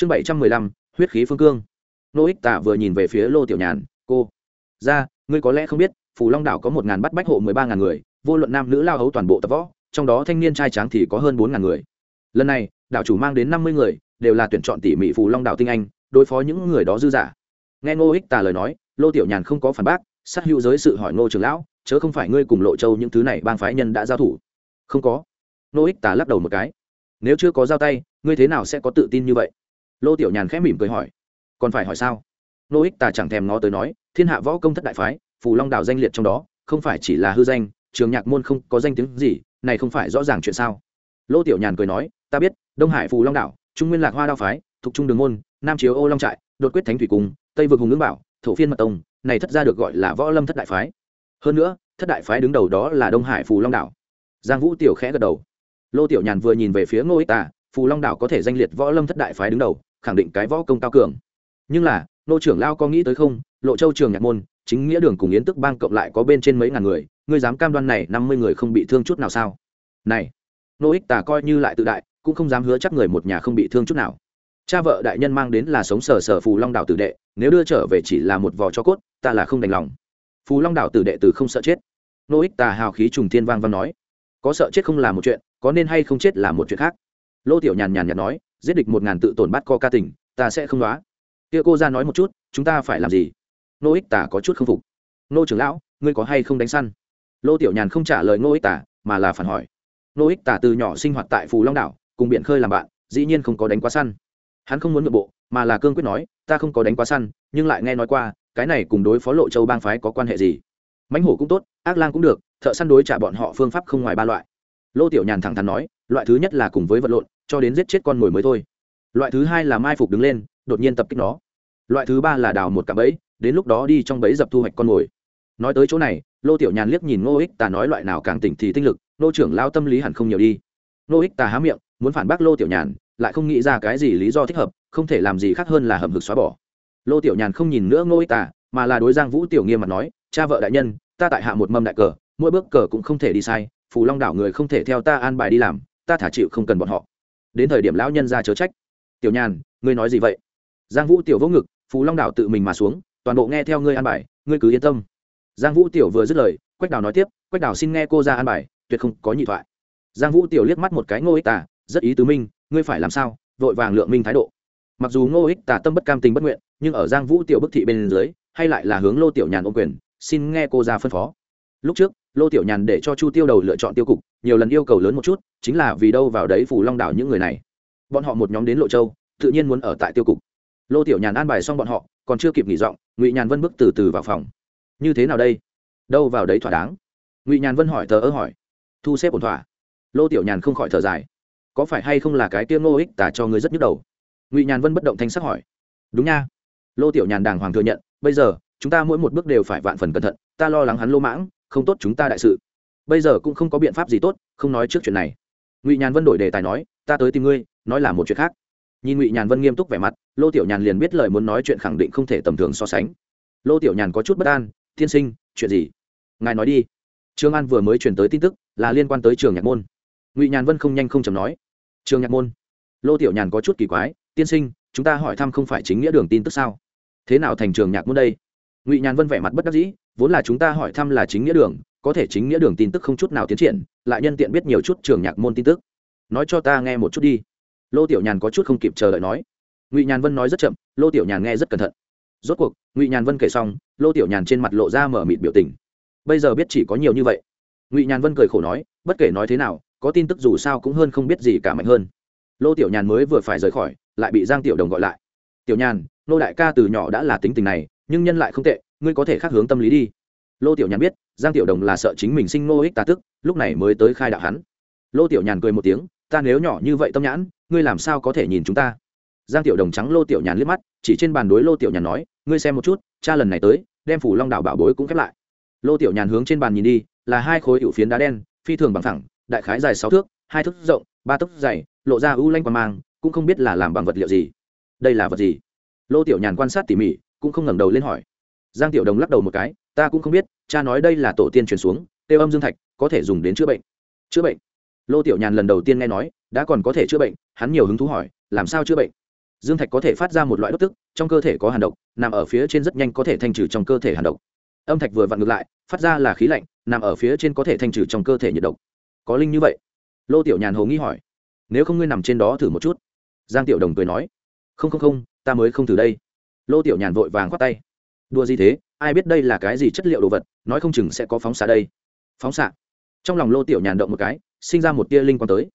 chương bảy trăm mười lăm, huyết khí phương cương. Nô ích tả vừa nhìn về phía lô tiểu nhàn, cô, ra, ngươi có lẽ không biết, phù long đảo có một ngàn bắt bách hộ mười ba ngàn người, vô luận nam nữ lao hấu toàn bộ tập võ, trong đó thanh niên trai tráng thì có hơn bốn ngàn người. Lần này, đảo chủ mang đến năm mươi người, đều là tuyển chọn tỉ mỉ phù long đảo tinh anh, đối phó những người đó dư giả nghe ngô ích tà lời nói, lô tiểu nhàn không có phản bác, sát hữu giới sự hỏi ngô trường lão, chớ không phải ngươi cùng lộ châu những thứ này bang phái nhân đã giao thủ? Không có. Ngô ích tà lắc đầu một cái, nếu chưa có giao tay, ngươi thế nào sẽ có tự tin như vậy? Lô tiểu nhàn khẽ mỉm cười hỏi, còn phải hỏi sao? Ngô ích tà chẳng thèm ngó tới nói, thiên hạ võ công thất đại phái, phù long đảo danh liệt trong đó, không phải chỉ là hư danh, trường nhạc môn không có danh tiếng gì, này không phải rõ ràng chuyện sao? Lô tiểu nhàn cười nói, ta biết, đông hải phù long đảo, trung nguyên lạc hoa đao phái, thuộc trung đường môn, nam chiếu ô long trại, đột quyết thánh thủy cung, tây vực hùng ngưỡng bảo, thổ phiên mật tông, này thất ra được gọi là võ lâm thất đại phái. Hơn nữa, thất đại phái đứng đầu đó là đông hải phù long đảo. Giang vũ tiểu khẽ gật đầu. Lô tiểu nhàn vừa nhìn về phía ngô ích tà phù long đảo có thể danh liệt võ lâm thất đại phái đứng đầu, khẳng định cái võ công cao cường. Nhưng là, nô trưởng lao có nghĩ tới không? Lộ châu trường nhạc môn, chính nghĩa đường cùng yến tức bang cộng lại có bên trên mấy ngàn người, ngươi dám cam đoan này năm mươi người không bị thương chút nào sao? Này, nô ích tà coi như lại tự đại, cũng không dám hứa chắc người một nhà không bị thương chút nào. Cha vợ đại nhân mang đến là sống sờ sờ phù long đảo tử đệ, nếu đưa trở về chỉ là một vò cho cốt, ta là không đành lòng. Phù long đảo tử đệ từ không sợ chết. Nô ích tà hào khí trùng thiên vang văn nói, có sợ chết không là một chuyện, có nên hay không chết là một chuyện khác lô tiểu nhàn nhàn nhạt nói, giết địch một ngàn tự tổn bắt co ca tỉnh ta sẽ không đoá. Kia cô ra nói một chút, chúng ta phải làm gì? Nô ích tả có chút không phục. Nô trưởng lão, ngươi có hay không đánh săn? Lô tiểu nhàn không trả lời nô ích tả, mà là phản hỏi. Nô ích tả từ nhỏ sinh hoạt tại phù long đảo, cùng biển khơi làm bạn, dĩ nhiên không có đánh quá săn. Hắn không muốn nội bộ, mà là cương quyết nói, ta không có đánh quá săn, nhưng lại nghe nói qua, cái này cùng đối phó lộ châu bang phái có quan hệ gì? Mãnh hổ cũng tốt, ác lang cũng được, thợ săn đối trả bọn họ phương pháp không ngoài ba loại. Lô tiểu nhàn thẳng thắn nói, loại thứ nhất là cùng với vật lộn cho đến giết chết con mồi mới thôi. Loại thứ hai là mai phục đứng lên, đột nhiên tập kích nó. Loại thứ ba là đào một cạm bẫy, đến lúc đó đi trong bẫy dập thu hoạch con mồi. Nói tới chỗ này, lô tiểu nhàn liếc nhìn ngô ích tà nói loại nào càng tỉnh thì tinh lực, nô trưởng lao tâm lý hẳn không nhiều đi. Ngô ích tà há miệng, muốn phản bác lô tiểu nhàn, lại không nghĩ ra cái gì lý do thích hợp, không thể làm gì khác hơn là hầm hực xóa bỏ. Lô tiểu nhàn không nhìn nữa ngô ích tà, mà là đối giang vũ tiểu nghiêm mặt nói, cha vợ đại nhân, ta tại hạ một mâm đại cờ, mỗi bước cờ cũng không thể đi sai, phù long đảo người không thể theo ta an bài đi làm, ta thả chịu không cần bọn họ đến thời điểm lão nhân ra chớ trách. Tiểu nhàn, ngươi nói gì vậy? Giang vũ tiểu vỗ ngực phù long đảo tự mình mà xuống, toàn bộ nghe theo ngươi an bài, ngươi cứ yên tâm. Giang vũ tiểu vừa dứt lời, quách đào nói tiếp, quách đào xin nghe cô ra an bài, tuyệt không có nhị thoại. Giang vũ tiểu liếc mắt một cái ngô ích tả rất ý tứ minh, ngươi phải làm sao? Vội vàng lượng minh thái độ. Mặc dù ngô ích tả tâm bất cam tình bất nguyện, nhưng ở giang vũ tiểu bức thị bên dưới, hay lại là hướng lô tiểu nhàn ô quyền, xin nghe cô ra phân phó. Lúc trước, lô tiểu nhàn để cho chu tiêu đầu lựa chọn tiêu cục nhiều lần yêu cầu lớn một chút, chính là vì đâu vào đấy phủ long đảo những người này. Bọn họ một nhóm đến lộ châu, tự nhiên muốn ở tại tiêu cục. Lô tiểu nhàn an bài xong bọn họ, còn chưa kịp nghỉ giọng, ngụy nhàn vân bước từ từ vào phòng. Như thế nào đây? Đâu vào đấy thỏa đáng? Ngụy nhàn vân hỏi thờ ơ hỏi. Thu xếp ổn thỏa. Lô tiểu nhàn không khỏi thở dài. Có phải hay không là cái tiêm ngô ích tả cho người rất nhức đầu? Ngụy nhàn vân bất động thanh sắc hỏi. Đúng nha. Lô tiểu nhàn đàng hoàng thừa nhận, bây giờ, chúng ta mỗi một bước đều phải vạn phần cẩn thận, ta lo lắng hắn lô mãng, không tốt chúng ta đại sự bây giờ cũng không có biện pháp gì tốt, không nói trước chuyện này. Ngụy nhàn vân đổi đề tài nói, ta tới tìm ngươi, nói là một chuyện khác. Nhìn ngụy nhàn vân nghiêm túc vẻ mặt, lô tiểu nhàn liền biết lời muốn nói chuyện khẳng định không thể tầm thường so sánh. Lô tiểu nhàn có chút bất an, tiên sinh, chuyện gì? Ngài nói đi. Trương an vừa mới truyền tới tin tức, là liên quan tới trường nhạc môn. Ngụy nhàn vân không nhanh không chầm nói, trường nhạc môn? Lô tiểu nhàn có chút kỳ quái, tiên sinh, chúng ta hỏi thăm không phải chính nghĩa đường tin tức sao? Thế nào thành trường nhạc môn đây? Ngụy nhàn vân vẻ mặt bất đắc dĩ, vốn là chúng ta hỏi thăm là chính nghĩa đường có thể chính nghĩa đường tin tức không chút nào tiến triển, lại nhân tiện biết nhiều chút trường nhạc môn tin tức. Nói cho ta nghe một chút đi. Lô tiểu nhàn có chút không kịp chờ đợi nói. Ngụy nhàn vân nói rất chậm, lô tiểu nhàn nghe rất cẩn thận. Rốt cuộc, ngụy nhàn vân kể xong, lô tiểu nhàn trên mặt lộ ra mở mịt biểu tình. Bây giờ biết chỉ có nhiều như vậy. Ngụy nhàn vân cười khổ nói, bất kể nói thế nào, có tin tức dù sao cũng hơn không biết gì cả mạnh hơn. Lô tiểu nhàn mới vừa phải rời khỏi, lại bị giang tiểu đồng gọi lại. Tiểu nhàn, nô đại ca từ nhỏ đã là tính tình này, nhưng nhân lại không tệ, ngươi có thể khác hướng tâm lý đi lô tiểu nhàn biết, giang tiểu đồng là sợ chính mình sinh nô ích tà tức, lúc này mới tới khai đạo hắn. Lô tiểu nhàn cười một tiếng, ta nếu nhỏ như vậy tâm nhãn, ngươi làm sao có thể nhìn chúng ta? Giang tiểu đồng trắng lô tiểu nhàn liếc mắt, chỉ trên bàn đối lô tiểu nhàn nói, ngươi xem một chút, cha lần này tới, đem phủ long đảo bảo bối cũng khép lại. Lô tiểu nhàn hướng trên bàn nhìn đi, là hai khối hữu phiến đá đen, phi thường bằng thẳng đại khái dài sáu thước, hai thước rộng, ba tấc dày, lộ ra ưu lanh qua mang, cũng không biết là làm bằng vật liệu gì. Đây là vật gì? Lô tiểu nhàn quan sát tỉ mỉ, cũng không ngẩng đầu lên hỏi. Giang tiểu đồng lắc đầu một cái ta cũng không biết, cha nói đây là tổ tiên truyền xuống têu âm dương thạch, có thể dùng đến chữa bệnh. Chữa bệnh? Lô tiểu nhàn lần đầu tiên nghe nói, đã còn có thể chữa bệnh, hắn nhiều hứng thú hỏi, làm sao chữa bệnh? Dương thạch có thể phát ra một loại đốt tức, trong cơ thể có hàn độc, nằm ở phía trên rất nhanh có thể thanh trừ trong cơ thể hàn độc. Âm thạch vừa vặn ngược lại, phát ra là khí lạnh, nằm ở phía trên có thể thanh trừ trong cơ thể nhiệt độc. Có linh như vậy? Lô tiểu nhàn hồ nghĩ hỏi. Nếu không ngươi nằm trên đó thử một chút. Giang tiểu đồng cười nói. Không không không, ta mới không thử đây. Lô tiểu nhàn vội vàng khoát tay. Đua gì thế? Ai biết đây là cái gì chất liệu đồ vật, nói không chừng sẽ có phóng xạ đây. Phóng xạ? Trong lòng lô tiểu nhàn động một cái, sinh ra một tia linh quang tới.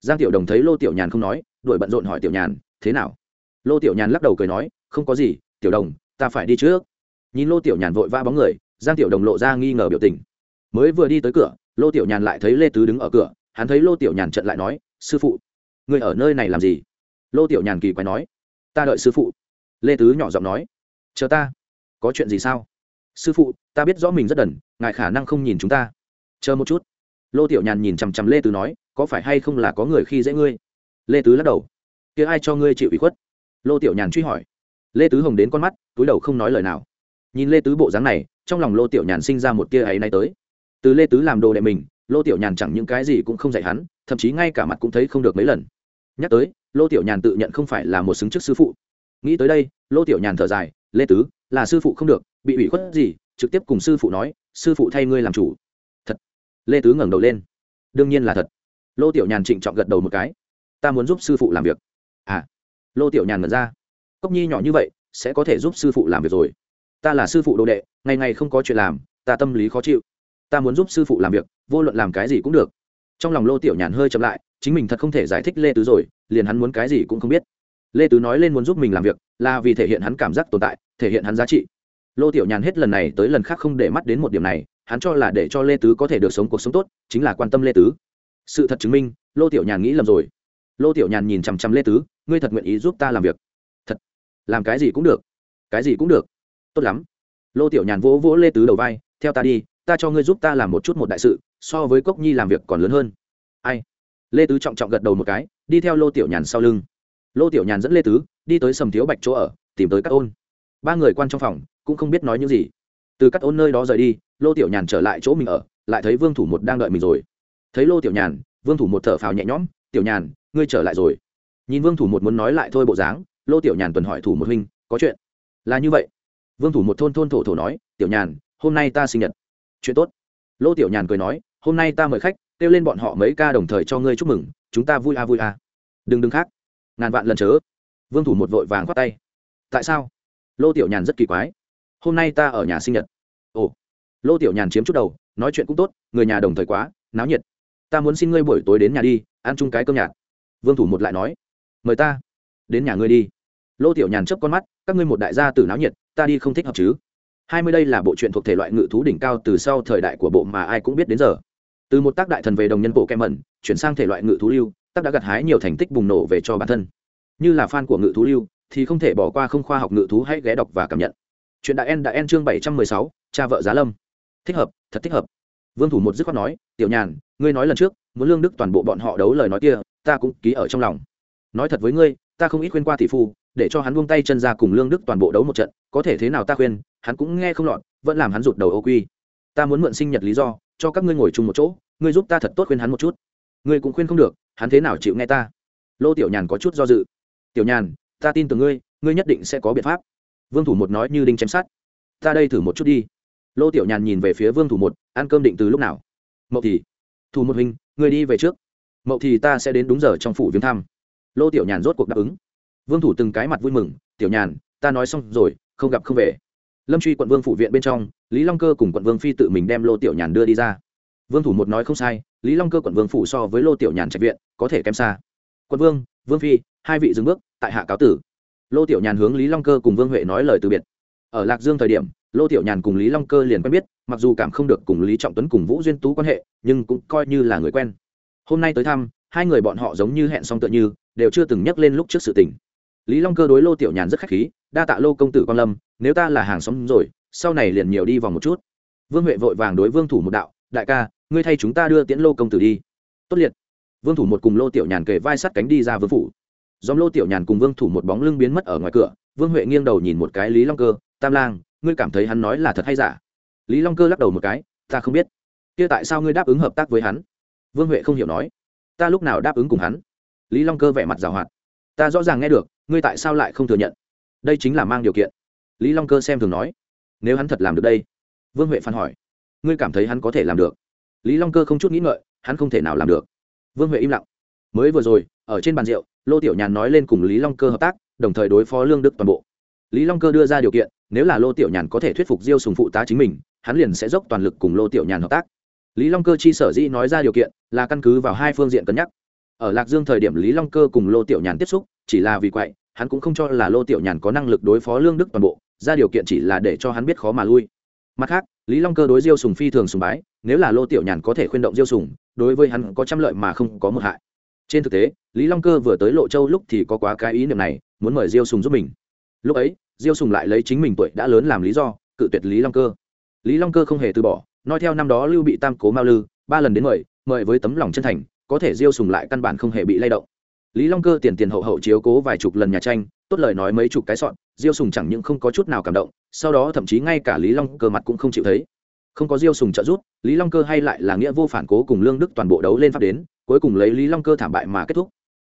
Giang tiểu đồng thấy lô tiểu nhàn không nói, đuổi bận rộn hỏi tiểu nhàn, thế nào? Lô tiểu nhàn lắc đầu cười nói, không có gì, tiểu đồng, ta phải đi trước. Nhìn lô tiểu nhàn vội va bóng người, giang tiểu đồng lộ ra nghi ngờ biểu tình. Mới vừa đi tới cửa, lô tiểu nhàn lại thấy lê tứ đứng ở cửa, hắn thấy lô tiểu nhàn trận lại nói, sư phụ, người ở nơi này làm gì? Lô tiểu nhàn kỳ quái nói, ta đợi sư phụ. Lê tứ nhỏ giọng nói, chờ ta có chuyện gì sao? Sư phụ, ta biết rõ mình rất đần, ngài khả năng không nhìn chúng ta. Chờ một chút. Lô tiểu nhàn nhìn chằm chằm lê tứ nói, có phải hay không là có người khi dễ ngươi? Lê tứ lắc đầu. Kia ai cho ngươi chịu ủy khuất? Lô tiểu nhàn truy hỏi. Lê tứ hồng đến con mắt, túi đầu không nói lời nào. Nhìn lê tứ bộ dáng này, trong lòng lô tiểu nhàn sinh ra một tia ấy nay tới. Từ lê tứ làm đồ đệ mình, lô tiểu nhàn chẳng những cái gì cũng không dạy hắn, thậm chí ngay cả mặt cũng thấy không được mấy lần. Nhắc tới, lô tiểu nhàn tự nhận không phải là một xứng chức sư phụ. Nghĩ tới đây, lô tiểu nhàn thở dài lê tứ, là sư phụ không được, bị ủy khuất gì, trực tiếp cùng sư phụ nói, sư phụ thay ngươi làm chủ. Thật. Lê tứ ngẩng đầu lên. Đương nhiên là thật. Lô tiểu nhàn trịnh trọng gật đầu một cái. Ta muốn giúp sư phụ làm việc. À. Lô tiểu nhàn ngẩn ra. Cốc nhi nhỏ như vậy, sẽ có thể giúp sư phụ làm việc rồi. Ta là sư phụ đồ đệ, ngày ngày không có chuyện làm, ta tâm lý khó chịu. Ta muốn giúp sư phụ làm việc, vô luận làm cái gì cũng được. Trong lòng lô tiểu nhàn hơi chậm lại, chính mình thật không thể giải thích lê tứ rồi, liền hắn muốn cái gì cũng không biết lê tứ nói lên muốn giúp mình làm việc, là vì thể hiện hắn cảm giác tồn tại, thể hiện hắn giá trị. Lô tiểu nhàn hết lần này tới lần khác không để mắt đến một điểm này, hắn cho là để cho lê tứ có thể được sống cuộc sống tốt, chính là quan tâm lê tứ. Sự thật chứng minh, lô tiểu nhàn nghĩ lầm rồi. Lô tiểu nhàn nhìn chằm chằm lê tứ, ngươi thật nguyện ý giúp ta làm việc? Thật. Làm cái gì cũng được. Cái gì cũng được. Tốt lắm. Lô tiểu nhàn vỗ vỗ lê tứ đầu vai, theo ta đi, ta cho ngươi giúp ta làm một chút một đại sự, so với cốc nhi làm việc còn lớn hơn. Ai? Lê tứ trọng trọng gật đầu một cái, đi theo lô tiểu nhàn sau lưng lô tiểu nhàn dẫn lê tứ, đi tới sầm thiếu bạch chỗ ở, tìm tới các ôn. Ba người quan trong phòng, cũng không biết nói những gì. Từ các ôn nơi đó rời đi, lô tiểu nhàn trở lại chỗ mình ở, lại thấy vương thủ một đang đợi mình rồi. Thấy lô tiểu nhàn, vương thủ một thở phào nhẹ nhõm, tiểu nhàn, ngươi trở lại rồi. Nhìn vương thủ một muốn nói lại thôi bộ dáng, lô tiểu nhàn tuần hỏi thủ một huynh, có chuyện? Là như vậy. Vương thủ một thôn thôn thổ thổ nói, tiểu nhàn, hôm nay ta sinh nhật. Chuyện tốt. Lô tiểu nhàn cười nói, hôm nay ta mời khách, kêu lên bọn họ mấy ca đồng thời cho ngươi chúc mừng, chúng ta vui a vui a. Đừng đừng khác ngàn vạn lần chớ. Vương thủ một vội vàng khoát tay. Tại sao? Lô tiểu nhàn rất kỳ quái. Hôm nay ta ở nhà sinh nhật. Ồ. Lô tiểu nhàn chiếm chút đầu, nói chuyện cũng tốt, người nhà đồng thời quá, náo nhiệt. Ta muốn xin ngươi buổi tối đến nhà đi, ăn chung cái cơm nhạt. Vương thủ một lại nói. Mời ta. Đến nhà ngươi đi. Lô tiểu nhàn chấp con mắt, các ngươi một đại gia tử náo nhiệt, ta đi không thích hợp chứ? Hai mươi đây là bộ truyện thuộc thể loại ngự thú đỉnh cao từ sau thời đại của bộ mà ai cũng biết đến giờ. Từ một tác đại thần về đồng nhân bộ kem mẩn, chuyển sang thể loại ngự thú lưu tác đã gặt hái nhiều thành tích bùng nổ về cho bản thân. Như là fan của ngự thú lưu, thì không thể bỏ qua không khoa học ngự thú hãy ghé đọc và cảm nhận. Chuyện đại en đại en chương bảy trăm mười sáu, cha vợ giá lâm. Thích hợp, thật thích hợp. Vương thủ một dứt khoát nói, tiểu nhàn, ngươi nói lần trước, muốn lương đức toàn bộ bọn họ đấu lời nói kia, ta cũng ký ở trong lòng. Nói thật với ngươi, ta không ít khuyên qua tỷ phu, để cho hắn buông tay chân ra cùng lương đức toàn bộ đấu một trận, có thể thế nào ta khuyên, hắn cũng nghe không lọt, vẫn làm hắn rụt đầu ô quy. Ta muốn mượn sinh nhật lý do, cho các ngươi ngồi chung một chỗ, ngươi giúp ta thật tốt khuyên hắn một chút. Ngươi cũng khuyên không được hắn thế nào chịu nghe ta? Lô tiểu nhàn có chút do dự. Tiểu nhàn, ta tin tưởng ngươi ngươi nhất định sẽ có biện pháp. Vương thủ một nói như đinh chém sát ta đây thử một chút đi. Lô tiểu nhàn nhìn về phía vương thủ một, ăn cơm định từ lúc nào? Mậu thì. Thủ một hình người đi về trước. Mậu thì ta sẽ đến đúng giờ trong phủ viếng thăm. Lô tiểu nhàn rốt cuộc đáp ứng. Vương thủ từng cái mặt vui mừng, tiểu nhàn, ta nói xong rồi, không gặp không về. Lâm truy quận vương phủ viện bên trong, lý long cơ cùng quận vương phi tự mình đem lô tiểu nhàn đưa đi ra. Vương thủ một nói không sai lý long cơ quận vương phủ so với lô tiểu nhàn trạch viện, có thể kém xa. Quận vương vương phi, hai vị dừng bước, tại hạ cáo tử. Lô tiểu nhàn hướng lý long cơ cùng vương huệ nói lời từ biệt. Ở lạc dương thời điểm, lô tiểu nhàn cùng lý long cơ liền quen biết, mặc dù cảm không được cùng lý trọng tuấn cùng vũ duyên tú quan hệ, nhưng cũng coi như là người quen. Hôm nay tới thăm, hai người bọn họ giống như hẹn xong tựa như, đều chưa từng nhắc lên lúc trước sự tình. Lý long cơ đối lô tiểu nhàn rất khách khí, đa tạ lô công tử quan lâm, nếu ta là hàng xóm rồi, sau này liền nhiều đi vòng một chút. Vương huệ vội vàng đối vương thủ một đạo, đại ca ngươi thay chúng ta đưa tiễn lô công tử đi. Tốt liệt. Vương thủ một cùng lô tiểu nhàn kề vai sắt cánh đi ra vương phủ. Dòm lô tiểu nhàn cùng vương thủ một bóng lưng biến mất ở ngoài cửa, vương huệ nghiêng đầu nhìn một cái lý long cơ, tam lang, ngươi cảm thấy hắn nói là thật hay giả? Lý long cơ lắc đầu một cái, ta không biết. Kia tại sao ngươi đáp ứng hợp tác với hắn? Vương huệ không hiểu nói, ta lúc nào đáp ứng cùng hắn? Lý long cơ vẻ mặt rào hoạt, ta rõ ràng nghe được, ngươi tại sao lại không thừa nhận? Đây chính là mang điều kiện. Lý long cơ xem thường nói, nếu hắn thật làm được đây? Vương huệ phản hỏi, ngươi cảm thấy hắn có thể làm được? Lý long cơ không chút nghĩ ngợi, hắn không thể nào làm được. Vương huệ im lặng. Mới vừa rồi, ở trên bàn rượu, lô tiểu nhàn nói lên cùng lý long cơ hợp tác, đồng thời đối phó lương đức toàn bộ. Lý long cơ đưa ra điều kiện, nếu là lô tiểu nhàn có thể thuyết phục diêu sùng phụ tá chính mình, hắn liền sẽ dốc toàn lực cùng lô tiểu nhàn hợp tác. Lý long cơ chi sở dĩ nói ra điều kiện, là căn cứ vào hai phương diện cân nhắc. Ở lạc dương thời điểm lý long cơ cùng lô tiểu nhàn tiếp xúc, chỉ là vì quậy, hắn cũng không cho là lô tiểu nhàn có năng lực đối phó lương đức toàn bộ, ra điều kiện chỉ là để cho hắn biết khó mà lui. Mặt khác, lý long cơ đối diêu sùng phi thường sùng bái nếu là lô tiểu nhàn có thể khuyên động diêu sùng, đối với hắn có trăm lợi mà không có một hại. Trên thực tế, lý long cơ vừa tới lộ châu lúc thì có quá cái ý niệm này, muốn mời diêu sùng giúp mình. Lúc ấy, diêu sùng lại lấy chính mình tuổi đã lớn làm lý do, cự tuyệt lý long cơ. Lý long cơ không hề từ bỏ, nói theo năm đó lưu bị tam cố mao lư, ba lần đến mời mời với tấm lòng chân thành, có thể diêu sùng lại căn bản không hề bị lay động. Lý long cơ tiền tiền hậu hậu chiếu cố vài chục lần nhà tranh, tốt lời nói mấy chục cái sọn, diêu sùng chẳng những không có chút nào cảm động, sau đó thậm chí ngay cả lý long cơ mặt cũng không chịu thấy không có diêu sùng trợ giúp, lý long cơ hay lại là nghĩa vô phản cố cùng lương đức toàn bộ đấu lên pháp đến, cuối cùng lấy lý long cơ thảm bại mà kết thúc.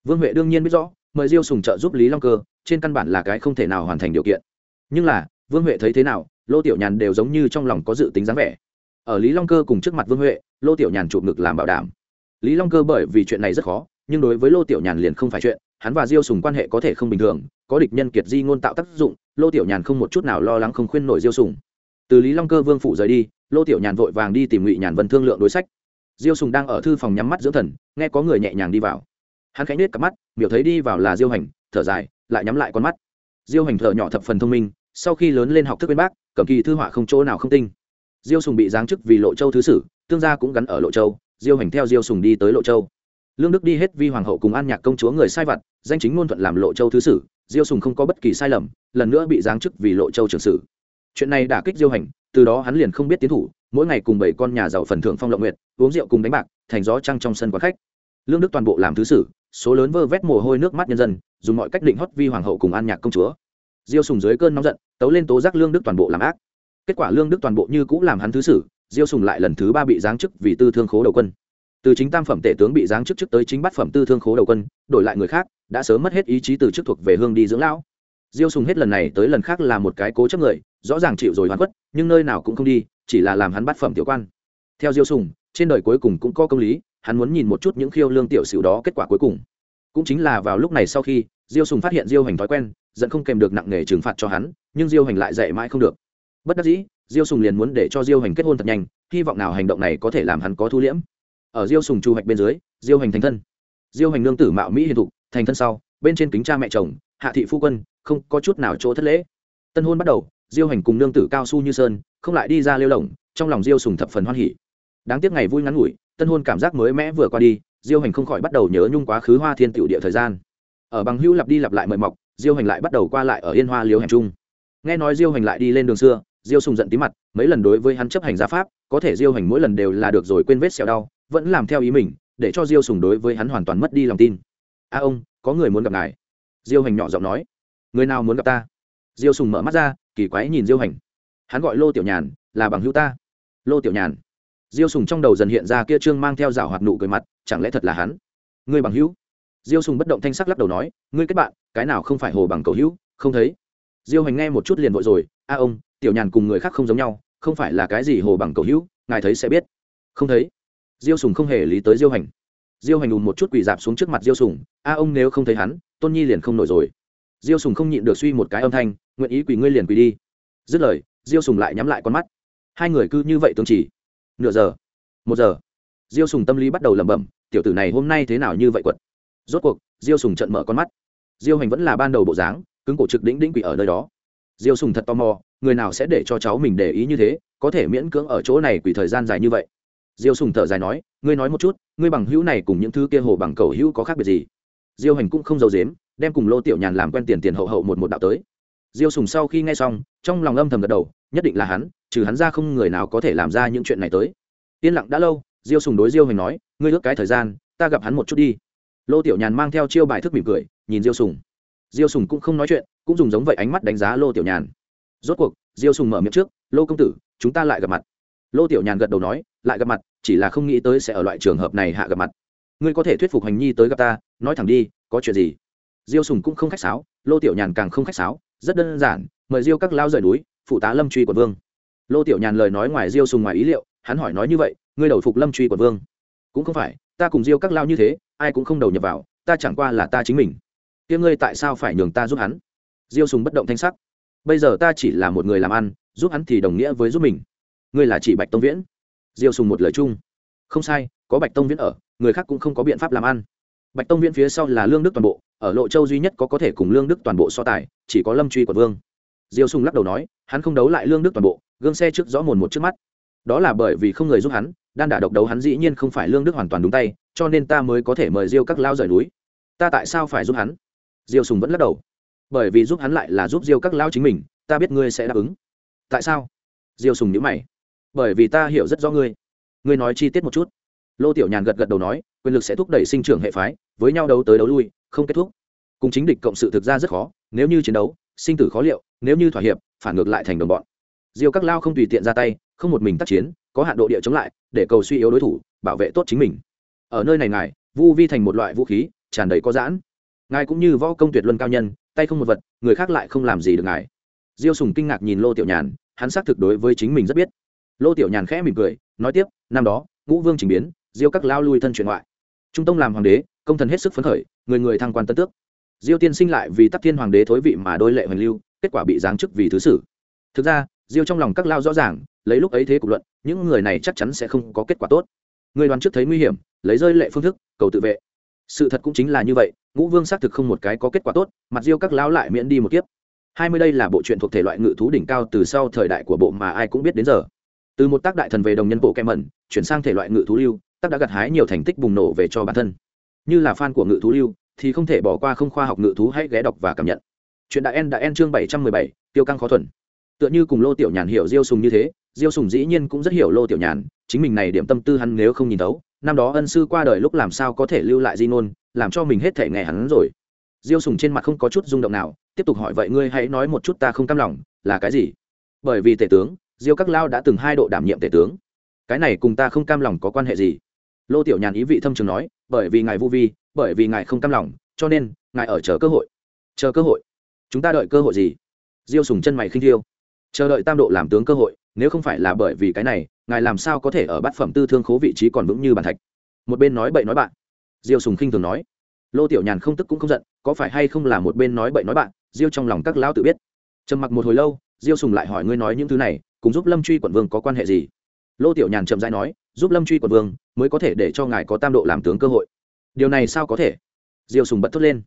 Vương huệ đương nhiên biết rõ, mời diêu sùng trợ giúp lý long cơ, trên căn bản là cái không thể nào hoàn thành điều kiện. Nhưng là, vương huệ thấy thế nào, lô tiểu nhàn đều giống như trong lòng có dự tính dáng vẻ. Ở lý long cơ cùng trước mặt vương huệ, lô tiểu nhàn chụp ngực làm bảo đảm. Lý long cơ bởi vì chuyện này rất khó, nhưng đối với lô tiểu nhàn liền không phải chuyện, hắn và diêu sùng quan hệ có thể không bình thường, có địch nhân kiệt di ngôn tạo tác dụng, lô tiểu nhàn không một chút nào lo lắng không khuyên nổi diêu sùng. Từ lý long cơ vương phủ rời đi lô tiểu nhàn vội vàng đi tìm ngụy nhàn vân thương lượng đối sách diêu sùng đang ở thư phòng nhắm mắt dưỡng thần nghe có người nhẹ nhàng đi vào hắn khẽ nết cặp mắt miểu thấy đi vào là diêu hành thở dài lại nhắm lại con mắt diêu hành thở nhỏ thập phần thông minh sau khi lớn lên học thức bên bác cầm kỳ thư họa không chỗ nào không tinh diêu sùng bị giáng chức vì lộ châu thứ sử tương gia cũng gắn ở lộ châu diêu hành theo diêu sùng đi tới lộ châu lương đức đi hết vi hoàng hậu cùng an nhạc công chúa người sai vặt danh chính ngôn thuận làm lộ châu thứ sử diêu sùng không có bất kỳ sai lầm lần nữa bị giáng chức vì lộ châu trưởng sử chuyện này đả kích diêu hành từ đó hắn liền không biết tiến thủ, mỗi ngày cùng bảy con nhà giàu phần thưởng phong lộng nguyệt, uống rượu cùng đánh bạc, thành gió trăng trong sân quán khách. Lương đức toàn bộ làm thứ sử, số lớn vơ vét mồ hôi nước mắt nhân dân, dùng mọi cách định hót vi hoàng hậu cùng an nhạc công chúa. Diêu sùng dưới cơn nóng giận, tấu lên tố giác lương đức toàn bộ làm ác. Kết quả lương đức toàn bộ như cũ làm hắn thứ sử, diêu sùng lại lần thứ ba bị giáng chức vì tư thương khố đầu quân. Từ chính tam phẩm tể tướng bị giáng chức trước tới chính bát phẩm tư thương khố đầu quân, đổi lại người khác, đã sớm mất hết ý chí từ chức thuộc về hương đi dưỡng lão diêu sùng hết lần này tới lần khác là một cái cố chấp người, rõ ràng chịu rồi hoàn quất nhưng nơi nào cũng không đi, chỉ là làm hắn bắt phẩm tiểu quan. Theo diêu sùng, trên đời cuối cùng cũng có công lý, hắn muốn nhìn một chút những khiêu lương tiểu xỉu đó kết quả cuối cùng. Cũng chính là vào lúc này sau khi, diêu sùng phát hiện diêu hành thói quen dẫn không kèm được nặng nề trừng phạt cho hắn, nhưng diêu hành lại dạy mãi không được. Bất đắc dĩ, diêu sùng liền muốn để cho diêu hành kết hôn thật nhanh, hy vọng nào hành động này có thể làm hắn có thu liễm. Ở diêu sùng chu hoạch bên dưới, diêu hành thành thân. Diêu hành nương tử mạo mỹ hiền thục, thành thân sau, bên trên kính cha mẹ chồng, hạ thị phu quân không có chút nào chỗ thất lễ. Tân hôn bắt đầu, diêu hành cùng nương tử cao su như sơn không lại đi ra lêu lồng trong lòng diêu sùng thập phần hoan hỉ. Đáng tiếc ngày vui ngắn ngủi, tân hôn cảm giác mới mẽ vừa qua đi, diêu hành không khỏi bắt đầu nhớ nhung quá khứ hoa thiên tiểu địa thời gian. Ở bằng hữu lặp đi lặp lại mời mọc, diêu hành lại bắt đầu qua lại ở yên hoa liếu Hành trung. Nghe nói diêu hành lại đi lên đường xưa, diêu sùng giận tí mặt, mấy lần đối với hắn chấp hành gia pháp, có thể diêu hành mỗi lần đều là được rồi quên vết xẹo đau, vẫn làm theo ý mình, để cho diêu sùng đối với hắn hoàn toàn mất đi lòng tin. A ông, có người muốn gặp ngài. Diêu hành nhỏ giọng nói người nào muốn gặp ta? Diêu sùng mở mắt ra, kỳ quái nhìn diêu hành. Hắn gọi lô tiểu nhàn, là bằng hữu ta. Lô tiểu nhàn. Diêu sùng trong đầu dần hiện ra kia trương mang theo rào hoạt nụ cười mặt, chẳng lẽ thật là hắn? Ngươi bằng hữu. Diêu sùng bất động thanh sắc lắc đầu nói, ngươi kết bạn, cái nào không phải hồ bằng cầu hữu, không thấy. Diêu hành nghe một chút liền vội rồi, a ông, tiểu nhàn cùng người khác không giống nhau, không phải là cái gì hồ bằng cầu hữu, ngài thấy sẽ biết. Không thấy. Diêu sùng không hề lý tới diêu hành. Diêu hành ùn một chút quỳ dạp xuống trước mặt diêu sùng, a ông nếu không thấy hắn, tôn nhi liền không nổi rồi diêu sùng không nhịn được suy một cái âm thanh, nguyện ý quỳ ngươi liền quỳ đi. Dứt lời, diêu sùng lại nhắm lại con mắt. Hai người cứ như vậy tương chỉ. Nửa giờ, một giờ, diêu sùng tâm lý bắt đầu lẩm bẩm, tiểu tử này hôm nay thế nào như vậy quật. Rốt cuộc, diêu sùng trận mở con mắt. Diêu hành vẫn là ban đầu bộ dáng, cứng cổ trực đĩnh đĩnh quỷ ở nơi đó. Diêu sùng thật tò mò, người nào sẽ để cho cháu mình để ý như thế, có thể miễn cưỡng ở chỗ này quỷ thời gian dài như vậy. Diêu sùng thở dài nói, ngươi nói một chút, ngươi bằng hữu này cùng những thứ kia hồ bằng cầu hữu có khác biệt gì? Diêu hành cũng không giàu dếm đem cùng lô tiểu nhàn làm quen tiền tiền hậu hậu một một đạo tới. Diêu sùng sau khi nghe xong, trong lòng âm thầm gật đầu, nhất định là hắn, trừ hắn ra không người nào có thể làm ra những chuyện này tới. Yên lặng đã lâu, diêu sùng đối diêu hành nói, ngươi ước cái thời gian, ta gặp hắn một chút đi. Lô tiểu nhàn mang theo chiêu bài thức mỉm cười, nhìn diêu sùng. Diêu sùng cũng không nói chuyện, cũng dùng giống vậy ánh mắt đánh giá lô tiểu nhàn. Rốt cuộc, diêu sùng mở miệng trước, lô công tử, chúng ta lại gặp mặt. Lô tiểu nhàn gật đầu nói, lại gặp mặt, chỉ là không nghĩ tới sẽ ở loại trường hợp này hạ gặp mặt. Ngươi có thể thuyết phục hành nhi tới gặp ta, nói thẳng đi, có chuyện gì? Diêu sùng cũng không khách sáo, lô tiểu nhàn càng không khách sáo, rất đơn giản, mời diêu các lao rời núi, phụ tá lâm truy của vương. Lô tiểu nhàn lời nói ngoài diêu sùng ngoài ý liệu, hắn hỏi nói như vậy, ngươi đầu phục lâm truy của vương? Cũng không phải, ta cùng diêu các lao như thế, ai cũng không đầu nhập vào, ta chẳng qua là ta chính mình. Tiếng ngươi tại sao phải nhường ta giúp hắn? Diêu sùng bất động thanh sắc. Bây giờ ta chỉ là một người làm ăn, giúp hắn thì đồng nghĩa với giúp mình. Ngươi là chỉ bạch tông viễn. Diêu sùng một lời chung. Không sai, có bạch tông viễn ở, người khác cũng không có biện pháp làm ăn bạch tông viễn phía sau là lương đức toàn bộ, ở lộ châu duy nhất có có thể cùng lương đức toàn bộ so tài, chỉ có lâm truy quận vương. Diêu sùng lắc đầu nói, hắn không đấu lại lương đức toàn bộ, gương xe trước rõ mồn một trước mắt. Đó là bởi vì không người giúp hắn, đan đả độc đấu hắn dĩ nhiên không phải lương đức hoàn toàn đúng tay, cho nên ta mới có thể mời diêu các lao rời núi. Ta tại sao phải giúp hắn? Diêu sùng vẫn lắc đầu. Bởi vì giúp hắn lại là giúp diêu các lao chính mình, ta biết ngươi sẽ đáp ứng. Tại sao? Diêu sùng nhữ mày. Bởi vì ta hiểu rất rõ ngươi. Ngươi nói chi tiết một chút lô tiểu nhàn gật gật đầu nói, quyền lực sẽ thúc đẩy sinh trưởng hệ phái, với nhau đấu tới đấu lui, không kết thúc. Cùng chính địch cộng sự thực ra rất khó, nếu như chiến đấu, sinh tử khó liệu, nếu như thỏa hiệp, phản ngược lại thành đồng bọn. Diêu các lao không tùy tiện ra tay, không một mình tác chiến, có hạn độ địa chống lại, để cầu suy yếu đối thủ, bảo vệ tốt chính mình. Ở nơi này ngài, vu vi thành một loại vũ khí, tràn đầy có giãn. Ngài cũng như võ công tuyệt luân cao nhân, tay không một vật, người khác lại không làm gì được ngài. Diêu sùng kinh ngạc nhìn lô tiểu nhàn, hắn xác thực đối với chính mình rất biết. Lô tiểu nhàn khẽ mỉm cười, nói tiếp, năm đó, ngũ vương trình biến diêu các lao lui thân truyền ngoại. Trung tông làm hoàng đế, công thần hết sức phấn khởi, người người thăng quan tân tước. Diêu tiên sinh lại vì tắc thiên hoàng đế thối vị mà đôi lệ hoành lưu, kết quả bị giáng chức vì thứ sử. Thực ra, diêu trong lòng các lao rõ ràng, lấy lúc ấy thế cục luận, những người này chắc chắn sẽ không có kết quả tốt. Người đoàn trước thấy nguy hiểm, lấy rơi lệ phương thức, cầu tự vệ. Sự thật cũng chính là như vậy, ngũ vương xác thực không một cái có kết quả tốt, mặt diêu các lão lại miễn đi một kiếp. Hai mươi đây là bộ truyện thuộc thể loại ngự thú đỉnh cao từ sau thời đại của bộ mà ai cũng biết đến giờ. Từ một tác đại thần về đồng nhân bộ kem mẩn, chuyển sang thể loại ngự thú lưu tác đã gặt hái nhiều thành tích bùng nổ về cho bản thân. Như là fan của ngự thú lưu, thì không thể bỏ qua không khoa học ngự thú hãy ghé đọc và cảm nhận. Chuyện đại en đã en chương bảy trăm mười bảy, tiêu căng khó thuần. Tựa như cùng lô tiểu nhàn hiểu diêu sùng như thế, diêu sùng dĩ nhiên cũng rất hiểu lô tiểu nhàn, chính mình này điểm tâm tư hắn nếu không nhìn thấu, năm đó ân sư qua đời lúc làm sao có thể lưu lại di ngôn, làm cho mình hết thể nghe hắn rồi. Diêu sùng trên mặt không có chút rung động nào, tiếp tục hỏi, vậy ngươi hãy nói một chút ta không cam lòng, là cái gì? Bởi vì tể tướng, diêu các lao đã từng hai độ đảm nhiệm tể tướng. Cái này cùng ta không cam lòng có quan hệ gì? Lô tiểu nhàn ý vị thâm trường nói, bởi vì ngài vô vi, bởi vì ngài không cam lòng, cho nên ngài ở chờ cơ hội. Chờ cơ hội? Chúng ta đợi cơ hội gì? Diêu sùng chân mày khinh thiêu. Chờ đợi tam độ làm tướng cơ hội, nếu không phải là bởi vì cái này, ngài làm sao có thể ở bát phẩm tư thương khố vị trí còn vững như bàn thạch? Một bên nói bậy nói bạn. Diêu sùng khinh thường nói. Lô tiểu nhàn không tức cũng không giận, có phải hay không là một bên nói bậy nói bạn? Diêu trong lòng các lão tự biết. Trầm mặc một hồi lâu, diêu sùng lại hỏi, ngươi nói những thứ này, cùng giúp lâm truy quận vương có quan hệ gì? Lô tiểu nhàn chậm rãi nói giúp lâm truy quận vương mới có thể để cho ngài có tam độ làm tướng cơ hội điều này sao có thể diêu sùng bật thốt lên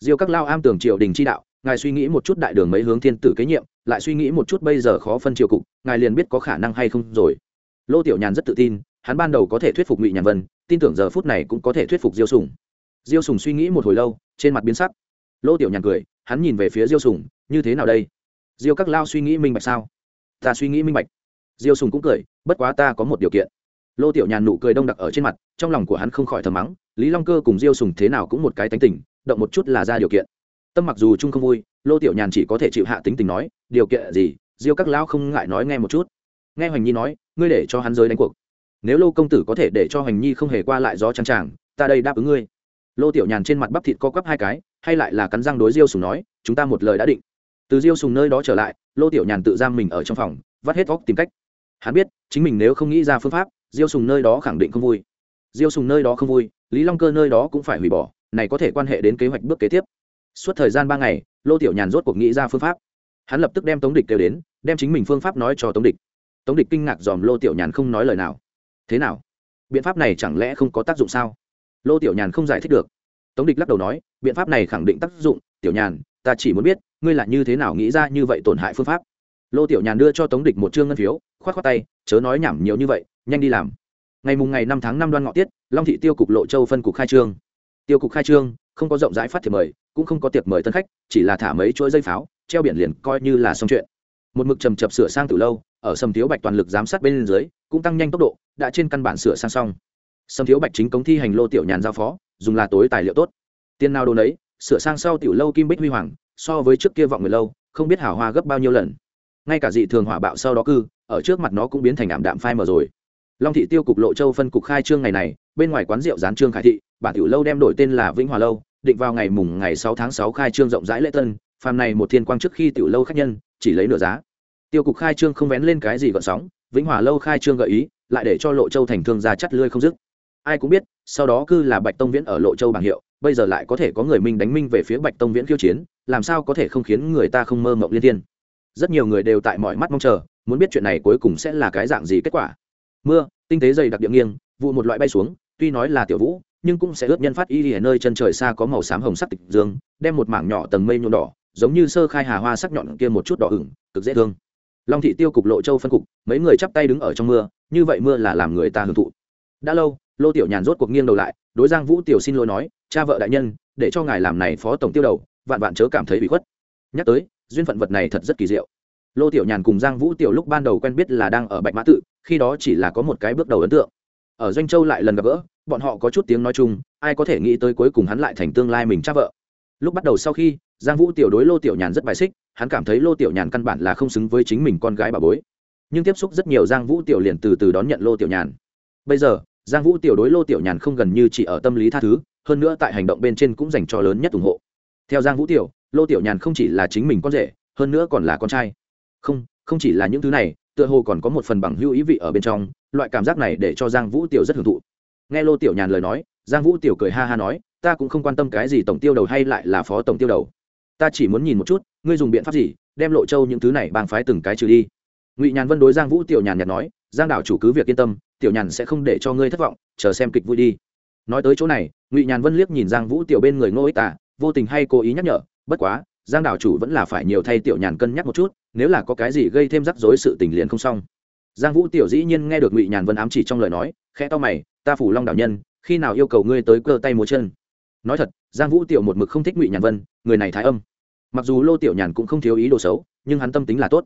diêu các lao am tưởng triều đình chi đạo ngài suy nghĩ một chút đại đường mấy hướng thiên tử kế nhiệm lại suy nghĩ một chút bây giờ khó phân triều cục ngài liền biết có khả năng hay không rồi lô tiểu nhàn rất tự tin hắn ban đầu có thể thuyết phục ngụy nhàn vân tin tưởng giờ phút này cũng có thể thuyết phục diêu sùng diêu sùng suy nghĩ một hồi lâu trên mặt biến sắc lô tiểu nhàn cười hắn nhìn về phía diêu sùng như thế nào đây diêu các lao suy nghĩ minh bạch sao ta suy nghĩ minh bạch diêu sùng cũng cười bất quá ta có một điều kiện lô tiểu nhàn nụ cười đông đặc ở trên mặt, trong lòng của hắn không khỏi thầm mắng, lý long cơ cùng diêu sùng thế nào cũng một cái tánh tình, động một chút là ra điều kiện. Tâm mặc dù chung không vui, lô tiểu nhàn chỉ có thể chịu hạ tính tình nói, điều kiện gì? Diêu các lão không ngại nói nghe một chút. Nghe hoành nhi nói, ngươi để cho hắn rơi đánh cuộc. Nếu lô công tử có thể để cho hoành nhi không hề qua lại gió trăng tràng, ta đây đáp ứng ngươi. Lô tiểu nhàn trên mặt bắp thịt co quắp hai cái, hay lại là cắn răng đối diêu sùng nói, chúng ta một lời đã định. Từ diêu sùng nơi đó trở lại, lô tiểu nhàn tự giam mình ở trong phòng, vắt hết óc tìm cách. Hắn biết, chính mình nếu không nghĩ ra phương pháp diêu sùng nơi đó khẳng định không vui. Diêu sùng nơi đó không vui, lý long cơ nơi đó cũng phải hủy bỏ, này có thể quan hệ đến kế hoạch bước kế tiếp. Suốt thời gian ba ngày, lô tiểu nhàn rốt cuộc nghĩ ra phương pháp. Hắn lập tức đem tống địch kêu đến, đem chính mình phương pháp nói cho tống địch. Tống địch kinh ngạc dòm lô tiểu nhàn không nói lời nào. Thế nào? Biện pháp này chẳng lẽ không có tác dụng sao? Lô tiểu nhàn không giải thích được. Tống địch lắc đầu nói, biện pháp này khẳng định tác dụng, tiểu nhàn, ta chỉ muốn biết, ngươi là như thế nào nghĩ ra như vậy tổn hại phương pháp. Lô tiểu nhàn đưa cho tống địch một chương ngân phiếu k h o á t k h o á tay, chớ nói nhảm nhiều như vậy nhanh đi làm. Ngày mùng ngày năm tháng năm đoan ngọ tiết long thị tiêu cục lộ châu phân cục khai trương. Tiêu cục khai trương không có rộng rãi phát thiệp mời cũng không có tiệc mời tân khách chỉ là thả mấy chuỗi dây pháo treo biển liền coi như là xong chuyện. Một mực trầm chập sửa sang từ lâu ở sầm thiếu bạch toàn lực giám sát bên dưới cũng tăng nhanh tốc độ đã trên căn bản sửa sang xong. Sầm thiếu bạch chính cống thi hành lô tiểu nhàn giao phó dùng là tối tài liệu tốt. Tiền nào đồ nấy, sửa sang sau tiểu lâu kim bích huy hoàng so với trước kia vọng người lâu không biết hào hoa gấp bao nhiêu lần. Ngay cả dị thường hỏa bạo sau đó cư ở trước mặt nó cũng biến thành ảm đạm phai mờ rồi long thị tiêu cục lộ châu phân cục khai trương ngày này, bên ngoài quán rượu gián trương khải thị, bản tiểu lâu đem đổi tên là vĩnh hòa lâu, định vào ngày mùng ngày sáu tháng sáu khai trương rộng rãi lễ tân, phàm này một thiên quang trước khi tiểu lâu khách nhân, chỉ lấy nửa giá. Tiêu cục khai trương không vén lên cái gì gọn sóng, vĩnh hòa lâu khai trương gợi ý, lại để cho lộ châu thành thương gia chắt lươi không dứt. Ai cũng biết, sau đó cứ là bạch tông viễn ở lộ châu bảng hiệu, bây giờ lại có thể có người minh đánh minh về phía bạch tông viễn khiêu chiến, làm sao có thể không khiến người ta không mơ mộng liên thiên. Rất nhiều người đều tại mọi mắt mong chờ, muốn biết chuyện này cuối cùng sẽ là cái dạng gì kết quả mưa, tinh tế dày đặc địa nghiêng, vụ một loại bay xuống, tuy nói là tiểu vũ, nhưng cũng sẽ ướt nhân phát y ở nơi chân trời xa có màu xám hồng sắc tịch dương, đem một mảng nhỏ tầng mây nhuộm đỏ, giống như sơ khai hà hoa sắc nhọn kia một chút đỏ ửng, cực dễ thương. Long thị tiêu cục lộ châu phân cục, mấy người chắp tay đứng ở trong mưa, như vậy mưa là làm người ta hưởng thụ. Đã lâu, lô tiểu nhàn rốt cuộc nghiêng đầu lại, đối giang vũ tiểu xin lỗi nói, cha vợ đại nhân, để cho ngài làm này phó tổng tiêu đầu, vạn vạn chớ cảm thấy bị khuất. Nhắc tới, duyên phận vật này thật rất kỳ diệu. Lô tiểu nhàn cùng giang vũ tiểu lúc ban đầu quen biết là đang ở bạch mã tự khi đó chỉ là có một cái bước đầu ấn tượng. Ở doanh châu lại lần gặp gỡ, bọn họ có chút tiếng nói chung, ai có thể nghĩ tới cuối cùng hắn lại thành tương lai mình cha vợ. Lúc bắt đầu sau khi, giang vũ tiểu đối lô tiểu nhàn rất bài xích, hắn cảm thấy lô tiểu nhàn căn bản là không xứng với chính mình con gái bà bối. Nhưng tiếp xúc rất nhiều giang vũ tiểu liền từ từ đón nhận lô tiểu nhàn. Bây giờ, giang vũ tiểu đối lô tiểu nhàn không gần như chỉ ở tâm lý tha thứ, hơn nữa tại hành động bên trên cũng dành cho lớn nhất ủng hộ. Theo giang vũ tiểu, lô tiểu nhàn không chỉ là chính mình con rể, hơn nữa còn là con trai. Không không chỉ là những thứ này tựa hồ còn có một phần bằng hữu ý vị ở bên trong, loại cảm giác này để cho giang vũ tiểu rất hưởng thụ. Nghe lô tiểu nhàn lời nói, giang vũ tiểu cười ha ha nói, ta cũng không quan tâm cái gì tổng tiêu đầu hay lại là phó tổng tiêu đầu. Ta chỉ muốn nhìn một chút, ngươi dùng biện pháp gì, đem lộ châu những thứ này bang phái từng cái trừ đi. Ngụy nhàn vân đối giang vũ tiểu nhàn nhạt nói, giang đảo chủ cứ việc yên tâm, tiểu nhàn sẽ không để cho ngươi thất vọng, chờ xem kịch vui đi. Nói tới chỗ này, ngụy nhàn vân liếc nhìn giang vũ tiểu bên người ngô ích tả vô tình hay cố ý nhắc nhở, bất quá, giang đảo chủ vẫn là phải nhiều thay tiểu nhàn cân nhắc một chút nếu là có cái gì gây thêm rắc rối sự tình liền không xong. Giang vũ tiểu dĩ nhiên nghe được ngụy nhàn vân ám chỉ trong lời nói, khẽ to mày, ta phủ long đạo nhân, khi nào yêu cầu ngươi tới cơ tay múa chân? Nói thật, giang vũ tiểu một mực không thích ngụy nhàn vân, người này thái âm. Mặc dù lô tiểu nhàn cũng không thiếu ý đồ xấu, nhưng hắn tâm tính là tốt.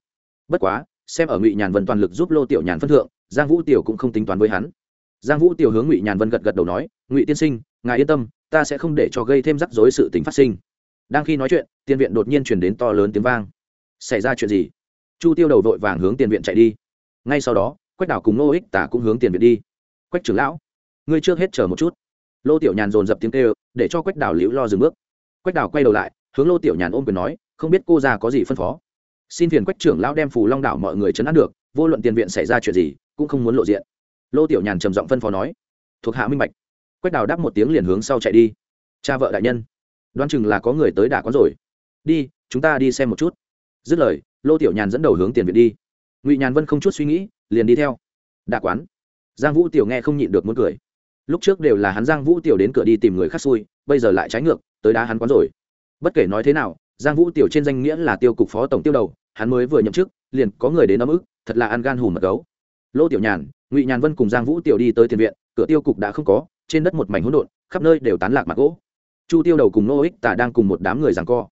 Bất quá, xem ở ngụy nhàn vân toàn lực giúp lô tiểu nhàn phân thượng, giang vũ tiểu cũng không tính toán với hắn. Giang vũ tiểu hướng ngụy nhàn vân gật gật đầu nói, ngụy tiên sinh, ngài yên tâm, ta sẽ không để cho gây thêm rắc rối sự tính phát sinh. Đang khi nói chuyện tiên viện đột nhiên chuyển đến to lớn tiếng vang xảy ra chuyện gì? Chu tiêu đầu vội vàng hướng tiền viện chạy đi. Ngay sau đó, quách đảo cùng nô ích tả cũng hướng tiền viện đi. Quách trưởng lão, ngươi trước hết chờ một chút. Lô tiểu nhàn dồn dập tiếng kêu, để cho quách đảo liễu lo dừng bước. Quách đảo quay đầu lại, hướng lô tiểu nhàn ôm quyền nói, không biết cô già có gì phân phó? Xin phiền quách trưởng lão đem phù long đảo mọi người chấn áp được, vô luận tiền viện xảy ra chuyện gì, cũng không muốn lộ diện. Lô tiểu nhàn trầm giọng phân phó nói, thuộc hạ minh bạch. Quách đào đáp một tiếng liền hướng sau chạy đi. Cha vợ đại nhân, đoán chừng là có người tới đả quán rồi. Đi, chúng ta đi xem một chút dứt lời, lô tiểu nhàn dẫn đầu hướng tiền viện đi. Ngụy nhàn vân không chút suy nghĩ, liền đi theo. Đa quán. Giang vũ tiểu nghe không nhịn được muốn cười. Lúc trước đều là hắn giang vũ tiểu đến cửa đi tìm người khác xui, bây giờ lại trái ngược, tới đá hắn quán rồi. Bất kể nói thế nào, giang vũ tiểu trên danh nghĩa là tiêu cục phó tổng tiêu đầu, hắn mới vừa nhậm chức, liền có người đến ấm ức, thật là ăn gan hùm mật gấu. Lô tiểu nhàn, ngụy nhàn vân cùng giang vũ tiểu đi tới tiền viện, cửa tiêu cục đã không có, trên đất một mảnh hỗn độn, khắp nơi đều tán lạc mặt gỗ. Chu tiêu đầu cùng nô ích tả đang cùng một đám người rằng co.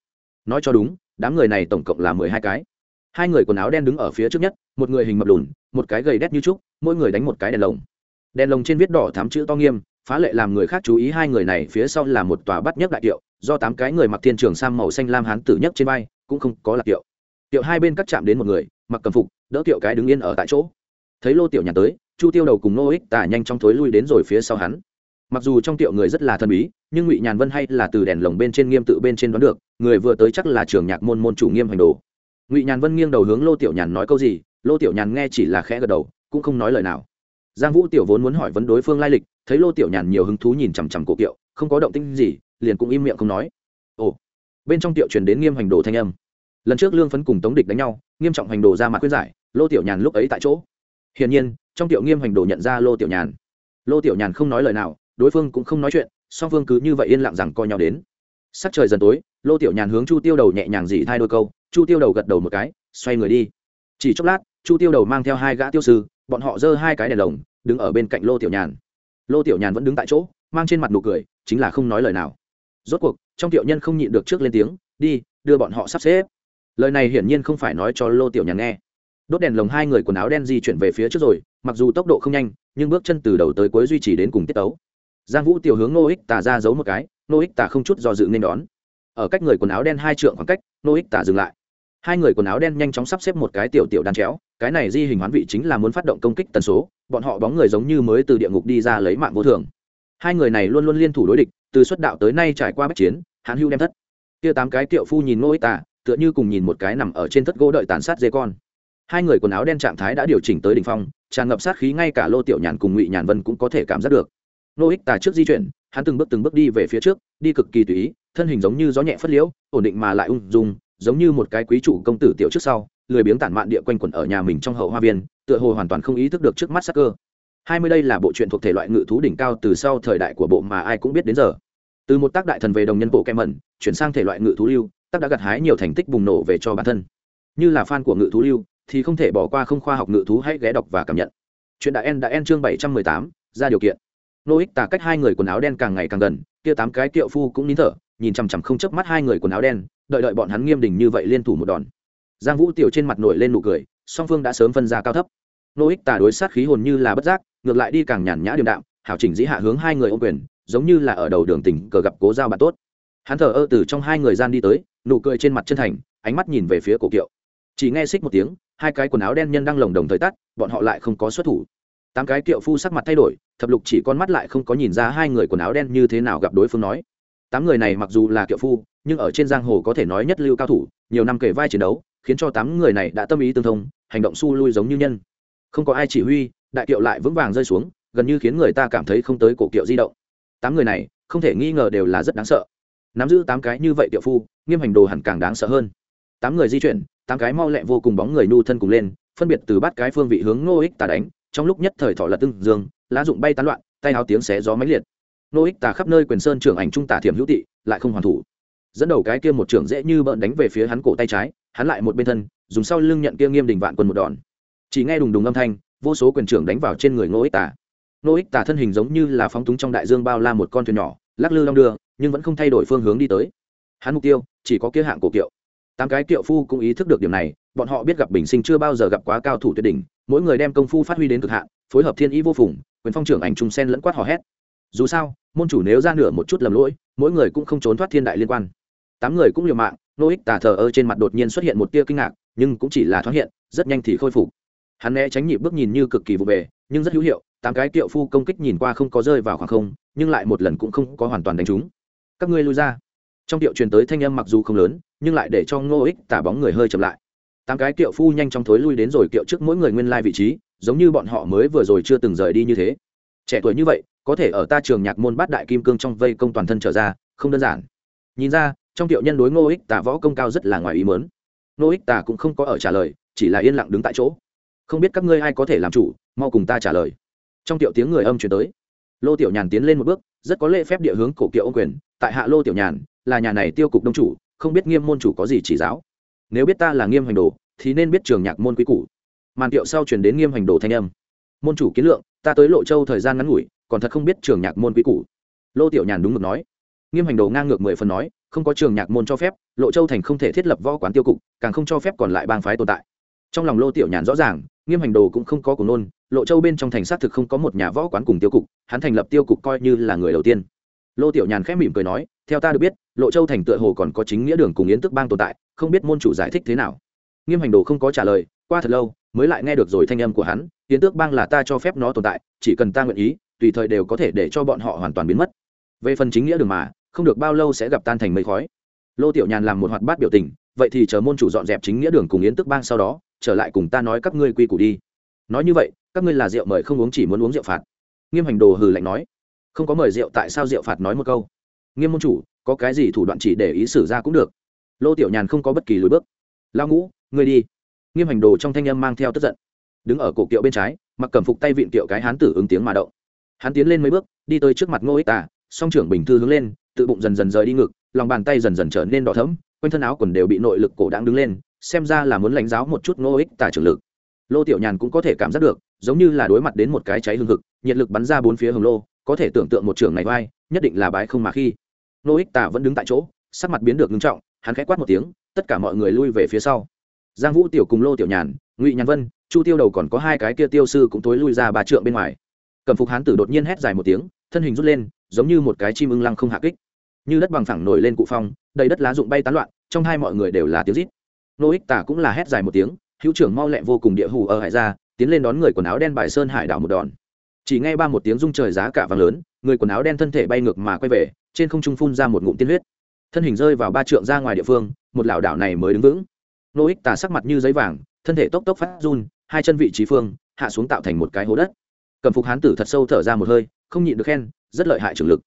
Nói cho đúng đám người này tổng cộng là mười hai cái. Hai người quần áo đen đứng ở phía trước nhất, một người hình mập lùn, một cái gầy đét như trúc, mỗi người đánh một cái đèn lồng. Đèn lồng trên viết đỏ thám chữ to nghiêm, phá lệ làm người khác chú ý hai người này phía sau là một tòa bắt nhất đại kiệu do tám cái người mặc thiên trường sam màu xanh lam hán tử nhất trên vai, cũng không có lạc kiệu kiệu hai bên cắt chạm đến một người, mặc cầm phục, đỡ kiệu cái đứng yên ở tại chỗ. Thấy lô tiểu nhà tới, chu tiêu đầu cùng nô ích tả nhanh trong thối lui đến rồi phía sau hắn mặc dù trong tiệu người rất là thần bí, nhưng ngụy nhàn vân hay là từ đèn lồng bên trên nghiêm tự bên trên đoán được, người vừa tới chắc là trường nhạc môn môn chủ nghiêm hành đồ. Ngụy nhàn vân nghiêng đầu hướng lô tiểu nhàn nói câu gì, lô tiểu nhàn nghe chỉ là khẽ gật đầu, cũng không nói lời nào. Giang vũ tiểu vốn muốn hỏi vấn đối phương lai lịch, thấy lô tiểu nhàn nhiều hứng thú nhìn chằm chằm cổ kiệu, không có động tinh gì, liền cũng im miệng không nói. Ồ. Bên trong tiệu truyền đến nghiêm hành đồ thanh âm. Lần trước lương phấn cùng tống địch đánh nhau, nghiêm trọng hành đồ ra mặt khuyên giải, lô tiểu nhàn lúc ấy tại chỗ. Hiển nhiên, trong tiệu nghiêm hành đồ nhận ra lô tiểu nhàn. Lô tiểu nhàn không nói lời nào đối phương cũng không nói chuyện, song phương cứ như vậy yên lặng rằng coi nhau đến. Sắc trời dần tối, lô tiểu nhàn hướng chu tiêu đầu nhẹ nhàng dỉ thai đôi câu, chu tiêu đầu gật đầu một cái, xoay người đi. Chỉ chốc lát, chu tiêu đầu mang theo hai gã tiêu sư, bọn họ giơ hai cái đèn lồng, đứng ở bên cạnh lô tiểu nhàn. Lô tiểu nhàn vẫn đứng tại chỗ, mang trên mặt nụ cười, chính là không nói lời nào. Rốt cuộc, trong tiểu nhân không nhịn được trước lên tiếng, đi, đưa bọn họ sắp xếp. Lời này hiển nhiên không phải nói cho lô tiểu nhàn nghe. Đốt đèn lồng hai người quần áo đen di chuyển về phía trước rồi, mặc dù tốc độ không nhanh, nhưng bước chân từ đầu tới cuối duy trì đến cùng tiết tấu giang vũ tiểu hướng nô ích tà ra giấu một cái nô ích tà không chút do dự nên đón. Ở cách người quần áo đen hai trượng khoảng cách nô ích tà dừng lại. Hai người quần áo đen nhanh chóng sắp xếp một cái tiểu tiểu đan chéo, cái này di hình hoán vị chính là muốn phát động công kích tần số, bọn họ bóng người giống như mới từ địa ngục đi ra lấy mạng vô thường. Hai người này luôn luôn liên thủ đối địch, từ xuất đạo tới nay trải qua bách chiến, hãn hưu đem thất. Kia tám cái tiểu phu nhìn ngô ích tả tựa như cùng nhìn một cái nằm ở trên thất gỗ đợi tàn sát dê con. Hai người quần áo đen trạng thái đã điều chỉnh tới đỉnh phong, tràn ngập sát khí ngay cả lô tiểu nhàn cùng ngụy nhàn vân cũng có thể cảm giác được nô ích tà trước di chuyển, hắn từng bước từng bước đi về phía trước, đi cực kỳ tùy ý, thân hình giống như gió nhẹ phất liễu, ổn định mà lại ung dung, giống như một cái quý chủ công tử tiểu trước sau, lười biếng tản mạn địa quanh quẩn ở nhà mình trong hậu hoa viên, tựa hồ hoàn toàn không ý thức được trước mắt sắc cơ. Hai mươi đây là bộ truyện thuộc thể loại ngự thú đỉnh cao từ sau thời đại của bộ mà ai cũng biết đến giờ. Từ một tác đại thần về đồng nhân bộ kem mẩn, chuyển sang thể loại ngự thú lưu, tác đã gặt hái nhiều thành tích bùng nổ về cho bản thân. Như là fan của ngự thú lưu, thì không thể bỏ qua không khoa học ngự thú hãy ghé đọc và cảm nhận. Chuyện đã en đã en chương bảy trăm mười tám, ra điều kiện nô ích tà cách hai người quần áo đen càng ngày càng gần, kia tám cái tiệu phu cũng nín thở, nhìn chằm chằm không chớp mắt hai người quần áo đen, đợi đợi bọn hắn nghiêm đình như vậy liên thủ một đòn. Giang vũ tiểu trên mặt nổi lên nụ cười, song phương đã sớm phân ra cao thấp. Nô ích tà đối sát khí hồn như là bất giác, ngược lại đi càng nhàn nhã điềm đạm, hảo chỉnh dĩ hạ hướng hai người ô quyền, giống như là ở đầu đường tỉnh cờ gặp cố giao bạn tốt. Hắn thở ơ từ trong hai người gian đi tới, nụ cười trên mặt chân thành, ánh mắt nhìn về phía cổ kiệu. Chỉ nghe xích một tiếng, hai cái quần áo đen nhân đang lồng đồng thời tắt, bọn họ lại không có xuất thủ tám cái kiệu phu sắc mặt thay đổi, thập lục chỉ con mắt lại không có nhìn ra hai người quần áo đen như thế nào gặp đối phương nói. Tám người này mặc dù là kiệu phu, nhưng ở trên giang hồ có thể nói nhất lưu cao thủ, nhiều năm kể vai chiến đấu, khiến cho tám người này đã tâm ý tương thông, hành động su lui giống như nhân. Không có ai chỉ huy, đại kiệu lại vững vàng rơi xuống, gần như khiến người ta cảm thấy không tới cổ kiệu di động. Tám người này, không thể nghi ngờ đều là rất đáng sợ. Nắm giữ tám cái như vậy kiệu phu, nghiêm hành đồ hẳn càng đáng sợ hơn. Tám người di chuyển, tám cái mau lẹ vô cùng bóng người nu thân cùng lên, phân biệt từ bát cái phương vị hướng ngô ích tà đánh trong lúc nhất thời thọ lật tưng dương, lá dụng bay tán loạn, tay áo tiếng xé gió máy liệt. Nô ích tà khắp nơi quyền sơn trưởng ảnh trung tả thiểm hữu tị, lại không hoàn thủ. Dẫn đầu cái kia một trưởng dễ như bợn đánh về phía hắn cổ tay trái, hắn lại một bên thân, dùng sau lưng nhận kia nghiêm đình vạn quân một đòn. Chỉ nghe đùng đùng âm thanh, vô số quyền trưởng đánh vào trên người nô ích tà. Nô ích tà thân hình giống như là phóng túng trong đại dương bao la một con thuyền nhỏ, lắc lư long đưa, nhưng vẫn không thay đổi phương hướng đi tới. Hắn mục tiêu, chỉ có kia hạng cổ kiệu. Tám cái kiệu phu cũng ý thức được điểm này, bọn họ biết gặp bình sinh chưa bao giờ gặp quá cao thủ tuyệt đỉnh mỗi người đem công phu phát huy đến cực hạn, phối hợp thiên ý vô phùng, quyền phong trưởng ảnh trùng sen lẫn quát hò hét. Dù sao, môn chủ nếu ra nửa một chút lầm lỗi, mỗi người cũng không trốn thoát thiên đại liên quan. Tám người cũng liều mạng, nô ích tà thờ ơ trên mặt đột nhiên xuất hiện một tia kinh ngạc, nhưng cũng chỉ là thoáng hiện, rất nhanh thì khôi phục. Hắn né tránh nhịp bước nhìn như cực kỳ vụ về, nhưng rất hữu hiệu, tám cái tiệu phu công kích nhìn qua không có rơi vào khoảng không, nhưng lại một lần cũng không có hoàn toàn đánh trúng. Các ngươi lui ra. Trong tiệu truyền tới thanh âm mặc dù không lớn, nhưng lại để cho ngô ích tả bóng người hơi chậm lại tám cái kiệu phu nhanh chóng thối lui đến rồi kiệu trước mỗi người nguyên lai vị trí, giống như bọn họ mới vừa rồi chưa từng rời đi như thế. Trẻ tuổi như vậy, có thể ở ta trường nhạc môn bát đại kim cương trong vây công toàn thân trở ra, không đơn giản. Nhìn ra, trong tiệu nhân đối ngô ích tả võ công cao rất là ngoài ý mớn ngô ích tả cũng không có ở trả lời, chỉ là yên lặng đứng tại chỗ. Không biết các ngươi ai có thể làm chủ, mau cùng ta trả lời. Trong tiệu tiếng người âm chuyển tới. Lô tiểu nhàn tiến lên một bước, rất có lễ phép địa hướng cổ kiệu ô quyền. Tại hạ lô tiểu nhàn, là nhà này tiêu cục đông chủ, không biết nghiêm môn chủ có gì chỉ giáo nếu biết ta là nghiêm hành đồ, thì nên biết trường nhạc môn quý cũ màn kiệu sau chuyển đến nghiêm hành đồ thanh âm. Môn chủ kiến lượng, ta tới lộ châu thời gian ngắn ngủi, còn thật không biết trường nhạc môn quý cũ lô tiểu nhàn đúng mực nói. Nghiêm hành đồ ngang ngược mười phần nói, không có trường nhạc môn cho phép, lộ châu thành không thể thiết lập võ quán tiêu cục, càng không cho phép còn lại bang phái tồn tại. Trong lòng lô tiểu nhàn rõ ràng, nghiêm hành đồ cũng không có cùng nôn, lộ châu bên trong thành xác thực không có một nhà võ quán cùng tiêu cục, hắn thành lập tiêu cục coi như là người đầu tiên. Lô tiểu nhàn khẽ mỉm cười nói theo ta được biết, lộ châu thành tựa hồ còn có chính nghĩa đường cùng yến tức bang tồn tại, không biết môn chủ giải thích thế nào. Nghiêm hành đồ không có trả lời, qua thật lâu, mới lại nghe được rồi thanh âm của hắn, yến tước bang là ta cho phép nó tồn tại, chỉ cần ta nguyện ý, tùy thời đều có thể để cho bọn họ hoàn toàn biến mất. Về phần chính nghĩa đường mà, không được bao lâu sẽ gặp tan thành mây khói. Lô tiểu nhàn làm một hoạt bát biểu tình, vậy thì chờ môn chủ dọn dẹp chính nghĩa đường cùng yến tước bang sau đó, trở lại cùng ta nói các ngươi quy củ đi. Nói như vậy, các ngươi là rượu mời không uống chỉ muốn uống rượu phạt. Nghiêm hành đồ hừ lạnh nói, không có mời rượu tại sao rượu phạt nói một câu? Nghiêm môn chủ, có cái gì thủ đoạn chỉ để ý xử ra cũng được. Lô tiểu nhàn không có bất kỳ lối bước. Lao ngũ, ngươi đi. Nghiêm hành đồ trong thanh âm mang theo tức giận. Đứng ở cổ kiệu bên trái, mặc cầm phục tay vịn kiệu cái hán tử ứng tiếng mà động. Hắn tiến lên mấy bước, đi tới trước mặt ngô ích tà, song trưởng bình thư hướng lên, tự bụng dần dần rời đi ngực, lòng bàn tay dần dần trở nên đỏ thấm quanh thân áo quần đều bị nội lực cổ đáng đứng lên, xem ra là muốn lãnh giáo một chút ngô ích tà trưởng lực. Lô tiểu nhàn cũng có thể cảm giác được, giống như là đối mặt đến một cái cháy hương thực nhiệt lực bắn ra bốn phía hồng lô có thể tưởng tượng một trưởng này vai, nhất định là bái không mà khi. Nô ích tả vẫn đứng tại chỗ, sắc mặt biến được ngưng trọng, hắn khẽ quát một tiếng, tất cả mọi người lui về phía sau. Giang vũ tiểu cùng lô tiểu nhàn, ngụy nhàn vân, chu tiêu đầu còn có hai cái kia tiêu sư cũng tối lui ra ba trượng bên ngoài. Cầm phục hán tử đột nhiên hét dài một tiếng, thân hình rút lên, giống như một cái chim ưng lăng không hạ kích. Như đất bằng phẳng nổi lên cụ phong, đầy đất lá rụng bay tán loạn, trong hai mọi người đều là tiếng rít. Nô ích tả cũng là hét dài một tiếng, hữu trưởng mau lẹ vô cùng địa hù ở hải ra, tiến lên đón người quần áo đen bài sơn hải đảo một đòn chỉ nghe ba một tiếng rung trời giá cả vàng lớn, người quần áo đen thân thể bay ngược mà quay về, trên không trung phun ra một ngụm tiên huyết. Thân hình rơi vào ba trượng ra ngoài địa phương, một lảo đảo này mới đứng vững. Nô ích tà sắc mặt như giấy vàng, thân thể tốc tốc phát run, hai chân vị trí phương, hạ xuống tạo thành một cái hố đất. Cầm phục hán tử thật sâu thở ra một hơi, không nhịn được khen, rất lợi hại trường lực.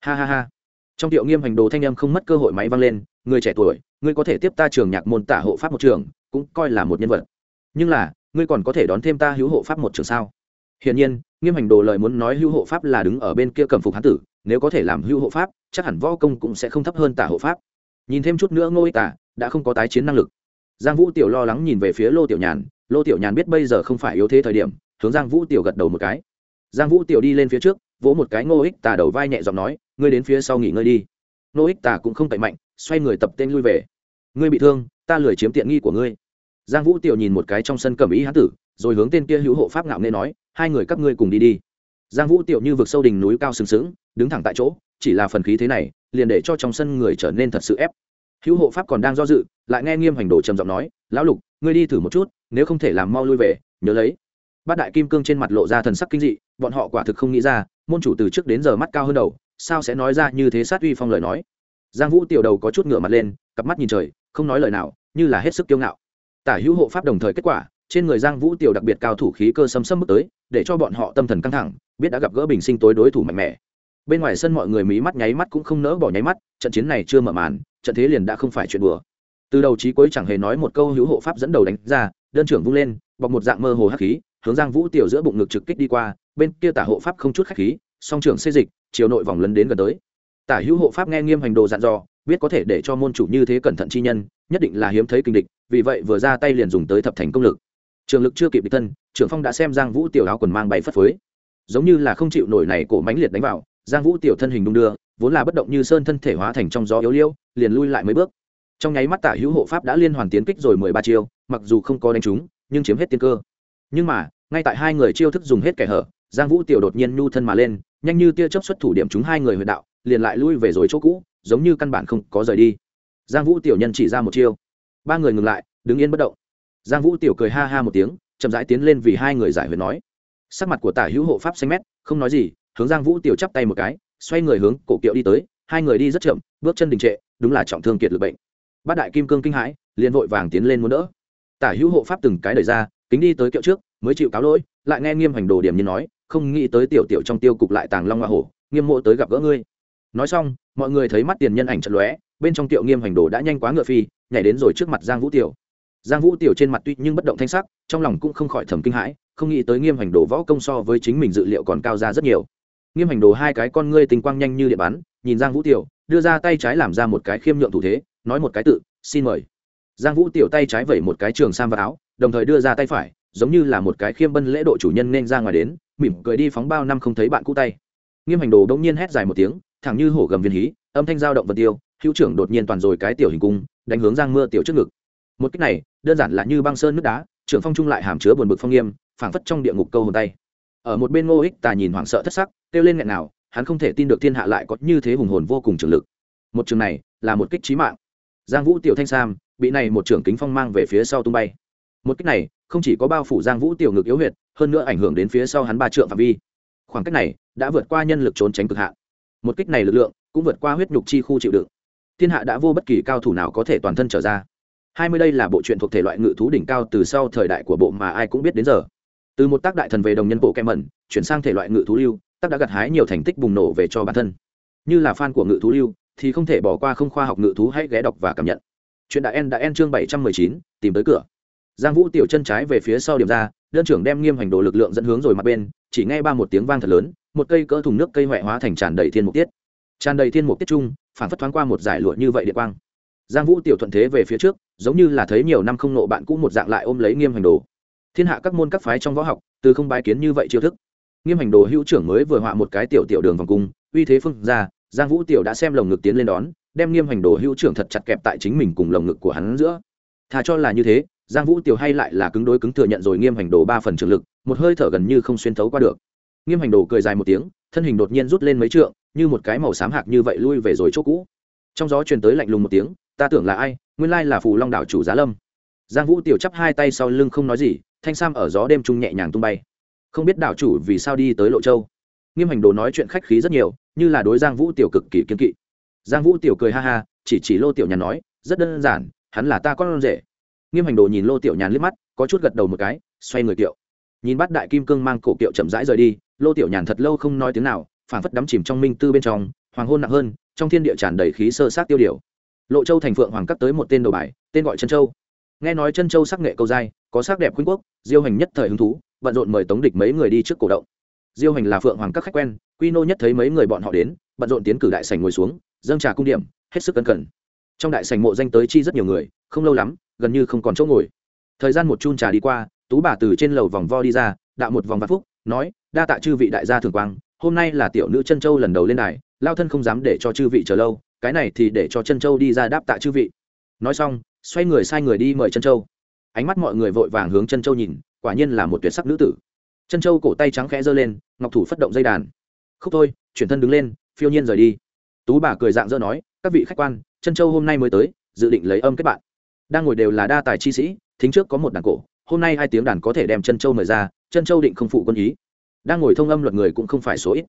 Ha ha ha. Trong tiệu nghiêm hành đồ thanh em không mất cơ hội máy văng lên, người trẻ tuổi, ngươi có thể tiếp ta trường nhạc môn tả hộ pháp một trường, cũng coi là một nhân vật. Nhưng là, ngươi còn có thể đón thêm ta hữu hộ pháp một trường sao? Hiển nhiên, nghiêm hành đồ lời muốn nói hưu hộ pháp là đứng ở bên kia cầm phục hán tử, nếu có thể làm hưu hộ pháp, chắc hẳn võ công cũng sẽ không thấp hơn tả hộ pháp. Nhìn thêm chút nữa ngô ích tả, đã không có tái chiến năng lực. Giang vũ tiểu lo lắng nhìn về phía lô tiểu nhàn, lô tiểu nhàn biết bây giờ không phải yếu thế thời điểm, hướng giang vũ tiểu gật đầu một cái. Giang vũ tiểu đi lên phía trước, vỗ một cái ngô ích tả đầu vai nhẹ giọng nói, ngươi đến phía sau nghỉ ngơi đi. Ngô ích tả cũng không tệ mạnh, xoay người tập tên lui về. Ngươi bị thương, ta lười chiếm tiện nghi của ngươi. Giang vũ tiểu nhìn một cái trong sân cầm ý hán tử rồi hướng tên kia hữu hộ pháp ngạo nên nói, hai người các ngươi cùng đi đi. Giang vũ tiểu như vực sâu đỉnh núi cao sừng sững, đứng thẳng tại chỗ, chỉ là phần khí thế này, liền để cho trong sân người trở nên thật sự ép. Hữu hộ pháp còn đang do dự, lại nghe nghiêm hành đồ trầm giọng nói, lão lục, ngươi đi thử một chút, nếu không thể làm mau lui về, nhớ lấy. Bát đại kim cương trên mặt lộ ra thần sắc kinh dị, bọn họ quả thực không nghĩ ra, môn chủ từ trước đến giờ mắt cao hơn đầu, sao sẽ nói ra như thế sát uy phong lời nói. Giang vũ tiểu đầu có chút ngửa mặt lên, cặp mắt nhìn trời, không nói lời nào, như là hết sức kiêu ngạo. Tả hữu hộ pháp đồng thời kết quả trên người giang vũ tiểu đặc biệt cao thủ khí cơ sấm sấm bước tới, để cho bọn họ tâm thần căng thẳng, biết đã gặp gỡ bình sinh tối đối thủ mạnh mẽ. Bên ngoài sân mọi người mí mắt nháy mắt cũng không nỡ bỏ nháy mắt, trận chiến này chưa mở màn, trận thế liền đã không phải chuyện đùa. Từ đầu chí cuối chẳng hề nói một câu hữu hộ pháp dẫn đầu đánh ra, đơn trưởng vung lên, bọc một dạng mơ hồ hắc khí, hướng giang vũ tiểu giữa bụng ngực trực kích đi qua, bên kia tả hộ pháp không chút khách khí, song trưởng xây dịch, chiều nội vòng lấn đến gần tới. Tả hữu hộ pháp nghe nghiêm hành đồ dặn dò, biết có thể để cho môn chủ như thế cẩn thận chi nhân, nhất định là hiếm thấy kinh địch, vì vậy vừa ra tay liền dùng tới thập thành công lực trường lực chưa kịp địch thân, trưởng phong đã xem giang vũ tiểu áo quần mang bay phất phới. Giống như là không chịu nổi này cổ mánh liệt đánh vào, giang vũ tiểu thân hình đung đưa, vốn là bất động như sơn thân thể hóa thành trong gió yếu liêu, liền lui lại mấy bước. Trong nháy mắt tả hữu hộ pháp đã liên hoàn tiến kích rồi mười ba chiêu, mặc dù không có đánh trúng, nhưng chiếm hết tiên cơ. Nhưng mà, ngay tại hai người chiêu thức dùng hết kẻ hở, giang vũ tiểu đột nhiên nhu thân mà lên, nhanh như tia chấp xuất thủ điểm chúng hai người huyệt đạo, liền lại lui về rồi chỗ cũ, giống như căn bản không có rời đi. Giang vũ tiểu nhân chỉ ra một chiêu. Ba người ngừng lại, đứng yên bất động giang vũ tiểu cười ha ha một tiếng, chậm rãi tiến lên vì hai người giải huyền nói. Sắc mặt của tả hữu hộ pháp xanh mét, không nói gì, hướng giang vũ tiểu chắp tay một cái, xoay người hướng cổ kiệu đi tới, hai người đi rất chậm, bước chân đình trệ, đúng là trọng thương kiệt lực bệnh. Bát đại kim cương kinh hãi, liền vội vàng tiến lên muốn đỡ. Tả hữu hộ pháp từng cái đời ra, kính đi tới kiệu trước, mới chịu cáo lỗi, lại nghe nghiêm hành đồ điểm như nói, không nghĩ tới tiểu tiểu trong tiêu cục lại tàng long hoa hổ, nghiêm mộ tới gặp gỡ ngươi. Nói xong, mọi người thấy mắt tiền nhân ảnh trận lóe, bên trong tiệu nghiêm hành đồ đã nhanh quá ngựa phi, nhảy đến rồi trước mặt giang vũ tiểu giang vũ tiểu trên mặt tuy nhưng bất động thanh sắc, trong lòng cũng không khỏi thầm kinh hãi, không nghĩ tới nghiêm hành đồ võ công so với chính mình dự liệu còn cao ra rất nhiều. Nghiêm hành đồ hai cái con ngươi tình quang nhanh như địa bắn, nhìn giang vũ tiểu, đưa ra tay trái làm ra một cái khiêm nhượng thủ thế, nói một cái tự, xin mời. Giang vũ tiểu tay trái vẩy một cái trường sam và áo, đồng thời đưa ra tay phải, giống như là một cái khiêm bân lễ độ chủ nhân nên ra ngoài đến, mỉm cười đi phóng bao năm không thấy bạn cũ tay. Nghiêm hành đồ đông nhiên hét dài một tiếng, thẳng như hổ gầm viên hí, âm thanh dao động vật tiêu, hữu trưởng đột nhiên toàn rồi cái tiểu hình cung, đánh hướng giang mưa tiểu trước ngực một cách này, đơn giản là như băng sơn nước đá, trưởng phong trung lại hàm chứa buồn bực phong nghiêm, phảng phất trong địa ngục câu hồn tay. Ở một bên ngô ích tà nhìn hoảng sợ thất sắc, kêu lên nghẹn nào, hắn không thể tin được thiên hạ lại có như thế hùng hồn vô cùng trường lực. Một trường này, là một kích trí mạng. Giang vũ tiểu thanh sam, bị này một trưởng kính phong mang về phía sau tung bay. Một kích này, không chỉ có bao phủ giang vũ tiểu ngực yếu huyệt, hơn nữa ảnh hưởng đến phía sau hắn ba trượng phạm vi. Khoảng cách này, đã vượt qua nhân lực trốn tránh cực hạn. Một kích này lực lượng, cũng vượt qua huyết nhục chi khu chịu đựng. Thiên hạ đã vô bất kỳ cao thủ nào có thể toàn thân trở ra hai mươi đây là bộ truyện thuộc thể loại ngự thú đỉnh cao từ sau thời đại của bộ mà ai cũng biết đến giờ. Từ một tác đại thần về đồng nhân bộ kem mẩn chuyển sang thể loại ngự thú lưu, tác đã gặt hái nhiều thành tích bùng nổ về cho bản thân. Như là fan của ngự thú lưu, thì không thể bỏ qua không khoa học ngự thú hãy ghé đọc và cảm nhận. Chuyện đã en đã en chương bảy trăm mười chín, tìm tới cửa. Giang vũ tiểu chân trái về phía sau điểm ra, đơn trưởng đem nghiêm hành đồ lực lượng dẫn hướng rồi mặt bên, chỉ nghe ba một tiếng vang thật lớn, một cây cỡ thùng nước cây hoại hóa thành tràn đầy thiên mục tiết. Tràn đầy thiên mục tiết trung phản phất thoáng qua một giải lụa như vậy địa quang giang vũ tiểu thuận thế về phía trước, giống như là thấy nhiều năm không nộ bạn cũ một dạng lại ôm lấy nghiêm hành đồ. Thiên hạ các môn các phái trong võ học, từ không bái kiến như vậy chiêu thức. Nghiêm hành đồ hữu trưởng mới vừa họa một cái tiểu tiểu đường vòng cung, uy thế phương ra, giang vũ tiểu đã xem lồng ngực tiến lên đón, đem nghiêm hành đồ hữu trưởng thật chặt kẹp tại chính mình cùng lồng ngực của hắn giữa. Thà cho là như thế, giang vũ tiểu hay lại là cứng đối cứng thừa nhận rồi nghiêm hành đồ ba phần trường lực, một hơi thở gần như không xuyên thấu qua được. Nghiêm hành đồ cười dài một tiếng, thân hình đột nhiên rút lên mấy trượng, như một cái màu xám hạc như vậy lui về rồi chỗ cũ. Trong gió truyền tới lạnh lùng một tiếng ta tưởng là ai, nguyên lai là phù long đảo chủ giá lâm. Giang vũ tiểu chắp hai tay sau lưng không nói gì, thanh sam ở gió đêm trung nhẹ nhàng tung bay. Không biết đảo chủ vì sao đi tới lộ châu. Nghiêm hành đồ nói chuyện khách khí rất nhiều, như là đối giang vũ tiểu cực kỳ kiên kỵ. Giang vũ tiểu cười ha ha, chỉ chỉ lô tiểu nhàn nói, rất đơn giản, hắn là ta con rể. Nghiêm hành đồ nhìn lô tiểu nhàn liếc mắt, có chút gật đầu một cái, xoay người kiệu. Nhìn bắt đại kim cương mang cổ kiệu chậm rãi rời đi, lô tiểu nhàn thật lâu không nói tiếng nào, phảng phất đắm chìm trong minh tư bên trong, hoàng hôn nặng hơn, trong thiên địa tràn đầy khí sơ sát tiêu điều lộ châu thành phượng hoàng cắt tới một tên đầu bài, tên gọi chân châu. Nghe nói chân châu sắc nghệ câu dai, có sắc đẹp khuynh quốc, diêu hành nhất thời hứng thú, bận rộn mời tống địch mấy người đi trước cổ động. Diêu hành là phượng hoàng các khách quen, quy nô nhất thấy mấy người bọn họ đến, bận rộn tiến cử đại sảnh ngồi xuống, dâng trà cung điểm, hết sức cẩn cẩn trong đại sảnh mộ danh tới chi rất nhiều người, không lâu lắm, gần như không còn chỗ ngồi. Thời gian một chun trà đi qua, tú bà từ trên lầu vòng vo đi ra, đạo một vòng vạn phúc, nói, đa tạ chư vị đại gia thường quang, hôm nay là tiểu nữ chân châu lần đầu lên đài, lao thân không dám để cho chư vị chờ lâu cái này thì để cho chân châu đi ra đáp tạ chư vị. Nói xong, xoay người sai người đi mời chân châu. Ánh mắt mọi người vội vàng hướng chân châu nhìn, quả nhiên là một tuyệt sắc nữ tử. Chân châu cổ tay trắng khẽ giơ lên, ngọc thủ phất động dây đàn. Khúc thôi, chuyển thân đứng lên, phiêu nhiên rời đi. Tú bà cười dạng dỡ nói, các vị khách quan, chân châu hôm nay mới tới, dự định lấy âm kết bạn. Đang ngồi đều là đa tài chi sĩ, thính trước có một đàn cổ, hôm nay hai tiếng đàn có thể đem chân châu mời ra, chân châu định không phụ quân ý. Đang ngồi thông âm luật người cũng không phải số ít.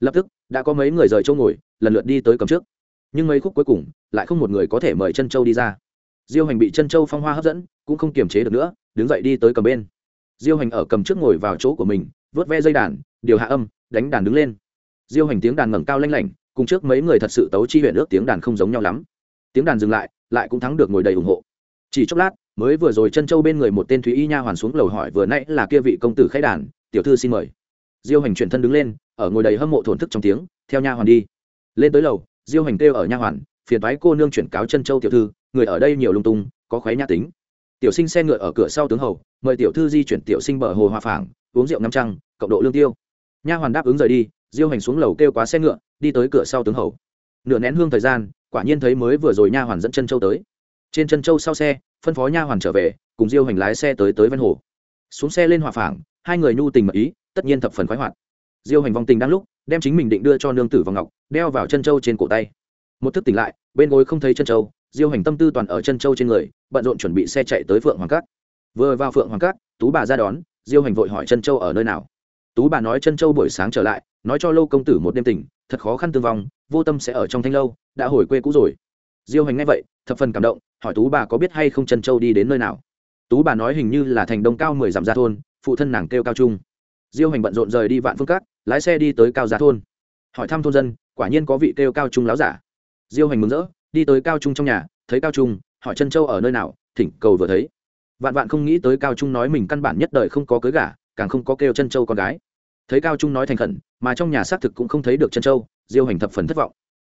Lập tức, đã có mấy người rời châu ngồi, lần lượt đi tới cầm trước nhưng mấy khúc cuối cùng lại không một người có thể mời chân châu đi ra diêu hành bị chân châu phong hoa hấp dẫn cũng không kiềm chế được nữa đứng dậy đi tới cầm bên diêu hành ở cầm trước ngồi vào chỗ của mình vớt ve dây đàn điều hạ âm đánh đàn đứng lên diêu hành tiếng đàn ngẩng cao lanh lảnh cùng trước mấy người thật sự tấu chi huyện ước tiếng đàn không giống nhau lắm tiếng đàn dừng lại lại cũng thắng được ngồi đầy ủng hộ chỉ chốc lát mới vừa rồi chân châu bên người một tên thúy y nha hoàn xuống lầu hỏi vừa nãy là kia vị công tử khai đàn tiểu thư xin mời diêu hành chuyển thân đứng lên ở ngồi đầy hâm mộ thổn thức trong tiếng theo nha hoàn đi lên tới lầu diêu hành kêu ở nha hoàn, phiền thoái cô nương chuyển cáo chân châu tiểu thư, người ở đây nhiều lung tung, có khoái nhã tính. Tiểu sinh xe ngựa ở cửa sau tướng hầu, mời tiểu thư di chuyển tiểu sinh bờ hồ hòa phảng, uống rượu năm trăng, cộng độ lương tiêu. Nha hoàn đáp ứng rời đi, diêu hành xuống lầu kêu quá xe ngựa, đi tới cửa sau tướng hầu. Nửa nén hương thời gian, quả nhiên thấy mới vừa rồi nha hoàn dẫn chân châu tới. Trên chân châu sau xe, phân phó nha hoàn trở về, cùng diêu hành lái xe tới tới ven hồ. Xuống xe lên hòa phảng, hai người nhu tình mật ý, tất nhiên thập phần khoái hoạt diêu hành vong tình đang lúc, đem chính mình định đưa cho nương tử vào ngọc, đeo vào chân châu trên cổ tay. Một thức tỉnh lại, bên gối không thấy chân châu diêu hành tâm tư toàn ở chân châu trên người, bận rộn chuẩn bị xe chạy tới phượng hoàng cát. Vừa vào phượng hoàng cát, tú bà ra đón, diêu hành vội hỏi chân châu ở nơi nào. Tú bà nói chân châu buổi sáng trở lại, nói cho lâu công tử một đêm tỉnh, thật khó khăn tương vong, vô tâm sẽ ở trong thanh lâu, đã hồi quê cũ rồi. Diêu hành nghe vậy, thập phần cảm động, hỏi tú bà có biết hay không chân châu đi đến nơi nào. Tú bà nói hình như là thành đông cao mười dặm ra thôn, phụ thân nàng kêu cao trung diêu hành bận rộn rời đi vạn phương cát lái xe đi tới cao giá thôn. Hỏi thăm thôn dân, quả nhiên có vị kêu cao trung láo giả. Diêu hành mừng rỡ, đi tới cao trung trong nhà, thấy cao trung, hỏi chân châu ở nơi nào, thỉnh cầu vừa thấy. Vạn vạn không nghĩ tới cao trung nói mình căn bản nhất đời không có cưới gả, càng không có kêu chân châu con gái. Thấy cao trung nói thành khẩn, mà trong nhà xác thực cũng không thấy được chân châu, diêu hành thập phần thất vọng.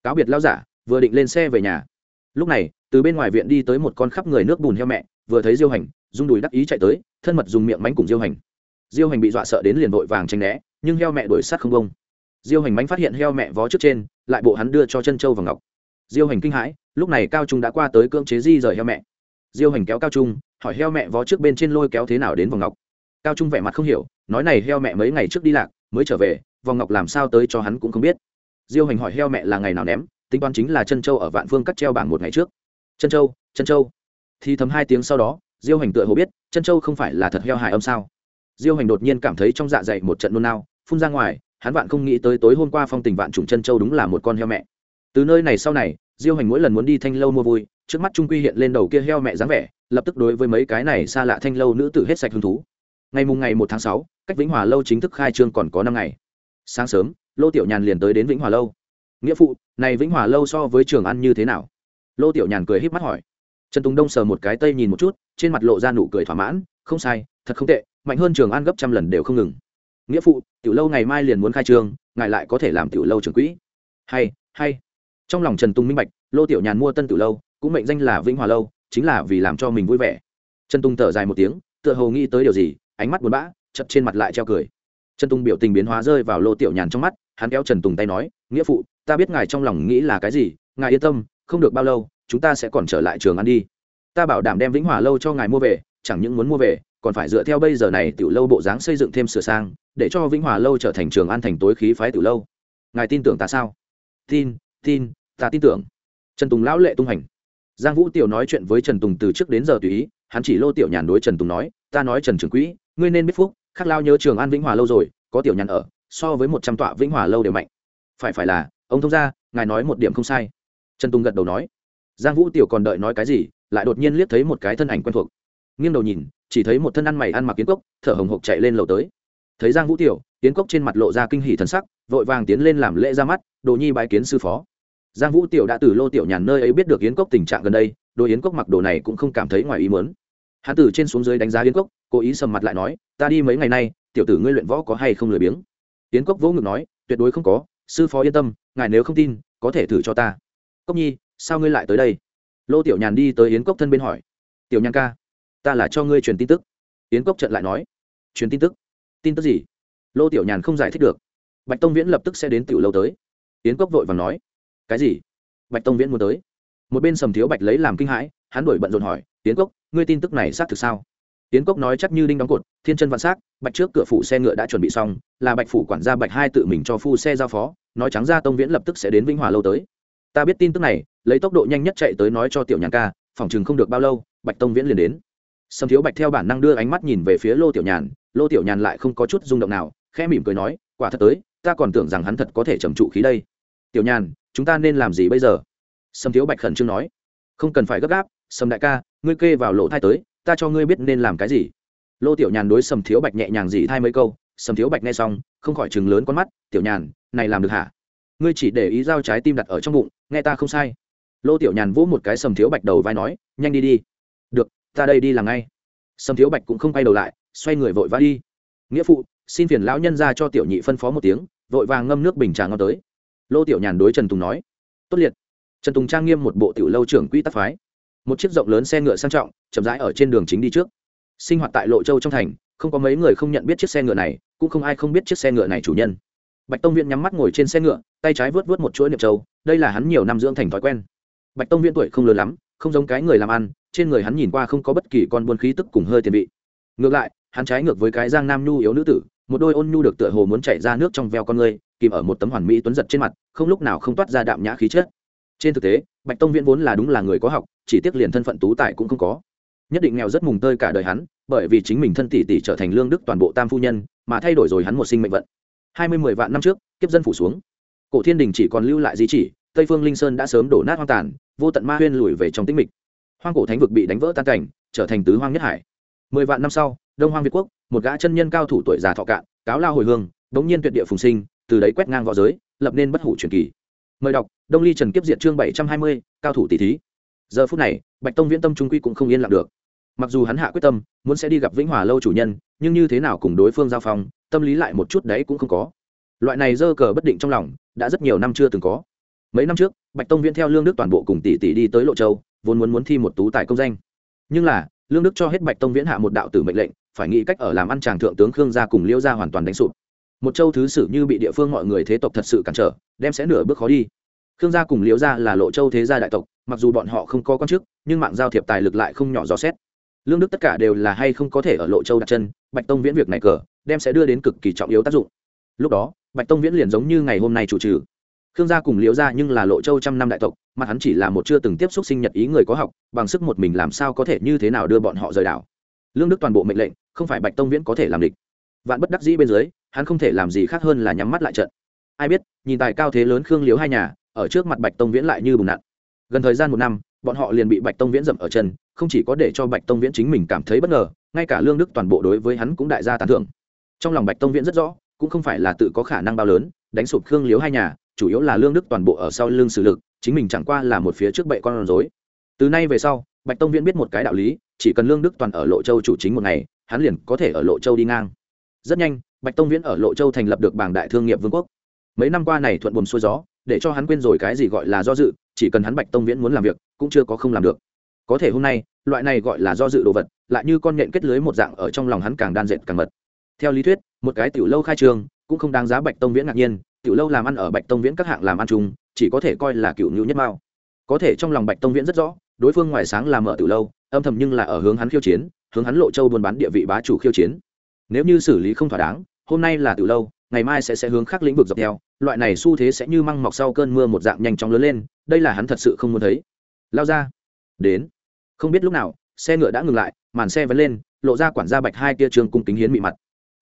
Cáo biệt lao giả, vừa định lên xe về nhà. Lúc này, từ bên ngoài viện đi tới một con khắp người nước bùn heo mẹ, vừa thấy diêu hành, rung đùi đắc ý chạy tới, thân mật dùng miệng mánh cùng diêu hành diêu hành bị dọa sợ đến liền vội vàng tranh né, nhưng heo mẹ đuổi sát không bông diêu hành mánh phát hiện heo mẹ vó trước trên, lại bộ hắn đưa cho chân châu và ngọc. Diêu hành kinh hãi, lúc này cao trung đã qua tới cưỡng chế di rời heo mẹ. Diêu hành kéo cao trung, hỏi heo mẹ vó trước bên trên lôi kéo thế nào đến vòng ngọc. Cao trung vẻ mặt không hiểu, nói này heo mẹ mấy ngày trước đi lạc, mới trở về, vòng ngọc làm sao tới cho hắn cũng không biết. Diêu hành hỏi heo mẹ là ngày nào ném, tính toán chính là chân châu ở vạn phương cắt treo bảng một ngày trước. Chân châu chân châu. Thì thấm hai tiếng sau đó, diêu hành tựa hồ biết, chân châu không phải là thật heo hài âm sao diêu hành đột nhiên cảm thấy trong dạ dày một trận nôn nao, phun ra ngoài, hắn vạn không nghĩ tới tối hôm qua phong tình vạn trùng chân châu đúng là một con heo mẹ. Từ nơi này sau này, diêu hành mỗi lần muốn đi thanh lâu mua vui, trước mắt trung quy hiện lên đầu kia heo mẹ dáng vẻ, lập tức đối với mấy cái này xa lạ thanh lâu nữ tử hết sạch hứng thú. Ngày mùng ngày một tháng sáu, cách vĩnh hòa lâu chính thức khai trương còn có năm ngày. Sáng sớm, lô tiểu nhàn liền tới đến vĩnh hòa lâu. Nghĩa phụ, này vĩnh hòa lâu so với trường ăn như thế nào? Lô tiểu nhàn cười híp mắt hỏi. Trần tùng đông sờ một cái tây nhìn một chút, trên mặt lộ ra nụ cười thỏa mãn, không sai, thật không tệ mạnh hơn trường an gấp trăm lần đều không ngừng. Nghĩa phụ, tiểu lâu ngày mai liền muốn khai trương, ngài lại có thể làm tiểu lâu trưởng quỹ. Hay hay. Trong lòng trần tùng minh bạch, lô tiểu nhàn mua tân tiểu lâu, cũng mệnh danh là vĩnh hòa lâu, chính là vì làm cho mình vui vẻ. Trần tùng thở dài một tiếng, tựa hồ nghĩ tới điều gì, ánh mắt buồn bã chật trên mặt lại treo cười. Trần tùng biểu tình biến hóa rơi vào lô tiểu nhàn trong mắt, hắn kéo trần tùng tay nói, nghĩa phụ, ta biết ngài trong lòng nghĩ là cái gì, ngài yên tâm, không được bao lâu, chúng ta sẽ còn trở lại trường ăn đi. Ta bảo đảm đem vĩnh hòa lâu cho ngài mua về, chẳng những muốn mua về còn phải dựa theo bây giờ này tiểu lâu bộ dáng xây dựng thêm sửa sang, để cho vĩnh hòa lâu trở thành trường an thành tối khí phái tiểu lâu. Ngài tin tưởng ta sao? Tin tin, ta tin tưởng. Trần tùng lão lệ tung hành. Giang vũ tiểu nói chuyện với trần tùng từ trước đến giờ tùy ý, hắn chỉ lô tiểu nhàn đối trần tùng nói, ta nói trần trường quỹ, ngươi nên biết phúc khắc lao nhớ trường an vĩnh hòa lâu rồi, có tiểu nhàn ở, so với một trăm tọa vĩnh hòa lâu đều mạnh. Phải phải là, ông thông gia, ngài nói một điểm không sai. Trần tùng gật đầu nói. Giang vũ tiểu còn đợi nói cái gì, lại đột nhiên liếc thấy một cái thân ảnh quen thuộc. Nghiêng đầu nhìn chỉ thấy một thân ăn mày ăn mặc kiến cốc, thở hồng hộc chạy lên lầu tới. Thấy giang vũ tiểu, kiến cốc trên mặt lộ ra kinh hỷ thần sắc, vội vàng tiến lên làm lễ ra mắt, đồ nhi bái kiến sư phó. Giang vũ tiểu đã từ lô tiểu nhàn nơi ấy biết được yến cốc tình trạng gần đây, đồ yến cốc mặc đồ này cũng không cảm thấy ngoài ý mớn hắn tử trên xuống dưới đánh giá yến cốc, cố ý sầm mặt lại nói, ta đi mấy ngày nay, tiểu tử ngươi luyện võ có hay không lười biếng? Yến cốc vỗ ngực nói, tuyệt đối không có, sư phó yên tâm, ngài nếu không tin, có thể thử cho ta. Cốc nhi, sao ngươi lại tới đây? Lô tiểu nhàn đi tới yến cốc thân bên hỏi. Tiểu nhàn ca ta là cho ngươi truyền tin tức. Yến cốc trận lại nói, truyền tin tức? Tin tức gì? Lô tiểu nhàn không giải thích được. Bạch tông viễn lập tức sẽ đến tiểu lâu tới. Yến cốc vội và nói, cái gì? Bạch tông viễn muốn tới? Một bên sầm thiếu bạch lấy làm kinh hãi, hắn đổi bận rộn hỏi, yến cốc, ngươi tin tức này xác thực sao? Yến cốc nói chắc như đinh đóng cột, thiên chân vạn s á c bạch trước cửa phủ xe ngựa đã chuẩn bị xong, là bạch phủ quản gia bạch hai tự mình cho phu xe giao phó, nói trắng ra tông viễn lập tức sẽ đến vĩnh hòa lâu tới. Ta biết tin tức này, lấy tốc độ nhanh nhất chạy tới nói cho tiểu nhàn ca, phòng chừng không được bao lâu, bạch tông viễn liền đến sầm thiếu bạch theo bản năng đưa ánh mắt nhìn về phía lô tiểu nhàn, lô tiểu nhàn lại không có chút rung động nào, khẽ mỉm cười nói, quả thật tới, ta còn tưởng rằng hắn thật có thể trầm trụ khí đây. Tiểu nhàn, chúng ta nên làm gì bây giờ? Sầm thiếu bạch khẩn trương nói. Không cần phải gấp gáp, sầm đại ca, ngươi kê vào lỗ thai tới, ta cho ngươi biết nên làm cái gì. Lô tiểu nhàn đối sầm thiếu bạch nhẹ nhàng gì thai mấy câu, sầm thiếu bạch nghe xong, không khỏi chừng lớn con mắt, tiểu nhàn, này làm được hả? Ngươi chỉ để ý giao trái tim đặt ở trong bụng, nghe ta không sai. Lô tiểu nhàn vỗ một cái sầm thiếu bạch đầu vai nói, nhanh đi đi. Được ta đây đi làm ngay. Sầm thiếu bạch cũng không quay đầu lại, xoay người vội vã đi. Nghĩa phụ, xin phiền lão nhân ra cho tiểu nhị phân phó một tiếng, vội vàng ngâm nước bình trà ngon tới. Lô tiểu nhàn đối trần tùng nói, tốt liệt. Trần tùng trang nghiêm một bộ tiểu lâu trưởng quỹ tắc phái. Một chiếc rộng lớn xe ngựa sang trọng, chậm rãi ở trên đường chính đi trước. Sinh hoạt tại lộ châu trong thành, không có mấy người không nhận biết chiếc xe ngựa này, cũng không ai không biết chiếc xe ngựa này chủ nhân. Bạch tông viện nhắm mắt ngồi trên xe ngựa, tay trái vớt vớt một chuỗi niệm châu, đây là hắn nhiều năm dưỡng thành thói quen. Bạch tông viện tuổi không lớn lắm không giống cái người làm ăn, trên người hắn nhìn qua không có bất kỳ con buôn khí tức cùng hơi tiền vị. Ngược lại, hắn trái ngược với cái giang nam nhu yếu nữ tử, một đôi ôn nhu được tựa hồ muốn chảy ra nước trong veo con người, kìm ở một tấm hoàn mỹ tuấn giật trên mặt, không lúc nào không toát ra đạm nhã khí chất. Trên thực tế, bạch tông viễn vốn là đúng là người có học, chỉ tiếc liền thân phận tú tài cũng không có. Nhất định nghèo rất mùng tơi cả đời hắn, bởi vì chính mình thân tỷ tỷ trở thành lương đức toàn bộ tam phu nhân, mà thay đổi rồi hắn một sinh mệnh vận. Hai mươi mười vạn năm trước, kiếp dân phủ xuống. Cổ thiên đình chỉ còn lưu lại di chỉ, tây phương linh sơn đã sớm đổ nát hoang tàn vô tận ma huyên lùi về trong tĩnh mịch. Hoang cổ thánh vực bị đánh vỡ tan cảnh, trở thành tứ hoang nhất hải. Mười vạn năm sau, đông hoang việt quốc, một gã chân nhân cao thủ tuổi già thọ cạn, cáo lao hồi hương, đống nhiên tuyệt địa phùng sinh, từ đấy quét ngang v õ giới, lập nên bất hủ truyền kỳ. Mời đọc, đông ly trần kiếp diệt chương bảy trăm hai mươi, cao thủ tỷ thí. Giờ phút này, bạch tông viễn tâm trung quy cũng không yên lặng được. Mặc dù hắn hạ quyết tâm, muốn sẽ đi gặp vĩnh hòa lâu chủ nhân, nhưng như thế nào cùng đối phương giao phong, tâm lý lại một chút đấy cũng không có. Loại này dơ cờ bất định trong lòng, đã rất nhiều năm chưa từng có. Mấy năm trước bạch tông viễn theo lương đức toàn bộ cùng tỷ tỷ đi tới lộ châu, vốn muốn muốn thi một tú tài công danh. Nhưng là, lương đức cho hết bạch tông viễn hạ một đạo tử mệnh lệnh, phải nghĩ cách ở làm ăn chàng thượng tướng khương gia cùng liễu gia hoàn toàn đánh sụp. Một châu thứ sử như bị địa phương mọi người thế tộc thật sự cản trở, đem sẽ nửa bước khó đi. Khương gia cùng liễu gia là lộ châu thế gia đại tộc, mặc dù bọn họ không có quan chức, nhưng mạng giao thiệp tài lực lại không nhỏ rõ xét. Lương đức tất cả đều là hay không có thể ở lộ châu đặt chân, bạch tông viễn việc này cờ, đem sẽ đưa đến cực kỳ trọng yếu tác dụng. Lúc đó, bạch tông viễn liền giống như ngày hôm nay chủ trừ khương gia cùng liễu gia nhưng là lộ châu trăm năm đại tộc, mà hắn chỉ là một chưa từng tiếp xúc sinh nhật ý người có học, bằng sức một mình làm sao có thể như thế nào đưa bọn họ rời đảo. Lương đức toàn bộ mệnh lệnh, không phải bạch tông viễn có thể làm địch. Vạn bất đắc dĩ bên dưới, hắn không thể làm gì khác hơn là nhắm mắt lại trận. Ai biết, nhìn tài cao thế lớn khương liếu hai nhà, ở trước mặt bạch tông viễn lại như bùn nặn. Gần thời gian một năm, bọn họ liền bị bạch tông viễn dậm ở chân, không chỉ có để cho bạch tông viễn chính mình cảm thấy bất ngờ, ngay cả lương đức toàn bộ đối với hắn cũng đại gia tán thưởng. Trong lòng bạch tông viễn rất rõ, cũng không phải là tự có khả năng bao lớn, đánh sụp khương liếu hai nhà chủ yếu là lương đức toàn bộ ở sau lương sử lực, chính mình chẳng qua là một phía trước bệ con rối. Từ nay về sau, bạch tông viễn biết một cái đạo lý, chỉ cần lương đức toàn ở lộ châu chủ chính một ngày, hắn liền có thể ở lộ châu đi ngang. Rất nhanh, bạch tông viễn ở lộ châu thành lập được bảng đại thương nghiệp vương quốc. Mấy năm qua này thuận buồm xuôi gió, để cho hắn quên rồi cái gì gọi là do dự, chỉ cần hắn bạch tông viễn muốn làm việc, cũng chưa có không làm được. Có thể hôm nay, loại này gọi là do dự đồ vật, lại như con nhện kết lưới một dạng ở trong lòng hắn càng đan dệt càng mật. Theo lý thuyết, một cái tiểu lâu khai trường, cũng không đáng giá bạch tông viễn ngạc nhiên tiểu lâu làm ăn ở bạch tông viễn các hạng làm ăn chung, chỉ có thể coi là cựu ngữ nhất mao. Có thể trong lòng bạch tông viễn rất rõ, đối phương ngoài sáng làm mở tiểu lâu, âm thầm nhưng là ở hướng hắn khiêu chiến, hướng hắn lộ châu buôn bán địa vị bá chủ khiêu chiến. Nếu như xử lý không thỏa đáng, hôm nay là tiểu lâu, ngày mai sẽ sẽ hướng khác lĩnh vực dọc theo, loại này xu thế sẽ như măng mọc sau cơn mưa một dạng nhanh chóng lớn lên, đây là hắn thật sự không muốn thấy. Lao ra. Đến. Không biết lúc nào, xe ngựa đã ngừng lại, màn xe vẫn lên, lộ ra quản gia bạch hai kia trường cung kính hiến mị mặt.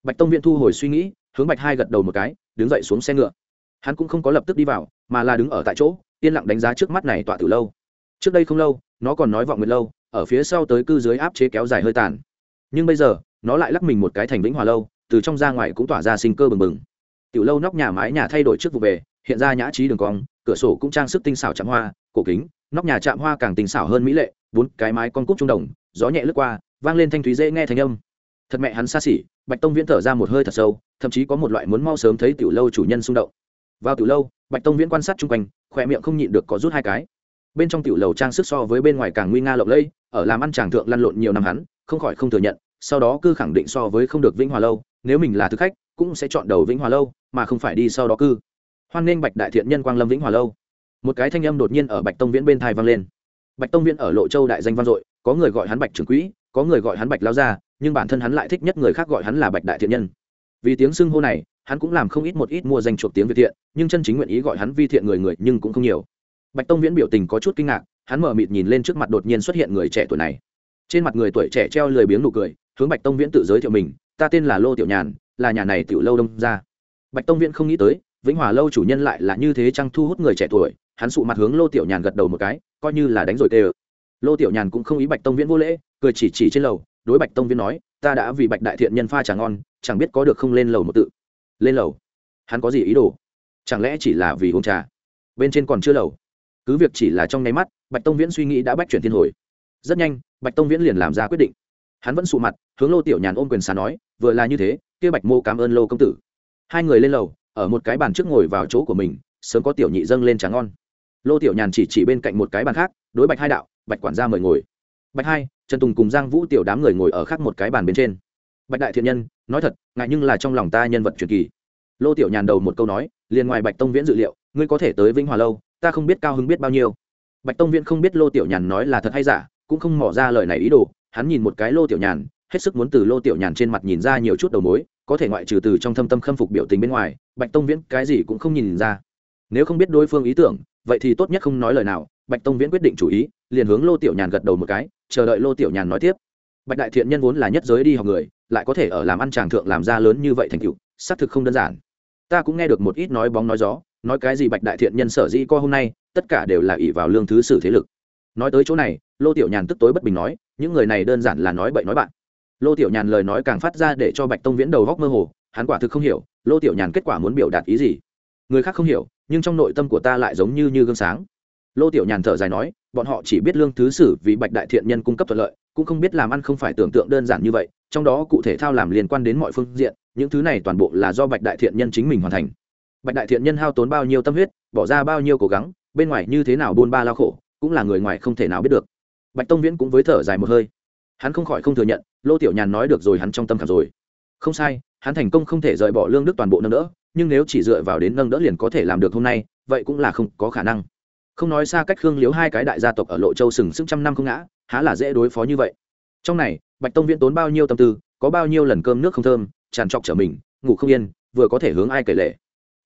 Bạch tông viễn thu hồi suy nghĩ, hướng bạch hai gật đầu một cái đứng dậy xuống xe ngựa. Hắn cũng không có lập tức đi vào, mà là đứng ở tại chỗ, yên lặng đánh giá trước mắt này tọa từ lâu. Trước đây không lâu, nó còn nói vọng nguyệt lâu, ở phía sau tới cư dưới áp chế kéo dài hơi tàn. Nhưng bây giờ, nó lại lắc mình một cái thành vĩnh hòa lâu, từ trong ra ngoài cũng tỏa ra sinh cơ bừng bừng. Tiểu lâu nóc nhà mái nhà thay đổi trước vụ về, hiện ra nhã trí đường cong, cửa sổ cũng trang sức tinh xảo chạm hoa, cổ kính, nóc nhà chạm hoa càng tinh xảo hơn mỹ lệ, bốn cái mái con cúc trung đồng, gió nhẹ lướt qua, vang lên thanh thúy dễ nghe thanh âm thật mẹ hắn xa xỉ, bạch tông viễn thở ra một hơi thật sâu, thậm chí có một loại muốn mau sớm thấy tiểu lâu chủ nhân xung động. Vào tiểu lâu, bạch tông viễn quan sát chung quanh, khỏe miệng không nhịn được có rút hai cái. Bên trong tiểu lầu trang sức so với bên ngoài càng nguy nga lộng lẫy, ở làm ăn tràng thượng lăn lộn nhiều năm hắn, không khỏi không thừa nhận, sau đó cư khẳng định so với không được vĩnh hòa lâu, nếu mình là thực khách, cũng sẽ chọn đầu vĩnh hòa lâu, mà không phải đi sau đó cư. Hoan nghênh bạch đại thiện nhân quang lâm vĩnh hòa lâu. Một cái thanh âm đột nhiên ở bạch tông viễn bên thai vang lên. Bạch tông viễn ở lộ châu đại danh vang dội, có người gọi hắn bạch trưởng quỹ, có người gọi hắn bạch lao gia nhưng bản thân hắn lại thích nhất người khác gọi hắn là bạch đại thiện nhân. Vì tiếng xưng hô này, hắn cũng làm không ít một ít mua danh chuộc tiếng việt thiện, nhưng chân chính nguyện ý gọi hắn vi thiện người người nhưng cũng không nhiều. Bạch tông viễn biểu tình có chút kinh ngạc, hắn mở mịt nhìn lên trước mặt đột nhiên xuất hiện người trẻ tuổi này. Trên mặt người tuổi trẻ treo lười biếng nụ cười, hướng bạch tông viễn tự giới thiệu mình, ta tên là lô tiểu nhàn, là nhà này tiểu lâu đông ra. Bạch tông viễn không nghĩ tới, vĩnh hòa lâu chủ nhân lại là như thế chăng thu hút người trẻ tuổi, hắn sụ mặt hướng lô tiểu nhàn gật đầu một cái, coi như là đánh rồi tê ơ. Lô tiểu nhàn cũng không ý bạch tông viễn vô lễ, cười chỉ chỉ trên lầu đối bạch tông viễn nói, ta đã vì bạch đại thiện nhân pha trà ngon, chẳng biết có được không lên lầu một tự. Lên lầu? Hắn có gì ý đồ? Chẳng lẽ chỉ là vì uống trà? Bên trên còn chưa lầu. Cứ việc chỉ là trong nháy mắt, bạch tông viễn suy nghĩ đã bách chuyển thiên hồi. Rất nhanh, bạch tông viễn liền làm ra quyết định. Hắn vẫn sụ mặt, hướng lô tiểu nhàn ôm quyền xá nói, vừa là như thế, kia bạch mô cảm ơn lô công tử. Hai người lên lầu, ở một cái bàn trước ngồi vào chỗ của mình, sớm có tiểu nhị dâng lên trà ngon. Lô tiểu nhàn chỉ chỉ bên cạnh một cái bàn khác, đối bạch hai đạo, bạch quản gia mời ngồi. Bạch hai trần tùng cùng giang vũ tiểu đám người ngồi ở khác một cái bàn bên trên. Bạch đại thiện nhân, nói thật, ngại nhưng là trong lòng ta nhân vật truyền kỳ. Lô tiểu nhàn đầu một câu nói, liền ngoài bạch tông viễn dự liệu, ngươi có thể tới vĩnh hòa lâu, ta không biết cao hứng biết bao nhiêu. Bạch tông viễn không biết lô tiểu nhàn nói là thật hay giả, cũng không mỏ ra lời này ý đồ, hắn nhìn một cái lô tiểu nhàn, hết sức muốn từ lô tiểu nhàn trên mặt nhìn ra nhiều chút đầu mối, có thể ngoại trừ từ trong thâm tâm khâm phục biểu tình bên ngoài, bạch tông viễn cái gì cũng không nhìn ra. Nếu không biết đối phương ý tưởng, vậy thì tốt nhất không nói lời nào, bạch tông viễn quyết định chủ ý, liền hướng lô tiểu nhàn gật đầu một cái chờ đợi lô tiểu nhàn nói tiếp. Bạch đại thiện nhân vốn là nhất giới đi học người, lại có thể ở làm ăn tràng thượng làm ra lớn như vậy thành cựu xác thực không đơn giản. Ta cũng nghe được một ít nói bóng nói gió, nói cái gì bạch đại thiện nhân sở dĩ co hôm nay, tất cả đều là ỷ vào lương thứ sử thế lực. Nói tới chỗ này, lô tiểu nhàn tức tối bất bình nói, những người này đơn giản là nói bậy nói bạn. Lô tiểu nhàn lời nói càng phát ra để cho bạch tông viễn đầu góc mơ hồ, hắn quả thực không hiểu, lô tiểu nhàn kết quả muốn biểu đạt ý gì. Người khác không hiểu, nhưng trong nội tâm của ta lại giống như như gương sáng. Lô tiểu nhàn thở dài nói bọn họ chỉ biết lương thứ sử vì bạch đại thiện nhân cung cấp thuận lợi, cũng không biết làm ăn không phải tưởng tượng đơn giản như vậy, trong đó cụ thể thao làm liên quan đến mọi phương diện, những thứ này toàn bộ là do bạch đại thiện nhân chính mình hoàn thành. Bạch đại thiện nhân hao tốn bao nhiêu tâm huyết, bỏ ra bao nhiêu cố gắng, bên ngoài như thế nào buôn ba lao khổ, cũng là người ngoài không thể nào biết được. Bạch tông viễn cũng với thở dài một hơi. Hắn không khỏi không thừa nhận, lô tiểu nhàn nói được rồi hắn trong tâm khảm rồi. Không sai, hắn thành công không thể rời bỏ lương đức toàn bộ nâng đỡ, nhưng nếu chỉ dựa vào đến nâng đỡ liền có thể làm được hôm nay, vậy cũng là không có khả năng không nói xa cách khương liếu hai cái đại gia tộc ở lộ châu sừng sững trăm năm không ngã, há là dễ đối phó như vậy. Trong này, bạch tông viễn tốn bao nhiêu tâm tư, có bao nhiêu lần cơm nước không thơm, tràn trọc trở mình, ngủ không yên, vừa có thể hướng ai kể lệ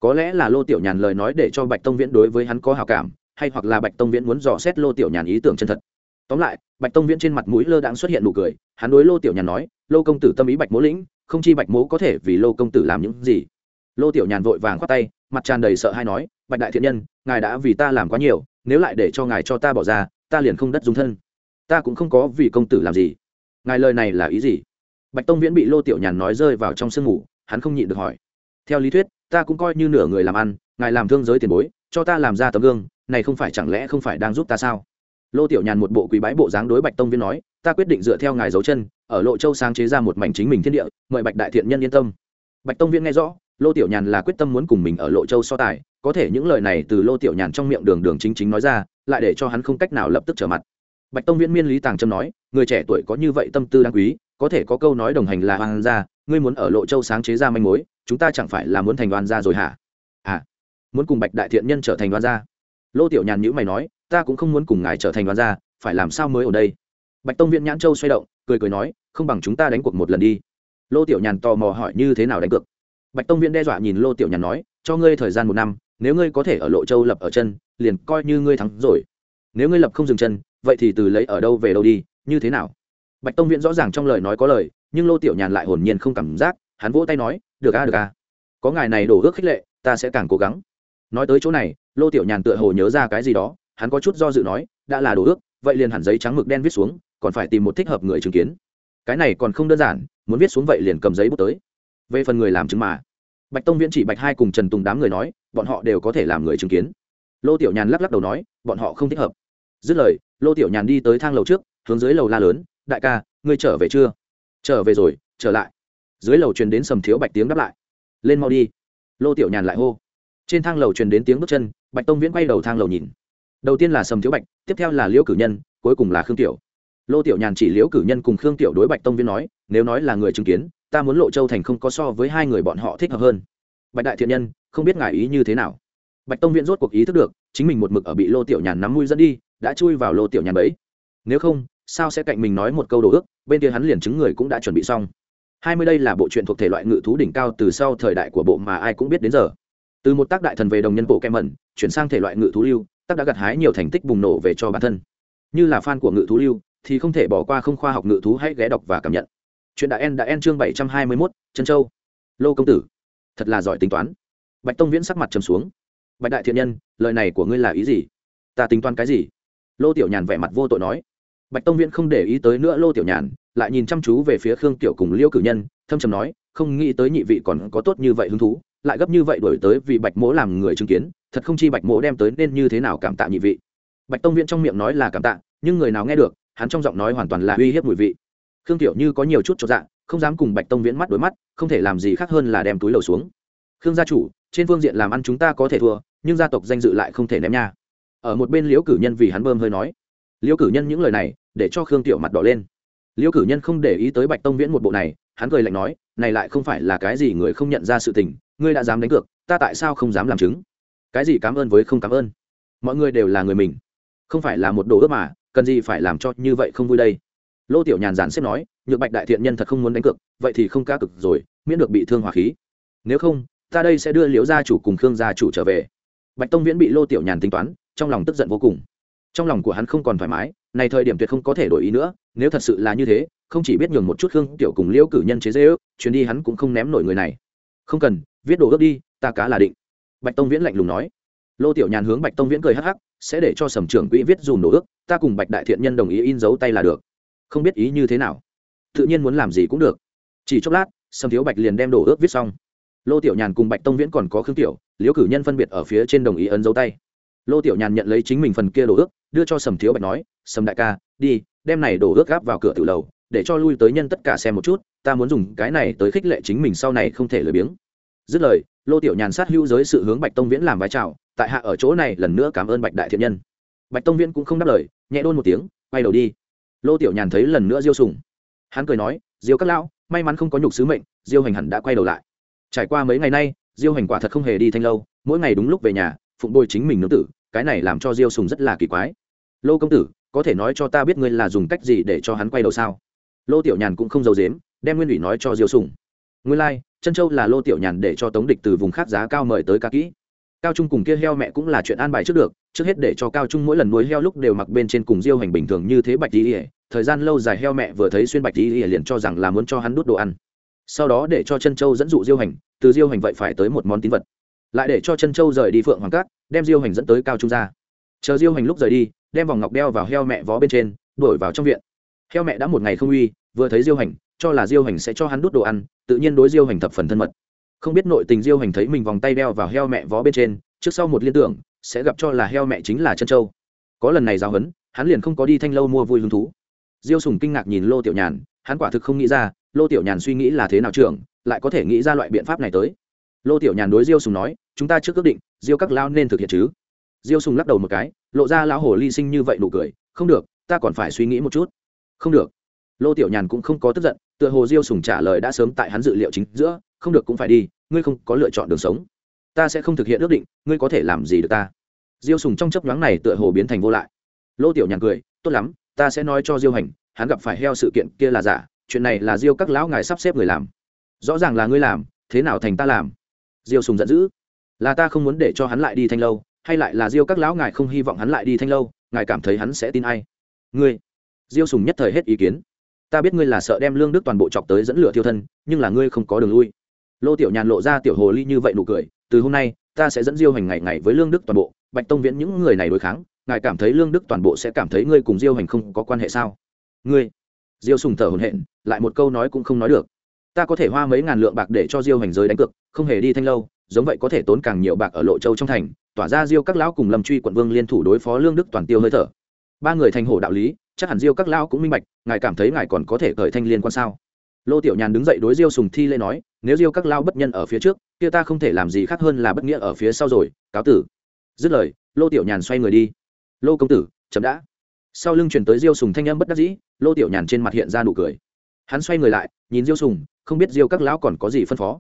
có lẽ là lô tiểu nhàn lời nói để cho bạch tông viễn đối với hắn có hào cảm, hay hoặc là bạch tông viễn muốn dò xét lô tiểu nhàn ý tưởng chân thật. Tóm lại, bạch tông viễn trên mặt mũi lơ đãng xuất hiện nụ cười, hắn đối lô tiểu nhàn nói, lô công tử tâm ý bạch mỗ lĩnh, không chi bạch mỗ có thể vì lô công tử làm những gì. Lô tiểu nhàn vội vàng khoát tay, mặt tràn đầy sợ hay nói bạch đại thiện nhân, ngài đã vì ta làm quá nhiều, nếu lại để cho ngài cho ta bỏ ra, ta liền không đất dung thân. Ta cũng không có vì công tử làm gì. Ngài lời này là ý gì? Bạch tông viễn bị lô tiểu nhàn nói rơi vào trong sương ngủ, hắn không nhịn được hỏi. Theo lý thuyết, ta cũng coi như nửa người làm ăn, ngài làm thương giới tiền bối, cho ta làm ra tấm gương, này không phải chẳng lẽ không phải đang giúp ta sao? Lô tiểu nhàn một bộ quý bái bộ dáng đối bạch tông viễn nói, ta quyết định dựa theo ngài dấu chân, ở lộ châu sáng chế ra một mảnh chính mình thiên địa, mời bạch đại thiện nhân yên tâm. Bạch tông viễn nghe rõ, lô tiểu nhàn là quyết tâm muốn cùng mình ở lộ châu so tài có thể những lời này từ lô tiểu nhàn trong miệng đường đường chính chính nói ra, lại để cho hắn không cách nào lập tức trở mặt. Bạch tông viên miên lý tàng trâm nói, người trẻ tuổi có như vậy tâm tư đáng quý, có thể có câu nói đồng hành là oan gia, ngươi muốn ở lộ châu sáng chế ra manh mối, chúng ta chẳng phải là muốn thành oan gia rồi hả? À muốn cùng bạch đại thiện nhân trở thành oan gia. Lô tiểu nhàn nhữ mày nói, ta cũng không muốn cùng ngài trở thành oan gia, phải làm sao mới ở đây? Bạch tông viễn nhãn châu xoay động, cười cười nói, không bằng chúng ta đánh cuộc một lần đi. Lô tiểu nhàn tò mò hỏi như thế nào đánh cược. Bạch tông viễn đe dọa nhìn lô tiểu nhàn nói, cho ngươi thời gian một năm nếu ngươi có thể ở lộ châu lập ở chân, liền coi như ngươi thắng rồi. Nếu ngươi lập không dừng chân, vậy thì từ lấy ở đâu về đâu đi, như thế nào? Bạch tông Viễn rõ ràng trong lời nói có lời, nhưng lô tiểu nhàn lại hồn nhiên không cảm giác, hắn vỗ tay nói, được a được a. Có ngài này đổ ước khích lệ, ta sẽ càng cố gắng. Nói tới chỗ này, lô tiểu nhàn tựa hồ nhớ ra cái gì đó, hắn có chút do dự nói, đã là đổ ước, vậy liền hẳn giấy trắng mực đen viết xuống, còn phải tìm một thích hợp người chứng kiến. Cái này còn không đơn giản, muốn viết xuống vậy liền cầm giấy bút tới. Về phần người làm chứng mà bạch tông viễn chỉ bạch hai cùng trần tùng đám người nói, bọn họ đều có thể làm người chứng kiến. Lô tiểu nhàn lắc lắc đầu nói, bọn họ không thích hợp. Dứt lời, lô tiểu nhàn đi tới thang lầu trước, hướng dưới lầu la lớn, đại ca, ngươi trở về chưa? Trở về rồi, trở lại. Dưới lầu truyền đến sầm thiếu bạch tiếng đáp lại. Lên mau đi. Lô tiểu nhàn lại hô. Trên thang lầu truyền đến tiếng bước chân, bạch tông viễn quay đầu thang lầu nhìn. Đầu tiên là sầm thiếu bạch, tiếp theo là liễu cử nhân, cuối cùng là khương tiểu. Lô tiểu nhàn chỉ liễu cử nhân cùng khương tiểu đối bạch tông viễn nói, nếu nói là người chứng kiến ta muốn lộ châu thành không có so với hai người bọn họ thích hợp hơn. Bạch đại thiện nhân, không biết ngài ý như thế nào? Bạch tông viễn rốt cuộc ý thức được, chính mình một mực ở bị lô tiểu nhàn nắm mũi dẫn đi, đã chui vào lô tiểu nhàn bẫy. Nếu không, sao sẽ cạnh mình nói một câu đồ ước, bên kia hắn liền chứng người cũng đã chuẩn bị xong. Hai mươi đây là bộ truyện thuộc thể loại ngự thú đỉnh cao từ sau thời đại của bộ mà ai cũng biết đến giờ. Từ một tác đại thần về đồng nhân bộ kem mẩn, chuyển sang thể loại ngự thú lưu, tác đã gặt hái nhiều thành tích bùng nổ về cho bản thân. Như là fan của ngự thú lưu, thì không thể bỏ qua không khoa học ngự thú hãy ghé đọc và cảm nhận chuyện đã en đã en chương bảy trăm hai mươi mốt, trân châu. Lô công tử, thật là giỏi tính toán. Bạch tông viễn sắc mặt trầm xuống. Bạch đại thiện nhân, lời này của ngươi là ý gì? Ta tính toán cái gì? Lô tiểu nhàn vẻ mặt vô tội nói. Bạch tông viễn không để ý tới nữa lô tiểu nhàn, lại nhìn chăm chú về phía khương tiểu cùng liêu cử nhân, thâm trầm nói, không nghĩ tới nhị vị còn có tốt như vậy hứng thú, lại gấp như vậy đổi tới vì bạch mỗ làm người chứng kiến, thật không chi bạch mỗ đem tới nên như thế nào cảm tạ nhị vị. Bạch tông viễn trong miệng nói là cảm tạ, nhưng người nào nghe được, hắn trong giọng nói hoàn toàn là uy hiếp mùi vị khương tiểu như có nhiều chút cho dạ không dám cùng bạch tông viễn mắt đối mắt, không thể làm gì khác hơn là đem túi lầu xuống. Khương gia chủ, trên phương diện làm ăn chúng ta có thể thua, nhưng gia tộc danh dự lại không thể ném nha. Ở một bên liễu cử nhân vì hắn bơm hơi nói. Liễu cử nhân những lời này, để cho khương tiểu mặt đỏ lên. Liễu cử nhân không để ý tới bạch tông viễn một bộ này, hắn cười lạnh nói, này lại không phải là cái gì người không nhận ra sự tình, ngươi đã dám đánh cược, ta tại sao không dám làm chứng? Cái gì cảm ơn với không cảm ơn? Mọi người đều là người mình. Không phải là một đồ ước mà, cần gì phải làm cho như vậy không vui đây? Lô tiểu nhàn giản xếp nói, nhược bạch đại thiện nhân thật không muốn đánh cược, vậy thì không ca cực rồi, miễn được bị thương hỏa khí. Nếu không, ta đây sẽ đưa liễu gia chủ cùng khương gia chủ trở về. Bạch tông viễn bị lô tiểu nhàn tính toán, trong lòng tức giận vô cùng. Trong lòng của hắn không còn thoải mái, này thời điểm tuyệt không có thể đổi ý nữa, nếu thật sự là như thế, không chỉ biết nhường một chút khương tiểu cùng liễu cử nhân chế dễ ước chuyến đi hắn cũng không ném nổi người này. Không cần, viết đồ ước đi, ta cá là định. Bạch tông viễn lạnh lùng nói. Lô tiểu nhàn hướng bạch tông viễn cười hắc hắc, sẽ để cho sầm trưởng quỹ viết dùm đồ ước ta cùng bạch đại thiện nhân đồng ý in dấu tay là được không biết ý như thế nào. Tự nhiên muốn làm gì cũng được. Chỉ chốc lát sầm thiếu bạch liền đem đổ ước viết xong. Lô tiểu nhàn cùng bạch tông viễn còn có khương tiểu, liễu cử nhân phân biệt ở phía trên đồng ý ấn dấu tay. Lô tiểu nhàn nhận lấy chính mình phần kia đổ ước, đưa cho sầm thiếu bạch nói sầm đại ca, đi, đem này đổ ước gáp vào cửa tự lầu, để cho lui tới nhân tất cả xem một chút, ta muốn dùng cái này tới khích lệ chính mình sau này không thể lười biếng. Dứt lời, lô tiểu nhàn sát hữu giới sự hướng bạch tông viễn làm vai trào tại hạ ở chỗ này lần nữa cảm ơn bạch đại thiện nhân. Bạch tông viễn cũng không đáp lời, nhẹ đôn một tiếng, quay đầu đi lô tiểu nhàn thấy lần nữa diêu sùng. Hắn cười nói diêu các lão may mắn không có nhục sứ mệnh diêu hành hẳn đã quay đầu lại. Trải qua mấy ngày nay diêu hành quả thật không hề đi thanh lâu mỗi ngày đúng lúc về nhà phụng bồi chính mình nương tử cái này làm cho diêu sùng rất là kỳ quái. Lô công tử có thể nói cho ta biết ngươi là dùng cách gì để cho hắn quay đầu sao? Lô tiểu nhàn cũng không giấu dếm đem nguyên ủy nói cho diêu sùng. Nguyên lai、like, chân châu là lô tiểu nhàn để cho tống địch từ vùng khác giá cao mời tới ca kỹ cao trung cùng kia heo mẹ cũng là chuyện an bài trước được, trước hết để cho cao trung mỗi lần nuôi heo lúc đều mặc bên trên cùng diêu hành bình thường như thế bạch tí thời gian lâu dài heo mẹ vừa thấy xuyên bạch tí liền cho rằng là muốn cho hắn đút đồ ăn. Sau đó để cho chân châu dẫn dụ diêu hành, từ diêu hành vậy phải tới một món tín vật. Lại để cho chân châu rời đi phượng hoàng cát đem diêu hành dẫn tới cao trung ra. Chờ diêu hành lúc rời đi, đem vòng ngọc đeo vào heo mẹ vó bên trên, đuổi vào trong viện. Heo mẹ đã một ngày không uy, vừa thấy diêu hành, cho là diêu hành sẽ cho hắn đút đồ ăn, tự nhiên đối diêu hành thập phần thân mật không biết nội tình diêu hành thấy mình vòng tay đeo vào heo mẹ vó bên trên, trước sau một liên tưởng, sẽ gặp cho là heo mẹ chính là chân châu. Có lần này giáo hấn hắn liền không có đi thanh lâu mua vui hứng thú. Diêu sùng kinh ngạc nhìn lô tiểu nhàn, hắn quả thực không nghĩ ra, lô tiểu nhàn suy nghĩ là thế nào trưởng, lại có thể nghĩ ra loại biện pháp này tới. Lô tiểu nhàn đối diêu sùng nói, chúng ta trước ước định, diêu các lao nên thực hiện chứ? Diêu sùng lắc đầu một cái, lộ ra lão hồ ly sinh như vậy nụ cười, không được, ta còn phải suy nghĩ một chút. Không được. Lô tiểu nhàn cũng không có tức giận, tựa hồ diêu sùng trả lời đã sớm tại hắn dự liệu chính giữa không được cũng phải đi, ngươi không có lựa chọn đường sống. Ta sẽ không thực hiện ước định, ngươi có thể làm gì được ta? Diêu sùng trong chấp nhoáng này tựa hồ biến thành vô lại. Lô tiểu nhàn cười, tốt lắm, ta sẽ nói cho diêu hành, hắn gặp phải heo sự kiện kia là giả, chuyện này là diêu các lão ngài sắp xếp người làm. Rõ ràng là ngươi làm, thế nào thành ta làm? Diêu sùng giận dữ. Là ta không muốn để cho hắn lại đi thanh lâu, hay lại là diêu các lão ngài không hy vọng hắn lại đi thanh lâu, ngài cảm thấy hắn sẽ tin ai? Ngươi. Diêu sùng nhất thời hết ý kiến. Ta biết ngươi là sợ đem lương đức toàn bộ chọc tới dẫn lửa thiêu thân, nhưng là ngươi không có đường lui lô tiểu nhàn lộ ra tiểu hồ ly như vậy nụ cười, từ hôm nay, ta sẽ dẫn diêu hành ngày ngày với lương đức toàn bộ. Bạch tông viễn, những người này đối kháng, ngài cảm thấy lương đức toàn bộ sẽ cảm thấy ngươi cùng diêu hành không có quan hệ sao? Ngươi? Diêu sùng thở hồn hện lại một câu nói cũng không nói được. Ta có thể hoa mấy ngàn lượng bạc để cho diêu hành giới đánh cược, không hề đi thanh lâu, giống vậy có thể tốn càng nhiều bạc ở lộ châu trong thành, tỏa ra diêu các lão cùng lâm truy quận vương liên thủ đối phó lương đức toàn tiêu hơi thở. Ba người thành hổ đạo lý, chắc hẳn diêu các lão cũng minh bạch, ngài cảm thấy ngài còn có thể cởi thanh liên quan sao? Lô tiểu nhàn đứng dậy đối diêu sùng thi lê nói, nếu diêu các lao bất nhân ở phía trước, kia ta không thể làm gì khác hơn là bất nghĩa ở phía sau rồi, cáo tử. Dứt lời, lô tiểu nhàn xoay người đi. Lô công tử, chậm đã. Sau lưng chuyển tới diêu sùng thanh âm bất đắc dĩ, lô tiểu nhàn trên mặt hiện ra nụ cười. Hắn xoay người lại, nhìn diêu sùng, không biết diêu các lão còn có gì phân phó.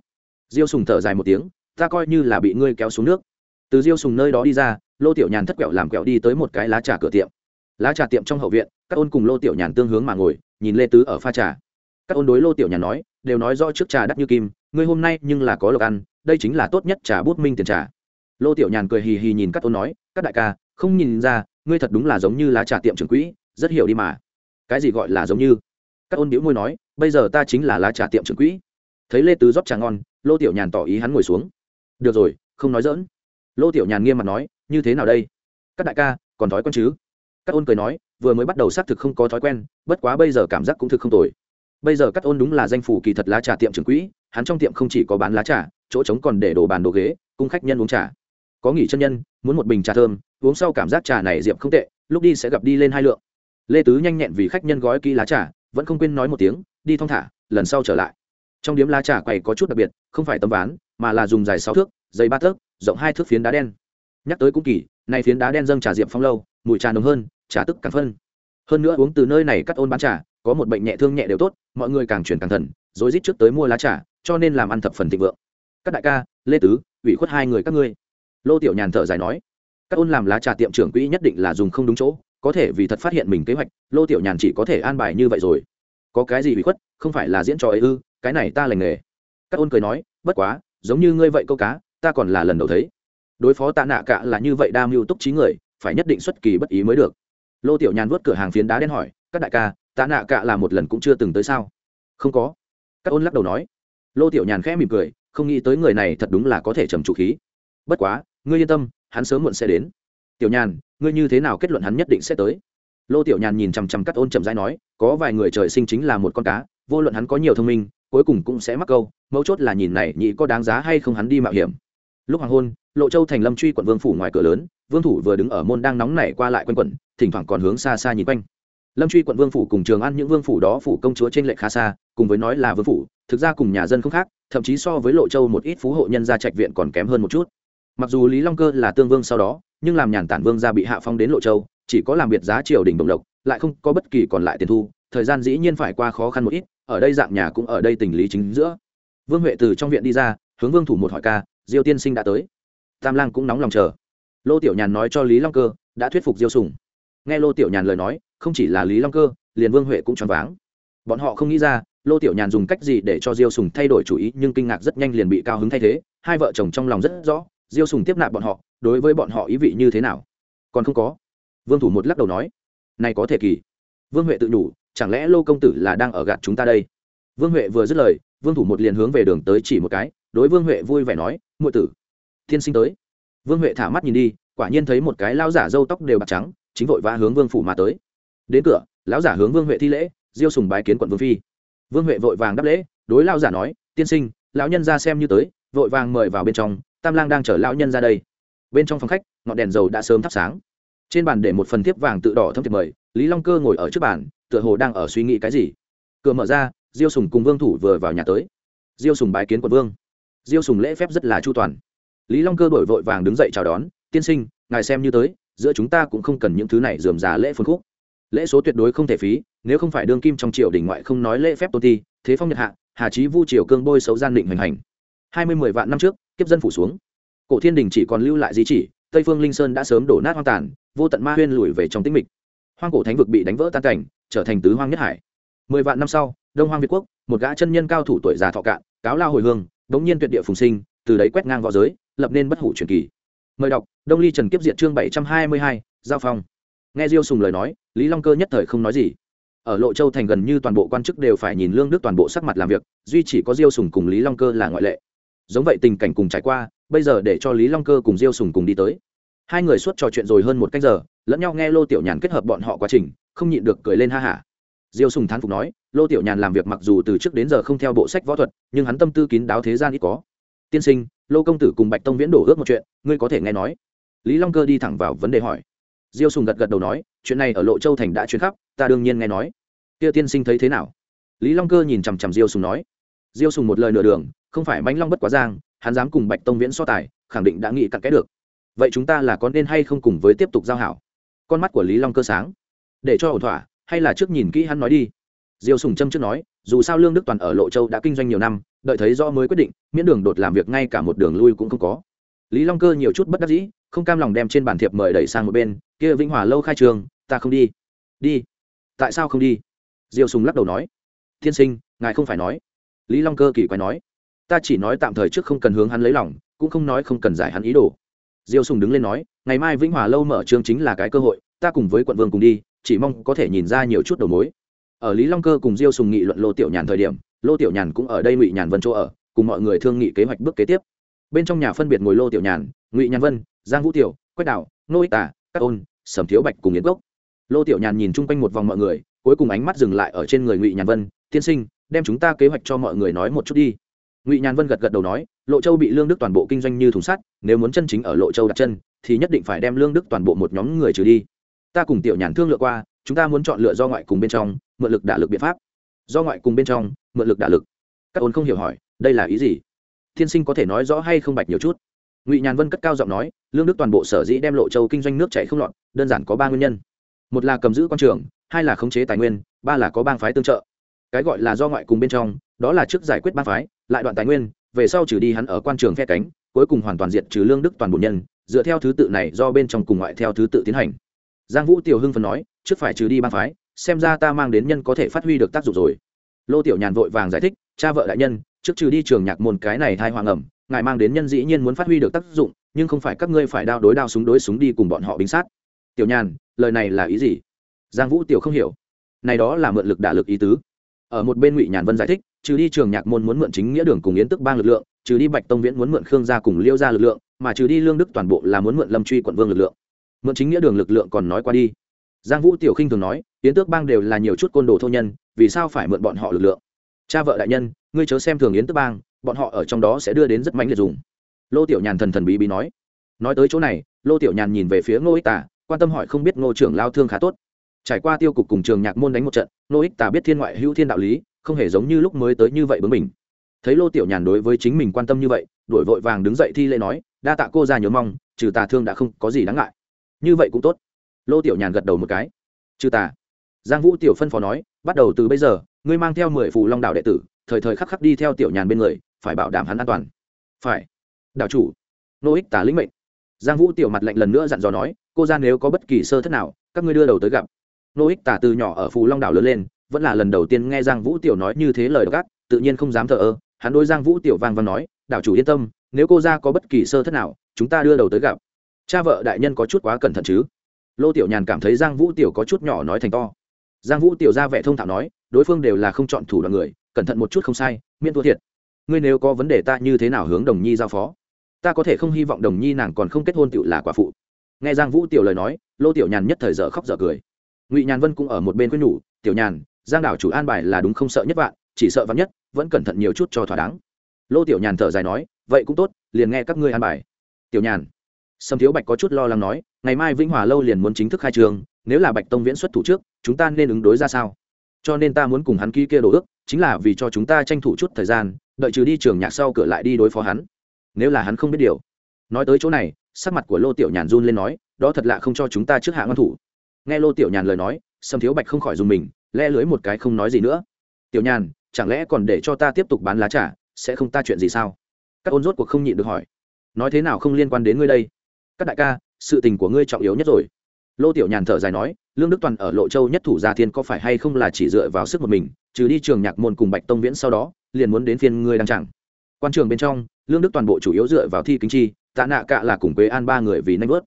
Diêu sùng thở dài một tiếng, ta coi như là bị ngươi kéo xuống nước. Từ diêu sùng nơi đó đi ra, lô tiểu nhàn thất quẹo làm quẹo đi tới một cái lá trà cửa tiệm. Lá trà tiệm trong hậu viện, các ôn cùng lô tiểu nhàn tương hướng mà ngồi, nhìn lê tứ ở pha trà các ôn đối lô tiểu nhàn nói, đều nói rõ trước trà đắt như kim, ngươi hôm nay nhưng là có lộc ăn, đây chính là tốt nhất trà bút minh tiền trà. Lô tiểu nhàn cười hì hì nhìn các ôn nói, các đại ca, không nhìn ra, ngươi thật đúng là giống như lá trà tiệm trưởng quỹ, rất hiểu đi mà. Cái gì gọi là giống như? Các ôn biểu môi nói, bây giờ ta chính là lá trà tiệm trưởng quỹ. Thấy lê tứ rót trà ngon, lô tiểu nhàn tỏ ý hắn ngồi xuống. Được rồi, không nói dỡn lô tiểu nhàn nghiêm mặt nói, như thế nào đây? Các đại ca, còn thói quen chứ? Các ôn cười nói, vừa mới bắt đầu xác thực không có thói quen, bất quá bây giờ cảm giác cũng thực không tồi bây giờ cắt ôn đúng là danh phủ kỳ thật lá trà tiệm trưởng quỹ, hắn trong tiệm không chỉ có bán lá trà, chỗ trống còn để đồ bàn đồ ghế, cung khách nhân uống trà. Có nghỉ chân nhân, muốn một bình trà thơm, uống sau cảm giác trà này diệm không tệ, lúc đi sẽ gặp đi lên hai lượng. Lê tứ nhanh nhẹn vì khách nhân gói kỹ lá trà, vẫn không quên nói một tiếng, đi thong thả, lần sau trở lại. Trong điếm lá trà quầy có chút đặc biệt, không phải tấm ván, mà là dùng dài sáu thước, dày ba thước, rộng hai thước phiến đá đen. Nhắc tới cũng kỳ, nay phiến đá đen dâng trà diệm phong lâu, mùi trà nồng hơn, trà tức càng phân. Hơn nữa uống từ nơi này cắt ôn bán trà có một bệnh nhẹ thương nhẹ đều tốt, mọi người càng chuyển càng thần rồi rít trước tới mua lá trà, cho nên làm ăn thập phần thịnh vượng. Các đại ca, lê tứ, ủy khuất hai người các ngươi. Lô tiểu nhàn thở dài nói, các ôn làm lá trà tiệm trưởng quỹ nhất định là dùng không đúng chỗ, có thể vì thật phát hiện mình kế hoạch, lô tiểu nhàn chỉ có thể an bài như vậy rồi. Có cái gì ủy khuất, không phải là diễn trò ấy ư, cái này ta lành nghề. Các ôn cười nói, bất quá, giống như ngươi vậy câu cá, ta còn là lần đầu thấy. Đối phó tạ nạ cạ là như vậy đa mưu túc trí người, phải nhất định xuất kỳ bất ý mới được. Lô tiểu nhàn vuốt cửa hàng phiến đá đen hỏi, các đại ca tạ nạ cả là một lần cũng chưa từng tới sao? Không có. Các ôn lắc đầu nói. Lô tiểu nhàn khẽ mỉm cười, không nghĩ tới người này thật đúng là có thể trầm trụ khí. Bất quá, ngươi yên tâm, hắn sớm muộn sẽ đến. Tiểu nhàn, ngươi như thế nào kết luận hắn nhất định sẽ tới? Lô tiểu nhàn nhìn chằm chằm cắt ôn chậm rãi nói, có vài người trời sinh chính là một con cá, vô luận hắn có nhiều thông minh, cuối cùng cũng sẽ mắc câu, mấu chốt là nhìn này nhị có đáng giá hay không hắn đi mạo hiểm. Lúc hoàng hôn, lộ châu thành lâm truy quận vương phủ ngoài cửa lớn, vương thủ vừa đứng ở môn đang nóng nảy qua lại quanh quẩn, thỉnh thoảng còn hướng xa xa nhìn quanh lâm truy quận vương phủ cùng trường ăn những vương phủ đó phủ công chúa trên lệ khá xa, cùng với nói là vương phủ, thực ra cùng nhà dân không khác, thậm chí so với lộ châu một ít phú hộ nhân gia trạch viện còn kém hơn một chút. Mặc dù lý long cơ là tương vương sau đó, nhưng làm nhàn tản vương gia bị hạ phong đến lộ châu, chỉ có làm biệt giá triều đình đồng lộc, lại không có bất kỳ còn lại tiền thu, thời gian dĩ nhiên phải qua khó khăn một ít, ở đây dạng nhà cũng ở đây tình lý chính giữa. Vương huệ từ trong viện đi ra, hướng vương thủ một hỏi ca, diêu tiên sinh đã tới? Tam lang cũng nóng lòng chờ. Lô tiểu nhàn nói cho lý long cơ, đã thuyết phục diêu sùng. Nghe lô tiểu nhàn lời nói không chỉ là lý long cơ, liền vương huệ cũng choáng váng. Bọn họ không nghĩ ra, lô tiểu nhàn dùng cách gì để cho diêu sùng thay đổi chủ ý, nhưng kinh ngạc rất nhanh liền bị cao hứng thay thế, hai vợ chồng trong lòng rất rõ, diêu sùng tiếp nạp bọn họ, đối với bọn họ ý vị như thế nào? Còn không có. Vương thủ một lắc đầu nói, này có thể kỳ. Vương huệ tự nhủ, chẳng lẽ lô công tử là đang ở gạt chúng ta đây? Vương huệ vừa dứt lời, vương thủ một liền hướng về đường tới chỉ một cái, đối vương huệ vui vẻ nói, muội tử, thiên sinh tới. Vương huệ thả mắt nhìn đi, quả nhiên thấy một cái lao giả râu tóc đều bạc trắng, chính vội vã hướng vương phủ mà tới đến cửa, lão giả hướng vương huệ thi lễ, diêu sùng bái kiến quận vương phi. Vương huệ vội vàng đáp lễ, đối lao giả nói, tiên sinh, lão nhân ra xem như tới, vội vàng mời vào bên trong, tam lang đang chở lão nhân ra đây. Bên trong phòng khách, ngọn đèn dầu đã sớm thắp sáng. Trên bàn để một phần thiếp vàng tự đỏ thâm thiệp mời, lý long cơ ngồi ở trước bàn, tựa hồ đang ở suy nghĩ cái gì. Cửa mở ra, diêu sùng cùng vương thủ vừa vào nhà tới. Diêu sùng bái kiến quận vương. Diêu sùng lễ phép rất là chu toàn. Lý long cơ đổi vội vàng đứng dậy chào đón, tiên sinh, ngài xem như tới, giữa chúng ta cũng không cần những thứ này dườm già lễ phun khúc lễ số tuyệt đối không thể phí, nếu không phải đương kim trong triều đình ngoại không nói lễ phép tôn ti, thế phong nhật hạ, hà trí vu triều cương bôi xấu gian định hoành hành. Hai mươi mười vạn năm trước, kiếp dân phủ xuống. Cổ thiên đình chỉ còn lưu lại di chỉ, tây phương linh sơn đã sớm đổ nát hoang tàn, vô tận ma huyên lùi về trong tĩnh mịch. Hoang cổ thánh vực bị đánh vỡ tan cảnh, trở thành tứ hoang nhất hải. Mười vạn năm sau, đông hoang việt quốc, một gã chân nhân cao thủ tuổi già thọ cạn, cáo lao hồi hương đống nhiên tuyệt địa phùng sinh, từ đấy quét ngang v õ giới, lập nên bất hủ truyền kỳ. Mời đọc, đông ly trần kiếp diện chương bảy trăm hai mươi hai, giao phong nghe diêu sùng lời nói, lý long cơ nhất thời không nói gì. Ở lộ châu thành gần như toàn bộ quan chức đều phải nhìn lương đức toàn bộ sắc mặt làm việc, duy chỉ có diêu sùng cùng lý long cơ là ngoại lệ. Giống vậy tình cảnh cùng trải qua, bây giờ để cho lý long cơ cùng diêu sùng cùng đi tới. Hai người suốt trò chuyện rồi hơn một cách giờ, lẫn nhau nghe lô tiểu nhàn kết hợp bọn họ quá trình, không nhịn được cười lên ha hả. Diêu sùng thán phục nói, lô tiểu nhàn làm việc mặc dù từ trước đến giờ không theo bộ sách võ thuật, nhưng hắn tâm tư kín đáo thế gian ít có. Tiên sinh, lô công tử cùng bạch tông viễn đổ ước một chuyện, ngươi có thể nghe nói. Lý long cơ đi thẳng vào vấn đề hỏi diêu sùng gật gật đầu nói, chuyện này ở lộ châu thành đã chuyến khắp, ta đương nhiên nghe nói. Kia tiên sinh thấy thế nào? Lý long cơ nhìn chằm chằm diêu sùng nói. Diêu sùng một lời nửa đường, không phải mãnh long bất quá giang, hắn dám cùng bạch tông viễn so tài, khẳng định đã nghĩ cặn cái được. Vậy chúng ta là có nên hay không cùng với tiếp tục giao hảo? Con mắt của lý long cơ sáng. Để cho ổn thỏa, hay là trước nhìn kỹ hắn nói đi. Diêu sùng trâm trước nói, dù sao lương đức toàn ở lộ châu đã kinh doanh nhiều năm, đợi thấy do mới quyết định, miễn đường đột làm việc ngay cả một đường lui cũng không có. Lý long cơ nhiều chút bất đắc dĩ không cam lòng đem trên bản thiệp mời đẩy sang một bên, kia vĩnh hòa lâu khai trường, ta không đi. Đi? Tại sao không đi? Diêu sùng lắc đầu nói. Thiên sinh, ngài không phải nói. Lý long cơ kỳ quái nói. Ta chỉ nói tạm thời trước không cần hướng hắn lấy lòng, cũng không nói không cần giải hắn ý đồ. Diêu sùng đứng lên nói. Ngày mai vĩnh hòa lâu mở trường chính là cái cơ hội, ta cùng với quận vương cùng đi, chỉ mong có thể nhìn ra nhiều chút đầu mối. Ở lý long cơ cùng diêu sùng nghị luận lô tiểu nhàn thời điểm, lô tiểu nhàn cũng ở đây ngụy nhàn vân chỗ ở, cùng mọi người thương nghị kế hoạch bước kế tiếp. Bên trong nhà phân biệt ngồi lô tiểu nhàn, ngụy nhàn vân giang vũ tiểu, quách đạo nô ích tả các ôn, sầm thiếu bạch cùng yến gốc lô tiểu nhàn nhìn chung quanh một vòng mọi người, cuối cùng ánh mắt dừng lại ở trên người ngụy nhàn vân, tiên sinh, đem chúng ta kế hoạch cho mọi người nói một chút đi. Ngụy nhàn vân gật gật đầu nói, lộ châu bị lương đức toàn bộ kinh doanh như thùng sắt, nếu muốn chân chính ở lộ châu đặt chân, thì nhất định phải đem lương đức toàn bộ một nhóm người trừ đi. Ta cùng tiểu nhàn thương lượng qua, chúng ta muốn chọn lựa do ngoại cùng bên trong, mượn lực đả lực biện pháp. Do ngoại cùng bên trong, mượn lực đả lực. Các ôn không hiểu hỏi, đây là ý gì? Tiên sinh có thể nói rõ hay không bạch nhiều chút? Ngụy nhàn vân cất cao giọng nói lương đức toàn bộ sở dĩ đem lộ châu kinh doanh nước chảy không lọt đơn giản có ba nguyên nhân một là cầm giữ quan trường hai là khống chế tài nguyên ba là có bang phái tương trợ cái gọi là do ngoại cùng bên trong đó là trước giải quyết bang phái lại đoạn tài nguyên về sau trừ đi hắn ở quan trường phe cánh cuối cùng hoàn toàn diệt trừ lương đức toàn bộ nhân dựa theo thứ tự này do bên trong cùng ngoại theo thứ tự tiến hành giang vũ tiểu hưng phần nói trước phải trừ đi bang phái xem ra ta mang đến nhân có thể phát huy được tác dụng rồi lô tiểu nhàn vội vàng giải thích cha vợ đại nhân trước trừ đi trường nhạc môn cái này thai hoàng ẩm ngài mang đến nhân dĩ nhiên muốn phát huy được tác dụng, nhưng không phải các ngươi phải đao đối đao súng đối súng đi cùng bọn họ bính sát. Tiểu nhàn, lời này là ý gì? Giang vũ tiểu không hiểu. Này đó là mượn lực đả lực ý tứ. Ở một bên ngụy nhàn vân giải thích, trừ đi trường nhạc môn muốn mượn chính nghĩa đường cùng yến tức bang lực lượng, trừ đi bạch tông viễn muốn mượn khương gia cùng liêu gia lực lượng, mà trừ đi lương đức toàn bộ là muốn mượn lâm truy quận vương lực lượng. Mượn chính nghĩa đường lực lượng còn nói qua đi. Giang vũ tiểu khinh thường nói, yến tước bang đều là nhiều chút côn đồ thô nhân, vì sao phải mượn bọn họ lực lượng? Cha vợ đại nhân, ngươi chớ xem thường yến tước bang bọn họ ở trong đó sẽ đưa đến rất mạnh liệt dùng. Lô tiểu nhàn thần thần bí bí nói. Nói tới chỗ này, lô tiểu nhàn nhìn về phía ngô ích tả quan tâm hỏi không biết ngô trưởng lao thương khá tốt. Trải qua tiêu cục cùng trường nhạc môn đánh một trận, ngô ích tả biết thiên ngoại hữu thiên đạo lý, không hề giống như lúc mới tới như vậy bướng mình thấy lô tiểu nhàn đối với chính mình quan tâm như vậy đổi vội vàng đứng dậy thi lễ nói, đa tạ cô ra nhớ mong, trừ tà thương đã không có gì đáng ngại. Như vậy cũng tốt. Lô tiểu nhàn gật đầu một cái. Trừ tà. Giang vũ tiểu phân phó nói, bắt đầu từ bây giờ, ngươi mang theo mười phù long đạo đệ tử, thời thời khắc khắc đi theo tiểu nhàn bên người phải bảo đảm hắn an toàn. Phải. Đạo chủ. Nô ích tả lĩnh mệnh. Giang vũ tiểu mặt lạnh lần nữa dặn dò nói, cô ra nếu có bất kỳ sơ thất nào, các ngươi đưa đầu tới gặp. Nô ích tả từ nhỏ ở phù long đảo lớn lên, vẫn là lần đầu tiên nghe giang vũ tiểu nói như thế lời gắt tự nhiên không dám thờ ơ. Hắn đôi giang vũ tiểu vang và nói, đảo chủ yên tâm, nếu cô ra có bất kỳ sơ thất nào, chúng ta đưa đầu tới gặp. Cha vợ đại nhân có chút quá cẩn thận chứ? Lô tiểu nhàn cảm thấy giang vũ tiểu có chút nhỏ nói thành to. Giang vũ tiểu ra vẻ thông thạo nói, đối phương đều là không chọn thủ đoạn người, cẩn thận một chút không sai, miễn thua thiệt ngươi nếu có vấn đề ta như thế nào hướng đồng nhi giao phó? Ta có thể không hy vọng đồng nhi nàng còn không kết hôn tựu là quả phụ. Nghe giang vũ tiểu lời nói, lô tiểu nhàn nhất thời dở khóc dở cười. Ngụy nhàn vân cũng ở một bên quên nhủ, tiểu nhàn, giang đảo chủ an bài là đúng không sợ nhất vạn, chỉ sợ vắn nhất, vẫn cẩn thận nhiều chút cho thỏa đáng. Lô tiểu nhàn thở dài nói, vậy cũng tốt, liền nghe các ngươi an bài. Tiểu nhàn. Sâm thiếu bạch có chút lo lắng nói, ngày mai vĩnh hòa lâu liền muốn chính thức khai trường, nếu là bạch tông viễn xuất thủ trước, chúng ta nên ứng đối ra sao? Cho nên ta muốn cùng hắn ký kia đồ ước, chính là vì cho chúng ta tranh thủ chút thời gian đợi trừ đi trường nhạc sau cửa lại đi đối phó hắn. Nếu là hắn không biết điều. Nói tới chỗ này, sắc mặt của lô tiểu nhàn run lên nói, đó thật lạ không cho chúng ta trước hạ ngăn thủ. Nghe lô tiểu nhàn lời nói, sâm thiếu bạch không khỏi dùng mình, le lưới một cái không nói gì nữa. Tiểu nhàn, chẳng lẽ còn để cho ta tiếp tục bán lá trà, sẽ không ta chuyện gì sao? Các ôn rốt cuộc không nhịn được hỏi. Nói thế nào không liên quan đến ngươi đây? Các đại ca, sự tình của ngươi trọng yếu nhất rồi. Lô tiểu nhàn thở dài nói, lương đức toàn ở lộ châu nhất thủ gia thiên có phải hay không là chỉ dựa vào sức một mình, trừ đi trường nhạc môn cùng bạch tông viễn sau đó liền muốn đến phiên ngươi đang chẳng quan trường bên trong, lương đức toàn bộ chủ yếu dựa vào thi kính chi, tạ nạ cạ là cùng quế an ba người vì nanh bớt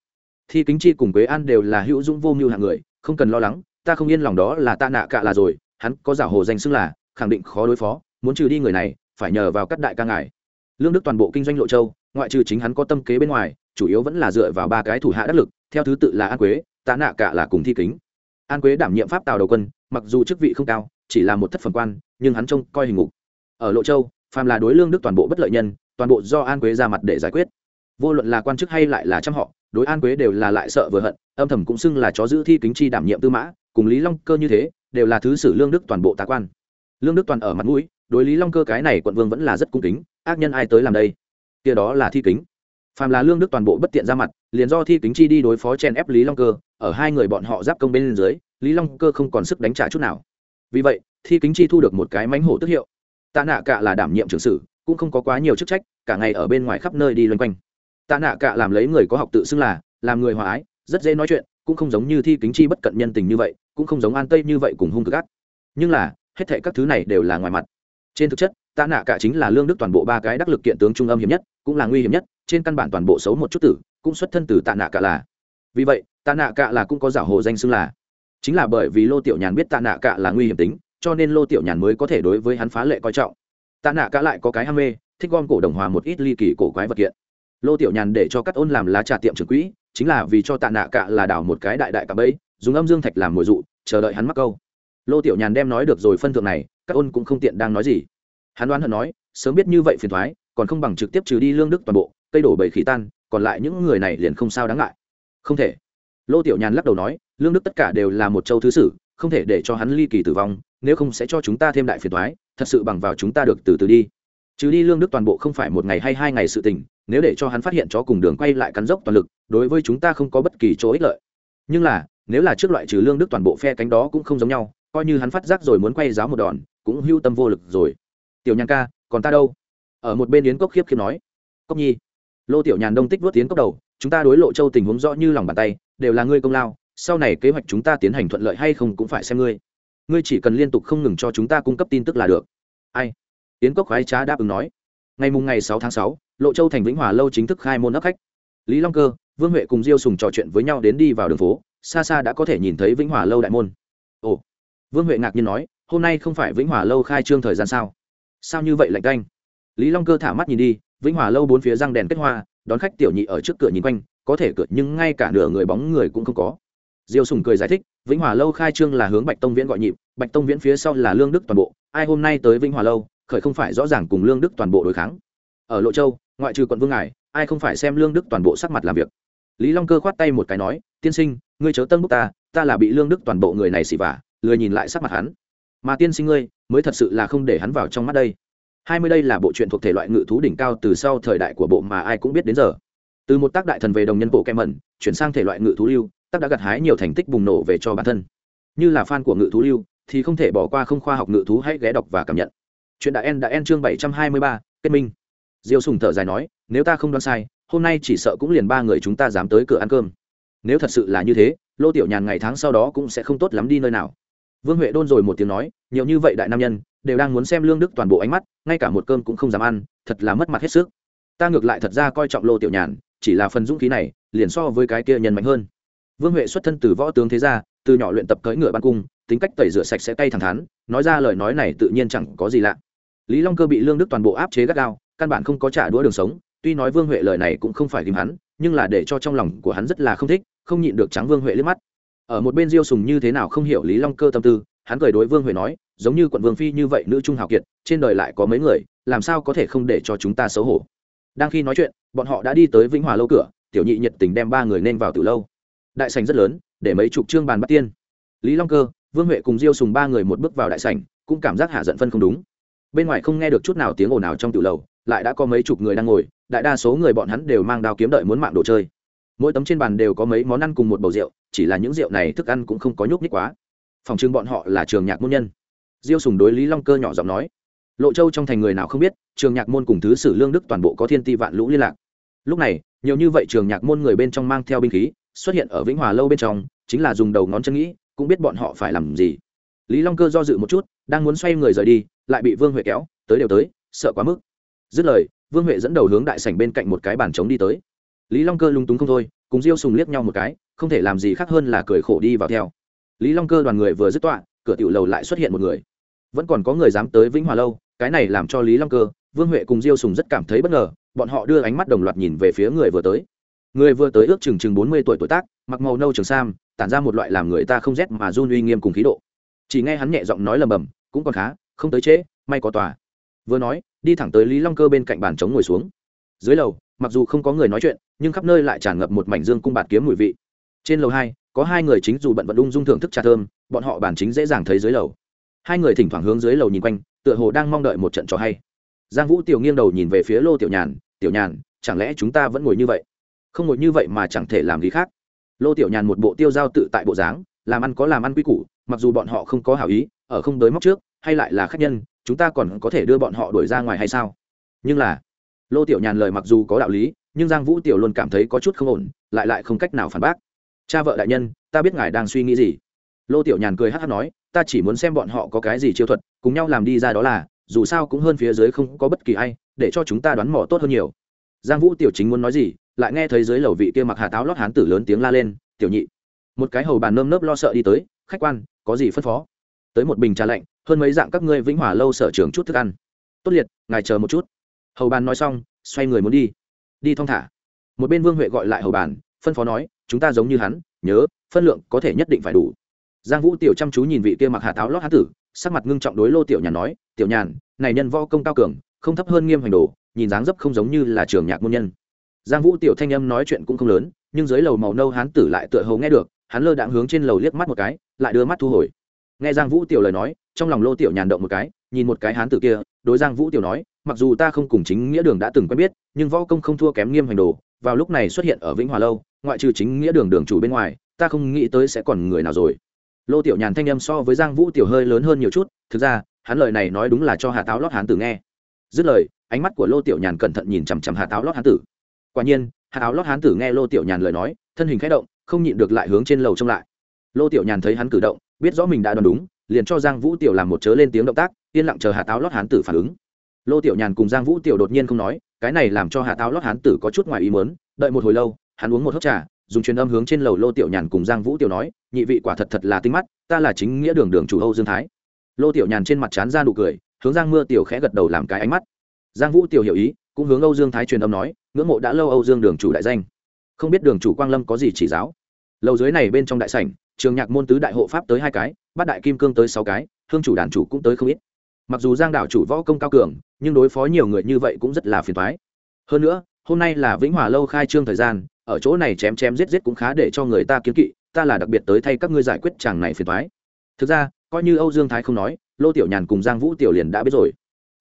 thi kính chi cùng quế an đều là hữu dũng vô mưu hạng người, không cần lo lắng, ta không yên lòng đó là Tạ nạ Cạ là rồi, hắn có giả hồ danh xưng là, khẳng định khó đối phó, muốn trừ đi người này, phải nhờ vào các đại ca ngài. Lương đức toàn bộ kinh doanh lộ châu, ngoại trừ chính hắn có tâm kế bên ngoài, chủ yếu vẫn là dựa vào ba cái thủ hạ đắc lực, theo thứ tự là an quế, tạ nạ cả là cùng thi kính. An quế đảm nhiệm pháp tào đầu quân, mặc dù chức vị không cao, chỉ là một thất phần quan, nhưng hắn trông coi hình ngục ở lộ châu, phàm là đối lương đức toàn bộ bất lợi nhân, toàn bộ do an quế ra mặt để giải quyết. Vô luận là quan chức hay lại là trăm họ, đối an quế đều là lại sợ vừa hận, âm thầm cũng xưng là chó giữ thi kính chi đảm nhiệm tư mã, cùng lý long cơ như thế, đều là thứ sử lương đức toàn bộ tá quan. Lương đức toàn ở mặt mũi, đối lý long cơ cái này quận vương vẫn là rất cung kính, ác nhân ai tới làm đây? Kia đó là thi kính. Phàm là lương đức toàn bộ bất tiện ra mặt, liền do thi kính chi đi đối phó chen ép lý long cơ, ở hai người bọn họ giáp công bên dưới, lý long cơ không còn sức đánh trả chút nào. Vì vậy, thi kính chi thu được một cái mánh hổ tức hiệu tạ nạ cả là đảm nhiệm trưởng sử, cũng không có quá nhiều chức trách, cả ngày ở bên ngoài khắp nơi đi loanh quanh. Tạ nạ cả làm lấy người có học tự xưng là, làm người hòa ái, rất dễ nói chuyện, cũng không giống như thi kính chi bất cận nhân tình như vậy, cũng không giống an tây như vậy cùng hung cực ác. Nhưng là, hết thệ các thứ này đều là ngoài mặt. Trên thực chất, tạ nạ cả chính là lương đức toàn bộ ba cái đắc lực kiện tướng trung âm hiểm nhất, cũng là nguy hiểm nhất, trên căn bản toàn bộ xấu một chút tử, cũng xuất thân từ tạ nạ cả là. Vì vậy, tạ nạ cả là cũng có giả hồ danh xưng là. Chính là bởi vì lô tiểu nhàn biết tạ nạ cả là nguy hiểm tính cho nên lô tiểu nhàn mới có thể đối với hắn phá lệ coi trọng. Tạ nạ cả lại có cái ham mê, thích gom cổ đồng hòa một ít ly kỳ cổ quái vật kiện. Lô tiểu nhàn để cho cắt ôn làm lá trà tiệm trưởng quỹ, chính là vì cho tạ nạ cả là đảo một cái đại đại cả bẫy, dùng âm dương thạch làm mồi dụ, chờ đợi hắn mắc câu. Lô tiểu nhàn đem nói được rồi phân thượng này các ôn cũng không tiện đang nói gì. Hắn đoán hận nói, sớm biết như vậy phiền thoái, còn không bằng trực tiếp trừ đi lương đức toàn bộ, cây đổ bầy khí tan, còn lại những người này liền không sao đáng ngại. Không thể. Lô tiểu nhàn lắc đầu nói, lương đức tất cả đều là một châu thứ sử, không thể để cho hắn ly kỳ tử vong nếu không sẽ cho chúng ta thêm đại phiền toái, thật sự bằng vào chúng ta được từ từ đi. Trừ đi lương đức toàn bộ không phải một ngày hay hai ngày sự tình nếu để cho hắn phát hiện chó cùng đường quay lại cắn dốc toàn lực đối với chúng ta không có bất kỳ chỗ ích lợi. Nhưng là nếu là trước loại trừ lương đức toàn bộ phe cánh đó cũng không giống nhau coi như hắn phát giác rồi muốn quay giáo một đòn cũng hưu tâm vô lực rồi. Tiểu nhàn ca còn ta đâu? Ở một bên yến cốc khiếp khiếp nói. Cốc nhi. Lô tiểu nhàn đông tích vuốt tiến cốc đầu chúng ta đối lộ châu tình huống rõ như lòng bàn tay đều là ngươi công lao sau này kế hoạch chúng ta tiến hành thuận lợi hay không cũng phải xem ngươi ngươi chỉ cần liên tục không ngừng cho chúng ta cung cấp tin tức là được. Ai? Yến cốc khoái trá đáp ứng nói. Ngày mùng ngày sáu tháng sáu, lộ châu thành vĩnh hòa lâu chính thức khai môn ấp khách. Lý long cơ, vương huệ cùng diêu sùng trò chuyện với nhau đến đi vào đường phố, xa xa đã có thể nhìn thấy vĩnh hòa lâu đại môn. Ồ. Vương huệ ngạc nhiên nói, hôm nay không phải vĩnh hòa lâu khai trương thời gian sao? Sao như vậy lạnh canh? Lý long cơ thả mắt nhìn đi, vĩnh hòa lâu bốn phía răng đèn kết hoa, đón khách tiểu nhị ở trước cửa nhìn quanh, có thể cửa nhưng ngay cả nửa người bóng người cũng không có. Diêu sùng cười giải thích vĩnh hòa lâu khai trương là hướng bạch tông viễn gọi nhịp, bạch tông viễn phía sau là lương đức toàn bộ. Ai hôm nay tới vĩnh hòa lâu, khởi không phải rõ ràng cùng lương đức toàn bộ đối kháng. Ở lộ châu, ngoại trừ quận vương ngài, ai không phải xem lương đức toàn bộ sắc mặt làm việc. Lý long cơ khoát tay một cái nói, tiên sinh, ngươi chớ tân bốc ta ta là bị lương đức toàn bộ người này xỉ vả, lười nhìn lại sắc mặt hắn. Mà tiên sinh ngươi, mới thật sự là không để hắn vào trong mắt đây. Hai mươi đây là bộ truyện thuộc thể loại ngự thú đỉnh cao từ sau thời đại của bộ mà ai cũng biết đến giờ. Từ một tác đại thần về đồng nhân bộ kem mẩn, chuyển sang thể loại ngự thú lưu tác đã gặt hái nhiều thành tích bùng nổ về cho bản thân. Như là fan của ngự thú lưu, thì không thể bỏ qua không khoa học ngự thú hãy ghé đọc và cảm nhận. Chuyện đã en đã en chương bảy trăm hai mươi ba, kết minh. Diêu sùng thở dài nói, nếu ta không đoán sai, hôm nay chỉ sợ cũng liền ba người chúng ta dám tới cửa ăn cơm. Nếu thật sự là như thế, lô tiểu nhàn ngày tháng sau đó cũng sẽ không tốt lắm đi nơi nào. Vương huệ đôn rồi một tiếng nói, nhiều như vậy đại nam nhân, đều đang muốn xem lương đức toàn bộ ánh mắt, ngay cả một cơm cũng không dám ăn, thật là mất mặt hết sức. Ta ngược lại thật ra coi trọng lô tiểu nhàn, chỉ là phần dũng khí này, liền so với cái kia nhân mạnh hơn vương huệ xuất thân từ võ tướng thế gia, từ nhỏ luyện tập cưỡi ngựa ban cung, tính cách tẩy rửa sạch sẽ tay thẳng thắn, nói ra lời nói này tự nhiên chẳng có gì lạ. Lý long cơ bị lương đức toàn bộ áp chế gắt gao, căn bản không có trả đũa đường sống, tuy nói vương huệ lời này cũng không phải tìm hắn, nhưng là để cho trong lòng của hắn rất là không thích, không nhịn được trắng vương huệ liếc mắt. Ở một bên diêu sùng như thế nào không hiểu lý long cơ tâm tư, hắn cười đối vương huệ nói, giống như quận vương phi như vậy nữ trung hào kiệt, trên đời lại có mấy người, làm sao có thể không để cho chúng ta xấu hổ. Đang khi nói chuyện, bọn họ đã đi tới vĩnh hòa lâu cửa, tiểu nhị nhiệt tình đem ba người nên vào từ lâu đại sành rất lớn, để mấy chục trương bàn bắt tiên. Lý long cơ, vương huệ cùng diêu sùng ba người một bước vào đại sành cũng cảm giác hạ giận phân không đúng. Bên ngoài không nghe được chút nào tiếng ồn nào trong tiểu lầu, lại đã có mấy chục người đang ngồi, đại đa số người bọn hắn đều mang đao kiếm đợi muốn mạng đồ chơi. Mỗi tấm trên bàn đều có mấy món ăn cùng một bầu rượu, chỉ là những rượu này thức ăn cũng không có nhúc nhích quá. Phòng trưng bọn họ là trường nhạc môn nhân. Diêu sùng đối lý long cơ nhỏ giọng nói, lộ châu trong thành người nào không biết, trường nhạc môn cùng thứ sử lương đức toàn bộ có thiên ti vạn lũ liên lạc. Lúc này, nhiều như vậy trường nhạc môn người bên trong mang theo binh khí xuất hiện ở vĩnh hòa lâu bên trong, chính là dùng đầu ngón chân nghĩ, cũng biết bọn họ phải làm gì. Lý long cơ do dự một chút, đang muốn xoay người rời đi, lại bị vương huệ kéo, tới đều tới, sợ quá mức. Dứt lời, vương huệ dẫn đầu hướng đại sảnh bên cạnh một cái bàn trống đi tới. Lý long cơ lung túng không thôi, cùng diêu sùng liếc nhau một cái, không thể làm gì khác hơn là cười khổ đi vào theo. Lý long cơ đoàn người vừa dứt tọa, cửa tiểu lầu lại xuất hiện một người. Vẫn còn có người dám tới vĩnh hòa lâu, cái này làm cho lý long cơ, vương huệ cùng diêu sùng rất cảm thấy bất ngờ, bọn họ đưa ánh mắt đồng loạt nhìn về phía người vừa tới người vừa tới ước chừng chừng bốn mươi tuổi tuổi tác, mặc màu nâu trường sam, tản ra một loại làm người ta không rét mà run uy nghiêm cùng khí độ. Chỉ nghe hắn nhẹ giọng nói lầm bầm, cũng còn khá, không tới trễ, may có tòa. Vừa nói, đi thẳng tới lý long cơ bên cạnh bàn trống ngồi xuống. Dưới lầu, mặc dù không có người nói chuyện, nhưng khắp nơi lại tràn ngập một mảnh dương cung bạt kiếm mùi vị. Trên lầu hai, có hai người chính dù bận vận ung dung thưởng thức trà thơm, bọn họ bản chính dễ dàng thấy dưới lầu. Hai người thỉnh thoảng hướng dưới lầu nhìn quanh, tựa hồ đang mong đợi một trận trò hay. Giang vũ tiểu nghiêng đầu nhìn về phía lô tiểu nhàn tiểu nhàn, chẳng lẽ chúng ta vẫn ngồi như vậy? Không ngồi như vậy mà chẳng thể làm gì khác. Lô tiểu nhàn một bộ tiêu giao tự tại bộ dáng, làm ăn có làm ăn quy củ, mặc dù bọn họ không có hảo ý, ở không tới móc trước, hay lại là khách nhân, chúng ta còn có thể đưa bọn họ đuổi ra ngoài hay sao? Nhưng là, lô tiểu nhàn lời mặc dù có đạo lý, nhưng giang vũ tiểu luôn cảm thấy có chút không ổn, lại lại không cách nào phản bác. Cha vợ đại nhân, ta biết ngài đang suy nghĩ gì. Lô tiểu nhàn cười hát hát nói, ta chỉ muốn xem bọn họ có cái gì chiêu thuật, cùng nhau làm đi ra đó là, dù sao cũng hơn phía dưới không có bất kỳ ai, để cho chúng ta đoán mò tốt hơn nhiều. Giang vũ tiểu chính muốn nói gì lại nghe thấy dưới lầu vị kia mặc hà táo lót hán tử lớn tiếng la lên, tiểu nhị. Một cái hầu bàn nơm nớp lo sợ đi tới, khách quan, có gì phân phó? Tới một bình trà lạnh, hơn mấy dạng các ngươi vĩnh hòa lâu sở trường chút thức ăn. Tốt liệt, ngài chờ một chút. Hầu bàn nói xong, xoay người muốn đi. Đi thong thả. Một bên vương huệ gọi lại hầu bàn, phân phó nói, chúng ta giống như hắn, nhớ, phân lượng có thể nhất định phải đủ. Giang vũ tiểu chăm chú nhìn vị kia mặc hà táo lót hán tử, sắc mặt ngưng trọng đối lô tiểu nhàn nói, tiểu nhàn, này nhân võ công cao cường, không thấp hơn nghiêm hành đồ, nhìn dáng dấp không giống như là trường nhạc môn nhân giang vũ tiểu thanh âm nói chuyện cũng không lớn, nhưng dưới lầu màu nâu hán tử lại tựa hầu nghe được, hắn lơ đãng hướng trên lầu liếc mắt một cái, lại đưa mắt thu hồi. Nghe giang vũ tiểu lời nói, trong lòng lô tiểu nhàn động một cái, nhìn một cái hán tử kia, đối giang vũ tiểu nói, mặc dù ta không cùng chính nghĩa đường đã từng quen biết, nhưng võ công không thua kém nghiêm hành đồ, vào lúc này xuất hiện ở vĩnh hòa lâu, ngoại trừ chính nghĩa đường đường chủ bên ngoài, ta không nghĩ tới sẽ còn người nào rồi. Lô tiểu nhàn thanh âm so với giang vũ tiểu hơi lớn hơn nhiều chút, thực ra, hắn lời này nói đúng là cho hà táo lót hán tử nghe. Dứt lời, ánh mắt của lô tiểu nhàn cẩn thận nhìn chằm chằm hà táo lót hán tử quả nhiên hà táo lót hán tử nghe lô tiểu nhàn lời nói, thân hình k h ẽ động, không nhịn được lại hướng trên lầu trông lại. Lô tiểu nhàn thấy hắn cử động, biết rõ mình đã đoán đúng, liền cho giang vũ tiểu làm một chớ lên tiếng động tác, yên lặng chờ hà táo lót hán tử phản ứng. Lô tiểu nhàn cùng giang vũ tiểu đột nhiên không nói, cái này làm cho hà táo lót hán tử có chút ngoài ý mớn đợi một hồi lâu, hắn uống một hớp trà, dùng truyền âm hướng trên lầu lô tiểu nhàn cùng giang vũ tiểu nói, nhị vị quả thật thật là tinh mắt, ta là chính nghĩa đường đường chủ âu dương thái. Lô tiểu nhàn trên mặt chán ra nụ cười, hướng giang mưa tiểu khẽ gật đầu làm cái ánh mắt. Giang vũ tiểu hiểu ý cũng hướng âu dương thái truyền âm nói, ngưỡng mộ đã lâu âu dương đường chủ đại danh. Không biết đường chủ quang lâm có gì chỉ giáo? Lầu dưới này bên trong đại sảnh, trường nhạc môn tứ đại hộ pháp tới hai cái, bát đại kim cương tới sáu cái, hương chủ đàn chủ cũng tới không ít. Mặc dù giang đảo chủ võ công cao cường, nhưng đối phó nhiều người như vậy cũng rất là phiền thoái hơn nữa, hôm nay là vĩnh hòa lâu khai trương thời gian, ở chỗ này chém chém giết giết cũng khá để cho người ta kiến kỵ, ta là đặc biệt tới thay các ngươi giải quyết chàng này phiền thoái thực ra, coi như âu dương thái không nói, lô tiểu nhàn cùng giang vũ tiểu liền đã biết rồi.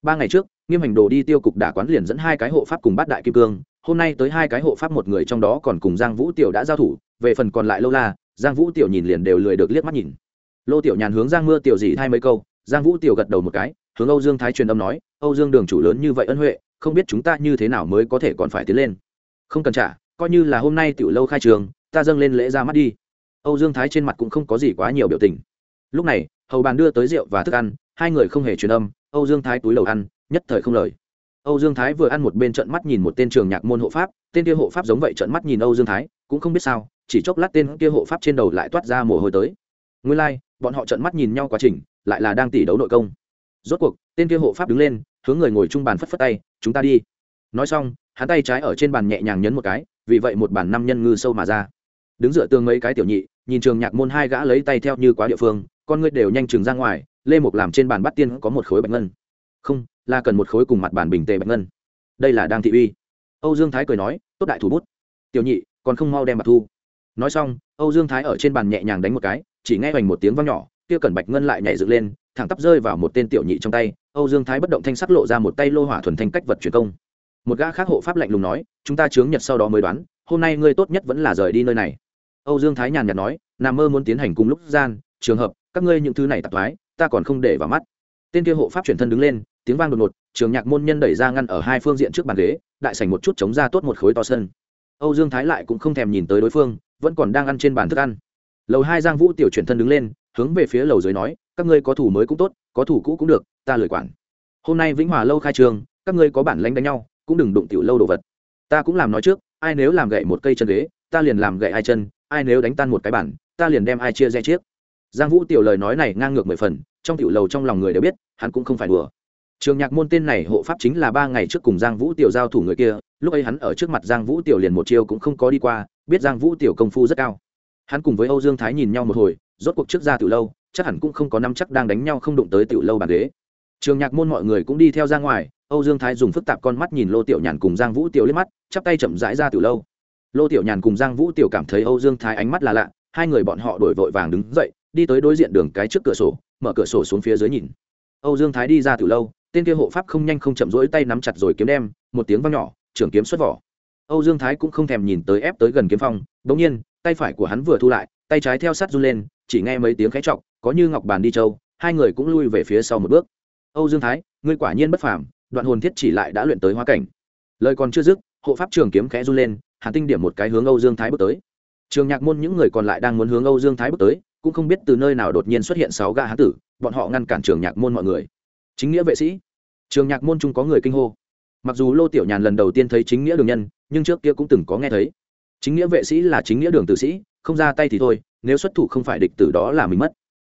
Ba ngày trước nghiêm hành đồ đi tiêu cục đả quán liền dẫn hai cái hộ pháp cùng bát đại kim cương. Hôm nay tới hai cái hộ pháp một người trong đó còn cùng giang vũ tiểu đã giao thủ, về phần còn lại lâu la, giang vũ tiểu nhìn liền đều lười được liếc mắt nhìn. Lô tiểu nhàn hướng giang mưa tiểu dì hai mấy câu, giang vũ tiểu gật đầu một cái, hướng âu dương thái truyền âm nói, âu dương đường chủ lớn như vậy ân huệ, không biết chúng ta như thế nào mới có thể còn phải tiến lên? Không cần trả, coi như là hôm nay tiểu lâu khai trường, ta dâng lên lễ ra mắt đi. Âu dương thái trên mặt cũng không có gì quá nhiều biểu tình. Lúc này, hầu bàn đưa tới rượu và thức ăn, hai người không hề truyền âm, âu dương thái túi lầu ăn nhất thời không lời. Âu dương thái vừa ăn một bên trận mắt nhìn một tên trường nhạc môn hộ pháp tên kia hộ pháp giống vậy trận mắt nhìn âu dương thái cũng không biết sao chỉ chốc lát tên kia hộ pháp trên đầu lại toát ra mồ hôi tới. Nguyên lai、like, bọn họ trận mắt nhìn nhau quá trình lại là đang tỉ đấu nội công. Rốt cuộc tên kia hộ pháp đứng lên hướng người ngồi chung bàn phất phất tay chúng ta đi. Nói xong hắn tay trái ở trên bàn nhẹ nhàng nhấn một cái vì vậy một bàn năm nhân ngư sâu mà ra. Đứng dựa tường mấy cái tiểu nhị nhìn trường nhạc môn hai gã lấy tay theo như quá địa phương con ngươi đều nhanh chừng ra ngoài lê mục làm trên bàn bắt tiên có một khối bạch ngân. Không là cần một khối cùng mặt bản bình tề bạch ngân. Đây là đang thị uy. Âu dương thái cười nói, tốt đại thủ bút. Tiểu nhị, còn không mau đem bạc thu. Nói xong, âu dương thái ở trên bàn nhẹ nhàng đánh một cái, chỉ nghe hoành một tiếng vang nhỏ, kia cần bạch ngân lại nhảy dựng lên, thẳng tắp rơi vào một tên tiểu nhị trong tay. Âu dương thái bất động thanh sắc lộ ra một tay lô hỏa thuần thanh cách vật truyền công. Một gã khác hộ pháp lạnh lùng nói, chúng ta chướng nhật sau đó mới đoán, hôm nay ngươi tốt nhất vẫn là rời đi nơi này. Âu dương thái nhàn nhạt nói, nằm mơ muốn tiến hành cùng lúc gian, trường hợp, các ngươi những thứ này tạp thoái, ta còn không để vào mắt. Tên kia hộ pháp chuyển thân đứng lên tiếng vang đột ngột, trường nhạc môn nhân đẩy ra ngăn ở hai phương diện trước bàn ghế, đại sảnh một chút chống ra tốt một khối to sân. Âu dương thái lại cũng không thèm nhìn tới đối phương, vẫn còn đang ăn trên bàn thức ăn. Lầu hai giang vũ tiểu chuyển thân đứng lên, hướng về phía lầu dưới nói, các ngươi có thủ mới cũng tốt, có thủ cũ cũng được, ta lười quản. Hôm nay vĩnh hòa lâu khai trường, các ngươi có bản lãnh đánh nhau, cũng đừng đụng tiểu lâu đồ vật. Ta cũng làm nói trước, ai nếu làm gậy một cây chân ghế, ta liền làm gậy hai chân, ai nếu đánh tan một cái bản, ta liền đem ai chia rẽ chiếc. Giang vũ tiểu lời nói này ngang ngược mười phần, trong tiểu lầu trong lòng người đều biết, hắn cũng không phải đùa trường nhạc môn tên này hộ pháp chính là ba ngày trước cùng giang vũ tiểu giao thủ người kia, lúc ấy hắn ở trước mặt giang vũ tiểu liền một chiêu cũng không có đi qua, biết giang vũ tiểu công phu rất cao. Hắn cùng với âu dương thái nhìn nhau một hồi, rốt cuộc trước ra tiểu lâu, chắc hẳn cũng không có năm chắc đang đánh nhau không đụng tới tiểu lâu bàn ghế. Trường nhạc môn mọi người cũng đi theo ra ngoài, âu dương thái dùng phức tạp con mắt nhìn lô tiểu nhàn cùng giang vũ tiểu liếc mắt, chắp tay chậm rãi ra tiểu lâu. Lô tiểu nhàn cùng giang vũ tiểu cảm thấy âu dương thái ánh mắt là lạ, hai người bọn họ đổi vội vàng đứng dậy, đi tới đối diện đường cái trước cửa sổ, mở cửa sổ xuống phía dưới nhìn. Âu dương thái đi ra tiểu lâu tên kia hộ pháp không nhanh không chậm rỗi tay nắm chặt rồi kiếm đem, một tiếng vang nhỏ trường kiếm xuất vỏ. Âu dương thái cũng không thèm nhìn tới ép tới gần kiếm phong bỗng nhiên, tay phải của hắn vừa thu lại, tay trái theo sát run lên, chỉ nghe mấy tiếng khẽ chọc, có như ngọc bàn đi châu hai người cũng lui về phía sau một bước. Âu dương thái, ngươi quả nhiên bất phàm, đoạn hồn thiết chỉ lại đã luyện tới hóa cảnh. Lời còn chưa dứt, hộ pháp trường kiếm khẽ run lên, hàn tinh điểm một cái hướng âu dương thái bước tới. Trường nhạc môn những người còn lại đang muốn hướng âu dương thái bước tới, cũng không biết từ nơi nào đột nhiên xuất hiện sáu gã hán tử, bọn họ ngăn cản trường nhạc môn mọi người chính nghĩa vệ sĩ. Trường nhạc môn trung có người kinh hô. Mặc dù lô tiểu nhàn lần đầu tiên thấy chính nghĩa đường nhân, nhưng trước kia cũng từng có nghe thấy. Chính nghĩa vệ sĩ là chính nghĩa đường tử sĩ, không ra tay thì thôi, nếu xuất thủ không phải địch tử đó là mình mất.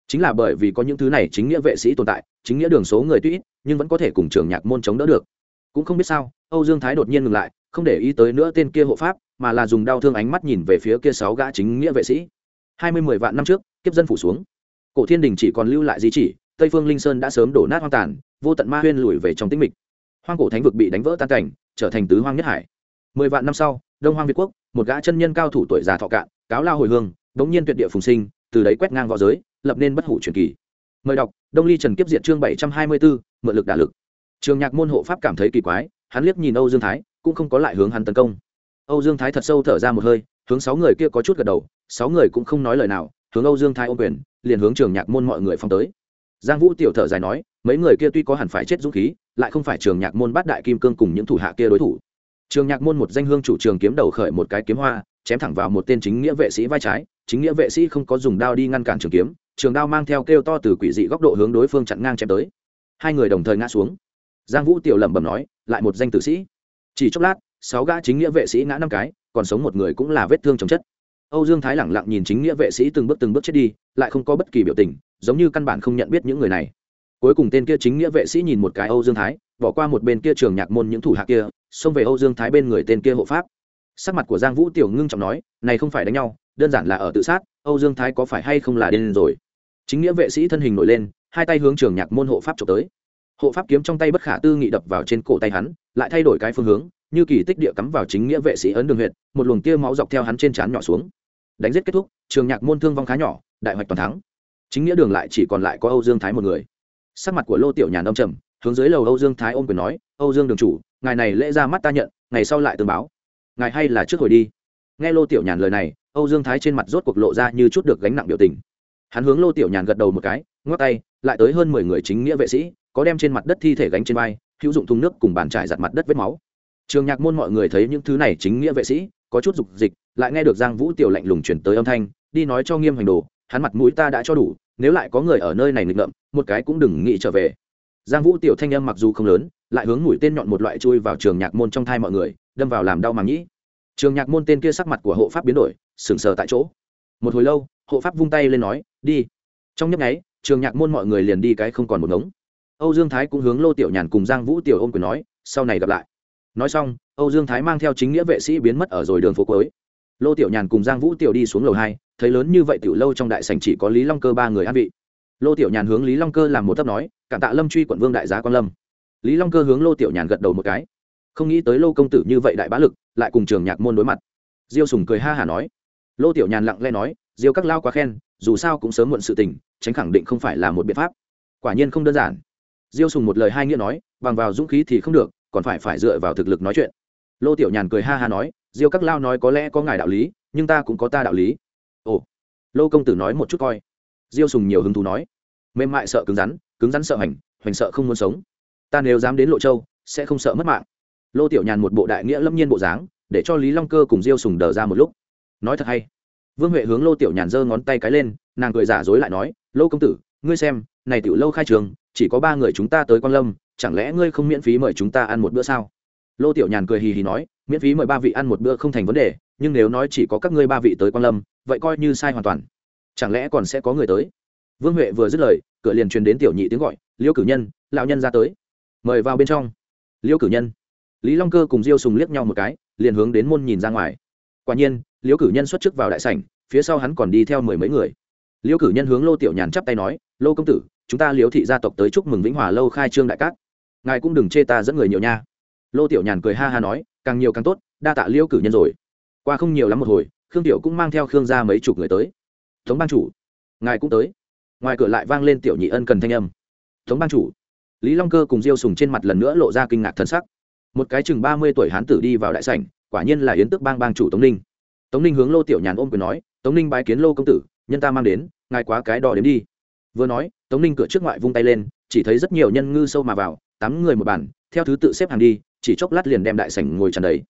Chính là bởi vì có những thứ này chính nghĩa vệ sĩ tồn tại, chính nghĩa đường số người tuy ít, nhưng vẫn có thể cùng trường nhạc môn chống đỡ được. Cũng không biết sao, âu dương thái đột nhiên ngừng lại, không để ý tới nữa tên kia hộ pháp, mà là dùng đau thương ánh mắt nhìn về phía kia sáu gã chính nghĩa vệ sĩ. Hai mươi mười vạn năm trước, kiếp dân phủ xuống. Cổ thiên đình chỉ còn lưu lại di chỉ tây phương linh sơn đã sớm đổ nát hoang tàn, vô tận ma huyên lùi về trong tĩnh mịch. Hoang cổ thánh vực bị đánh vỡ tan cảnh, trở thành tứ hoang nhất hải. Mười vạn năm sau, đông hoang việt quốc, một gã chân nhân cao thủ tuổi già thọ cạn, cáo lao hồi hương, đống nhiên tuyệt địa phùng sinh, từ đấy quét ngang v õ giới, lập nên bất hủ truyền kỳ. Mời đọc, đông ly trần kiếp diệt chương bảy trăm hai mươi bốn mượn lực đả lực. Trường nhạc môn hộ pháp cảm thấy kỳ quái, hắn liếc nhìn âu dương thái, cũng không có lại hướng hắn tấn công. Âu dương thái thật sâu thở ra một hơi, hướng sáu người kia có chút gật đầu, sáu người cũng không nói lời nào, hướng âu dương thái ôm quyền, liền hướng trường nhạc môn mọi người phong tới giang vũ tiểu thở dài nói, mấy người kia tuy có hẳn phải chết dũng khí, lại không phải trường nhạc môn bát đại kim cương cùng những thủ hạ kia đối thủ. Trường nhạc môn một danh hương chủ trường kiếm đầu khởi một cái kiếm hoa, chém thẳng vào một tên chính nghĩa vệ sĩ vai trái. Chính nghĩa vệ sĩ không có dùng đao đi ngăn cản trường kiếm, trường đao mang theo kêu to từ quỷ dị góc độ hướng đối phương chặn ngang chém tới. Hai người đồng thời ngã xuống. Giang vũ tiểu lẩm bẩm nói, lại một danh tử sĩ. Chỉ chốc lát, sáu gã chính nghĩa vệ sĩ ngã năm cái, còn sống một người cũng là vết thương chồng chất âu dương thái lẳng lặng nhìn chính nghĩa vệ sĩ từng bước từng bước chết đi, lại không có bất kỳ biểu tình, giống như căn bản không nhận biết những người này. Cuối cùng tên kia chính nghĩa vệ sĩ nhìn một cái âu dương thái, bỏ qua một bên kia trường nhạc môn những thủ hạ kia, xông về âu dương thái bên người tên kia hộ pháp. Sắc mặt của giang vũ tiểu ngưng trọng nói, này không phải đánh nhau, đơn giản là ở tự sát, âu dương thái có phải hay không là điên rồi? Chính nghĩa vệ sĩ thân hình nổi lên, hai tay hướng trường nhạc môn hộ pháp trộm tới. Hộ pháp kiếm trong tay bất khả tư nghị đập vào trên cổ tay hắn, lại thay đổi cái phương hướng, như kỳ tích địa cắm vào chính nghĩa vệ sĩ ấn đường huyện một luồng tia máu dọc theo hắn trên trán nhỏ xuống đánh giết kết thúc, trường nhạc môn thương vong khá nhỏ, đại hoạch toàn thắng. Chính nghĩa đường lại chỉ còn lại có âu dương thái một người. Sắc mặt của lô tiểu nhàn đông trầm, hướng dưới lầu âu dương thái ôm quyền nói, âu dương đường chủ, ngài này lễ ra mắt ta nhận, ngày sau lại tương báo. Ngài hay là trước hồi đi. Nghe lô tiểu nhàn lời này, âu dương thái trên mặt rốt cuộc lộ ra như chút được gánh nặng biểu tình. Hắn hướng lô tiểu nhàn gật đầu một cái, ngoắc tay, lại tới hơn mười người chính nghĩa vệ sĩ, có đem trên mặt đất thi thể gánh trên vai, hữu dụng thùng nước cùng bàn trải giặt mặt đất vết máu. Trường nhạc môn mọi người thấy những thứ này chính nghĩa vệ sĩ có chút dục dịch, lại nghe được giang vũ tiểu lạnh lùng chuyển tới âm thanh, đi nói cho nghiêm hành đồ, hắn mặt mũi ta đã cho đủ, nếu lại có người ở nơi này nghịch ngợm, một cái cũng đừng nghĩ trở về. Giang vũ tiểu thanh âm mặc dù không lớn, lại hướng mũi tên nhọn một loại chui vào trường nhạc môn trong thai mọi người, đâm vào làm đau màng nhĩ. Trường nhạc môn tên kia sắc mặt của hộ pháp biến đổi sừng sờ tại chỗ. Một hồi lâu, hộ pháp vung tay lên nói, đi. Trong nhấp nháy, trường nhạc môn mọi người liền đi cái không còn một ngống. Âu dương thái cũng hướng lô tiểu nhàn cùng giang vũ tiểu ôm quyền nói, sau này gặp lại nói xong, âu dương thái mang theo chính nghĩa vệ sĩ biến mất ở rồi đường phố cuối. Lô tiểu nhàn cùng giang vũ tiểu đi xuống lầu hai, thấy lớn như vậy tiểu lâu trong đại sảnh chỉ có lý long cơ ba người an vị. Lô tiểu nhàn hướng lý long cơ làm một tấp nói, cảm tạ lâm truy quận vương đại giá quan lâm. Lý long cơ hướng lô tiểu nhàn gật đầu một cái. Không nghĩ tới lô công tử như vậy đại bá lực, lại cùng trường nhạc môn đối mặt. Diêu sùng cười ha hả nói. Lô tiểu nhàn lặng lẽ nói, diêu các lao quá khen, dù sao cũng sớm muộn sự tình, tránh khẳng định không phải là một biện pháp. Quả nhiên không đơn giản. Diêu sùng một lời hai nghĩa nói, bằng vào dũng khí thì không được còn phải phải dựa vào thực lực nói chuyện. Lô tiểu nhàn cười ha ha nói, diêu các lao nói có lẽ có ngài đạo lý, nhưng ta cũng có ta đạo lý. Ồ. Lô công tử nói một chút coi. Diêu sùng nhiều hứng thú nói, mềm mại sợ cứng rắn cứng rắn sợ hành, hoành sợ không muốn sống. Ta nếu dám đến lộ châu, sẽ không sợ mất mạng. Lô tiểu nhàn một bộ đại nghĩa lâm nhiên bộ dáng, để cho lý long cơ cùng diêu sùng đờ ra một lúc. Nói thật hay. Vương huệ hướng lô tiểu nhàn giơ ngón tay cái lên, nàng cười giả dối lại nói, lô công tử, ngươi xem, này tiểu lâu khai trường, chỉ có ba người chúng ta tới quan lâm chẳng lẽ ngươi không miễn phí mời chúng ta ăn một bữa sao? Lô tiểu nhàn cười hì hì nói, miễn phí mời ba vị ăn một bữa không thành vấn đề, nhưng nếu nói chỉ có các ngươi ba vị tới quan lâm, vậy coi như sai hoàn toàn. Chẳng lẽ còn sẽ có người tới? Vương huệ vừa dứt lời, cửa liền truyền đến tiểu nhị tiếng gọi, liêu cử nhân, lão nhân ra tới. Mời vào bên trong. Liêu cử nhân. Lý long cơ cùng diêu sùng liếc nhau một cái, liền hướng đến môn nhìn ra ngoài. Quả nhiên, liêu cử nhân xuất chức vào đại sảnh, phía sau hắn còn đi theo mười mấy người. Liêu cử nhân hướng lô tiểu nhàn chắp tay nói, lô công tử, chúng ta liếu thị gia tộc tới chúc mừng vĩnh hòa lâu khai trương đại cát ngài cũng đừng chê ta dẫn người nhiều nha. Lô tiểu nhàn cười ha ha nói, càng nhiều càng tốt, đa tạ liêu cử nhân rồi. Qua không nhiều lắm một hồi, khương tiểu cũng mang theo khương ra mấy chục người tới. Tống ban chủ, ngài cũng tới. Ngoài cửa lại vang lên tiểu nhị ân cần thanh âm. Tống ban chủ, lý long cơ cùng diêu sùng trên mặt lần nữa lộ ra kinh ngạc thân sắc. Một cái chừng ba mươi tuổi hán tử đi vào đại sảnh, quả nhiên là yến tức bang bang chủ tống ninh. Tống ninh hướng lô tiểu nhàn ôm quyền nói, tống ninh bái kiến lô công tử, nhân ta mang đến, ngài quá cái đỏ đến đi. Vừa nói, tống ninh cửa trước ngoại vung tay lên, chỉ thấy rất nhiều nhân ngư sâu mà vào tám người một bàn, theo thứ tự xếp hàng đi, chỉ chốc lát liền đem đại sảnh ngồi tràn đầy.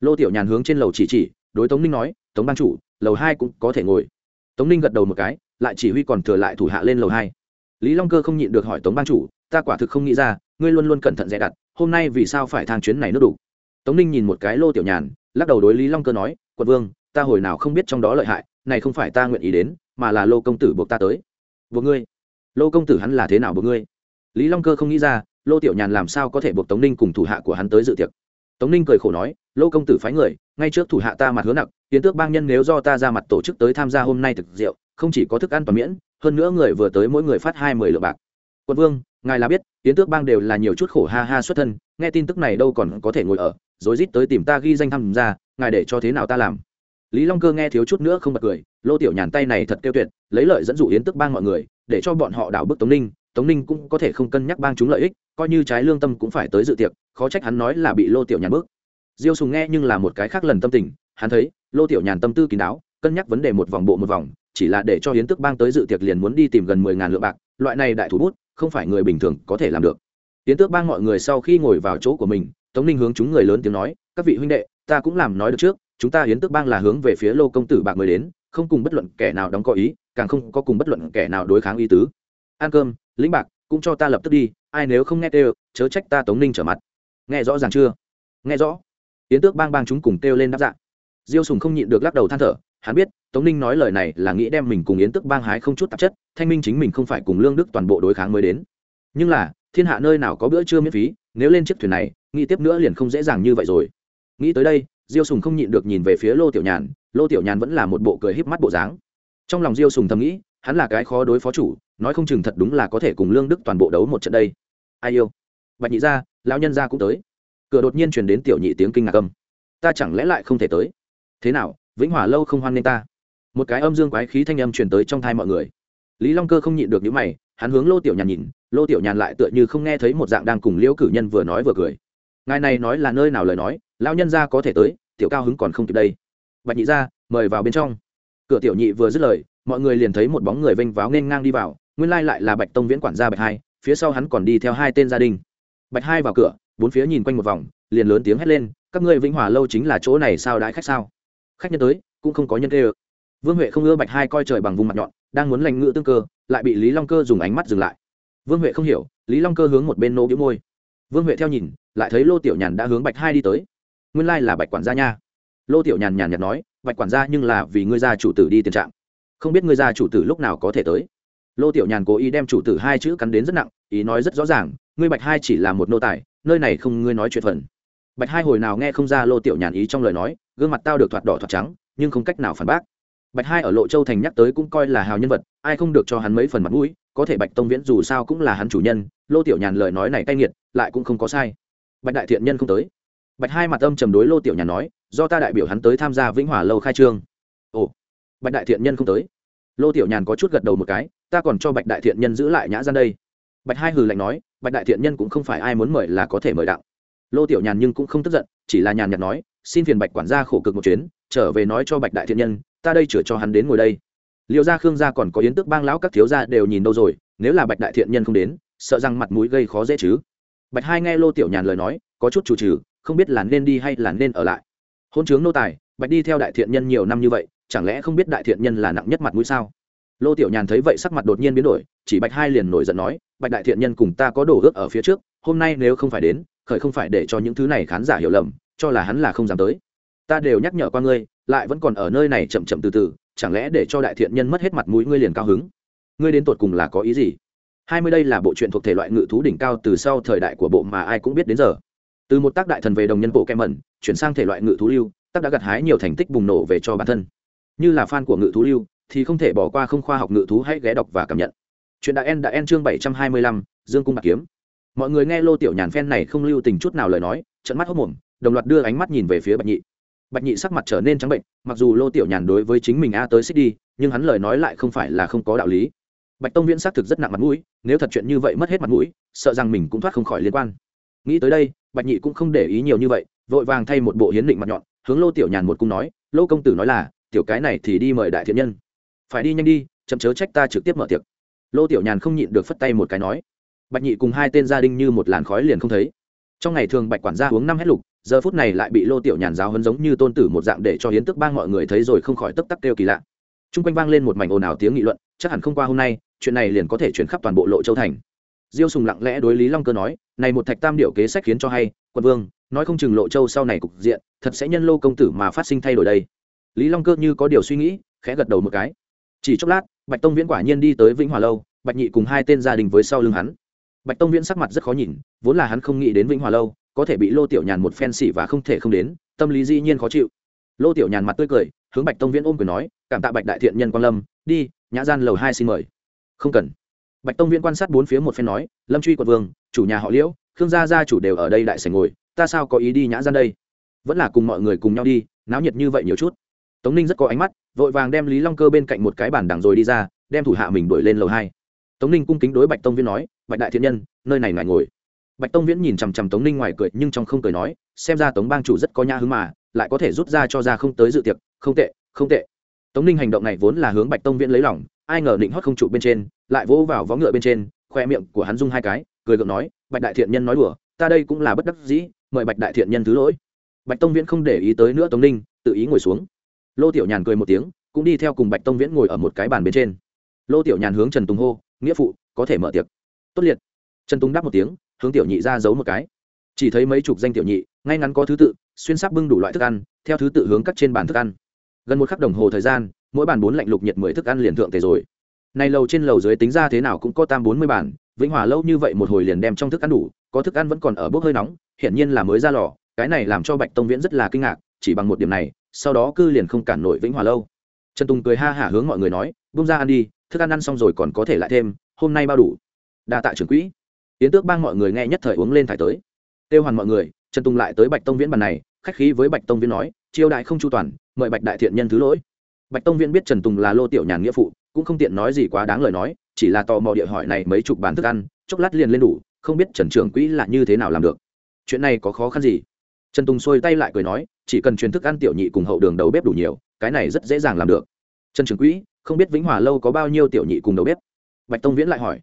Lô tiểu nhàn hướng trên lầu chỉ chỉ, đối tống ninh nói, tống ban chủ, lầu hai cũng có thể ngồi. Tống ninh gật đầu một cái, lại chỉ huy còn thừa lại thủ hạ lên lầu hai. Lý long cơ không nhịn được hỏi tống ban chủ, ta quả thực không nghĩ ra, ngươi luôn luôn cẩn thận dè đặt hôm nay vì sao phải thang chuyến này nước đủ? Tống ninh nhìn một cái lô tiểu nhàn, lắc đầu đối lý long cơ nói, quận vương, ta hồi nào không biết trong đó lợi hại, này không phải ta nguyện ý đến, mà là lô công tử buộc ta tới. Buộc ngươi? Lô công tử hắn là thế nào buộc ngươi? Lý long cơ không nghĩ ra lô tiểu nhàn làm sao có thể buộc tống ninh cùng thủ hạ của hắn tới dự tiệc? Tống ninh cười khổ nói, lô công tử phái người, ngay trước thủ hạ ta mặt hứa nặng tiến tước bang nhân nếu do ta ra mặt tổ chức tới tham gia hôm nay thực rượu, không chỉ có thức ăn toàn miễn, hơn nữa người vừa tới mỗi người phát hai mươi lượng bạc. Quân vương, ngài là biết tiến tước bang đều là nhiều chút khổ ha ha xuất thân, nghe tin tức này đâu còn có thể ngồi ở rồi rít tới tìm ta ghi danh tham gia, ngài để cho thế nào ta làm? Lý long cơ nghe thiếu chút nữa không bật cười, lô tiểu nhàn tay này thật kêu tuyệt, lấy lợi dẫn dụ yến tức bang mọi người, để cho bọn họ đảo bức tống ninh tống ninh cũng có thể không cân nhắc bang chúng lợi ích, coi như trái lương tâm cũng phải tới dự tiệc, khó trách hắn nói là bị lô tiểu nhàn bước diêu sùng nghe nhưng là một cái khác lần tâm tình, hắn thấy, lô tiểu nhàn tâm tư kín đáo, cân nhắc vấn đề một vòng bộ một vòng, chỉ là để cho hiến tức bang tới dự tiệc liền muốn đi tìm gần mười ngàn lượng bạc, loại này đại thủ bút, không phải người bình thường có thể làm được. Hiến tước bang mọi người sau khi ngồi vào chỗ của mình, tống ninh hướng chúng người lớn tiếng nói, các vị huynh đệ, ta cũng làm nói được trước, chúng ta hiến tước bang là hướng về phía lô công tử bạc mới đến, không cùng bất luận kẻ nào đóng có ý, càng không có cùng bất luận kẻ nào đối kháng ý tứ. Ăn cơm lĩnh bạc, cũng cho ta lập tức đi, ai nếu không nghe tê chớ trách ta tống ninh trở mặt. Nghe rõ ràng chưa? Nghe rõ. Yến tước bang bang chúng cùng kêu lên đáp dạng diêu sùng không nhịn được lắc đầu than thở, hắn biết, tống ninh nói lời này là nghĩ đem mình cùng yến tước bang hái không chút tạp chất, thanh minh chính mình không phải cùng lương đức toàn bộ đối kháng mới đến. Nhưng là, thiên hạ nơi nào có bữa trưa miễn phí, nếu lên chiếc thuyền này, nghĩ tiếp nữa liền không dễ dàng như vậy rồi. Nghĩ tới đây, diêu sùng không nhịn được nhìn về phía lô tiểu nhàn, lô tiểu nhàn vẫn là một bộ cười híp mắt bộ dáng. Trong lòng diêu sùng thầm nghĩ hắn là cái khó đối phó chủ, nói không chừng thật đúng là có thể cùng lương đức toàn bộ đấu một trận đây. Ai yêu? Bạch nhị gia, lão nhân gia cũng tới. Cửa đột nhiên truyền đến tiểu nhị tiếng kinh ngạc âm. Ta chẳng lẽ lại không thể tới? Thế nào, vĩnh hòa lâu không hoan nghênh ta? Một cái âm dương quái khí thanh âm truyền tới trong thai mọi người. Lý long cơ không nhịn được những mày, hắn hướng lô tiểu nhàn nhìn, lô tiểu nhàn lại tựa như không nghe thấy một dạng đang cùng liễu cử nhân vừa nói vừa cười. Ngài này nói là nơi nào lời nói, lão nhân gia có thể tới, tiểu cao hứng còn không kịp đây. Bạch nhị gia, mời vào bên trong. Cửa tiểu nhị vừa dứt lời mọi người liền thấy một bóng người vênh váo nên ngang đi vào, nguyên lai lại là bạch tông viễn quản gia bạch hai, phía sau hắn còn đi theo hai tên gia đình. Bạch hai vào cửa, bốn phía nhìn quanh một vòng, liền lớn tiếng hét lên, các ngươi vĩnh hòa lâu chính là chỗ này sao đãi khách sao? Khách nhân tới, cũng không có nhân tê ơ vương huệ không ưa bạch hai coi trời bằng vùng mặt nhọn, đang muốn lành ngự tương cơ, lại bị lý long cơ dùng ánh mắt dừng lại. Vương huệ không hiểu, lý long cơ hướng một bên nô bĩu môi. Vương huệ theo nhìn, lại thấy lô tiểu nhàn đã hướng bạch hai đi tới. Nguyên lai là bạch quản gia nha. Lô tiểu nhàn nhàn nhạt nói, bạch quản gia nhưng là vì ngươi gia chủ tử đi tiền trạng không biết ngươi gia chủ tử lúc nào có thể tới. Lô tiểu nhàn cố ý đem chủ tử hai chữ cắn đến rất nặng, ý nói rất rõ ràng, ngươi bạch hai chỉ là một nô tài, nơi này không ngươi nói chuyện phần. Bạch hai hồi nào nghe không ra lô tiểu nhàn ý trong lời nói, gương mặt tao được thoạt đỏ thoạt trắng, nhưng không cách nào phản bác. Bạch hai ở lộ châu thành nhắc tới cũng coi là hào nhân vật, ai không được cho hắn mấy phần mặt mũi, có thể bạch tông viễn dù sao cũng là hắn chủ nhân, lô tiểu nhàn lời nói này cay nghiệt, lại cũng không có sai. Bạch đại thiện nhân không tới. Bạch hai mặt âm trầm đối lô tiểu nhàn nói, do ta đại biểu hắn tới tham gia vĩnh hòa lâu khai trương. Ồ, bạch đại thiện nhân không tới lô tiểu nhàn có chút gật đầu một cái, ta còn cho bạch đại thiện nhân giữ lại nhã gian đây. Bạch hai hừ lạnh nói, bạch đại thiện nhân cũng không phải ai muốn mời là có thể mời đạo lô tiểu nhàn nhưng cũng không tức giận, chỉ là nhàn nhạt nói, xin phiền bạch quản gia khổ cực một chuyến, trở về nói cho bạch đại thiện nhân, ta đây chửa cho hắn đến ngồi đây. Liệu gia khương gia còn có yến tức bang lão các thiếu gia đều nhìn đâu rồi, nếu là bạch đại thiện nhân không đến, sợ rằng mặt mũi gây khó dễ chứ. Bạch hai nghe lô tiểu nhàn lời nói, có chút chủ trừ không biết là nên đi hay là nên ở lại. Hôn chướng nô tài, bạch đi theo đại thiện nhân nhiều năm như vậy chẳng lẽ không biết đại thiện nhân là nặng nhất mặt mũi sao? Lô tiểu nhàn thấy vậy sắc mặt đột nhiên biến đổi, chỉ bạch hai liền nổi giận nói, bạch đại thiện nhân cùng ta có đổ ước ở phía trước, hôm nay nếu không phải đến, khởi không phải để cho những thứ này khán giả hiểu lầm, cho là hắn là không dám tới. Ta đều nhắc nhở qua ngươi, lại vẫn còn ở nơi này chậm chậm từ từ, chẳng lẽ để cho đại thiện nhân mất hết mặt mũi ngươi liền cao hứng? Ngươi đến tột cùng là có ý gì? Hai mươi đây là bộ truyện thuộc thể loại ngự thú đỉnh cao từ sau thời đại của bộ mà ai cũng biết đến giờ. Từ một tác đại thần về đồng nhân bộ kem mẩn chuyển sang thể loại ngự thú lưu, tác đã gặt hái nhiều thành tích bùng nổ về cho bản thân như là fan của ngự thú lưu, thì không thể bỏ qua không khoa học ngự thú hãy ghé đọc và cảm nhận. Chuyện đã en đã en chương bảy trăm hai mươi lăm, dương cung bạc kiếm. Mọi người nghe lô tiểu nhàn phen này không lưu tình chút nào lời nói trận mắt hốc mồm, đồng loạt đưa ánh mắt nhìn về phía bạch nhị. Bạch nhị sắc mặt trở nên trắng bệnh, mặc dù lô tiểu nhàn đối với chính mình a tới xích đi, nhưng hắn lời nói lại không phải là không có đạo lý. Bạch tông viễn xác thực rất nặng mặt mũi, nếu thật chuyện như vậy mất hết mặt mũi, sợ rằng mình cũng thoát không khỏi liên quan. Nghĩ tới đây, bạch nhị cũng không để ý nhiều như vậy, vội vàng thay một bộ hiến định mặt nhọn, hướng lô tiểu nhàn một cung nói, lô công tử nói là tiểu cái này thì đi mời đại thiện nhân. Phải đi nhanh đi, chậm chớ trách ta trực tiếp mở tiệc. Lô tiểu nhàn không nhịn được phất tay một cái nói. Bạch nhị cùng hai tên gia đình như một làn khói liền không thấy. Trong ngày thường bạch quản gia uống năm hết lục, giờ phút này lại bị lô tiểu nhàn giáo hấn giống như tôn tử một dạng để cho hiến tức bang mọi người thấy rồi không khỏi tấp tắc kêu kỳ lạ. T r u n g quanh vang lên một mảnh ồn ào tiếng nghị luận, chắc hẳn không qua hôm nay, chuyện này liền có thể chuyển khắp toàn bộ lộ châu thành. Diêu sùng lặng lẽ đối lý long cơ nói, này một thạch tam điệu kế sách khiến cho hay quân vương, nói không chừng lộ châu sau này cục diện, thật sẽ nhân lô công tử mà phát sinh thay đổi đây lý long cơ như có điều suy nghĩ, khẽ gật đầu một cái. Chỉ chốc lát, bạch tông viễn quả nhiên đi tới vĩnh hòa lâu, bạch nhị cùng hai tên gia đình với sau lưng hắn. Bạch tông viễn sắc mặt rất khó nhìn, vốn là hắn không nghĩ đến vĩnh hòa lâu, có thể bị lô tiểu nhàn một phen xỉ và không thể không đến, tâm lý dĩ nhiên khó chịu. Lô tiểu nhàn mặt tươi cười, hướng bạch tông viễn ôm cười nói, cảm tạ bạch đại thiện nhân quan lâm, đi, nhã gian lầu hai xin mời. Không cần. Bạch tông viễn quan sát bốn phía một phen nói, lâm truy quật vương, chủ nhà họ liễu, khương gia gia chủ đều ở đây đại sảnh ngồi, ta sao có ý đi nhã gian đây? Vẫn là cùng mọi người cùng nhau đi, náo nhiệt như vậy nhiều chút tống ninh rất có ánh mắt, vội vàng đem lý long cơ bên cạnh một cái bàn đằng rồi đi ra, đem thủ hạ mình đuổi lên lầu hai. Tống ninh cung kính đối bạch tông viễn nói, bạch đại thiện nhân, nơi này ngài ngồi. Bạch tông viễn nhìn chằm chằm tống ninh ngoài cười, nhưng trong không cười nói, xem ra tống bang chủ rất có nhã hứng mà, lại có thể rút ra cho ra không tới dự tiệc, không tệ không tệ. Tống ninh hành động này vốn là hướng bạch tông viễn lấy lòng, ai ngờ định hót không trụ bên trên, lại vỗ vào vó ngựa bên trên, khoe miệng của hắn dung hai cái, cười gượng nói, bạch đại thiện nhân nói đùa, ta đây cũng là bất đắc dĩ, mời bạch đại thiện nhân thứ lỗi. Bạch tông viễn không để ý tới nữa tống ninh, tự ý ngồi xuống lô tiểu nhàn cười một tiếng, cũng đi theo cùng bạch tông viễn ngồi ở một cái bàn bên trên. Lô tiểu nhàn hướng trần tùng hô, nghĩa phụ, có thể mở tiệc. Tốt liệt. Trần tùng đáp một tiếng, hướng tiểu nhị ra giấu một cái. Chỉ thấy mấy chục danh tiểu nhị, ngay ngắn có thứ tự, xuyên sắc bưng đủ loại thức ăn, theo thứ tự hướng cắt trên bàn thức ăn. Gần một khắc đồng hồ thời gian, mỗi bàn bốn lạnh lục nhiệt mười thức ăn liền thượng tề rồi. Này lầu trên lầu dưới tính ra thế nào cũng có tam bốn mươi bàn, vĩnh hòa lâu như vậy một hồi liền đem trong thức ăn đủ, có thức ăn vẫn còn ở bốc hơi nóng, hiển nhiên là mới ra lò, cái này làm cho bạch tông viễn rất là kinh ngạc, chỉ bằng một điểm này sau đó cư liền không cản nổi vĩnh hòa lâu. Trần tùng cười ha hả hướng mọi người nói bung ra ăn đi, thức ăn ăn xong rồi còn có thể lại thêm, hôm nay bao đủ. Đa tạ trưởng quỹ. Yến tước bang mọi người nghe nhất thời uống lên thải tới. Tiêu hoàn mọi người, trần tùng lại tới bạch tông viễn bàn này, khách khí với bạch tông viễn nói chiêu đại không chu toàn, mời bạch đại thiện nhân thứ lỗi. Bạch tông viễn biết trần tùng là lô tiểu nhàn nghĩa phụ, cũng không tiện nói gì quá đáng lời nói, chỉ là tò mò địa hỏi này mấy chục bàn thức ăn, chốc lát liền lên đủ, không biết trần trưởng quỹ là như thế nào làm được. Chuyện này có khó khăn gì? Trần tùng xuôi tay lại cười nói, chỉ cần truyền thức ăn tiểu nhị cùng hậu đường đầu bếp đủ nhiều, cái này rất dễ dàng làm được. Trần trưởng quỹ, không biết vĩnh hòa lâu có bao nhiêu tiểu nhị cùng đầu bếp? Bạch tông viễn lại hỏi.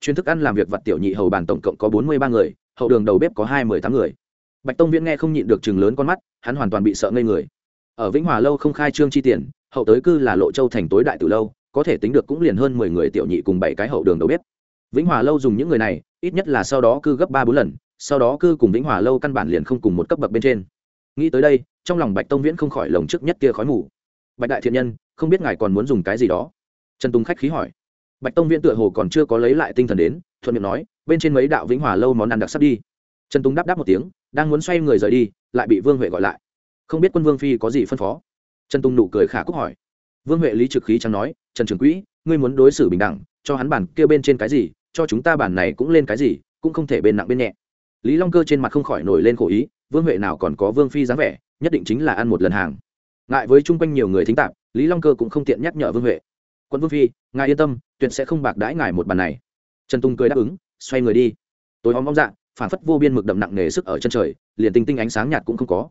Truyền thức ăn làm việc vặt tiểu nhị hầu bàn tổng cộng có bốn mươi ba người, hậu đường đầu bếp có hai mươi tám người. Bạch tông viễn nghe không nhịn được chừng lớn con mắt, hắn hoàn toàn bị sợ ngây người. Ở vĩnh hòa lâu không khai trương chi tiền, hậu tới cư là lộ châu thành tối đại từ lâu, có thể tính được cũng liền hơn mười người tiểu nhị cùng bảy cái hậu đường đầu bếp. Vĩnh hòa lâu dùng những người này, ít nhất là sau đó cư gấp ba bốn lần sau đó cư cùng vĩnh hòa lâu căn bản liền không cùng một cấp bậc bên trên. Nghĩ tới đây, trong lòng bạch tông viễn không khỏi lồng trước nhất kia khói mù. Bạch đại thiện nhân, không biết ngài còn muốn dùng cái gì đó? Trần tùng khách khí hỏi. Bạch tông viễn tựa hồ còn chưa có lấy lại tinh thần đến, thuận miệng nói, bên trên mấy đạo vĩnh hòa lâu món ăn đặc sắc đi. Trần tùng đáp đáp một tiếng, đang muốn xoay người rời đi, lại bị vương huệ gọi lại. Không biết quân vương phi có gì phân phó? Trần tùng nụ cười khả cúc hỏi. Vương huệ lý trực khí chẳng nói, trần trường quỹ, ngươi muốn đối xử bình đẳng, cho hắn bản kia bên trên cái gì, cho chúng ta bản này cũng lên cái gì, cũng không thể bên nặng bên nhẹ lý long cơ trên mặt không khỏi nổi lên khổ ý, vương huệ nào còn có vương phi dáng vẻ, nhất định chính là ăn một lần hàng. Ngại với chung quanh nhiều người thính tạp, lý long cơ cũng không tiện nhắc nhở vương huệ. Quân vương phi, ngài yên tâm, tuyệt sẽ không bạc đãi ngài một bàn này. Trần tùng cười đáp ứng, xoay người đi. Tối hóm bóng dạng phản phất vô biên mực đậm nặng nề sức ở chân trời, liền tinh tinh ánh sáng nhạt cũng không có.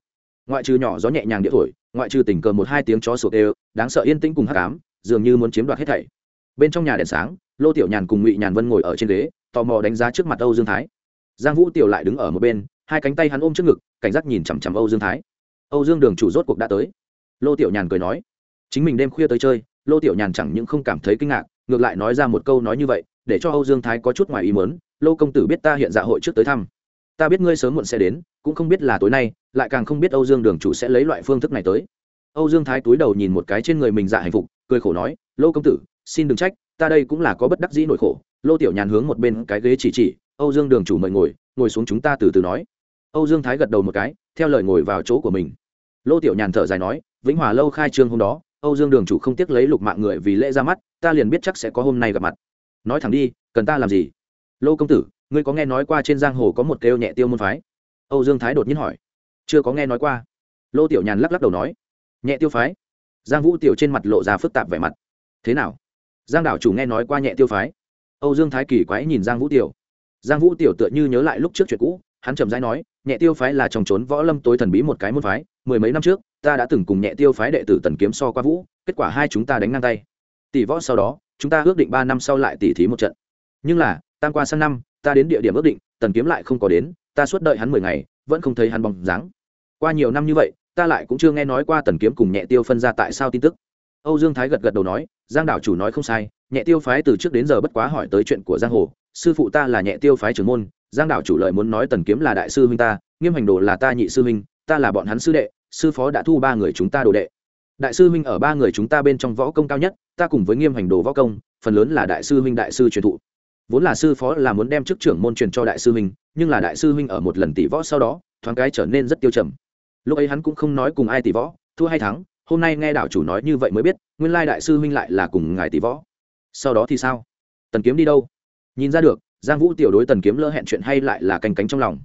Ngoại trừ nhỏ gió nhẹ nhàng địa thổi, ngoại trừ tình cờ một hai tiếng chó sụt đều, đáng sợ yên tĩnh cùng hát cám dường như muốn chiếm đoạt hết thảy. Bên trong nhà đèn sáng, lô tiểu nhàn cùng ngụy nhàn vân ngồi ở trên ghế, tò mò đánh giá trước mặt âu dương thái giang vũ tiểu lại đứng ở một bên, hai cánh tay hắn ôm trước ngực, cảnh giác nhìn chằm chằm âu dương thái. Âu dương đường chủ rốt cuộc đã tới. Lô tiểu nhàn cười nói, chính mình đêm khuya tới chơi. Lô tiểu nhàn chẳng những không cảm thấy kinh ngạc, ngược lại nói ra một câu nói như vậy, để cho âu dương thái có chút ngoài ý mớn lô công tử biết ta hiện dạ hội trước tới thăm. Ta biết ngươi sớm muộn sẽ đến, cũng không biết là tối nay, lại càng không biết âu dương đường chủ sẽ lấy loại phương thức này tới. Âu dương thái túi đầu nhìn một cái trên người mình dạ hạnh phục cười khổ nói, lô công tử, xin đừng trách, ta đây cũng là có bất đắc dĩ nỗi khổ. Lô tiểu nhàn hướng một bên cái ghế chỉ chỉ âu dương đường chủ mời ngồi ngồi xuống chúng ta từ từ nói. Âu dương thái gật đầu một cái, theo lời ngồi vào chỗ của mình. Lô tiểu nhàn thở dài nói, vĩnh hòa lâu khai trương hôm đó, âu dương đường chủ không tiếc lấy lục mạng người vì lễ ra mắt, ta liền biết chắc sẽ có hôm nay gặp mặt. Nói thẳng đi, cần ta làm gì? Lô công tử, ngươi có nghe nói qua trên giang hồ có một kêu nhẹ tiêu môn phái? Âu dương thái đột nhiên hỏi. Chưa có nghe nói qua. Lô tiểu nhàn lắc lắc đầu nói. Nhẹ tiêu phái? Giang vũ tiểu trên mặt lộ ra phức tạp vẻ mặt. Thế nào? Giang đảo chủ nghe nói qua nhẹ tiêu phái? Âu dương thái kỳ quái nhìn giang vũ tiểu giang vũ tiểu tựa như nhớ lại lúc trước chuyện cũ, hắn chậm rãi nói, nhẹ tiêu phái là trong trốn võ lâm tối thần bí một cái môn phái, mười mấy năm trước, ta đã từng cùng nhẹ tiêu phái đệ tử tần kiếm so qua vũ, kết quả hai chúng ta đánh ngang tay. Tỷ võ sau đó, chúng ta ước định ba năm sau lại tỷ thí một trận. Nhưng là, tam qua sang năm, ta đến địa điểm ước định, tần kiếm lại không có đến, ta suốt đợi hắn mười ngày, vẫn không thấy hắn bóng dáng. Qua nhiều năm như vậy, ta lại cũng chưa nghe nói qua tần kiếm cùng nhẹ tiêu phân ra tại sao tin tức. Âu dương thái gật gật đầu nói, giang đảo chủ nói không sai nhẹ tiêu phái từ trước đến giờ bất quá hỏi tới chuyện của giang hồ, sư phụ ta là nhẹ tiêu phái trưởng môn, giang đạo chủ lợi muốn nói tần kiếm là đại sư huynh ta, nghiêm hành đồ là ta nhị sư huynh, ta là bọn hắn sư đệ, sư phó đã thu ba người chúng ta đồ đệ. Đại sư huynh ở ba người chúng ta bên trong võ công cao nhất, ta cùng với nghiêm hành đồ võ công, phần lớn là đại sư huynh đại sư truyền thụ. Vốn là sư phó là muốn đem chức trưởng môn truyền cho đại sư huynh, nhưng là đại sư huynh ở một lần tỷ võ sau đó, thoáng cái trở nên rất tiêu trầm. Lúc ấy hắn cũng không nói cùng ai tỷ võ, thua hay thắng, hôm nay nghe đạo chủ nói như vậy mới biết, nguyên lai đại sư huynh lại là cùng ngài tỷ võ sau đó thì sao? Tần kiếm đi đâu? Nhìn ra được, giang vũ tiểu đối tần kiếm lỡ hẹn chuyện hay lại là canh cánh trong lòng.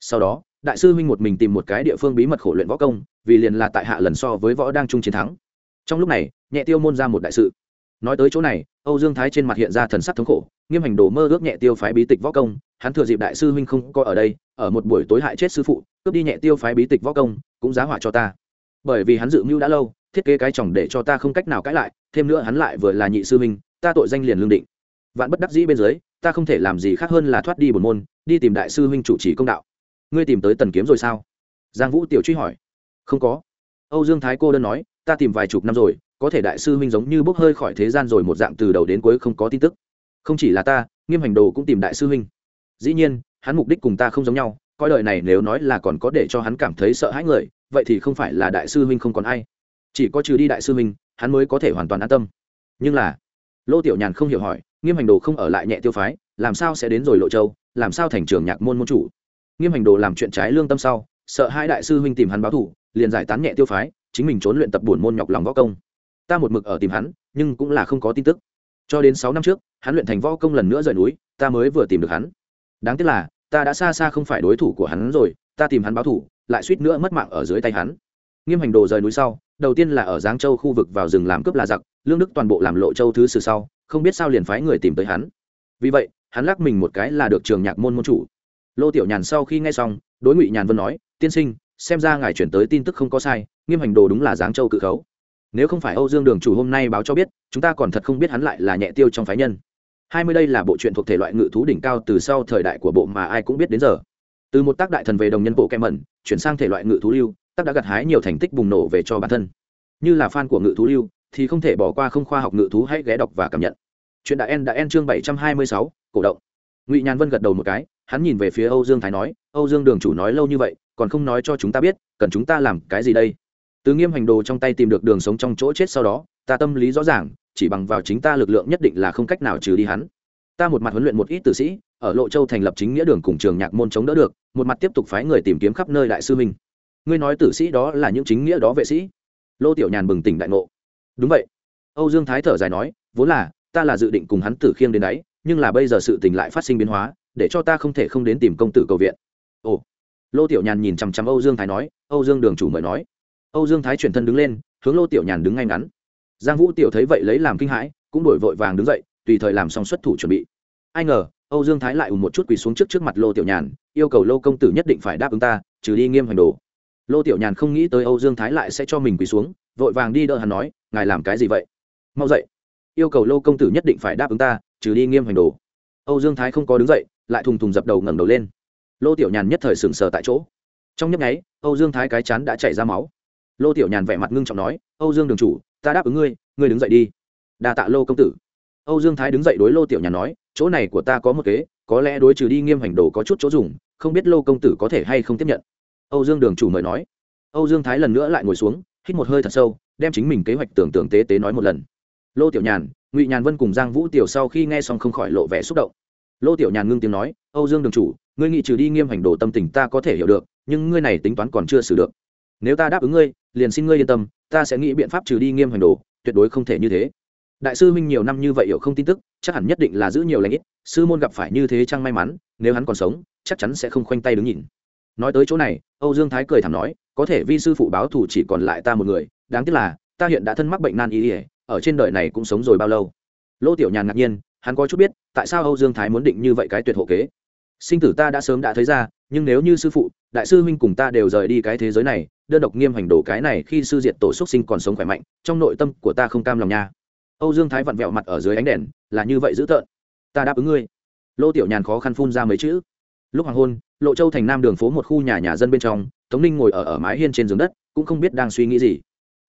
Sau đó, đại sư huynh một mình tìm một cái địa phương bí mật khổ luyện võ công, vì liền là tại hạ lần so với võ đang chung chiến thắng. Trong lúc này, nhẹ tiêu môn ra một đại sự. Nói tới chỗ này, âu dương thái trên mặt hiện ra thần sắc thống khổ, nghiêm hành đồ mơ ước nhẹ tiêu phái bí tịch võ công, hắn thừa dịp đại sư huynh không có ở đây, ở một buổi tối hại chết sư phụ, cướp đi nhẹ tiêu phái bí tịch võ công, cũng giá họa cho ta. Bởi vì hắn dự mưu đã lâu, thiết kế cái chồng để cho ta không cách nào cãi lại, thêm nữa hắn lại vừa là nhị sư huynh ta tội danh liền lương định. Vạn bất đắc dĩ bên dưới, ta không thể làm gì khác hơn là thoát đi bổn môn, đi tìm đại sư huynh chủ trì công đạo. Ngươi tìm tới tần kiếm rồi sao? Giang vũ tiểu truy hỏi. Không có. Âu dương thái cô đơn nói, ta tìm vài chục năm rồi, có thể đại sư huynh giống như bốc hơi khỏi thế gian rồi một dạng từ đầu đến cuối không có tin tức. Không chỉ là ta, nghiêm hành đồ cũng tìm đại sư huynh. Dĩ nhiên, hắn mục đích cùng ta không giống nhau, coi đời này nếu nói là còn có để cho hắn cảm thấy sợ hãi người, vậy thì không phải là đại sư huynh không còn ai. Chỉ có trừ đi đại sư huynh, hắn mới có thể hoàn toàn an tâm. Nhưng là lô tiểu nhàn không hiểu hỏi, nghiêm hành đồ không ở lại nhẹ tiêu phái, làm sao sẽ đến rồi lộ châu, làm sao thành trường nhạc môn môn chủ? Nghiêm hành đồ làm chuyện trái lương tâm sau, sợ hai đại sư huynh tìm hắn báo thủ, liền giải tán nhẹ tiêu phái, chính mình trốn luyện tập buồn môn nhọc lòng võ công. Ta một mực ở tìm hắn, nhưng cũng là không có tin tức. Cho đến sáu năm trước, hắn luyện thành võ công lần nữa rời núi, ta mới vừa tìm được hắn. Đáng tiếc là, ta đã xa xa không phải đối thủ của hắn rồi, ta tìm hắn báo thủ, lại suýt nữa mất mạng ở dưới tay hắn. Nghiêm hành đồ rời núi sau đầu tiên là ở giáng châu khu vực vào rừng làm cướp là giặc, lương đức toàn bộ làm lộ châu thứ sử sau, không biết sao liền phái người tìm tới hắn. Vì vậy, hắn lắc mình một cái là được trường nhạc môn môn chủ. Lô tiểu nhàn sau khi nghe xong, đối ngụy nhàn vân nói, tiên sinh, xem ra ngài chuyển tới tin tức không có sai, nghiêm hành đồ đúng là giáng châu cự khấu. Nếu không phải âu dương đường chủ hôm nay báo cho biết, chúng ta còn thật không biết hắn lại là nhẹ tiêu trong phái nhân. Hai mươi đây là bộ truyện thuộc thể loại ngự thú đỉnh cao từ sau thời đại của bộ mà ai cũng biết đến giờ. Từ một tác đại thần về đồng nhân bộ kem mẩn, chuyển sang thể loại ngự thú lưu tác đã gặt hái nhiều thành tích bùng nổ về cho bản thân. Như là fan của ngự thú lưu, thì không thể bỏ qua không khoa học ngự thú hãy ghé đọc và cảm nhận. Chuyện đã en đã en chương bảy trăm hai mươi sáu, cổ động. Ngụy nhàn vân gật đầu một cái, hắn nhìn về phía âu dương thái nói, âu dương đường chủ nói lâu như vậy, còn không nói cho chúng ta biết, cần chúng ta làm cái gì đây? Từ nghiêm hành đồ trong tay tìm được đường sống trong chỗ chết sau đó, ta tâm lý rõ ràng, chỉ bằng vào chính ta lực lượng nhất định là không cách nào trừ đi hắn. Ta một mặt huấn luyện một ít tử sĩ, ở lộ châu thành lập chính nghĩa đường cùng trường nhạc môn chống đỡ được, một mặt tiếp tục phái người tìm kiếm khắp nơi đại sư minh ngươi nói tử sĩ đó là những chính nghĩa đó vệ sĩ. Lô tiểu nhàn bừng tỉnh đại ngộ. Đúng vậy. Âu dương thái thở dài nói, vốn là, ta là dự định cùng hắn tử khiêng đến đấy, nhưng là bây giờ sự tình lại phát sinh biến hóa, để cho ta không thể không đến tìm công tử cầu viện. Ồ. Lô tiểu nhàn nhìn chằm chằm âu dương thái nói, âu dương đường chủ mời nói. Âu dương thái chuyển thân đứng lên, hướng lô tiểu nhàn đứng ngay ngắn. Giang vũ tiểu thấy vậy lấy làm kinh hãi, cũng đổi vội vàng đứng dậy, tùy thời làm xong xuất thủ chuẩn bị. Ai ngờ, âu dương thái lại ùn một chút quỳ xuống trước trước mặt lô tiểu nhàn, yêu cầu lô công tử nhất định phải đáp ứng ta, trừ đi nghiêm hành đồ lô tiểu nhàn không nghĩ tới âu dương thái lại sẽ cho mình quỳ xuống, vội vàng đi đỡ hắn nói, ngài làm cái gì vậy? Mau dậy. Yêu cầu lô công tử nhất định phải đáp ứng ta, trừ đi nghiêm hành đồ. Âu dương thái không có đứng dậy, lại thùng thùng dập đầu ngẩng đầu lên. Lô tiểu nhàn nhất thời sừng sờ tại chỗ. Trong nhấp nháy, âu dương thái cái chán đã chảy ra máu. Lô tiểu nhàn vẻ mặt ngưng trọng nói, âu dương đường chủ, ta đáp ứng ngươi ngươi đứng dậy đi. Đa tạ lô công tử. Âu dương thái đứng dậy đối lô tiểu nhàn nói, chỗ này của ta có một kế, có lẽ đối trừ đi nghiêm hành đồ có chút chỗ dùng, không biết lô công tử có thể hay không tiếp nhận âu dương đường chủ mời nói. Âu dương thái lần nữa lại ngồi xuống, hít một hơi thật sâu, đem chính mình kế hoạch tưởng tượng tế tế nói một lần. Lô tiểu nhàn, ngụy nhàn vân cùng giang vũ tiểu sau khi nghe xong không khỏi lộ vẻ xúc động. Lô tiểu nhàn ngưng tiếng nói, âu dương đường chủ, ngươi nghị trừ đi nghiêm hành đồ tâm tình ta có thể hiểu được, nhưng ngươi này tính toán còn chưa xử được. Nếu ta đáp ứng ngươi, liền xin ngươi yên tâm, ta sẽ nghĩ biện pháp trừ đi nghiêm hành đồ, tuyệt đối không thể như thế. Đại sư huynh nhiều năm như vậy hiểu không tin tức, chắc hẳn nhất định là giữ nhiều lãnh ít, sư môn gặp phải như thế chăng may mắn, nếu hắn còn sống, chắc chắn sẽ không khoanh tay đứng nhìn nói tới chỗ này, âu dương thái cười thẳng nói, có thể vi sư phụ báo thù chỉ còn lại ta một người, đáng tiếc là, ta hiện đã thân mắc bệnh nan y ỉa ở trên đời này cũng sống rồi bao lâu? Lô tiểu nhàn ngạc nhiên, hắn có chút biết, tại sao âu dương thái muốn định như vậy cái tuyệt hộ kế. Sinh tử ta đã sớm đã thấy ra, nhưng nếu như sư phụ, đại sư huynh cùng ta đều rời đi cái thế giới này, đơn độc nghiêm hành đồ cái này khi sư diện tổ xuất sinh còn sống khỏe mạnh, trong nội tâm của ta không cam lòng nha. Âu dương thái vặn vẹo mặt ở dưới ánh đèn, là như vậy dữ tợn. Ta đáp ứng ngươi. Lô tiểu nhàn khó khăn phun ra mấy chữ lúc hoàng hôn, lộ châu thành nam đường phố một khu nhà nhà dân bên trong, tống ninh ngồi ở ở mái hiên trên giường đất, cũng không biết đang suy nghĩ gì.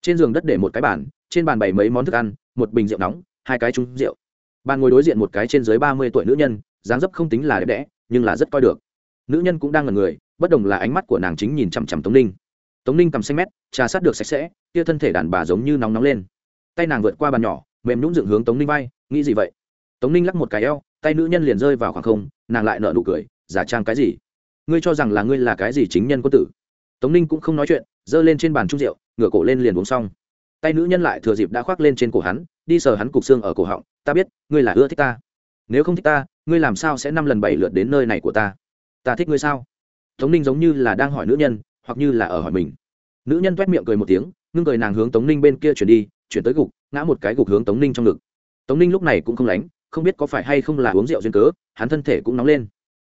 Trên giường đất để một cái bàn, trên bàn bày mấy món thức ăn, một bình rượu nóng, hai cái trúng rượu. Bàn ngồi đối diện một cái trên dưới ba mươi tuổi nữ nhân, dáng dấp không tính là đẹp đẽ, nhưng là rất coi được. Nữ nhân cũng đang ngần người, bất đồng là ánh mắt của nàng chính nhìn chằm chằm tống ninh. Tống ninh cầm xanh mét, trà sát được sạch sẽ, tia thân thể đàn bà giống như nóng nóng lên. Tay nàng vượt qua bàn nhỏ, mềm nhũng dựng hướng tống ninh vai, nghĩ gì vậy? Tống ninh lắc một cái eo, tay nữ nhân liền rơi vào khoảng không, nàng lại nợ nụ cười giả trang cái gì? Ngươi cho rằng là ngươi là cái gì chính nhân quân tử? Tống ninh cũng không nói chuyện, giơ lên trên bàn trung rượu, ngửa cổ lên liền uống xong. Tay nữ nhân lại thừa dịp đã khoác lên trên cổ hắn, đi sờ hắn cục xương ở cổ họng, ta biết, ngươi là ưa thích ta. Nếu không thích ta, ngươi làm sao sẽ năm lần bảy lượt đến nơi này của ta? Ta thích ngươi sao? Tống ninh giống như là đang hỏi nữ nhân, hoặc như là ở hỏi mình. Nữ nhân t u é t miệng cười một tiếng, ngưng cười nàng hướng tống ninh bên kia chuyển đi, chuyển tới gục, ngã một cái gục hướng tống ninh trong ngực. Tống ninh lúc này cũng không lánh, không biết có phải hay không là uống rượu duyên cớ, hắn thân thể cũng nóng lên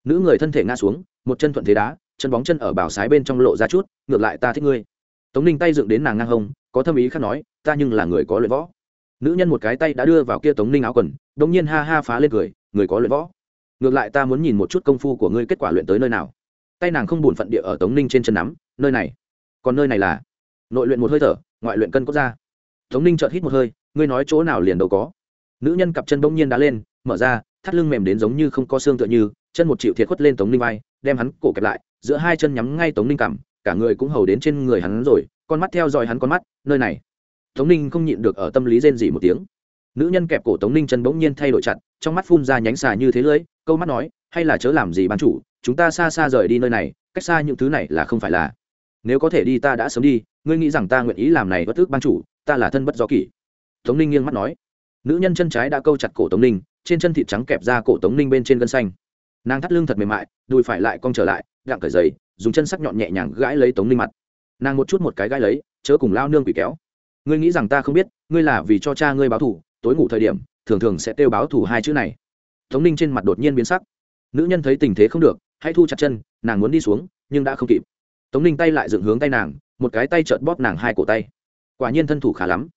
nữ người thân thể ngã xuống, một chân thuận thế đá, chân bóng chân ở bảo sái bên trong lộ ra chút, ngược lại ta thích ngươi. Tống ninh tay dựng đến nàng ngang hông, có thâm ý khác nói, ta nhưng là người có luyện võ. Nữ nhân một cái tay đã đưa vào kia tống ninh áo quần đ ỗ n g nhiên ha ha phá lên cười, người có luyện võ. Ngược lại ta muốn nhìn một chút công phu của ngươi kết quả luyện tới nơi nào. Tay nàng không bổn phận địa ở tống ninh trên chân nắm, nơi này. Còn nơi này là? Nội luyện một hơi thở, ngoại luyện cân cốt ra. Tống ninh chợt hít một hơi, ngươi nói chỗ nào liền đâu có. Nữ nhân cặp chân bỗng nhiên đá lên, mở ra thắt lưng mềm đến giống như không có xương tựa như chân một chịu thiệt khuất lên tống ninh vai đem hắn cổ kẹp lại giữa hai chân nhắm ngay tống ninh cảm, cả người cũng hầu đến trên người hắn rồi con mắt theo dõi hắn con mắt nơi này. Tống ninh không nhịn được ở tâm lý rên dỉ một tiếng. Nữ nhân kẹp cổ tống ninh chân bỗng nhiên thay đổi chặt trong mắt phun ra nhánh xà như thế lưỡi câu mắt nói hay là chớ làm gì bán chủ chúng ta xa xa rời đi nơi này cách xa những thứ này là không phải là. Nếu có thể đi ta đã sớm đi ngươi nghĩ rằng ta nguyện ý làm này bất ước ban chủ ta là thân bất do kỷ. Tống ninh nghiêng mắt nói nữ nhân chân trái đã câu chặt cổ tống ninh, trên chân thịt trắng kẹp ra cổ tống ninh bên trên gân xanh. Nàng thắt lưng thật mềm mại, đùi phải lại cong trở lại gặng cởi giày, dùng chân sắc nhọn nhẹ nhàng gãi lấy tống ninh mặt. Nàng một chút một cái gãi lấy, chớ cùng lao nương quỷ kéo. Ngươi nghĩ rằng ta không biết, ngươi là vì cho cha ngươi báo thù, tối ngủ thời điểm, thường thường sẽ kêu báo thù hai chữ này. Tống ninh trên mặt đột nhiên biến sắc. Nữ nhân thấy tình thế không được, hãy thu chặt chân, nàng muốn đi xuống, nhưng đã không kịp. Tống ninh tay lại dựng hướng tay nàng, một cái tay trợn bóp nàng hai cổ tay. Quả nhiên thân thủ khá lắm.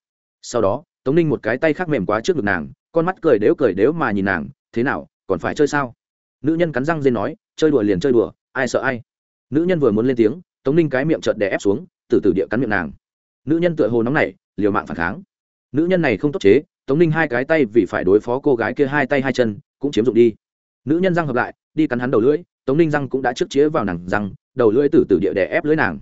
Sau đó tống ninh một cái tay khác mềm quá trước ngực nàng, con mắt cười đếu cười đếu mà nhìn nàng, thế nào, còn phải chơi sao? Nữ nhân cắn răng dên nói, chơi đùa liền chơi đùa, ai sợ ai? Nữ nhân vừa muốn lên tiếng, tống ninh cái miệng trợn đè ép xuống, từ từ địa cắn miệng nàng. Nữ nhân tựa hồ nóng này liều mạng phản kháng. Nữ nhân này không tốt chế, tống ninh hai cái tay vì phải đối phó cô gái kia hai tay hai chân, cũng chiếm dụng đi. Nữ nhân răng hợp lại, đi cắn hắn đầu lưỡi, tống ninh răng cũng đã trước chĩa vào nàng răng, đầu lưỡi từ từ địa đè ép lưỡi nàng.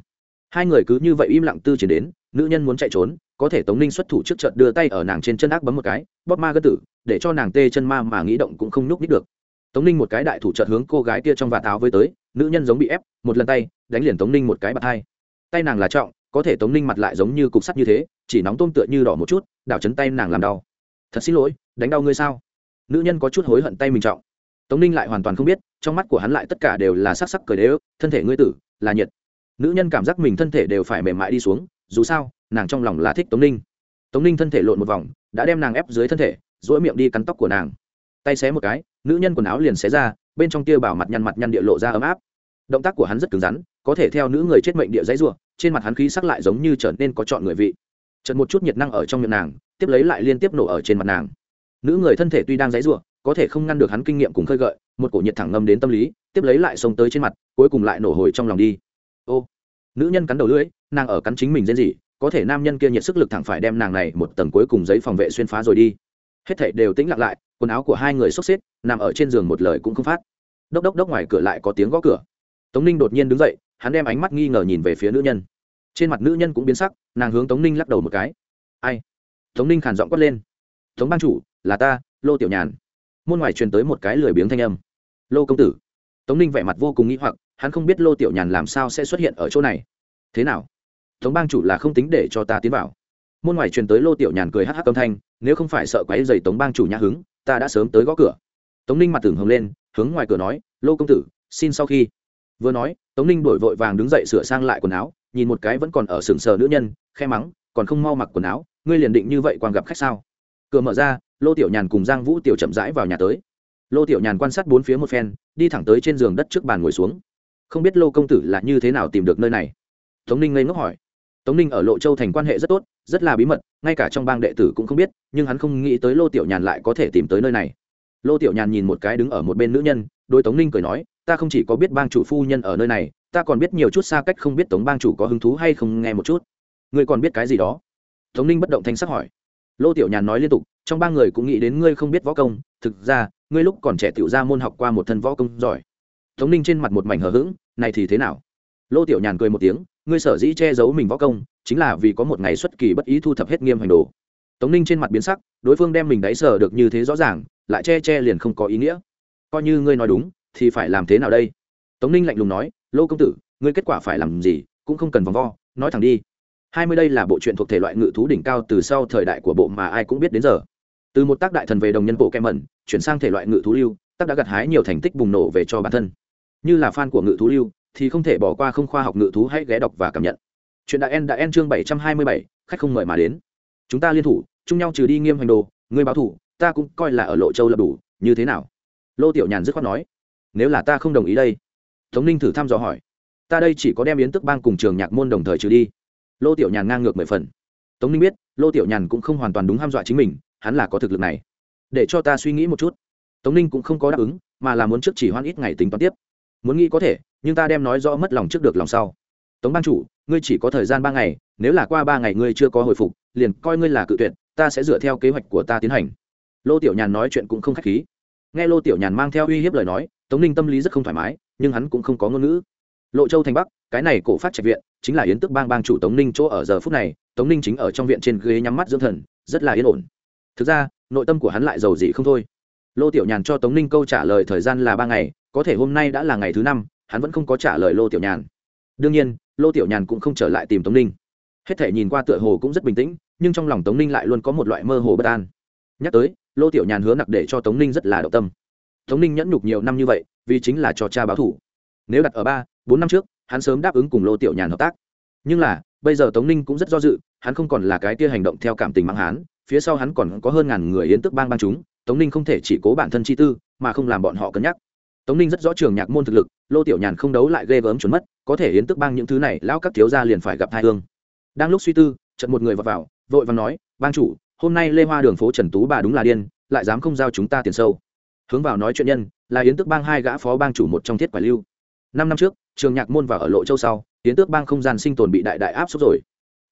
Hai người cứ như vậy im lặng tư chuyển đến, nữ nhân muốn chạy trốn có thể tống ninh xuất thủ trước trận đưa tay ở nàng trên chân ác bấm một cái, bóp ma gân tử, để cho nàng tê chân ma mà nghĩ động cũng không nhúc nít được. Tống ninh một cái đại thủ trợt hướng cô gái kia trong vạt áo với tới, nữ nhân giống bị ép, một lần tay, đánh liền tống ninh một cái bạt hai. Tay nàng là trọng, có thể tống ninh mặt lại giống như cục sắt như thế, chỉ nóng tôm tựa như đỏ một chút, đảo chấn tay nàng làm đau. Thật xin lỗi, đánh đau ngươi sao? Nữ nhân có chút hối hận tay mình trọng. Tống ninh lại hoàn toàn không biết, trong mắt của hắn lại tất cả đều là sắc sắc cởi đế ức thân thể ngươi tử, là nhiệt. Nữ nhân cảm giác mình thân thể đều phải mềm mại đi xuống, dù sao nàng trong lòng là thích tống ninh. Tống ninh thân thể lộn một vòng, đã đem nàng ép dưới thân thể dỗi miệng đi cắn tóc của nàng. Tay xé một cái, nữ nhân quần áo liền xé ra, bên trong tia bảo mặt nhăn mặt nhăn địa lộ ra ấm áp. Động tác của hắn rất cứng rắn, có thể theo nữ người chết mệnh địa dãy ruộng trên mặt hắn khí sắc lại giống như trở nên có chọn người vị. Chợt một chút nhiệt năng ở trong miệng nàng, tiếp lấy lại liên tiếp nổ ở trên mặt nàng. Nữ người thân thể tuy đang dãy ruộng có thể không ngăn được hắn kinh nghiệm cùng khơi gợi, một cổ nhiệt thẳng ngâm đến tâm lý, tiếp lấy lại xông tới trên mặt, cuối cùng lại nổ hồi trong lòng đi. Ô! Nữ nhân cắn đầu lưỡi, nàng ở cắn chính mình rên gì có thể nam nhân kia nhiệt sức lực thẳng phải đem nàng này một tầng cuối cùng giấy phòng vệ xuyên phá rồi đi. Hết thảy đều tĩnh lặng lại, quần áo của hai người xốc xếp, nằm ở trên giường một lời cũng không phát. Đốc đốc đốc ngoài cửa lại có tiếng gõ cửa. Tống ninh đột nhiên đứng dậy, hắn đem ánh mắt nghi ngờ nhìn về phía nữ nhân. Trên mặt nữ nhân cũng biến sắc, nàng hướng tống ninh lắc đầu một cái. Ai? Tống ninh khản giọng quát lên. Tống ban chủ, là ta, lô tiểu nhàn. Môn ngoài truyền tới một cái lười biếng thanh âm. Lô công tử. Tống ninh vẻ mặt vô cùng nghĩ hoặc, hắn không biết lô tiểu nhàn làm sao sẽ xuất hiện ở chỗ này. Thế nào? Tống bang chủ là không tính để cho ta tiến vào. Môn ngoài truyền tới lô tiểu nhàn cười hắc hắc âm thanh, nếu không phải sợ quáy dày tống bang chủ nhã hứng, ta đã sớm tới gõ cửa. Tống ninh mặt tưởng hồng lên, hướng ngoài cửa nói, lô công tử, xin sau khi. Vừa nói, tống ninh đổi vội vàng đứng dậy sửa sang lại quần áo, nhìn một cái vẫn còn ở sừng sờ nữ nhân, khe mắng, còn không mau mặc quần áo, ngươi liền định như vậy quan gặp khách sao? Cửa mở ra, lô tiểu nhàn cùng giang vũ tiểu chậm rãi vào nhà tới. Lô tiểu nhàn quan sát bốn phía một phen, đi thẳng tới trên giường đất trước bàn ngồi xuống. Không biết lô công tử là như thế nào tìm được nơi này? Tống ninh ngây ngốc hỏi tống ninh ở lộ châu thành quan hệ rất tốt, rất là bí mật, ngay cả trong bang đệ tử cũng không biết, nhưng hắn không nghĩ tới lô tiểu nhàn lại có thể tìm tới nơi này. Lô tiểu nhàn nhìn một cái đứng ở một bên nữ nhân đôi tống ninh cười nói, ta không chỉ có biết bang chủ phu nhân ở nơi này, ta còn biết nhiều chút xa cách không biết tống bang chủ có hứng thú hay không nghe một chút. Ngươi còn biết cái gì đó? Tống ninh bất động thanh sắc hỏi. Lô tiểu nhàn nói liên tục, trong ba người cũng nghĩ đến ngươi không biết võ công, thực ra, ngươi lúc còn trẻ tiểu ra môn học qua một thân võ công giỏi. Tống ninh trên mặt một mảnh hờ hững, này thì thế nào? Lô tiểu nhàn cười một tiếng ngươi sở dĩ che giấu mình võ công, chính là vì có một ngày xuất kỳ bất ý thu thập hết nghiêm hành đồ. Tống ninh trên mặt biến sắc, đối phương đem mình đáy sở được như thế rõ ràng, lại che che liền không có ý nghĩa. Coi như ngươi nói đúng, thì phải làm thế nào đây? Tống ninh lạnh lùng nói, lô công tử, ngươi kết quả phải làm gì, cũng không cần vòng vo, nói thẳng đi. Hai mươi đây là bộ truyện thuộc thể loại ngự thú đỉnh cao từ sau thời đại của bộ mà ai cũng biết đến giờ. Từ một tác đại thần về đồng nhân bộ kem mẩn, chuyển sang thể loại ngự thú lưu, tác đã gặt hái nhiều thành tích bùng nổ về cho bản thân. Như là fan của ngự thú lưu thì không thể bỏ qua không khoa học ngự thú, hãy ghé đọc và cảm nhận. Chuyện đại en đã en chương bảy trăm hai mươi bảy, khách không mời mà đến. Chúng ta liên thủ, chung nhau trừ đi nghiêm hành đồ, ngươi báo thủ, ta cũng coi là ở lộ châu lập đủ, như thế nào? Lô tiểu nhàn dứt khoát nói. Nếu là ta không đồng ý đây. Tống ninh thử thăm dò hỏi. Ta đây chỉ có đem yến tức bang cùng trường nhạc môn đồng thời trừ đi. Lô tiểu nhàn ngang ngược mười phần. Tống ninh biết, lô tiểu nhàn cũng không hoàn toàn đúng ham dọa chính mình, hắn là có thực lực này. Để cho ta suy nghĩ một chút. Tống ninh cũng không có đáp ứng, mà là muốn trước chỉ hoan ít ngày tính toán tiếp. Muốn nghĩ có thể nhưng ta đem nói rõ mất lòng trước được lòng sau. Tống ban chủ, ngươi chỉ có thời gian ba ngày, nếu là qua ba ngày ngươi chưa có hồi phục, liền coi ngươi là cự tuyệt, ta sẽ dựa theo kế hoạch của ta tiến hành. Lô tiểu nhàn nói chuyện cũng không k h á c h khí. Nghe lô tiểu nhàn mang theo uy hiếp lời nói, tống ninh tâm lý rất không thoải mái, nhưng hắn cũng không có ngôn ngữ. Lộ châu thành bắc, cái này cổ phát trạch viện, chính là yến tức bang bang chủ tống ninh chỗ ở giờ phút này, tống ninh chính ở trong viện trên ghế nhắm mắt dưỡng thần, rất là yên ổn. Thực ra, nội tâm của hắn lại giàu gì không thôi. Lô tiểu nhàn cho tống ninh câu trả lời thời gian là ba ngày, có thể hôm nay đã là ngày thứ năm hắn vẫn không có trả lời lô tiểu nhàn. Đương nhiên, lô tiểu nhàn cũng không trở lại tìm tống ninh. Hết thể nhìn qua tựa hồ cũng rất bình tĩnh, nhưng trong lòng tống ninh lại luôn có một loại mơ hồ bất an. Nhắc tới, lô tiểu nhàn hứa nặc để cho tống ninh rất là động tâm. Tống ninh nhẫn nhục nhiều năm như vậy, vì chính là cho cha báo thủ. Nếu đặt ở ba, bốn năm trước, hắn sớm đáp ứng cùng lô tiểu nhàn hợp tác. Nhưng là, bây giờ tống ninh cũng rất do dự, hắn không còn là cái kia hành động theo cảm tình mang hắn phía sau hắn còn có hơn ngàn người yến tức bang bang chúng, tống ninh không thể chỉ cố bản thân chi tư, mà không làm bọn họ cân nhắc tống ninh rất rõ trường nhạc môn thực lực lô tiểu nhàn không đấu lại ghê gớm trốn mất có thể yến tức bang những thứ này lão các thiếu gia liền phải gặp hai hương. Đang lúc suy tư trận một người vào, vào vội và nói bang chủ hôm nay lê hoa đường phố trần tú bà đúng là điên lại dám không giao chúng ta tiền sâu. Hướng vào nói chuyện nhân là yến Tước bang hai gã phó bang chủ một trong thiết quả lưu. Năm năm trước trường nhạc môn vào ở lộ châu sau yến tước bang không gian sinh tồn bị đại đại áp suất rồi.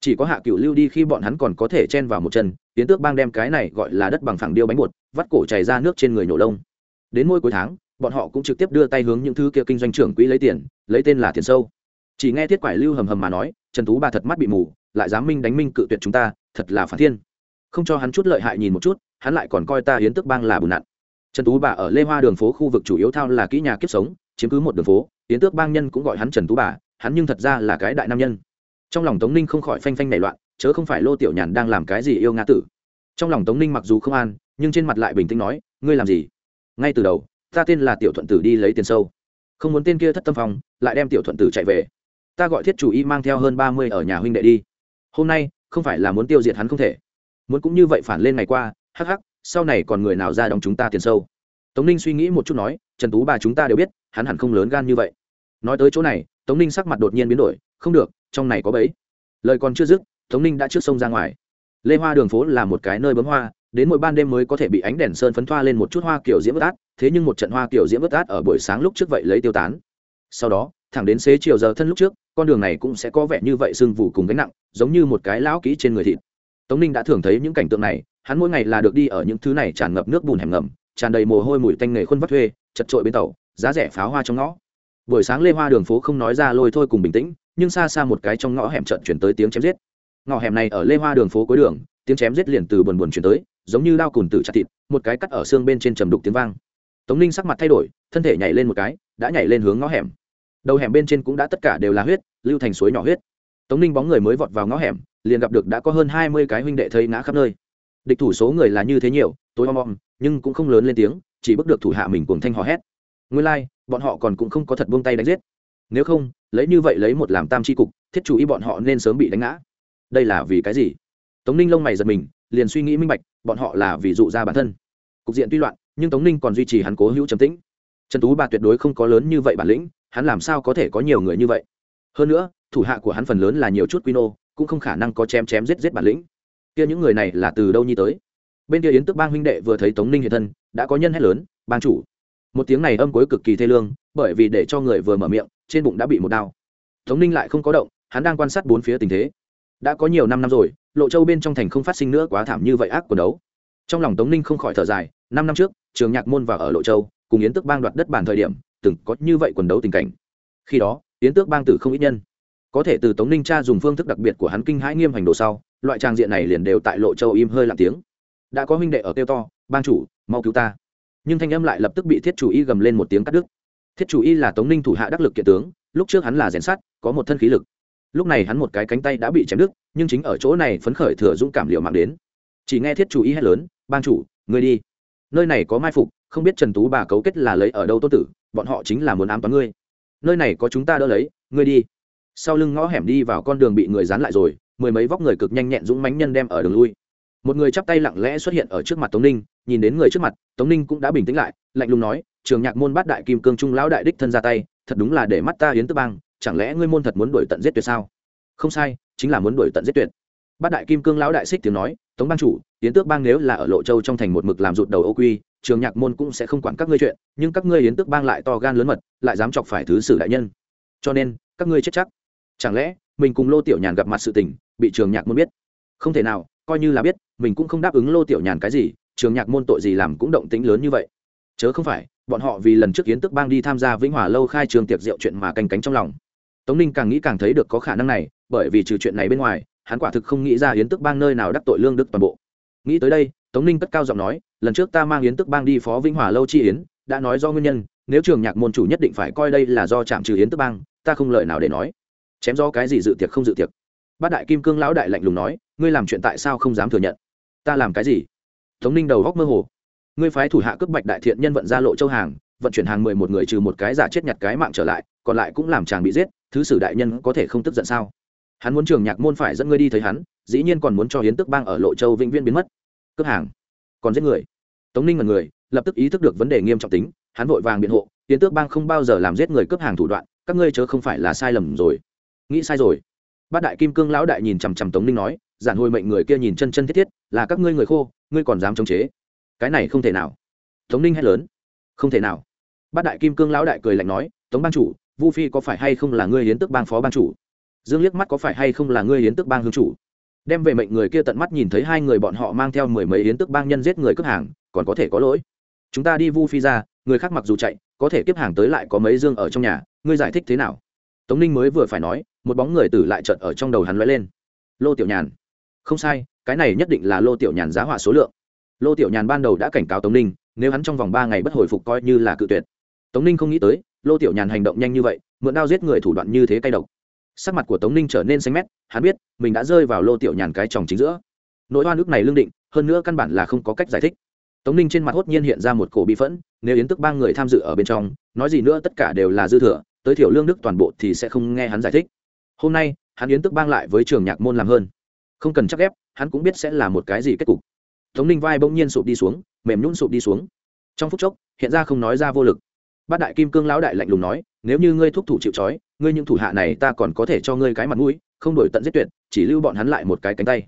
Chỉ có hạ cựu lưu đi khi bọn hắn còn có thể chen vào một chân Yến tước bang đem cái này gọi là đất bằng phẳng điêu bánh bột vắt cổ chảy ra nước trên người nhổ lông. Đến mỗi cuối tháng bọn họ cũng trực tiếp đưa tay hướng những thứ kia kinh doanh trưởng quỹ lấy tiền, lấy tên là tiền sâu. Chỉ nghe thiết quải lưu hầm hầm mà nói, trần tú bà thật mắt bị mù, lại dám minh đánh minh cự tuyệt chúng ta, thật là phản thiên. Không cho hắn chút lợi hại nhìn một chút, hắn lại còn coi ta hiến tức bang là bùn nặn. Trần tú bà ở lê hoa đường phố khu vực chủ yếu thao là kỹ nhà kiếp sống, chiếm cứ một đường phố hiến tước bang nhân cũng gọi hắn trần tú bà, hắn nhưng thật ra là cái đại nam nhân. Trong lòng tống ninh không khỏi phanh phanh nảy loạn, chớ không phải lô tiểu nhàn đang làm cái gì yêu ngã tử. Trong lòng tống ninh mặc dù không an, nhưng trên mặt lại bình tĩnh nói, ngươi làm gì? Ngay từ đầu ta tên là tiểu thuận tử đi lấy tiền sâu. Không muốn tên kia thất tâm phòng, lại đem tiểu thuận tử chạy về. Ta gọi thiết chủ y mang theo hơn ba mươi ở nhà huynh đệ đi. Hôm nay, không phải là muốn tiêu diệt hắn không thể. Muốn cũng như vậy phản lên ngày qua, hắc hắc, sau này còn người nào ra đóng chúng ta tiền sâu? Tống ninh suy nghĩ một chút nói, trần tú bà chúng ta đều biết, hắn hẳn không lớn gan như vậy. Nói tới chỗ này, tống ninh sắc mặt đột nhiên biến đổi, không được, trong này có bấy lời còn chưa dứt, tống ninh đã trước sông ra ngoài. Lê hoa đường phố là một cái nơi bấm hoa đến mỗi ban đêm mới có thể bị ánh đèn sơn phấn thoa lên một chút hoa kiểu diễm vớt át, thế nhưng một trận hoa kiểu diễm vớt át ở buổi sáng lúc trước vậy lấy tiêu tán. Sau đó, thẳng đến xế chiều giờ thân lúc trước, con đường này cũng sẽ có vẻ như vậy sưng vụ cùng gánh nặng, giống như một cái lão kỹ trên người thịt. Tống ninh đã thường thấy những cảnh tượng này, hắn mỗi ngày là được đi ở những thứ này tràn ngập nước bùn hẻm ngầm, tràn đầy mồ hôi mùi tanh nghề khuôn vắt thuê, chật trội bên tàu, giá rẻ pháo hoa trong ngõ. Buổi sáng lê hoa đường phố không nói ra lôi thôi cùng bình tĩnh, nhưng xa xa một cái trong ngõ hẻm trận chuyển tới tiếng chém giết. Ngõ hẻm này ở lê hoa đường phố cuối đường tiếng chém giết liền từ buồn buồn chuyển tới giống như đao cùn tử chặt thịt một cái cắt ở xương bên trên trầm đục tiếng vang. Tống ninh sắc mặt thay đổi thân thể nhảy lên một cái đã nhảy lên hướng ngõ hẻm. Đầu hẻm bên trên cũng đã tất cả đều là huyết lưu thành suối nhỏ huyết. Tống ninh bóng người mới vọt vào ngõ hẻm liền gặp được đã có hơn hai mươi cái huynh đệ thấy ngã khắp nơi. Địch thủ số người là như thế nhiều tối om om nhưng cũng không lớn lên tiếng chỉ bước được thủ hạ mình cùng thanh hò hét. Nguyên lai、like, bọn họ còn cũng không có thật buông tay đánh giết. Nếu không lấy như vậy lấy một làm tam tri cục thiết chủ ý bọn họ nên sớm bị đánh ngã. Đây là vì cái gì? Tống ninh lông mày giật mình, liền suy nghĩ minh bạch, bọn họ là vì dụ ra bản thân. Cục diện tuy loạn, nhưng tống ninh còn duy trì hắn cố hữu trầm tĩnh. Trần tú bà tuyệt đối không có lớn như vậy bản lĩnh, hắn làm sao có thể có nhiều người như vậy? Hơn nữa, thủ hạ của hắn phần lớn là nhiều chút quy nô, cũng không khả năng có chém chém giết giết bản lĩnh. Kia những người này là từ đâu nhi tới? Bên kia yến tước bang huynh đệ vừa thấy tống ninh hiện thân, đã có nhân hét lớn, bang chủ! Một tiếng này âm cuối cực kỳ thê lương, bởi vì để cho người vừa mở miệng, trên bụng đã bị một đau. Tống ninh lại không có động, hắn đang quan sát bốn phía tình thế đã có nhiều năm năm rồi, lộ châu bên trong thành không phát sinh nữa quá thảm như vậy ác quần đấu. Trong lòng tống ninh không khỏi thở dài, năm năm trước, trường nhạc môn vào ở lộ châu, cùng yến tước bang đoạt đất bàn thời điểm, từng có như vậy quần đấu tình cảnh. Khi đó, yến tước bang tử không ít nhân. Có thể từ tống ninh cha dùng phương thức đặc biệt của hắn kinh hãi nghiêm hành đồ sau, loại trang diện này liền đều tại lộ châu im hơi lặng tiếng. Đã có huynh đệ ở kêu to, bang chủ, mau cứu ta. Nhưng thanh âm lại lập tức bị thiết chủ y gầm lên một tiếng cắt đứt. Thiết chủ y là tống ninh thủ hạ đắc lực kiện tướng, lúc trước hắn là rèn sát có một thân khí lực lúc này hắn một cái cánh tay đã bị chém đứt, nhưng chính ở chỗ này phấn khởi thừa dũng cảm liệu mạng đến. Chỉ nghe thiết chủ y hét lớn, bang chủ, ngươi đi. Nơi này có mai phục, không biết trần tú bà cấu kết là lấy ở đâu tôn tử, bọn họ chính là muốn ám toán ngươi. Nơi này có chúng ta đỡ lấy, ngươi đi. Sau lưng ngõ hẻm đi vào con đường bị người dán lại rồi, mười mấy vóc người cực nhanh nhẹn dũng mánh nhân đem ở đường lui. Một người chắp tay lặng lẽ xuất hiện ở trước mặt tống ninh, nhìn đến người trước mặt, tống ninh cũng đã bình tĩnh lại, lạnh lùng nói, trường nhạc môn bát đại kim cương trung lão đại đích thân ra tay, thật đúng là để mắt ta hiến tư bang chẳng lẽ ngươi môn thật muốn đuổi tận giết tuyệt sao? Không sai, chính là muốn đuổi tận giết tuyệt. Bát đại kim cương lão đại xích tiếng nói, tống bang chủ, yến tước bang nếu là ở lộ châu trong thành một mực làm rụt đầu ô quy, trường nhạc môn cũng sẽ không quản các ngươi chuyện, nhưng các ngươi yến tước bang lại to gan lớn mật, lại dám chọc phải thứ sử đại nhân. Cho nên, các ngươi chết chắc. Chẳng lẽ, mình cùng lô tiểu nhàn gặp mặt sự tình, bị trường nhạc môn biết? Không thể nào, coi như là biết, mình cũng không đáp ứng lô tiểu nhàn cái gì, trường nhạc môn tội gì làm cũng động tĩnh lớn như vậy. Chớ không phải, bọn họ vì lần trước yến tước bang đi tham gia vĩnh hòa lâu khai trường tiệc rượu chuyện mà canh cánh trong lòng tống ninh càng nghĩ càng thấy được có khả năng này, bởi vì trừ chuyện này bên ngoài, hắn quả thực không nghĩ ra yến tức bang nơi nào đắc tội lương đức toàn bộ. Nghĩ tới đây, tống ninh cất cao giọng nói, lần trước ta mang yến tức bang đi phó vĩnh hòa lâu chi yến, đã nói do nguyên nhân, nếu trường nhạc môn chủ nhất định phải coi đây là do chạm trừ yến tức bang, ta không lợi nào để nói. Chém do cái gì dự tiệc không dự tiệc. Bát đại kim cương lão đại lạnh lùng nói, ngươi làm chuyện tại sao không dám thừa nhận? Ta làm cái gì? Tống ninh đầu góc mơ hồ. Ngươi phái thủ hạ cướp bạch đại thiện nhân vận ra lộ châu hàng, vận chuyển hàng mười một người trừ một cái giả chết nhặt cái mạng trở lại, còn lại cũng làm chàng bị giết thứ sử đại nhân có thể không tức giận sao? Hắn muốn trường nhạc môn phải dẫn ngươi đi thấy hắn, dĩ nhiên còn muốn cho hiến tức bang ở lộ châu vĩnh viễn biến mất. Cướp hàng. Còn giết người. Tống ninh là người, lập tức ý thức được vấn đề nghiêm trọng tính, hắn vội vàng biện hộ, hiến tước bang không bao giờ làm giết người cướp hàng thủ đoạn, các ngươi chớ không phải là sai lầm rồi. Nghĩ sai rồi. Bát đại kim cương lão đại nhìn chằm chằm tống ninh nói, giản hồi mệnh người kia nhìn chân chân thiết thiết, là các ngươi người khô, ngươi còn dám chống chế. Cái này không thể nào. Tống ninh hét lớn. Không thể nào. Bát đại kim cương lão đại cười lạnh nói, tống ban chủ vu phi có phải hay không là ngươi hiến tức bang phó ban chủ? Dương liếc mắt có phải hay không là ngươi hiến tức bang hương chủ? Đem về mệnh người kia tận mắt nhìn thấy hai người bọn họ mang theo mười mấy hiến tức bang nhân giết người cướp hàng, còn có thể có lỗi. Chúng ta đi vu phi ra, người khác mặc dù chạy, có thể kiếp hàng tới lại có mấy dương ở trong nhà, ngươi giải thích thế nào? Tống ninh mới vừa phải nói, một bóng người tử lại chợt ở trong đầu hắn lóe lên. Lô tiểu nhàn. Không sai, cái này nhất định là lô tiểu nhàn giá họa số lượng. Lô tiểu nhàn ban đầu đã cảnh cáo tống ninh, nếu hắn trong vòng ba ngày bất hồi phục coi như là cự tuyệt tống ninh không nghĩ tới, lô tiểu nhàn hành động nhanh như vậy, mượn đao giết người thủ đoạn như thế cay độc. Sắc mặt của tống ninh trở nên xanh mét, hắn biết, mình đã rơi vào lô tiểu nhàn cái tròng chính giữa. Nỗi hoa nước này lương định, hơn nữa căn bản là không có cách giải thích. Tống ninh trên mặt hốt nhiên hiện ra một cổ bị phẫn, nếu yến tức ba người tham dự ở bên trong, nói gì nữa tất cả đều là dư thừa, tới thiểu lương đức toàn bộ thì sẽ không nghe hắn giải thích. Hôm nay, hắn yến tức bang lại với trường nhạc môn làm hơn. Không cần chắc ép, hắn cũng biết sẽ là một cái gì kết cục. Tống ninh vai bỗng nhiên sụp đi xuống, mềm nhún sụp đi xuống. Trong phút chốc, hiện ra không nói ra vô lực bát đại kim cương lão đại lạnh lùng nói, nếu như ngươi thúc thủ chịu trói, ngươi những thủ hạ này ta còn có thể cho ngươi cái mặt mũi, không đổi tận giết tuyệt, chỉ lưu bọn hắn lại một cái cánh tay.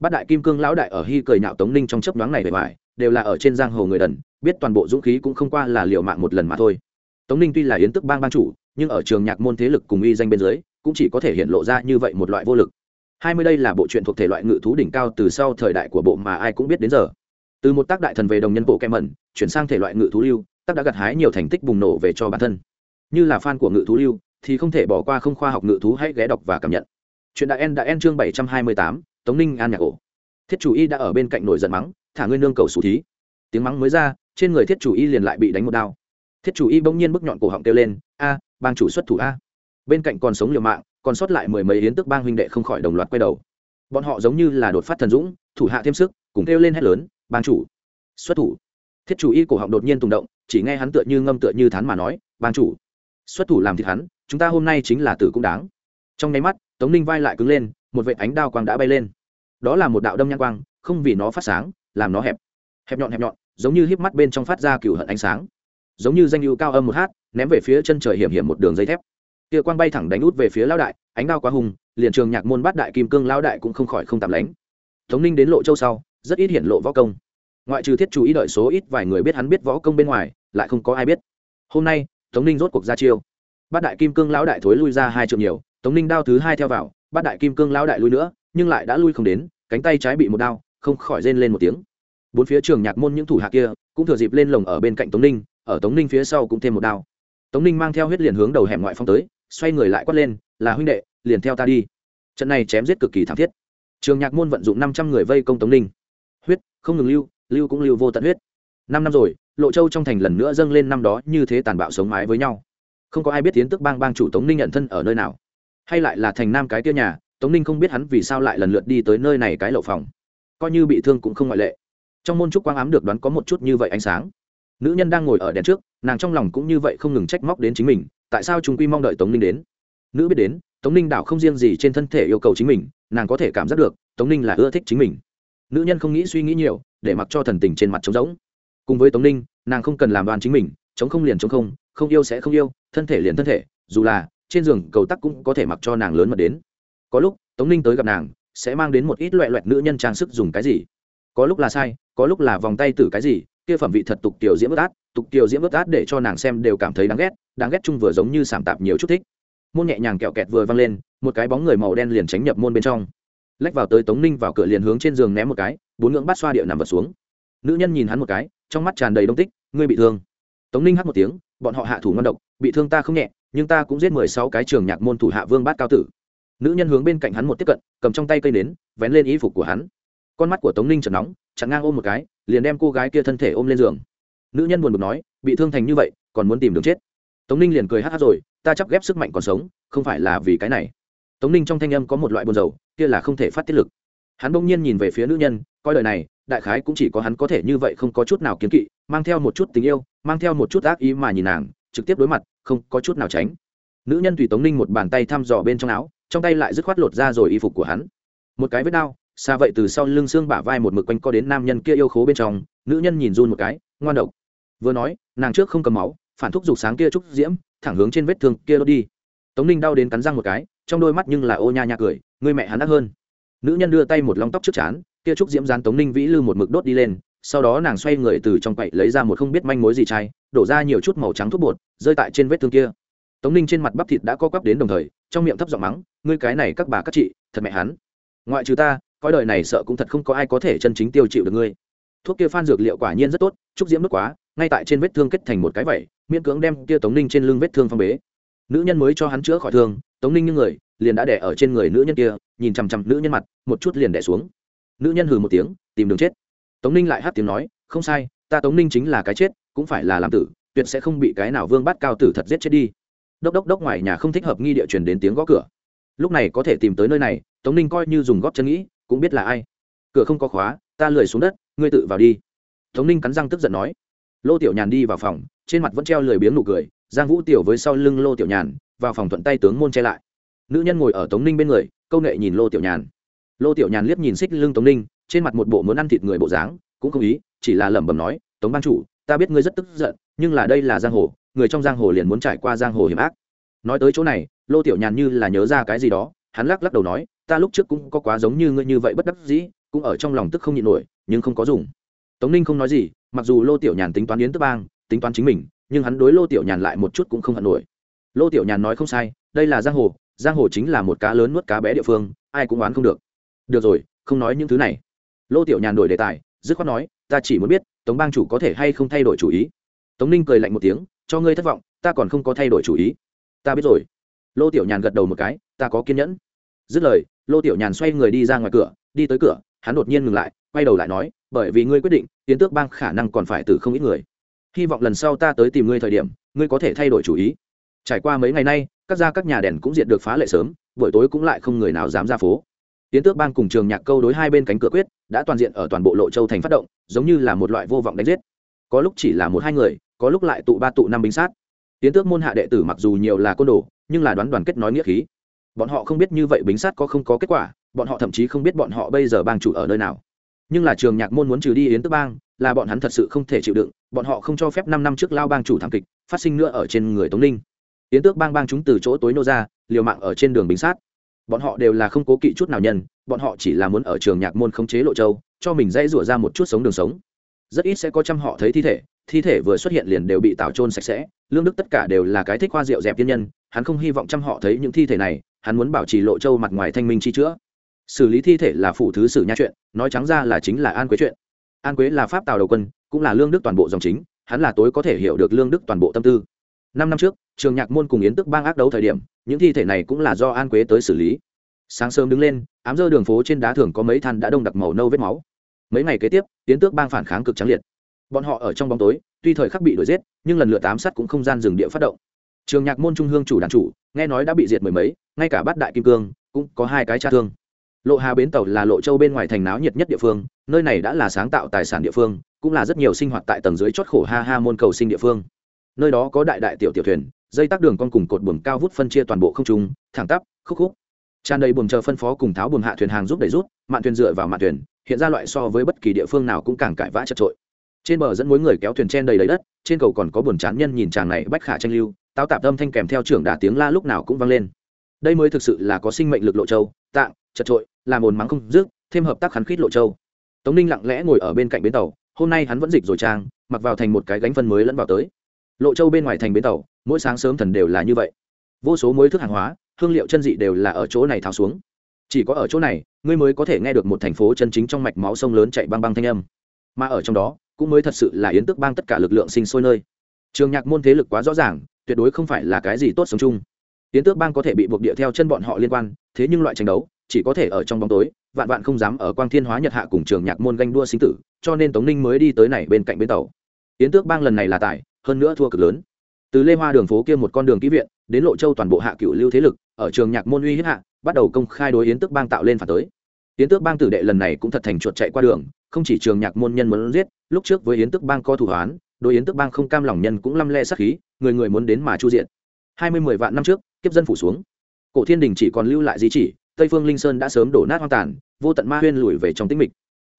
Bát đại kim cương lão đại ở hy cười nhạo tống ninh trong chấp nhoáng này bề ngoài, đều là ở trên giang hồ người đần, biết toàn bộ dũng khí cũng không qua là liệu mạng một lần mà thôi. Tống ninh tuy là yến tức bang ban chủ, nhưng ở trường nhạc môn thế lực cùng uy danh bên dưới, cũng chỉ có thể hiện lộ ra như vậy một loại vô lực. Hai mươi đây là bộ truyện thuộc thể loại ngự thú đỉnh cao từ sau thời đại của bộ mà ai cũng biết đến giờ. Từ một tác đại thần về đồng nhân bộ kem mẩn chuyển sang thể loại ngự thú lưu tác đã gặt hái nhiều thành tích bùng nổ về cho bản thân. Như là fan của ngự thú lưu, thì không thể bỏ qua không khoa học ngự thú hãy ghé đọc và cảm nhận. Chuyện đại en đã en chương bảy trăm hai mươi tám, tống ninh an nhạc ổ. Thiết chủ y đã ở bên cạnh nổi giận mắng, thả ngươi nương cầu sủ thí. Tiếng mắng mới ra, trên người thiết chủ y liền lại bị đánh một đao. Thiết chủ y bỗng nhiên bức nhọn cổ họng kêu lên, a, bang chủ xuất thủ a. Bên cạnh còn sống liều mạng, còn sót lại mười mấy yến tức bang huynh đệ không khỏi đồng loạt quay đầu. Bọn họ giống như là đột phát thần dũng, thủ hạ thêm sức, cùng kêu lên hét lớn, bang chủ, xuất thủ. Thiết chủ y cổ họng đột nhiên tùng động chỉ nghe hắn tựa như ngâm tựa như thán mà nói bang chủ, xuất thủ làm thịt hắn, chúng ta hôm nay chính là tử cũng đáng. Trong nháy mắt, tống ninh vai lại cứng lên, một vệ ánh đao quang đã bay lên. Đó là một đạo đâm nhang quang, không vì nó phát sáng, làm nó hẹp. Hẹp nhọn hẹp nhọn, giống như híp mắt bên trong phát ra cửu hận ánh sáng. Giống như danh hữu cao âm một hát, ném về phía chân trời hiểm hiểm một đường dây thép. Kia quang bay thẳng đánh út về phía lão đại, ánh đao quá hùng, liền trường nhạc môn bát đại kim cương lão đại cũng không khỏi không tạm lánh. Tống ninh đến lộ châu sau, rất ít hiện lộ võ công. Ngoại trừ thiết chú ý đợi số ít vài người biết hắn biết võ công bên ngoài lại không có ai biết. Hôm nay, tống ninh rốt cuộc ra chiêu. Bát đại kim cương lão đại thối lui ra hai trượng nhiều, tống ninh đao thứ hai theo vào, bát đại kim cương lão đại lui nữa, nhưng lại đã lui không đến, cánh tay trái bị một đao, không khỏi rên lên một tiếng. Bốn phía trường nhạc môn những thủ hạ kia cũng thừa dịp lên lồng ở bên cạnh tống ninh, ở tống ninh phía sau cũng thêm một đao. Tống ninh mang theo huyết liền hướng đầu hẻm ngoại phong tới, xoay người lại quát lên, là huynh đệ, liền theo ta đi. Trận này chém giết cực kỳ thảm thiết. Trường nhạc môn vận dụng năm trăm người vây công tống ninh. Huyết, không ngừng lưu lưu cũng lưu vô tận huyết. Năm năm rồi lộ châu trong thành lần nữa dâng lên năm đó như thế tàn bạo sống mái với nhau. Không có ai biết tiến tức bang bang chủ tống ninh nhận thân ở nơi nào. Hay lại là thành nam cái tia nhà, tống ninh không biết hắn vì sao lại lần lượt đi tới nơi này cái lậu phòng. Coi như bị thương cũng không ngoại lệ. Trong môn trúc quang ám được đoán có một chút như vậy ánh sáng. Nữ nhân đang ngồi ở đèn trước, nàng trong lòng cũng như vậy không ngừng trách móc đến chính mình, tại sao chúng quy mong đợi tống ninh đến? Nữ biết đến, tống ninh đảo không riêng gì trên thân thể yêu cầu chính mình, nàng có thể cảm giác được, tống ninh là ưa thích chính mình. Nữ nhân không nghĩ suy nghĩ nhiều, để mặc cho thần tình trên mặt trống rỗng cùng với tống ninh, nàng không cần làm đoàn chính mình, chống không liền chống không không yêu sẽ không yêu, thân thể liền thân thể, dù là trên giường cầu tắc cũng có thể mặc cho nàng lớn mật đến. Có lúc, tống ninh tới gặp nàng, sẽ mang đến một ít loẹ loẹt nữ nhân trang sức dùng cái gì? Có lúc là sai, có lúc là vòng tay tử cái gì, kia phẩm vị thật tục tiểu diễm ướt át, tục tiểu diễm ướt át để cho nàng xem đều cảm thấy đáng ghét đáng ghét chung vừa giống như sảm tạp nhiều chút thích. Môn nhẹ nhàng kẹo kẹt vừa văng lên, một cái bóng người màu đen liền tránh nhập môn bên trong. Lách vào tới tống ninh vào cửa liền hướng trên giường ném một cái, bốn ngưỡng bát xoa địa nằm vật xuống. Nữ nhân nhìn hắn một cái trong mắt tràn đầy đông tích, ngươi bị thương. Tống ninh hắt một tiếng, bọn họ hạ thủ ngon độc, bị thương ta không nhẹ, nhưng ta cũng giết mười sáu cái trường nhạc môn thủ hạ vương bát cao tử. Nữ nhân hướng bên cạnh hắn một tiếp cận, cầm trong tay cây nến, vén lên y phục của hắn. Con mắt của tống ninh chật nóng, chặn ngang ôm một cái, liền đem cô gái kia thân thể ôm lên giường. Nữ nhân buồn bực nói, bị thương thành như vậy, còn muốn tìm đường chết. Tống ninh liền cười hát hát rồi, ta chấp ghép sức mạnh còn sống, không phải là vì cái này. Tống ninh trong thanh âm có một loại buồn dầu kia là không thể phát tiết lực. Hắn bỗng nhiên nhìn về phía nữ nhân, coi đời này đại khái cũng chỉ có hắn có thể như vậy không có chút nào kiến kỵ, mang theo một chút tình yêu, mang theo một chút ác ý mà nhìn nàng, trực tiếp đối mặt, không có chút nào tránh. Nữ nhân tùy tống ninh một bàn tay thăm dò bên trong áo, trong tay lại dứt khoát lột ra rồi y phục của hắn. Một cái vết đao xa vậy từ sau lưng xương bả vai một mực quanh co đến nam nhân kia yêu khố bên trong, nữ nhân nhìn run một cái, ngoan độc. Vừa nói, nàng trước không cầm máu, phản thúc giục sáng kia trúc diễm, thẳng hướng trên vết thương kia đốt đi. Tống ninh đau đến cắn răng một cái, trong đôi mắt nhưng là ô nha nha cười, người mẹ hắn ác hơn. Nữ nhân đưa tay một lóng tóc trước chán kia trúc diễm dán tống ninh vĩ lư một mực đốt đi lên, sau đó nàng xoay người từ trong quậy lấy ra một không biết manh mối gì chai, đổ ra nhiều chút màu trắng thuốc bột, rơi tại trên vết thương kia. Tống ninh trên mặt bắp thịt đã co quắp đến đồng thời, trong miệng thấp giọng mắng, ngươi cái này các bà các chị, thật mẹ hắn. Ngoại trừ ta coi đời này sợ cũng thật không có ai có thể chân chính tiêu chịu được ngươi. Thuốc kia phan dược liệu quả nhiên rất tốt, trúc diễm đốt quá, ngay tại trên vết thương kết thành một cái vẩy miễn cưỡng đem kia tống ninh trên lưng vết thương phong bế. Nữ nhân mới cho hắn chữa khỏi thương, tống ninh như người, liền đã đẻ ở trên người nữ nhân kia, nhìn chằm chằm nữ nhân mặt, một chút liền đẻ xuống nữ nhân hừ một tiếng, tìm đường chết. Tống ninh lại hát tiếng nói, không sai, ta tống ninh chính là cái chết, cũng phải là làm tử, tuyệt sẽ không bị cái nào vương bắt cao tử thật giết chết đi. Đốc đốc đốc ngoài nhà không thích hợp nghi địa truyền đến tiếng gõ cửa. Lúc này có thể tìm tới nơi này, tống ninh coi như dùng góp chân nghĩ, cũng biết là ai. Cửa không có khóa, ta lười xuống đất, ngươi tự vào đi. Tống ninh cắn răng tức giận nói. Lô tiểu nhàn đi vào phòng, trên mặt vẫn treo lười biếng nụ cười, giang vũ tiểu với sau lưng lô tiểu nhàn, vào phòng thuận tay tướng môn che lại. Nữ nhân ngồi ở tống ninh bên người, câu nệ nhìn lô tiểu nhàn lô tiểu nhàn liếc nhìn xích lưng tống ninh, trên mặt một bộ muốn ăn thịt người bộ dáng, cũng không ý, chỉ là lẩm bẩm nói, tống ban chủ, ta biết ngươi rất tức giận, nhưng là đây là giang hồ, người trong giang hồ liền muốn trải qua giang hồ hiểm ác. Nói tới chỗ này, lô tiểu nhàn như là nhớ ra cái gì đó, hắn lắc lắc đầu nói, ta lúc trước cũng có quá giống như ngươi như vậy bất đắc dĩ, cũng ở trong lòng tức không nhịn nổi, nhưng không có dùng. Tống ninh không nói gì, mặc dù lô tiểu nhàn tính toán yến tức bang, tính toán chính mình, nhưng hắn đối lô tiểu nhàn lại một chút cũng không hận nổi. Lô tiểu nhàn nói không sai, đây là giang hồ giang hồ chính là một cá lớn nuốt cá bé địa phương, ai cũng oán không được được rồi, không nói những thứ này. Lô tiểu nhàn đổi đề tài, dứt khoát nói, ta chỉ muốn biết, tống bang chủ có thể hay không thay đổi chủ ý. Tống ninh cười lạnh một tiếng, cho ngươi thất vọng, ta còn không có thay đổi chủ ý. Ta biết rồi. Lô tiểu nhàn gật đầu một cái, ta có kiên nhẫn. Dứt lời, lô tiểu nhàn xoay người đi ra ngoài cửa, đi tới cửa, hắn đột nhiên ngừng lại, quay đầu lại nói, bởi vì ngươi quyết định, tiến tước bang khả năng còn phải từ không ít người. Hy vọng lần sau ta tới tìm ngươi thời điểm, ngươi có thể thay đổi chủ ý. Trải qua mấy ngày nay, các gia các nhà đèn cũng diệt được phá lệ sớm, buổi tối cũng lại không người nào dám ra phố tiến tước bang cùng trường nhạc câu đối hai bên cánh cửa quyết, đã toàn diện ở toàn bộ lộ châu thành phát động, giống như là một loại vô vọng đánh giết. Có lúc chỉ là một hai người, có lúc lại tụ ba tụ năm binh sát. Tiến tước môn hạ đệ tử mặc dù nhiều là côn đồ, nhưng là đoán đoàn kết nói nghĩa khí. Bọn họ không biết như vậy bính sát có không có kết quả, bọn họ thậm chí không biết bọn họ bây giờ bang chủ ở nơi nào. Nhưng là trường nhạc môn muốn trừ đi yến tước bang, là bọn hắn thật sự không thể chịu đựng, bọn họ không cho phép năm năm trước lao bang chủ thảm kịch phát sinh nữa ở trên người tống ninh. Yến tước bang bang chúng từ chỗ tối nô ra, liều mạng ở trên đường bính sát bọn họ đều là không cố kỵ chút nào nhân, bọn họ chỉ là muốn ở trường nhạc môn khống chế lộ châu, cho mình dây rủa ra một chút sống đường sống. Rất ít sẽ có trăm họ thấy thi thể thi thể vừa xuất hiện liền đều bị tảo trôn sạch sẽ, lương đức tất cả đều là cái thích hoa rượu dẹp tiên nhân, hắn không hy vọng trăm họ thấy những thi thể này, hắn muốn bảo trì lộ châu mặt ngoài thanh minh chi chữa. Xử lý thi thể là phủ thứ sử nha chuyện, nói trắng ra là chính là an quế chuyện. An quế là pháp tào đầu quân, cũng là lương đức toàn bộ dòng chính, hắn là tối có thể hiểu được lương đức toàn bộ tâm tư. Năm năm trước trường nhạc môn cùng yến tức bang ác đấu thời điểm, những thi thể này cũng là do an quế tới xử lý. Sáng sớm đứng lên, ám dơ đường phố trên đá thường có mấy than đã đông đặc màu nâu vết máu. Mấy ngày kế tiếp, yến tước bang phản kháng cực trắng liệt. Bọn họ ở trong bóng tối, tuy thời khắc bị đuổi giết, nhưng lần lượt ám sát cũng không gian dừng địa phát động. Trường nhạc môn trung hương chủ đàn chủ, nghe nói đã bị diệt mười mấy, ngay cả bát đại kim cương, cũng có hai cái tra thương. Lộ hà bến tàu là lộ châu bên ngoài thành náo nhiệt nhất địa phương, nơi này đã là sáng tạo tài sản địa phương, cũng là rất nhiều sinh hoạt tại tầng dưới chót khổ ha ha môn cầu sinh địa phương. Nơi đó có đại đại tiểu tiểu thuyền dây tắc đường con cùng cột buồm cao vút phân chia toàn bộ không trung, thẳng tắp, khúc khúc. Tràn đầy buồm chờ phân phó cùng tháo buồm hạ thuyền hàng giúp đẩy rút, mạn thuyền dựa vào mạn thuyền, hiện ra loại so với bất kỳ địa phương nào cũng càng cãi vã chật trội. Trên bờ dẫn mối người kéo thuyền chen đầy đầy đất, trên cầu còn có buồn chán nhân nhìn chàng này bách khả tranh lưu, táo tạp âm thanh kèm theo trưởng đà tiếng la lúc nào cũng vang lên. Đây mới thực sự là có sinh mệnh lực lộ châu, tạng, chật trội làm ồn mắng không dứt, thêm hợp tác khắn khít lộ châu. Tống ninh lặng lẽ ngồi ở bên cạnh bến tàu, hôm nay hắn vẫn dịch rồi trang, mặc vào thành một cái gánh phân mới lẫn vào tới. Lộ châu bên ngoài thành bến tàu mỗi sáng sớm thần đều là như vậy. Vô số mối thức hàng hóa, hương liệu chân dị đều là ở chỗ này tháo xuống. Chỉ có ở chỗ này, ngươi mới có thể nghe được một thành phố chân chính trong mạch máu sông lớn chạy băng băng thanh âm. Mà ở trong đó, cũng mới thật sự là yến tức bang tất cả lực lượng sinh sôi nơi. Trường nhạc môn thế lực quá rõ ràng, tuyệt đối không phải là cái gì tốt sống chung. Yến tước bang có thể bị buộc địa theo chân bọn họ liên quan, thế nhưng loại tranh đấu, chỉ có thể ở trong bóng tối, vạn vạn không dám ở quang thiên hóa nhật hạ cùng trường nhạc môn ganh đua sinh tử, cho nên tống ninh mới đi tới này bên cạnh bến tàu. Yến tước bang lần này là tài, hơn nữa thua cực lớn từ lê hoa đường phố kia một con đường ký viện, đến lộ châu toàn bộ hạ cựu lưu thế lực, ở trường nhạc môn uy hiếp hạ, bắt đầu công khai đối yến tước bang tạo lên phản tới. Yến tước bang tử đệ lần này cũng thật thành chuột chạy qua đường, không chỉ trường nhạc môn nhân muốn giết, lúc trước với yến tước bang co thủ hoán, đối yến tước bang không cam lòng nhân cũng lăm le sát khí, người người muốn đến mà chu diện. Hai mươi mười vạn năm trước, kiếp dân phủ xuống. Cổ thiên đình chỉ còn lưu lại di chỉ, tây phương linh sơn đã sớm đổ nát hoang tàn, vô tận ma huyên lùi về trong tĩnh mịch.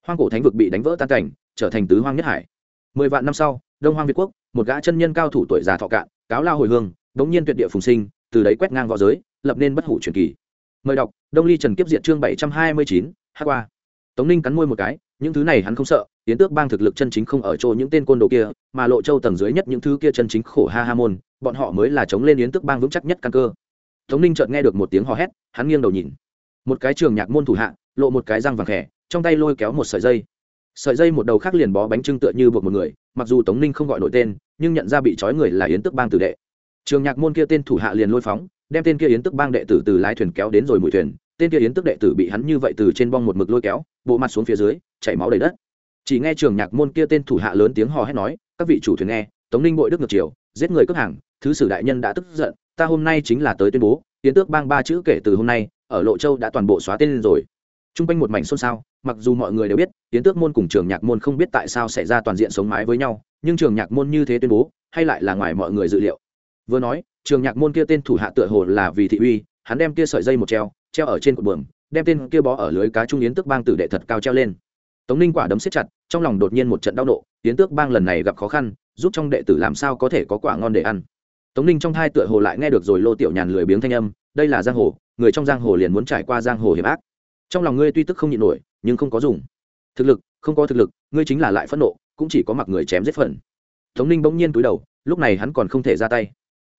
Hoang cổ thánh vực bị đánh vỡ tan cảnh, trở thành tứ hoang nhất hải. Mười vạn năm sau đông hoang việt quốc, một gã chân nhân cao thủ tuổi già thọ cạn, cáo lao hồi hương, đống nhiên tuyệt địa phùng sinh, từ đấy quét ngang v õ giới, lập nên bất hủ truyền kỳ. Mời đọc, đông ly trần kiếp diện chương bảy trăm hai mươi chín, hát qua. Tống ninh cắn môi một cái, những thứ này hắn không sợ tiến tước bang thực lực chân chính không ở chỗ những tên côn đồ kia, mà lộ châu tầng dưới nhất những thứ kia chân chính khổ ha ha môn, bọn họ mới là chống lên yến tước bang vững chắc nhất căn cơ. Tống ninh chợt nghe được một tiếng hò hét, hắn nghiêng đầu nhìn. Một cái trường nhạc môn thủ hạ, lộ một cái răng vàng khẽ, trong tay lôi kéo một sợi dây sợi dây một đầu khác liền bó bánh trưng tựa như buộc một người, mặc dù tống ninh không gọi nổi tên, nhưng nhận ra bị trói người là yến tức bang tử đệ. Trường nhạc môn kia tên thủ hạ liền lôi phóng, đem tên kia yến tức bang đệ tử từ lái thuyền kéo đến rồi mùi thuyền, tên kia yến tức đệ tử bị hắn như vậy từ trên bong một mực lôi kéo, bộ mặt xuống phía dưới, chảy máu đầy đất. Chỉ nghe trường nhạc môn kia tên thủ hạ lớn tiếng hò hét nói, các vị chủ thuyền nghe, tống ninh bội đức ngược chiều giết người cướp hàng, thứ sử đại nhân đã tức giận, ta hôm nay chính là tới tuyên bố, Yến tước bang ba chữ kể từ hôm nay, ở lộ châu đã toàn bộ xóa tên rồi t r u n g quanh một mảnh xôn xao, mặc dù mọi người đều biết tiến tước môn cùng trường nhạc môn không biết tại sao xảy ra toàn diện sống mái với nhau, nhưng trường nhạc môn như thế tuyên bố, hay lại là ngoài mọi người dự liệu. Vừa nói, trường nhạc môn kia tên thủ hạ tựa hồ là vì thị uy, hắn đem kia sợi dây một treo treo ở trên cột buồm, đem tên kia bó ở lưới cá trung yến tước bang tử đệ thật cao treo lên. Tống ninh quả đấm xếp chặt, trong lòng đột nhiên một trận đau nộ, yến tước bang lần này gặp khó khăn, giúp trong đệ tử làm sao có thể có quả ngon để ăn. Tống ninh trong hai tựa hồ lại nghe được rồi lô tiểu nhàn lười biếng thanh âm, đây là giang hồ, người trong giang hồ liền muốn trải qua giang hồ hiểm ác trong lòng ngươi tuy tức không nhịn nổi, nhưng không có dùng. Thực lực, không có thực lực, ngươi chính là lại phẫn nộ, cũng chỉ có mặc người chém giết phần. Tống ninh bỗng nhiên túi đầu, lúc này hắn còn không thể ra tay.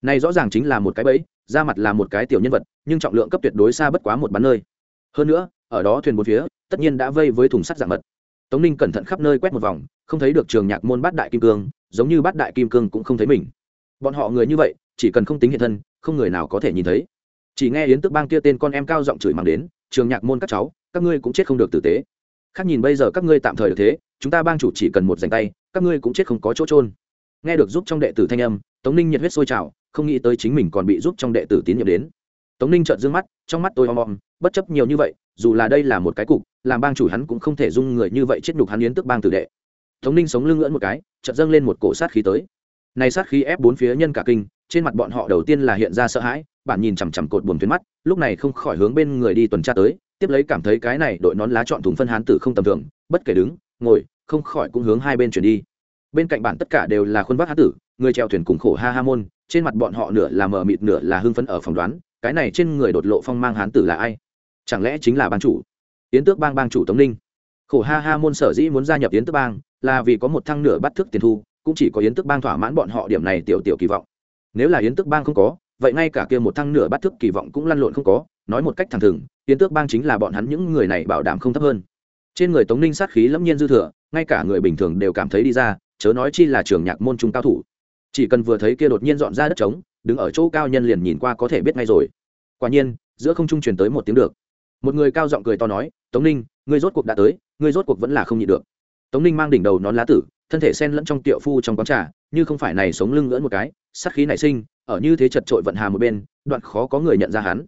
Này rõ ràng chính là một cái bẫy, ra mặt là một cái tiểu nhân vật, nhưng trọng lượng cấp tuyệt đối xa bất quá một bắn nơi. Hơn nữa, ở đó thuyền bốn phía, tất nhiên đã vây với thùng sắt dạng mật. Tống ninh cẩn thận khắp nơi quét một vòng, không thấy được trường nhạc môn bát đại kim cương, giống như bát đại kim cương cũng không thấy mình. Bọn họ người như vậy, chỉ cần không tính hiện thân, không người nào có thể nhìn thấy. Chỉ nghe yến tức bang kia tên con em cao giọng chửi mang đến trường nhạc môn các cháu, các ngươi cũng chết không được tử tế. Khác nhìn bây giờ các ngươi tạm thời được thế, chúng ta bang chủ chỉ cần một dành tay, các ngươi cũng chết không có chỗ trôn nghe được giúp trong đệ tử thanh âm, tống ninh nhiệt huyết sôi trào, không nghĩ tới chính mình còn bị giúp trong đệ tử tín nhiệm đến. Tống ninh trợn d mắt, trong mắt tôi om om, bất chấp nhiều như vậy, dù là đây là một cái cục, làm bang chủ hắn cũng không thể dung người như vậy chết nhục hắn yến tức bang tử đệ. Tống ninh sống lưng ngưỡn một cái, chợt dâng lên một cổ sát khí tới. Này sát khí ép bốn phía nhân cả kinh trên mặt bọn họ đầu tiên là hiện ra sợ hãi, bản nhìn chằm chằm cột buồm tuyến mắt, lúc này không khỏi hướng bên người đi tuần tra tới, tiếp lấy cảm thấy cái này đội nón lá chọn thùng phân hán tử không tầm thường, bất kể đứng, ngồi, không khỏi cũng hướng hai bên chuyển đi. Bên cạnh bản tất cả đều là khuôn vác hán tử, người treo thuyền cùng khổ ha ha môn, trên mặt bọn họ nửa là mờ mịt nửa là hưng phấn ở phòng đoán, cái này trên người đột lộ phong mang hán tử là ai? Chẳng lẽ chính là ban chủ? Yến tước bang bang chủ tống ninh. Khổ ha ha môn sở dĩ muốn gia nhập yến tước bang là vì có một thăng nửa bắt thức tiền thu, cũng chỉ có yến tước bang thỏa mãn bọn họ điểm này tiểu tiểu kỳ vọng nếu là yến tước bang không có, vậy ngay cả kia một thăng nửa bắt thức kỳ vọng cũng lăn lộn không có, nói một cách thẳng thừng, yến tước bang chính là bọn hắn những người này bảo đảm không thấp hơn. Trên người tống ninh sát khí lẫm nhiên dư thừa, ngay cả người bình thường đều cảm thấy đi ra, chớ nói chi là trường nhạc môn trung cao thủ. Chỉ cần vừa thấy kia đột nhiên dọn ra đất trống, đứng ở chỗ cao nhân liền nhìn qua có thể biết ngay rồi. Quả nhiên, giữa không trung truyền tới một tiếng được. Một người cao giọng cười to nói, tống ninh, ngươi rốt cuộc đã tới, ngươi rốt cuộc vẫn là không nhịn được. Tống ninh mang đỉnh đầu nón lá tử, thân thể sen lẫn trong tiệu phu trong quán trà, như không phải này sống lưng ngỡn một cái sát khí nảy sinh, ở như thế chật trội vận hà một bên, đoạn khó có người nhận ra hắn.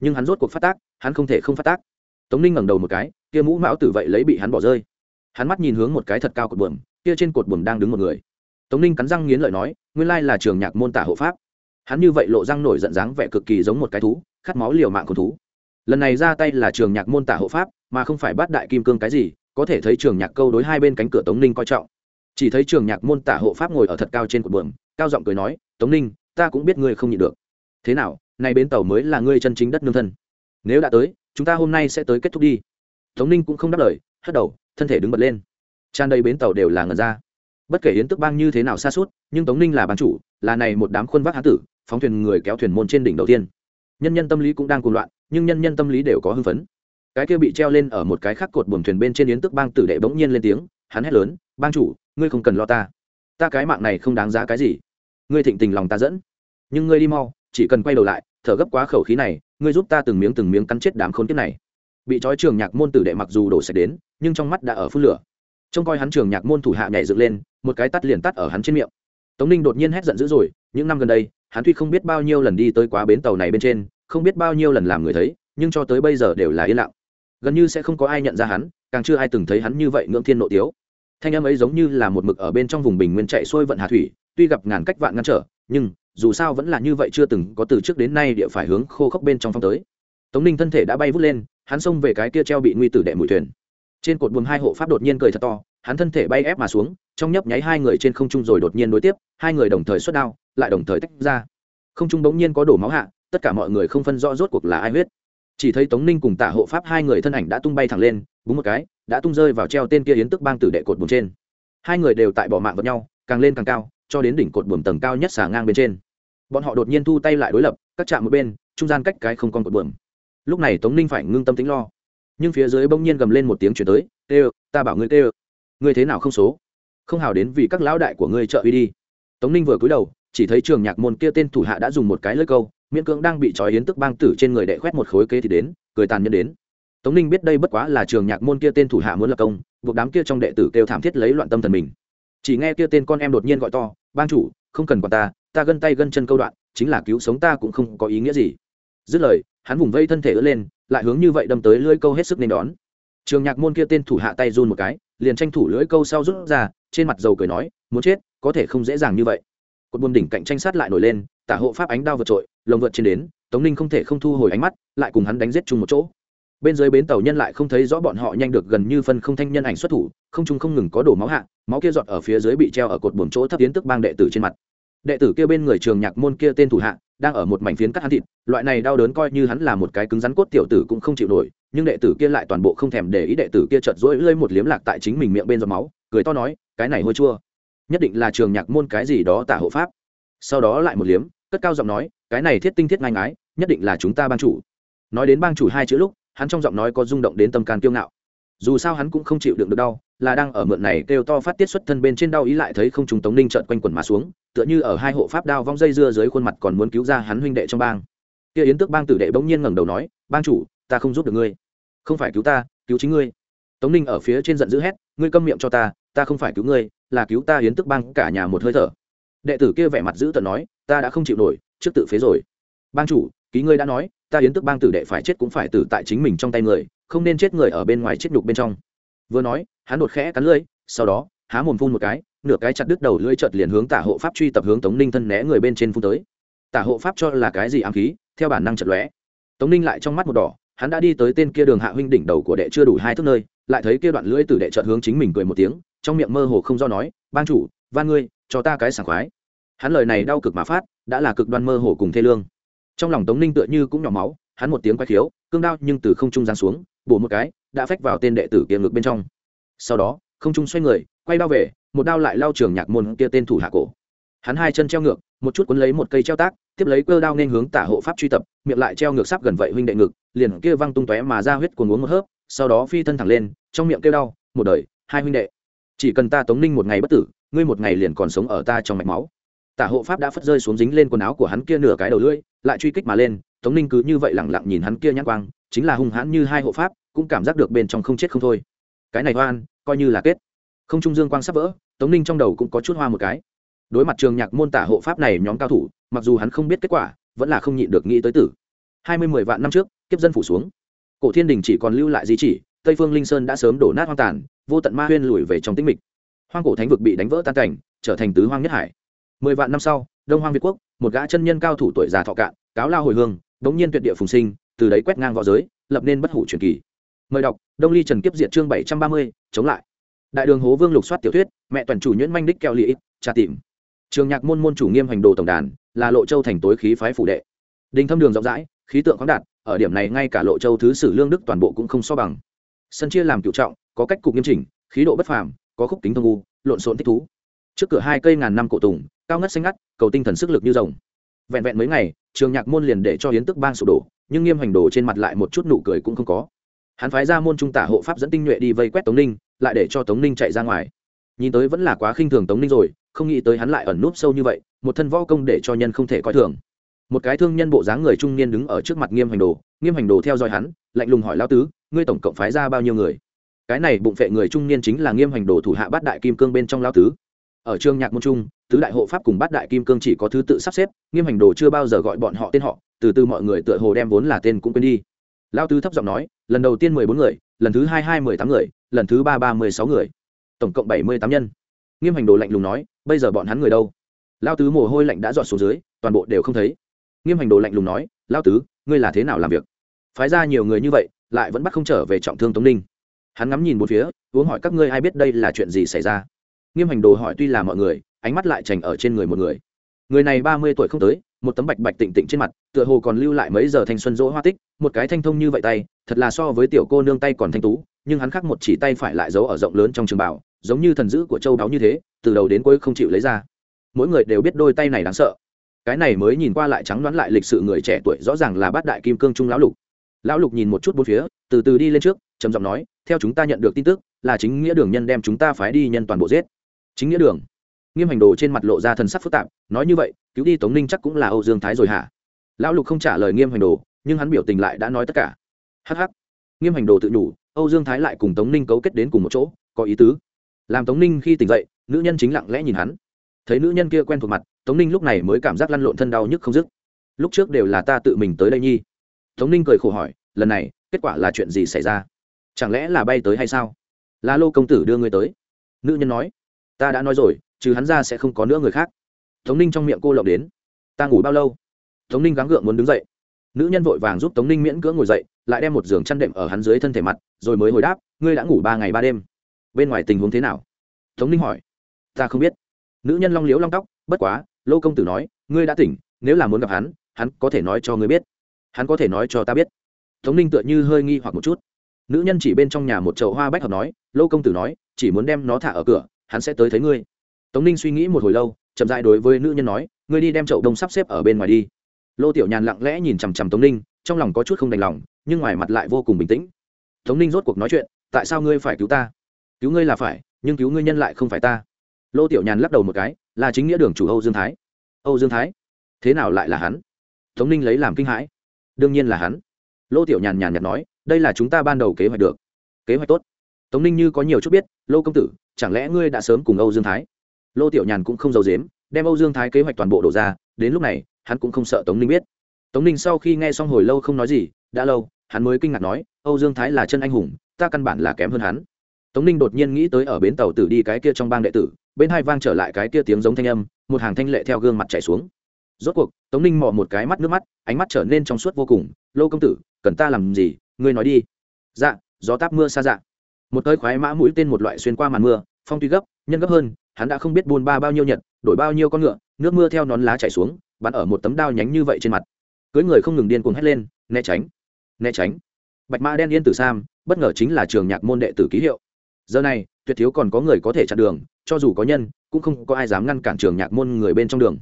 Nhưng hắn rốt cuộc phát tác, hắn không thể không phát tác. Tống ninh ngẩng đầu một cái, kia mũ mão tử vậy lấy bị hắn bỏ rơi. Hắn mắt nhìn hướng một cái thật cao cột buồm, kia trên cột buồm đang đứng một người. Tống ninh cắn răng nghiến lợi nói, nguyên lai là trường nhạc môn tả hộ pháp. Hắn như vậy lộ răng nổi giận dáng vẻ cực kỳ giống một cái thú, khát máu liều mạng của thú. Lần này ra tay là trường nhạc môn tả hộ pháp, mà không phải bắt đại kim cương cái gì, có thể thấy trường nhạc câu đối hai bên cánh cửa tống ninh coi trọng. Chỉ thấy trường nhạc môn tả hộ pháp ngồi ở thật cao trên cột buồm cao giọng cười nói, tống ninh, ta cũng biết ngươi không nhịn được. Thế nào, nay bến tàu mới là ngươi chân chính đất nương thân. Nếu đã tới, chúng ta hôm nay sẽ tới kết thúc đi. Tống ninh cũng không đáp lời, hất đầu, thân thể đứng bật lên. Tràn đầy bến tàu đều là ngần ra. Bất kể yến tức bang như thế nào xa suốt, nhưng tống ninh là bán chủ, là này một đám khuôn vác hán tử, phóng thuyền người kéo thuyền môn trên đỉnh đầu tiên. Nhân nhân tâm lý cũng đang cuồng loạn, nhưng nhân nhân tâm lý đều có hưng phấn. Cái kia bị treo lên ở một cái khác cột buồng thuyền bên trên yến tức bang tử đệ bỗng nhiên lên tiếng, hắn hét lớn, bang chủ, ngươi không cần lo ta. Ta cái mạng này không đáng giá cái gì ngươi thịnh tình lòng ta dẫn. Nhưng ngươi đi mau, chỉ cần quay đầu lại, thở gấp quá khẩu khí này, ngươi giúp ta từng miếng từng miếng cắn chết đám khốn kiếp này. Bị trói trường nhạc môn tử đệ mặc dù đổ sạch đến, nhưng trong mắt đã ở phút lửa. Trông coi hắn trường nhạc môn thủ hạ nhảy dựng lên, một cái tắt liền tắt ở hắn trên miệng. Tống ninh đột nhiên hét giận dữ rồi, những năm gần đây, hắn tuy không biết bao nhiêu lần đi tới quá bến tàu này bên trên, không biết bao nhiêu lần làm người thấy, nhưng cho tới bây giờ đều là yên lặng. Gần như sẽ không có ai nhận ra hắn, càng chưa ai từng thấy hắn như vậy ngưỡng thiên nộ tiếu. Thanh âm ấy giống như là một mực ở bên trong vùng bình nguyên chạy xuôi vận hà thủy tuy gặp ngàn cách vạn ngăn trở, nhưng, dù sao vẫn là như vậy chưa từng có từ trước đến nay địa phải hướng khô khốc bên trong phong tới. Tống ninh thân thể đã bay vút lên, hắn xông về cái kia treo bị nguy tử đệ mũi thuyền. Trên cột buồm hai hộ pháp đột nhiên cười thật to, hắn thân thể bay ép mà xuống, trong nhấp nháy hai người trên không trung rồi đột nhiên đối tiếp, hai người đồng thời xuất đao, lại đồng thời tách ra. Không trung bỗng nhiên có đổ máu hạ, tất cả mọi người không phân rõ rốt cuộc là ai huyết. Chỉ thấy tống ninh cùng tả hộ pháp hai người thân ảnh đã tung bay thẳng lên, búng một cái, đã tung rơi vào treo tên kia yến tức bang tử đệ cột buồm trên. Hai người đều tại bỏ mạng vật nhau, càng lên càng cao cho đến đỉnh cột buồm tầng cao nhất xà ngang bên trên. Bọn họ đột nhiên thu tay lại đối lập, các chạm một bên, trung gian cách cái không con cột buồm. Lúc này tống ninh phải ngưng tâm tính lo. Nhưng phía dưới bỗng nhiên gầm lên một tiếng chuyển tới, tê ta bảo ngươi tê ngươi thế nào không số? Không hào đến vì các lão đại của ngươi trợ uy đi. Tống ninh vừa cúi đầu, chỉ thấy trường nhạc môn kia tên thủ hạ đã dùng một cái lơi câu, miễn cưỡng đang bị trói yến tức bang tử trên người đệ khoét một khối kế thì đến, cười tàn nhẫn đến. Tống ninh biết đây bất quá là trường nhạc môn kia tên thủ hạ muốn lập công, buộc đám kia trong đệ tử kêu thảm thiết lấy loạn tâm thần mình chỉ nghe kia tên con em đột nhiên gọi to, bang chủ, không cần quản ta ta gân tay gân chân câu đoạn, chính là cứu sống ta cũng không có ý nghĩa gì. Dứt lời, hắn vùng vây thân thể ứa lên, lại hướng như vậy đâm tới lưỡi câu hết sức nên đón. Trường nhạc môn kia tên thủ hạ tay run một cái, liền tranh thủ lưỡi câu sau rút ra, trên mặt dầu cười nói, muốn chết, có thể không dễ dàng như vậy. Cột buôn đỉnh cạnh tranh sát lại nổi lên, tả hộ pháp ánh đao vượt trội, lồng vượt trên đến, tống ninh không thể không thu hồi ánh mắt, lại cùng hắn đánh giết chung một chỗ. Bên dưới bến tàu nhân lại không thấy rõ bọn họ nhanh được gần như phân không thanh nhân ảnh xuất thủ, không chung không ngừng có đổ máu hạ máu kia giọt ở phía dưới bị treo ở cột buồng chỗ thấp tiến tức bang đệ tử trên mặt. Đệ tử kia bên người trường nhạc môn kia tên thủ hạ, đang ở một mảnh phiến cắt hắn thịt, loại này đau đớn coi như hắn là một cái cứng rắn cốt tiểu tử cũng không chịu nổi, nhưng đệ tử kia lại toàn bộ không thèm để ý đệ tử kia chợt rỗi lơi một liếm lạc tại chính mình miệng bên giọt máu, cười to nói, cái này hôi chua. Nhất định là trường nhạc môn cái gì đó tả hộ pháp. Sau đó lại một liếm, cất cao giọng nói, cái này thiết tinh thiết ngang ái nhất định là chúng ta bang chủ. Nói đến bang chủ hai chữ lúc, hắn trong giọng nói có rung động đến tâm can kiêu ngạo dù sao hắn cũng không chịu đựng được đau, là đang ở mượn này kêu to phát tiết xuất thân bên trên đau ý lại thấy không trùng tống ninh trợn quanh quần mà xuống, tựa như ở hai hộ pháp đao vong dây dưa dưới khuôn mặt còn muốn cứu ra hắn huynh đệ trong bang. Kia yến tước bang tử đệ bỗng nhiên ngẩng đầu nói, bang chủ, ta không giúp được ngươi. Không phải cứu ta, cứu chính ngươi. Tống ninh ở phía trên giận dữ hét, ngươi câm miệng cho ta ta không phải cứu ngươi, là cứu ta Yến Tước bang cả nhà một hơi thở. Đệ tử kia vẻ mặt dữ tợn nói, ta đã không chịu nổi, trước tự phế rồi. Bang chủ, ký ngươi đã nói, ta Yến Tước bang tử đệ phải chết cũng phải tử tại chính mình trong tay người không nên chết người ở bên ngoài chết nhục bên trong. Vừa nói, hắn đột khẽ cắn lưỡi, sau đó, há mồm phun một cái, nửa cái chặt đứt đầu lưỡi chợt liền hướng tả hộ pháp truy tập hướng tống ninh thân né người bên trên phun tới. Tả hộ pháp cho là cái gì ám khí, theo bản năng chật lóe. Tống ninh lại trong mắt một đỏ, hắn đã đi tới tên kia đường hạ huynh đỉnh đầu của đệ chưa đủ hai thước nơi, lại thấy kia đoạn lưỡi từ đệ chợt hướng chính mình cười một tiếng, trong miệng mơ hồ không do nói, ban chủ, van ngươi, cho ta cái sảng khoái. Hắn lời này đau cực mà phát, đã là cực đoan mơ hồ cùng thê lương. Trong lòng tống ninh tựa như cũng nhỏ máu hắn một tiếng quay khiếu, cương đao nhưng từ không trung giáng xuống, bổ một cái, đã phách vào tên đệ tử kia ngực bên trong. Sau đó, không trung xoay người, quay đao về, một đao lại lao trường nhạc môn kia tên thủ hạ cổ. Hắn hai chân treo ngược, một chút cuốn lấy một cây treo tác, tiếp lấy cơ đao nên hướng tả hộ pháp truy tập, miệng lại treo ngược sắp gần vậy huynh đệ ngực, liền kia văng tung tóe mà ra huyết cuồng uống một hớp, sau đó phi thân thẳng lên, trong miệng kêu đau, một đời, hai huynh đệ, chỉ cần ta tống ninh một ngày bất tử, ngươi một ngày liền còn sống ở ta trong mạch máu. Tả hộ pháp đã phất rơi xuống dính lên quần áo của hắn kia nửa cái đầu lưỡi, lại truy kích mà lên tống ninh cứ như vậy lẳng lặng nhìn hắn kia nhãn quang, chính là hung hãn như hai hộ pháp, cũng cảm giác được bên trong không chết không thôi. Cái này hoan coi như là kết. Không trung dương quang sắp vỡ, tống ninh trong đầu cũng có chút hoa một cái. Đối mặt trường nhạc môn tả hộ pháp này nhóm cao thủ, mặc dù hắn không biết kết quả, vẫn là không nhịn được nghĩ tới tử. Hai mươi mười vạn năm trước, kiếp dân phủ xuống. Cổ thiên đình chỉ còn lưu lại di chỉ, tây phương linh sơn đã sớm đổ nát hoang tàn, vô tận ma huyên lùi về trong tĩnh mịch. Hoang cổ thánh vực bị đánh vỡ tan cảnh, trở thành tứ hoang nhất hải. Mười vạn năm sau, đông hoang việt quốc, một gã chân nhân cao thủ tuổi già thọ cạn, cáo lao hồi hương đống nhiên tuyệt địa phùng sinh, từ đấy quét ngang võ giới, lập nên bất hủ truyền kỳ. Mời đọc, đông ly trần kiếp diệt chương bảy trăm ba mươi, chống lại. Đại đường hố vương lục soát tiểu thuyết, mẹ toàn chủ nhuyễn manh đích keo lị tra tìm. Trường nhạc môn môn chủ nghiêm hành đồ tổng đàn, là lộ châu thành tối khí phái phủ đệ. Đình thâm đường rộng rãi, khí tượng khoáng đạt, ở điểm này ngay cả lộ châu thứ sử lương đức toàn bộ cũng không so bằng. Sân chia làm cựu trọng, có cách cục nghiêm chỉnh, khí độ bất phàm, có khúc kính thông u, lộn xộn thích thú. Trước cửa hai cây ngàn năm cổ tùng, cao ngất xanh ngắt, cầu tinh thần sức lực như rồng. Vẹn vẹn mấy ngày trường nhạc môn liền để cho hiến tức bang sụp đổ, nhưng nghiêm hành đồ trên mặt lại một chút nụ cười cũng không có. Hắn phái ra môn trung tả hộ pháp dẫn tinh nhuệ đi vây quét tống ninh, lại để cho tống ninh chạy ra ngoài. Nhìn tới vẫn là quá khinh thường tống ninh rồi, không nghĩ tới hắn lại ẩn núp sâu như vậy, một thân võ công để cho nhân không thể coi thường. Một cái thương nhân bộ dáng người trung niên đứng ở trước mặt nghiêm hành đồ, nghiêm hành đồ theo dõi hắn, lạnh lùng hỏi lao tứ, ngươi tổng cộng phái ra bao nhiêu người? Cái này bụng phệ người trung niên chính là nghiêm hành đồ thủ hạ bát đại kim cương bên trong lao tứ ở trường nhạc môn trung, tứ đại hộ pháp cùng bát đại kim cương chỉ có thứ tự sắp xếp, nghiêm hành đồ chưa bao giờ gọi bọn họ tên họ, từ từ mọi người tựa hồ đem vốn là tên cũng quên đi. Lao tứ thấp giọng nói, lần đầu tiên mười bốn người, lần thứ hai hai mười tám người, lần thứ ba ba mười sáu người. Tổng cộng bảy mươi tám nhân. Nghiêm hành đồ lạnh lùng nói, bây giờ bọn hắn người đâu? Lao tứ mồ hôi lạnh đã dọn xuống dưới, toàn bộ đều không thấy. Nghiêm hành đồ lạnh lùng nói lao tứ, ngươi là thế nào làm việc? Phái ra nhiều người như vậy, lại vẫn bắt không trở về trọng thương tống ninh. Hắn ngắm nhìn một phía uống hỏi các ngươi ai biết đây là chuyện gì xảy ra nghiêm hành đồ hỏi tuy là mọi người, ánh mắt lại trành ở trên người một người. Người này ba mươi tuổi không tới, một tấm bạch bạch tịnh tịnh trên mặt, tựa hồ còn lưu lại mấy giờ thanh xuân dỗ hoa tích, một cái thanh thông như vậy tay, thật là so với tiểu cô nương tay còn thanh tú, nhưng hắn khắc một chỉ tay phải lại giấu ở rộng lớn trong trường bảo giống như thần dữ của châu đáo như thế, từ đầu đến cuối không chịu lấy ra. Mỗi người đều biết đôi tay này đáng sợ. Cái này mới nhìn qua lại trắng đoán lại lịch sự người trẻ tuổi, rõ ràng là bát đại kim cương trung lão lục. Lão lục nhìn một chút bốn phía, từ từ đi lên trước, trầm giọng nói, theo chúng ta nhận được tin tức, là chính nghĩa đường nhân đem chúng ta phái đi nhân toàn bộ giết chính nghĩa đường. Nghiêm hành đồ trên mặt lộ ra thần sắc phức tạp, nói như vậy, cứu đi tống ninh chắc cũng là âu dương thái rồi hả? Lão lục không trả lời nghiêm hành đồ, nhưng hắn biểu tình lại đã nói tất cả. Hh nghiêm hành đồ tự nhủ, âu dương thái lại cùng tống ninh cấu kết đến cùng một chỗ, có ý tứ. Làm tống ninh khi tỉnh dậy, nữ nhân chính lặng lẽ nhìn hắn. Thấy nữ nhân kia quen thuộc mặt, tống ninh lúc này mới cảm giác lăn lộn thân đau nhức không dứt. Lúc trước đều là ta tự mình tới đây nhi. Tống ninh cười khổ hỏi, lần này, kết quả là chuyện gì xảy ra? Chẳng lẽ là bay tới hay sao? Là lô công tử đưa người tới. Nữ nhân nói ta đã nói rồi, trừ hắn ra sẽ không có nữa người khác. Tống ninh trong miệng cô lộng đến. Ta ngủ bao lâu? Tống ninh gắng gượng muốn đứng dậy. Nữ nhân vội vàng giúp tống ninh miễn cưỡng ngồi dậy, lại đem một giường chăn đệm ở hắn dưới thân thể mặt, rồi mới hồi đáp, ngươi đã ngủ ba ngày ba đêm. Bên ngoài tình huống thế nào? Tống ninh hỏi. Ta không biết. Nữ nhân long liếu long tóc, bất quá, lô công tử nói, ngươi đã tỉnh, nếu là muốn gặp hắn hắn có thể nói cho ngươi biết. Hắn có thể nói cho ta biết. Tống ninh tựa như hơi nghi hoặc một chút. Nữ nhân chỉ bên trong nhà một chậu hoa bách hợp nói, lô công tử nói, chỉ muốn đem nó thả ở cửa hắn sẽ tới thấy ngươi. Tống ninh suy nghĩ một hồi lâu, chậm dại đối với nữ nhân nói, ngươi đi đem chậu đông sắp xếp ở bên ngoài đi. Lô tiểu nhàn lặng lẽ nhìn chằm chằm tống ninh, trong lòng có chút không đành lòng, nhưng ngoài mặt lại vô cùng bình tĩnh. Tống ninh rốt cuộc nói chuyện, tại sao ngươi phải cứu ta? Cứu ngươi là phải, nhưng cứu ngươi nhân lại không phải ta. Lô tiểu nhàn lắc đầu một cái, là chính nghĩa đường chủ âu dương thái. Âu dương thái? Thế nào lại là hắn? Tống ninh lấy làm kinh hãi. Đương nhiên là hắn. Lô tiểu nhàn nhàn nhạt nói, đây là chúng ta ban đầu kế hoạch được. Kế hoạch tốt. Tống ninh như có nhiều chút biết, lô công tử chẳng lẽ ngươi đã sớm cùng âu dương thái? Lô tiểu nhàn cũng không giấu dếm đem âu dương thái kế hoạch toàn bộ đổ ra, đến lúc này, hắn cũng không sợ tống ninh biết. Tống ninh sau khi nghe xong hồi lâu không nói gì, đã lâu, hắn mới kinh ngạc nói, âu dương thái là chân anh hùng, ta căn bản là kém hơn hắn. Tống ninh đột nhiên nghĩ tới ở bến tàu tử đi cái kia trong bang đệ tử, bên hai vang trở lại cái kia tiếng giống thanh âm, một hàng thanh lệ theo gương mặt chảy xuống. Rốt cuộc, tống ninh mò một cái mắt nước mắt, ánh mắt trở nên trong suốt vô cùng, lô công tử, cần ta làm gì? Ngươi nói đi. Dạ gió táp mưa xa dạ một tới khoái mã mũi tên một loại xuyên qua màn mưa, phong tuy gấp, nhân gấp hơn, hắn đã không biết buôn ba bao nhiêu nhật, đổi bao nhiêu con ngựa, nước mưa theo nón lá chảy xuống, bắn ở một tấm đao nhánh như vậy trên mặt. Cưới người không ngừng điên cuồng hét lên, né tránh! Né tránh! Bạch mã đen yên tử sam, bất ngờ chính là trường nhạc môn đệ tử ký hiệu. Giờ này, tuyệt thiếu còn có người có thể chặn đường, cho dù có nhân, cũng không có ai dám ngăn cản trường nhạc môn người bên trong đường.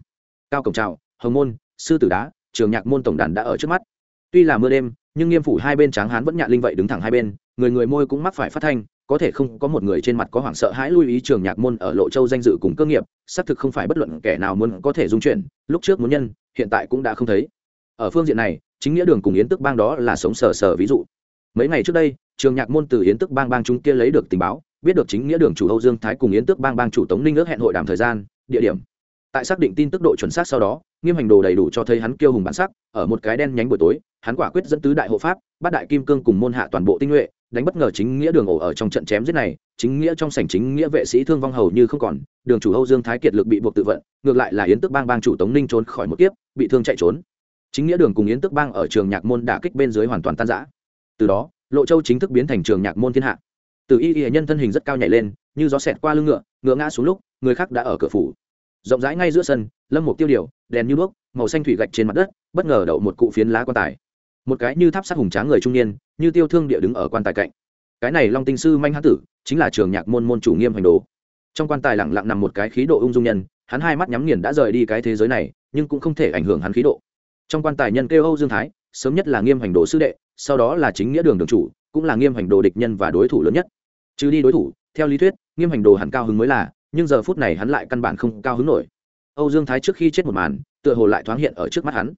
Cao cổng trào, hồng môn, sư tử đá, trường nhạc môn tổng đàn đã ở trước mắt. Tuy là mưa đêm nhưng nghiêm phủ hai bên tráng hán vẫn nhạn linh vậy đứng thẳng hai bên, người người môi cũng mắc phải phát thanh, có thể không có một người trên mặt có hoảng sợ hãi lui ý trường nhạc môn ở lộ châu danh dự cùng cơ nghiệp, xác thực không phải bất luận kẻ nào muốn có thể dung chuyển, lúc trước muốn nhân, hiện tại cũng đã không thấy. Ở phương diện này, chính nghĩa đường cùng yến tức bang đó là sống sờ sờ ví dụ. Mấy ngày trước đây, trường nhạc môn từ yến tức bang bang chúng kia lấy được tình báo, biết được chính nghĩa đường chủ âu dương thái cùng yến tức bang bang chủ tống ninh ước hẹn hội đàm thời gian, địa điểm tại xác định tin tức độ chuẩn xác sau đó, nghiêm hành đồ đầy đủ cho thấy hắn kiêu hùng bản sắc, ở một cái đen nhánh buổi tối, hắn quả quyết dẫn tứ đại hộ pháp, bắt đại kim cương cùng môn hạ toàn bộ tinh nhuệ, đánh bất ngờ chính nghĩa đường ổ ở trong trận chém giết này, chính nghĩa trong sảnh chính nghĩa vệ sĩ thương vong hầu như không còn, đường chủ âu dương thái kiệt lực bị buộc tự vận, ngược lại là yến tức bang bang chủ tống ninh trốn khỏi một kiếp, bị thương chạy trốn. Chính nghĩa đường cùng yến tức bang ở trường nhạc môn đả kích bên dưới hoàn toàn tan rã. Từ đó, lộ châu chính thức biến thành trường nhạc môn thiên hạ. Từ y y nhân thân hình rất cao nhảy lên, như gió xẹt qua lưng ngựa ngựa ngã xuống lúc, người khác đã ở cửa phủ rộng rãi ngay giữa sân, lâm một tiêu điều, đèn như đuốc, màu xanh thủy gạch trên mặt đất, bất ngờ đậu một cụ phiến lá quan tài. Một cái như tháp sát hùng tráng người trung niên, như tiêu thương địa đứng ở quan tài cạnh. Cái này long tinh sư manh hán tử, chính là trường nhạc môn môn chủ nghiêm hành đồ. Trong quan tài lẳng lặng nằm một cái khí độ ung dung nhân, hắn hai mắt nhắm nghiền đã rời đi cái thế giới này, nhưng cũng không thể ảnh hưởng hắn khí độ. Trong quan tài nhân kêu âu dương thái, sớm nhất là nghiêm hành đồ sư đệ, sau đó là chính nghĩa đường đường chủ, cũng là nghiêm hành đồ địch nhân và đối thủ lớn nhất. Trừ đi đối thủ, theo lý thuyết, nghiêm hành đồ hẳn cao hứng mới là nhưng giờ phút này hắn lại căn bản không cao hứng nổi. Âu dương thái trước khi chết một màn, tựa hồ lại thoáng hiện ở trước mắt hắn.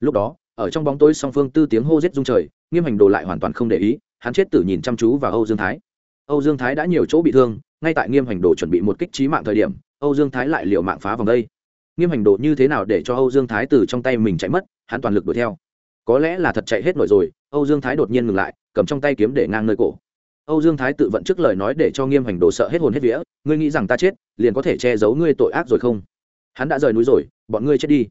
Lúc đó, ở trong bóng tối song phương tư tiếng hô rết rung trời, nghiêm hành đồ lại hoàn toàn không để ý, hắn chết tử nhìn chăm chú vào âu dương thái. Âu dương thái đã nhiều chỗ bị thương, ngay tại nghiêm hành đồ chuẩn bị một kích trí mạng thời điểm, âu dương thái lại liều mạng phá vòng đây. Nghiêm hành đồ như thế nào để cho âu dương thái từ trong tay mình chạy mất, hắn toàn lực đuổi theo. Có lẽ là thật chạy hết nổi rồi, âu dương thái đột nhiên ngừng lại, cầm trong tay kiếm để ngang nơi cổ âu dương thái tự vận trước lời nói để cho nghiêm hành đồ sợ hết hồn hết vía, ngươi nghĩ rằng ta chết, liền có thể che giấu ngươi tội ác rồi không? Hắn đã rời núi rồi, bọn ngươi chết đi.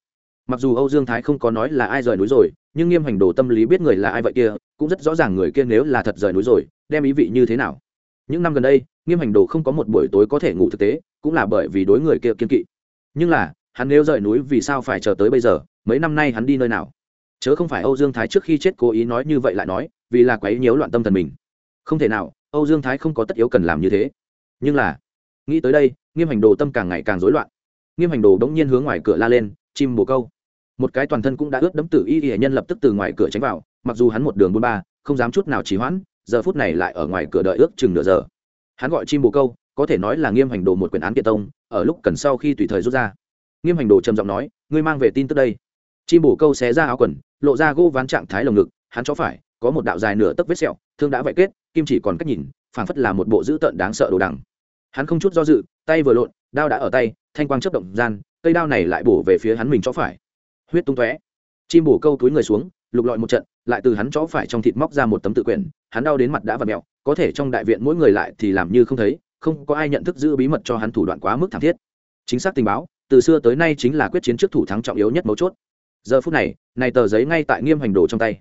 Mặc dù âu dương thái không có nói là ai rời núi rồi, nhưng nghiêm hành đồ tâm lý biết người là ai vậy kia, cũng rất rõ ràng người kia nếu là thật rời núi rồi, đem ý vị như thế nào. Những năm gần đây, nghiêm hành đồ không có một buổi tối có thể ngủ thực tế, cũng là bởi vì đối người kia kiên kỵ. Nhưng là, hắn nếu rời núi vì sao phải chờ tới bây giờ, mấy năm nay hắn đi nơi nào? Chớ không phải âu dương thái trước khi chết cố ý nói như vậy lại nói, vì là quấy nhiễu loạn tâm thần mình không thể nào, âu dương thái không có tất yếu cần làm như thế. Nhưng là, nghĩ tới đây, nghiêm hành đồ tâm càng ngày càng rối loạn. Nghiêm hành đồ đống nhiên hướng ngoài cửa la lên, chim bồ câu. Một cái toàn thân cũng đã ướt đẫm tử y y nhân lập tức từ ngoài cửa tránh vào, mặc dù hắn một đường buôn ba, không dám chút nào trì hoãn, giờ phút này lại ở ngoài cửa đợi ước chừng nửa giờ. Hắn gọi chim bồ câu, có thể nói là nghiêm hành đồ một quyền án kiện tông, ở lúc cần sau khi tùy thời rút ra. Nghiêm hành đồ trầm giọng nói, ngươi mang về tin tức đây. Chim bồ câu xé ra áo quần, lộ ra gỗ ván trạng thái lồng ngực, hắn cho phải, có một đạo dài nửa tấc vết sẹo, thương đã vạy kết kim chỉ còn cách nhìn, phảng phất là một bộ dữ tợn đáng sợ đồ đằng. Hắn không chút do dự, tay vừa lộn, đao đã ở tay, thanh quang chấp động gian, cây đao này lại bổ về phía hắn mình cho phải. Huyết tung tóe. Chim bổ câu túi người xuống, lục lọi một trận, lại từ hắn chó phải trong thịt móc ra một tấm tự quyển, hắn đau đến mặt đã và mẹo có thể trong đại viện mỗi người lại thì làm như không thấy, không có ai nhận thức giữ bí mật cho hắn thủ đoạn quá mức thảm thiết. Chính xác tình báo, từ xưa tới nay chính là quyết chiến trước thủ thắng trọng yếu nhất mấu chốt. Giờ phút này này tờ giấy ngay tại nghiêm hành đồ trong tay.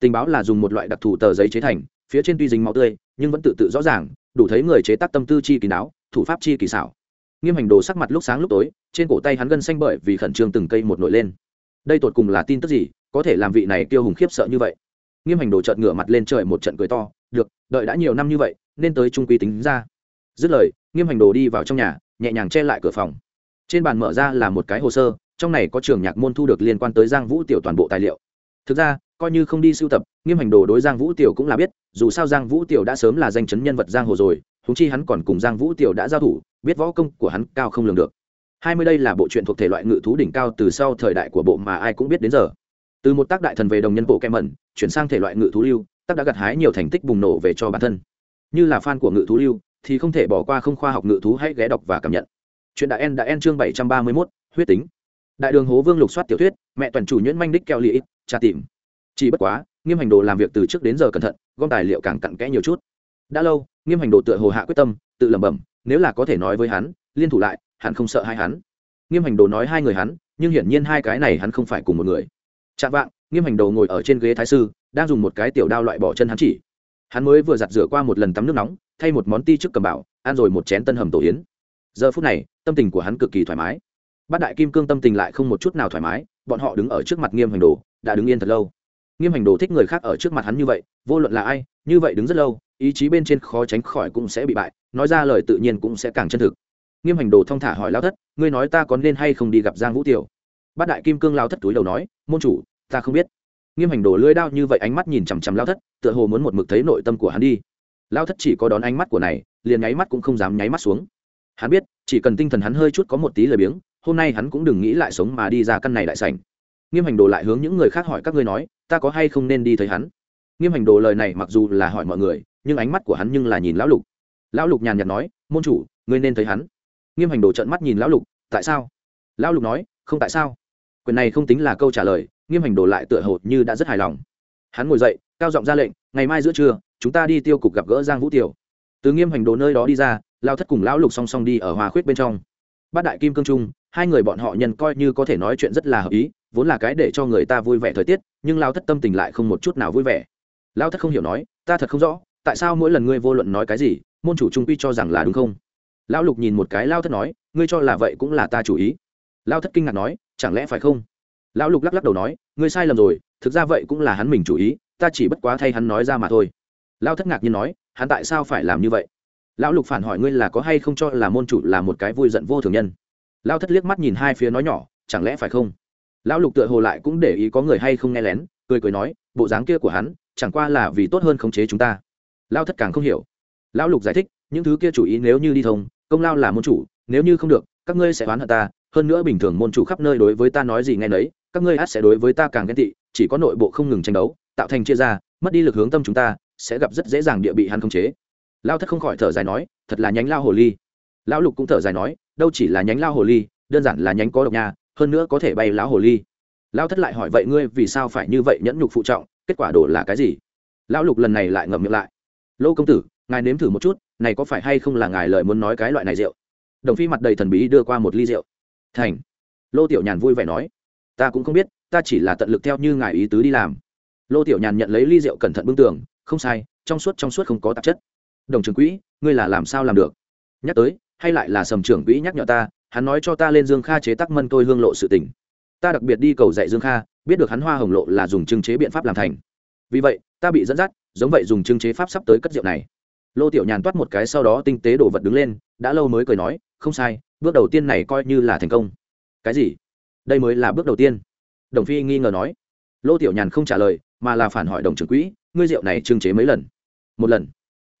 Tình báo là dùng một loại đặc thù tờ giấy chế thành phía trên tuy dính máu tươi, nhưng vẫn tự tự rõ ràng, đủ thấy người chế tác tâm tư chi kỳ đáo thủ pháp chi kỳ xảo. Nghiêm hành đồ sắc mặt lúc sáng lúc tối, trên cổ tay hắn gân xanh bởi vì khẩn trương từng cây một nổi lên. Đây tột cùng là tin tức gì, có thể làm vị này tiêu hùng khiếp sợ như vậy? Nghiêm hành đồ trợn ngửa mặt lên trời một trận cười to, được, đợi đã nhiều năm như vậy, nên tới trung quy tính ra. Dứt lời, nghiêm hành đồ đi vào trong nhà, nhẹ nhàng che lại cửa phòng. Trên bàn mở ra là một cái hồ sơ, trong này có trường nhạc môn thu được liên quan tới giang vũ tiểu toàn bộ tài liệu. Thực ra, coi như không đi sưu tập nghiêm hành đồ đối giang vũ tiểu cũng là biết, dù sao giang vũ tiểu đã sớm là danh chấn nhân vật giang hồ rồi húng chi hắn còn cùng giang vũ tiểu đã giao thủ, biết võ công của hắn cao không lường được. Hai mươi đây là bộ truyện thuộc thể loại ngự thú đỉnh cao từ sau thời đại của bộ mà ai cũng biết đến giờ. Từ một tác đại thần về đồng nhân bộ kem mẩn, chuyển sang thể loại ngự thú lưu, tác đã gặt hái nhiều thành tích bùng nổ về cho bản thân. Như là fan của ngự thú lưu, thì không thể bỏ qua không khoa học ngự thú hãy ghé đọc và cảm nhận. Chuyện đại en đã en chương bảy trăm ba mươi mốt, huyết tính. Đại đường hố vương lục soát tiểu thuyết, mẹ toàn chủ nhuyễn manh đích keo lì tra tìm. Chỉ bất quá nghiêm hành đồ làm việc từ trước đến giờ cẩn thận, gom tài liệu càng cặn kẽ nhiều chút. Đã lâu, nghiêm hành đồ tựa hồ hạ quyết tâm, tự lẩm bẩm, nếu là có thể nói với hắn, liên thủ lại hắn không sợ hai hắn. Nghiêm hành đồ nói hai người hắn, nhưng hiển nhiên hai cái này hắn không phải cùng một người. Chạm vạng, nghiêm hành đồ ngồi ở trên ghế thái sư, đang dùng một cái tiểu đao loại bỏ chân hắn chỉ. Hắn mới vừa giặt rửa qua một lần tắm nước nóng, thay một món ti trước cầm bảo, ăn rồi một chén tân hầm tổ yến. Giờ phút này, tâm tình của hắn cực kỳ thoải mái. Bát đại kim cương tâm tình lại không một chút nào thoải mái, bọn họ đứng ở trước mặt nghiêm hành đồ, đã đứng yên thật lâu nghiêm hành đồ thích người khác ở trước mặt hắn như vậy, vô luận là ai, như vậy đứng rất lâu, ý chí bên trên khó tránh khỏi cũng sẽ bị bại, nói ra lời tự nhiên cũng sẽ càng chân thực. Nghiêm hành đồ thong thả hỏi lao thất, ngươi nói ta có nên hay không đi gặp giang vũ tiểu? Bát đại kim cương lao thất túi đầu nói, môn chủ, ta không biết. Nghiêm hành đồ lưỡi đao như vậy ánh mắt nhìn chằm chằm lao thất, tựa hồ muốn một mực thấy nội tâm của hắn đi. Lao thất chỉ có đón ánh mắt của này, liền nháy mắt cũng không dám nháy mắt xuống. Hắn biết, chỉ cần tinh thần hắn hơi chút có một tí lời biếng, hôm nay hắn cũng đừng nghĩ lại sống mà đi ra căn này đại sảnh. Nghiêm hành đồ lại hướng những người khác hỏi các ngươi nói ta có hay không nên đi thấy hắn? Nghiêm hành đồ lời này mặc dù là hỏi mọi người, nhưng ánh mắt của hắn nhưng là nhìn lão lục. Lão lục nhàn nhạt nói, môn chủ, ngươi nên thấy hắn. Nghiêm hành đồ trợn mắt nhìn lão lục, tại sao? Lão lục nói, không tại sao. Quyền này không tính là câu trả lời, nghiêm hành đồ lại tựa hồ như đã rất hài lòng. Hắn ngồi dậy, cao giọng ra lệnh, ngày mai giữa trưa, chúng ta đi tiêu cục gặp gỡ giang vũ tiểu. Từ nghiêm hành đồ nơi đó đi ra lao thất cùng lão lục song song đi ở hòa khuyết bên trong bát đại kim cương trung hai người bọn họ nhân coi như có thể nói chuyện rất là hợp ý, vốn là cái để cho người ta vui vẻ thời tiết, nhưng lao thất tâm tình lại không một chút nào vui vẻ. Lao thất không hiểu nói, ta thật không rõ, tại sao mỗi lần ngươi vô luận nói cái gì, môn chủ trung quy cho rằng là đúng không? Lão lục nhìn một cái lao thất nói, ngươi cho là vậy cũng là ta chủ ý. Lao thất kinh ngạc nói, chẳng lẽ phải không? Lão lục lắc lắc đầu nói, ngươi sai lầm rồi, thực ra vậy cũng là hắn mình chủ ý, ta chỉ bất quá thay hắn nói ra mà thôi. Lao thất ngạc nhiên nói, hắn tại sao phải làm như vậy? Lão lục phản hỏi ngươi là có hay không cho là môn chủ là một cái vui giận vô thường nhân? Lao thất liếc mắt nhìn hai phía nói nhỏ, chẳng lẽ phải không? Lão lục tựa hồ lại cũng để ý có người hay không nghe lén, cười cười nói, bộ dáng kia của hắn, chẳng qua là vì tốt hơn khống chế chúng ta. Lao thất càng không hiểu. Lão lục giải thích, những thứ kia chủ ý nếu như đi thông, công lao là môn chủ, nếu như không được, các ngươi sẽ oán hận ta, hơn nữa bình thường môn chủ khắp nơi đối với ta nói gì nghe nấy, các ngươi át sẽ đối với ta càng ghen tị, chỉ có nội bộ không ngừng tranh đấu, tạo thành chia ra, mất đi lực hướng tâm chúng ta, sẽ gặp rất dễ dàng địa bị hắn khống chế lao thất không khỏi thở dài nói thật là nhánh lao hồ ly. Lão lục cũng thở dài nói đâu chỉ là nhánh lao hồ ly đơn giản là nhánh có độc nhà, hơn nữa có thể bay lão hồ ly. Lao thất lại hỏi vậy ngươi vì sao phải như vậy nhẫn nhục phụ trọng kết quả đổ là cái gì? Lão lục lần này lại ngậm miệng lại lô công tử ngài nếm thử một chút này có phải hay không là ngài lời muốn nói cái loại này rượu? Đồng phi mặt đầy thần bí đưa qua một ly rượu. Thành. Lô tiểu nhàn vui vẻ nói ta cũng không biết ta chỉ là tận lực theo như ngài ý tứ đi làm. Lô tiểu nhàn nhận lấy ly rượu cẩn thận bưng tường không sai trong suốt trong suốt không có tạp chất đồng trưởng quỹ, ngươi là làm sao làm được? Nhắc tới, hay lại là sầm trưởng quỹ nhắc nhở ta, hắn nói cho ta lên dương kha chế tác mân tôi hương lộ sự tình. Ta đặc biệt đi cầu dạy dương kha, biết được hắn hoa hồng lộ là dùng trưng chế biện pháp làm thành. Vì vậy, ta bị dẫn dắt, giống vậy dùng trưng chế pháp sắp tới cất rượu này. Lô tiểu nhàn toát một cái sau đó tinh tế đổ vật đứng lên, đã lâu mới cười nói, không sai, bước đầu tiên này coi như là thành công. Cái gì? Đây mới là bước đầu tiên. Đồng phi nghi ngờ nói. Lô tiểu nhàn không trả lời, mà là phản hỏi đồng trưởng quỹ, ngươi rượu này trưng chế mấy lần? Một lần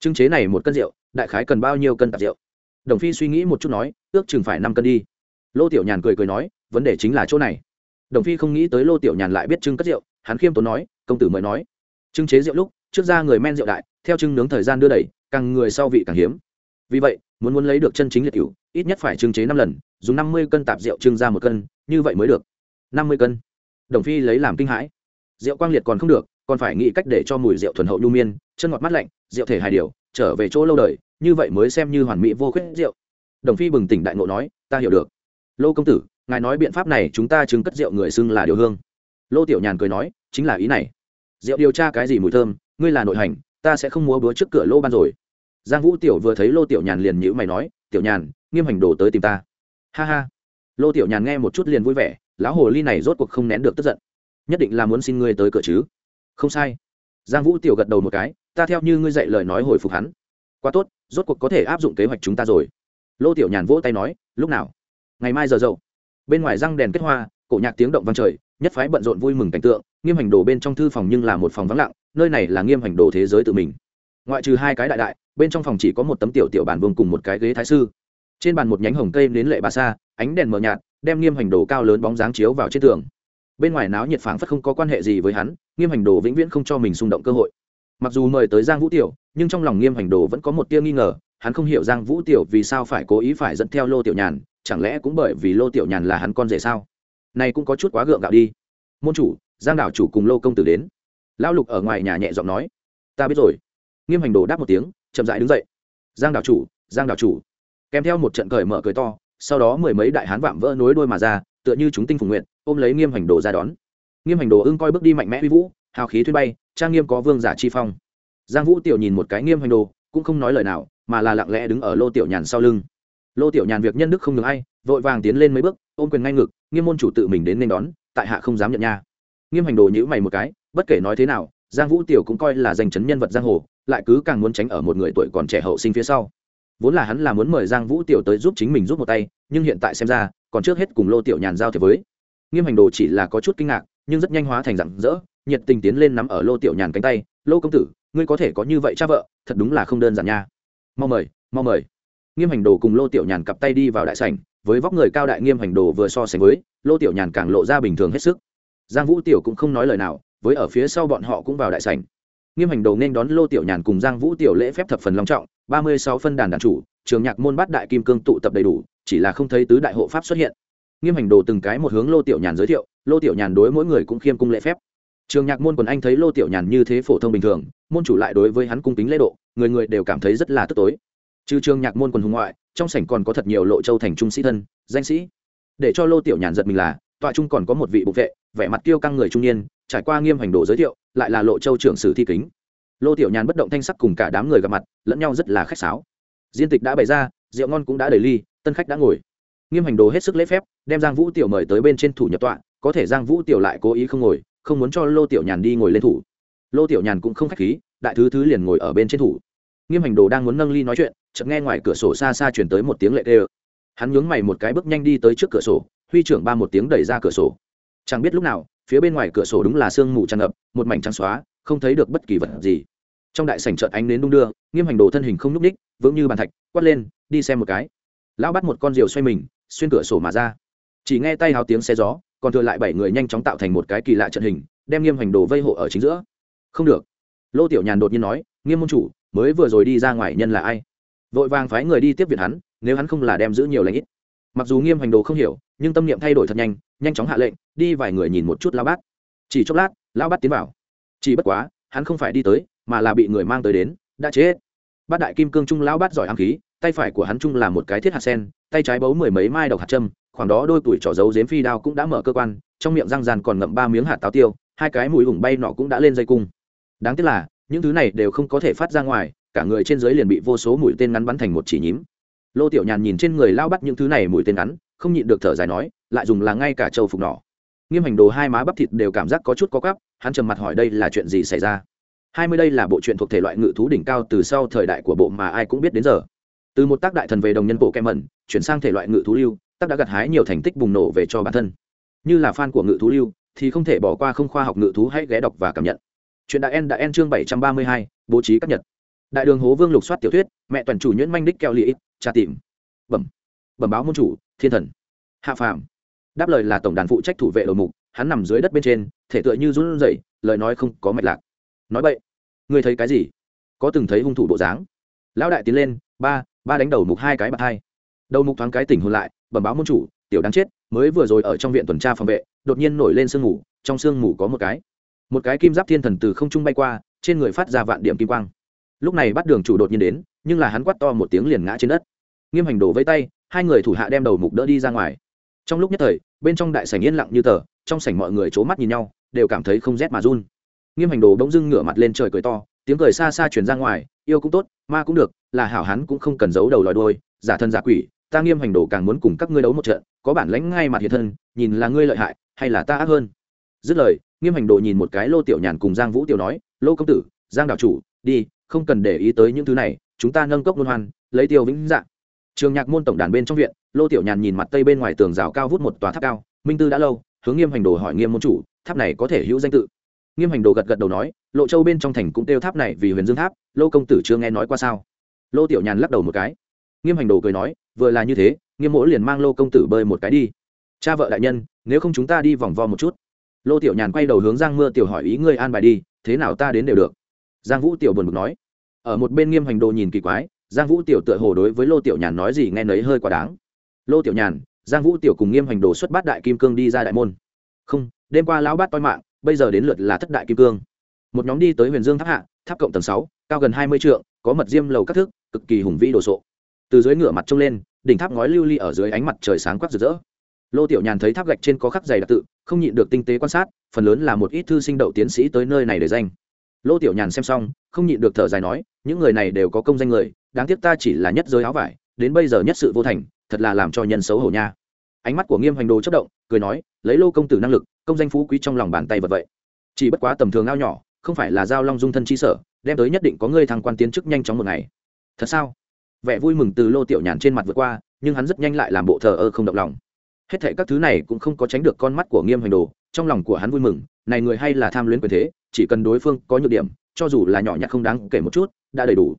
trưng chế này một cân rượu, đại khái cần bao nhiêu cân tạp rượu? Đồng phi suy nghĩ một chút nói, ước chừng phải năm cân đi. Lô tiểu nhàn cười cười nói, vấn đề chính là chỗ này. Đồng phi không nghĩ tới lô tiểu nhàn lại biết trưng cất rượu, hắn khiêm tốn nói, công tử mới nói. Trưng chế rượu lúc, trước ra người men rượu đại, theo trưng nướng thời gian đưa đẩy, càng người sau vị càng hiếm. Vì vậy, muốn muốn lấy được chân chính liệt cựu ít nhất phải trưng chế năm lần, dùng năm mươi cân tạp rượu trưng ra một cân, như vậy mới được. năm mươi cân. Đồng phi lấy làm kinh hãi. Rượu quang liệt còn không được còn phải nghĩ cách để cho mùi rượu thuần hậu nhu miên, chân ngọt mắt lạnh, rượu thể hài điều, trở về chỗ lâu đời, như vậy mới xem như hoàn mỹ vô khuyết rượu. Đồng phi bừng tỉnh đại ngộ nói, ta hiểu được. Lô công tử, ngài nói biện pháp này chúng ta chứng cất rượu người xưng là điều hương. Lô tiểu nhàn cười nói, chính là ý này. Rượu điều tra cái gì mùi thơm, ngươi là nội hành, ta sẽ không múa búa trước cửa lô ban rồi. Giang vũ tiểu vừa thấy lô tiểu nhàn liền nhữ mày nói, tiểu nhàn, nghiêm hành đồ tới tìm ta. Ha ha. Lô tiểu nhàn nghe một chút liền vui vẻ, lão hồ ly này rốt cuộc không nén được tức giận. Nhất định là muốn xin ngươi tới cửa chứ không sai. Giang vũ tiểu gật đầu một cái, ta theo như ngươi dạy lời nói hồi phục hắn. Quá tốt, rốt cuộc có thể áp dụng kế hoạch chúng ta rồi. Lô tiểu nhàn vỗ tay nói, lúc nào? Ngày mai giờ dậu. Bên ngoài răng đèn kết hoa, cổ nhạc tiếng động vang trời, nhất phái bận rộn vui mừng cảnh tượng, nghiêm hành đồ bên trong thư phòng nhưng là một phòng vắng lặng, nơi này là nghiêm hành đồ thế giới tự mình. Ngoại trừ hai cái đại đại, bên trong phòng chỉ có một tấm tiểu tiểu bàn vương cùng một cái ghế thái sư. Trên bàn một nhánh hồng cây đến lệ bà sa, ánh đèn mờ nhạt, đem nghiêm hành đồ cao lớn bóng dáng chiếu vào trên tường bên ngoài náo nhiệt phảng phất không có quan hệ gì với hắn, nghiêm hành đồ vĩnh viễn không cho mình xung động cơ hội. Mặc dù mời tới giang vũ tiểu, nhưng trong lòng nghiêm hành đồ vẫn có một tia nghi ngờ, hắn không hiểu giang vũ tiểu vì sao phải cố ý phải dẫn theo lô tiểu nhàn, chẳng lẽ cũng bởi vì lô tiểu nhàn là hắn con rể sao? Này cũng có chút quá gượng gạo đi. Môn chủ, giang đảo chủ cùng lô công tử đến. Lão lục ở ngoài nhà nhẹ giọng nói. Ta biết rồi. Nghiêm hành đồ đáp một tiếng, chậm rãi đứng dậy. Giang đảo chủ, giang đảo chủ. Kèm theo một trận cởi mở cười to, sau đó mười mấy đại hán vạm vỡ nối đuôi mà ra, tựa như chúng tinh phùng nguyện ôm lấy nghiêm hành đồ ra đón. Nghiêm hành đồ ưng coi bước đi mạnh mẽ uy vũ, hào khí thuyên bay, trang nghiêm có vương giả chi phong. Giang vũ tiểu nhìn một cái nghiêm hành đồ, cũng không nói lời nào, mà là lặng lẽ đứng ở lô tiểu nhàn sau lưng. Lô tiểu nhàn việc nhân đức không ngừng ai, vội vàng tiến lên mấy bước, ôm quyền ngay ngực, nghiêm môn chủ tự mình đến nên đón, tại hạ không dám nhận nha. Nghiêm hành đồ nhữ mày một cái, bất kể nói thế nào, giang vũ tiểu cũng coi là danh chấn nhân vật giang hồ, lại cứ càng muốn tránh ở một người tuổi còn trẻ hậu sinh phía sau. Vốn là hắn là muốn mời giang vũ tiểu tới giúp chính mình giúp một tay, nhưng hiện tại xem ra, còn trước hết cùng lô tiểu nhàn giao thế với nghiêm hành đồ chỉ là có chút kinh ngạc, nhưng rất nhanh hóa thành rặng rỡ, nhiệt tình tiến lên nắm ở lô tiểu nhàn cánh tay, lô công tử, ngươi có thể có như vậy cha vợ, thật đúng là không đơn giản nha. Mau mời mau mời. Nghiêm hành đồ cùng lô tiểu nhàn cặp tay đi vào đại sảnh, với vóc người cao đại nghiêm hành đồ vừa so sánh với, lô tiểu nhàn càng lộ ra bình thường hết sức. Giang vũ tiểu cũng không nói lời nào, với ở phía sau bọn họ cũng vào đại sảnh. Nghiêm hành đồ nên đón lô tiểu nhàn cùng giang vũ tiểu lễ phép thập phần long trọng, ba mươi sáu phân đàn đàn chủ, trường nhạc môn bát đại kim cương tụ tập đầy đủ, chỉ là không thấy tứ đại hộ pháp xuất hiện nghiêm hành đồ từng cái một hướng lô tiểu nhàn giới thiệu, lô tiểu nhàn đối mỗi người cũng khiêm cung lễ phép. Trường nhạc môn quần anh thấy lô tiểu nhàn như thế phổ thông bình thường, môn chủ lại đối với hắn cung kính lễ độ, người người đều cảm thấy rất là tức tối. Trừ trường nhạc môn quần hùng ngoại, trong sảnh còn có thật nhiều lộ châu thành trung sĩ thân, danh sĩ. Để cho lô tiểu nhàn giật mình là, tọa trung còn có một vị bục vệ, vẻ mặt tiêu căng người trung niên, trải qua nghiêm hành đồ giới thiệu, lại là lộ châu trưởng sử thi kính. Lô tiểu nhàn bất động thanh sắc cùng cả đám người gặp mặt, lẫn nhau rất là khách sáo. Diên tịch đã bày ra, rượu ngon cũng đã đầy ly, tân khách đã ngồi nghiêm hành đồ hết sức lễ phép, đem giang vũ tiểu mời tới bên trên thủ nhập tọa, có thể giang vũ tiểu lại cố ý không ngồi, không muốn cho lô tiểu nhàn đi ngồi lên thủ. Lô tiểu nhàn cũng không khách khí, đại thứ thứ liền ngồi ở bên trên thủ. Nghiêm hành đồ đang muốn nâng ly nói chuyện, chợt nghe ngoài cửa sổ xa xa chuyển tới một tiếng lệ tê hắn nhướng mày một cái bước nhanh đi tới trước cửa sổ, huy trưởng ba một tiếng đẩy ra cửa sổ. Chẳng biết lúc nào, phía bên ngoài cửa sổ đúng là sương mù tràn ngập, một mảnh trắng xóa, không thấy được bất kỳ vật gì. Trong đại sảnh trợt ánh đến đung đưa, nghiêm hành đồ thân hình không nhúc ních vững như bàn thạch, quát lên, đi xem một cái. Lão bắt một con diều xoay mình xuyên cửa sổ mà ra. Chỉ nghe tay hào tiếng xe gió, còn thừa lại bảy người nhanh chóng tạo thành một cái kỳ lạ trận hình, đem nghiêm hành đồ vây hộ ở chính giữa. Không được. Lô tiểu nhàn đột nhiên nói, nghiêm môn chủ, mới vừa rồi đi ra ngoài nhân là ai? Vội vàng phái người đi tiếp viện hắn, nếu hắn không là đem giữ nhiều lãnh ít. Mặc dù nghiêm hành đồ không hiểu, nhưng tâm niệm thay đổi thật nhanh nhanh chóng hạ lệnh, đi vài người nhìn một chút lao bát. Chỉ chốc lát lao bát tiến vào. Chỉ bất quá, hắn không phải đi tới, mà là bị người mang tới đến, đã chết. Bát đại kim cương trung lao bát giỏi ám khí, tay phải của hắn trung là một cái thiết hạt sen tay trái bấu mười mấy mai độc hạt châm, khoảng đó đôi tuổi trỏ dấu dếm phi đao cũng đã mở cơ quan, trong miệng răng ràn còn ngậm ba miếng hạt táo tiêu, hai cái mũi hùng bay nọ cũng đã lên dây cung. Đáng tiếc là, những thứ này đều không có thể phát ra ngoài, cả người trên dưới liền bị vô số mũi tên ngắn bắn thành một chỉ nhím. Lô tiểu nhàn nhìn trên người lao bắt những thứ này mũi tên ngắn, không nhịn được thở dài nói, lại dùng là ngay cả châu phục nỏ nghiêm hành đồ hai má bắp thịt đều cảm giác có chút có cắp hắn trầm mặt hỏi đây là chuyện gì xảy ra? Hai mươi đây là bộ truyện thuộc thể loại ngự thú đỉnh cao từ sau thời đại của bộ mà ai cũng biết đến giờ từ một tác đại thần về đồng nhân bộ kem mẩn, chuyển sang thể loại ngự thú lưu, tác đã gặt hái nhiều thành tích bùng nổ về cho bản thân. Như là fan của ngự thú lưu, thì không thể bỏ qua không khoa học ngự thú hãy ghé đọc và cảm nhận. Chuyện đại en đã en chương bảy trăm ba mươi hai, bố trí các nhật. Đại đường hố vương lục soát tiểu thuyết, mẹ toàn chủ nhuyễn manh đích keo lì trà tìm. Bẩm. Bẩm báo môn chủ, thiên thần. Hạ phàm. Đáp lời là tổng đàn phụ trách thủ vệ đầu mục, hắn nằm dưới đất bên trên, thể tựa như run rẩy, lời nói không có mạch lạc. Nói vậy ngươi thấy cái gì? Có từng thấy hung thủ bộ dáng? Lão đại tiến lên, ba ba đánh đầu mục hai cái bạc hai. Đầu mục thoáng cái tỉnh hôn lại, bẩm báo môn chủ, tiểu đáng chết, mới vừa rồi ở trong viện tuần tra phòng vệ, đột nhiên nổi lên sương mù, trong sương mù có một cái. Một cái kim giáp thiên thần từ không trung bay qua, trên người phát ra vạn điểm kim quang. Lúc này bắt đường chủ đột nhiên đến, nhưng là hắn quát to một tiếng liền ngã trên đất. Nghiêm hành đổ vây tay, hai người thủ hạ đem đầu mục đỡ đi ra ngoài. Trong lúc nhất thời, bên trong đại sảnh yên lặng như tờ, trong sảnh mọi người c h ố mắt nhìn nhau, đều cảm thấy không rét mà run. Nghiêm hành đồ bỗng dưng ngửa mặt lên trời cười to tiếng cười xa xa chuyển ra ngoài, yêu cũng tốt, ma cũng được, là hảo hán cũng không cần giấu đầu lòi đôi giả thân giả quỷ, ta nghiêm hành đồ càng muốn cùng các ngươi đấu một trận, có bản lãnh ngay mặt hiện thân, nhìn là ngươi lợi hại, hay là ta ác hơn? Dứt lời, nghiêm hành đồ nhìn một cái lô tiểu nhàn cùng giang vũ tiểu nói, lô công tử, giang đạo chủ, đi, không cần để ý tới những thứ này, chúng ta nâng cốc luân hoan, lấy tiêu vĩnh dạng trường nhạc môn tổng đàn bên trong viện, lô tiểu nhàn nhìn mặt tây bên ngoài tường rào cao vút một tòa tháp cao, minh tư đã lâu, hướng nghiêm hành đồ hỏi nghiêm môn chủ, tháp này có thể hữu danh tự? Nghiêm hành đồ gật gật đầu nói, lộ châu bên trong thành cũng kêu tháp này vì huyền dương tháp, lô công tử chưa nghe nói qua sao? Lô tiểu nhàn lắc đầu một cái. Nghiêm hành đồ cười nói, vừa là như thế, nghiêm mỗi liền mang lô công tử bơi một cái đi. Cha vợ đại nhân, nếu không chúng ta đi vòng vo một chút. Lô tiểu nhàn quay đầu hướng giang mưa tiểu hỏi ý ngươi an bài đi, thế nào ta đến đều được. Giang vũ tiểu buồn bực nói. Ở một bên nghiêm hành đồ nhìn kỳ quái, giang vũ tiểu tựa hồ đối với lô tiểu nhàn nói gì nghe nấy hơi quá đáng. Lô tiểu nhàn, giang vũ tiểu cùng nghiêm hành đồ xuất bát đại kim cương đi ra đại môn. Không, đêm qua lão bát toi mạng bây giờ đến lượt là thất đại kim cương. Một nhóm đi tới huyền dương tháp hạ, tháp cộng tầng sáu, cao gần hai mươi trượng, có mật diêm lầu các thước, cực kỳ hùng vĩ đồ sộ. Từ dưới ngựa mặt trông lên, đỉnh tháp ngói lưu ly ở dưới ánh mặt trời sáng quắc rực rỡ. Lô tiểu nhàn thấy tháp gạch trên có khắc dày đặc tự, không nhịn được tinh tế quan sát, phần lớn là một ít thư sinh đậu tiến sĩ tới nơi này để danh. Lô tiểu nhàn xem xong, không nhịn được thở dài nói, những người này đều có công danh người, đáng tiếc ta chỉ là nhất giới áo vải, đến bây giờ nhất sự vô thành, thật là làm cho nhân xấu hổ nha. Ánh mắt của nghiêm hành đồ chất động, cười nói, lấy lô công tử năng lực công danh phú quý trong lòng bàn tay vật vậy. Chỉ bất quá tầm thường ao nhỏ, không phải là giao long dung thân chi sở, đem tới nhất định có ngươi thăng quan tiến chức nhanh chóng một ngày. Thật sao? Vẻ vui mừng từ lô tiểu nhàn trên mặt vượt qua, nhưng hắn rất nhanh lại làm bộ thờ ơ không động lòng. Hết thệ các thứ này cũng không có tránh được con mắt của nghiêm hoành đồ, trong lòng của hắn vui mừng, này người hay là tham luyến quyền thế, chỉ cần đối phương có nhược điểm, cho dù là nhỏ nhặt không đáng kể một chút, đã đầy đủ.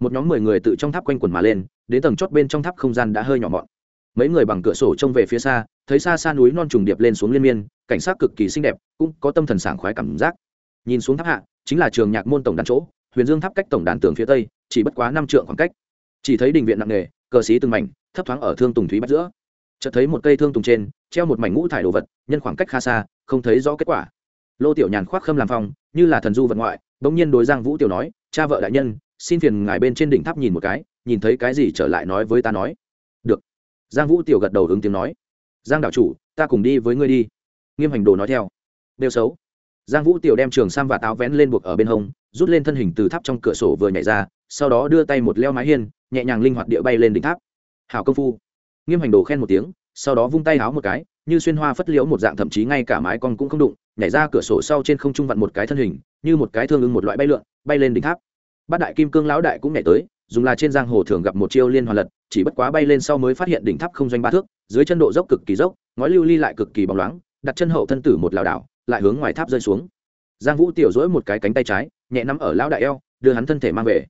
Một nhóm mười người tự trong tháp quanh quần mà lên, đến tầng chót bên trong tháp không gian đã hơi nhỏ mọn mấy người bằng cửa sổ trông về phía xa, thấy xa xa núi non trùng điệp lên xuống liên miên, cảnh sát cực kỳ xinh đẹp, cũng có tâm thần sảng khoái cảm giác. Nhìn xuống tháp hạ, chính là trường nhạc môn tổng đàn chỗ, huyền dương tháp cách tổng đàn tường phía tây, chỉ bất quá năm trượng khoảng cách. Chỉ thấy đình viện nặng nề, cờ xí từng mảnh, thấp thoáng ở thương tùng thúy bắt giữa. Chợt thấy một cây thương tùng trên, treo một mảnh ngũ thải đồ vật, nhân khoảng cách khá xa, không thấy rõ kết quả. Lô tiểu nhàn khoác khâm làm phong như là thần du vật ngoại, bỗng nhiên đối giang vũ tiểu nói, cha vợ đại nhân, xin phiền ngài bên trên đỉnh tháp nhìn một cái, nhìn thấy cái gì trở lại nói với ta nói giang vũ tiểu gật đầu ứng tiếng nói. Giang đạo chủ, ta cùng đi với ngươi đi. Nghiêm hành đồ nói theo. Đều xấu. Giang vũ tiểu đem trường sam và táo vén lên buộc ở bên hông, rút lên thân hình từ tháp trong cửa sổ vừa nhảy ra, sau đó đưa tay một leo mái hiên, nhẹ nhàng linh hoạt địa bay lên đỉnh tháp. Hảo công phu. Nghiêm hành đồ khen một tiếng, sau đó vung tay háo một cái, như xuyên hoa phất liễu một dạng thậm chí ngay cả mái con cũng không đụng, nhảy ra cửa sổ sau trên không trung vặn một cái thân hình, như một cái thương ưng một loại bay lượn, bay lên đỉnh tháp. Bát đại kim cương lão đại cũng nhảy tới, dùng là trên giang hồ thường gặp một chiêu liên hoàn lật chỉ bất quá bay lên sau mới phát hiện đỉnh tháp không doanh ba thước, dưới chân độ dốc cực kỳ dốc, ngói lưu ly lại cực kỳ bóng loáng, đặt chân hậu thân tử một lảo đảo, lại hướng ngoài tháp rơi xuống. Giang vũ tiểu dỗi một cái cánh tay trái, nhẹ nắm ở lão đại eo, đưa hắn thân thể mang về.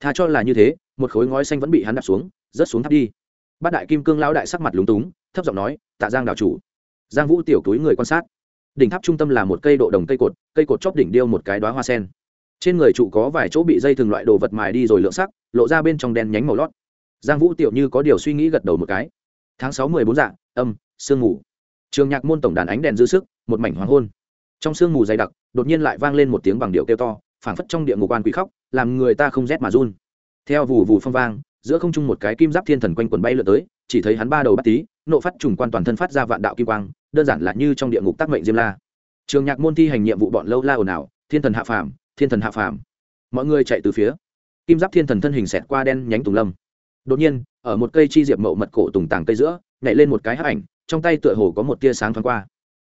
Thà cho là như thế, một khối ngói xanh vẫn bị hắn đạp xuống, rớt xuống tháp đi. Bát đại kim cương lão đại sắc mặt lúng túng, thấp giọng nói, tạ giang đảo chủ. Giang vũ tiểu túi người quan sát. Đỉnh tháp trung tâm là một cây độ đồng cây cột cây cột chóp đỉnh điêu một cái đoá hoa sen. Trên người trụ có vài chỗ bị dây thường loại đồ vật mài đi rồi lượng sắc, lộ ra bên trong đen nhánh màu lót giang vũ tiểu như có điều suy nghĩ gật đầu một cái. Tháng sáu mười bốn dạng âm, sương mù. Trường nhạc môn tổng đàn ánh đèn dư sức, một mảnh hoàng hôn. Trong sương mù dày đặc, đột nhiên lại vang lên một tiếng bằng điệu kêu to, phảng phất trong địa ngục quan quỷ khóc, làm người ta không rét mà run. Theo vù vù phong vang, giữa không trung một cái kim giáp thiên thần quanh quần bay lượn tới, chỉ thấy hắn ba đầu bắt tí, nộ phát trùng quan toàn thân phát ra vạn đạo kim quang, đơn giản là như trong địa ngục tác mệnh diêm la. Trường nhạc môn thi hành nhiệm vụ bọn lâu la ồn ào, thiên thần hạ phàm, thiên thần hạ phàm. Mọi người chạy từ phía. Kim giáp thiên thần thân hình xẹt qua đen nhánh tùng lâm đột nhiên, ở một cây chi diệp mậu mật cổ tùng tàng cây giữa, nhảy lên một cái hấp ảnh, trong tay tựa hồ có một tia sáng thoáng qua.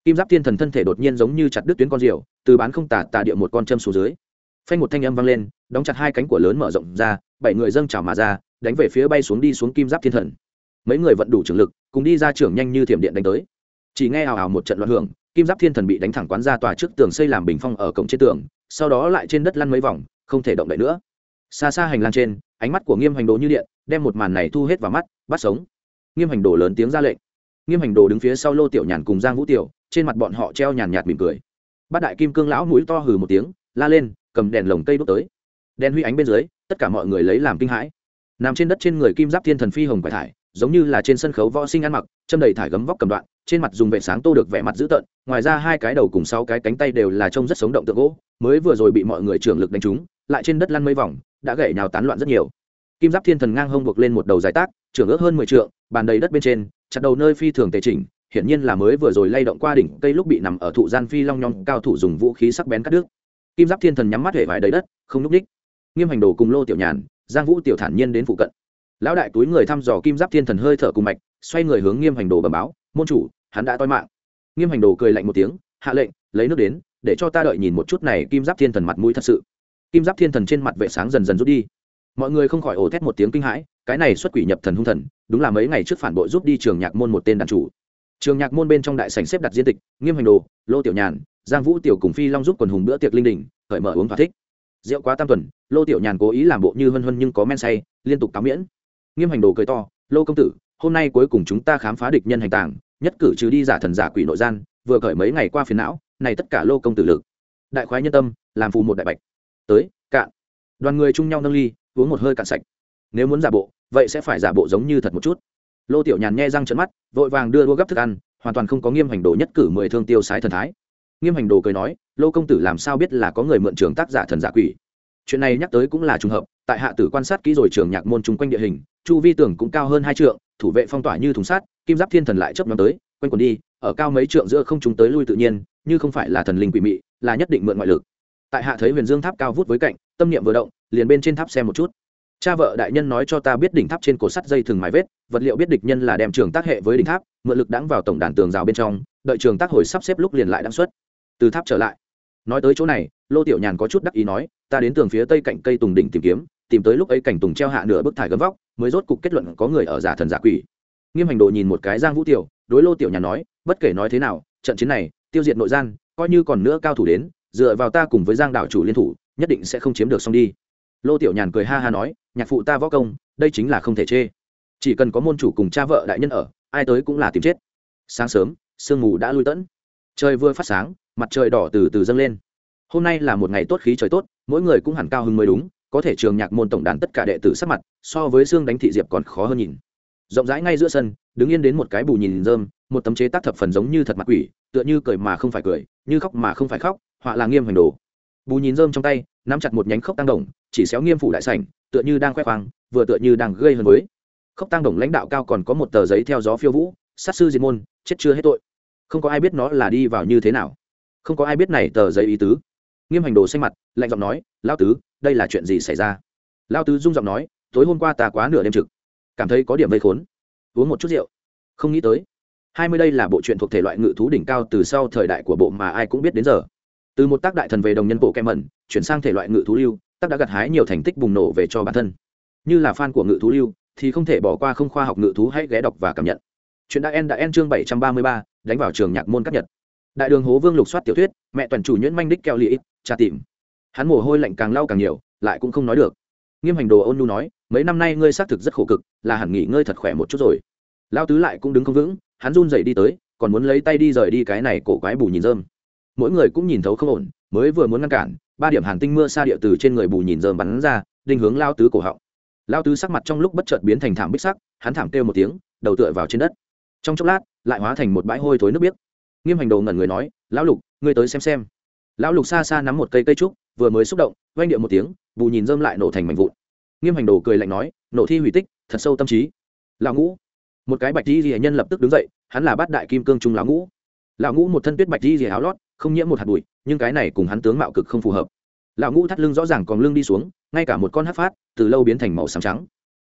Kim giáp thiên thần thân thể đột nhiên giống như chặt đứt tuyến con diều, từ bán không tả tà địa một con châm xuống dưới. Phanh một thanh âm vang lên, đóng chặt hai cánh của lớn mở rộng ra, bảy người dâng trào mà ra, đánh về phía bay xuống đi xuống kim giáp thiên thần. Mấy người vận đủ trường lực, cùng đi ra trưởng nhanh như thiểm điện đánh tới. Chỉ nghe ào ào một trận loạn hưởng, kim giáp thiên thần bị đánh thẳng quán ra tòa trước tường xây làm bình phong ở cổng trên tường, sau đó lại trên đất lăn mấy vòng, không thể động đậy nữa. Xa xa hành lang trên, ánh mắt của nghiêm hành đồ như điện đem một màn này thu hết vào mắt, bắt sống. Nghiêm hành đồ lớn tiếng ra lệnh. Nghiêm hành đồ đứng phía sau lô tiểu nhàn cùng giang vũ tiểu, trên mặt bọn họ treo nhàn nhạt mỉm cười. Bát đại kim cương lão mũi to hừ một tiếng, la lên, cầm đèn lồng cây đốt tới. Đèn huy ánh bên dưới, tất cả mọi người lấy làm kinh hãi. Nằm trên đất trên người kim giáp thiên thần phi hồng quải thải, giống như là trên sân khấu võ sinh ăn mặc, châm đầy thải gấm vóc cầm đoạn, trên mặt dùng vệ sáng tô được vẻ mặt dữ tợn, ngoài ra hai cái đầu cùng sáu cái cánh tay đều là trông rất sống động tượng gỗ, mới vừa rồi bị mọi người trưởng lực đánh trúng, lại trên đất lăn mấy vòng, đã gãy nhào tán loạn rất nhiều kim giáp thiên thần ngang hông buộc lên một đầu dài tác, trưởng ước hơn mười trượng, bàn đầy đất bên trên, chặt đầu nơi phi thường tề chỉnh, hiển nhiên là mới vừa rồi lay động qua đỉnh cây lúc bị nằm ở thụ gian phi long nhong cao thủ dùng vũ khí sắc bén cắt đứt. Kim giáp thiên thần nhắm mắt hệ vải đầy đất, không núp đích. Nghiêm hành đồ cùng lô tiểu nhàn, giang vũ tiểu thản nhiên đến phụ cận. Lão đại túi người thăm dò kim giáp thiên thần hơi thở cùng mạch, xoay người hướng nghiêm hành đồ bẩm báo, môn chủ, hắn đã toi mạng. Nghiêm hành đồ cười lạnh một tiếng, hạ lệnh, lấy nước đến, để cho ta đợi nhìn một chút này kim giáp thiên thần mặt mũi thật sự. Kim giáp thiên thần trên mặt vệ sáng dần dần rút đi mọi người không khỏi ồ thét một tiếng kinh hãi, cái này xuất quỷ nhập thần hung thần, đúng là mấy ngày trước phản bội giúp đi trường nhạc môn một tên đàn chủ. Trường nhạc môn bên trong đại sảnh xếp đặt diễn tịch, nghiêm hành đồ, lô tiểu nhàn, giang vũ tiểu cùng phi long giúp quần hùng bữa tiệc linh đình khởi mở uống thỏa thích. Rượu quá tam tuần, lô tiểu nhàn cố ý làm bộ như hân hân nhưng có men say, liên tục cáo miễn. Nghiêm hành đồ cười to, lô công tử, hôm nay cuối cùng chúng ta khám phá địch nhân hành tàng, nhất cử trừ đi giả thần giả quỷ nội gian, vừa cởi mấy ngày qua phiền não, này tất cả lô công tử lực. Đại khoái nhân tâm, làm phù một đại bạch. Tới, cạn. Đoàn người chung nhau nâng ly uống một hơi cạn sạch. Nếu muốn giả bộ, vậy sẽ phải giả bộ giống như thật một chút. Lô tiểu nhàn nghe răng trận mắt, vội vàng đưa đua gấp thức ăn, hoàn toàn không có nghiêm hành đồ nhất cử mười thương tiêu sái thần thái. Nghiêm hành đồ cười nói, lô công tử làm sao biết là có người mượn trường tác giả thần giả quỷ? Chuyện này nhắc tới cũng là trùng hợp, tại hạ tử quan sát kỹ rồi trường nhạc môn chung quanh địa hình, chu vi tưởng cũng cao hơn hai trượng, thủ vệ phong tỏa như thùng sắt, kim giáp thiên thần lại chấp nhóm tới, quanh quần đi, ở cao mấy trượng giữa không chúng tới lui tự nhiên, như không phải là thần linh quỷ mị, là nhất định mượn ngoại lực. Tại hạ thấy huyền dương tháp cao vút với cạnh, tâm niệm vừa động liền bên trên tháp xem một chút. Cha vợ đại nhân nói cho ta biết đỉnh tháp trên cổ sắt dây thừng mái vết, vật liệu biết địch nhân là đem trường tác hệ với đỉnh tháp, mượn lực đãng vào tổng đàn tường rào bên trong, đợi trường tác hồi sắp xếp lúc liền lại đăng xuất. Từ tháp trở lại. Nói tới chỗ này, lô tiểu nhàn có chút đắc ý nói, ta đến tường phía tây cạnh cây tùng đỉnh tìm kiếm, tìm tới lúc ấy cảnh tùng treo hạ nửa bức thải gấm vóc, mới rốt cục kết luận có người ở giả thần giả quỷ. Nghiêm hành đồ nhìn một cái giang vũ tiểu, đối lô tiểu nhàn nói, bất kể nói thế nào, trận chiến này, tiêu diệt nội gian, coi như còn nữa cao thủ đến, dựa vào ta cùng với giang đạo chủ liên thủ, nhất định sẽ không chiếm được xong đi lô tiểu nhàn cười ha ha nói, nhạc phụ ta võ công, đây chính là không thể chê. Chỉ cần có môn chủ cùng cha vợ đại nhân ở, ai tới cũng là tìm chết. Sáng sớm, sương mù đã lui tẫn. Trời vừa phát sáng, mặt trời đỏ từ từ dâng lên. Hôm nay là một ngày tốt khí trời tốt, mỗi người cũng hẳn cao hứng mới đúng, có thể trường nhạc môn tổng đàn tất cả đệ tử sắc mặt, so với xương đánh thị diệp còn khó hơn nhìn. Rộng rãi ngay giữa sân, đứng yên đến một cái bù nhìn rơm, một tấm chế tác thập phần giống như thật mặt quỷ, tựa như cười mà không phải cười, như khóc mà không phải khóc, họa là nghiêm hành đồ. Bù nhìn rơm trong tay nắm chặt một nhánh khốc tăng đồng, chỉ xéo nghiêm phủ đại sảnh, tựa như đang khoe khoang, vừa tựa như đang gây hơn với. Khốc tăng đồng lãnh đạo cao còn có một tờ giấy theo gió phiêu vũ, sát sư diệt môn, chết chưa hết tội. Không có ai biết nó là đi vào như thế nào. Không có ai biết này tờ giấy ý tứ. Nghiêm hành đồ xanh mặt, lạnh giọng nói lao tứ, đây là chuyện gì xảy ra? Lao tứ rung giọng nói, tối hôm qua ta quá nửa đêm trực, cảm thấy có điểm vây khốn. Uống một chút rượu. Không nghĩ tới, hai mươi đây là bộ truyện thuộc thể loại ngự thú đỉnh cao từ sau thời đại của bộ mà ai cũng biết đến giờ từ một tác đại thần về đồng nhân bộ kem mẩn, chuyển sang thể loại ngự thú lưu, tác đã gặt hái nhiều thành tích bùng nổ về cho bản thân. Như là fan của ngự thú lưu, thì không thể bỏ qua không khoa học ngự thú hãy ghé đọc và cảm nhận. Chuyện đã en đã en chương bảy trăm ba mươi ba, đánh vào trường nhạc môn các nhật. Đại đường hố vương lục soát tiểu thuyết, mẹ toàn chủ nhuyễn manh đích keo lị tra tìm. Hắn mồ hôi lạnh càng lau càng nhiều, lại cũng không nói được. Nghiêm hành đồ ôn nhu nói, mấy năm nay ngươi xác thực rất khổ cực, là hẳn nghỉ ngơi thật khỏe một chút rồi. Lao tứ lại cũng đứng không vững, hắn run dậy đi tới, còn muốn lấy tay đi rời đi cái này cổ quái bù nhìn rơm mỗi người cũng nhìn thấu không ổn, mới vừa muốn ngăn cản, ba điểm hàn tinh mưa xa địa từ trên người bù nhìn dơm bắn ra định hướng lao tứ cổ họng. Lao tứ sắc mặt trong lúc bất chợt biến thành thảm bích sắc, hắn thảm kêu một tiếng, đầu tựa vào trên đất. Trong chốc lát, lại hóa thành một bãi hôi thối nước biếc. Nghiêm hành đồ ngẩn người nói, lão lục, ngươi tới xem xem. Lão lục xa xa nắm một cây cây trúc, vừa mới xúc động oanh điệu một tiếng, bù nhìn dơm lại nổ thành mảnh vụn. Nghiêm hành đồ cười lạnh nói, nổ thi hủy tích, thật sâu tâm trí. Lão ngũ, một cái bạch di rìa nhân lập tức đứng dậy, hắn là bát đại kim cương trung lão ngũ. Lão ngũ một thân tuyết bạch di rìa áo lót không nhiễm một hạt bụi, nhưng cái này cùng hắn tướng mạo cực không phù hợp. Lão ngũ thắt lưng rõ ràng còn lưng đi xuống, ngay cả một con hát phát, từ lâu biến thành màu xám trắng.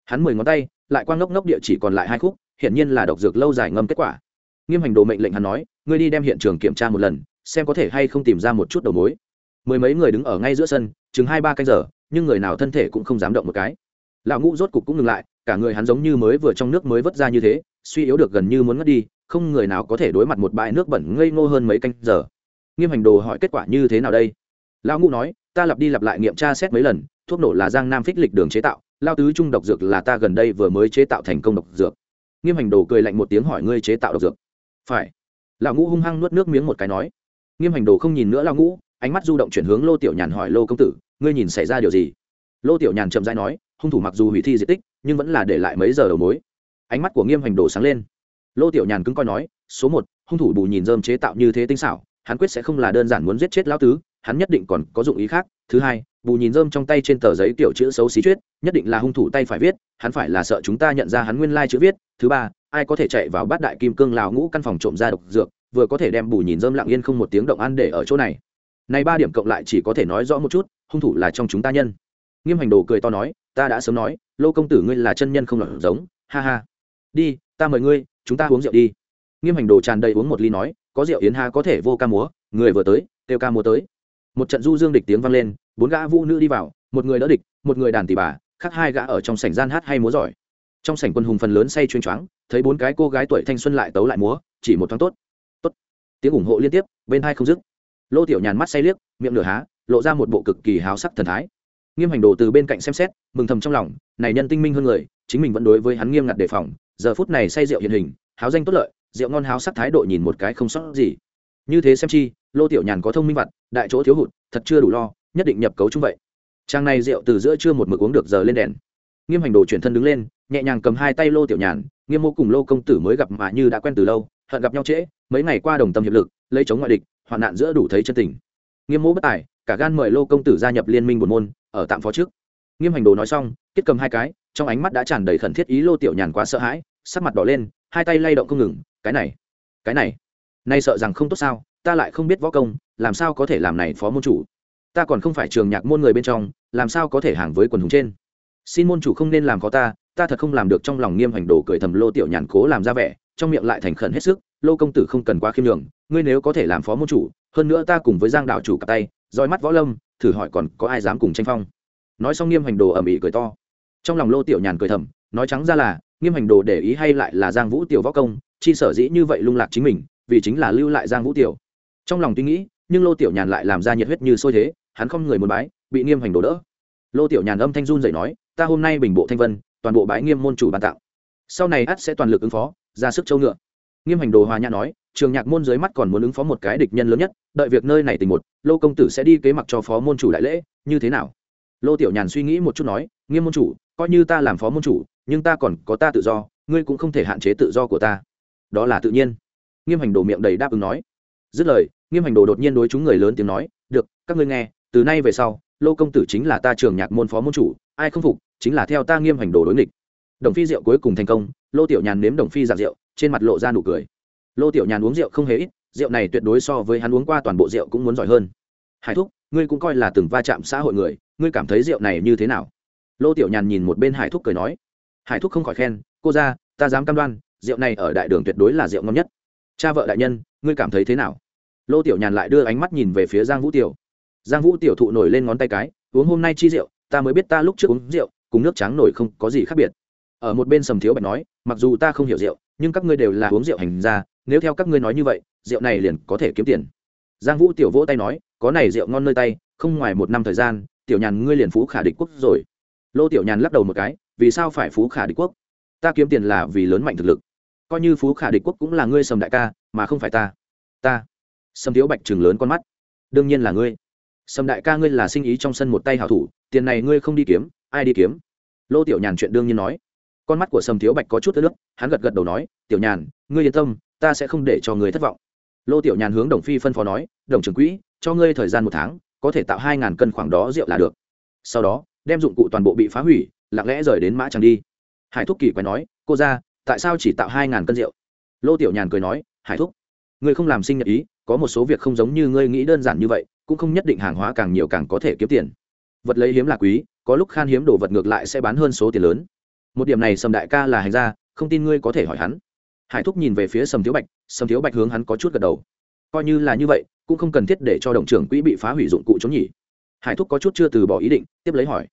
Hắn mười ngón tay, lại quang ngốc ngốc địa chỉ còn lại hai khúc, hiển nhiên là độc dược lâu dài ngâm kết quả. Nghiêm hành đồ mệnh lệnh hắn nói, ngươi đi đem hiện trường kiểm tra một lần, xem có thể hay không tìm ra một chút đầu mối. Mười mấy người đứng ở ngay giữa sân, chừng hai ba canh giờ, nhưng người nào thân thể cũng không dám động một cái. Lão ngũ rốt cục cũng ngừng lại, cả người hắn giống như mới vừa trong nước mới vớt ra như thế, suy yếu được gần như muốn ngất đi, không người nào có thể đối mặt một bãi nước bẩn ngây ngô hơn mấy canh giờ nghiêm hành đồ hỏi kết quả như thế nào đây? Lão ngũ nói, ta lặp đi lặp lại nghiệm tra xét mấy lần, thuốc nổ là giang nam phích lịch đường chế tạo, lao tứ trung độc dược là ta gần đây vừa mới chế tạo thành công độc dược. Nghiêm hành đồ cười lạnh một tiếng hỏi, ngươi chế tạo độc dược? Phải. Lão ngũ hung hăng nuốt nước miếng một cái nói. Nghiêm hành đồ không nhìn nữa lão ngũ, ánh mắt du động chuyển hướng lô tiểu nhàn hỏi, lô công tử, ngươi nhìn xảy ra điều gì? Lô tiểu nhàn chậm rãi nói, hung thủ mặc dù hủy thi di tích, nhưng vẫn là để lại mấy giờ đầu mối. Ánh mắt của nghiêm hành đồ sáng lên. Lô tiểu nhàn cứng coi nói, số một, hung thủ bù nhìn dơm chế tạo như thế tinh xảo hắn quyết sẽ không là đơn giản muốn giết chết lão tứ, hắn nhất định còn có dụng ý khác. Thứ hai, bù nhìn dơm trong tay trên tờ giấy kiểu chữ xấu xí chuyết, nhất định là hung thủ tay phải viết, hắn phải là sợ chúng ta nhận ra hắn nguyên lai chữ viết. Thứ ba, ai có thể chạy vào bát đại kim cương lào ngũ căn phòng trộm ra độc dược, vừa có thể đem bù nhìn dơm lặng yên không một tiếng động ăn để ở chỗ này. Này ba điểm cộng lại chỉ có thể nói rõ một chút, hung thủ là trong chúng ta nhân. Nghiêm hành đồ cười to nói, ta đã sớm nói, lô công tử ngươi là chân nhân không lọt giống, ha ha. Đi, ta mời ngươi, chúng ta uống rượu đi. Nghiêm hành đồ tràn đầy uống một ly nói có rượu yến ha có thể vô ca múa, người vừa tới, kêu ca múa tới. Một trận du dương địch tiếng vang lên, bốn gã vũ nữ đi vào, một người đỡ địch, một người đàn tỷ bà, khác hai gã ở trong sảnh gian hát hay múa giỏi. Trong sảnh quân hùng phần lớn say chuyên choáng, thấy bốn cái cô gái tuổi thanh xuân lại tấu lại múa, chỉ một thoáng tốt. Tốt. Tiếng ủng hộ liên tiếp, bên hai không dứt. Lô tiểu nhàn mắt say liếc, miệng nửa há, lộ ra một bộ cực kỳ háo sắc thần thái. Nghiêm hành đồ từ bên cạnh xem xét, mừng thầm trong lòng, này nhân tinh minh hơn người, chính mình vẫn đối với hắn nghiêm ngặt đề phòng, giờ phút này say rượu hiện hình, háo danh tốt lợi rượu ngon háo sắc thái độ nhìn một cái không sót gì. Như thế xem chi, lô tiểu nhàn có thông minh vặt, đại chỗ thiếu hụt, thật chưa đủ lo, nhất định nhập cấu chung vậy. Trang này rượu từ giữa trưa một mực uống được giờ lên đèn. Nghiêm hành đồ chuyển thân đứng lên, nhẹ nhàng cầm hai tay lô tiểu nhàn, nghiêm mô cùng lô công tử mới gặp mà như đã quen từ lâu, hận gặp nhau trễ, mấy ngày qua đồng tâm hiệp lực, lấy chống ngoại địch, hoạn nạn giữa đủ thấy chân tình. Nghiêm mô bất tài, cả gan mời lô công tử gia nhập liên minh buồn môn, ở tạm phó trước. Nghiêm hành đồ nói xong, kết cầm hai cái, trong ánh mắt đã tràn đầy khẩn thiết ý lô tiểu nhàn quá sợ hãi sắc mặt đỏ lên, hai tay lay động không ngừng, cái này cái này, nay sợ rằng không tốt sao, ta lại không biết võ công, làm sao có thể làm này phó môn chủ? Ta còn không phải trường nhạc môn người bên trong, làm sao có thể hàng với quần hùng trên? Xin môn chủ không nên làm khó ta ta thật không làm được. Trong lòng nghiêm hành đồ cười thầm lô tiểu nhàn cố làm ra vẻ, trong miệng lại thành khẩn hết sức, lô công tử không cần quá khiêm nhường, ngươi nếu có thể làm phó môn chủ, hơn nữa ta cùng với giang đạo chủ cặp tay, roi mắt võ lâm, thử hỏi còn có ai dám cùng tranh phong? Nói xong nghiêm hành đồ ầm ĩ cười to. Trong lòng lô tiểu nhàn cười thầm, nói trắng ra là nghiêm hành đồ để ý hay lại là giang vũ tiểu võ công, chi sở dĩ như vậy lung lạc chính mình, vì chính là lưu lại giang vũ tiểu. Trong lòng tuy nghĩ, nhưng lô tiểu nhàn lại làm ra nhiệt huyết như sôi thế, hắn không người muốn bái, bị nghiêm hành đồ đỡ. Lô tiểu nhàn âm thanh run dậy nói, ta hôm nay bình bộ thanh vân, toàn bộ bái nghiêm môn chủ ban tặng. Sau này ắt sẽ toàn lực ứng phó, ra sức châu ngựa. Nghiêm hành đồ hòa nhã nói, trường nhạc môn dưới mắt còn muốn ứng phó một cái địch nhân lớn nhất, đợi việc nơi này tình một, lô công tử sẽ đi kế mặc cho phó môn chủ đại lễ, như thế nào? Lô tiểu nhàn suy nghĩ một chút nói, nghiêm môn chủ, coi như ta làm phó môn chủ nhưng ta còn có ta tự do, ngươi cũng không thể hạn chế tự do của ta. Đó là tự nhiên. Nghiêm hành đồ miệng đầy đáp ứng nói. Dứt lời, nghiêm hành đồ đột nhiên đối chúng người lớn tiếng nói, được, các ngươi nghe, từ nay về sau, lô công tử chính là ta trường nhạc môn phó môn chủ, ai không phục, chính là theo ta nghiêm hành đồ đối nghịch. Đồng phi rượu cuối cùng thành công, lô tiểu nhàn nếm đồng phi giặc rượu, trên mặt lộ ra nụ cười. Lô tiểu nhàn uống rượu không hề ít, rượu này tuyệt đối so với hắn uống qua toàn bộ rượu cũng muốn giỏi hơn. Hải thúc, ngươi cũng coi là từng va chạm xã hội người, ngươi cảm thấy rượu này như thế nào? Lô tiểu nhàn nhìn một bên hải thúc cười nói hải thúc không khỏi khen, cô ra ta dám cam đoan, rượu này ở đại đường tuyệt đối là rượu ngon nhất. Cha vợ đại nhân, ngươi cảm thấy thế nào? Lô tiểu nhàn lại đưa ánh mắt nhìn về phía giang vũ tiểu. Giang vũ tiểu thụ nổi lên ngón tay cái, uống hôm nay chi rượu, ta mới biết ta lúc trước uống rượu, cùng nước trắng nổi không có gì khác biệt. Ở một bên sầm thiếu bạch nói, mặc dù ta không hiểu rượu, nhưng các ngươi đều là uống rượu hành ra nếu theo các ngươi nói như vậy, rượu này liền có thể kiếm tiền. Giang vũ tiểu vỗ tay nói, có này rượu ngon nơi tay, không ngoài một năm thời gian, tiểu nhàn ngươi liền phú khả địch quốc rồi. Lô tiểu nhàn lắc đầu một cái vì sao phải phú khả địch quốc? Ta kiếm tiền là vì lớn mạnh thực lực. Coi như phú khả địch quốc cũng là ngươi sầm đại ca, mà không phải ta. Ta. Sầm thiếu bạch chừng lớn con mắt. Đương nhiên là ngươi. Sầm đại ca ngươi là sinh ý trong sân một tay hảo thủ, tiền này ngươi không đi kiếm, ai đi kiếm? Lô tiểu nhàn chuyện đương nhiên nói. Con mắt của sầm thiếu bạch có chút nước, hắn gật gật đầu nói, tiểu nhàn, ngươi yên tâm, ta sẽ không để cho ngươi thất vọng. Lô tiểu nhàn hướng đồng phi phân phó nói, đồng trưởng quỹ, cho ngươi thời gian một tháng, có thể tạo hai ngàn cân khoảng đó rượu là được. Sau đó, đem dụng cụ toàn bộ bị phá hủy lặng lẽ rời đến mã tràng đi. Hải thúc kỳ quái nói, cô ra tại sao chỉ tạo hai ngàn cân rượu? Lô tiểu nhàn cười nói, hải thúc, ngươi không làm sinh nhật ý, có một số việc không giống như ngươi nghĩ đơn giản như vậy, cũng không nhất định hàng hóa càng nhiều càng có thể kiếm tiền. Vật lấy hiếm là quý, có lúc khan hiếm đồ vật ngược lại sẽ bán hơn số tiền lớn. Một điểm này sầm đại ca là hành gia, không tin ngươi có thể hỏi hắn. Hải thúc nhìn về phía sầm thiếu bạch, sầm thiếu bạch hướng hắn có chút gật đầu. Coi như là như vậy, cũng không cần thiết để cho đồng trưởng quỹ bị phá hủy dụng cụ trốn nhỉ hải thúc có chút chưa từ bỏ ý định, tiếp lấy hỏi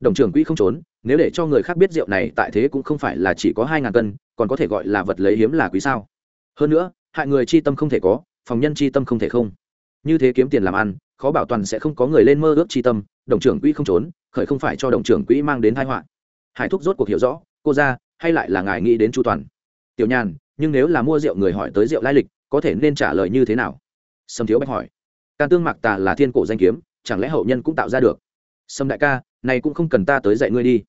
đồng trưởng quỹ không trốn, nếu để cho người khác biết rượu này tại thế cũng không phải là chỉ có hai ngàn cân, còn có thể gọi là vật lấy hiếm là quý sao. Hơn nữa, hại người chi tâm không thể có, phòng nhân chi tâm không thể không. Như thế kiếm tiền làm ăn, khó bảo toàn sẽ không có người lên mơ ước chi tâm, đồng trưởng quỹ không trốn, khởi không phải cho đồng trưởng quỹ mang đến thái họa. Hải thúc rốt cuộc hiểu rõ, cô ra, hay lại là ngài nghĩ đến chu toàn? Tiểu nhàn, nhưng nếu là mua rượu người hỏi tới rượu lai lịch, có thể nên trả lời như thế nào? Sâm thiếu bạch hỏi. Can tương mạc tà là thiên cổ danh kiếm, chẳng lẽ hậu nhân cũng tạo ra được? Sâm đại ca này cũng không cần ta tới dạy ngươi đi.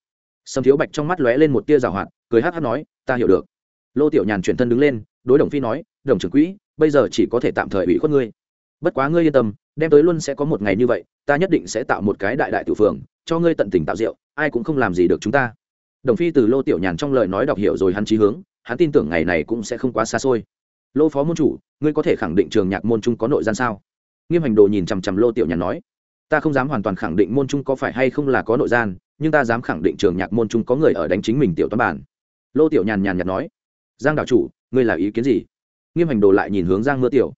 Sâm thiếu bạch trong mắt lóe lên một tia rào hoạt, cười hát hát nói, ta hiểu được. Lô tiểu nhàn chuyển thân đứng lên, đối đồng phi nói, đồng trưởng quỹ, bây giờ chỉ có thể tạm thời ủy khuất ngươi. Bất quá ngươi yên tâm, đem tới luôn sẽ có một ngày như vậy, ta nhất định sẽ tạo một cái đại đại tử phường, cho ngươi tận tình tạo rượu, ai cũng không làm gì được chúng ta. Đồng phi từ lô tiểu nhàn trong lời nói đọc hiểu rồi hắn trí hướng, hắn tin tưởng ngày này cũng sẽ không quá xa xôi. Lô phó môn chủ, ngươi có thể khẳng định trường nhạc môn trung có nội gian sao? Nghiêm hành đồ nhìn chằm chằm lô tiểu nhàn nói ta không dám hoàn toàn khẳng định môn trung có phải hay không là có nội gian, nhưng ta dám khẳng định trường nhạc môn trung có người ở đánh chính mình tiểu toán bản. Lô tiểu nhàn nhàn nhạt nói. Giang đạo chủ, ngươi là ý kiến gì? Nghiêm hành đồ lại nhìn hướng giang mưa tiểu.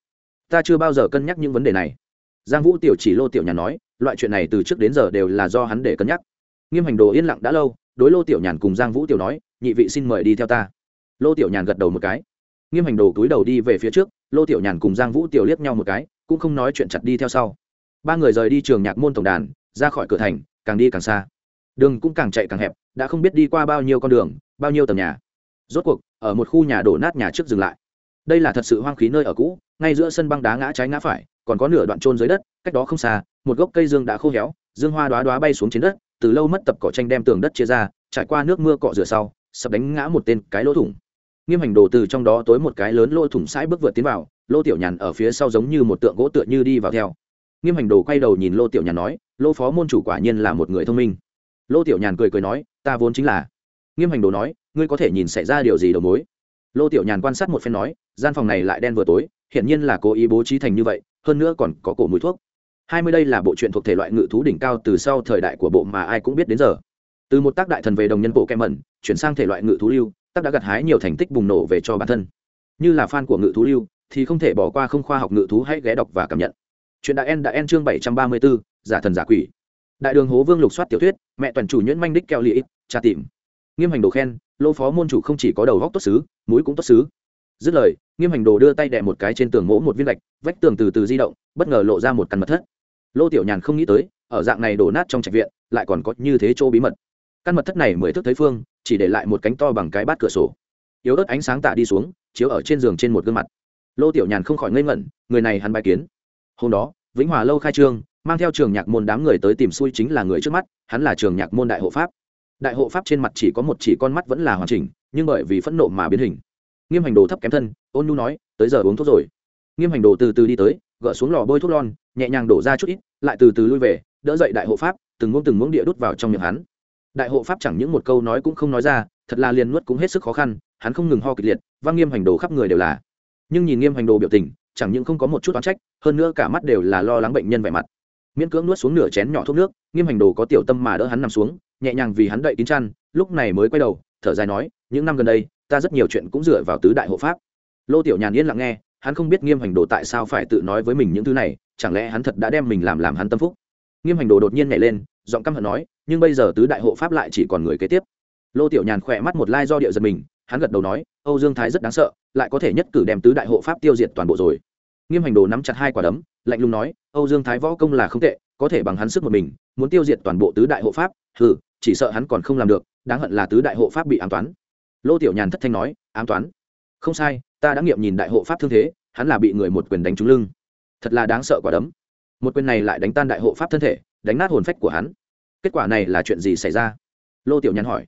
Ta chưa bao giờ cân nhắc những vấn đề này. Giang vũ tiểu chỉ lô tiểu nhàn nói, loại chuyện này từ trước đến giờ đều là do hắn để cân nhắc. Nghiêm hành đồ yên lặng đã lâu, đối lô tiểu nhàn cùng giang vũ tiểu nói, nhị vị xin mời đi theo ta. Lô tiểu nhàn gật đầu một cái. Nghiêm hành đồ cúi đầu đi về phía trước, lô tiểu nhàn cùng giang vũ tiểu liếc nhau một cái, cũng không nói chuyện chặt đi theo sau ba người rời đi trường nhạc môn tổng đàn, ra khỏi cửa thành, càng đi càng xa. Đường cũng càng chạy càng hẹp, đã không biết đi qua bao nhiêu con đường, bao nhiêu tầng nhà. Rốt cuộc, ở một khu nhà đổ nát nhà trước dừng lại. Đây là thật sự hoang khí nơi ở cũ, ngay giữa sân băng đá ngã trái ngã phải, còn có nửa đoạn trôn dưới đất, cách đó không xa, một gốc cây dương đã khô héo, dương hoa đoá đoá bay xuống trên đất, từ lâu mất tập cỏ tranh đem tường đất chia ra, trải qua nước mưa cọ rửa sau, sập đánh ngã một tên cái lỗ thủng. Nghiêm hành đồ từ trong đó tối một cái lớn lỗ thủng sãi bước vượt tiến vào, lỗ tiểu nhàn ở phía sau giống như một tượng gỗ tựa như đi vào theo nghiêm hành đồ quay đầu nhìn lô tiểu nhàn nói, lô phó môn chủ quả nhiên là một người thông minh. Lô tiểu nhàn cười cười nói, ta vốn chính là. Nghiêm hành đồ nói, ngươi có thể nhìn xảy ra điều gì đầu mối? Lô tiểu nhàn quan sát một phen nói, gian phòng này lại đen vừa tối, hiển nhiên là cố ý bố trí thành như vậy, hơn nữa còn có cổ mùi thuốc. Hai mươi đây là bộ truyện thuộc thể loại ngự thú đỉnh cao từ sau thời đại của bộ mà ai cũng biết đến giờ. Từ một tác đại thần về đồng nhân bộ kem mẩn, chuyển sang thể loại ngự thú lưu, tác đã gặt hái nhiều thành tích bùng nổ về cho bản thân. Như là fan của ngự thú lưu, thì không thể bỏ qua không khoa học ngự thú hãy ghé đọc và cảm nhận chuyện đại en đại en chương bảy trăm ba mươi bốn giả thần giả quỷ. Đại đường hố vương lục soát tiểu thuyết, mẹ toàn chủ nhuyễn manh đích keo lị tra tìm. Nghiêm hành đồ khen, lô phó môn chủ không chỉ có đầu góc tốt xứ, mũi cũng tốt xứ. Dứt lời, nghiêm hành đồ đưa tay đè một cái trên tường mỗ một viên gạch, vách tường từ từ di động, bất ngờ lộ ra một căn mật thất. Lô tiểu nhàn không nghĩ tới, ở dạng này đổ nát trong trạch viện, lại còn có như thế chỗ bí mật. Căn mật thất này mới thức thấy phương, chỉ để lại một cánh to bằng cái bát cửa sổ. Yếu ớt ánh sáng tạ đi xuống, chiếu ở trên giường trên một gương mặt. Lô tiểu nhàn không khỏi ngây ngẩn, người này hắn bài kiến hôm đó, vĩnh hòa lâu khai trương, mang theo trường nhạc môn đám người tới tìm xui chính là người trước mắt, hắn là trường nhạc môn đại hộ pháp. Đại hộ pháp trên mặt chỉ có một chỉ con mắt vẫn là hoàn chỉnh, nhưng bởi vì phẫn nộ mà biến hình. Nghiêm hành đồ thấp kém thân, ôn nhu nói, tới giờ uống thuốc rồi. Nghiêm hành đồ từ từ đi tới, gỡ xuống lò bôi thuốc lon, nhẹ nhàng đổ ra chút ít, lại từ từ lui về, đỡ dậy đại hộ pháp, từng muỗng từng muỗng địa đút vào trong miệng hắn. Đại hộ pháp chẳng những một câu nói cũng không nói ra, thật là liền nuốt cũng hết sức khó khăn, hắn không ngừng ho kịch liệt, vang nghiêm hành đồ khắp người đều là. Nhưng nhìn nghiêm hành đồ biểu tình chẳng những không có một chút oán trách, hơn nữa cả mắt đều là lo lắng bệnh nhân vẻ mặt. Miễn cưỡng nuốt xuống nửa chén nhỏ thuốc nước, nghiêm hành đồ có tiểu tâm mà đỡ hắn nằm xuống, nhẹ nhàng vì hắn đậy kín chăn, lúc này mới quay đầu, thở dài nói, những năm gần đây, ta rất nhiều chuyện cũng dựa vào tứ đại hộ pháp. Lô tiểu nhàn yên lặng nghe, hắn không biết nghiêm hành đồ tại sao phải tự nói với mình những thứ này, chẳng lẽ hắn thật đã đem mình làm làm hắn tâm phúc? Nghiêm hành đồ đột nhiên nhảy lên, giọng căm hận nói, nhưng bây giờ tứ đại hộ pháp lại chỉ còn người kế tiếp. Lô tiểu nhàn khỏe mắt một lai do địa giật mình hắn gật đầu nói, âu dương thái rất đáng sợ, lại có thể nhất cử đem tứ đại hộ pháp tiêu diệt toàn bộ rồi. Nghiêm hành đồ nắm chặt hai quả đấm, lạnh lùng nói, âu dương thái võ công là không tệ, có thể bằng hắn sức một mình, muốn tiêu diệt toàn bộ tứ đại hộ pháp, hừ, chỉ sợ hắn còn không làm được, đáng hận là tứ đại hộ pháp bị ám toán. Lô tiểu nhàn thất thanh nói, ám toán? Không sai, ta đã nghiệm nhìn đại hộ pháp thương thế, hắn là bị người một quyền đánh trúng lưng. Thật là đáng sợ quả đấm. Một quyền này lại đánh tan đại hộ pháp thân thể, đánh nát hồn phách của hắn. Kết quả này là chuyện gì xảy ra? Lô tiểu nhàn hỏi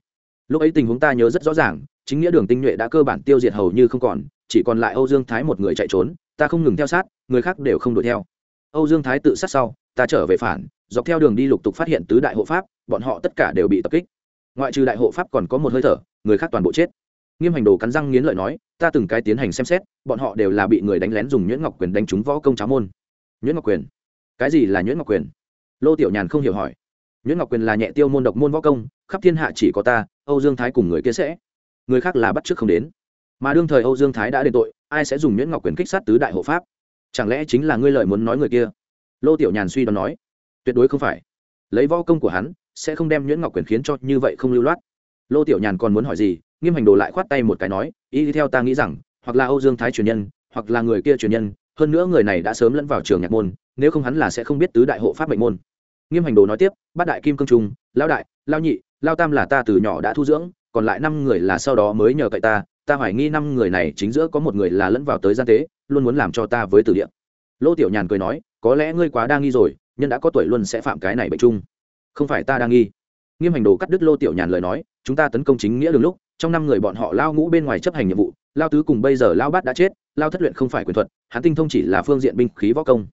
lúc ấy tình huống ta nhớ rất rõ ràng, chính nghĩa đường tinh nhuệ đã cơ bản tiêu diệt hầu như không còn, chỉ còn lại âu dương thái một người chạy trốn, ta không ngừng theo sát, người khác đều không đuổi theo. Âu dương thái tự sát sau, ta trở về phản, dọc theo đường đi lục tục phát hiện tứ đại hộ pháp, bọn họ tất cả đều bị tập kích. Ngoại trừ đại hộ pháp còn có một hơi thở, người khác toàn bộ chết. Nghiêm hành đồ cắn răng nghiến lợi nói, ta từng cái tiến hành xem xét, bọn họ đều là bị người đánh lén dùng nhuyễn ngọc quyền đánh trúng võ công cháo môn. Nhuyễn ngọc quyền? Cái gì là nhuyễn ngọc quyền? Lô tiểu nhàn không hiểu hỏi. Nhuyễn ngọc quyền là nhẹ tiêu môn độc môn võ công khắp thiên hạ chỉ có ta, âu dương thái cùng người kia sẽ. Người khác là bắt trước không đến. Mà đương thời âu dương thái đã đền tội, ai sẽ dùng nhuyễn ngọc quyền kích sát tứ đại hộ pháp? Chẳng lẽ chính là ngươi lợi muốn nói người kia? Lô tiểu nhàn suy đoán nói. Tuyệt đối không phải. Lấy võ công của hắn, sẽ không đem nhuyễn ngọc quyền khiến cho như vậy không lưu loát. Lô tiểu nhàn còn muốn hỏi gì, nghiêm hành đồ lại khoát tay một cái nói, ý theo ta nghĩ rằng, hoặc là âu dương thái truyền nhân, hoặc là người kia truyền nhân, hơn nữa người này đã sớm lẫn vào trường nhạc môn, nếu không hắn là sẽ không biết tứ đại hộ pháp mệnh môn. Nghiêm hành đồ nói tiếp, bát đại kim cương trung, lão đại lao nhị lao tam là ta từ nhỏ đã thu dưỡng, còn lại năm người là sau đó mới nhờ cậy ta ta hoài nghi năm người này chính giữa có một người là lẫn vào tới gian tế, luôn muốn làm cho ta với tử địa. Lô tiểu nhàn cười nói, có lẽ ngươi quá đa nghi rồi, nhân đã có tuổi luôn sẽ phạm cái này bệnh chung. Không phải ta đang nghi. Nghiêm hành đồ cắt đứt lô tiểu nhàn lời nói, chúng ta tấn công chính nghĩa đường lúc, trong năm người bọn họ lao ngũ bên ngoài chấp hành nhiệm vụ, lao tứ cùng bây giờ lao bát đã chết, lao thất luyện không phải quyền thuật, hắn tinh thông chỉ là phương diện binh khí võ công.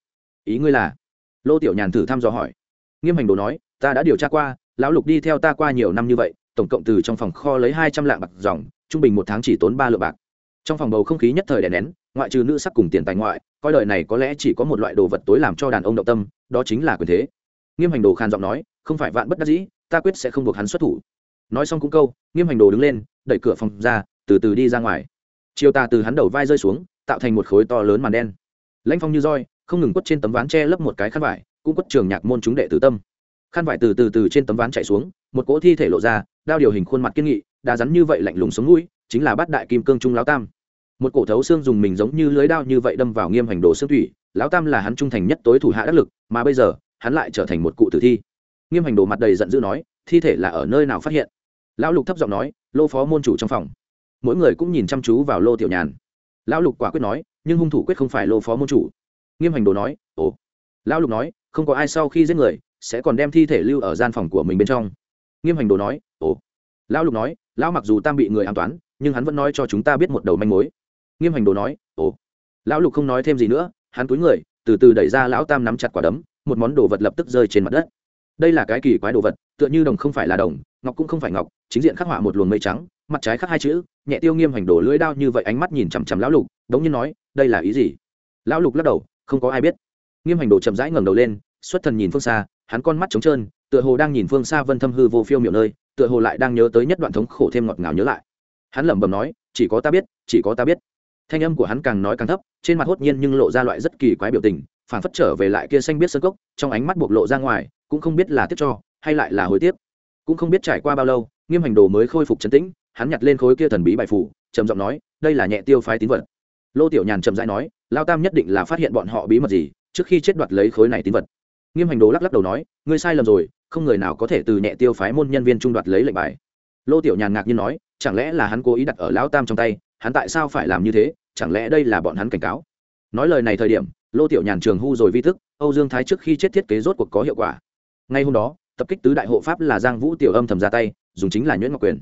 Ý ngươi là? Lô tiểu nhàn thử thăm dò hỏi. Nghiêm hành đồ nói, ta đã điều tra qua lão lục đi theo ta qua nhiều năm như vậy, tổng cộng từ trong phòng kho lấy hai trăm lạng bạc dòng, trung bình một tháng chỉ tốn ba lượng bạc. Trong phòng bầu không khí nhất thời đè nén, ngoại trừ nữ sắc cùng tiền tài ngoại, coi đời này có lẽ chỉ có một loại đồ vật tối làm cho đàn ông động tâm, đó chính là quyền thế. Nghiêm hành đồ khàn giọng nói, không phải vạn bất đắc dĩ, ta quyết sẽ không buộc hắn xuất thủ. Nói xong cũng câu, nghiêm hành đồ đứng lên, đẩy cửa phòng ra, từ từ đi ra ngoài. Chiều tà từ hắn đầu vai rơi xuống, tạo thành một khối to lớn màn đen. Lãnh phong như roi, không ngừng quất trên tấm ván tre lấp một cái khăn vải, cũng quất trường nhạc môn chúng đệ tử tâm khăn vải từ từ từ trên tấm ván chạy xuống, một cỗ thi thể lộ ra, đao điều hình khuôn mặt kiên nghị, đá rắn như vậy lạnh lùng sống mũi chính là bát đại kim cương trung lão tam. Một cổ thấu xương dùng mình giống như lưới đao như vậy đâm vào nghiêm hành đồ xương thủy, lão tam là hắn trung thành nhất tối thủ hạ đắc lực, mà bây giờ, hắn lại trở thành một cụ tử thi. Nghiêm hành đồ mặt đầy giận dữ nói, thi thể là ở nơi nào phát hiện? Lão lục thấp giọng nói, lô phó môn chủ trong phòng. Mỗi người cũng nhìn chăm chú vào lô tiểu nhàn. Lão lục quả quyết nói, nhưng hung thủ quyết không phải lô phó môn chủ. Nghiêm hành đồ nói, ồ. Lão lục nói không có ai sau khi giết người, sẽ còn đem thi thể lưu ở gian phòng của mình bên trong. Nghiêm hành đồ nói, ồ. Lão lục nói, lão mặc dù tam bị người an toán, nhưng hắn vẫn nói cho chúng ta biết một đầu manh mối. Nghiêm hành đồ nói, ồ. Lão lục không nói thêm gì nữa, hắn túi người, từ từ đẩy ra lão tam nắm chặt quả đấm, một món đồ vật lập tức rơi trên mặt đất. Đây là cái kỳ quái đồ vật, tựa như đồng không phải là đồng, ngọc cũng không phải ngọc, chính diện khắc họa một luồng mây trắng, mặt trái khắc hai chữ, nhẹ tiêu nghiêm hành đồ lưỡi đao như vậy ánh mắt nhìn chằm chằm lão lục, đống nhiên nói, đây là ý gì? Lão lục lắc đầu, không có ai biết nghiêm hành đồ chậm rãi ngẩng đầu lên, xuất thần nhìn phương xa, hắn con mắt trống trơn, tựa hồ đang nhìn phương xa vân thâm hư vô phiêu miệng nơi, tựa hồ lại đang nhớ tới nhất đoạn thống khổ thêm ngọt ngào nhớ lại. Hắn lẩm bẩm nói, chỉ có ta biết, chỉ có ta biết. Thanh âm của hắn càng nói càng thấp, trên mặt hốt nhiên nhưng lộ ra loại rất kỳ quái biểu tình phản phất trở về lại kia xanh biết sơ cốc, trong ánh mắt bộc lộ ra ngoài, cũng không biết là tiếp cho, hay lại là hối tiếp cũng không biết trải qua bao lâu, nghiêm hành đồ mới khôi phục trấn tĩnh, hắn nhặt lên khối kia thần bí bài phủ, trầm giọng nói, đây là nhẹ tiêu phái tín vật. Lô tiểu nhàn trầm rãi nói, lao tam nhất định là phát hiện bọn họ bí mật gì trước khi chết đoạt lấy khối này tín vật. Nghiêm hành đồ lắc lắc đầu nói, ngươi sai lầm rồi, không người nào có thể từ nhẹ tiêu phái môn nhân viên trung đoạt lấy lệnh bài. Lô tiểu nhàn ngạc nhiên nói, chẳng lẽ là hắn cố ý đặt ở lão tam trong tay, hắn tại sao phải làm như thế, chẳng lẽ đây là bọn hắn cảnh cáo? Nói lời này thời điểm, lô tiểu nhàn trường hu rồi vi thức, âu dương thái trước khi chết thiết kế rốt cuộc có hiệu quả. Ngay hôm đó, tập kích tứ đại hộ pháp là giang vũ tiểu âm thầm ra tay, dùng chính là nhuyễn ngọc quyền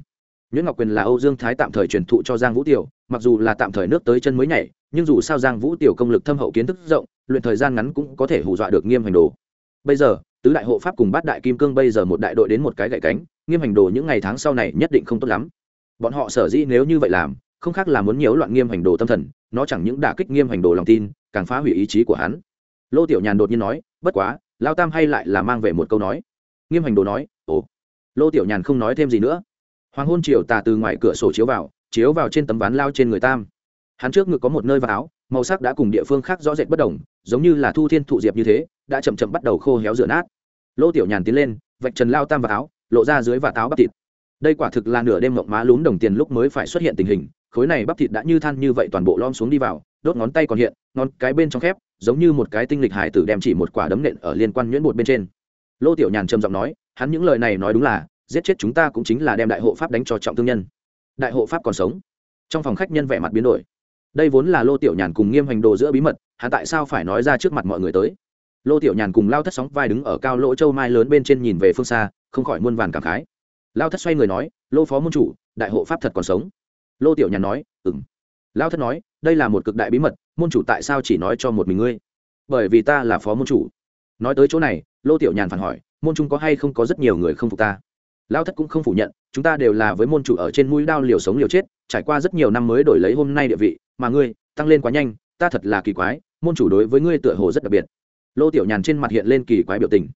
nhuyễn ngọc quyền là âu dương thái tạm thời truyền thụ cho giang vũ tiểu, mặc dù là tạm thời nước tới chân mới nhảy, nhưng dù sao giang vũ tiểu công lực thâm hậu kiến thức rộng, luyện thời gian ngắn cũng có thể hù dọa được nghiêm hành đồ. Bây giờ, tứ đại hộ pháp cùng bát đại kim cương bây giờ một đại đội đến một cái gậy cánh, nghiêm hành đồ những ngày tháng sau này nhất định không tốt lắm. Bọn họ sở dĩ nếu như vậy làm, không khác là muốn nhiễu loạn nghiêm hành đồ tâm thần, nó chẳng những đả kích nghiêm hành đồ lòng tin, càng phá hủy ý chí của hắn. Lô tiểu nhàn đột nhiên nói, bất quá, lao tam hay lại là mang về một câu nói. Nghiêm hành đồ nói, ồ. Lô tiểu nhàn không nói thêm gì nữa hoàng hôn triều tà từ ngoài cửa sổ chiếu vào chiếu vào trên tấm ván lao trên người tam. Hắn trước ngực có một nơi vào áo, màu sắc đã cùng địa phương khác rõ rệt bất đồng, giống như là thu thiên thụ diệp như thế, đã chậm chậm bắt đầu khô héo rửa nát. Lô tiểu nhàn tiến lên, vạch trần lao tam vào áo, lộ ra dưới và táo bắp thịt. Đây quả thực là nửa đêm mộng má lún đồng tiền lúc mới phải xuất hiện tình hình, khối này bắp thịt đã như than như vậy toàn bộ lom xuống đi vào, đốt ngón tay còn hiện, ngón cái bên trong khép, giống như một cái tinh lịch hải tử đem chỉ một quả đấm nện ở liên quan nhuyễn bột bên trên. Lô tiểu nhàn trầm giọng nói, hắn những lời này nói đúng là giết chết chúng ta cũng chính là đem đại hộ pháp đánh cho trọng thương nhân. Đại hộ pháp còn sống. Trong phòng khách nhân vẻ mặt biến đổi. Đây vốn là lô tiểu nhàn cùng nghiêm hành đồ giữa bí mật hạ tại sao phải nói ra trước mặt mọi người tới? Lô tiểu nhàn cùng lao thất sóng vai đứng ở cao lỗ châu mai lớn bên trên nhìn về phương xa, không khỏi muôn vàn cảm khái. Lao thất xoay người nói, lô phó môn chủ, đại hộ pháp thật còn sống. Lô tiểu nhàn nói ừng lao thất nói, đây là một cực đại bí mật, môn chủ tại sao chỉ nói cho một mình ngươi? Bởi vì ta là phó môn chủ. Nói tới chỗ này, lô tiểu nhàn phản hỏi, môn trung có hay không có rất nhiều người không phục ta? Lao thất cũng không phủ nhận, chúng ta đều là với môn chủ ở trên mũi đao liều sống liều chết, trải qua rất nhiều năm mới đổi lấy hôm nay địa vị, mà ngươi, tăng lên quá nhanh, ta thật là kỳ quái, môn chủ đối với ngươi tựa hồ rất đặc biệt. Lô tiểu nhàn trên mặt hiện lên kỳ quái biểu tình.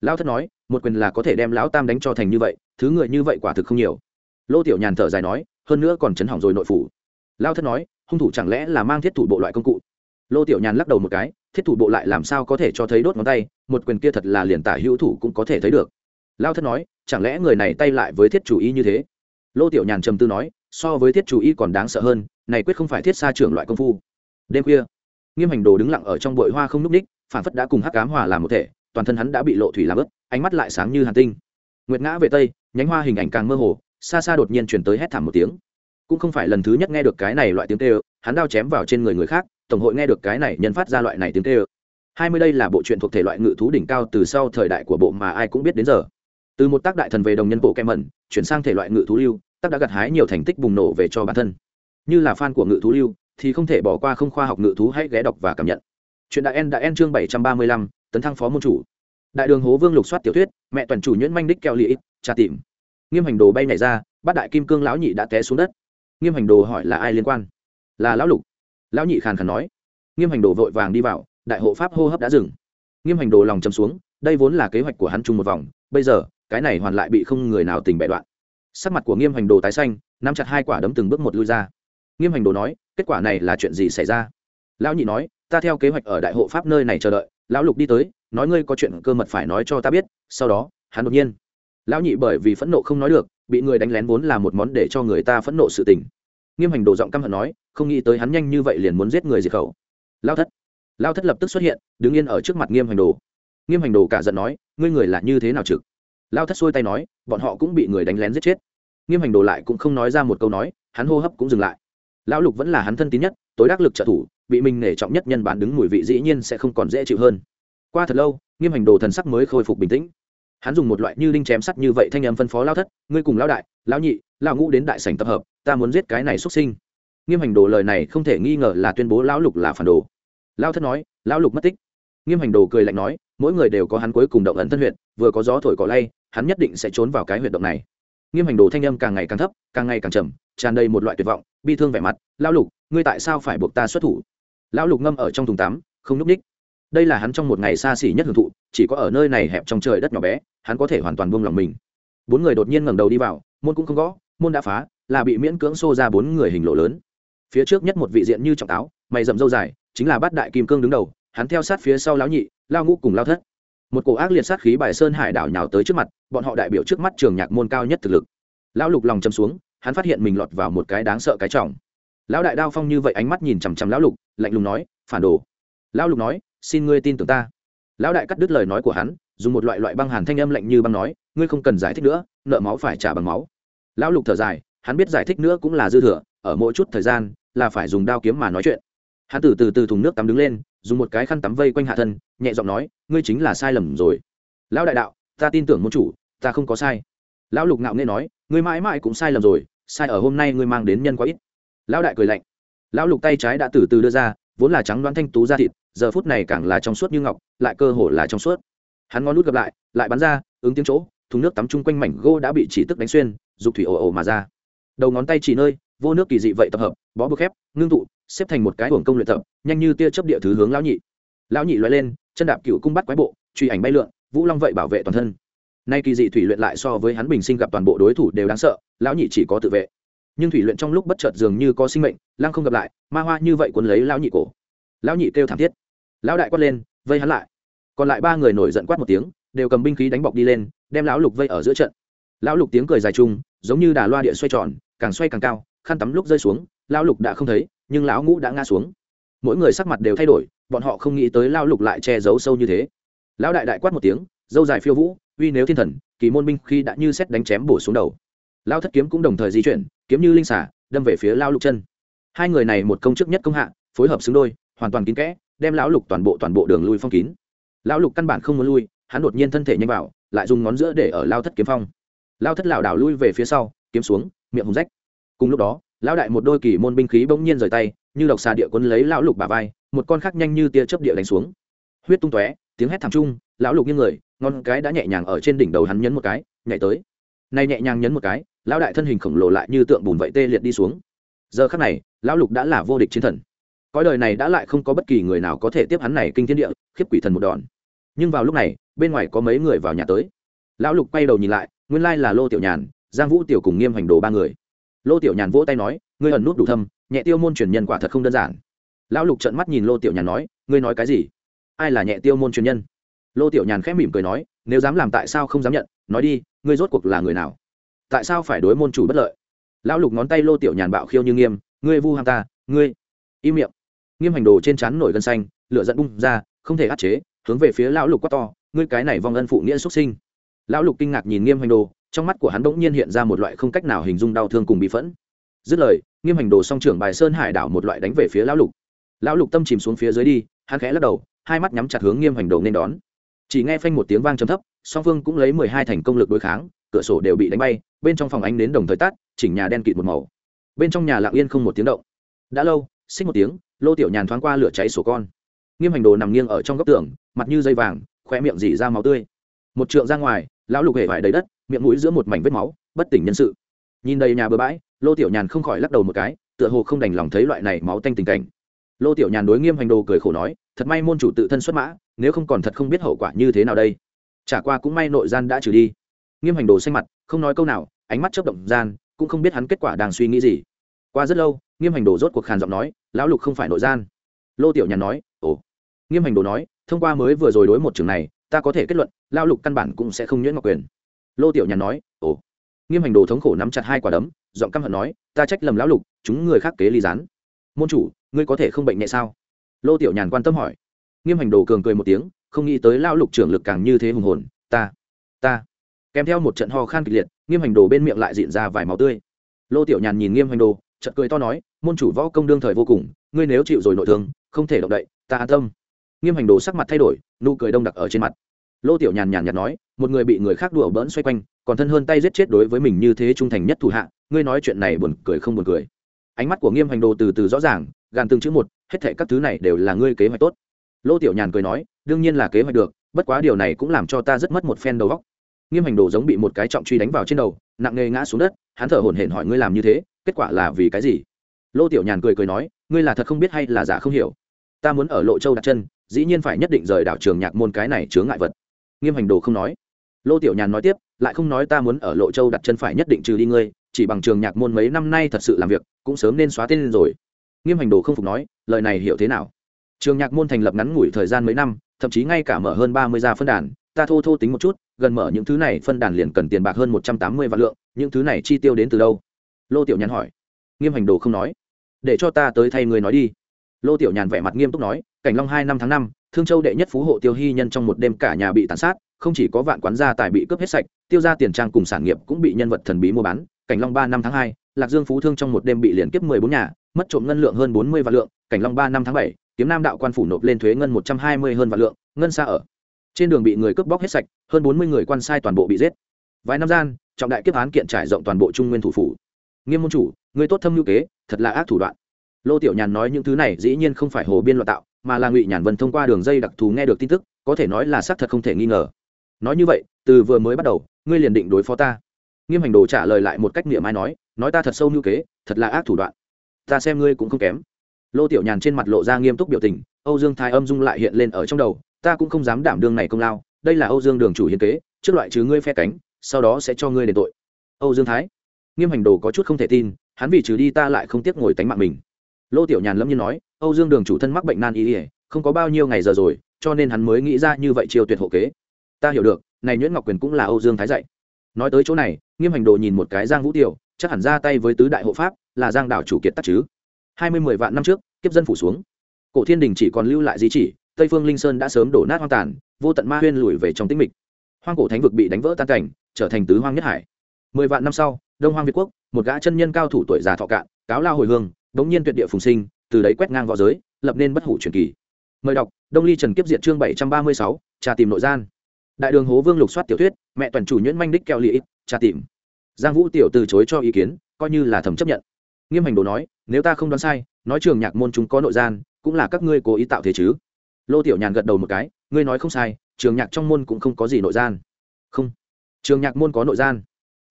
Lão thất nói, một quyền là có thể đem lão tam đánh cho thành như vậy, thứ người như vậy quả thực không nhiều. Lô tiểu nhàn thở dài nói, hơn nữa còn chấn hỏng rồi nội phủ. Lao thất nói, hung thủ chẳng lẽ là mang thiết thủ bộ loại công cụ? Lô tiểu nhàn lắc đầu một cái, thiết thủ bộ lại làm sao có thể cho thấy đốt ngón tay, một quyền kia thật là liền tả hữu thủ cũng có thể thấy được lao thất nói, chẳng lẽ người này tay lại với thiết chủ y như thế? Lô tiểu nhàn trầm tư nói, so với thiết chủ y còn đáng sợ hơn, này quyết không phải thiết xa trưởng loại công phu. Đêm khuya, nghiêm hành đồ đứng lặng ở trong bụi hoa không n ú c ních, phản phất đã cùng hắc cám hòa làm một thể, toàn thân hắn đã bị lộ thủy làm ướt, ánh mắt lại sáng như hàn tinh. Nguyệt ngã về tây, nhánh hoa hình ảnh càng mơ hồ, xa xa đột nhiên chuyển tới hét thảm một tiếng. Cũng không phải lần thứ nhất nghe được cái này loại tiếng tê ơ hắn đao chém vào trên người người khác, tổng hội nghe được cái này nhân phát ra loại này tiếng tê ơ hai mươi đây là bộ truyện thuộc thể loại ngự thú đỉnh cao từ sau thời đại của bộ mà ai cũng biết đến giờ từ một tác đại thần về đồng nhân bộ kem mẩn, chuyển sang thể loại ngự thú lưu, tác đã gặt hái nhiều thành tích bùng nổ về cho bản thân. Như là fan của ngự thú lưu, thì không thể bỏ qua không khoa học ngự thú hãy ghé đọc và cảm nhận. Chuyện đại en đã en chương bảy trăm ba mươi lăm, tấn thăng phó môn chủ. Đại đường hố vương lục soát tiểu thuyết, mẹ toàn chủ nhuyễn manh đích keo lị trà tìm. Nghiêm hành đồ bay nhảy ra, bắt đại kim cương lão nhị đã té xuống đất. Nghiêm hành đồ hỏi là ai liên quan? Là lão lục. Lão nhị khàn khàn nói. Nghiêm hành đồ vội vàng đi vào, đại hộ pháp hô hấp đã dừng. Nghiêm hành đồ lòng chầm xuống, đây vốn là kế hoạch của hắn chung một vòng, bây giờ cái này hoàn lại bị không người nào tình bẻ đoạn. Sắc mặt của nghiêm hành đồ tái xanh, nắm chặt hai quả đấm từng bước một lui ra. Nghiêm hành đồ nói, kết quả này là chuyện gì xảy ra? Lão nhị nói, ta theo kế hoạch ở đại hộ pháp nơi này chờ đợi, lão lục đi tới, nói ngươi có chuyện cơ mật phải nói cho ta biết, sau đó, hắn đột nhiên. Lão nhị bởi vì phẫn nộ không nói được, bị người đánh lén vốn là một món để cho người ta phẫn nộ sự tình. Nghiêm hành đồ giọng căm hận nói, không nghĩ tới hắn nhanh như vậy liền muốn giết người diệt khẩu. Lao thất lao thất lập tức xuất hiện, đứng yên ở trước mặt nghiêm hành đồ. Nghiêm hành đồ cả giận nói, ngươi người là như thế nào trực? Lao thất xuôi tay nói, bọn họ cũng bị người đánh lén giết chết. Nghiêm hành đồ lại cũng không nói ra một câu nói, hắn hô hấp cũng dừng lại. Lão lục vẫn là hắn thân tín nhất, tối đắc lực trợ thủ, bị mình nể trọng nhất nhân bản đứng mùi vị dĩ nhiên sẽ không còn dễ chịu hơn. Qua thật lâu, nghiêm hành đồ thần sắc mới khôi phục bình tĩnh. Hắn dùng một loại như đinh chém sắt như vậy thanh âm phân phó lao thất, ngươi cùng lao đại lao nhị lao ngũ đến đại sảnh tập hợp, ta muốn giết cái này xuất sinh. Nghiêm hành đồ lời này không thể nghi ngờ là tuyên bố lão lục là phản đồ. Lao thất nói, lão lục mất tích. Nghiêm hành đồ cười lạnh nói mỗi người đều có hắn cuối cùng động ẩn thân huyện vừa có gió thổi cỏ lay, hắn nhất định sẽ trốn vào cái huyệt động này. Nghiêm hành đồ thanh âm càng ngày càng thấp, càng ngày càng trầm, tràn đầy một loại tuyệt vọng, bi thương vẻ mặt lao lục, ngươi tại sao phải buộc ta xuất thủ? Lão lục ngâm ở trong thùng tắm, không n ú c ních đây là hắn trong một ngày xa xỉ nhất hưởng thụ, chỉ có ở nơi này hẹp trong trời đất nhỏ bé, hắn có thể hoàn toàn buông lòng mình. Bốn người đột nhiên ngẩng đầu đi vào, môn cũng không gõ, môn đã phá, là bị miễn cưỡng xô ra bốn người hình lộ lớn. Phía trước nhất một vị diện như trọng táo, mày rậm râu dài, chính là bát đại kim cương đứng đầu, hắn theo sát phía sau lão nhị lao ngũ cùng lao thất. Một cổ ác liệt sát khí bài sơn hải đảo nhào tới trước mặt, bọn họ đại biểu trước mắt trường nhạc môn cao nhất thực lực. Lão lục lòng châm xuống, hắn phát hiện mình lọt vào một cái đáng sợ cái trọng. Lão đại đao phong như vậy ánh mắt nhìn chằm chằm lão lục, lạnh lùng nói, phản đồ. Lão lục nói, xin ngươi tin tưởng ta. Lão đại cắt đứt lời nói của hắn, dùng một loại loại băng hàn thanh âm lạnh như băng nói, ngươi không cần giải thích nữa, nợ máu phải trả bằng máu. Lão lục thở dài, hắn biết giải thích nữa cũng là dư thừa, ở mỗi chút thời gian là phải dùng đao kiếm mà nói chuyện hắn từ từ từ thùng nước tắm đứng lên, dùng một cái khăn tắm vây quanh hạ thân, nhẹ giọng nói, ngươi chính là sai lầm rồi. Lão đại đạo, ta tin tưởng môn chủ, ta không có sai. Lão lục ngạo nghe nói, ngươi mãi mãi cũng sai lầm rồi, sai ở hôm nay ngươi mang đến nhân quá ít. Lão đại cười lạnh. Lão lục tay trái đã từ từ đưa ra, vốn là trắng đoán thanh tú ra thịt, giờ phút này càng là trong suốt như ngọc, lại cơ hồ là trong suốt. Hắn ngón nút gặp lại lại bắn ra, ứng tiếng chỗ, thùng nước tắm chung quanh mảnh gỗ đã bị chỉ tức đánh xuyên, dục thủy ồ ồ mà ra. Đầu ngón tay chỉ nơi, vô nước kỳ dị vậy tập hợp, bó bực khép, ngưng tụ xếp thành một cái hưởng công luyện tập, nhanh như tia chớp địa thứ hướng lão nhị. Lão nhị loại lên, chân đạp cựu cung bắt quái bộ, truy ảnh bay lượn, vũ long vậy bảo vệ toàn thân. Nay kỳ dị thủy luyện lại so với hắn bình sinh gặp toàn bộ đối thủ đều đáng sợ, lão nhị chỉ có tự vệ. Nhưng thủy luyện trong lúc bất chợt dường như có sinh mệnh, lăng không gặp lại, ma hoa như vậy cuốn lấy lão nhị cổ. Lão nhị kêu thảm thiết. Lão đại quát lên, vây hắn lại. Còn lại ba người nổi giận quát một tiếng, đều cầm binh khí đánh bọc đi lên, đem lão lục vây ở giữa trận. Lão lục tiếng cười dài chung, giống như đà loa địa xoay tròn, càng xoay càng cao, khăn tắm lúc rơi xuống lão lục đã không thấy, nhưng lão ngũ đã ngã xuống. Mỗi người sắc mặt đều thay đổi, bọn họ không nghĩ tới lão lục lại che giấu sâu như thế. Lão đại đại quát một tiếng, dâu dài phiêu vũ, uy nếu thiên thần, kỳ môn binh khi đã như xét đánh chém bổ xuống đầu. Lao thất kiếm cũng đồng thời di chuyển, kiếm như linh xả, đâm về phía lao lục chân. Hai người này một công chức nhất công hạ, phối hợp xứng đôi, hoàn toàn kín kẽ, đem lão lục toàn bộ toàn bộ đường lui phong kín. Lão lục căn bản không muốn lui, hắn đột nhiên thân thể nhanh vào, lại dùng ngón giữa để ở lao thất kiếm phong. Lao thất lảo đảo lui về phía sau, kiếm xuống, miệng hùng rách. Cùng lúc đó lão đại một đôi kỳ môn binh khí bỗng nhiên rời tay, như độc xà địa quân lấy lão lục bà vai, một con khác nhanh như tia chớp địa đánh xuống. Huyết tung tóe, tiếng hét thảm trung, lão lục như người ngon cái đã nhẹ nhàng ở trên đỉnh đầu hắn nhấn một cái, nhảy tới. Nay nhẹ nhàng nhấn một cái, lão đại thân hình khổng lồ lại như tượng bùn vậy tê liệt đi xuống. Giờ khắc này, lão lục đã là vô địch chiến thần. Cõi đời này đã lại không có bất kỳ người nào có thể tiếp hắn này kinh thiên địa, khiếp quỷ thần một đòn. Nhưng vào lúc này, bên ngoài có mấy người vào nhà tới. Lão lục quay đầu nhìn lại, nguyên lai là lô tiểu nhàn, giang vũ tiểu cùng nghiêm hành đồ ba người lô tiểu nhàn vỗ tay nói, ngươi ẩn nút đủ thâm, nhẹ tiêu môn truyền nhân quả thật không đơn giản. Lão lục trợn mắt nhìn lô tiểu nhàn nói, ngươi nói cái gì? Ai là nhẹ tiêu môn truyền nhân? Lô tiểu nhàn khẽ mỉm cười nói, nếu dám làm tại sao không dám nhận, nói đi, ngươi rốt cuộc là người nào? Tại sao phải đối môn chủ bất lợi? Lão lục ngón tay lô tiểu nhàn bạo khiêu như nghiêm, ngươi vu hăng ta, ngươi. Im miệng. Nghiêm hành đồ trên trán nổi gân xanh, lửa giận bung ra, không thể áp chế, hướng về phía lão lục quát to, ngươi cái này vong ân phụ nghĩa xuất sinh. Lão lục kinh ngạc nhìn nghiêm hành đồ trong mắt của hắn bỗng nhiên hiện ra một loại không cách nào hình dung đau thương cùng bị phẫn. Dứt lời, nghiêm hành đồ song trưởng bài sơn hải đảo một loại đánh về phía lão lục. Lão lục tâm chìm xuống phía dưới đi, hắn khẽ lắc đầu, hai mắt nhắm chặt hướng nghiêm hành đồ nên đón. Chỉ nghe phanh một tiếng vang trầm thấp, song phương cũng lấy mười hai thành công lực đối kháng, cửa sổ đều bị đánh bay, bên trong phòng ánh đến đồng thời tắt, chỉnh nhà đen kịt một màu. Bên trong nhà lặng yên không một tiếng động. Đã lâu, xích một tiếng, lô tiểu nhàn thoáng qua lửa cháy sổ con. Nghiêm hành đồ nằm nghiêng ở trong góc tường, mặt như dây vàng khoe miệng dỉ ra máu tươi. Một trượng ra ngoài, lão lục hề vải đầy đất miệng mũi giữa một mảnh vết máu, bất tỉnh nhân sự. Nhìn đầy nhà bừa bãi, lô tiểu nhàn không khỏi lắc đầu một cái, tựa hồ không đành lòng thấy loại này máu tanh tình cảnh. Lô tiểu nhàn đối nghiêm hành đồ cười khổ nói, thật may môn chủ tự thân xuất mã, nếu không còn thật không biết hậu quả như thế nào đây. Chả qua cũng may nội gian đã trừ đi. Nghiêm hành đồ xanh mặt, không nói câu nào, ánh mắt chớp động gian, cũng không biết hắn kết quả đang suy nghĩ gì. Qua rất lâu, nghiêm hành đồ rốt cuộc khàn giọng nói, lão lục không phải nội gian. Lô tiểu nhàn nói, ồ. Nghiêm hành đồ nói, thông qua mới vừa rồi đối một trường này, ta có thể kết luận lao lục căn bản cũng sẽ không nhuyễn ngọc quyền lô tiểu nhàn nói, ồ. Nghiêm hành đồ thống khổ nắm chặt hai quả đấm, giọng căm hận nói, ta trách lầm lão lục, chúng người khác kế ly rán môn chủ, ngươi có thể không bệnh nhẹ sao? Lô tiểu nhàn quan tâm hỏi. Nghiêm hành đồ cường cười một tiếng, không nghĩ tới Lão lục trưởng lực càng như thế hùng hồn, ta ta. Kèm theo một trận ho khan kịch liệt, nghiêm hành đồ bên miệng lại diện ra vài máu tươi. Lô tiểu nhàn nhìn nghiêm hành đồ trận cười to nói, môn chủ võ công đương thời vô cùng, ngươi nếu chịu rồi nội thương, không thể động đậy, ta an tâm. Nghiêm hành đồ sắc mặt thay đổi, nụ cười đông đặc ở trên mặt lô tiểu nhàn nhàn nhạt nói, một người bị người khác đùa bỡn xoay quanh, còn thân hơn tay giết chết đối với mình như thế trung thành nhất thủ hạ, ngươi nói chuyện này buồn cười không buồn cười? Ánh mắt của nghiêm hành đồ từ từ rõ ràng, gàn từng chữ một, hết thệ các thứ này đều là ngươi kế hoạch tốt. Lô tiểu nhàn cười nói, đương nhiên là kế hoạch được, bất quá điều này cũng làm cho ta rất mất một phen đầu góc nghiêm hành đồ giống bị một cái trọng truy đánh vào trên đầu, nặng nề ngã xuống đất, hắn thở hổn hển hỏi, ngươi làm như thế, kết quả là vì cái gì? Lô tiểu nhàn cười cười nói, ngươi là thật không biết hay là giả không hiểu? Ta muốn ở lộ châu đặt chân, dĩ nhiên phải nhất định rời đảo trường nhạc môn cái này chướng ngại vật nghiêm hành đồ không nói. Lô tiểu nhàn nói tiếp, lại không nói ta muốn ở lộ châu đặt chân phải nhất định trừ đi ngươi, chỉ bằng trường nhạc môn mấy năm nay thật sự làm việc, cũng sớm nên xóa tên lên rồi. Nghiêm hành đồ không phục nói, lời này hiểu thế nào? Trường nhạc môn thành lập ngắn ngủi thời gian mấy năm, thậm chí ngay cả mở hơn ba mươi gia phân đàn, ta thô thô tính một chút, gần mở những thứ này phân đàn liền cần tiền bạc hơn một trăm tám mươi vạn lượng, những thứ này chi tiêu đến từ đâu? Lô tiểu nhàn hỏi. Nghiêm hành đồ không nói. Để cho ta tới thay người nói đi. Lô tiểu nhàn vẻ mặt nghiêm túc nói, cảnh long hai năm tháng năm thương châu đệ nhất phú hộ tiêu hy nhân trong một đêm cả nhà bị tàn sát, không chỉ có vạn quán gia tài bị cướp hết sạch, tiêu ra tiền trang cùng sản nghiệp cũng bị nhân vật thần bí mua bán. Cảnh long ba năm tháng hai, lạc dương phú thương trong một đêm bị liền kiếp mười bốn nhà, mất trộm ngân lượng hơn bốn mươi vạn lượng. Cảnh long ba năm tháng bảy, kiếm nam đạo quan phủ nộp lên thuế ngân một trăm hai mươi hơn vạn lượng, ngân xa ở. Trên đường bị người cướp bóc hết sạch, hơn bốn mươi người quan sai toàn bộ bị giết. Vài năm gian, trọng đại kiếp án kiện trải rộng toàn bộ trung nguyên thủ phủ. Nghiêm môn chủ, người tốt thâm lưu kế, thật là ác thủ đoạn. Lô tiểu nhàn nói những thứ này dĩ nhiên không phải hồ biên loạn tạo mà là ngụy nhàn vân thông qua đường dây đặc thù nghe được tin tức, có thể nói là xác thật không thể nghi ngờ. Nói như vậy, từ vừa mới bắt đầu, ngươi liền định đối phó ta. Nghiêm hành đồ trả lời lại một cách niệm ai nói nói ta thật sâu như kế, thật là ác thủ đoạn. Ta xem ngươi cũng không kém. Lô tiểu nhàn trên mặt lộ ra nghiêm túc biểu tình, âu dương thái âm dung lại hiện lên ở trong đầu, ta cũng không dám đảm đương này công lao, đây là âu dương đường chủ hiến kế, trước loại trừ ngươi phe cánh, sau đó sẽ cho ngươi đền tội. Âu dương thái, nghiêm hành đồ có chút không thể tin, hắn vì trừ đi ta lại không tiếc ngồi tánh mạng mình. Lô tiểu nhàn lâm nhiên nói âu dương đường chủ thân mắc bệnh nan y ỉa không có bao nhiêu ngày giờ rồi, cho nên hắn mới nghĩ ra như vậy chiêu tuyệt hộ kế. Ta hiểu được, này nguyễn ngọc quyền cũng là âu dương thái dạy. Nói tới chỗ này, nghiêm hành đồ nhìn một cái giang vũ tiểu, chắc hẳn ra tay với tứ đại hộ pháp, là giang đảo chủ kiệt tắc chứ. Hai mươi mười vạn năm trước, kiếp dân phủ xuống. Cổ thiên đình chỉ còn lưu lại di chỉ, tây phương linh sơn đã sớm đổ nát hoang tàn, vô tận ma huyên lùi về trong tĩnh mịch. Hoang cổ thánh vực bị đánh vỡ tan cảnh, trở thành tứ hoang nhất hải. Mười vạn năm sau, đông hoang việt quốc, một gã chân nhân cao thủ tuổi già thọ cạn, cáo lao hồi hương, đống nhiên tuyệt địa phùng sinh từ đấy quét ngang võ giới, lập nên bất hủ truyền kỳ. Mời đọc, đông ly trần kiếp diệt chương bảy trăm ba mươi sáu, trà tìm nội gian. Đại đường hố vương lục soát tiểu thuyết, mẹ toàn chủ nhuyễn manh đích keo lị trà tìm. Giang vũ tiểu từ chối cho ý kiến, coi như là thẩm chấp nhận. Nghiêm hành đồ nói, nếu ta không đoán sai, nói trường nhạc môn chúng có nội gian, cũng là các ngươi cố ý tạo thế chứ. Lô tiểu nhàn gật đầu một cái, ngươi nói không sai, trường nhạc trong môn cũng không có gì nội gian. Không. Trường nhạc môn có nội gian.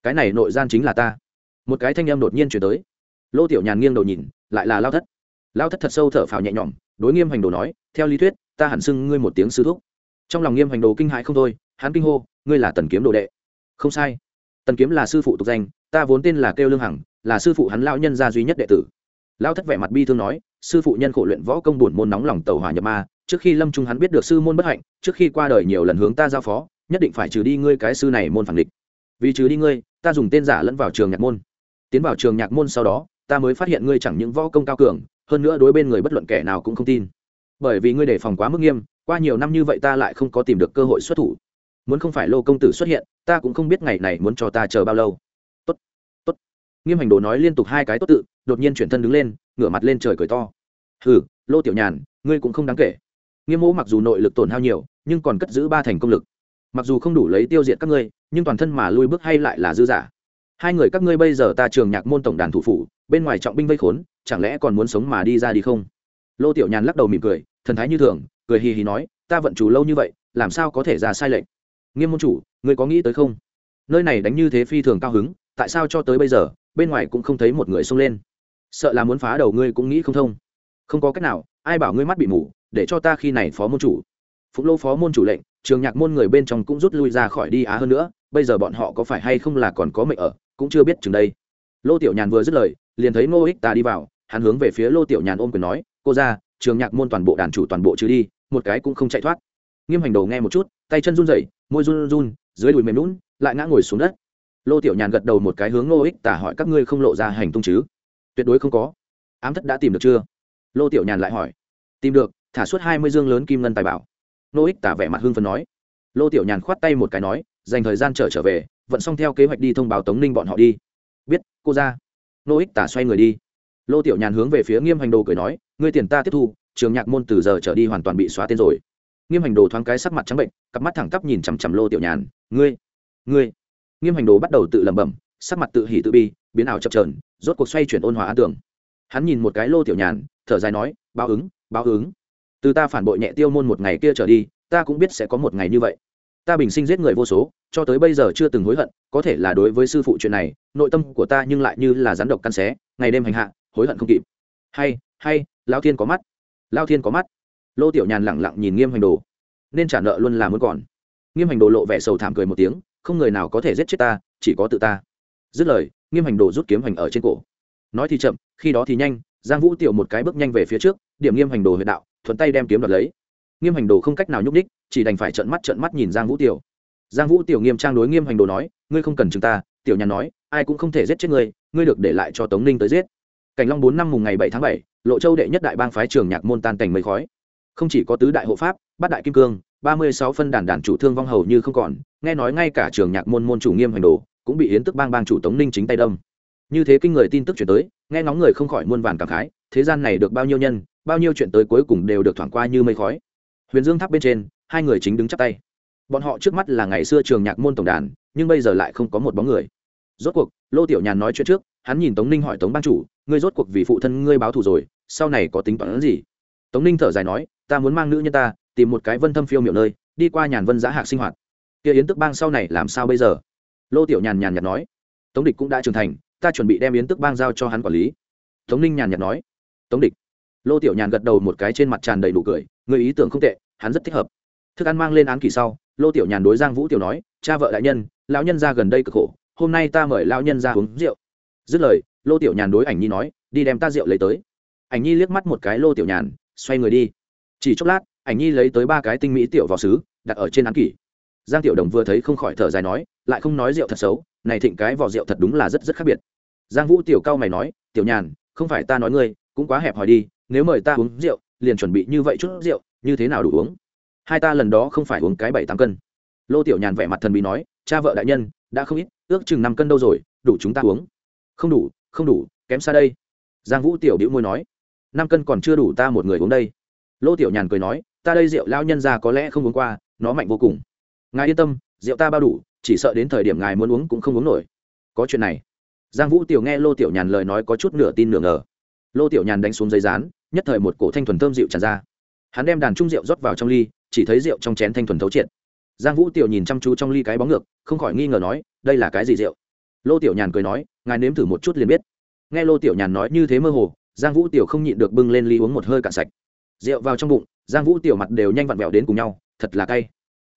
Cái này nội gian chính là ta. Một cái thanh em đột nhiên chuyển tới. Lô tiểu nhàn nghiêng đầu nhìn, lại là lao thất lao thất thật sâu thở phào nhẹ nhõm, đối nghiêm hành đồ nói, theo lý thuyết, ta hẳn xưng ngươi một tiếng sư thúc. Trong lòng nghiêm hành đồ kinh hãi không thôi, hắn kinh hô, ngươi là tần kiếm đồ đệ. Không sai. Tần kiếm là sư phụ tục danh, ta vốn tên là kêu lương hằng, là sư phụ hắn lao nhân gia duy nhất đệ tử. Lao thất vẻ mặt bi thương nói, sư phụ nhân khổ luyện võ công buồn môn nóng lòng tàu hỏa nhập ma, trước khi lâm trung hắn biết được sư môn bất hạnh, trước khi qua đời nhiều lần hướng ta giao phó, nhất định phải trừ đi ngươi cái sư này môn phản địch. Vì trừ đi ngươi, ta dùng tên giả lẫn vào trường nhạc môn. Tiến vào trường nhạc môn sau đó, ta mới phát hiện ngươi chẳng những võ công cao cường hơn nữa đối bên người bất luận kẻ nào cũng không tin. Bởi vì ngươi đề phòng quá mức nghiêm, qua nhiều năm như vậy ta lại không có tìm được cơ hội xuất thủ. Muốn không phải lô công tử xuất hiện, ta cũng không biết ngày này muốn cho ta chờ bao lâu. Tốt tốt. Nghiêm hành đồ nói liên tục hai cái tốt tự, đột nhiên chuyển thân đứng lên, ngửa mặt lên trời cười to. Hừ, lô tiểu nhàn, ngươi cũng không đáng kể. Nghiêm mỗ mặc dù nội lực tổn hao nhiều, nhưng còn cất giữ ba thành công lực. Mặc dù không đủ lấy tiêu diệt các ngươi, nhưng toàn thân mà lui bước hay lại là dư giả hai người các ngươi bây giờ ta trường nhạc môn tổng đàn thủ phủ, bên ngoài trọng binh vây khốn chẳng lẽ còn muốn sống mà đi ra đi không? Lô tiểu nhàn lắc đầu mỉm cười, thần thái như thường, cười hì hì nói, ta vận chủ lâu như vậy, làm sao có thể ra sai lệnh? Nghiêm môn chủ, ngươi có nghĩ tới không? Nơi này đánh như thế phi thường cao hứng, tại sao cho tới bây giờ, bên ngoài cũng không thấy một người xông lên? Sợ là muốn phá đầu ngươi cũng nghĩ không thông. Không có cách nào, ai bảo ngươi mắt bị mù, để cho ta khi này phó môn chủ. Phụng lô phó môn chủ lệnh, trường nhạc môn người bên trong cũng rút lui ra khỏi đi á hơn nữa, bây giờ bọn họ có phải hay không là còn có mệnh ở, cũng chưa biết chừng đây lô tiểu nhàn vừa dứt lời, liền thấy ngô ích tà đi vào, hắn hướng về phía lô tiểu nhàn ôm quyền nói, cô ra, trường nhạc môn toàn bộ đàn chủ toàn bộ trừ đi, một cái cũng không chạy thoát. Nghiêm hành đầu nghe một chút, tay chân run rẩy, môi run run, dưới đùi mềm lún lại ngã ngồi xuống đất. Lô tiểu nhàn gật đầu một cái hướng ngô ích tả hỏi, các ngươi không lộ ra hành tung chứ? Tuyệt đối không có. Ám thất đã tìm được chưa? Lô tiểu nhàn lại hỏi. Tìm được, thả suốt hai mươi dương lớn kim ngân tài bảo. Ngô ích tả vẻ mặt hưng phấn nói. Lô tiểu nhàn khoát tay một cái nói, dành thời gian trở trở về, vận xong theo kế hoạch đi thông báo tống ninh bọn họ đi cô ra. Nô ích tả xoay người đi. Lô tiểu nhàn hướng về phía nghiêm hành đồ cười nói, ngươi tiền ta tiếp thu, trường nhạc môn từ giờ trở đi hoàn toàn bị xóa tên rồi. Nghiêm hành đồ thoáng cái sắc mặt trắng bệnh, cặp mắt thẳng tắp nhìn chằm chằm lô tiểu nhàn, ngươi ngươi. Nghiêm hành đồ bắt đầu tự lẩm bẩm, sắc mặt tự hỉ tự bi, biến ảo chập trờn rốt cuộc xoay chuyển ôn hòa an tưởng. Hắn nhìn một cái lô tiểu nhàn, thở dài nói, báo ứng báo ứng. Từ ta phản bội nhẹ tiêu môn một ngày kia trở đi, ta cũng biết sẽ có một ngày như vậy ta bình sinh giết người vô số, cho tới bây giờ chưa từng hối hận, có thể là đối với sư phụ chuyện này, nội tâm của ta nhưng lại như là rắn độc căn xé, ngày đêm hành hạ, hối hận không kịp. Hay hay lao thiên có mắt. Lao thiên có mắt. Lô tiểu nhàn lẳng lặng nhìn nghiêm hành đồ. Nên trả nợ luôn là muốn còn. Nghiêm hành đồ lộ vẻ sầu thảm cười một tiếng, không người nào có thể giết chết ta, chỉ có tự ta. Dứt lời, nghiêm hành đồ rút kiếm hành ở trên cổ. Nói thì chậm, khi đó thì nhanh, giang vũ tiểu một cái bước nhanh về phía trước, điểm nghiêm hành đồ huyện đạo, thuận tay đem kiếm đoạt lấy nghiêm hành đồ không cách nào nhúc ních chỉ đành phải trợn mắt trợn mắt nhìn giang vũ tiểu. Giang vũ tiểu nghiêm trang đối nghiêm hành đồ nói, ngươi không cần chúng ta, tiểu nhàn nói, ai cũng không thể giết chết ngươi ngươi được để lại cho tống ninh tới giết. Cảnh long bốn năm mùng ngày bảy tháng bảy, lộ châu đệ nhất đại bang phái trường nhạc môn tan cảnh mây khói. Không chỉ có tứ đại hộ pháp, bát đại kim cương, ba mươi sáu phân đàn đàn chủ thương vong hầu như không còn, nghe nói ngay cả trường nhạc môn môn chủ nghiêm hành đồ cũng bị yến tức bang bang chủ tống ninh chính tay đâm. Như thế kinh người tin tức chuyển tới, nghe ngóng người không khỏi muôn vàn cảm khái, thế gian này được bao nhiêu nhân, bao nhiêu chuyện tới cuối cùng đều được thoảng qua như mây khói huyền dương tháp bên trên, hai người chính đứng chắp tay. Bọn họ trước mắt là ngày xưa trường nhạc môn tổng đàn, nhưng bây giờ lại không có một bóng người. Rốt cuộc, lô tiểu nhàn nói chuyện trước, hắn nhìn tống ninh hỏi tống ban chủ, ngươi rốt cuộc vì phụ thân ngươi báo thù rồi, sau này có tính toán gì? Tống ninh thở dài nói, ta muốn mang nữ nhân ta, tìm một cái vân thâm phiêu miểu nơi, đi qua nhàn vân giã hạc sinh hoạt. Kia yến tức bang sau này làm sao bây giờ? Lô tiểu nhàn nhàn nhạt nói, tống địch cũng đã trưởng thành, ta chuẩn bị đem yến tức bang giao cho hắn quản lý. Tống ninh nhàn nhạt nói, tống địch lô tiểu nhàn gật đầu một cái trên mặt tràn đầy đủ cười, người ý tưởng không tệ, hắn rất thích hợp. Thức ăn mang lên án kỳ sau, lô tiểu nhàn đối giang vũ tiểu nói, cha vợ đại nhân, lão nhân ra gần đây cực khổ, hôm nay ta mời lão nhân ra uống rượu. Dứt lời, lô tiểu nhàn đối ảnh nhi nói, đi đem ta rượu lấy tới. Ảnh nhi liếc mắt một cái lô tiểu nhàn, xoay người đi. Chỉ chốc lát, ảnh nhi lấy tới ba cái tinh mỹ tiểu vào xứ đặt ở trên án kỷ giang tiểu đồng vừa thấy không khỏi thở dài nói, lại không nói rượu thật xấu, này thịnh cái vỏ rượu thật đúng là rất rất khác biệt. Giang vũ tiểu cao mày nói, tiểu nhàn, không phải ta nói ngươi, cũng quá hẹp hòi đi nếu mời ta uống rượu, liền chuẩn bị như vậy chút rượu, như thế nào đủ uống? Hai ta lần đó không phải uống cái bảy tám cân. Lô tiểu nhàn vẻ mặt thần bí nói, cha vợ đại nhân, đã không ít, ước chừng năm cân đâu rồi, đủ chúng ta uống. Không đủ không đủ, kém xa đây. Giang vũ tiểu đĩu môi nói, năm cân còn chưa đủ ta một người uống đây. Lô tiểu nhàn cười nói, ta đây rượu lao nhân ra có lẽ không uống qua, nó mạnh vô cùng. Ngài yên tâm, rượu ta bao đủ, chỉ sợ đến thời điểm ngài muốn uống cũng không uống nổi. Có chuyện này. Giang vũ tiểu nghe lô tiểu nhàn lời nói có chút nửa tin nửa ngờ. Lô tiểu nhàn đánh xuống giấy rán nhất thời một cổ thanh thuần thơm rượu tràn ra. Hắn đem đàn trung rượu rót vào trong ly, chỉ thấy rượu trong chén thanh thuần thấu triệt. Giang vũ tiểu nhìn chăm chú trong ly cái bóng ngược, không khỏi nghi ngờ nói, đây là cái gì rượu? Lô tiểu nhàn cười nói, ngài nếm thử một chút liền biết. Nghe lô tiểu nhàn nói như thế mơ hồ, giang vũ tiểu không nhịn được bưng lên ly uống một hơi cạn sạch. Rượu vào trong bụng, giang vũ tiểu mặt đều nhanh vặn vẹo đến cùng nhau, thật là cay.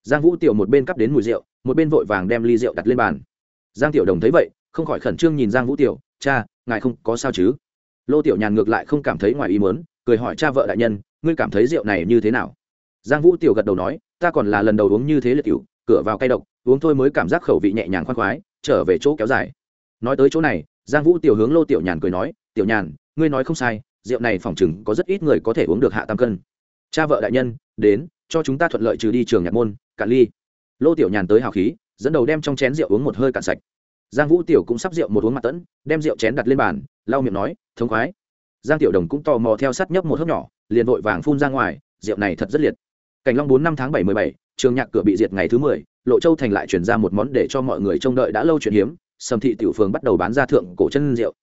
Giang vũ tiểu một bên cắp đến mùi rượu, một bên vội vàng đem ly rượu đặt lên bàn. Giang tiểu đồng thấy vậy, không khỏi khẩn trương nhìn giang vũ tiểu, cha, ngài không có sao chứ? Lô tiểu nhàn ngược lại không cảm thấy ngoài ý mớn cười hỏi cha vợ đại nhân, ngươi cảm thấy rượu này như thế nào? Giang vũ tiểu gật đầu nói, ta còn là lần đầu uống như thế liệt cựu cửa vào cay độc, uống thôi mới cảm giác khẩu vị nhẹ nhàng khoan khoái, trở về chỗ kéo dài. Nói tới chỗ này, giang vũ tiểu hướng lô tiểu nhàn cười nói, tiểu nhàn, ngươi nói không sai, rượu này phỏng chừng có rất ít người có thể uống được hạ tam cân. Cha vợ đại nhân, đến, cho chúng ta thuận lợi trừ đi trường nhạc môn, cạn ly. Lô tiểu nhàn tới hào khí, dẫn đầu đem trong chén rượu uống một hơi cạn sạch giang vũ tiểu cũng sắp rượu một uống mặt tẫn, đem rượu chén đặt lên bàn, lau miệng nói, thống khoái. Giang tiểu đồng cũng tò mò theo sắt nhấp một hớp nhỏ, liền vội vàng phun ra ngoài, rượu này thật rất liệt. Cảnh long bốn năm tháng bảy mười bảy, trường nhạc cửa bị diệt ngày thứ mười, lộ châu thành lại chuyển ra một món để cho mọi người trông đợi đã lâu chuyện hiếm, sầm thị tiểu phường bắt đầu bán ra thượng cổ chân rượu.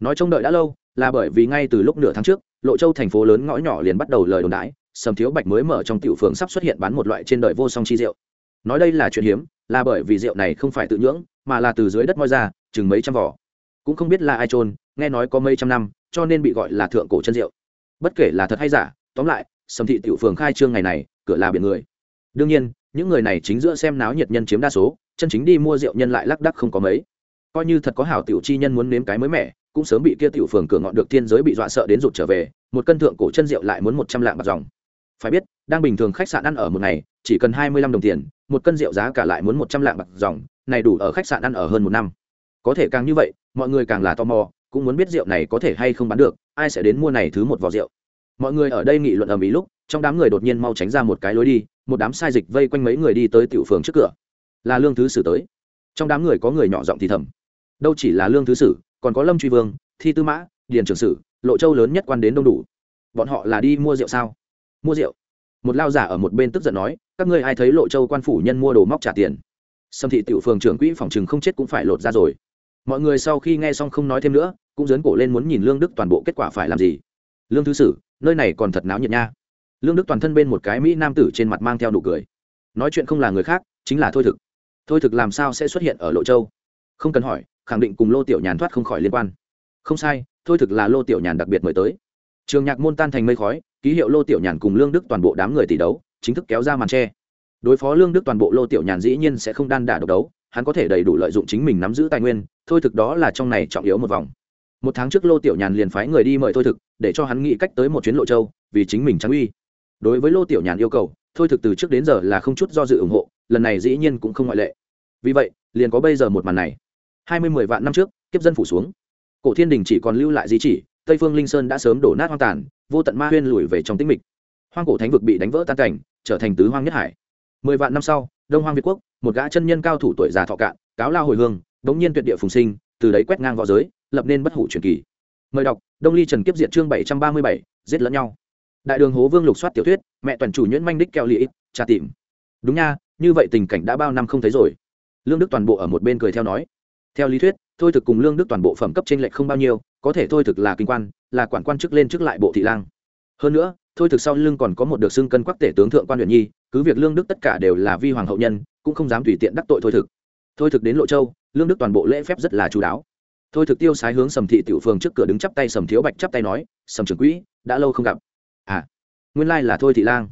Nói trông đợi đã lâu, là bởi vì ngay từ lúc nửa tháng trước, lộ châu thành phố lớn ngõ nhỏ liền bắt đầu lời đồn đãi, sầm thiếu bạch mới mở trong tiểu phường sắp xuất hiện bán một loại trên đời vô song chi rượu. Nói đây là chuyện hiếm, là bởi vì rượu này không phải tự nhưỡng mà là từ dưới đất moi ra, chừng mấy trăm vỏ. Cũng không biết là ai trôn nghe nói có mấy trăm năm, cho nên bị gọi là thượng cổ chân rượu bất kể là thật hay giả, tóm lại, sầm thị tiểu phường khai trương ngày này, cửa là biển người. Đương nhiên, những người này chính giữa xem náo nhiệt nhân chiếm đa số, chân chính đi mua rượu nhân lại lác đắc không có mấy. Coi như thật có hảo tiểu chi nhân muốn nếm cái mới mẻ, cũng sớm bị kia tiểu phường cửa ngọn được thiên giới bị dọa sợ đến rụt trở về, một cân thượng cổ chân rượu lại muốn một trăm lạng bạc dòng. Phải biết, đang bình thường khách sạn ăn ở một ngày, chỉ cần hai mươi lăm đồng tiền, một cân rượu giá cả lại muốn một trăm lạng bạc dòng này đủ ở khách sạn ăn ở hơn một năm. Có thể càng như vậy, mọi người càng là tò mò, cũng muốn biết rượu này có thể hay không bán được, ai sẽ đến mua này thứ một vò rượu. Mọi người ở đây nghị luận ầm ĩ lúc, trong đám người đột nhiên mau tránh ra một cái lối đi, một đám sai dịch vây quanh mấy người đi tới tiểu phường trước cửa. Là lương thứ sử tới. Trong đám người có người nhỏ giọng thì thầm. Đâu chỉ là lương thứ sử, còn có lâm truy vương, thi tư mã, điền trường sử, lộ châu lớn nhất quan đến đông đủ. Bọn họ là đi mua rượu sao? Mua rượu. Một lao giả ở một bên tức giận nói, các ngươi ai thấy lộ châu quan phủ nhân mua đồ móc trả tiền? Sâm thị tiểu phường trưởng quỹ phòng chừng không chết cũng phải lột ra rồi. Mọi người sau khi nghe xong không nói thêm nữa, cũng dấn cổ lên muốn nhìn lương đức toàn bộ kết quả phải làm gì. Lương thứ sử, nơi này còn thật náo nhiệt nha. Lương đức toàn thân bên một cái mỹ nam tử trên mặt mang theo nụ cười. Nói chuyện không là người khác, chính là thôi thực. Thôi thực làm sao sẽ xuất hiện ở lộ châu? Không cần hỏi, khẳng định cùng lô tiểu nhàn thoát không khỏi liên quan. Không sai, thôi thực là lô tiểu nhàn đặc biệt mời tới. Trường nhạc môn tan thành mây khói, ký hiệu lô tiểu nhàn cùng lương đức toàn bộ đám người tỷ đấu, chính thức kéo ra màn tre đối phó lương đức toàn bộ lô tiểu nhàn dĩ nhiên sẽ không đan đả độc đấu, hắn có thể đầy đủ lợi dụng chính mình nắm giữ tài nguyên, thôi thực đó là trong này trọng yếu một vòng. Một tháng trước lô tiểu nhàn liền phái người đi mời thôi thực, để cho hắn nghĩ cách tới một chuyến lộ châu, vì chính mình trang uy. Đối với lô tiểu nhàn yêu cầu, thôi thực từ trước đến giờ là không chút do dự ủng hộ, lần này dĩ nhiên cũng không ngoại lệ. Vì vậy, liền có bây giờ một màn này. Hai mươi mười vạn năm trước, kiếp dân phủ xuống. Cổ thiên đình chỉ còn lưu lại di chỉ, tây phương linh sơn đã sớm đổ nát hoang tàn, vô tận ma huyên lùi về trong tĩnh mịch. Hoang cổ thánh vực bị đánh vỡ tan cảnh, trở thành tứ hoang nhất hải mười vạn năm sau, đông hoang việt quốc, một gã chân nhân cao thủ tuổi già thọ cạn, cáo lao hồi hương, đống nhiên tuyệt địa phùng sinh, từ đấy quét ngang v õ giới, lập nên bất hủ truyền kỳ. Mời đọc, đông ly trần kiếp diệt chương bảy trăm ba mươi bảy, giết lẫn nhau. Đại đường hố vương lục soát tiểu thuyết, mẹ toàn chủ nhuyễn manh đích keo lị trà tìm. Đúng nha, như vậy tình cảnh đã bao năm không thấy rồi. Lương đức toàn bộ ở một bên cười theo nói. Theo lý thuyết, thôi thực cùng lương đức toàn bộ phẩm cấp trên lệch không bao nhiêu, có thể thôi thực là kinh quan, là quản quan chức lên chức lại bộ thị lang. Hơn nữa thôi thực sau lưng còn có một được xưng cân quắc tể tướng thượng quan huyện nhi, cứ việc lương đức tất cả đều là vi hoàng hậu nhân, cũng không dám tùy tiện đắc tội thôi thực. Thôi thực đến lộ châu, lương đức toàn bộ lễ phép rất là chú đáo. Thôi thực tiêu sái hướng sầm thị tiểu phường trước cửa đứng chắp tay sầm thiếu bạch chắp tay nói, sầm trưởng quỹ, đã lâu không gặp. À nguyên lai là thôi thị lang.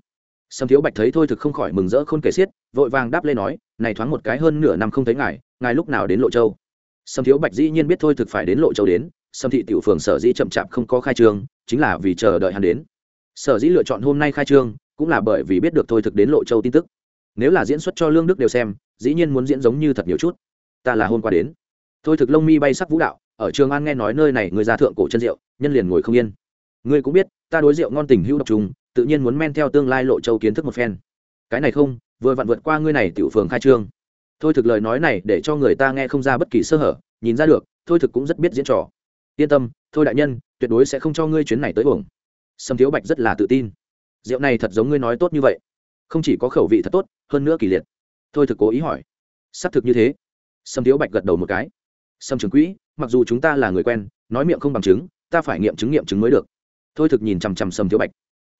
Sầm thiếu bạch thấy thôi thực không khỏi mừng rỡ khôn kể xiết, vội vàng đáp lên nói, này thoáng một cái hơn nửa năm không thấy ngài ngài lúc nào đến lộ châu? Sầm thiếu bạch dĩ nhiên biết thôi thực phải đến lộ châu đến, sầm thị tiểu phường sở dĩ chậm chạp không có khai trương chính là vì chờ đợi hắn đến sở dĩ lựa chọn hôm nay khai trương, cũng là bởi vì biết được thôi thực đến lộ châu tin tức. Nếu là diễn xuất cho lương đức đều xem, dĩ nhiên muốn diễn giống như thật nhiều chút. Ta là hôm qua đến. Thôi thực lông mi bay sắc vũ đạo, ở trường an nghe nói nơi này người ra thượng cổ chân rượu, nhân liền ngồi không yên. Ngươi cũng biết, ta đối rượu ngon tình hữu độc trùng, tự nhiên muốn men theo tương lai lộ châu kiến thức một phen. Cái này không, vừa vặn vượt qua ngươi này tiểu phường khai trương. Thôi thực lời nói này để cho người ta nghe không ra bất kỳ sơ hở, nhìn ra được, thôi thực cũng rất biết diễn trò. Yên tâm, thôi đại nhân, tuyệt đối sẽ không cho ngươi chuyến này tới uổng sâm thiếu bạch rất là tự tin. Rượu này thật giống ngươi nói tốt như vậy. Không chỉ có khẩu vị thật tốt, hơn nữa kỳ liệt. Thôi thực cố ý hỏi. Xác thực như thế. Sâm thiếu bạch gật đầu một cái. Sâm trường quỹ, mặc dù chúng ta là người quen, nói miệng không bằng chứng, ta phải nghiệm chứng nghiệm chứng mới được. Thôi thực nhìn chằm chằm sâm thiếu bạch.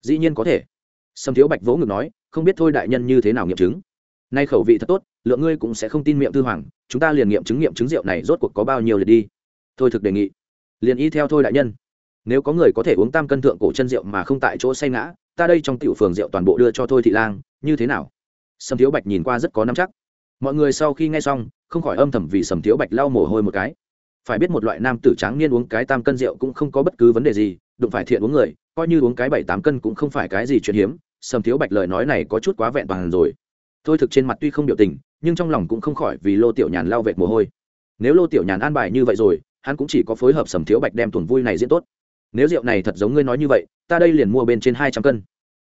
Dĩ nhiên có thể. Sâm thiếu bạch vỗ ngực nói, không biết thôi đại nhân như thế nào nghiệm chứng. Nay khẩu vị thật tốt, lượng ngươi cũng sẽ không tin miệng thư hoàng, chúng ta liền nghiệm chứng nghiệm chứng rượu này rốt cuộc có bao nhiêu liệt đi. Thôi thực đề nghị. Liền y theo thôi đại nhân nếu có người có thể uống tam cân thượng cổ chân rượu mà không tại chỗ say ngã, ta đây trong tiểu phường rượu toàn bộ đưa cho thôi thị lang, như thế nào? Sầm thiếu bạch nhìn qua rất có năm chắc. Mọi người sau khi nghe xong, không khỏi âm thầm vì sầm thiếu bạch lau mồ hôi một cái. Phải biết một loại nam tử tráng niên uống cái tam cân rượu cũng không có bất cứ vấn đề gì, đụng phải thiện uống người, coi như uống cái bảy tám cân cũng không phải cái gì chuyện hiếm. Sầm thiếu bạch lời nói này có chút quá vẹn toàn rồi. Thôi thực trên mặt tuy không biểu tình, nhưng trong lòng cũng không khỏi vì lô tiểu nhàn lao vệt mồ hôi. Nếu lô tiểu nhàn an bài như vậy rồi, hắn cũng chỉ có phối hợp sầm thiếu bạch đem tuần vui này diễn tốt nếu rượu này thật giống ngươi nói như vậy, ta đây liền mua bên trên hai trăm cân.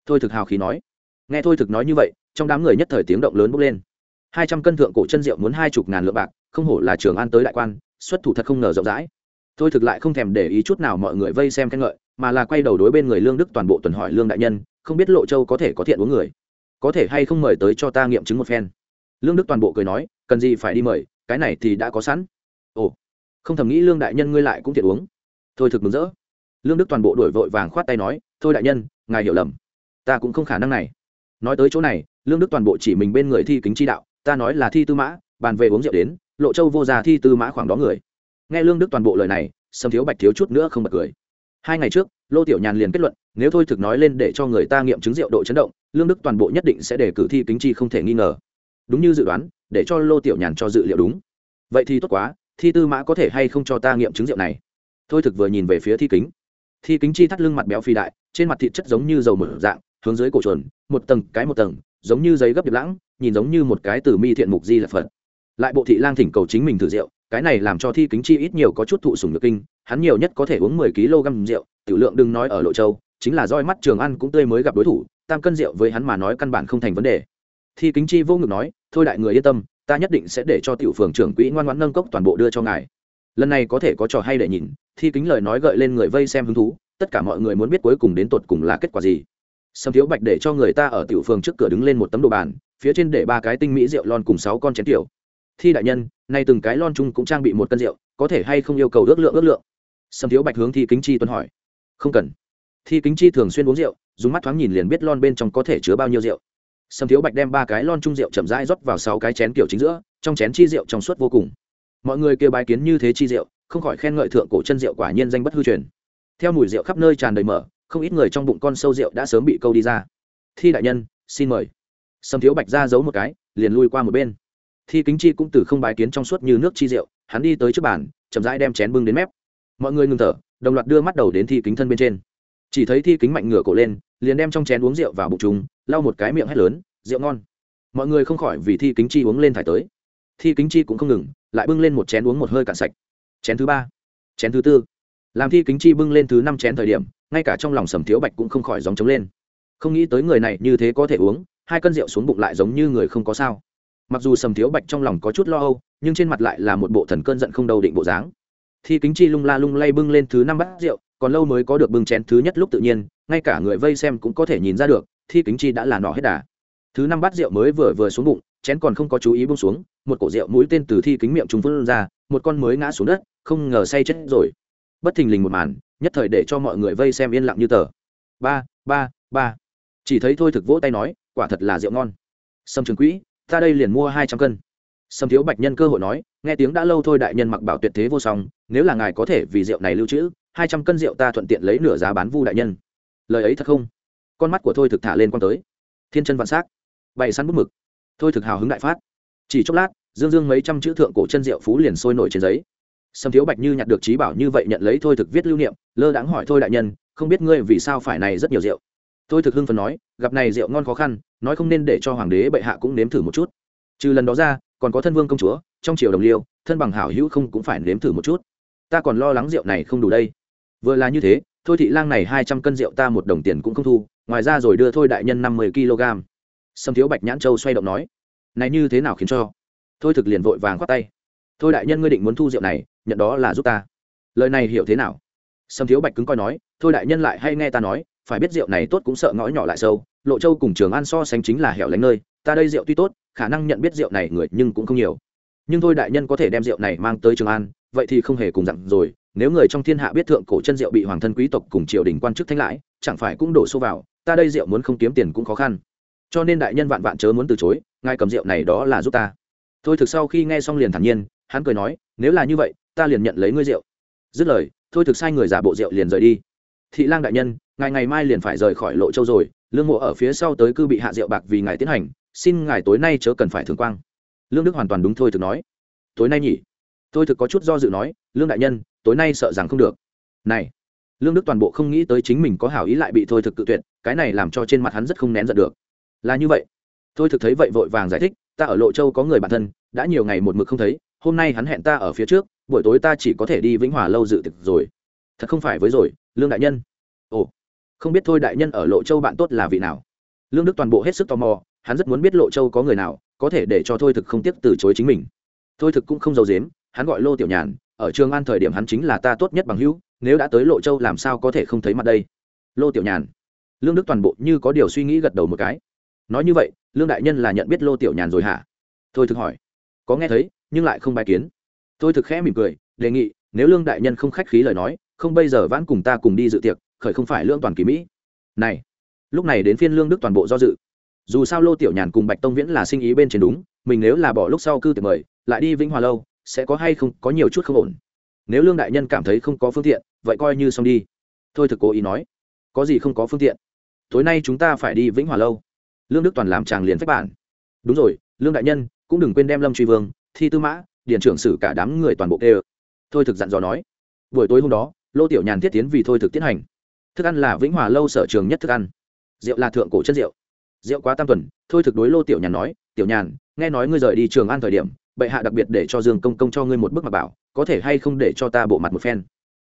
Thôi thực hào khí nói. Nghe thôi thực nói như vậy, trong đám người nhất thời tiếng động lớn bốc lên. Hai trăm cân thượng cổ chân rượu muốn hai chục ngàn lượng bạc, không hổ là trường an tới đại quan, xuất thủ thật không ngờ rộng rãi. Thôi thực lại không thèm để ý chút nào mọi người vây xem khen ngợi, mà là quay đầu đối bên người lương đức toàn bộ tuần hỏi lương đại nhân, không biết lộ châu có thể có thiện uống người? Có thể hay không mời tới cho ta nghiệm chứng một phen? Lương đức toàn bộ cười nói, cần gì phải đi mời, cái này thì đã có sẵn. Ồ, không thầm nghĩ lương đại nhân ngươi lại cũng thiện uống. Thôi thực mừng rỡ lương đức toàn bộ đổi vội vàng khoát tay nói, thôi đại nhân, ngài hiểu lầm. Ta cũng không khả năng này. Nói tới chỗ này, lương đức toàn bộ chỉ mình bên người thi kính chi đạo, ta nói là thi tư mã, bàn về uống rượu đến, lộ châu vô già thi tư mã khoảng đó người. Nghe lương đức toàn bộ lời này, sâm thiếu bạch thiếu chút nữa không bật cười. Hai ngày trước, lô tiểu nhàn liền kết luận, nếu thôi thực nói lên để cho người ta nghiệm chứng rượu độ chấn động, lương đức toàn bộ nhất định sẽ để cử thi kính chi không thể nghi ngờ. Đúng như dự đoán, để cho lô tiểu nhàn cho dự liệu đúng. Vậy thì tốt quá, thi tư mã có thể hay không cho ta nghiệm chứng rượu này? Thôi thực vừa nhìn về phía thi kính thi kính chi thắt lưng mặt béo phi đại, trên mặt thịt chất giống như dầu mở dạng, hướng dưới cổ chuồn, một tầng cái một tầng, giống như giấy gấp điệp lãng, nhìn giống như một cái từ mi thiện mục di là phật. Lại bộ thị lang thỉnh cầu chính mình thử rượu, cái này làm cho thi kính chi ít nhiều có chút thụ sùng nhược kinh, hắn nhiều nhất có thể uống mười kg rượu, tiểu lượng đừng nói ở lộ châu, chính là roi mắt trường ăn cũng tươi mới gặp đối thủ, tam cân rượu với hắn mà nói căn bản không thành vấn đề. Thi kính chi vô ngực nói, thôi đại người yên tâm, ta nhất định sẽ để cho tiểu phường trưởng quỹ ngoan ngoãn nâng cốc toàn bộ đưa cho ngài lần này có thể có trò hay để nhìn, thi kính lời nói gợi lên người vây xem hứng thú, tất cả mọi người muốn biết cuối cùng đến tột cùng là kết quả gì. Sâm thiếu bạch để cho người ta ở tiểu phường trước cửa đứng lên một tấm đồ bàn, phía trên để ba cái tinh mỹ rượu lon cùng sáu con chén tiểu. Thi đại nhân, nay từng cái lon chung cũng trang bị một cân rượu, có thể hay không yêu cầu ước lượng ước lượng? Sâm thiếu bạch hướng thi kính chi tuấn hỏi. Không cần. Thi kính chi thường xuyên uống rượu, dùng mắt thoáng nhìn liền biết lon bên trong có thể chứa bao nhiêu rượu. Sâm thiếu bạch đem ba cái lon chung rượu chậm rãi rót vào sáu cái chén kiểu chính giữa, trong chén chi rượu trong suốt vô cùng mọi người kêu bái kiến như thế chi rượu, không khỏi khen ngợi thượng cổ chân rượu quả nhiên danh bất hư truyền. Theo mùi rượu khắp nơi tràn đầy mở, không ít người trong bụng con sâu rượu đã sớm bị câu đi ra. Thi đại nhân, xin mời. Sầm thiếu bạch ra giấu một cái, liền lui qua một bên. Thi kính chi cũng từ không bái kiến trong suốt như nước chi rượu, hắn đi tới trước bàn, chậm rãi đem chén bưng đến mép. Mọi người ngừng thở, đồng loạt đưa mắt đầu đến thi kính thân bên trên. Chỉ thấy thi kính mạnh ngửa cổ lên, liền đem trong chén uống rượu vào bụng chúng, lau một cái miệng hét lớn, rượu ngon. Mọi người không khỏi vì thi kính chi uống lên thải tới. Thi kính chi cũng không ngừng lại bưng lên một chén uống một hơi cạn sạch. Chén thứ ba, chén thứ tư. Làm thi kính chi bưng lên thứ năm chén thời điểm, ngay cả trong lòng sầm thiếu bạch cũng không khỏi dòng trống lên. Không nghĩ tới người này như thế có thể uống, hai cân rượu xuống bụng lại giống như người không có sao. Mặc dù sầm thiếu bạch trong lòng có chút lo âu, nhưng trên mặt lại là một bộ thần cơn giận không đầu định bộ dáng. Thi kính chi lung la lung lay bưng lên thứ năm bát rượu, còn lâu mới có được bưng chén thứ nhất lúc tự nhiên, ngay cả người vây xem cũng có thể nhìn ra được, thi kính chi đã là nỏ hết đà. Thứ năm bát rượu mới vừa vừa xuống bụng chén còn không có chú ý bông xuống, một cổ rượu mũi tên từ thi kính miệng trùng vươn ra, một con mới ngã xuống đất, không ngờ say chết rồi. Bất thình lình một màn, nhất thời để cho mọi người vây xem yên lặng như tờ. Ba ba ba. Chỉ thấy thôi thực vỗ tay nói, quả thật là rượu ngon. Sâm trường quỹ, ta đây liền mua hai trăm cân. Sâm thiếu bạch nhân cơ hội nói, nghe tiếng đã lâu thôi đại nhân mặc bảo tuyệt thế vô song, nếu là ngài có thể vì rượu này lưu trữ, hai trăm cân rượu ta thuận tiện lấy nửa giá bán vu đại nhân. Lời ấy thật không? Con mắt của thôi thực thả lên quan tới. Thiên chân vạn s á c bày săn bút mực thôi thực hào hứng đại phát. Chỉ chốc lát, dương dương mấy trăm chữ thượng cổ chân rượu phú liền sôi nổi trên giấy. Sâm thiếu bạch như nhặt được trí bảo như vậy nhận lấy thôi thực viết lưu niệm, lơ đãng hỏi thôi đại nhân, không biết ngươi vì sao phải này rất nhiều rượu? Thôi thực hưng phần nói, gặp này rượu ngon khó khăn, nói không nên để cho hoàng đế bệ hạ cũng nếm thử một chút. Trừ lần đó ra, còn có thân vương công chúa, trong triều đồng liêu, thân bằng hảo hữu không cũng phải nếm thử một chút. Ta còn lo lắng rượu này không đủ đây. Vừa là như thế, thôi thị lang này hai trăm cân rượu ta một đồng tiền cũng không thu, ngoài ra rồi đưa thôi đại nhân năm mươi kg sâm thiếu bạch nhãn châu xoay động nói, này như thế nào khiến cho? Thôi thực liền vội vàng khoát tay, thôi đại nhân ngươi định muốn thu rượu này, nhận đó là giúp ta. Lời này hiểu thế nào? Sâm thiếu bạch cứng coi nói, thôi đại nhân lại hay nghe ta nói, phải biết rượu này tốt cũng sợ ngõ nhỏ lại sâu, lộ châu cùng trường an so sánh chính là hẻo lánh nơi, ta đây rượu tuy tốt, khả năng nhận biết rượu này người nhưng cũng không nhiều. Nhưng thôi đại nhân có thể đem rượu này mang tới trường an, vậy thì không hề cùng dặn rồi, nếu người trong thiên hạ biết thượng cổ chân rượu bị hoàng thân quý tộc cùng triều đình quan chức thanh lãi, chẳng phải cũng đổ xô vào, ta đây rượu muốn không kiếm tiền cũng khó khăn cho nên đại nhân vạn vạn chớ muốn từ chối, ngài cầm rượu này đó là giúp ta. Thôi thực sau khi nghe xong liền thản nhiên, hắn cười nói, nếu là như vậy, ta liền nhận lấy ngươi rượu. Dứt lời, thôi thực sai người giả bộ rượu liền rời đi. Thị lang đại nhân, ngài ngày mai liền phải rời khỏi lộ châu rồi, lương mộ ở phía sau tới cư bị hạ rượu bạc vì ngài tiến hành, xin ngài tối nay chớ cần phải thường quang. Lương đức hoàn toàn đúng thôi thực nói. Tối nay nhỉ? Thôi thực có chút do dự nói, lương đại nhân, tối nay sợ rằng không được. Này, lương đức toàn bộ không nghĩ tới chính mình có hảo ý lại bị thôi thực cự tuyệt, cái này làm cho trên mặt hắn rất không nén giận được là như vậy. Thôi thực thấy vậy vội vàng giải thích, ta ở lộ châu có người bạn thân, đã nhiều ngày một mực không thấy, hôm nay hắn hẹn ta ở phía trước, buổi tối ta chỉ có thể đi vĩnh hòa lâu dự tiệc rồi. Thật không phải với rồi, lương đại nhân. Ồ, không biết thôi đại nhân ở lộ châu bạn tốt là vị nào? Lương đức toàn bộ hết sức tò mò, hắn rất muốn biết lộ châu có người nào, có thể để cho thôi thực không tiếc từ chối chính mình. Thôi thực cũng không giấu dếm hắn gọi lô tiểu nhàn, ở trường an thời điểm hắn chính là ta tốt nhất bằng hữu, nếu đã tới lộ châu làm sao có thể không thấy mặt đây? Lô tiểu nhàn. Lương đức toàn bộ như có điều suy nghĩ gật đầu một cái nói như vậy, lương đại nhân là nhận biết lô tiểu nhàn rồi hả? Thôi thực hỏi. Có nghe thấy, nhưng lại không bài kiến. Thôi thực khẽ mỉm cười, đề nghị, nếu lương đại nhân không khách khí lời nói, không bây giờ vãn cùng ta cùng đi dự tiệc, khởi không phải lương toàn kỳ mỹ. Này, lúc này đến phiên lương đức toàn bộ do dự. Dù sao lô tiểu nhàn cùng bạch tông viễn là sinh ý bên trên đúng, mình nếu là bỏ lúc sau cư tiệc mời, lại đi vĩnh hòa lâu, sẽ có hay không, có nhiều chút không ổn. Nếu lương đại nhân cảm thấy không có phương tiện, vậy coi như xong đi. Thôi thực cố ý nói. Có gì không có phương tiện? Tối nay chúng ta phải đi vĩnh hòa lâu lương đức toàn làm chàng liền phách bản. Đúng rồi, lương đại nhân, cũng đừng quên đem lâm truy vương, thi tư mã, điền trưởng xử cả đám người toàn bộ tê thôi thực dặn dò nói. Buổi tối hôm đó, lô tiểu nhàn thiết tiến vì thôi thực tiến hành. Thức ăn là vĩnh hòa lâu sở trường nhất thức ăn. Rượu là thượng cổ chất rượu. Rượu quá tam tuần, thôi thực đối lô tiểu nhàn nói, tiểu nhàn, nghe nói ngươi rời đi trường an thời điểm, bệ hạ đặc biệt để cho dương công công cho ngươi một bức mặc bảo, có thể hay không để cho ta bộ mặt một phen?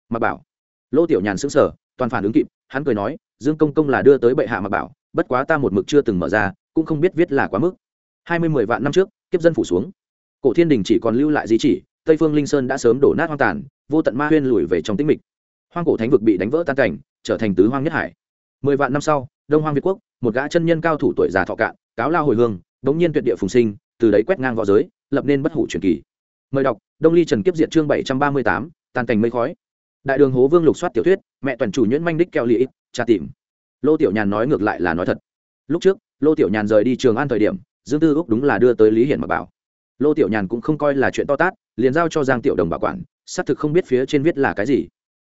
Mặc bảo. Lô tiểu nhàn xứng sở toàn phản ứng kịp, hắn cười nói, dương công công là đưa tới bệ hạ mặc bảo bất quá ta một mực chưa từng mở ra, cũng không biết viết là quá mức. Hai mươi mười vạn năm trước, kiếp dân phủ xuống. Cổ thiên đình chỉ còn lưu lại di chỉ, tây phương linh sơn đã sớm đổ nát hoang tàn, vô tận ma huyên lùi về trong tĩnh mịch. Hoang cổ thánh vực bị đánh vỡ tan cảnh, trở thành tứ hoang nhất hải. Mười vạn năm sau, đông hoang việt quốc, một gã chân nhân cao thủ tuổi già thọ cạn, cáo lao hồi hương bỗng nhiên tuyệt địa phùng sinh, từ đấy quét ngang v õ giới, lập nên bất hủ truyền kỳ. Mời đọc, đông ly trần kiếp diệt chương bảy trăm ba mươi tám, tàn cảnh mây khói. Đại đường hố vương lục soát tiểu thuyết, mẹ toàn chủ nhuyễn manh đích keo lị trà tìm lô tiểu nhàn nói ngược lại là nói thật. Lúc trước, lô tiểu nhàn rời đi trường an thời điểm, dương tư úc đúng là đưa tới lý hiển mà bảo. Lô tiểu nhàn cũng không coi là chuyện to tát, liền giao cho giang tiểu đồng bảo quản, xác thực không biết phía trên viết là cái gì.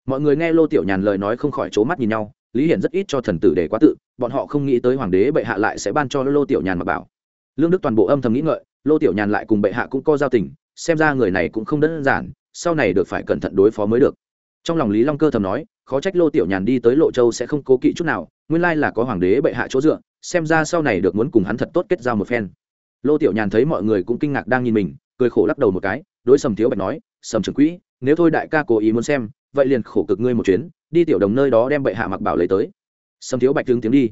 Mọi người nghe lô tiểu nhàn lời nói không khỏi c h ố mắt nhìn nhau, lý hiển rất ít cho thần tử để quá tự, bọn họ không nghĩ tới hoàng đế bệ hạ lại sẽ ban cho lô tiểu nhàn mà bảo. Lương đức toàn bộ âm thầm nghĩ ngợi, lô tiểu nhàn lại cùng bệ hạ cũng có giao tình, xem ra người này cũng không đơn giản, sau này được phải cẩn thận đối phó mới được. Trong lòng lý long cơ thầm nói, khó trách lô tiểu nhàn đi tới lộ châu sẽ không cố kỵ chút nào nguyên lai là có hoàng đế bệ hạ chỗ dựa, xem ra sau này được muốn cùng hắn thật tốt kết giao một phen. Lô tiểu nhàn thấy mọi người cũng kinh ngạc đang nhìn mình, cười khổ lắc đầu một cái, đối sầm thiếu bạch nói, sầm trưởng quỹ, nếu thôi đại ca cố ý muốn xem, vậy liền khổ cực ngươi một chuyến, đi tiểu đồng nơi đó đem bệ hạ mặc bảo lấy tới. Sầm thiếu bạch tiếng tiếng đi.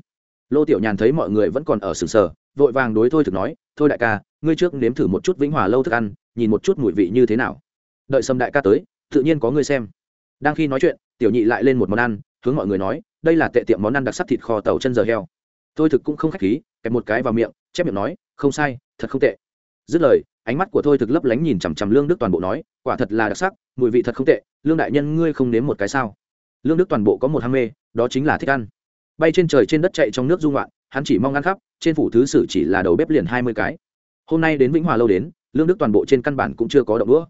Lô tiểu nhàn thấy mọi người vẫn còn ở sừng sờ, vội vàng đối thôi thực nói, thôi đại ca, ngươi trước nếm thử một chút vĩnh hòa lâu thức ăn, nhìn một chút mùi vị như thế nào. Đợi sầm đại ca tới, tự nhiên có ngươi xem. Đang khi nói chuyện, tiểu nhị lại lên một món ăn, hướng mọi người nói đây là tệ tiệm món ăn đặc sắc thịt kho tàu chân giờ heo. Tôi thực cũng không khách khí, kẹp một cái vào miệng, chép miệng nói, không sai, thật không tệ. Dứt lời, ánh mắt của tôi thực lấp lánh nhìn chằm chằm lương đức toàn bộ nói, quả thật là đặc sắc, mùi vị thật không tệ, lương đại nhân ngươi không nếm một cái sao? Lương đức toàn bộ có một ham mê, đó chính là thích ăn. Bay trên trời trên đất chạy trong nước dung loạn hắn chỉ mong ăn khắp, trên phủ thứ sử chỉ là đầu bếp liền hai mươi cái. Hôm nay đến vĩnh hòa lâu đến, lương đức toàn bộ trên căn bản cũng chưa có động đũa.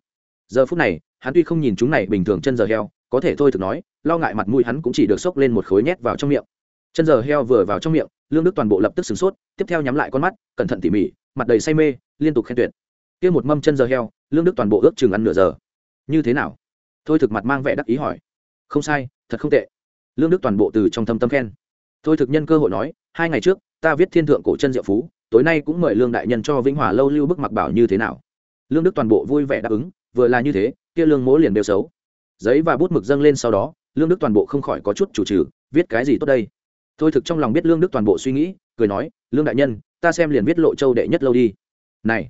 Giờ phút này, hắn tuy không nhìn chúng này bình thường chân giờ heo có thể thôi thực nói, lo ngại mặt mũi hắn cũng chỉ được xốc lên một khối nhét vào trong miệng. Chân giờ heo vừa vào trong miệng, lương đức toàn bộ lập tức sửng sốt, tiếp theo nhắm lại con mắt, cẩn thận tỉ mỉ, mặt đầy say mê, liên tục khen tuyệt. Kia một mâm chân giờ heo, lương đức toàn bộ ước chừng ăn nửa giờ. Như thế nào? Thôi thực mặt mang vẻ đắc ý hỏi. Không sai, thật không tệ. Lương đức toàn bộ từ trong thâm tâm khen. Thôi thực nhân cơ hội nói, hai ngày trước, ta viết thiên thượng cổ chân diệu phú, tối nay cũng mời lương đại nhân cho vĩnh hòa lâu lưu bức mặc bảo như thế nào. Lương đức toàn bộ vui vẻ đáp ứng, vừa là như thế, kia lương mỗ liền đều xấu giấy và bút mực dâng lên sau đó, lương đức toàn bộ không khỏi có chút chủ trừ, viết cái gì tốt đây? Thôi thực trong lòng biết lương đức toàn bộ suy nghĩ, cười nói, lương đại nhân, ta xem liền viết lộ châu đệ nhất lâu đi. Này,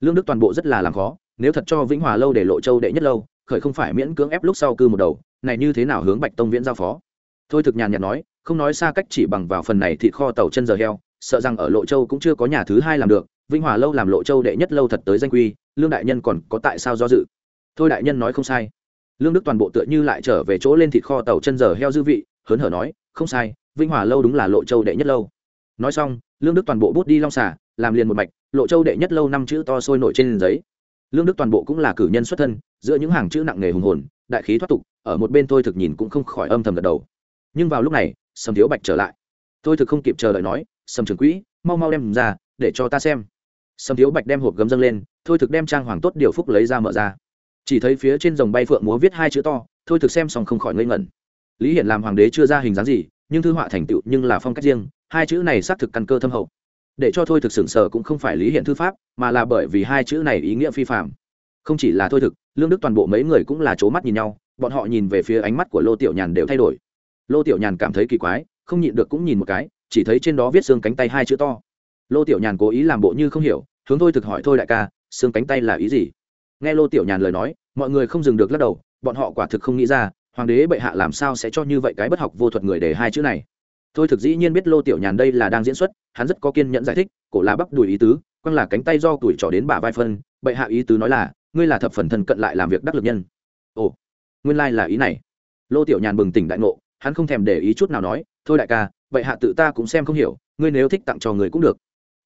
lương đức toàn bộ rất là làm khó, nếu thật cho vĩnh hòa lâu để lộ châu đệ nhất lâu, khởi không phải miễn cưỡng ép lúc sau cư một đầu, này như thế nào hướng bạch tông viễn giao phó? Thôi thực nhàn nhạt nói, không nói xa cách chỉ bằng vào phần này thịt kho tàu chân giờ heo, sợ rằng ở lộ châu cũng chưa có nhà thứ hai làm được, vĩnh hòa lâu làm lộ châu đệ nhất lâu thật tới danh quy, lương đại nhân còn có tại sao do dự? Thôi đại nhân nói không sai lương đức toàn bộ tựa như lại trở về chỗ lên thịt kho tàu chân giờ heo dư vị, hớn hở nói, không sai vinh hòa lâu đúng là lộ châu đệ nhất lâu. Nói xong, lương đức toàn bộ bút đi long xả làm liền một mạch, lộ châu đệ nhất lâu năm chữ to sôi nổi trên giấy. Lương đức toàn bộ cũng là cử nhân xuất thân, giữa những hàng chữ nặng nghề hùng hồn, đại khí thoát tục, ở một bên tôi thực nhìn cũng không khỏi âm thầm gật đầu. Nhưng vào lúc này, sầm thiếu bạch trở lại. Tôi thực không kịp chờ đợi nói, sầm trường quỹ, mau mau đem ra, để cho ta xem. Sầm thiếu bạch đem hộp gấm dâng lên, thôi thực đem trang hoàng tốt điều phúc lấy ra mở ra chỉ thấy phía trên dòng bay phượng múa viết hai chữ to, thôi thực xem xong không khỏi ngây ngẩn. Lý hiển làm hoàng đế chưa ra hình dáng gì, nhưng thư họa thành tựu nhưng là phong cách riêng, hai chữ này xác thực căn cơ thâm hậu. Để cho thôi thực sửng sở cũng không phải lý hiện thư pháp, mà là bởi vì hai chữ này ý nghĩa phi phạm không chỉ là thôi thực, lương đức toàn bộ mấy người cũng là c mắt nhìn nhau, bọn họ nhìn về phía ánh mắt của lô tiểu nhàn đều thay đổi. Lô tiểu nhàn cảm thấy kỳ quái, không nhịn được cũng nhìn một cái, chỉ thấy trên đó viết xương cánh tay hai chữ to. Lô tiểu nhàn cố ý làm bộ như không hiểu, hướng thôi thực hỏi, thôi đại ca, xương cánh tay là ý gì? Nghe lô tiểu nhàn lời nói, mọi người không dừng được lắc đầu, bọn họ quả thực không nghĩ ra, hoàng đế bệ hạ làm sao sẽ cho như vậy cái bất học vô thuật người để hai chữ này. Thôi thực dĩ nhiên biết lô tiểu nhàn đây là đang diễn xuất, hắn rất có kiên nhẫn giải thích, cổ là bắp đùi ý tứ, quăng là cánh tay do tuổi trỏ đến bả vai phân, bệ hạ ý tứ nói là, ngươi là thập phần thân cận lại làm việc đắc lực nhân. Ồ, nguyên lai、like、là ý này. Lô tiểu nhàn bừng tỉnh đại ngộ, hắn không thèm để ý chút nào nói, thôi đại ca, bệ hạ tự ta cũng xem không hiểu, ngươi nếu thích tặng cho người cũng được.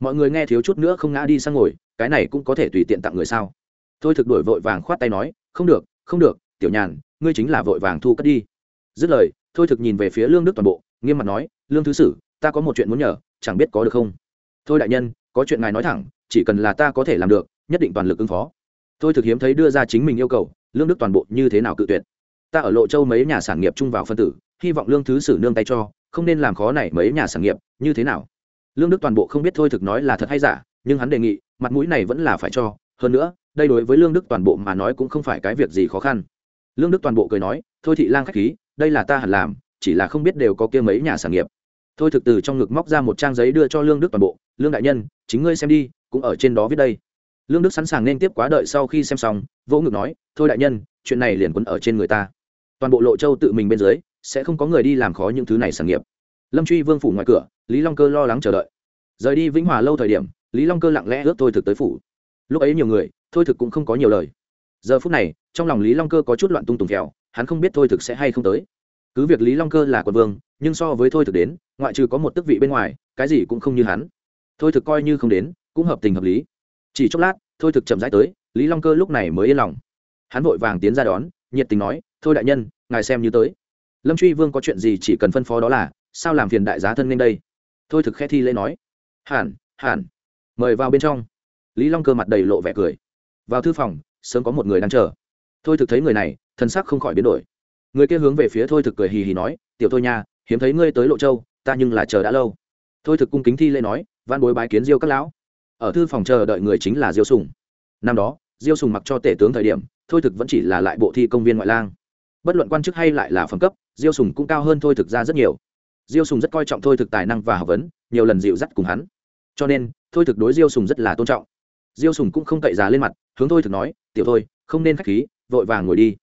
Mọi người nghe thiếu chút nữa không ngã đi sang ngồi, cái này cũng có thể tùy tiện tặng người sao? Thôi thực đổi vội vàng khoát tay nói, không được không được, tiểu nhàn, ngươi chính là vội vàng thu cất đi. Dứt lời, thôi thực nhìn về phía lương đức toàn bộ, nghiêm mặt nói, lương thứ sử, ta có một chuyện muốn nhờ, chẳng biết có được không? Thôi đại nhân, có chuyện ngài nói thẳng, chỉ cần là ta có thể làm được, nhất định toàn lực ứng phó. Tôi thực hiếm thấy đưa ra chính mình yêu cầu, lương đức toàn bộ như thế nào cự tuyệt? Ta ở lộ châu mấy nhà sản nghiệp chung vào phân tử, hy vọng lương thứ sử nương tay cho, không nên làm khó này mấy nhà sản nghiệp, như thế nào? Lương đức toàn bộ không biết thôi thực nói là thật hay giả, nhưng hắn đề nghị, mặt mũi này vẫn là phải cho, hơn nữa đây đối với lương đức toàn bộ mà nói cũng không phải cái việc gì khó khăn. Lương đức toàn bộ cười nói, thôi thị lang k h á c h khí, đây là ta hẳn làm, chỉ là không biết đều có kia mấy nhà sản nghiệp. Thôi thực từ trong ngực móc ra một trang giấy đưa cho lương đức toàn bộ, lương đại nhân, chính ngươi xem đi, cũng ở trên đó viết đây. Lương đức sẵn sàng nên tiếp quá đợi sau khi xem xong, vỗ ngực nói, thôi đại nhân, chuyện này liền quấn ở trên người ta. Toàn bộ lộ châu tự mình bên dưới, sẽ không có người đi làm khó những thứ này sản nghiệp. Lâm truy vương phủ ngoài cửa, lý long cơ lo lắng chờ đợi. Rời đi vĩnh hòa lâu thời điểm, lý long cơ lặng lẽ ước thôi thực tới phủ. Lúc ấy nhiều người thôi thực cũng không có nhiều lời. Giờ phút này, trong lòng lý long cơ có chút loạn tung tùng kẹo, hắn không biết thôi thực sẽ hay không tới. Cứ việc lý long cơ là quận vương, nhưng so với thôi thực đến, ngoại trừ có một tước vị bên ngoài, cái gì cũng không như hắn. Thôi thực coi như không đến, cũng hợp tình hợp lý. Chỉ chốc lát, thôi thực chậm rãi tới, lý long cơ lúc này mới yên lòng. Hắn vội vàng tiến ra đón, nhiệt tình nói, thôi đại nhân, ngài xem như tới. Lâm truy vương có chuyện gì chỉ cần phân phó đó là, sao làm phiền đại giá thân nên đây? Thôi thực khẽ thi lễ nói hẳn hẳn mời vào bên trong. Lý long cơ mặt đầy lộ vẻ cười vào thư phòng, sớm có một người đang chờ. Thôi thực thấy người này, thân sắc không khỏi biến đổi. Người kia hướng về phía thôi thực cười hì hì nói, tiểu thôi nha, hiếm thấy ngươi tới lộ châu, ta nhưng là chờ đã lâu. Thôi thực cung kính thi lễ nói văn bối bái kiến diêu các lão. Ở thư phòng chờ đợi người chính là diêu sùng. Năm đó, diêu sùng mặc cho tể tướng thời điểm, thôi thực vẫn chỉ là lại bộ thi công viên ngoại lang. Bất luận quan chức hay lại là phẩm cấp, diêu sùng cũng cao hơn thôi thực ra rất nhiều. Diêu sùng rất coi trọng thôi thực tài năng và học vấn, nhiều lần dịu dắt cùng hắn. Cho nên, thôi thực đối diêu sùng rất là tôn trọng. Diêu sùng cũng không cậy giá lên mặt hướng thôi thực nói, tiểu thôi, không nên k h á c h khí, vội vàng ngồi đi.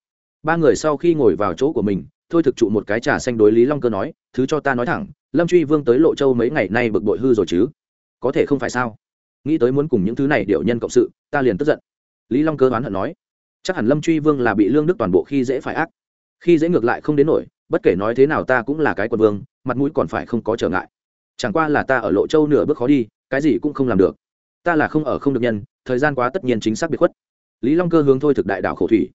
Ba người sau khi ngồi vào chỗ của mình, thôi thực trụ một cái trà xanh đối lý long cơ nói, thứ cho ta nói thẳng, lâm truy vương tới lộ châu mấy ngày nay bực bội hư rồi chứ. Có thể không phải sao? Nghĩ tới muốn cùng những thứ này điệu nhân cộng sự, ta liền tức giận. Lý long cơ oán hận nói, chắc hẳn lâm truy vương là bị lương đức toàn bộ khi dễ phải ác. Khi dễ ngược lại không đến nổi, bất kể nói thế nào ta cũng là cái quân vương, mặt mũi còn phải không có trở ngại. Chẳng qua là ta ở lộ châu nửa bước khó đi, cái gì cũng không làm được. Ta là không ở không được nhân thời gian quá tất nhiên chính xác biệt khuất. Lý long cơ hướng thôi thực đại đạo khổ thủy.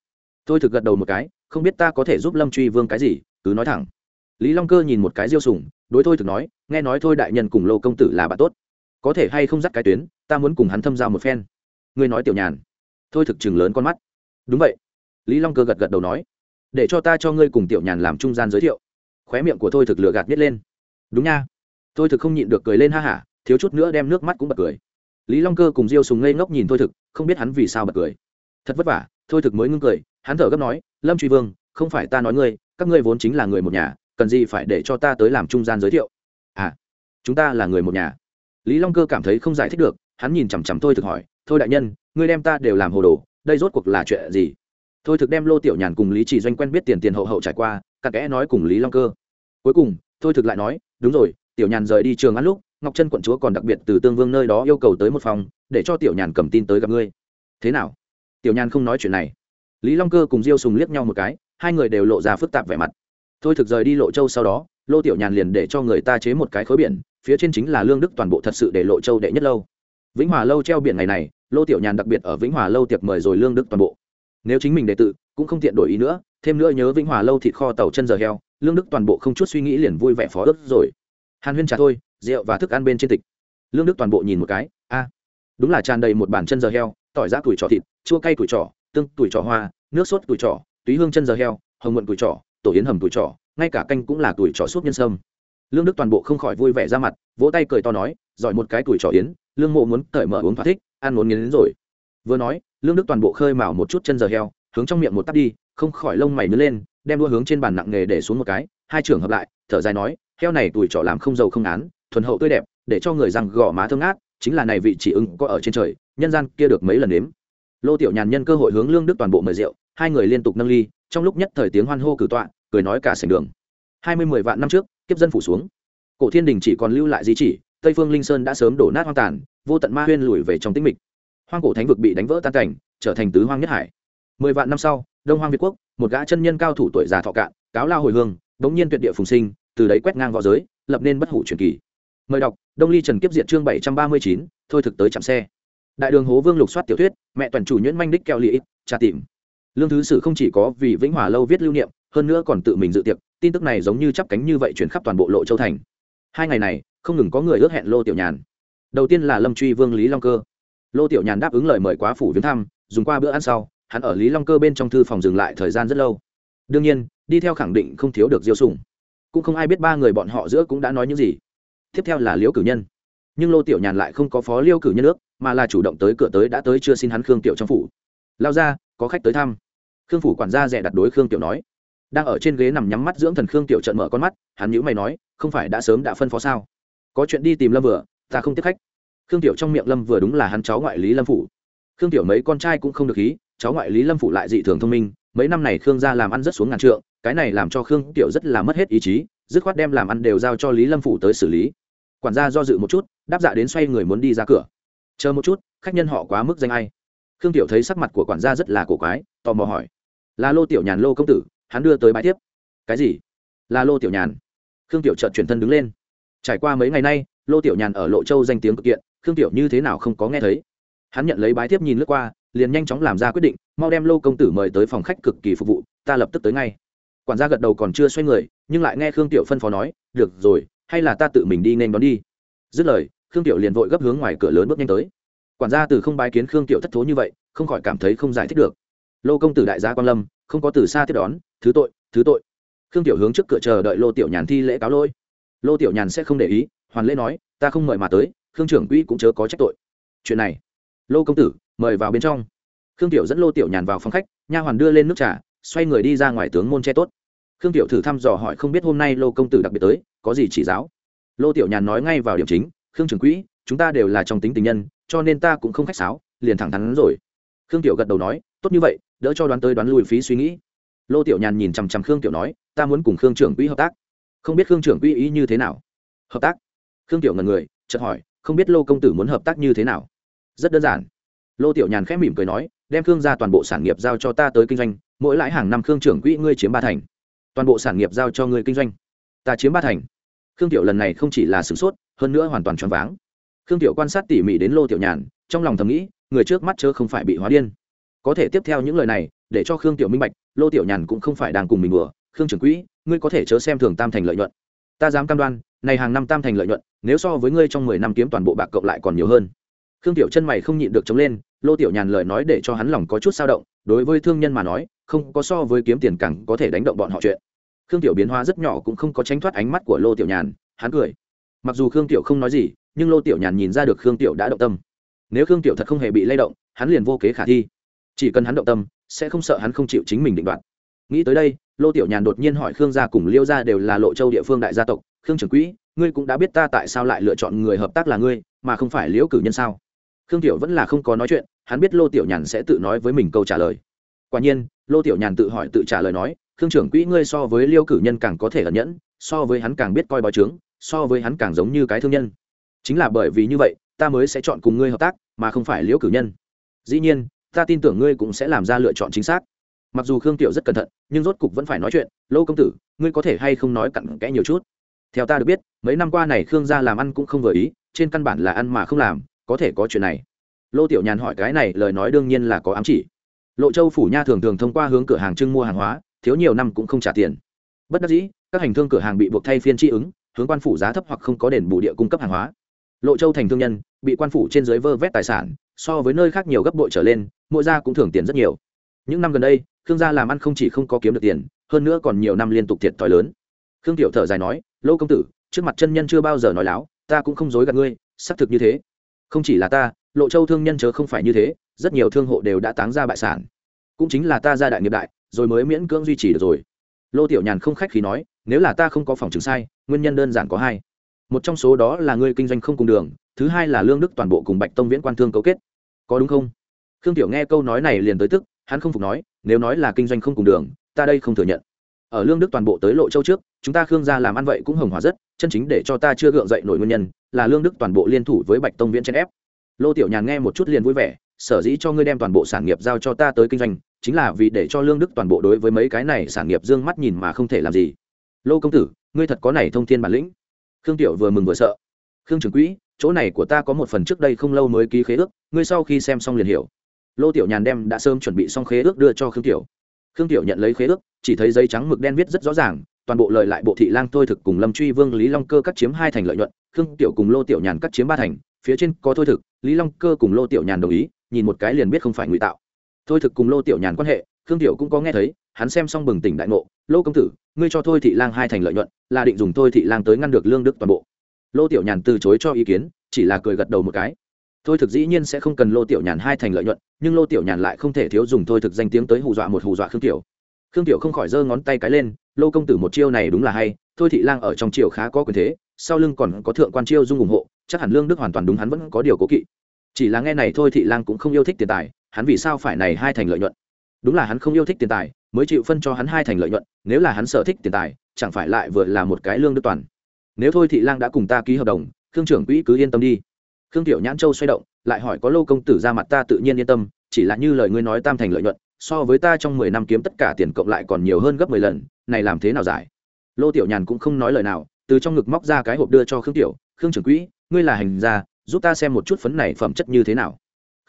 Thôi thực gật đầu một cái, không biết ta có thể giúp lâm truy vương cái gì, cứ nói thẳng. Lý long cơ nhìn một cái diêu sùng, đối thôi thực nói, nghe nói thôi đại nhân cùng lô công tử là bạn tốt. Có thể hay không dắt cái tuyến, ta muốn cùng hắn thâm giao một phen. Ngươi nói tiểu nhàn. Thôi thực chừng lớn con mắt. Đúng vậy. Lý long cơ gật gật đầu nói, để cho ta cho ngươi cùng tiểu nhàn làm trung gian giới thiệu. Khóe miệng của thôi thực lừa gạt nhét lên. Đúng nha. Thôi thực không nhịn được cười lên ha hả, thiếu chút nữa đem nước mắt cũng bật cười lý long cơ cùng diêu sùng ngây ngốc nhìn thôi thực, không biết hắn vì sao bật cười. Thật vất vả, thôi thực mới ngưng cười, hắn thở gấp nói, lâm truy vương, không phải ta nói ngươi, các ngươi vốn chính là người một nhà, cần gì phải để cho ta tới làm trung gian giới thiệu? À chúng ta là người một nhà. Lý long cơ cảm thấy không giải thích được, hắn nhìn chằm chằm thôi thực hỏi, thôi đại nhân, ngươi đem ta đều làm hồ đồ, đây rốt cuộc là chuyện gì? Thôi thực đem lô tiểu nhàn cùng lý chỉ doanh quen biết tiền tiền hậu hậu trải qua, cặn kẽ nói cùng lý long cơ. Cuối cùng, thôi thực lại nói, đúng rồi, tiểu nhàn rời đi trường ăn lúc ngọc trân quận chúa còn đặc biệt từ tương vương nơi đó yêu cầu tới một phòng, để cho tiểu nhàn cầm tin tới gặp ngươi. Thế nào? Tiểu nhàn không nói chuyện này. Lý long cơ cùng diêu sùng liếc nhau một cái, hai người đều lộ ra phức tạp vẻ mặt. Thôi thực rời đi lộ châu sau đó, lô tiểu nhàn liền để cho người ta chế một cái khối biển, phía trên chính là lương đức toàn bộ thật sự để lộ châu đệ nhất lâu. Vĩnh hòa lâu treo biển ngày này, lô tiểu nhàn đặc biệt ở vĩnh hòa lâu tiệc mời rồi lương đức toàn bộ. Nếu chính mình đệ tự, cũng không tiện đổi ý nữa, thêm nữa nhớ vĩnh hòa lâu thịt kho tàu chân giờ heo, lương đức toàn bộ không chút suy nghĩ liền vui vẻ phó ớt rồi. Hàn huyên trả thôi rượu và thức ăn bên trên tịch. Lương đức toàn bộ nhìn một cái, a, đúng là tràn đầy một bản chân giờ heo, tỏi giã tuổi trỏ thịt, chua cay tuổi trỏ tương tuổi trỏ hoa, nước sốt tuổi trỏ túy hương chân giờ heo, hồng muộn tuổi trỏ tổ yến hầm tuổi trỏ ngay cả canh cũng là tuổi trỏ súp nhân sâm. Lương đức toàn bộ không khỏi vui vẻ ra mặt, vỗ tay cười to nói, giỏi một cái tuổi trỏ yến, lương mộ muốn cởi mở uống thỏa thích, ăn muốn nghiến đến rồi. Vừa nói, lương đức toàn bộ khơi mào một chút chân giờ heo, hướng trong miệng một tắt đi, không khỏi lông mày nứt lên, đem đua hướng trên bàn nặng nghề để xuống một cái, hai trưởng hợp lại, thở dài nói, heo này tuổi trọ làm không giàu không án thuần hậu tươi đẹp, để cho người rằng gò má thơm ngát, chính là này vị chỉ ưng có ở trên trời, nhân gian kia được mấy lần nếm. lô tiểu nhàn nhân cơ hội hướng lương đức toàn bộ mời rượu, hai người liên tục nâng ly, trong lúc nhất thời tiếng hoan hô cử tọa, cười nói cả sảnh đường. Hai mươi mười vạn năm trước, kiếp dân phủ xuống. Cổ thiên đình chỉ còn lưu lại di chỉ, tây phương linh sơn đã sớm đổ nát hoang tàn, vô tận ma huyên lùi về trong tĩnh mịch. Hoang cổ thánh vực bị đánh vỡ tan cảnh, trở thành tứ hoang nhất hải. Mười vạn năm sau, đông hoang việt quốc, một gã chân nhân cao thủ tuổi già thọ cạn, cáo lao hồi hương, bỗng nhiên tuyệt địa phùng sinh, từ đấy quét ngang võ giới, lập nên bất hủ truyền kỳ mời đọc, đông ly trần kiếp diện chương bảy trăm ba mươi chín, thôi thực tới chạm xe. Đại đường hố vương lục soát tiểu thuyết, mẹ toàn chủ nhuyễn manh đích keo lị trà tìm. Lương thứ sử không chỉ có vì vĩnh hòa lâu viết lưu niệm, hơn nữa còn tự mình dự tiệc, tin tức này giống như chắp cánh như vậy chuyển khắp toàn bộ lộ châu thành. Hai ngày này, không ngừng có người ước hẹn lô tiểu nhàn. Đầu tiên là lâm truy vương lý long cơ. Lô tiểu nhàn đáp ứng lời mời quá phủ viếng thăm, dùng qua bữa ăn sau, hắn ở lý long cơ bên trong thư phòng dừng lại thời gian rất lâu. Đương nhiên, đi theo khẳng định không thiếu được diêu sùng. Cũng không ai biết ba người bọn họ giữa cũng đã nói những gì tiếp theo là liễu cử nhân. Nhưng lô tiểu nhàn lại không có phó liêu cử nhân nước, mà là chủ động tới cửa tới đã tới chưa xin hắn khương tiểu trong phủ. Lao ra, có khách tới thăm. Khương phủ quản gia rẻ đặt đối khương tiểu nói. Đang ở trên ghế nằm nhắm mắt dưỡng thần khương tiểu trận mở con mắt, hắn nhữ mày nói, không phải đã sớm đã phân phó sao? Có chuyện đi tìm lâm vừa, ta không tiếp khách. Khương tiểu trong miệng lâm vừa đúng là hắn cháu ngoại lý lâm phủ. Khương tiểu mấy con trai cũng không được ý cháu ngoại lý lâm phủ lại dị thường thông minh, mấy năm này khương gia làm ăn rất xuống ngàn trượng, cái này làm cho khương tiểu rất là mất hết ý chí, dứt khoát đem làm ăn đều giao cho lý lâm phủ tới xử lý quản gia do dự một chút, đáp dạ đến xoay người muốn đi ra cửa. Chờ một chút, khách nhân họ quá mức danh ai. Khương tiểu thấy sắc mặt của quản gia rất là cổ quái, tò mò hỏi. Là lô tiểu nhàn lô công tử, hắn đưa tới bãi tiếp. Cái gì? Là lô tiểu nhàn. Khương tiểu chợt chuyển thân đứng lên. Trải qua mấy ngày nay, lô tiểu nhàn ở lộ châu danh tiếng cực kiện, khương tiểu như thế nào không có nghe thấy. Hắn nhận lấy bái tiếp nhìn lướt qua, liền nhanh chóng làm ra quyết định, mau đem lô công tử mời tới phòng khách cực kỳ phục vụ, ta lập tức tới ngay. Quản gia gật đầu còn chưa xoay người, nhưng lại nghe khương tiểu phân phó nói, được rồi hay là ta tự mình đi nên đón đi? Dứt lời, khương tiểu liền vội gấp hướng ngoài cửa lớn bước nhanh tới. Quản gia từ không bái kiến khương tiểu thất thố như vậy, không khỏi cảm thấy không giải thích được. Lô công tử đại gia quan lâm, không có từ xa tiếp đón, thứ tội thứ tội. Khương tiểu hướng trước cửa chờ đợi lô tiểu nhàn thi lễ cáo lỗi. Lô tiểu nhàn sẽ không để ý, hoàn lễ nói, ta không mời mà tới, khương trưởng quỹ cũng chớ có trách tội. Chuyện này, lô công tử mời vào bên trong. Khương tiểu dẫn lô tiểu nhàn vào phòng khách, nha hoàn đưa lên nước trà, xoay người đi ra ngoài tướng môn che tốt khương tiểu thử thăm dò hỏi không biết hôm nay lô công tử đặc biệt tới, có gì chỉ giáo? Lô tiểu nhàn nói ngay vào điểm chính, khương trưởng quỹ, chúng ta đều là trong tính tình nhân, cho nên ta cũng không khách sáo, liền thẳng thắn rồi. Khương tiểu gật đầu nói, tốt như vậy, đỡ cho đoán tới đoán lùi phí suy nghĩ. Lô tiểu nhàn nhìn chằm chằm khương tiểu nói, ta muốn cùng khương trưởng quỹ hợp tác. Không biết khương trưởng quỹ ý như thế nào? Hợp tác? Khương tiểu ngần người, chợt hỏi, không biết lô công tử muốn hợp tác như thế nào? Rất đơn giản. Lô tiểu nhàn khẽ mỉm cười nói, đem khương ra toàn bộ sản nghiệp giao cho ta tới kinh doanh, mỗi lãi hàng năm khương trưởng quỹ ngươi chiếm ba thành toàn bộ sản nghiệp giao cho người kinh doanh. Ta chiếm ba thành. Khương tiểu lần này không chỉ là sửng sốt, hơn nữa hoàn toàn choáng váng. Khương tiểu quan sát tỉ mỉ đến lô tiểu nhàn, trong lòng thầm nghĩ, người trước mắt chớ không phải bị hóa điên. Có thể tiếp theo những lời này, để cho khương tiểu minh bạch, lô tiểu nhàn cũng không phải đang cùng mình đùa. Khương trưởng quỹ, ngươi có thể chớ xem thường tam thành lợi nhuận. Ta dám cam đoan, này hàng năm tam thành lợi nhuận, nếu so với ngươi trong mười năm kiếm toàn bộ bạc cộng lại còn nhiều hơn. Khương tiểu chân mày không nhịn được chống lên, lô tiểu nhàn lời nói để cho hắn lòng có chút sao động đối với thương nhân mà nói, không có so với kiếm tiền càng có thể đánh động bọn họ chuyện. Khương tiểu biến hóa rất nhỏ cũng không có tránh thoát ánh mắt của lô tiểu nhàn, hắn cười. Mặc dù khương tiểu không nói gì, nhưng lô tiểu nhàn nhìn ra được khương tiểu đã động tâm. Nếu khương tiểu thật không hề bị lay động, hắn liền vô kế khả thi. Chỉ cần hắn động tâm, sẽ không sợ hắn không chịu chính mình định đoạt. Nghĩ tới đây, lô tiểu nhàn đột nhiên hỏi khương gia cùng liêu gia đều là lộ châu địa phương đại gia tộc. Khương trưởng quỹ, ngươi cũng đã biết ta tại sao lại lựa chọn người hợp tác là ngươi, mà không phải liễu cử nhân sao? Khương tiểu vẫn là không có nói chuyện, hắn biết lô tiểu nhàn sẽ tự nói với mình câu trả lời. Quả nhiên, lô tiểu nhàn tự hỏi tự trả lời nói, khương trưởng quỹ ngươi so với liêu cử nhân càng có thể ẩn nhẫn, so với hắn càng biết coi bói trướng so với hắn càng giống như cái thương nhân. Chính là bởi vì như vậy, ta mới sẽ chọn cùng ngươi hợp tác, mà không phải liễu cử nhân. Dĩ nhiên, ta tin tưởng ngươi cũng sẽ làm ra lựa chọn chính xác. Mặc dù khương tiểu rất cẩn thận, nhưng rốt cục vẫn phải nói chuyện, lô công tử, ngươi có thể hay không nói cặn kẽ nhiều chút? Theo ta được biết, mấy năm qua này khương gia làm ăn cũng không vừa ý, trên căn bản là ăn mà không làm có thể có chuyện này. Lô tiểu nhàn hỏi cái này, lời nói đương nhiên là có ám chỉ. Lộ châu phủ nha thường thường thông qua hướng cửa hàng trưng mua hàng hóa, thiếu nhiều năm cũng không trả tiền. Bất đắc dĩ, các hành thương cửa hàng bị buộc thay phiên tri ứng, hướng quan phủ giá thấp hoặc không có đền bù địa cung cấp hàng hóa. Lộ châu thành thương nhân, bị quan phủ trên dưới vơ vét tài sản, so với nơi khác nhiều gấp bội trở lên, mỗi gia cũng thưởng tiền rất nhiều. Những năm gần đây, khương gia làm ăn không chỉ không có kiếm được tiền, hơn nữa còn nhiều năm liên tục thiệt thòi lớn. Khương tiểu thở dài nói, lô công tử, trước mặt chân nhân chưa bao giờ nói láo, ta cũng không dối gạt ngươi, xác thực như thế không chỉ là ta, lộ châu thương nhân chớ không phải như thế, rất nhiều thương hộ đều đã táng ra bại sản. Cũng chính là ta ra đại nghiệp đại, rồi mới miễn cưỡng duy trì được rồi. Lô tiểu nhàn không khách khí nói, nếu là ta không có phòng chứng sai, nguyên nhân đơn giản có hai. Một trong số đó là ngươi kinh doanh không cùng đường, thứ hai là lương đức toàn bộ cùng bạch tông viễn quan thương cấu kết. Có đúng không? Khương tiểu nghe câu nói này liền tới tức, hắn không phục nói, nếu nói là kinh doanh không cùng đường, ta đây không thừa nhận ở lương đức toàn bộ tới lộ châu trước, chúng ta khương gia làm ăn vậy cũng hồng hòa rất, chân chính để cho ta chưa gượng dậy nổi nguyên nhân, là lương đức toàn bộ liên thủ với bạch tông viễn chen ép. Lô tiểu nhàn nghe một chút liền vui vẻ, sở dĩ cho ngươi đem toàn bộ sản nghiệp giao cho ta tới kinh doanh, chính là vì để cho lương đức toàn bộ đối với mấy cái này sản nghiệp d ư ơ n g mắt nhìn mà không thể làm gì. Lô công tử, ngươi thật có này thông thiên bản lĩnh. Khương tiểu vừa mừng vừa sợ. Khương trưởng quỹ, chỗ này của ta có một phần trước đây không lâu mới ký khế ước, ngươi sau khi xem xong liền hiểu. Lô tiểu nhàn đem đã sớm chuẩn bị xong khế ước đưa cho khương tiểu khương tiểu nhận lấy khế ước, chỉ thấy giấy trắng mực đen viết rất rõ ràng, toàn bộ lợi lại bộ thị lang thôi thực cùng lâm truy vương, lý long cơ cắt chiếm hai thành lợi nhuận, khương tiểu cùng lô tiểu nhàn cắt chiếm ba thành, phía trên có thôi thực, lý long cơ cùng lô tiểu nhàn đồng ý, nhìn một cái liền biết không phải ngụy tạo. Thôi thực cùng lô tiểu nhàn quan hệ, khương tiểu cũng có nghe thấy, hắn xem xong bừng tỉnh đại ngộ, lô công tử, ngươi cho thôi thị lang hai thành lợi nhuận, là định dùng thôi thị lang tới ngăn được lương đức toàn bộ. Lô tiểu nhàn từ chối cho ý kiến, chỉ là cười gật đầu một cái thôi thực dĩ nhiên sẽ không cần lô tiểu nhàn hai thành lợi nhuận, nhưng lô tiểu nhàn lại không thể thiếu dùng thôi thực danh tiếng tới hù dọa một hù dọa khương tiểu khương tiểu không khỏi giơ ngón tay cái lên, lô công tử một chiêu này đúng là hay, thôi thị lang ở trong triều khá có quyền thế, sau lưng còn có thượng quan chiêu dung ủng hộ, chắc hẳn lương đức hoàn toàn đúng hắn vẫn có điều cố kỵ. Chỉ là nghe này thôi thị lang cũng không yêu thích tiền tài, hắn vì sao phải này hai thành lợi nhuận? Đúng là hắn không yêu thích tiền tài, mới chịu phân cho hắn hai thành lợi nhuận, nếu là hắn sở thích tiền tài, chẳng phải lại vừa là một cái lương đức toàn. Nếu thôi thị lang đã cùng ta ký hợp đồng, khương trưởng quỹ cứ yên tâm đi khương tiểu nhãn châu xoay động, lại hỏi có lô công tử ra mặt ta tự nhiên yên tâm, chỉ là như lời ngươi nói tam thành lợi nhuận, so với ta trong mười năm kiếm tất cả tiền cộng lại còn nhiều hơn gấp mười lần, này làm thế nào giải? Lô tiểu nhàn cũng không nói lời nào, từ trong ngực móc ra cái hộp đưa cho khương tiểu, khương trưởng quỹ, ngươi là hành gia, giúp ta xem một chút phấn này phẩm chất như thế nào.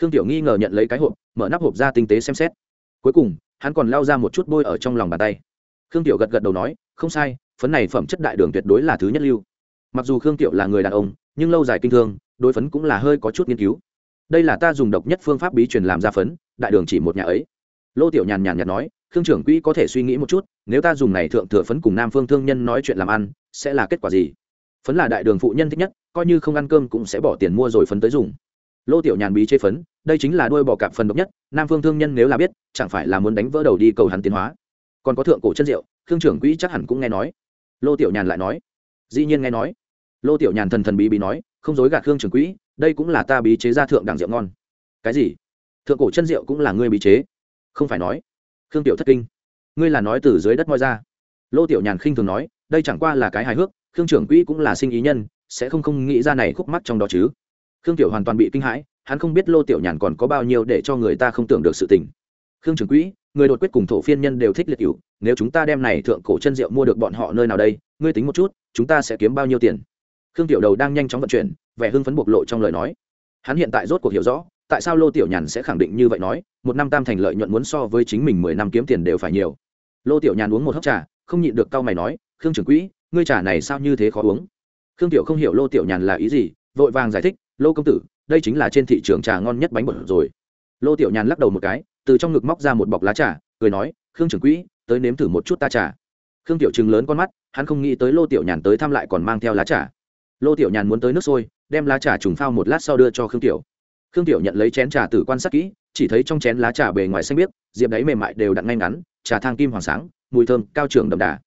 Khương tiểu nghi ngờ nhận lấy cái hộp, mở nắp hộp ra tinh tế xem xét. Cuối cùng, hắn còn lao ra một chút bôi ở trong lòng bàn tay. Khương tiểu gật gật đầu nói, không sai, phấn này phẩm chất đại đường tuyệt đối là thứ nhất lưu. Mặc dù khương tiểu là người đàn ông, nhưng lâu dài kinh thương đối phấn cũng là hơi có chút nghiên cứu. Đây là ta dùng độc nhất phương pháp bí truyền làm ra phấn, đại đường chỉ một nhà ấy. Lô tiểu nhàn nhàn nhạt nói, khương trưởng quỹ có thể suy nghĩ một chút, nếu ta dùng này thượng thừa phấn cùng nam phương thương nhân nói chuyện làm ăn, sẽ là kết quả gì? Phấn là đại đường phụ nhân thích nhất, coi như không ăn cơm cũng sẽ bỏ tiền mua rồi phấn tới dùng. Lô tiểu nhàn bí chế phấn, đây chính là đuôi bỏ cạp phần độc nhất, nam phương thương nhân nếu là biết, chẳng phải là muốn đánh vỡ đầu đi cầu hắn tiến hóa. Còn có thượng cổ chân rượu, khương trưởng quỹ chắc hẳn cũng nghe nói. Lô tiểu nhàn lại nói, dĩ nhiên nghe nói. Lô tiểu nhàn thần thần bí bí nói không dối gạt khương trưởng quỹ, đây cũng là ta bí chế ra thượng đẳng rượu ngon. Cái gì? Thượng cổ chân rượu cũng là ngươi bí chế? Không phải nói. Khương tiểu thất kinh. Ngươi là nói từ dưới đất moi ra. Lô tiểu nhàn khinh thường nói, đây chẳng qua là cái hài hước, khương trưởng quỹ cũng là sinh ý nhân, sẽ không không nghĩ ra này khúc mắt trong đó chứ. Khương tiểu hoàn toàn bị kinh hãi, hắn không biết lô tiểu nhàn còn có bao nhiêu để cho người ta không tưởng được sự tình. Khương trưởng quỹ, người đột quyết cùng thổ phiên nhân đều thích liệt cựu nếu chúng ta đem này thượng cổ chân rượu mua được bọn họ nơi nào đây, ngươi tính một chút, chúng ta sẽ kiếm bao nhiêu tiền? Khương tiểu đầu đang nhanh chóng vận chuyển, vẻ hưng phấn bộc lộ trong lời nói. Hắn hiện tại rốt cuộc hiểu rõ, tại sao lô tiểu nhàn sẽ khẳng định như vậy nói, một năm tam thành lợi nhuận muốn so với chính mình mười năm kiếm tiền đều phải nhiều. Lô tiểu nhàn uống một hốc trà, không nhịn được cau mày nói, khương trưởng quỹ, ngươi trà này sao như thế khó uống? Khương tiểu không hiểu lô tiểu nhàn là ý gì, vội vàng giải thích, lô công tử, đây chính là trên thị trường trà ngon nhất bánh bột rồi. Lô tiểu nhàn lắc đầu một cái, từ trong ngực móc ra một bọc lá trà, cười nói, khương trưởng quỹ, tới nếm thử một chút ta trà. Khương tiểu chừng lớn con mắt, hắn không nghĩ tới lô tiểu nhàn tới thăm lại còn mang theo lá trà lô tiểu nhàn muốn tới nước sôi, đem lá trà trùng phao một lát sau đưa cho khương tiểu. Khương tiểu nhận lấy chén trà từ quan sát kỹ, chỉ thấy trong chén lá trà bề ngoài xanh biếc, diệp đáy mềm mại đều đặn ngay ngắn, trà thang kim hoàng sáng, mùi thơm cao trường đậm đà.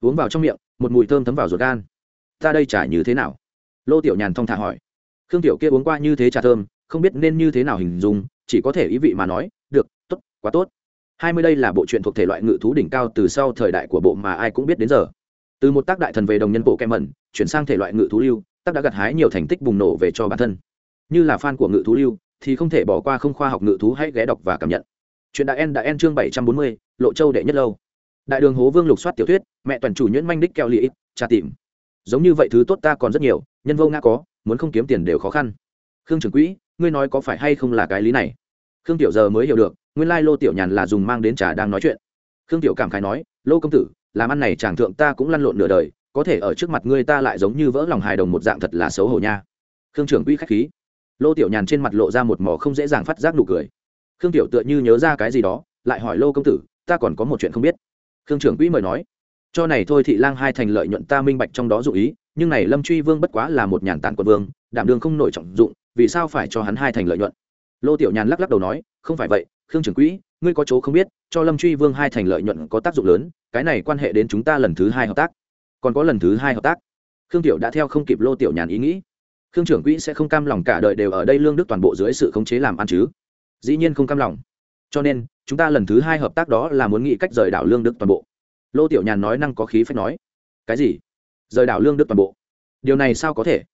Uống vào trong miệng, một mùi thơm thấm vào ruột gan. Ta đây trà như thế nào? Lô tiểu nhàn thong thả hỏi. Khương tiểu kia uống qua như thế trà thơm, không biết nên như thế nào hình dung, chỉ có thể ý vị mà nói, được, tốt, quá tốt. Hai mươi đây là bộ truyện thuộc thể loại ngự thú đỉnh cao từ sau thời đại của bộ mà ai cũng biết đến giờ từ một tác đại thần về đồng nhân bộ kem mẩn, chuyển sang thể loại ngự thú lưu, tác đã gặt hái nhiều thành tích bùng nổ về cho bản thân. Như là fan của ngự thú lưu, thì không thể bỏ qua không khoa học ngự thú hãy ghé đọc và cảm nhận. Chuyện đại en đã en chương bảy trăm bốn mươi, lộ châu đệ nhất lâu. Đại đường hố vương lục soát tiểu thuyết, mẹ toàn chủ nhuyễn manh đích keo lị tra tìm. Giống như vậy thứ tốt ta còn rất nhiều, nhân vô ngã có, muốn không kiếm tiền đều khó khăn. Khương trưởng quỹ, ngươi nói có phải hay không là cái lý này? Khương tiểu giờ mới hiểu được, nguyên lai lô tiểu nhàn là dùng mang đến trà đang nói chuyện. Khương tiểu cảm khái nói, lô công tử làm ăn này chàng thượng ta cũng lăn lộn nửa đời, có thể ở trước mặt ngươi ta lại giống như vỡ lòng hài đồng một dạng thật là xấu hổ nha. Khương trưởng quỹ khách khí. Lô tiểu nhàn trên mặt lộ ra một mỏ không dễ dàng phát giác nụ cười. Khương tiểu tựa như nhớ ra cái gì đó, lại hỏi lô công tử, ta còn có một chuyện không biết. Khương trưởng quỹ mời nói, cho này thôi thị lang hai thành lợi nhuận ta minh bạch trong đó dụ ý, nhưng này lâm truy vương bất quá là một nhàn tản quân vương, đảm đường không nổi trọng dụng, vì sao phải cho hắn hai thành lợi nhuận? Lô tiểu nhàn lắc lắc đầu nói, không phải vậy, khương trưởng quỹ, ngươi có chỗ không biết cho lâm truy vương hai thành lợi nhuận có tác dụng lớn, cái này quan hệ đến chúng ta lần thứ hai hợp tác. Còn có lần thứ hai hợp tác. Khương tiểu đã theo không kịp lô tiểu nhàn ý nghĩ. Khương trưởng quỹ sẽ không cam lòng cả đời đều ở đây lương đức toàn bộ dưới sự khống chế làm ăn chứ. Dĩ nhiên không cam lòng. Cho nên, chúng ta lần thứ hai hợp tác đó là muốn nghĩ cách rời đảo lương đức toàn bộ. Lô tiểu nhàn nói năng có khí phép nói. Cái gì? Rời đảo lương đức toàn bộ? Điều này sao có thể?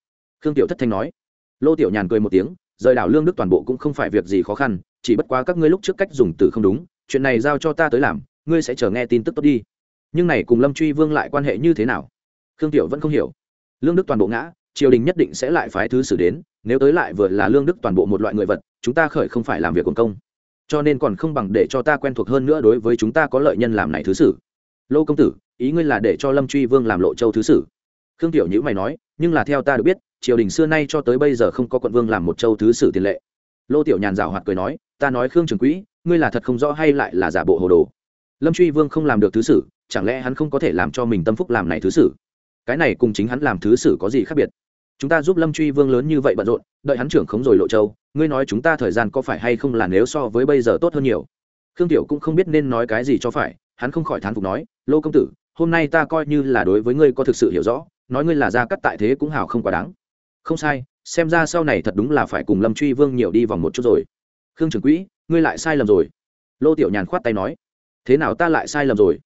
Khương tiểu thất thanh nói. Lô tiểu nhàn cười một tiếng. Rời đảo lương đức toàn bộ cũng không phải việc gì khó khăn, chỉ bất quá các ngươi lúc trước cách dùng từ không đúng chuyện này giao cho ta tới làm, ngươi sẽ chờ nghe tin tức tốt đi. Nhưng này cùng lâm truy vương lại quan hệ như thế nào? Khương tiểu vẫn không hiểu. Lương đức toàn bộ ngã, triều đình nhất định sẽ lại phái thứ xử đến, nếu tới lại vừa là lương đức toàn bộ một loại người vật, chúng ta khởi không phải làm việc quần công. Cho nên còn không bằng để cho ta quen thuộc hơn nữa đối với chúng ta có lợi nhân làm này thứ sử. Lô công tử, ý ngươi là để cho lâm truy vương làm lộ châu thứ sử? Khương tiểu nhữ mày nói, nhưng là theo ta được biết, triều đình xưa nay cho tới bây giờ không có quận vương làm một châu thứ sử tiền lệ lô tiểu nhàn rào hoạt cười nói, ta nói khương trường quỹ, ngươi là thật không rõ hay lại là giả bộ hồ đồ. Lâm truy vương không làm được thứ sử chẳng lẽ hắn không có thể làm cho mình tâm phúc làm này thứ sử cái này cùng chính hắn làm thứ sử có gì khác biệt? Chúng ta giúp lâm truy vương lớn như vậy bận rộn, đợi hắn trưởng khống rồi lộ châu, ngươi nói chúng ta thời gian có phải hay không là nếu so với bây giờ tốt hơn nhiều? Khương tiểu cũng không biết nên nói cái gì cho phải, hắn không khỏi thán phục nói, lô công tử, hôm nay ta coi như là đối với ngươi có thực sự hiểu rõ, nói ngươi là gia cắt tại thế cũng hào không quá đáng. Không sai xem ra sau này thật đúng là phải cùng lâm truy vương nhiều đi vòng một chút rồi. Khương trưởng quỹ, ngươi lại sai lầm rồi. Lô tiểu nhàn khoát tay nói. Thế nào ta lại sai lầm rồi?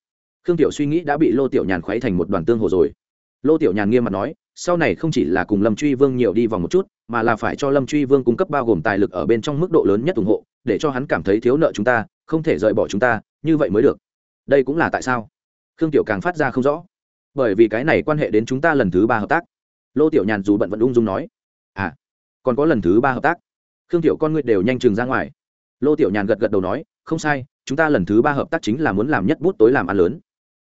Khương tiểu suy nghĩ đã bị lô tiểu nhàn khuấy thành một đoàn tương hồ rồi. Lô tiểu nhàn nghiêm mặt nói, sau này không chỉ là cùng lâm truy vương nhiều đi vòng một chút, mà là phải cho lâm truy vương cung cấp bao gồm tài lực ở bên trong mức độ lớn nhất ủng hộ, để cho hắn cảm thấy thiếu nợ chúng ta, không thể rời bỏ chúng ta, như vậy mới được. Đây cũng là tại sao? Khương tiểu càng phát ra không rõ. Bởi vì cái này quan hệ đến chúng ta lần thứ ba hợp tác. Lô tiểu nhàn dù bận vẫn ung dung nói à còn có lần thứ ba hợp tác. Khương tiểu con người đều nhanh chừng ra ngoài. Lô tiểu nhàn gật gật đầu nói, không sai, chúng ta lần thứ ba hợp tác chính là muốn làm nhất bút tối làm ăn lớn.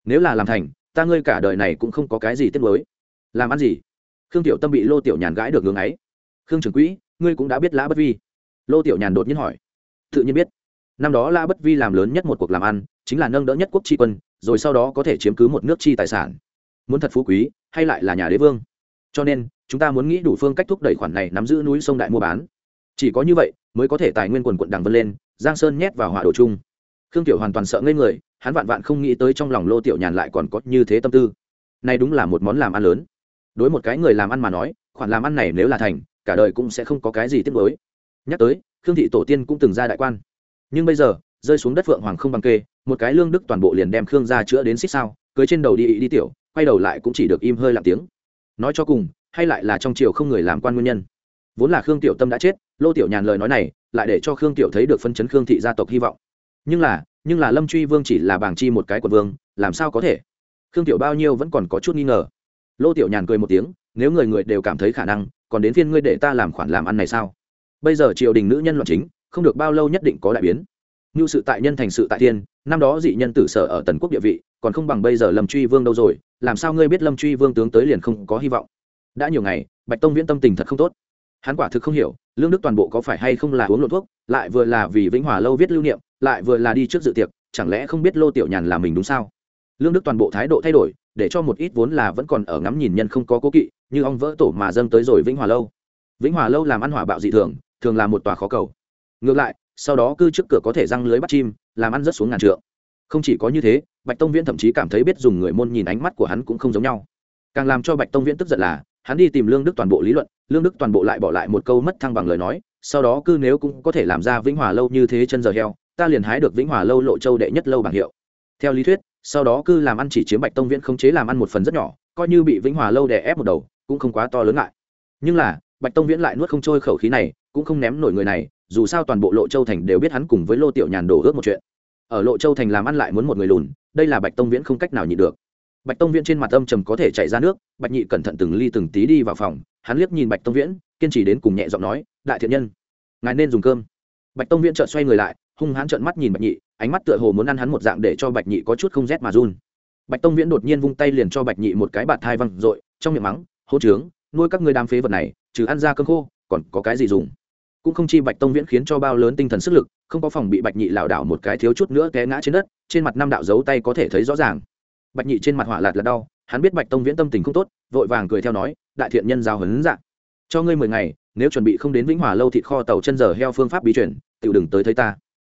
Nếu là làm thành, ta ngươi cả đời này cũng không có cái gì tiếc mới làm ăn gì? Khương tiểu tâm bị lô tiểu nhàn gãi được ngưng ấy khương trưởng quỹ, ngươi cũng đã biết lã bất vi. Lô tiểu nhàn đột nhiên hỏi. Tự nhiên biết. Năm đó lã bất vi làm lớn nhất một cuộc làm ăn, chính là nâng đỡ nhất quốc tri quân, rồi sau đó có thể chiếm cứ một nước chi tài sản. Muốn thật phú quý, hay lại là nhà đế vương? Cho nên, chúng ta muốn nghĩ đủ phương cách thúc đẩy khoản này nắm giữ núi sông đại mua bán. Chỉ có như vậy, mới có thể tài nguyên quần quận đằng vân lên, giang sơn nhét vào hỏa đồ chung. Khương tiểu hoàn toàn sợ ngây người, hắn vạn vạn không nghĩ tới trong lòng lô tiểu nhàn lại còn có như thế tâm tư. Này đúng là một món làm ăn lớn. Đối một cái người làm ăn mà nói, khoản làm ăn này nếu là thành, cả đời cũng sẽ không có cái gì tiếc nuối. Nhắc tới, khương thị tổ tiên cũng từng ra đại quan. Nhưng bây giờ, rơi xuống đất phượng hoàng không bằng kê, một cái lương đức toàn bộ liền đem khương ra chữa đến xích sao, cưới trên đầu đi đi tiểu, quay đầu lại cũng chỉ được im hơi lặng tiếng nói cho cùng, hay lại là trong triều không người làm quan nguyên nhân. Vốn là khương tiểu tâm đã chết, lô tiểu nhàn lời nói này, lại để cho khương tiểu thấy được phân chấn khương thị gia tộc hy vọng. Nhưng là nhưng là lâm truy vương chỉ là bảng chi một cái quận vương, làm sao có thể? Khương tiểu bao nhiêu vẫn còn có chút nghi ngờ. Lô tiểu nhàn cười một tiếng, nếu người người đều cảm thấy khả năng, còn đến phiên ngươi để ta làm khoản làm ăn này sao? Bây giờ triều đình nữ nhân loạn chính, không được bao lâu nhất định có đại biến. Như sự tại nhân thành sự tại thiên, năm đó dị nhân tử sở ở tần quốc địa vị, còn không bằng bây giờ lâm truy vương đâu rồi làm sao ngươi biết lâm truy vương tướng tới liền không có hy vọng? Đã nhiều ngày, bạch tông viễn tâm tình thật không tốt. Hắn quả thực không hiểu, lương đức toàn bộ có phải hay không là uống lộ thuốc, lại vừa là vì vĩnh hòa lâu viết lưu niệm, lại vừa là đi trước dự tiệc, chẳng lẽ không biết lô tiểu nhàn là mình đúng sao? Lương đức toàn bộ thái độ thay đổi, để cho một ít vốn là vẫn còn ở ngắm nhìn nhân không có cố kỵ, như ong vỡ tổ mà dâng tới rồi vĩnh hòa lâu. Vĩnh hòa lâu làm ăn hỏa bạo dị thường thường là một tòa khó cầu. Ngược lại, sau đó cư trước cửa có thể răng lưới bắt chim, làm ăn rất xuống ngàn trượng không chỉ có như thế, bạch tông viễn thậm chí cảm thấy biết dùng người môn nhìn ánh mắt của hắn cũng không giống nhau. Càng làm cho bạch tông viễn tức giận là, hắn đi tìm lương đức toàn bộ lý luận, lương đức toàn bộ lại bỏ lại một câu mất thăng bằng lời nói, sau đó cư nếu cũng có thể làm ra vĩnh hòa lâu như thế chân giờ heo, ta liền hái được vĩnh hòa lâu lộ châu đệ nhất lâu bảng hiệu. Theo lý thuyết, sau đó cư làm ăn chỉ chiếm bạch tông viễn không chế làm ăn một phần rất nhỏ, coi như bị vĩnh hòa lâu đè ép một đầu, cũng không quá to lớn ngại. Nhưng là, bạch tông viễn lại nuốt không trôi khẩu khí này, cũng không ném nổi người này, dù sao toàn bộ lộ châu thành đều biết hắn cùng với lô tiểu nhàn đổ ước một chuyện ở lộ châu thành làm ăn lại muốn một người lùn, đây là bạch tông viễn không cách nào nhịn được. Bạch tông viễn trên mặt âm trầm có thể chạy ra nước, bạch nhị cẩn thận từng ly từng tí đi vào phòng, hắn liếc nhìn bạch tông viễn, kiên trì đến cùng nhẹ giọng nói, đại thiện nhân, ngài nên dùng cơm. Bạch tông viễn trợn xoay người lại, hung hãn trợn mắt nhìn bạch nhị, ánh mắt tựa hồ muốn ăn hắn một dạng để cho bạch nhị có chút không rét mà run. Bạch tông viễn đột nhiên vung tay liền cho bạch nhị một cái bạt thai văng r ộ i trong miệng mắng hô trướng, nuôi các ngươi đam phế vật này, trừ ăn ra cơm khô, còn có cái gì dùng? Cũng không chi bạch tông viễn khiến cho bao lớn tinh thần sức lực, không có phòng bị bạch nhị lảo đảo một cái thiếu chút nữa té ngã trên đất, trên mặt năm đạo dấu tay có thể thấy rõ ràng. Bạch nhị trên mặt hỏa lạt là đau, hắn biết bạch tông viễn tâm tình không tốt, vội vàng cười theo nói, đại thiện nhân giao hấn dạng, cho ngươi mười ngày, nếu chuẩn bị không đến vĩnh hòa lâu thịt kho tàu chân giờ heo phương pháp bí chuyển tự đừng tới thấy ta.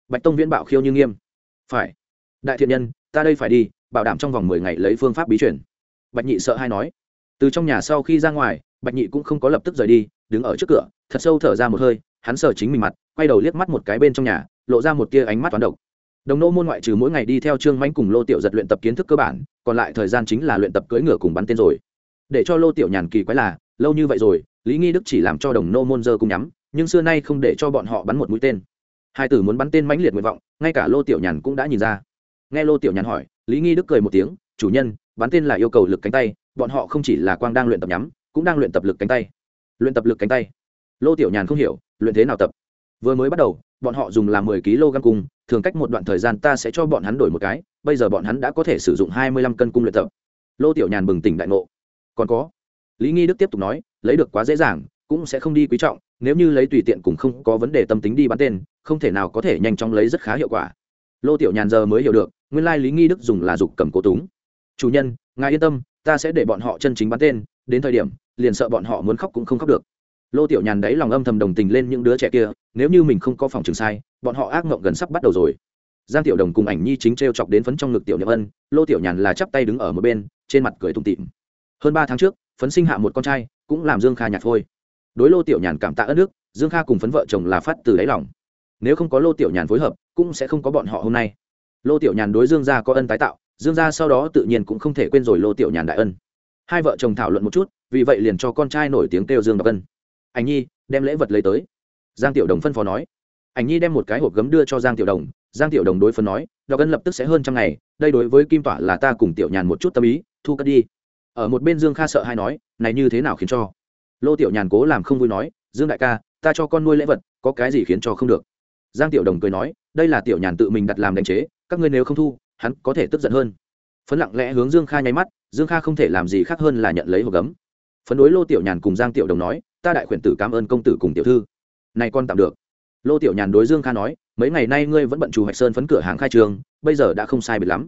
Bạch tông viễn bạo khiêu như nghiêm. Phải, đại thiện nhân, ta đây phải đi, bảo đảm trong vòng mười ngày lấy phương pháp bí chuyển bạch nhị sợ hay nói. Từ trong nhà sau khi ra ngoài, bạch nhị cũng không có lập tức rời đi, đứng ở trước cửa, thật sâu thở ra một hơi hắn sờ chính mình mặt, quay đầu liếc mắt một cái bên trong nhà, lộ ra một tia ánh mắt toán độc. Đồng nô môn ngoại trừ mỗi ngày đi theo trương mánh cùng lô tiểu giật luyện tập kiến thức cơ bản, còn lại thời gian chính là luyện tập cưỡi ngựa cùng bắn tên rồi. Để cho lô tiểu nhàn kỳ quái là, lâu như vậy rồi, lý nghi đức chỉ làm cho đồng nô môn dơ cùng nhắm, nhưng xưa nay không để cho bọn họ bắn một mũi tên. Hai tử muốn bắn tên mãnh liệt nguyện vọng, ngay cả lô tiểu nhàn cũng đã nhìn ra. Nghe lô tiểu nhàn hỏi, lý nghi đức cười một tiếng, chủ nhân, bắn tên là yêu cầu lực cánh tay, bọn họ không chỉ là quang đang luyện tập nhắm, cũng đang luyện tập lực cánh tay. Luyện tập lực cánh tay lô tiểu nhàn không hiểu, luyện thế nào tập? Vừa mới bắt đầu, bọn họ dùng làm mười kg cung, thường cách một đoạn thời gian ta sẽ cho bọn hắn đổi một cái, bây giờ bọn hắn đã có thể sử dụng hai mươi lăm cân cung luyện tập. Lô tiểu nhàn bừng tỉnh đại ngộ. Còn có, lý nghi đức tiếp tục nói, lấy được quá dễ dàng, cũng sẽ không đi quý trọng, nếu như lấy tùy tiện cũng không có vấn đề tâm tính đi bắn tên, không thể nào có thể nhanh chóng lấy rất khá hiệu quả. Lô tiểu nhàn giờ mới hiểu được, nguyên lai lý nghi đức dùng là dục cầm cố túng. Chủ nhân, ngài yên tâm, ta sẽ để bọn họ chân chính bắn tên, đến thời điểm, liền sợ bọn họ muốn khóc cũng không khóc được lô tiểu nhàn đấy lòng âm thầm đồng tình lên những đứa trẻ kia, nếu như mình không có phòng trường sai, bọn họ ác mộng gần sắp bắt đầu rồi. Giang tiểu đồng cùng ảnh nhi chính t r e o chọc đến phấn trong ngực tiểu nhậm ân, lô tiểu nhàn là chắp tay đứng ở một bên, trên mặt cười tung tịm hơn ba tháng trước, phấn sinh hạ một con trai, cũng làm dương kha nhạt thôi đối lô tiểu nhàn cảm tạ ất nước dương kha cùng phấn vợ chồng là phát từ đáy lòng. Nếu không có lô tiểu nhàn phối hợp, cũng sẽ không có bọn họ hôm nay. Lô tiểu nhàn đối dương gia có ân tái tạo, dương gia sau đó tự nhiên cũng không thể quên rồi lô tiểu nhàn đại ân. Hai vợ chồng thảo luận một chút, vì vậy liền cho con trai nổi tiếng kêu dương đọc ân anh nhi, đem lễ vật lấy tới. Giang tiểu đồng phân phó nói. Anh nhi đem một cái hộp gấm đưa cho giang tiểu đồng. Giang tiểu đồng đối phân nói đọc ân lập tức sẽ hơn trăm ngày, đây đối với kim tỏa là ta cùng tiểu nhàn một chút tâm ý, thu cất đi. Ở một bên dương kha sợ hay nói, này như thế nào khiến cho? Lô tiểu nhàn cố làm không vui nói, dương đại ca, ta cho con nuôi lễ vật, có cái gì khiến cho không được? Giang tiểu đồng cười nói, đây là tiểu nhàn tự mình đặt làm đánh chế, các ngươi nếu không thu, hắn có thể tức giận hơn. Phấn lặng lẽ hướng dương kha nháy mắt, dương kha không thể làm gì khác hơn là nhận lấy hộp gấm. Phấn đối lô tiểu nhàn cùng giang tiểu đồng nói ta đại khuyển tử cảm ơn công tử cùng tiểu thư. Này con tạm được. Lô tiểu nhàn đối dương kha nói, mấy ngày nay ngươi vẫn bận chủ hoạch sơn phấn cửa hàng khai trường, bây giờ đã không sai biệt lắm.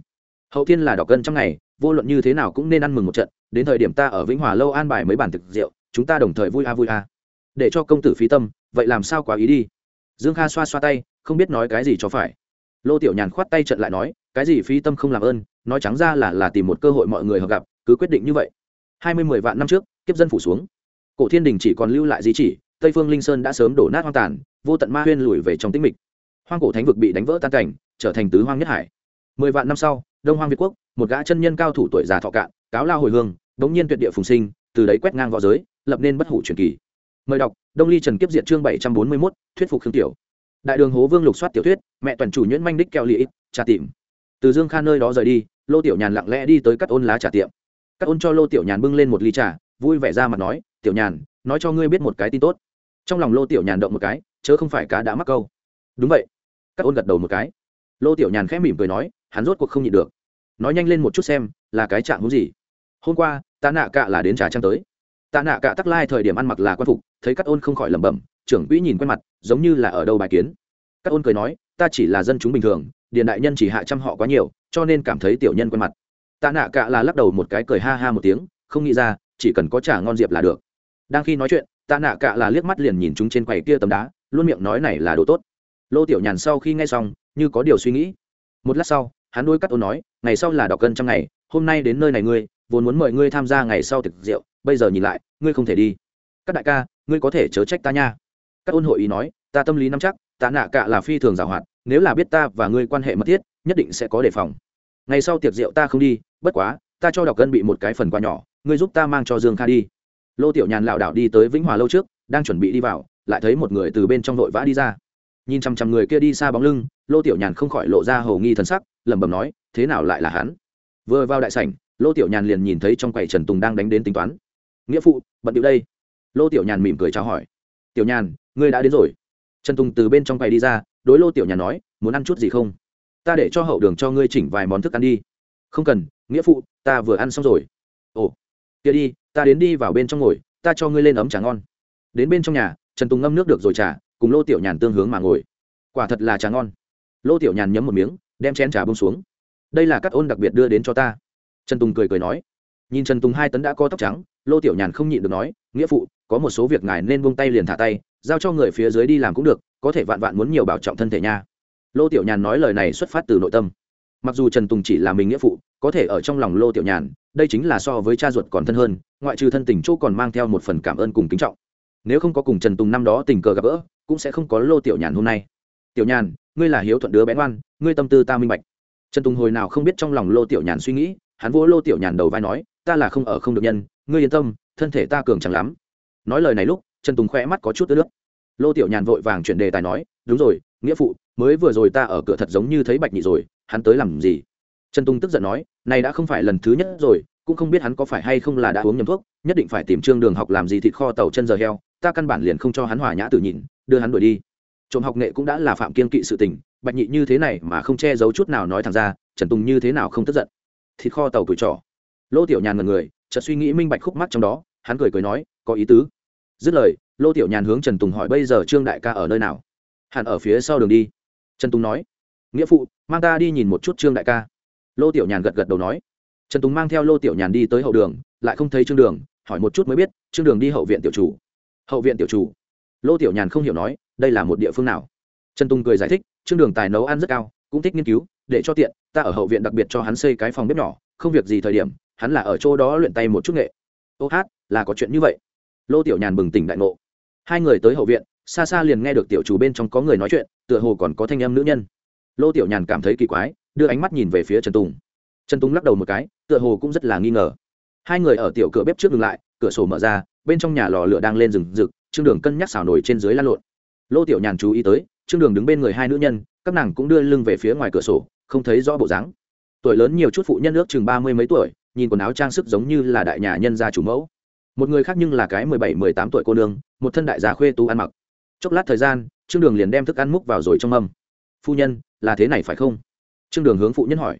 Hậu thiên là đọc cân trong ngày, vô luận như thế nào cũng nên ăn mừng một trận, đến thời điểm ta ở vĩnh hòa lâu an bài mấy bản thực rượu, chúng ta đồng thời vui a vui a. Để cho công tử phí tâm, vậy làm sao quá ý đi? Dương kha xoa xoa tay, không biết nói cái gì cho phải. Lô tiểu nhàn khoát tay trận lại nói, cái gì phí tâm không làm ơn, nói trắng ra là là tìm một cơ hội mọi người hợp gặp, cứ quyết định như vậy. Hai mươi mười vạn năm trước, kiếp dân phủ xuống cổ thiên đình chỉ còn lưu lại di chỉ, tây phương linh sơn đã sớm đổ nát hoang tàn, vô tận ma huyên lùi về trong tĩnh mịch. Hoang cổ thánh vực bị đánh vỡ tan cảnh, trở thành tứ hoang nhất hải. Mười vạn năm sau, đông hoang việt quốc, một gã chân nhân cao thủ tuổi già thọ cạn, cáo lao hồi hương bỗng nhiên tuyệt địa phùng sinh, từ đấy quét ngang v õ giới, lập nên bất hủ truyền kỳ. Mời đọc, đông ly trần kiếp diệt chương bảy trăm bốn mươi mốt, thuyết phục khương tiểu. Đại đường hố vương lục soát tiểu thuyết, mẹ toàn chủ nhuyễn manh đích keo lị trà tìm từ dương kha nơi đó rời đi, lô tiểu nhàn lặng lẽ đi tới cắt ôn lá trà tiệm. Cắt ôn cho lô tiểu nhàn bưng lên một ly trà, vui vẻ ra mặt nói tiểu nhàn, nói cho ngươi biết một cái tin tốt. Trong lòng lô tiểu nhàn động một cái, chớ không phải cá đã mắc câu. Đúng vậy. Các ôn gật đầu một cái. Lô tiểu nhàn khẽ mỉm cười nói, hắn rốt cuộc không nhịn được. Nói nhanh lên một chút xem, là cái trạng muốn gì. Hôm qua, tạ nạ cạ là đến trà trang tới. Tạ nạ cạ tắc lai thời điểm ăn mặc là quan phục, thấy các ôn không khỏi lẩm bẩm, trưởng quỹ nhìn quen mặt, giống như là ở đâu bài kiến. Các ôn cười nói, ta chỉ là dân chúng bình thường điền đại nhân chỉ hạ trăm họ quá nhiều, cho nên cảm thấy tiểu nhân quen mặt. Tạ nạ cạ là lắc đầu một cái cười ha ha một tiếng, không nghĩ ra, chỉ cần có trà ngon diệp là được đang khi nói chuyện, tạ nạ cạ là liếc mắt liền nhìn chúng trên quầy kia tấm đá, luôn miệng nói này là đồ tốt. Lô tiểu nhàn sau khi nghe xong, như có điều suy nghĩ. Một lát sau, hắn đôi cắt ôn nói, ngày sau là đọc cân trong ngày, hôm nay đến nơi này ngươi, vốn muốn mời ngươi tham gia ngày sau thực rượu, bây giờ nhìn lại, ngươi không thể đi. Các đại ca, ngươi có thể chớ trách ta nha. Các ôn hội ý nói, ta tâm lý nắm chắc, tạ nạ cạ là phi thường giảo hoạt, nếu là biết ta và ngươi quan hệ mật thiết, nhất định sẽ có đề phòng. Ngày sau tiệc rượu ta không đi, bất quá, ta cho đọc cân bị một cái phần quà nhỏ, ngươi giúp ta mang cho dương kha đi lô tiểu nhàn lảo đảo đi tới vĩnh hòa lâu trước, đang chuẩn bị đi vào, lại thấy một người từ bên trong vội vã đi ra. Nhìn chằm chằm người kia đi xa bóng lưng, lô tiểu nhàn không khỏi lộ ra hầu nghi thần sắc, lẩm bẩm nói, thế nào lại là hắn? Vừa vào đại sảnh, lô tiểu nhàn liền nhìn thấy trong quầy trần tùng đang đánh đến tính toán. Nghĩa phụ, bận điệu đây. Lô tiểu nhàn mỉm cười chào hỏi. Tiểu nhàn, ngươi đã đến rồi. Trần tùng từ bên trong quầy đi ra, đối lô tiểu nhàn nói, muốn ăn chút gì không? Ta để cho hậu đường cho ngươi chỉnh vài món thức ăn đi. Không cần, nghĩa phụ, ta vừa ăn xong rồi. Ồ kia đi, ta đến đi vào bên trong ngồi, ta cho ngươi lên ấm trà ngon. Đến bên trong nhà, trần tùng ngâm nước được rồi trà, cùng lô tiểu nhàn tương hướng mà ngồi. Quả thật là trà ngon. Lô tiểu nhàn nhấm một miếng, đem chén trà bông xuống. Đây là các ôn đặc biệt đưa đến cho ta. Trần tùng cười cười nói. Nhìn trần tùng hai tấn đã có tóc trắng, lô tiểu nhàn không nhịn được nói, nghĩa phụ, có một số việc ngài nên buông tay liền thả tay, giao cho người phía dưới đi làm cũng được, có thể vạn vạn muốn nhiều bảo trọng thân thể nha. Lô tiểu nhàn nói lời này xuất phát từ nội tâm mặc dù trần tùng chỉ là mình nghĩa phụ, có thể ở trong lòng lô tiểu nhàn, đây chính là so với cha ruột còn thân hơn, ngoại trừ thân tình chỗ còn mang theo một phần cảm ơn cùng kính trọng. Nếu không có cùng trần tùng năm đó tình cờ gặp gỡ, cũng sẽ không có lô tiểu nhàn hôm nay. Tiểu nhàn, ngươi là hiếu thuận đứa bé ngoan, ngươi tâm tư ta minh bạch. Trần tùng hồi nào không biết trong lòng lô tiểu nhàn suy nghĩ, hắn vỗ lô tiểu nhàn đầu vai nói, ta là không ở không được nhân, ngươi yên tâm, thân thể ta cường chẳng lắm. Nói lời này lúc, trần tùng khỏe mắt có chút ướt nước. Lô tiểu nhàn vội vàng chuyển đề tài nói, đúng rồi, nghĩa phụ, mới vừa rồi ta ở cửa thật giống như thấy bạch nhị rồi hắn tới làm gì? Trần tùng tức giận nói, này đã không phải lần thứ nhất rồi, cũng không biết hắn có phải hay không là đã uống nhầm thuốc, nhất định phải tìm trương đường học làm gì thịt kho tàu chân giờ heo, ta căn bản liền không cho hắn hòa nhã tự nhìn đưa hắn đuổi đi. Trộm học nghệ cũng đã là phạm kiên kỵ sự tình, bạch nhị như thế này mà không che giấu chút nào nói thẳng ra, trần tùng như thế nào không tức giận? Thịt kho tàu tuổi trỏ lô tiểu nhàn ngần người, chợt suy nghĩ minh bạch khúc mắt trong đó, hắn cười cười nói, có ý tứ. Dứt lời, lô tiểu nhàn hướng trần tùng hỏi, bây giờ trương đại ca ở nơi nào? Hẳn ở phía sau đường đi. Trần tùng nói nghĩa phụ, mang ta đi nhìn một chút trương đại ca. Lô tiểu nhàn gật gật đầu nói. Trần tùng mang theo lô tiểu nhàn đi tới hậu đường, lại không thấy trương đường, hỏi một chút mới biết, trương đường đi hậu viện tiểu chủ. Hậu viện tiểu chủ? Lô tiểu nhàn không hiểu nói, đây là một địa phương nào? Trần tùng cười giải thích, trương đường tài nấu ăn rất cao, cũng thích nghiên cứu, để cho tiện, ta ở hậu viện đặc biệt cho hắn xây cái phòng bếp nhỏ, không việc gì thời điểm, hắn là ở chỗ đó luyện tay một chút nghệ. Ô hát, là có chuyện như vậy. Lô tiểu nhàn bừng tỉnh đại ngộ. Hai người tới hậu viện, xa xa liền nghe được tiểu chủ bên trong có người nói chuyện, tựa hồ còn có thanh em nữ nhân lô tiểu nhàn cảm thấy kỳ quái, đưa ánh mắt nhìn về phía trần tùng. Trần tùng lắc đầu một cái, tựa hồ cũng rất là nghi ngờ. Hai người ở tiểu cửa bếp trước ngừng lại, cửa sổ mở ra, bên trong nhà lò lửa đang lên rừng rực, trương đường cân nhắc xào nổi trên dưới lan lộn. Lô tiểu nhàn chú ý tới, trương đường đứng bên người hai nữ nhân, các nàng cũng đưa lưng về phía ngoài cửa sổ, không thấy rõ bộ dáng. Tuổi lớn nhiều chút phụ nhân ước chừng ba mươi mấy tuổi, nhìn quần áo trang sức giống như là đại nhà nhân gia chủ mẫu. Một người khác nhưng là cái mười bảy, mười tám tuổi cô nương, một thân đại già khuê tú ăn mặc. Chốc lát thời gian, trương đường liền đem thức ăn múc vào rồi trong mâm. Phu nhân là thế này phải không? Trương đường hướng phụ nhân hỏi.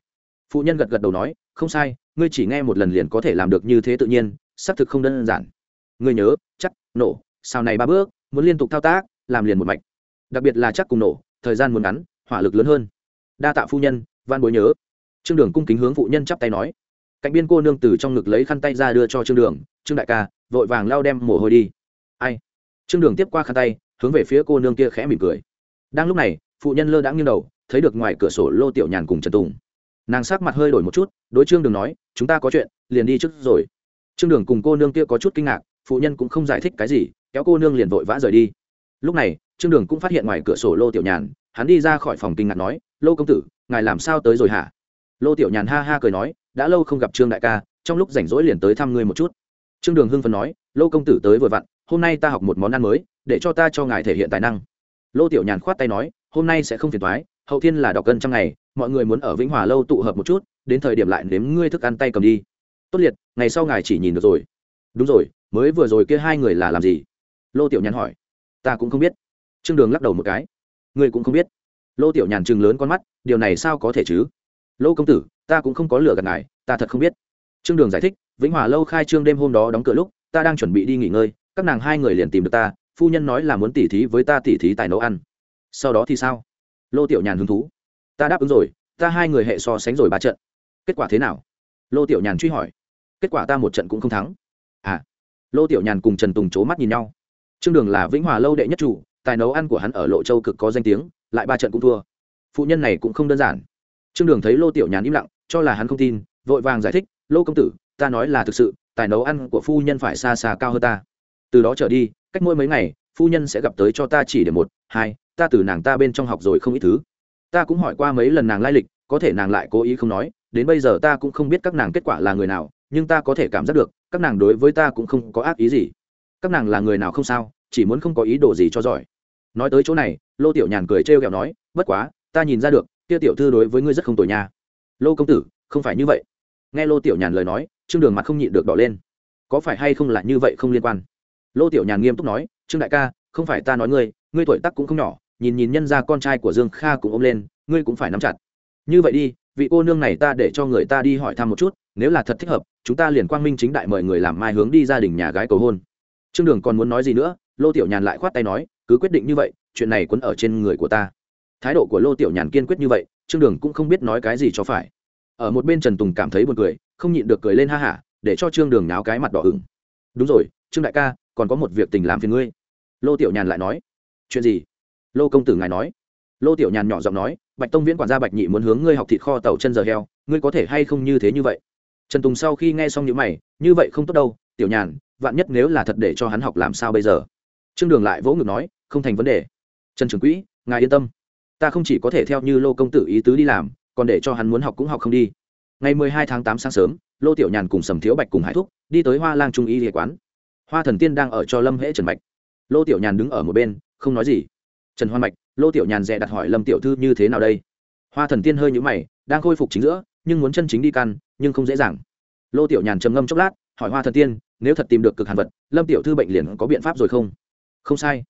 Phụ nhân gật gật đầu nói, không sai, ngươi chỉ nghe một lần liền có thể làm được như thế tự nhiên, xác thực không đơn giản. Ngươi nhớ, chắc, nổ, sau này ba bước, muốn liên tục thao tác, làm liền một mạch. Đặc biệt là chắc cùng nổ, thời gian muốn ngắn, hỏa lực lớn hơn. Đa tạ phu nhân van bối nhớ. Trương đường cung kính hướng phụ nhân chắp tay nói. Cạnh biên cô nương từ trong ngực lấy khăn tay ra đưa cho trương đường, trương đại ca, vội vàng lao đem mồ hôi đi. Ai? Trương đường tiếp qua khăn tay, hướng về phía cô nương kia khẽ mỉm cười. Đang lúc này, phụ nhân lơ đãng nghiêng đầu thấy được ngoài cửa sổ lô tiểu nhàn cùng trần tùng. Nàng sắc mặt hơi đổi một chút, đối trương đường nói, chúng ta có chuyện, liền đi trước rồi. Trương đường cùng cô nương kia có chút kinh ngạc, phụ nhân cũng không giải thích cái gì, kéo cô nương liền vội vã rời đi. Lúc này, trương đường cũng phát hiện ngoài cửa sổ lô tiểu nhàn, hắn đi ra khỏi phòng kinh ngạc nói, lô công tử, ngài làm sao tới rồi hả? Lô tiểu nhàn ha ha cười nói, đã lâu không gặp trương đại ca, trong lúc rảnh rỗi liền tới thăm ngươi một chút. Trương đường hưng phấn nói, lô công tử tới vừa vặn, hôm nay ta học một món ăn mới, để cho ta cho ngài thể hiện tài năng. Lô tiểu nhàn khoát tay nói, hôm nay sẽ không phiền thoái hậu thiên là đọc cân trong ngày, mọi người muốn ở vĩnh hòa lâu tụ hợp một chút, đến thời điểm lại nếm ngươi thức ăn tay cầm đi. Tốt liệt, ngày sau ngài chỉ nhìn được rồi. Đúng rồi, mới vừa rồi kia hai người là làm gì? Lô tiểu nhàn hỏi. Ta cũng không biết. Trương đường lắc đầu một cái. Ngươi cũng không biết. Lô tiểu nhàn chừng lớn con mắt, điều này sao có thể chứ? Lô công tử, ta cũng không có lửa gần ngài, ta thật không biết. Trương đường giải thích, vĩnh hòa lâu khai trương đêm hôm đó đóng cửa lúc, ta đang chuẩn bị đi nghỉ ngơi, các nàng hai người liền tìm được ta, phu nhân nói là muốn tỉ thí với ta tỉ thí tài nấu ăn. Sau đó thì sao? Lô tiểu nhàn hứng thú. Ta đáp ứng rồi, ta hai người hệ so sánh rồi ba trận. Kết quả thế nào? Lô tiểu nhàn truy hỏi. Kết quả ta một trận cũng không thắng. À lô tiểu nhàn cùng trần tùng c h ố mắt nhìn nhau. Trương đường là vĩnh hòa lâu đệ nhất chủ, tài nấu ăn của hắn ở lộ châu cực có danh tiếng, lại ba trận cũng thua. Phụ nhân này cũng không đơn giản. Trương đường thấy lô tiểu nhàn im lặng, cho là hắn không tin, vội vàng giải thích, lô công tử, ta nói là thực sự, tài nấu ăn của phu nhân phải xa xa cao hơn ta. Từ đó trở đi, cách mỗi mấy ngày, phu nhân sẽ gặp tới cho ta chỉ để một, hai ta từ nàng ta bên trong học rồi không ít thứ. Ta cũng hỏi qua mấy lần nàng lai lịch, có thể nàng lại cố ý không nói, đến bây giờ ta cũng không biết các nàng kết quả là người nào, nhưng ta có thể cảm giác được, các nàng đối với ta cũng không có ác ý gì. Các nàng là người nào không sao, chỉ muốn không có ý đồ gì cho giỏi. Nói tới chỗ này, lô tiểu nhàn cười trêu ghẹo nói, bất quá, ta nhìn ra được, kia tiểu thư đối với ngươi rất không tồi nha. Lô công tử, không phải như vậy. Nghe lô tiểu nhàn lời nói, trương đường mặt không nhịn được đỏ lên. Có phải hay không là như vậy không liên quan? Lô tiểu nhàn nghiêm túc nói, trương đại ca, không phải ta nói ngươi ngươi tuổi tác cũng không nhỏ nhìn nhìn nhân ra con trai của dương kha cũng ôm lên ngươi cũng phải nắm chặt. Như vậy đi vị cô nương này ta để cho người ta đi hỏi thăm một chút nếu là thật thích hợp chúng ta liền quang minh chính đại mời người làm mai hướng đi gia đình nhà gái cầu hôn. Trương đường còn muốn nói gì nữa lô tiểu nhàn lại khoát tay nói cứ quyết định như vậy chuyện này quấn ở trên người của ta. Thái độ của lô tiểu nhàn kiên quyết như vậy trương đường cũng không biết nói cái gì cho phải. Ở một bên trần tùng cảm thấy buồn cười không nhịn được cười lên ha ha, để cho trương đường náo cái mặt đỏ ửng. Đúng rồi trương đại ca còn có một việc tình làm phiền ngươi. Lô tiểu nhàn lại nói chuyện gì? Lô công tử ngài nói. Lô tiểu nhàn nhỏ giọng nói, bạch tông viễn quản gia bạch nhị muốn hướng ngươi học thịt kho tàu chân giờ heo, ngươi có thể hay không như thế như vậy? Trần tùng sau khi nghe xong những mày, như vậy không tốt đâu, tiểu nhàn, vạn nhất nếu là thật để cho hắn học làm sao bây giờ? Trương đường lại vỗ ngực nói, không thành vấn đề. Trần trường quỹ, ngài yên tâm, ta không chỉ có thể theo như lô công tử ý tứ đi làm, còn để cho hắn muốn học cũng học không đi. Ngày mười hai tháng tám sáng sớm, lô tiểu nhàn cùng sầm thiếu bạch cùng hải thúc đi tới hoa lang trung y hệ quán. Hoa thần tiên đang ở cho lâm hễ trần bạch. Lô tiểu nhàn đứng ở một bên, không nói gì trần Hoan mạch, lô tiểu nhàn dè đặt hỏi lâm tiểu thư như thế nào đây? Hoa thần tiên hơi nhũ mày, đang khôi phục chính giữa, nhưng muốn chân chính đi căn, nhưng không dễ dàng. Lô tiểu nhàn trầm ngâm chốc lát, hỏi hoa thần tiên, nếu thật tìm được cực hàn vật, lâm tiểu thư bệnh liền có biện pháp rồi không? Không sai.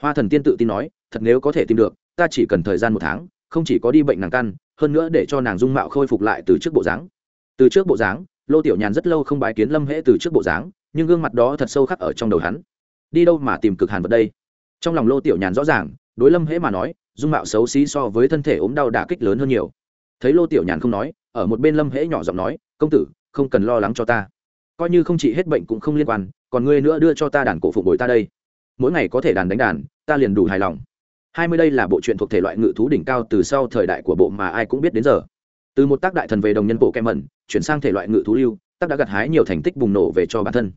Hoa thần tiên tự tin nói, thật nếu có thể tìm được, ta chỉ cần thời gian một tháng, không chỉ có đi bệnh nàng căn, hơn nữa để cho nàng dung mạo khôi phục lại từ trước bộ dáng. Từ trước bộ dáng, lô tiểu nhàn rất lâu không bái kiến lâm hễ từ trước bộ dáng, nhưng gương mặt đó thật sâu khắc ở trong đầu hắn. Đi đâu mà tìm cực hàn vật đây? Trong lòng lô tiểu nhàn rõ ràng đối lâm hễ mà nói, dung mạo xấu xí so với thân thể ốm đau đả kích lớn hơn nhiều. Thấy lô tiểu nhàn không nói, ở một bên lâm hễ nhỏ giọng nói, công tử, không cần lo lắng cho ta. Coi như không trị hết bệnh cũng không liên quan, còn ngươi nữa đưa cho ta đàn cổ phục bồi ta đây. Mỗi ngày có thể đàn đánh đàn, ta liền đủ hài lòng. Hai mươi đây là bộ truyện thuộc thể loại ngự thú đỉnh cao từ sau thời đại của bộ mà ai cũng biết đến giờ. Từ một tác đại thần về đồng nhân bộ kem mẩn chuyển sang thể loại ngự thú lưu, tác đã gặt hái nhiều thành tích bùng nổ về cho bản thân.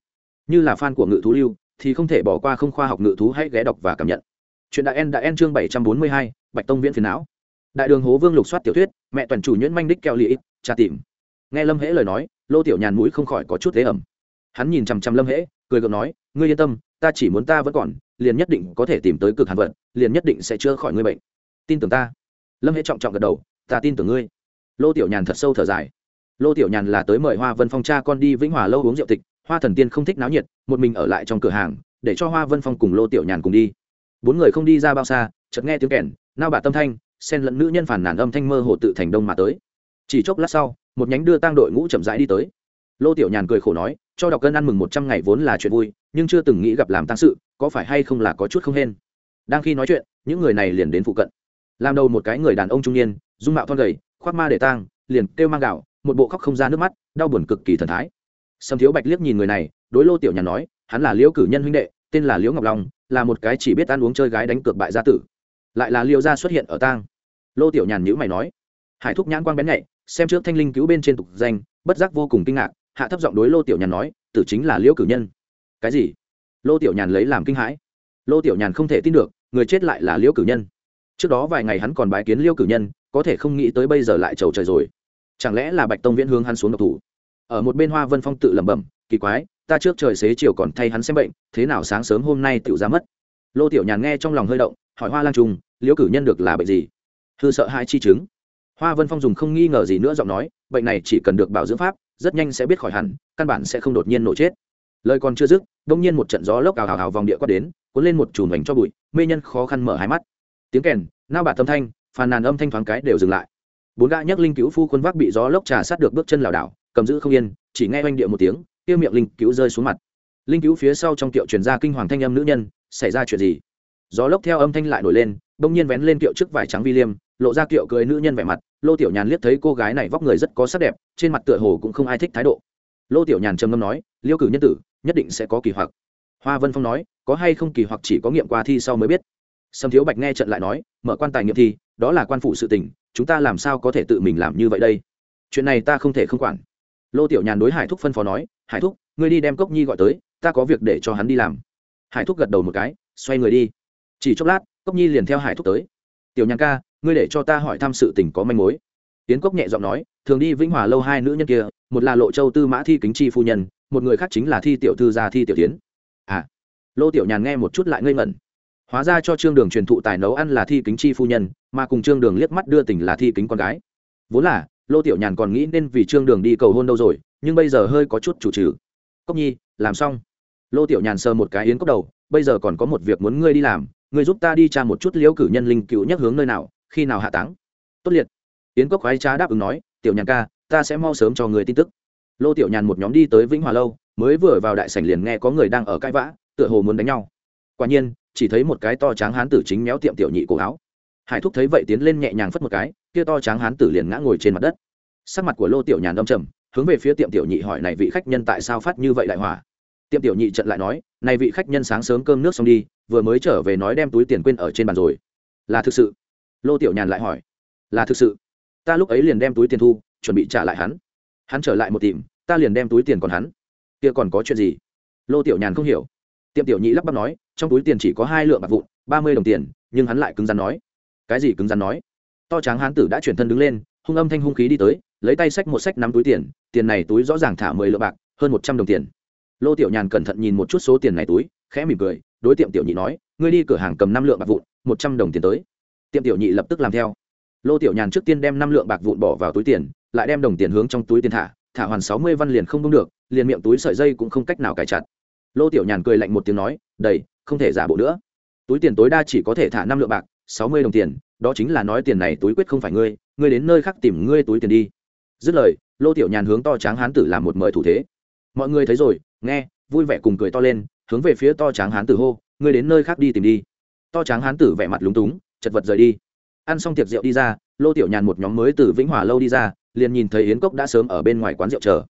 Như là fan của ngự thú lưu, thì không thể bỏ qua không khoa học ngự thú hãy ghé đọc và cảm nhận chuyện đại en đại en chương bảy trăm bốn mươi hai, bạch tông viễn phiền não. Đại đường hố vương lục soát tiểu thuyết, mẹ toàn chủ nhuyễn manh đích keo lị tra tìm. Nghe lâm hễ lời nói, lô tiểu nhàn mũi không khỏi có chút thế ẩm. Hắn nhìn chằm chằm lâm hễ, cười gượng nói, ngươi yên tâm, ta chỉ muốn ta vẫn còn, liền nhất định có thể tìm tới cực hàn vận, liền nhất định sẽ chữa khỏi ngươi bệnh. Tin tưởng ta. Lâm hễ trọng trọng gật đầu, ta tin tưởng ngươi. Lô tiểu nhàn thật sâu thở dài. Lô tiểu nhàn là tới mời hoa vân phong cha con đi vĩnh hòa lâu uống rượu tịch, hoa thần tiên không thích náo nhiệt, một mình ở lại trong cửa hàng, để cho hoa vân phong cùng lô tiểu nhàn cùng đi bốn người không đi ra bao xa, chợt nghe tiếng kèn, nao bạt tâm thanh sen lẫn nữ nhân phản nàn âm thanh mơ hồ tự thành đông mà tới. Chỉ chốc lát sau, một nhánh đưa tang đội ngũ chậm rãi đi tới. Lô tiểu nhàn cười khổ nói, cho đọc cân ăn mừng một trăm ngày vốn là chuyện vui, nhưng chưa từng nghĩ gặp làm tăng sự, có phải hay không là có chút không hên? Đang khi nói chuyện, những người này liền đến phụ cận. Làm đầu một cái người đàn ông trung niên, dung mạo thon gầy, khoác ma để tang, liền kêu mang gạo, một bộ khóc không ra nước mắt, đau buồn cực kỳ thần thái. Sầm thiếu bạch liếc nhìn người này, đối lô tiểu nhàn nói, hắn là liễu cử nhân huynh đệ tên là liễu ngọc long, là một cái chỉ biết ăn uống chơi gái đánh cược bại gia tử. Lại là liễu gia xuất hiện ở tang. Lô tiểu nhàn nhữ mày nói. Hải thúc nhãn quang bén nhạy, xem trước thanh linh cứu bên trên tục danh, bất giác vô cùng kinh ngạc, hạ thấp giọng đối lô tiểu nhàn nói, tử chính là liễu cử nhân. Cái gì? Lô tiểu nhàn lấy làm kinh hãi. Lô tiểu nhàn không thể tin được, người chết lại là liễu cử nhân. Trước đó vài ngày hắn còn bái kiến liễu cử nhân, có thể không nghĩ tới bây giờ lại trầu trời rồi. Chẳng lẽ là bạch tông viễn hướng hắn xuống độc thủ? Ở một bên hoa vân phong tự lẩm bẩm, kỳ quái ta trước trời xế chiều còn thay hắn xem bệnh, thế nào sáng sớm hôm nay tựu ra mất. Lô tiểu nhàn nghe trong lòng hơi động, hỏi hoa lang trung, liễu cử nhân được là bệnh gì? Hư sợ hai chi chứng. Hoa vân phong dùng không nghi ngờ gì nữa giọng nói, bệnh này chỉ cần được bảo dưỡng pháp, rất nhanh sẽ biết khỏi hẳn, căn bản sẽ không đột nhiên nổ chết. Lời còn chưa dứt đông nhiên một trận gió lốc ào ào ào vòng địa quát đến, cuốn lên một chùm ảnh cho bụi, mê nhân khó khăn mở hai mắt. Tiếng kèn, nao bạt tâm thanh, phàn nàn âm thanh thoáng cái đều dừng lại. Bốn gã nhấc linh cứu phu quân vác bị gió lốc trà sát được bước chân lảo đảo, cầm giữ không yên, chỉ nghe oanh địa một tiếng kia miệng linh cứu rơi xuống mặt. Linh cứu phía sau trong kiệu truyền ra kinh hoàng thanh âm nữ nhân, xảy ra chuyện gì? Gió lốc theo âm thanh lại nổi lên, bỗng nhiên vén lên kiệu trước vải trắng vi liêm, lộ ra kiệu cười nữ nhân vẻ mặt. Lô tiểu nhàn liếc thấy cô gái này vóc người rất có sắc đẹp, trên mặt tựa hồ cũng không ai thích thái độ. Lô tiểu nhàn trầm ngâm nói, liêu cử nhân tử, nhất định sẽ có kỳ hoặc. Hoa vân phong nói, có hay không kỳ hoặc chỉ có nghiệm qua thi sau mới biết. Sầm thiếu bạch nghe trận lại nói, mở quan tài nghiệm thi, đó là quan phụ sự tình, chúng ta làm sao có thể tự mình làm như vậy đây? Chuyện này ta không thể không quản. Lô tiểu nhàn đối hải thúc phân phó nói hải thúc, ngươi đi đem cốc nhi gọi tới, ta có việc để cho hắn đi làm. Hải thúc gật đầu một cái, xoay người đi. Chỉ chốc lát, cốc nhi liền theo hải thúc tới. Tiểu nhàn ca, ngươi để cho ta hỏi thăm sự tình có manh mối. Tiến cốc nhẹ giọng nói, thường đi vĩnh hòa lâu hai nữ nhân kia, một là lộ châu tư mã thi kính chi phu nhân, một người khác chính là thi tiểu thư gia thi tiểu tiến. À. Lô tiểu nhàn nghe một chút lại ngây ngẩn. Hóa ra cho trương đường truyền thụ tài nấu ăn là thi kính chi phu nhân, mà cùng trương đường liếc mắt đưa tình là thi kính con gái. Vốn là, lô tiểu nhàn còn nghĩ nên vì trương đường đi cầu hôn đâu rồi nhưng bây giờ hơi có chút chủ trừ. Cốc nhi, làm xong. Lô tiểu nhàn sờ một cái yến cốc đầu, bây giờ còn có một việc muốn ngươi đi làm, ngươi giúp ta đi tra một chút liễu cử nhân linh cựu nhất hướng nơi nào, khi nào hạ táng. Tốt liệt. Yến cốc khoái trá đáp ứng nói, tiểu nhàn ca, ta sẽ mau sớm cho người tin tức. Lô tiểu nhàn một nhóm đi tới vĩnh hòa lâu, mới vừa vào đại sảnh liền nghe có người đang ở cãi vã, tựa hồ muốn đánh nhau. Quả nhiên, chỉ thấy một cái to tráng hán tử chính méo tiệm tiểu nhị cổ áo. Hải thúc thấy vậy tiến lên nhẹ nhàng phất một cái, kia to tráng hán tử liền ngã ngồi trên mặt đất. Sắc mặt của lô tiểu nhàn đông trầm hướng về phía tiệm tiểu nhị hỏi này vị khách nhân tại sao phát như vậy đại hỏa. Tiệm tiểu nhị trận lại nói, này vị khách nhân sáng sớm cơm nước xong đi, vừa mới trở về nói đem túi tiền quên ở trên bàn rồi. Là thực sự? Lô tiểu nhàn lại hỏi. Là thực sự. Ta lúc ấy liền đem túi tiền thu, chuẩn bị trả lại hắn. Hắn trở lại một tìm ta liền đem túi tiền còn hắn. Kia còn có chuyện gì? Lô tiểu nhàn không hiểu. Tiệm tiểu nhị lắp bắp nói, trong túi tiền chỉ có hai lượng bạc vụn, ba mươi đồng tiền, nhưng hắn lại cứng rắn nói. Cái gì cứng rắn nói? To tráng hán tử đã chuyển thân đứng lên, hung âm thanh hung khí đi tới lấy tay xách một xách nắm túi tiền tiền này túi rõ ràng thả mười lượng bạc, hơn một trăm đồng tiền. Lô tiểu nhàn cẩn thận nhìn một chút số tiền này túi, khẽ mỉm cười, đối tiệm tiểu nhị nói, ngươi đi cửa hàng cầm năm lượng bạc vụn, một trăm đồng tiền tới. Tiệm tiểu nhị lập tức làm theo. Lô tiểu nhàn trước tiên đem năm lượng bạc vụn bỏ vào túi tiền, lại đem đồng tiền hướng trong túi tiền thả thả hoàn sáu mươi văn liền không đông được, liền miệng túi sợi dây cũng không cách nào cài chặt. Lô tiểu nhàn cười lạnh một tiếng nói, đầy, không thể giả bộ nữa. Túi tiền tối đa chỉ có thể thả năm lượng bạc, sáu mươi đồng tiền, đó chính là nói tiền này túi quyết không phải ngươi ngươi đến nơi khác tìm ngươi túi tiền đi dứt lời, lô tiểu nhàn hướng to tráng hán tử làm một mời thủ thế. Mọi người thấy rồi, nghe, vui vẻ cùng cười to lên, hướng về phía to tráng hán tử hô, ngươi đến nơi khác đi tìm đi. To tráng hán tử vẻ mặt lúng túng, chật vật rời đi. Ăn xong tiệc rượu đi ra, lô tiểu nhàn một nhóm mới từ vĩnh hòa lâu đi ra, liền nhìn thấy yến cốc đã sớm ở bên ngoài quán rượu chờ.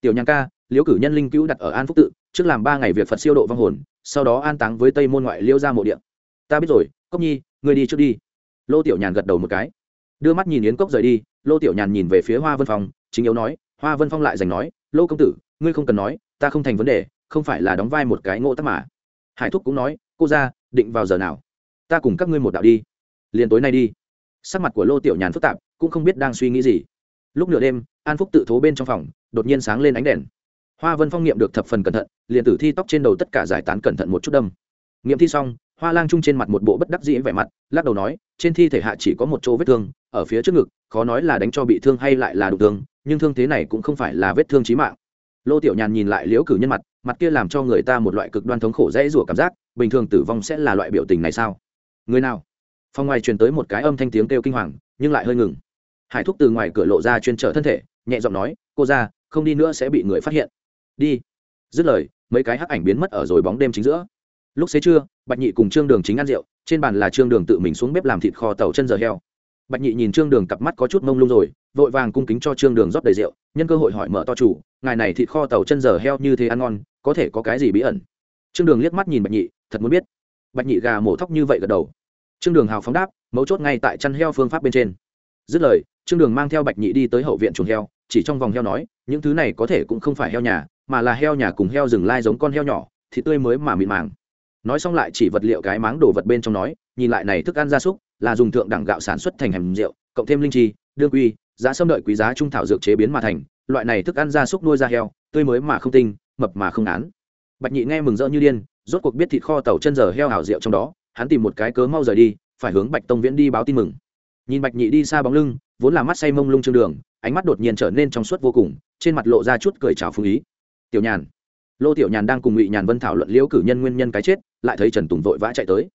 Tiểu nhàn ca, liễu cử nhân linh cứu đặt ở an phúc tự, trước làm ba ngày việc phật siêu độ vong hồn, sau đó an táng với tây môn ngoại liêu ra mộ điện ta biết rồi, cốc nhi, ngươi đi trước đi. Lô tiểu nhàn gật đầu một cái, đưa mắt nhìn yến cốc rời đi lô tiểu nhàn nhìn về phía hoa vân phong, chính yếu nói, hoa vân phong lại giành nói, lô công tử, ngươi không cần nói, ta không thành vấn đề, không phải là đóng vai một cái ngộ tắc mà. Hải thúc cũng nói, cô ra định vào giờ nào? Ta cùng các ngươi một đạo đi. Liền tối nay đi. Sắc mặt của lô tiểu nhàn phức tạp, cũng không biết đang suy nghĩ gì. Lúc nửa đêm, an phúc tự thố bên trong phòng, đột nhiên sáng lên ánh đèn. Hoa vân phong nghiệm được thập phần cẩn thận, liền tử thi tóc trên đầu tất cả giải tán cẩn thận một chút đâm. Nghiệm thi xong hoa lang trung trên mặt một bộ bất đắc dĩ vẻ mặt, lắc đầu nói, trên thi thể hạ chỉ có một chỗ vết thương, ở phía trước ngực, khó nói là đánh cho bị thương hay lại là đụng thương, nhưng thương thế này cũng không phải là vết thương chí mạng. Lô tiểu nhàn nhìn lại liễu cử nhân mặt mặt kia làm cho người ta một loại cực đoan thống khổ dễ rủa cảm giác, bình thường tử vong sẽ là loại biểu tình này sao? Người nào? Phòng ngoài truyền tới một cái âm thanh tiếng kêu kinh hoàng, nhưng lại hơi ngừng. Hải thúc từ ngoài cửa lộ ra chuyên trở thân thể, nhẹ giọng nói, cô ra, không đi nữa sẽ bị người phát hiện. Đi. Dứt lời, mấy cái hắc ảnh biến mất ở rồi bóng đêm chính giữa lúc xế trưa, bạch nhị cùng trương đường chính ăn rượu, trên bàn là trương đường tự mình xuống bếp làm thịt kho tàu chân giờ heo. Bạch nhị nhìn trương đường cặp mắt có chút mông lung rồi, vội vàng cung kính cho trương đường rót đầy rượu, nhân cơ hội hỏi mở to chủ, ngài này thịt kho tàu chân giờ heo như thế ăn ngon, có thể có cái gì bí ẩn? Trương đường liếc mắt nhìn bạch nhị, thật muốn biết. Bạch nhị gà mổ thóc như vậy gật đầu. Trương đường hào phóng đáp, mấu chốt ngay tại chăn heo phương pháp bên trên. Dứt lời, trương đường mang theo bạch nhị đi tới hậu viện chuồng heo, chỉ trong vòng heo nói, những thứ này có thể cũng không phải heo nhà, mà là heo nhà cùng heo rừng lai giống con heo nhỏ, thịt tươi mới mà mịn màng nói xong lại chỉ vật liệu cái máng đồ vật bên trong nói, nhìn lại này thức ăn gia súc, là dùng thượng đẳng gạo sản xuất thành hầm rượu, cộng thêm linh chi, đương quy, giá xâm đợi quý giá trung thảo dược chế biến mà thành, loại này thức ăn gia súc nuôi ra heo, tươi mới mà không tinh, mập mà không án. Bạch nhị nghe mừng rỡ như điên, rốt cuộc biết thịt kho tàu chân giờ heo hảo rượu trong đó, hắn tìm một cái cớ mau rời đi, phải hướng bạch tông viễn đi báo tin mừng. Nhìn bạch nhị đi xa bóng lưng, vốn là mắt say mông lung trên đường, ánh mắt đột nhiên trở nên trong suốt vô cùng, trên mặt lộ ra chút cười chào phương ý. Tiểu nhàn. Lô tiểu nhàn đang cùng ngụy nhàn vân thảo luận liễu cử nhân nguyên nhân cái chết lại thấy trần tùng vội vã chạy tới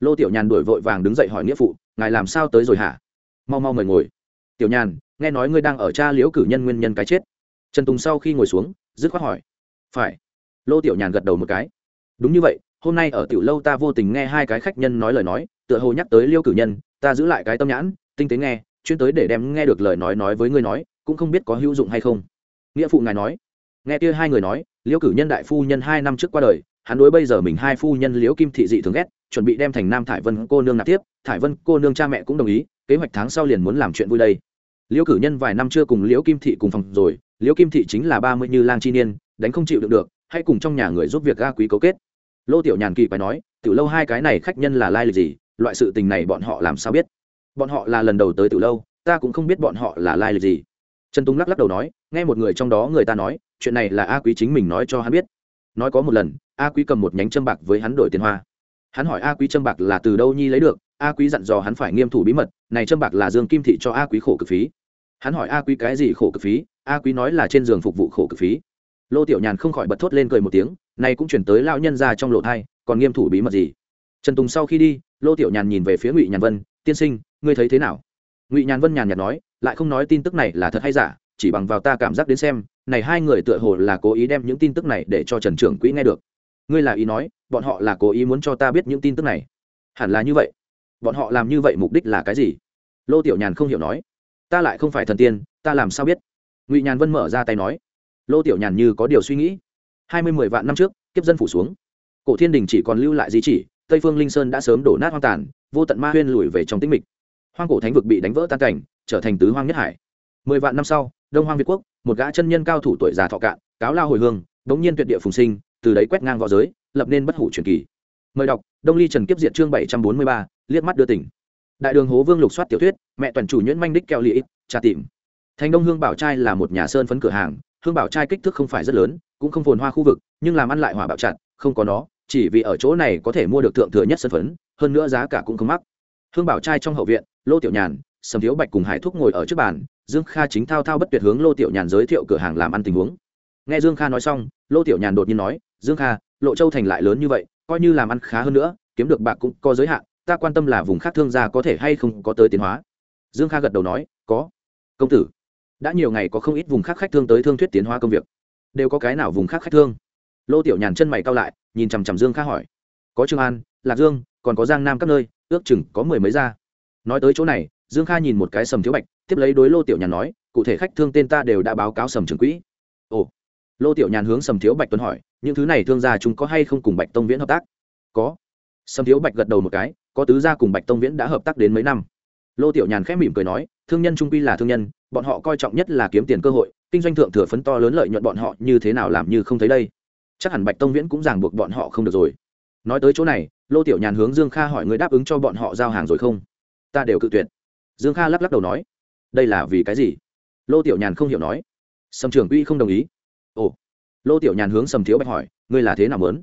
lô tiểu nhàn đuổi vội vàng đứng dậy hỏi nghĩa phụ ngài làm sao tới rồi hả mau mau mời ngồi tiểu nhàn nghe nói ngươi đang ở cha liễu cử nhân nguyên nhân cái chết trần tùng sau khi ngồi xuống dứt khoát hỏi phải lô tiểu nhàn gật đầu một cái đúng như vậy hôm nay ở tiểu lâu ta vô tình nghe hai cái khách nhân nói lời nói tựa hồ nhắc tới liêu cử nhân ta giữ lại cái tâm nhãn tinh tế nghe chuyên tới để đem nghe được lời nói nói với ngươi nói cũng không biết có hữu dụng hay không nghĩa phụ ngài nói nghe kia hai người nói liêu cử nhân đại phu nhân hai năm trước qua đời hắn đối bây giờ mình hai phu nhân liễu kim thị dị thường ghét, chuẩn bị đem thành nam thải vân cô nương nạp tiếp, thải vân cô nương cha mẹ cũng đồng ý, kế hoạch tháng sau liền muốn làm chuyện vui đây. Liễu cử nhân vài năm chưa cùng liễu kim thị cùng phòng rồi, liễu kim thị chính là ba mươi như lang chi niên, đánh không chịu được được, hay cùng trong nhà người giúp việc ga quý cấu kết. Lô tiểu nhàn kỳ phải nói, tiểu lâu hai cái này khách nhân là lai lịch gì, loại sự tình này bọn họ làm sao biết? Bọn họ là lần đầu tới tiểu lâu, ta cũng không biết bọn họ là lai lịch gì. Trần tùng lắc lắc đầu nói, nghe một người trong đó người ta nói, chuyện này là a quý chính mình nói cho hắn biết nói có một lần, a quý cầm một nhánh châm bạc với hắn đổi tiền hoa. Hắn hỏi a quý châm bạc là từ đâu nhi lấy được, a quý dặn dò hắn phải nghiêm thủ bí mật, này châm bạc là dương kim thị cho a quý khổ cực phí. Hắn hỏi a quý cái gì khổ cực phí, a quý nói là trên giường phục vụ khổ cực phí. Lô tiểu nhàn không khỏi bật thốt lên cười một tiếng, này cũng chuyển tới lao nhân ra trong lộ thai, còn nghiêm thủ bí mật gì? Trần tùng sau khi đi, lô tiểu nhàn nhìn về phía ngụy nhàn vân, tiên sinh, ngươi thấy thế nào? Ngụy nhàn vân nhàn nhạt nói, lại không nói tin tức này là thật hay giả, chỉ bằng vào ta cảm giác đến xem này hai người tựa hồ là cố ý đem những tin tức này để cho trần trưởng quỹ nghe được. Ngươi là ý nói, bọn họ là cố ý muốn cho ta biết những tin tức này. Hẳn là như vậy. Bọn họ làm như vậy mục đích là cái gì? Lô tiểu nhàn không hiểu nói. Ta lại không phải thần tiên, ta làm sao biết? Ngụy nhàn vân mở ra tay nói. Lô tiểu nhàn như có điều suy nghĩ. Hai mươi mười vạn năm trước, kiếp dân phủ xuống. Cổ thiên đình chỉ còn lưu lại di chỉ, tây phương linh sơn đã sớm đổ nát hoang tàn, vô tận ma huyên lùi về trong tĩnh mịch. Hoang cổ thánh vực bị đánh vỡ tan cảnh, trở thành tứ hoang nhất hải. Mười vạn năm sau, đông hoang việt quốc một gã chân nhân cao thủ tuổi già thọ cạn, cáo lao hồi hương, bỗng nhiên tuyệt địa phùng sinh, từ đấy quét ngang v õ giới, lập nên bất hủ truyền kỳ. Mời đọc, đông ly trần kiếp diện chương bảy trăm bốn mươi ba, liếc mắt đưa tỉnh. Đại đường hố vương lục soát tiểu thuyết, mẹ toàn chủ nhuyễn manh đích keo lĩ trà tìm. Thành đông hương bảo trai là một nhà sơn phấn cửa hàng, hương bảo trai kích thước không phải rất lớn, cũng không phồn hoa khu vực, nhưng làm ăn lại hỏa bạo chặt, không có nó, chỉ vì ở chỗ này có thể mua được thượng thừa nhất sân phấn, hơn nữa giá cả cũng không mắc. Hương bảo trai trong hậu viện, lô tiểu nhàn, sầm thiếu bạch cùng hải thúc ngồi ở trước bàn dương kha chính thao thao bất tuyệt hướng lô tiểu nhàn giới thiệu cửa hàng làm ăn tình huống. Nghe dương kha nói xong, lô tiểu nhàn đột nhiên nói, dương kha, lộ châu thành lại lớn như vậy, coi như làm ăn khá hơn nữa, kiếm được bạc cũng có giới hạn, ta quan tâm là vùng khác thương gia có thể hay không có tới tiến hóa. Dương kha gật đầu nói, có. Công tử, đã nhiều ngày có không ít vùng khác khách thương tới thương thuyết tiến hóa công việc. Đều có cái nào vùng khác khách thương? Lô tiểu nhàn chân mày cao lại, nhìn chằm chằm dương kha hỏi, có trường an, lạc dương, còn có giang nam các nơi, ước chừng có mười mấy gia. Nói tới chỗ này dương kha nhìn một cái sầm thiếu bạch, tiếp lấy đối lô tiểu nhàn nói, cụ thể khách thương tên ta đều đã báo cáo sầm trưởng quỹ. Ồ. Lô tiểu nhàn hướng sầm thiếu bạch tuấn hỏi, những thứ này thương gia chúng có hay không cùng bạch tông viễn hợp tác? Có. Sầm thiếu bạch gật đầu một cái, có tứ gia cùng bạch tông viễn đã hợp tác đến mấy năm. Lô tiểu nhàn khẽ mỉm cười nói, thương nhân trung quy là thương nhân, bọn họ coi trọng nhất là kiếm tiền cơ hội, kinh doanh thượng thừa phấn to lớn lợi nhuận bọn họ như thế nào làm như không thấy đây. Chắc hẳn bạch tông viễn cũng ràng buộc bọn họ không được rồi. Nói tới chỗ này, lô tiểu nhàn hướng dương kha hỏi người đáp ứng cho bọn họ giao hàng rồi không? Ta đều cự tuyệt dương kha lắc lắc đầu nói, đây là vì cái gì? Lô tiểu nhàn không hiểu nói sầm Trường uy không đồng ý. Ồ. Lô tiểu nhàn hướng sầm thiếu bạch hỏi, ngươi là thế nào lớn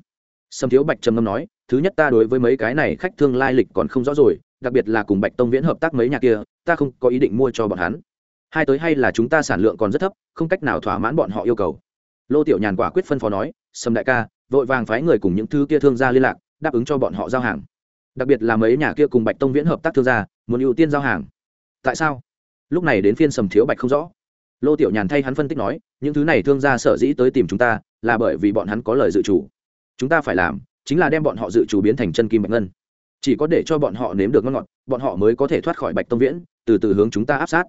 sầm thiếu bạch trầm ngâm nói, thứ nhất ta đối với mấy cái này khách thương lai lịch còn không rõ rồi, đặc biệt là cùng bạch tông viễn hợp tác mấy nhà kia, ta không có ý định mua cho bọn hắn. Hai tới hay là chúng ta sản lượng còn rất thấp, không cách nào thỏa mãn bọn họ yêu cầu. Lô tiểu nhàn quả quyết phân phó nói sầm đại ca, vội vàng phái người cùng những thứ kia thương gia liên lạc, đáp ứng cho bọn họ giao hàng. Đặc biệt là mấy nhà kia cùng bạch tông viễn hợp tác thương gia, muốn ưu tiên giao hàng tại sao? Lúc này đến phiên sầm thiếu bạch không rõ. Lô tiểu nhàn thay hắn phân tích nói, những thứ này thương gia sở dĩ tới tìm chúng ta, là bởi vì bọn hắn có lời dự chủ chúng ta phải làm, chính là đem bọn họ dự chủ biến thành chân kim bạch ngân. Chỉ có để cho bọn họ nếm được ngon ngọt, bọn họ mới có thể thoát khỏi bạch tông viễn, từ từ hướng chúng ta áp sát.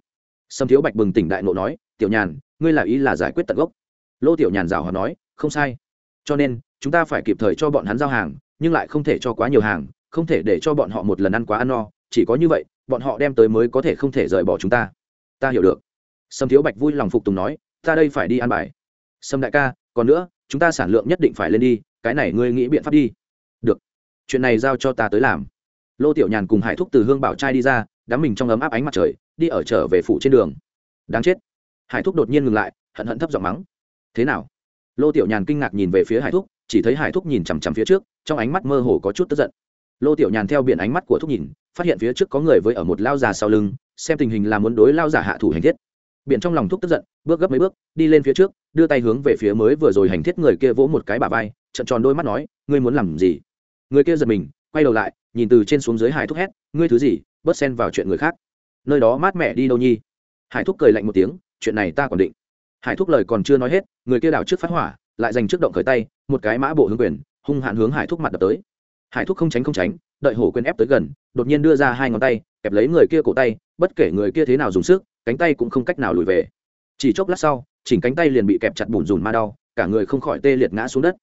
Sầm thiếu bạch bừng tỉnh đại nộ nói, tiểu nhàn, ngươi là ý là giải quyết tận gốc. Lô tiểu nhàn rào hòa nói, không sai. Cho nên, chúng ta phải kịp thời cho bọn hắn giao hàng, nhưng lại không thể cho quá nhiều hàng không thể để cho bọn họ một lần ăn quá ăn no, chỉ có như vậy, bọn họ đem tới mới có thể không thể rời bỏ chúng ta. Ta hiểu được. Sâm thiếu bạch vui lòng phục tùng nói, ta đây phải đi ăn bài. Sâm đại ca, còn nữa, chúng ta sản lượng nhất định phải lên đi, cái này ngươi nghĩ biện pháp đi. Được. Chuyện này giao cho ta tới làm. Lô tiểu nhàn cùng hải thúc từ hương bảo trai đi ra, đám mình trong ấm áp ánh mặt trời, đi ở trở về phủ trên đường. Đáng chết. Hải thúc đột nhiên ngừng lại, hận hận thấp giọng mắng. Thế nào? Lô tiểu nhàn kinh ngạc nhìn về phía hải thúc, chỉ thấy hải thúc nhìn chằm chằm phía trước, trong ánh mắt mơ hồ có chút tức giận lô tiểu nhàn theo biển ánh mắt của thúc nhìn, phát hiện phía trước có người với ở một lao già sau lưng, xem tình hình là muốn đối lao giả hạ thủ hành thiết. Biển trong lòng thúc tức giận, bước gấp mấy bước, đi lên phía trước, đưa tay hướng về phía mới vừa rồi hành thiết người kia vỗ một cái bà vai trận tròn đôi mắt nói, ngươi muốn làm gì? Người kia giật mình, quay đầu lại, nhìn từ trên xuống dưới hải thúc hét, ngươi thứ gì? Bớt xen vào chuyện người khác. Nơi đó mát mẻ đi đâu nhi? Hải thúc cười lạnh một tiếng, chuyện này ta còn định. Hải thúc lời còn chưa nói hết, người kia đảo trước phát hỏa, lại giành trước động khởi tay, một cái mã bộ hướng quyền, hung hạn hướng hải thúc mặt đập tới hải thúc không tránh không tránh, đợi hổ quyền ép tới gần, đột nhiên đưa ra hai ngón tay, kẹp lấy người kia cổ tay, bất kể người kia thế nào dùng sức, cánh tay cũng không cách nào lùi về. Chỉ chốc lát sau, chỉnh cánh tay liền bị kẹp chặt bùn rùn ma đau, cả người không khỏi tê liệt ngã xuống đất.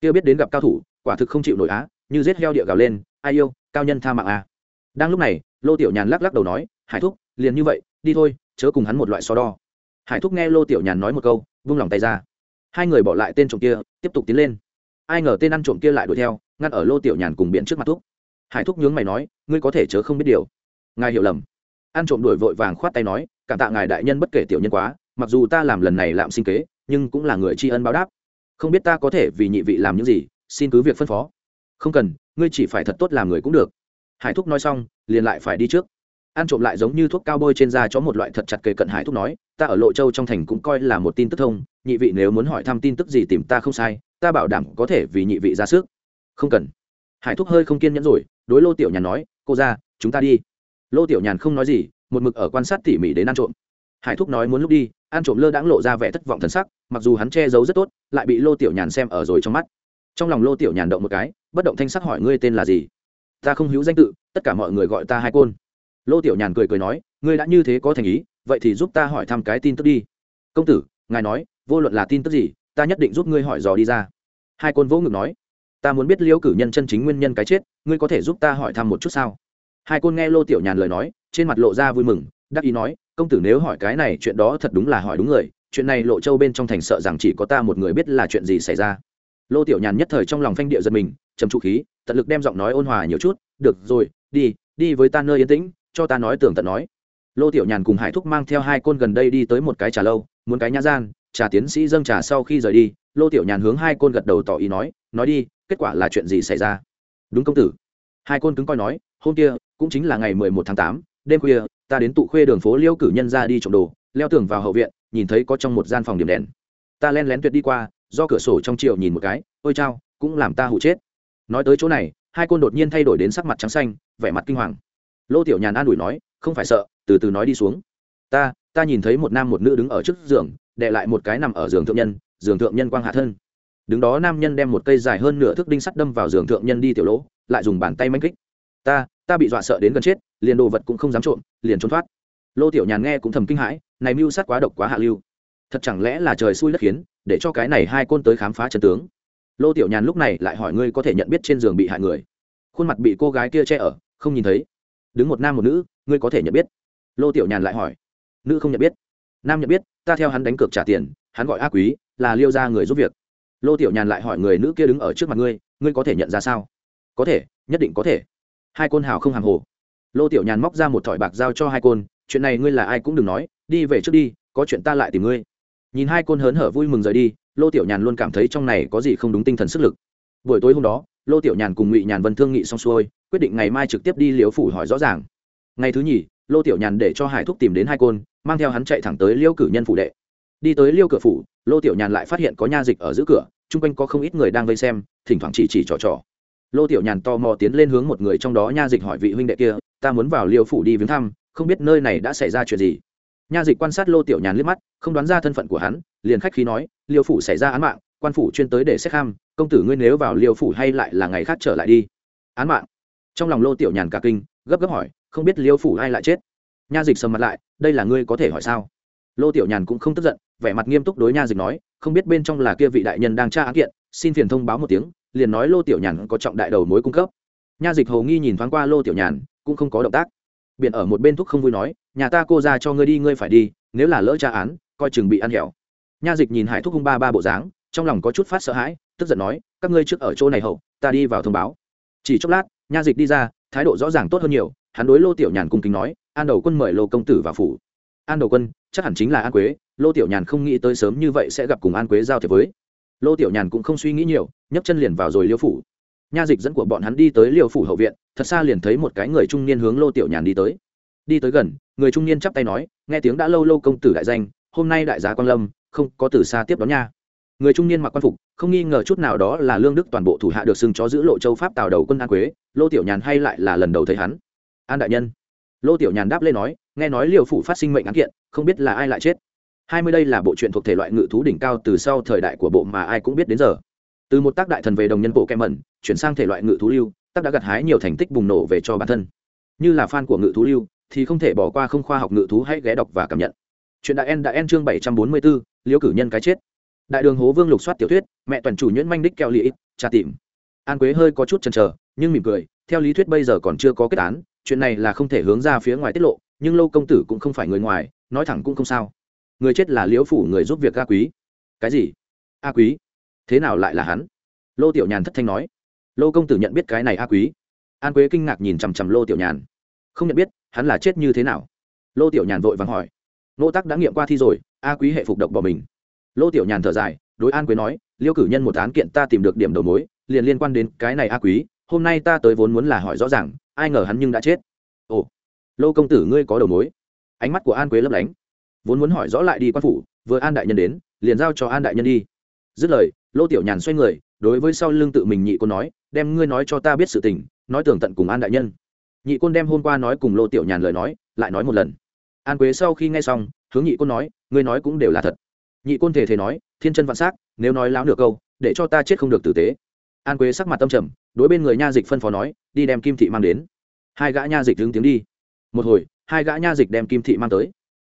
Kia biết đến gặp cao thủ, quả thực không chịu nổi á, như giết heo địa gào lên, ai yêu, cao nhân tha mạng à. đang lúc này, lô tiểu nhàn lắc lắc đầu nói, hải thúc, liền như vậy, đi thôi, chớ cùng hắn một loại so đo. Hải thúc nghe lô tiểu nhàn nói một câu, vung lòng tay ra. Hai người bỏ lại tên trộm kia, tiếp tục tiến lên. Ai ngờ tên ăn trộm kia lại đuổi theo ngăn ở lô tiểu nhàn cùng biện trước mặt thúc. Hải thúc nhướng mày nói, ngươi có thể chớ không biết điều. Ngài hiểu lầm. Ăn trộm đuổi vội vàng khoát tay nói, cảm tạ ngài đại nhân bất kể tiểu nhân quá, mặc dù ta làm lần này lạm sinh kế, nhưng cũng là người tri ân báo đáp. Không biết ta có thể vì nhị vị làm những gì, xin cứ việc phân phó. Không cần, ngươi chỉ phải thật tốt làm người cũng được. Hải thúc nói xong, liền lại phải đi trước. Ăn trộm lại giống như thuốc cao bôi trên da cho một loại thật chặt kề cận hải thúc nói, ta ở lộ châu trong thành cũng coi là một tin tức thông, nhị vị nếu muốn hỏi thăm tin tức gì tìm ta không sai, ta bảo đảm có thể vì nhị vị ra sức không cần. Hải thúc hơi không kiên nhẫn rồi, đối lô tiểu nhàn nói, cô ra, chúng ta đi. Lô tiểu nhàn không nói gì, một mực ở quan sát tỉ mỉ đến ăn trộm. Hải thúc nói muốn lúc đi, ăn trộm lơ đãng lộ ra vẻ thất vọng thần sắc, mặc dù hắn che giấu rất tốt, lại bị lô tiểu nhàn xem ở rồi trong mắt. Trong lòng lô tiểu nhàn động một cái, bất động thanh sắc hỏi, ngươi tên là gì? Ta không hữu danh tự, tất cả mọi người gọi ta hai côn. Lô tiểu nhàn cười cười nói, ngươi đã như thế có thành ý, vậy thì giúp ta hỏi thăm cái tin tức đi. Công tử, ngài nói, vô luận là tin tức gì, ta nhất định giúp ngươi hỏi dò đi ra. Hai côn vỗ ngực nói ta muốn biết liễu cử nhân chân chính nguyên nhân cái chết, ngươi có thể giúp ta hỏi thăm một chút sao? Hai côn nghe lô tiểu nhàn lời nói, trên mặt lộ ra vui mừng, đắc ý nói, công tử nếu hỏi cái này chuyện đó thật đúng là hỏi đúng người, chuyện này lộ châu bên trong thành sợ rằng chỉ có ta một người biết là chuyện gì xảy ra. Lô tiểu nhàn nhất thời trong lòng phanh địa giật mình, trầm trụ khí, tận lực đem giọng nói ôn hòa nhiều chút, được rồi, đi đi với ta nơi yên tĩnh, cho ta nói tường tận nói. Lô tiểu nhàn cùng hải thúc mang theo hai côn gần đây đi tới một cái trà lâu, muốn cái nhã gian, trà tiến sĩ dâng trà sau khi rời đi, lô tiểu nhàn hướng hai côn gật đầu tỏ ý nói nói đi, kết quả là chuyện gì xảy ra? Đúng công tử. Hai côn cứng coi nói, hôm kia, cũng chính là ngày mười một tháng tám, đêm khuya, ta đến tụ khuê đường phố liêu cử nhân ra đi trộm đồ, leo tường vào hậu viện, nhìn thấy có trong một gian phòng điểm đèn. Ta len lén tuyệt đi qua, do cửa sổ trong triệu nhìn một cái, ôi chao, cũng làm ta hụ chết. Nói tới chỗ này, hai côn đột nhiên thay đổi đến sắc mặt trắng xanh, vẻ mặt kinh hoàng. Lô tiểu nhàn an ủi nói, không phải sợ, từ từ nói đi xuống. Ta ta nhìn thấy một nam một nữ đứng ở trước giường đệ lại một cái nằm ở giường thượng nhân, giường thượng nhân quang hạ thân đứng đó nam nhân đem một cây dài hơn nửa thước đinh sắt đâm vào giường thượng nhân đi tiểu lỗ, lại dùng bàn tay manh kích. Ta ta bị dọa sợ đến gần chết, liền đồ vật cũng không dám trộm, liền trốn thoát. Lô tiểu nhàn nghe cũng thầm kinh hãi, này mưu sát quá độc quá hạ lưu. Thật chẳng lẽ là trời xui đất khiến, để cho cái này hai côn tới khám phá chân tướng? Lô tiểu nhàn lúc này lại hỏi ngươi có thể nhận biết trên giường bị hại người? Khuôn mặt bị cô gái kia che ở, không nhìn thấy. Đứng một nam một nữ, ngươi có thể nhận biết? Lô tiểu nhàn lại hỏi. Nữ không nhận biết. Nam nhận biết, ta theo hắn đánh cược trả tiền, hắn gọi a quý, là liêu ra người giúp việc lô tiểu nhàn lại hỏi người nữ kia đứng ở trước mặt ngươi ngươi có thể nhận ra sao? Có thể, nhất định có thể. Hai côn hào không hàng hồ. Lô tiểu nhàn móc ra một thỏi bạc giao cho hai côn, chuyện này ngươi là ai cũng đừng nói, đi về trước đi, có chuyện ta lại tìm ngươi. Nhìn hai côn hớn hở vui mừng rời đi, lô tiểu nhàn luôn cảm thấy trong này có gì không đúng tinh thần sức lực. Buổi tối hôm đó, lô tiểu nhàn cùng ngụy nhàn vân thương nghị xong xuôi, quyết định ngày mai trực tiếp đi liễu phủ hỏi rõ ràng. Ngày thứ nhì, lô tiểu nhàn để cho hải thúc tìm đến hai côn, mang theo hắn chạy thẳng tới liêu cử nhân phủ đệ đi tới liêu cửa phủ, lô tiểu nhàn lại phát hiện có nha dịch ở giữa cửa, chung quanh có không ít người đang vây xem, thỉnh thoảng chỉ chỉ trò trò. Lô tiểu nhàn to mò tiến lên hướng một người trong đó nha dịch hỏi vị huynh đệ kia, ta muốn vào liêu phủ đi viếng thăm, không biết nơi này đã xảy ra chuyện gì? Nha dịch quan sát lô tiểu nhàn liếc mắt, không đoán ra thân phận của hắn, liền khách khí nói, liêu phủ xảy ra án mạng, quan phủ chuyên tới để xét kham công tử ngươi nếu vào liêu phủ hay lại là ngày khác trở lại đi. Án mạng? Trong lòng lô tiểu nhàn cả kinh, gấp gấp hỏi, không biết liêu phủ ai lại chết? Nha dịch sầm mặt lại, đây là ngươi có thể hỏi sao? Lô tiểu nhàn cũng không tức giận, vẻ mặt nghiêm túc đối nha dịch nói, không biết bên trong là kia vị đại nhân đang tra án kiện, xin phiền thông báo một tiếng, liền nói lô tiểu nhàn có trọng đại đầu mối cung cấp. Nha dịch hầu nghi nhìn thoáng qua lô tiểu nhàn, cũng không có động tác. Biển ở một bên thúc không vui nói, nhà ta cô ra cho ngươi đi, ngươi phải đi, nếu là lỡ tra án, coi chừng bị ăn hẻo nha dịch nhìn hải thúc hung ba ba bộ dáng, trong lòng có chút phát sợ hãi, tức giận nói, các ngươi trước ở chỗ này hậu, ta đi vào thông báo. Chỉ chốc lát, nha dịch đi ra, thái độ rõ ràng tốt hơn nhiều, hắn đối lô tiểu nhàn cung kính nói, an đầu quân mời lô công tử vào phủ. An đầu quân chắc hẳn chính là an quế, lô tiểu nhàn không nghĩ tới sớm như vậy sẽ gặp cùng an quế giao thiệp với. Lô tiểu nhàn cũng không suy nghĩ nhiều, nhấc chân liền vào rồi liêu phủ. Nha dịch dẫn của bọn hắn đi tới liêu phủ hậu viện, thật xa liền thấy một cái người trung niên hướng lô tiểu nhàn đi tới. Đi tới gần, người trung niên chắp tay nói, nghe tiếng đã lâu lâu công tử đại danh, hôm nay đại giá quan lâm, không có từ xa tiếp đón nha. Người trung niên mặc quan phục, không nghi ngờ chút nào đó là lương đức toàn bộ thủ hạ được xưng chó giữ lộ châu pháp tào đầu quân an quế, lô tiểu nhàn hay lại là lần đầu thấy hắn. An đại nhân. Lô tiểu nhàn đáp lên nói nghe nói liều phủ phát sinh mệnh án kiện, không biết là ai lại chết. Hai mươi đây là bộ truyện thuộc thể loại ngự thú đỉnh cao từ sau thời đại của bộ mà ai cũng biết đến giờ. Từ một tác đại thần về đồng nhân bộ kem mẩn, chuyển sang thể loại ngự thú lưu, tác đã gặt hái nhiều thành tích bùng nổ về cho bản thân. Như là fan của ngự thú lưu, thì không thể bỏ qua không khoa học ngự thú hãy ghé đọc và cảm nhận. Chuyện đại en đã en chương bảy trăm bốn mươi bốn liễu cử nhân cái chết. Đại đường hố vương lục soát tiểu thuyết, mẹ toàn chủ nhuyễn manh đích keo lị tra tìm. An quế hơi có chút chần chờ, nhưng mỉm cười, theo lý thuyết bây giờ còn chưa có kết án, chuyện này là không thể hướng ra phía ngoài tiết lộ nhưng lâu công tử cũng không phải người ngoài, nói thẳng cũng không sao. Người chết là liễu phủ người giúp việc a quý. Cái gì? A quý? Thế nào lại là hắn? Lô tiểu nhàn thất thanh nói. Lô công tử nhận biết cái này a quý. An quế kinh ngạc nhìn chằm chằm lô tiểu nhàn. Không nhận biết, hắn là chết như thế nào? Lô tiểu nhàn vội vàng hỏi. Nô tắc đã nghiệm qua thi rồi, a quý hệ phục độc bỏ mình. Lô tiểu nhàn thở dài, đối an quế nói, liêu cử nhân một án kiện ta tìm được điểm đầu mối, liền liên quan đến cái này a quý, hôm nay ta tới vốn muốn là hỏi rõ ràng, ai ngờ hắn nhưng đã chết. Ồ lô công tử ngươi có đầu mối. Ánh mắt của an quế lấp lánh, vốn muốn hỏi rõ lại đi quan phủ, vừa an đại nhân đến, liền giao cho an đại nhân đi. Dứt lời, lô tiểu nhàn xoay người, đối với sau lưng tự mình nhị cô nói, đem ngươi nói cho ta biết sự tình, nói tường tận cùng an đại nhân. Nhị côn đem hôm qua nói cùng lô tiểu nhàn lời nói, lại nói một lần. An quế sau khi nghe xong, hướng nhị côn nói, ngươi nói cũng đều là thật. Nhị côn thể thể nói, thiên chân vạn s á c nếu nói láo nửa câu, để cho ta chết không được tử tế. An quế sắc mặt tâm trầm, đối bên người nha dịch phân phó nói, đi đem kim thị mang đến. Hai gã nha dịch đứng tiếng đi một hồi, hai gã nha dịch đem kim thị mang tới.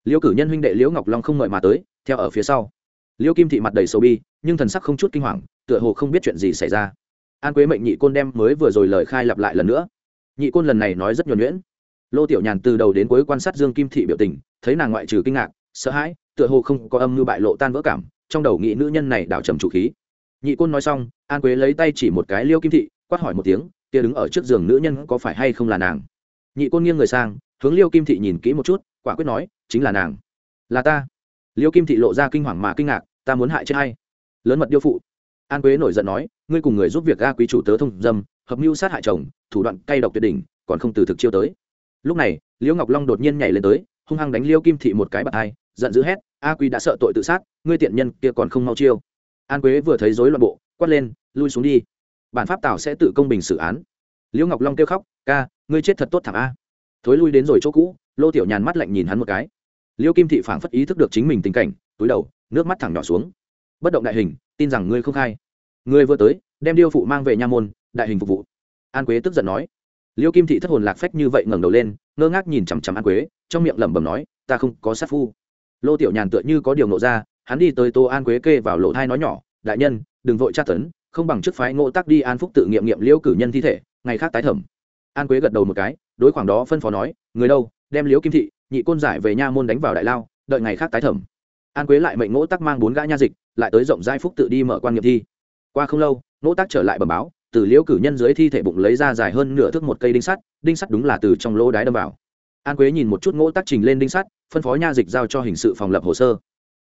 Liễu cử nhân huynh đệ liễu ngọc long không mời mà tới, theo ở phía sau. Liễu kim thị mặt đầy sầu bi, nhưng thần sắc không chút kinh hoàng, tựa hồ không biết chuyện gì xảy ra. An quế mệnh nhị côn đem mới vừa rồi lời khai lặp lại lần nữa. Nhị côn lần này nói rất nhuẩn nhuyễn. Lô tiểu nhàn từ đầu đến cuối quan sát dương kim thị biểu tình, thấy nàng ngoại trừ kinh ngạc, sợ hãi, tựa hồ không có âm mưu bại lộ tan vỡ cảm, trong đầu nghĩ nữ nhân này đảo trầm chủ khí. Nhị côn nói xong, an quế lấy tay chỉ một cái liêu kim thị, quát hỏi một tiếng, kia đứng ở trước giường nữ nhân có phải hay không là nàng? Nhị côn nghiêng người sang, hướng liêu kim thị nhìn kỹ một chút, quả quyết nói, chính là nàng. Là ta. Liêu kim thị lộ ra kinh hoàng mà kinh ngạc, ta muốn hại chết hay lớn mật điêu phụ. An quế nổi giận nói, ngươi cùng người giúp việc ga quý chủ tớ thông dâm, hợp mưu sát hại chồng, thủ đoạn cay độc tuyệt đỉnh, còn không từ thực chiêu tới. Lúc này liễu ngọc long đột nhiên nhảy lên tới, hung hăng đánh liêu kim thị một cái bạt hai, giận dữ hét, a quý đã sợ tội tự sát, ngươi tiện nhân kia còn không mau chiêu. An quế vừa thấy rối loạn bộ, quát lên, lui xuống đi. Bản pháp tảo sẽ tự công bình xử án. Liễu ngọc long kêu khóc, ca ngươi chết thật tốt thảm a. Thối lui đến rồi chỗ cũ, lô tiểu nhàn mắt lạnh nhìn hắn một cái. Liêu kim thị phảng phất ý thức được chính mình tình cảnh, túi đầu, nước mắt thẳng nhỏ xuống. Bất động đại hình, tin rằng ngươi không khai. Ngươi vừa tới, đem điêu phụ mang về nha môn, đại hình phục vụ. An quế tức giận nói. Liêu kim thị thất hồn lạc phách như vậy ngẩng đầu lên, ngơ ngác nhìn chằm chằm an quế, trong miệng lẩm bẩm nói, ta không có sát phu. Lô tiểu nhàn tựa như có điều nộ ra, hắn đi tới tô an quế kê vào lỗ thai nói nhỏ, đại nhân, đừng vội tra tấn, không bằng trước phái ngộ tắc đi an phúc tự nghiệm nghiệm liêu cử nhân thi thể, ngày khác tái thẩm an quế gật đầu một cái, đối khoảng đó phân phó nói, người đâu, đem liếu kim thị, nhị côn giải về nha môn đánh vào đại lao, đợi ngày khác tái thẩm. An quế lại mệnh ngỗ tắc mang bốn gã nha dịch, lại tới rộng giai phúc tự đi mở quan nghiệp thi. Qua không lâu, ngỗ tắc trở lại bẩm báo, từ liễu cử nhân dưới thi thể bụng lấy ra dài hơn nửa thước một cây đinh sắt đinh sắt đúng là từ trong lỗ đái đâm vào. An quế nhìn một chút ngỗ tắc trình lên đinh sắt, phân phó nha dịch giao cho hình sự phòng lập hồ sơ.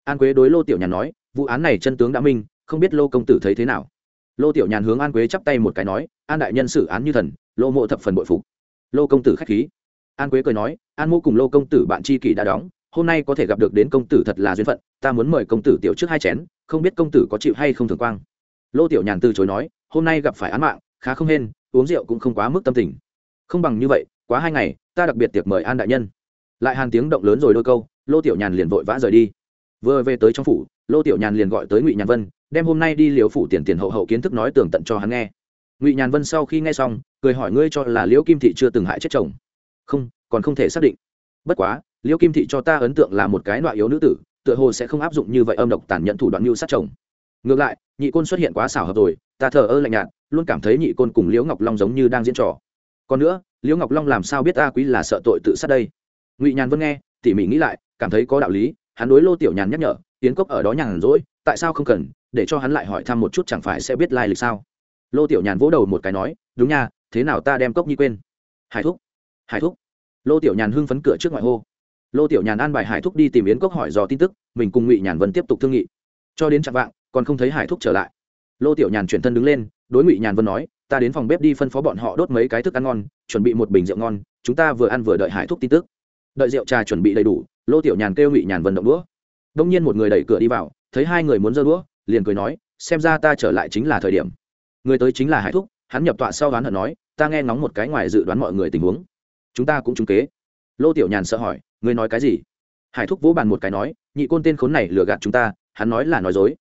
An quế đối lô tiểu nhàn nói, vụ án này chân tướng đã minh, không biết lô công tử thấy thế nào lô tiểu nhàn hướng an quế chắp tay một cái nói, an đại nhân xử án như thần, lô mộ thập phần bội phục. Lô công tử k h á c h khí. An quế cười nói, an mô cùng lô công tử bạn tri kỷ đã đóng, hôm nay có thể gặp được đến công tử thật là duyên phận, ta muốn mời công tử tiểu trước hai chén, không biết công tử có chịu hay không thường quang. Lô tiểu nhàn từ chối nói, hôm nay gặp phải án mạng, khá không hên, uống rượu cũng không quá mức tâm tình. Không bằng như vậy, quá hai ngày, ta đặc biệt tiệc mời an đại nhân. Lại hàn tiếng động lớn rồi đôi câu, lô tiểu nhàn liền vội vã rời đi. Vừa về tới trong phủ, lô tiểu nhàn liền gọi tới ngụy nhàn vân đem hôm nay đi liễu phủ tiền tiền hậu hậu kiến thức nói tường tận cho hắn nghe. Ngụy nhàn vân sau khi nghe xong, cười hỏi ngươi cho là liễu kim thị chưa từng hại chết chồng. Không, còn không thể xác định. Bất quá, liễu kim thị cho ta ấn tượng là một cái loại yếu nữ tử, tựa hồ sẽ không áp dụng như vậy âm độc tàn nhẫn thủ đoạn mưu sát chồng. Ngược lại, nhị côn xuất hiện quá xảo hợp rồi, ta thờ ơ lạnh nhạt, luôn cảm thấy nhị côn cùng liễu ngọc long giống như đang diễn trò. Còn nữa, liễu ngọc long làm sao biết ta quý là sợ tội tự sát đây? Ngụy nhàn vân nghe, tỉ mỉ nghĩ lại, cảm thấy có đạo lý, hắn đối lô tiểu nhàn nhắc nhở tiến cốc ở đó nhàn rỗi, tại sao không cần để cho hắn lại hỏi thăm một chút chẳng phải sẽ biết lai lịch sao? Lô tiểu nhàn vỗ đầu một cái nói, đúng nha, thế nào ta đem cốc nhi quên? Hải thúc hải thúc. Lô tiểu nhàn hưng phấn cửa trước ngoại hô. Lô tiểu nhàn an bài hải thúc đi tìm yến cốc hỏi dò tin tức, mình cùng ngụy nhàn vân tiếp tục thương nghị. Cho đến chặng vạng, còn không thấy hải thúc trở lại. Lô tiểu nhàn chuyển thân đứng lên, đối ngụy nhàn vân nói, ta đến phòng bếp đi phân phó bọn họ đốt mấy cái thức ăn ngon, chuẩn bị một bình rượu ngon, chúng ta vừa ăn vừa đợi hải thúc tin tức. Đợi rượu trà chuẩn bị đầy đủ, lô tiểu nhàn kêu ngụy nhàn vân động đũa. Đông nhiên một người đẩy cửa đi vào, thấy hai người muốn giơ đũa liền cười nói, xem ra ta trở lại chính là thời điểm. Người tới chính là hải thúc, hắn nhập tọa sau đoán hận nói, ta nghe ngóng một cái ngoài dự đoán mọi người tình huống. Chúng ta cũng trúng kế. Lô tiểu nhàn sợ hỏi, ngươi nói cái gì? Hải thúc vỗ bàn một cái nói, nhị côn tên khốn này lừa gạt chúng ta, hắn nói là nói dối.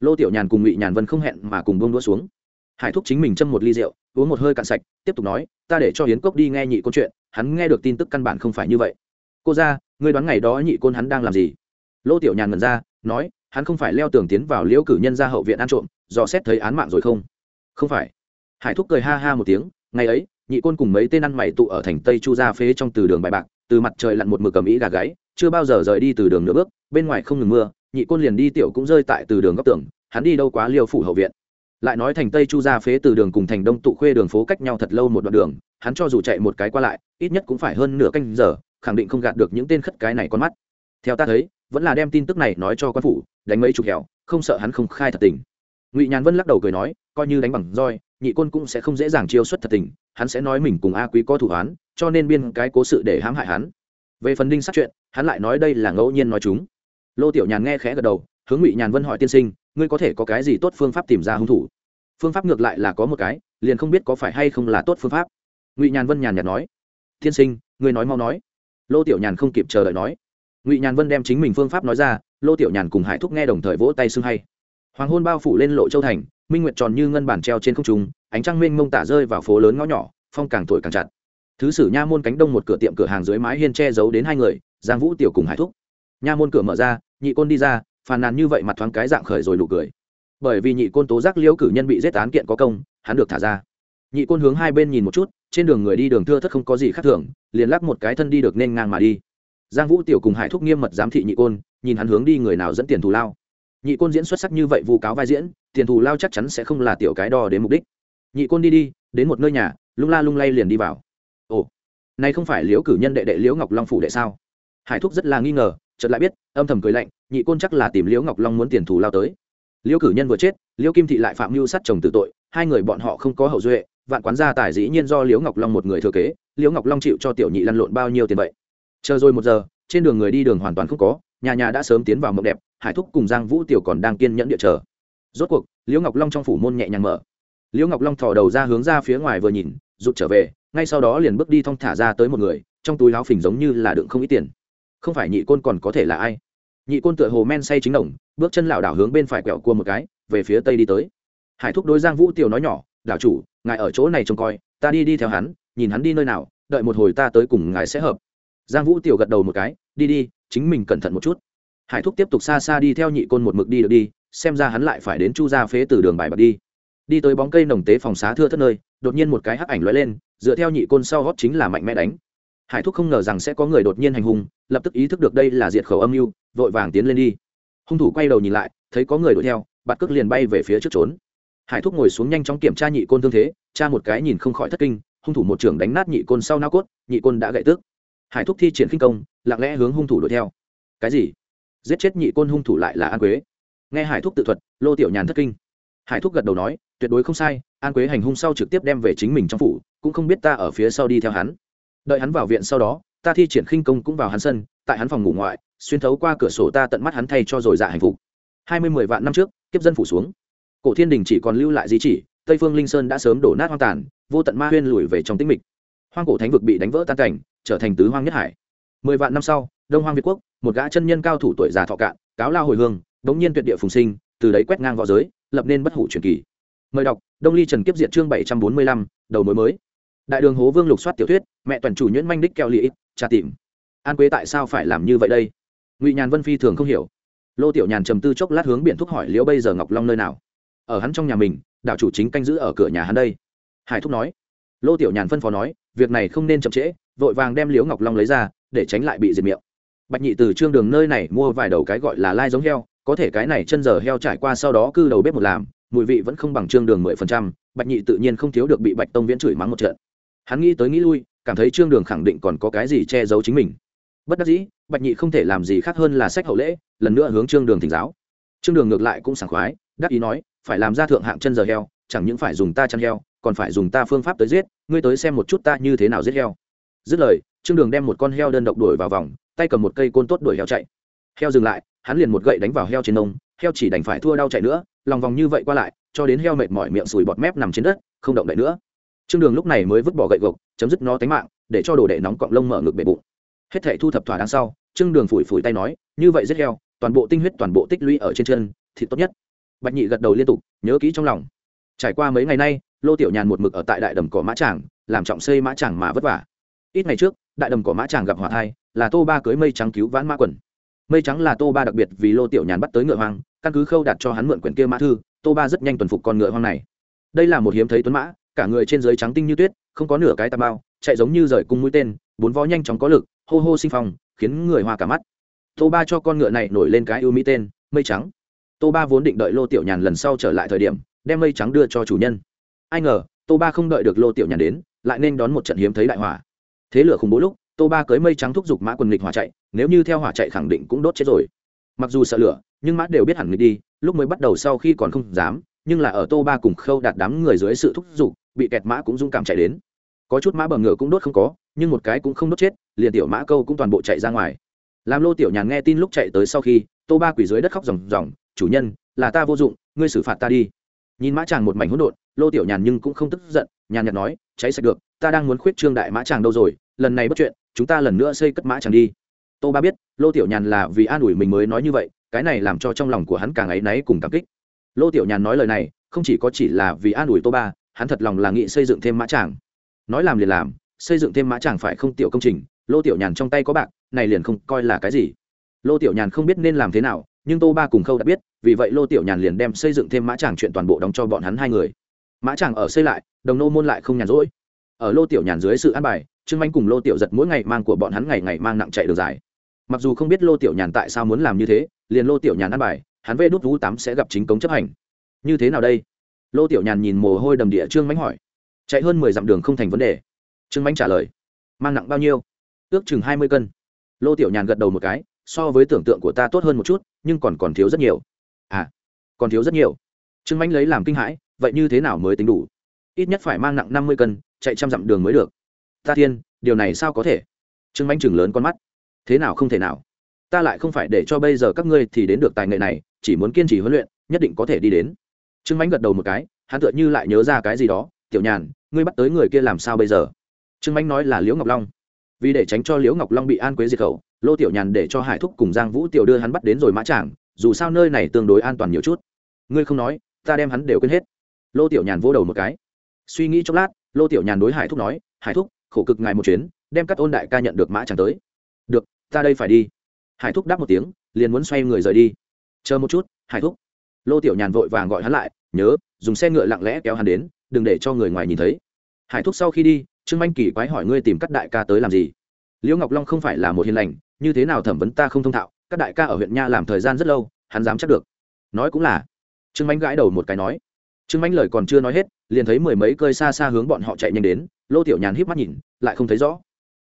Lô tiểu nhàn cùng ngụy nhàn vân không hẹn mà cùng bông đũa xuống. Hải thúc chính mình châm một ly rượu, uống một hơi cạn sạch, tiếp tục nói, ta để cho hiến cốc đi nghe nhị côn chuyện, hắn nghe được tin tức căn bản không phải như vậy. Cô ra, ngươi đoán ngày đó nhị côn hắn đang làm gì? Lô tiểu nhàn ngần ra, nói hắn không phải leo tường tiến vào liễu cử nhân ra hậu viện ăn trộm, dò xét thấy án mạng rồi không? Không phải. Hải thúc cười ha ha một tiếng, ngày ấy, nhị côn cùng mấy tên ăn mày tụ ở thành tây chu ra phế trong từ đường bài bạc, từ mặt trời lặn một mực cầm ý gà gáy, chưa bao giờ rời đi từ đường nửa bước, bên ngoài không ngừng mưa, nhị côn liền đi tiểu cũng rơi tại từ đường góc tường, hắn đi đâu quá liều phủ hậu viện. Lại nói thành tây chu ra phế từ đường cùng thành đông tụ khuê đường phố cách nhau thật lâu một đoạn đường, hắn cho dù chạy một cái qua lại, ít nhất cũng phải hơn nửa canh giờ, khẳng định không gạt được những tên khất cái này con mắt theo ta thấy, vẫn là đem tin tức này nói cho quan phủ, đánh mấy chục hẻo, không sợ hắn không khai thật tình. Ngụy nhàn vân lắc đầu cười nói, coi như đánh bằng roi, nhị côn cũng sẽ không dễ dàng chiêu xuất thật tình, hắn sẽ nói mình cùng a quý có thủ án, cho nên biên cái cố sự để hãm hại hắn. Về phần đinh sát chuyện, hắn lại nói đây là ngẫu nhiên nói chúng. Lô tiểu nhàn nghe khẽ gật đầu, hướng ngụy nhàn vân hỏi tiên sinh, ngươi có thể có cái gì tốt phương pháp tìm ra hung thủ? Phương pháp ngược lại là có một cái, liền không biết có phải hay không là tốt phương pháp. Ngụy nhàn vân nhàn nhạt nói, tiên sinh, ngươi nói mau nói. Lô tiểu nhàn không kịp chờ đợi nói ngụy nhàn vân đem chính mình phương pháp nói ra, lô tiểu nhàn cùng hải thúc nghe đồng thời vỗ tay xưng hay. Hoàng hôn bao phủ lên lộ châu thành, minh nguyệt tròn như ngân bản treo trên không trung, ánh trăng mênh mông tả rơi vào phố lớn ngõ nhỏ, phong càng thổi càng chặt. Thứ sử nha môn cánh đông một cửa tiệm cửa hàng dưới mái hiên che giấu đến hai người, giang vũ tiểu cùng hải thúc. Nha môn cửa mở ra, nhị côn đi ra, phàn nàn như vậy mặt thoáng cái dạng khởi rồi nụ cười. Bởi vì nhị côn tố giác liễu cử nhân bị giết án kiện có công, hắn được thả ra. Nhị côn hướng hai bên nhìn một chút, trên đường người đi đường thưa thất không có gì khác thường, liền lắc một cái thân đi được nên ngang mà đi giang vũ tiểu cùng hải thúc nghiêm mật giám thị nhị côn, nhìn hắn hướng đi người nào dẫn tiền thù lao. Nhị côn diễn xuất sắc như vậy vu cáo vai diễn, tiền thù lao chắc chắn sẽ không là tiểu cái đo đến mục đích. Nhị côn đi đi, đến một nơi nhà, lung la lung lay liền đi vào. Ồ, này không phải liễu cử nhân đệ đệ liễu ngọc long phủ đệ sao? Hải thúc rất là nghi ngờ, chợt lại biết, âm thầm cười lạnh, nhị côn chắc là tìm liễu ngọc long muốn tiền thù lao tới. Liễu cử nhân vừa chết, liễu kim thị lại phạm mưu sát chồng tử tội, hai người bọn họ không có hậu duệ, vạn quán gia tài dĩ nhiên do liễu ngọc long một người thừa kế, liễu ngọc long chịu cho tiểu nhị lăn lộn bao nhiêu tiền vậy? Chờ rồi một giờ, trên đường người đi đường hoàn toàn không có, nhà nhà đã sớm tiến vào mộng đẹp, hải thúc cùng giang vũ tiểu còn đang kiên nhẫn địa chờ. Rốt cuộc, liễu ngọc long trong phủ môn nhẹ nhàng mở. Liễu ngọc long thò đầu ra hướng ra phía ngoài vừa nhìn, rụt trở về, ngay sau đó liền bước đi thong thả ra tới một người, trong túi láo phình giống như là đựng không ít tiền. Không phải nhị côn còn có thể là ai? Nhị côn tựa hồ men say chính đồng, bước chân lảo đảo hướng bên phải quẹo cua một cái, về phía tây đi tới. Hải thúc đối giang vũ tiểu nói nhỏ, đảo chủ, ngài ở chỗ này trông coi, ta đi đi theo hắn, nhìn hắn đi nơi nào, đợi một hồi ta tới cùng ngài sẽ hợp giang vũ tiểu gật đầu một cái, đi đi, chính mình cẩn thận một chút. Hải thúc tiếp tục xa xa đi theo nhị côn một mực đi được đi, xem ra hắn lại phải đến chu gia phế từ đường bài bạc đi. Đi tới bóng cây nồng tế phòng xá thưa thất nơi, đột nhiên một cái hắc ảnh lóe lên, dựa theo nhị côn sau hót chính là mạnh mẽ đánh. Hải thúc không ngờ rằng sẽ có người đột nhiên hành hung, lập tức ý thức được đây là diệt khẩu âm mưu, vội vàng tiến lên đi. Hung thủ quay đầu nhìn lại, thấy có người đuổi theo, bạt cước liền bay về phía trước trốn. Hải thúc ngồi xuống nhanh chóng kiểm tra nhị côn thương thế, cha một cái nhìn không khỏi thất kinh, hung thủ một trưởng đánh nát nhị côn sau nao cốt, nhị côn đã gậy tước hải thúc thi triển khinh công, lặng lẽ hướng hung thủ đuổi theo. Cái gì? Giết chết nhị côn hung thủ lại là an quế. Nghe hải thúc tự thuật, lô tiểu nhàn thất kinh. Hải thúc gật đầu nói, tuyệt đối không sai, an quế hành hung sau trực tiếp đem về chính mình trong phủ, cũng không biết ta ở phía sau đi theo hắn. Đợi hắn vào viện sau đó, ta thi triển khinh công cũng vào hắn sân, tại hắn phòng ngủ ngoại, xuyên thấu qua cửa sổ ta tận mắt hắn thay cho rồi dạ hành phục. Hai mươi mười vạn năm trước, kiếp dân phủ xuống. Cổ thiên đình chỉ còn lưu lại di chỉ, tây phương linh sơn đã sớm đổ nát hoang tàn, vô tận ma huyên lùi về trong tĩnh mịch. Hoang cổ thánh vực bị đánh vỡ tan cảnh trở thành tứ hoang nhất hải. Mười vạn năm sau, đông hoang việt quốc, một gã chân nhân cao thủ tuổi già thọ cạn, cáo lao hồi hương bỗng nhiên tuyệt địa phùng sinh, từ đấy quét ngang v õ giới, lập nên bất hủ truyền kỳ. Mời đọc, đông ly trần kiếp diệt chương bảy trăm bốn mươi lăm, đầu mối mới. Đại đường hố vương lục soát tiểu thuyết, mẹ toàn chủ nhuyễn manh đích keo lì trà tìm. An quế tại sao phải làm như vậy đây? Ngụy nhàn vân phi thường không hiểu. Lô tiểu nhàn trầm tư chốc lát hướng biển thúc hỏi liễu bây giờ ngọc long nơi nào? Ở hắn trong nhà mình đạo chủ chính canh giữ ở cửa nhà hắn đây. Hải thúc nói lô tiểu nhàn phân phó nói, việc này không nên chậm trễ, vội vàng đem liễu ngọc long lấy ra, để tránh lại bị diệt miệng. Bạch nhị từ trương đường nơi này mua vài đầu cái gọi là lai giống heo, có thể cái này chân giờ heo trải qua sau đó cư đầu bếp một làm, mùi vị vẫn không bằng trương đường mười phần trăm, bạch nhị tự nhiên không thiếu được bị bạch tông viễn chửi mắng một trận. Hắn nghĩ tới nghĩ lui, cảm thấy trương đường khẳng định còn có cái gì che giấu chính mình. Bất đắc dĩ, bạch nhị không thể làm gì khác hơn là sách hậu lễ, lần nữa hướng trương đường thỉnh giáo. Trương đường ngược lại cũng sảng khoái, đắc ý nói, phải làm ra thượng hạng chân giờ heo, chẳng những phải dùng ta chăn heo còn phải dùng ta phương pháp tới giết, ngươi tới xem một chút ta như thế nào giết heo. Dứt lời, trương đường đem một con heo đơn độc đuổi vào vòng, tay cầm một cây côn tốt đuổi heo chạy. Heo dừng lại, hắn liền một gậy đánh vào heo trên nông, heo chỉ đành phải thua đau chạy nữa, lòng vòng như vậy qua lại, cho đến heo mệt mỏi miệng sùi bọt mép nằm trên đất, không động đậy nữa. Trương đường lúc này mới vứt bỏ gậy gộc, chấm dứt nó tánh mạng, để cho đồ đệ nóng cọng lông mở ngực bể bụng. Hết thể thu thập thỏa đáng sau, trương đường phủi phủi tay nói, như vậy giết heo, toàn bộ tinh huyết, toàn bộ tích lũy ở trên chân, thì tốt nhất. Bạch nhị gật đầu liên tục, nhớ kỹ trong lòng. Trải qua mấy ngày nay lô tiểu nhàn một mực ở tại đại đầm cỏ mã tràng, làm trọng xây mã tràng mà vất vả. Ít ngày trước, đại đầm cỏ mã tràng gặp hỏa thai, là tô ba cưới mây trắng cứu vãn mã quần. Mây trắng là tô ba đặc biệt vì lô tiểu nhàn bắt tới ngựa hoang, căn cứ khâu đặt cho hắn mượn quyển kia mã thư, tô ba rất nhanh tuần phục con ngựa hoang này. Đây là một hiếm thấy tuấn mã, cả người trên dưới trắng tinh như tuyết, không có nửa cái tà bao, chạy giống như rời cung mũi tên, bốn vó nhanh chóng có lực, hô hô sinh phong, khiến người hoa cả mắt. Tô ba cho con ngựa này nổi lên cái ưu mỹ tên, mây trắng. Tô ba vốn định đợi lô tiểu nhàn lần sau trở lại thời điểm, đem mây trắng đưa cho chủ nhân ai ngờ, tô ba không đợi được lô tiểu nhàn đến, lại nên đón một trận hiếm thấy đại hỏa. Thế lửa khủng bố lúc, tô ba cưới mây trắng thúc giục mã quần nghịch hỏa chạy, nếu như theo hỏa chạy khẳng định cũng đốt chết rồi. Mặc dù sợ lửa, nhưng mã đều biết hẳn nghịch đi, lúc mới bắt đầu sau khi còn không dám, nhưng là ở tô ba cùng khâu đạt đám người dưới sự thúc giục, bị kẹt mã cũng dũng cảm chạy đến. Có chút mã bờ ngựa cũng đốt không có, nhưng một cái cũng không đốt chết, liền tiểu mã câu cũng toàn bộ chạy ra ngoài. Làm lô tiểu nhàn nghe tin lúc chạy tới sau khi, tô ba quỳ dưới đất khóc ròng ròng, chủ nhân, là ta vô dụng, ngươi xử phạt ta đi. Nhìn mã chàng một mảnh hỗn độn lô tiểu nhàn nhưng cũng không tức giận, nhàn nhạt nói, cháy sạch được, ta đang muốn khuyết trương đại mã tràng đâu rồi, lần này bất chuyện, chúng ta lần nữa xây cất mã tràng đi. Tô ba biết, lô tiểu nhàn là vì an ủi mình mới nói như vậy, cái này làm cho trong lòng của hắn càng áy náy cùng cảm kích. Lô tiểu nhàn nói lời này, không chỉ có chỉ là vì an ủi tô ba, hắn thật lòng là nghị xây dựng thêm mã tràng nói làm liền làm, xây dựng thêm mã tràng phải không tiểu công trình, lô tiểu nhàn trong tay có bạc, này liền không coi là cái gì. Lô tiểu nhàn không biết nên làm thế nào, nhưng tô ba cùng khâu đã biết, vì vậy lô tiểu nhàn liền đem xây dựng thêm mã tràng chuyện toàn bộ đóng cho bọn hắn hai người mã chàng ở xây lại, đồng nô môn lại không nhàn rỗi. Ở lô tiểu nhàn dưới sự an bài, trương anh cùng lô tiểu giật mỗi ngày mang của bọn hắn ngày ngày mang nặng chạy đường dài. Mặc dù không biết lô tiểu nhàn tại sao muốn làm như thế, liền lô tiểu nhàn an bài, hắn vê đút vũ tám sẽ gặp chính cống chấp hành. Như thế nào đây? Lô tiểu nhàn nhìn mồ hôi đầm địa trương mánh hỏi. Chạy hơn mười dặm đường không thành vấn đề. Trương mánh trả lời. Mang nặng bao nhiêu? Ước chừng hai mươi cân. Lô tiểu nhàn gật đầu một cái, so với tưởng tượng của ta tốt hơn một chút, nhưng còn còn thiếu rất nhiều. À còn thiếu rất nhiều. Trương mánh lấy làm kinh hãi vậy như thế nào mới tính đủ? Ít nhất phải mang nặng năm mươi cân, chạy trăm dặm đường mới được. Ta thiên, điều này sao có thể? Trương mánh chừng lớn con mắt. Thế nào không thể nào? Ta lại không phải để cho bây giờ các ngươi thì đến được tài nghệ này, chỉ muốn kiên trì huấn luyện, nhất định có thể đi đến. Trương mánh gật đầu một cái, hắn tựa như lại nhớ ra cái gì đó. Tiểu nhàn, ngươi bắt tới người kia làm sao bây giờ? Trương mánh nói là liễu ngọc long. Vì để tránh cho liễu ngọc long bị an quế diệt khẩu, lô tiểu nhàn để cho hải thúc cùng giang vũ tiểu đưa hắn bắt đến rồi mã trảng dù sao nơi này tương đối an toàn nhiều chút. Ngươi không nói, ta đem hắn đều quên hết lô tiểu nhàn vô đầu một cái. Suy nghĩ chốc lát, lô tiểu nhàn đối hải thúc nói, hải thúc, khổ cực ngài một chuyến, đem các ôn đại ca nhận được mã chẳng tới. Được, ta đây phải đi. Hải thúc đáp một tiếng, liền muốn xoay người rời đi. Chờ một chút, hải thúc. Lô tiểu nhàn vội vàng gọi hắn lại, nhớ, dùng xe ngựa lặng lẽ kéo hắn đến, đừng để cho người ngoài nhìn thấy. Hải thúc sau khi đi, trương Anh kỳ quái hỏi ngươi tìm các đại ca tới làm gì? Liễu ngọc long không phải là một hiền lành, như thế nào thẩm vấn ta không thông thạo, các đại ca ở huyện nha làm thời gian rất lâu, hắn dám chắc được. Nói cũng là. Trương Anh gãi đầu một cái nói trương Mạnh lời còn chưa nói hết, liền thấy mười mấy cơi xa xa hướng bọn họ chạy nhanh đến, lô tiểu nhàn híp mắt nhìn, lại không thấy rõ.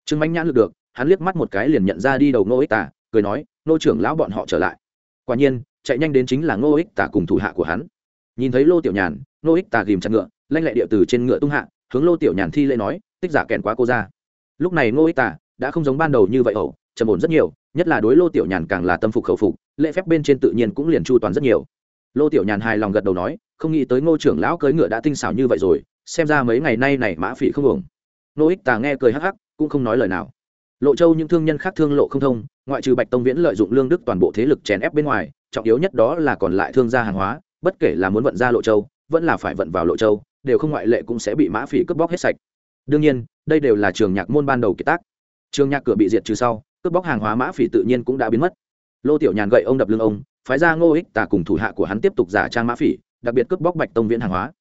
Trương Mạnh nhãn lực được, hắn liếc mắt một cái liền nhận ra đi đầu ngô ích tả, cười nói, nô trưởng lão bọn họ trở lại. Quả nhiên, chạy nhanh đến chính là ngô ích tả cùng thủ hạ của hắn. Nhìn thấy lô tiểu nhàn, ngô ích tả ghìm chặt ngựa, lanh lẹ địa từ trên ngựa tung hạ, hướng lô tiểu nhàn thi lễ nói, tích giả kèn quá cô ra. Lúc này ngô ích tả đã không giống ban đầu như vậy ẩu, trầm ổn rất nhiều, nhất là đối lô tiểu nhàn càng là tâm phục khẩu phục, lễ phép bên trên tự nhiên cũng liền chu toàn rất nhiều. Lô tiểu nhàn hài lòng gật đầu nói không nghĩ tới ngô trưởng lão cưỡi ngựa đã tinh xảo như vậy rồi, xem ra mấy ngày nay này mã phỉ không ổng nô ích tà nghe cười hắc hắc, cũng không nói lời nào. Lộ châu những thương nhân khác thương lộ không thông, ngoại trừ bạch tông viễn lợi dụng lương đức toàn bộ thế lực chèn ép bên ngoài, trọng yếu nhất đó là còn lại thương gia hàng hóa, bất kể là muốn vận ra lộ châu, vẫn là phải vận vào lộ châu, đều không ngoại lệ cũng sẽ bị mã phỉ cướp bóc hết sạch. Đương nhiên, đây đều là trường nhạc môn ban đầu kiệt tác. Trường nhạc cửa bị diệt trừ sau, cướp bóc hàng hóa mã phỉ tự nhiên cũng đã biến mất. Lô tiểu nhàn gậy ông đập lưng ông, phái ra ngô ích tà cùng thủ hạ của hắn tiếp tục giả trang mã phỉ đặc biệt cướp bóc bạch tông viễn hàng hóa.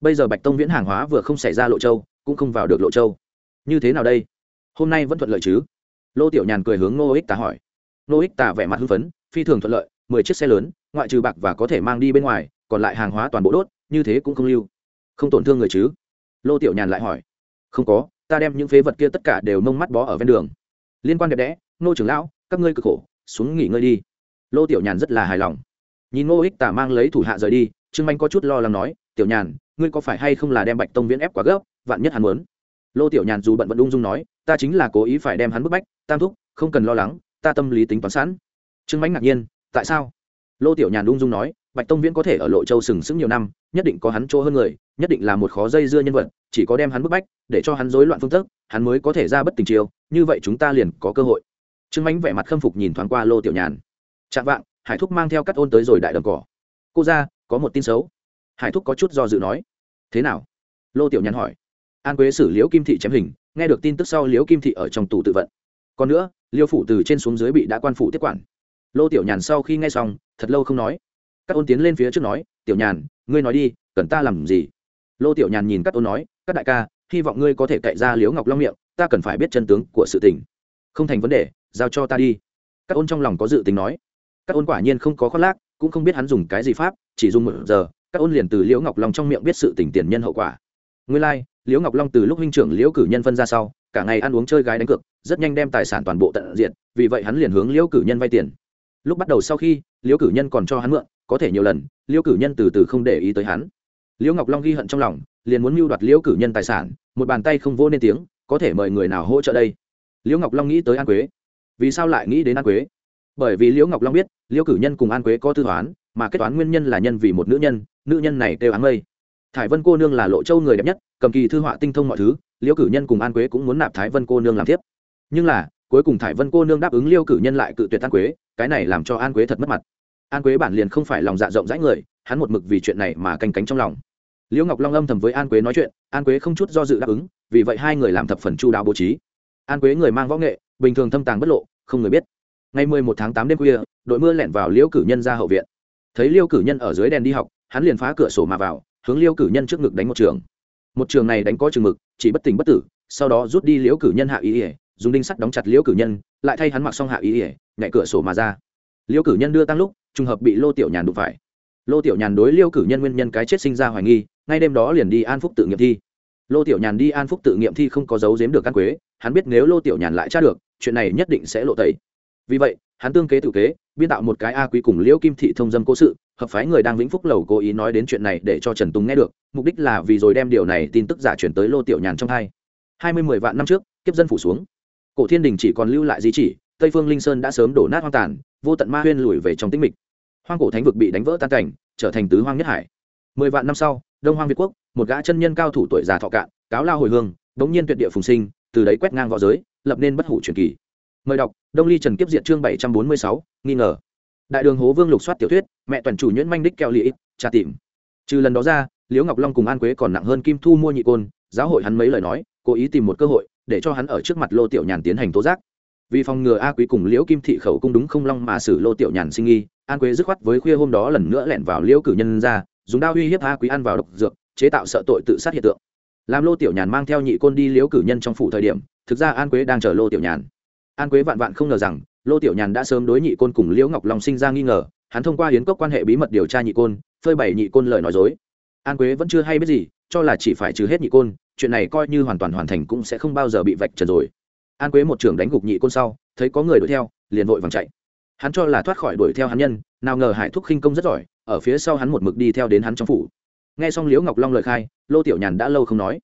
Bây giờ bạch tông viễn hàng hóa vừa không xảy ra lộ châu, cũng không vào được lộ châu. Như thế nào đây? Hôm nay vẫn thuận lợi chứ? Lô tiểu nhàn cười hướng ngô ích tà hỏi. Ngô ích tà vẻ mặt hưng phấn, phi thường thuận lợi, mười chiếc xe lớn, ngoại trừ bạc và có thể mang đi bên ngoài, còn lại hàng hóa toàn bộ đốt, như thế cũng không lưu. Không tổn thương người chứ? Lô tiểu nhàn lại hỏi. Không có, ta đem những phế vật kia tất cả đều nông mắt bó ở ven đường. Liên quan đẹp đẽ nô trưởng lão, các ngươi cực khổ, xuống nghỉ ngơi đi. Lô tiểu nhàn rất là hài lòng. Nhìn ngô ích tả mang lấy thủ hạ rời đi trương manh có chút lo lắng nói, tiểu nhàn, ngươi có phải hay không là đem bạch tông viễn ép quá gấp, vạn nhất hắn muốn? Lô tiểu nhàn dù bận vẫn ung dung nói, ta chính là cố ý phải đem hắn bức bách, tam thúc, không cần lo lắng, ta tâm lý tính toán sẵn. Trương manh ngạc nhiên, tại sao? Lô tiểu nhàn ung dung nói, bạch tông viễn có thể ở lộ châu sừng sững nhiều năm, nhất định có hắn chỗ hơn người, nhất định là một khó dây dưa nhân vật, chỉ có đem hắn bức bách, để cho hắn rối loạn phương thức, hắn mới có thể ra bất tình chiêu, như vậy chúng ta liền có cơ hội. Trương mãnh vẻ mặt khâm phục nhìn thoáng qua lô tiểu nhàn. Chạm vạng, hải thúc mang theo cắt ôn tới rồi đại đồng cỏ. Cô ra có một tin xấu. Hải thúc có chút do dự nói, thế nào? Lô tiểu nhàn hỏi. An quế xử liễu kim thị chém hình, nghe được tin tức sau liễu kim thị ở trong tù tự vận. Còn nữa, liêu phủ từ trên xuống dưới bị đã quan phủ tiếp quản. Lô tiểu nhàn sau khi nghe xong, thật lâu không nói. Các ôn tiến lên phía trước nói, tiểu nhàn, ngươi nói đi, cần ta làm gì? Lô tiểu nhàn nhìn các ôn nói, các đại ca, hy vọng ngươi có thể cậy ra liễu ngọc long miệng, ta cần phải biết chân tướng của sự tình. Không thành vấn đề, giao cho ta đi. Các ôn trong lòng có dự tính nói. Các ôn quả nhiên không có khoác lác, cũng không biết hắn dùng cái gì pháp chỉ dùng một giờ các ôn liền từ liễu ngọc long trong miệng biết sự tỉnh tiền nhân hậu quả. Nguyên lai、like, liễu ngọc long từ lúc huynh trưởng liễu cử nhân phân ra sau cả ngày ăn uống chơi gái đánh cược rất nhanh đem tài sản toàn bộ tận diện vì vậy hắn liền hướng liễu cử nhân vay tiền. Lúc bắt đầu sau khi liễu cử nhân còn cho hắn mượn có thể nhiều lần liễu cử nhân từ từ không để ý tới hắn. Liễu ngọc long ghi hận trong lòng liền muốn mưu đoạt liễu cử nhân tài sản một bàn tay không vô nên tiếng có thể mời người nào hỗ trợ đây? Liễu ngọc long nghĩ tới an quế. Vì sao lại nghĩ đến an quế? Bởi vì liễu ngọc long biết liễu cử nhân cùng an quế có tư toán mà kết toán nguyên nhân là nhân vì một nữ nhân nữ nhân này kêu áng mây. Thải vân cô nương là lộ châu người đẹp nhất, cầm kỳ thư họa tinh thông mọi thứ liễu cử nhân cùng an quế cũng muốn nạp thái vân cô nương làm tiếp nhưng là, cuối cùng thải vân cô nương đáp ứng liêu cử nhân lại cự tuyệt an quế, cái này làm cho an quế thật mất mặt. An quế bản liền không phải lòng dạ rộng rãi người, hắn một mực vì chuyện này mà canh cánh trong lòng. Liễu ngọc long âm thầm với an quế nói chuyện, an quế không chút do dự đáp ứng, vì vậy hai người làm thập phần chu đáo bố trí. An quế người mang võ nghệ, bình thường thâm tàng bất lộ, không người biết. Ngày mười một tháng tám đêm khuya, đội mưa lẻn vào liễu cử nhân ra hậu viện thấy liêu cử nhân ở dưới đèn đi học, hắn liền phá cửa sổ mà vào, hướng liêu cử nhân trước ngực đánh một trường. Một trường này đánh có trường mực, chỉ bất tỉnh bất tử, sau đó rút đi liễu cử nhân hạ ý ỉa dùng đinh sắt đóng chặt liễu cử nhân, lại thay hắn mặc xong hạ ý ỉa nhảy cửa sổ mà ra. Liễu cử nhân đưa tăng lúc, trùng hợp bị lô tiểu nhàn đụng phải. Lô tiểu nhàn đối liêu cử nhân nguyên nhân cái chết sinh ra hoài nghi, ngay đêm đó liền đi an phúc tự nghiệm thi. Lô tiểu nhàn đi an phúc tự nghiệm thi không có dấu giếm được căn quế, hắn biết nếu lô tiểu nhàn lại tra được, chuyện này nhất định sẽ lộ tẩy. Vì vậy hắn tương kế tự kế, biên tạo một cái a quý cùng liễu kim thị thông dâm cố sự, hợp phái người đang vĩnh phúc lầu cố ý nói đến chuyện này để cho trần tùng nghe được, mục đích là vì rồi đem điều này tin tức giả chuyển tới lô tiểu nhàn trong hai. Hai mươi mười vạn năm trước, kiếp dân phủ xuống. Cổ thiên đình chỉ còn lưu lại di chỉ, tây phương linh sơn đã sớm đổ nát hoang tàn, vô tận ma huyên lùi về trong tĩnh mịch. Hoang cổ thánh vực bị đánh vỡ tan cảnh, trở thành tứ hoang nhất hải. Mười vạn năm sau, đông hoang việt quốc, một gã chân nhân cao thủ tuổi già thọ cạn, cáo lao hồi hương, bỗng nhiên tuyệt địa phùng sinh, từ đấy quét ngang v õ giới, lập nên bất hủ truyền kỳ mời đọc, đông ly trần kiếp diệt chương bảy trăm bốn mươi sáu, nghi ngờ. Đại đường hố vương lục soát tiểu thuyết, mẹ toàn chủ nhuyễn manh đích keo lị trà tìm. Trừ lần đó ra, liễu ngọc long cùng an quế còn nặng hơn kim thu mua nhị côn, giáo hội hắn mấy lời nói, cố ý tìm một cơ hội, để cho hắn ở trước mặt lô tiểu nhàn tiến hành tố giác. Vì phòng ngừa a quý cùng liễu kim thị khẩu cung đúng không long mà xử lô tiểu nhàn sinh nghi, an quế dứt khoát với khuya hôm đó lần nữa lẻn vào liễu cử nhân ra, dùng đao uy hiếp a quý ăn vào độc dược, chế tạo sợ tội tự sát hiện tượng. Làm lô tiểu nhàn mang theo nhị côn đi liễu cử nhân trong phủ thời điểm, thực ra an quế đang chờ lô tiểu nhàn an quế vạn vạn không ngờ rằng, lô tiểu nhàn đã sớm đối nhị côn cùng liễu ngọc long sinh ra nghi ngờ, hắn thông qua hiến cốc quan hệ bí mật điều tra nhị côn, phơi bày nhị côn lời nói dối. An quế vẫn chưa hay biết gì, cho là chỉ phải trừ hết nhị côn, chuyện này coi như hoàn toàn hoàn thành cũng sẽ không bao giờ bị vạch trần rồi. An quế một trưởng đánh gục nhị côn sau, thấy có người đuổi theo, liền vội vàng chạy. Hắn cho là thoát khỏi đuổi theo hắn nhân, nào ngờ hải thúc khinh công rất giỏi, ở phía sau hắn một mực đi theo đến hắn trong phủ. Nghe xong liễu ngọc long lời khai, lô tiểu nhàn đã lâu không nói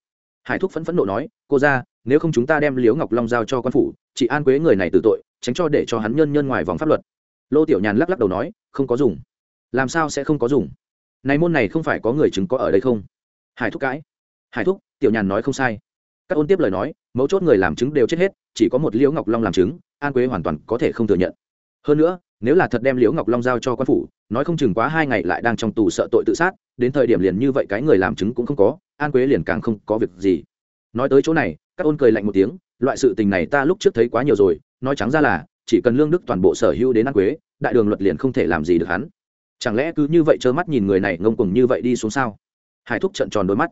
hải thúc phẫn phẫn nộ nói, cô ra, nếu không chúng ta đem liễu ngọc long giao cho quan phủ, chị an quế người này từ tội, tránh cho để cho hắn nhân nhân ngoài vòng pháp luật. Lô tiểu nhàn lắc lắc đầu nói, không có dùng. Làm sao sẽ không có dùng? Này môn này không phải có người chứng có ở đây không? Hải thúc cãi. Hải thúc, tiểu nhàn nói không sai. Các ôn tiếp lời nói, mấu chốt người làm chứng đều chết hết, chỉ có một liễu ngọc long làm chứng, an quế hoàn toàn có thể không thừa nhận. Hơn nữa, nếu là thật đem liễu ngọc long giao cho quan phủ, nói không chừng quá hai ngày lại đang trong tù sợ tội tự sát, đến thời điểm liền như vậy cái người làm chứng cũng không có an quế liền càng không có việc gì. Nói tới chỗ này, các ôn cười lạnh một tiếng, loại sự tình này ta lúc trước thấy quá nhiều rồi, nói trắng ra là, chỉ cần lương đức toàn bộ sở hữu đến an quế, đại đường luật liền không thể làm gì được hắn. Chẳng lẽ cứ như vậy trơ mắt nhìn người này ngông cuồng như vậy đi xuống sao? Hải thúc trận tròn đôi mắt.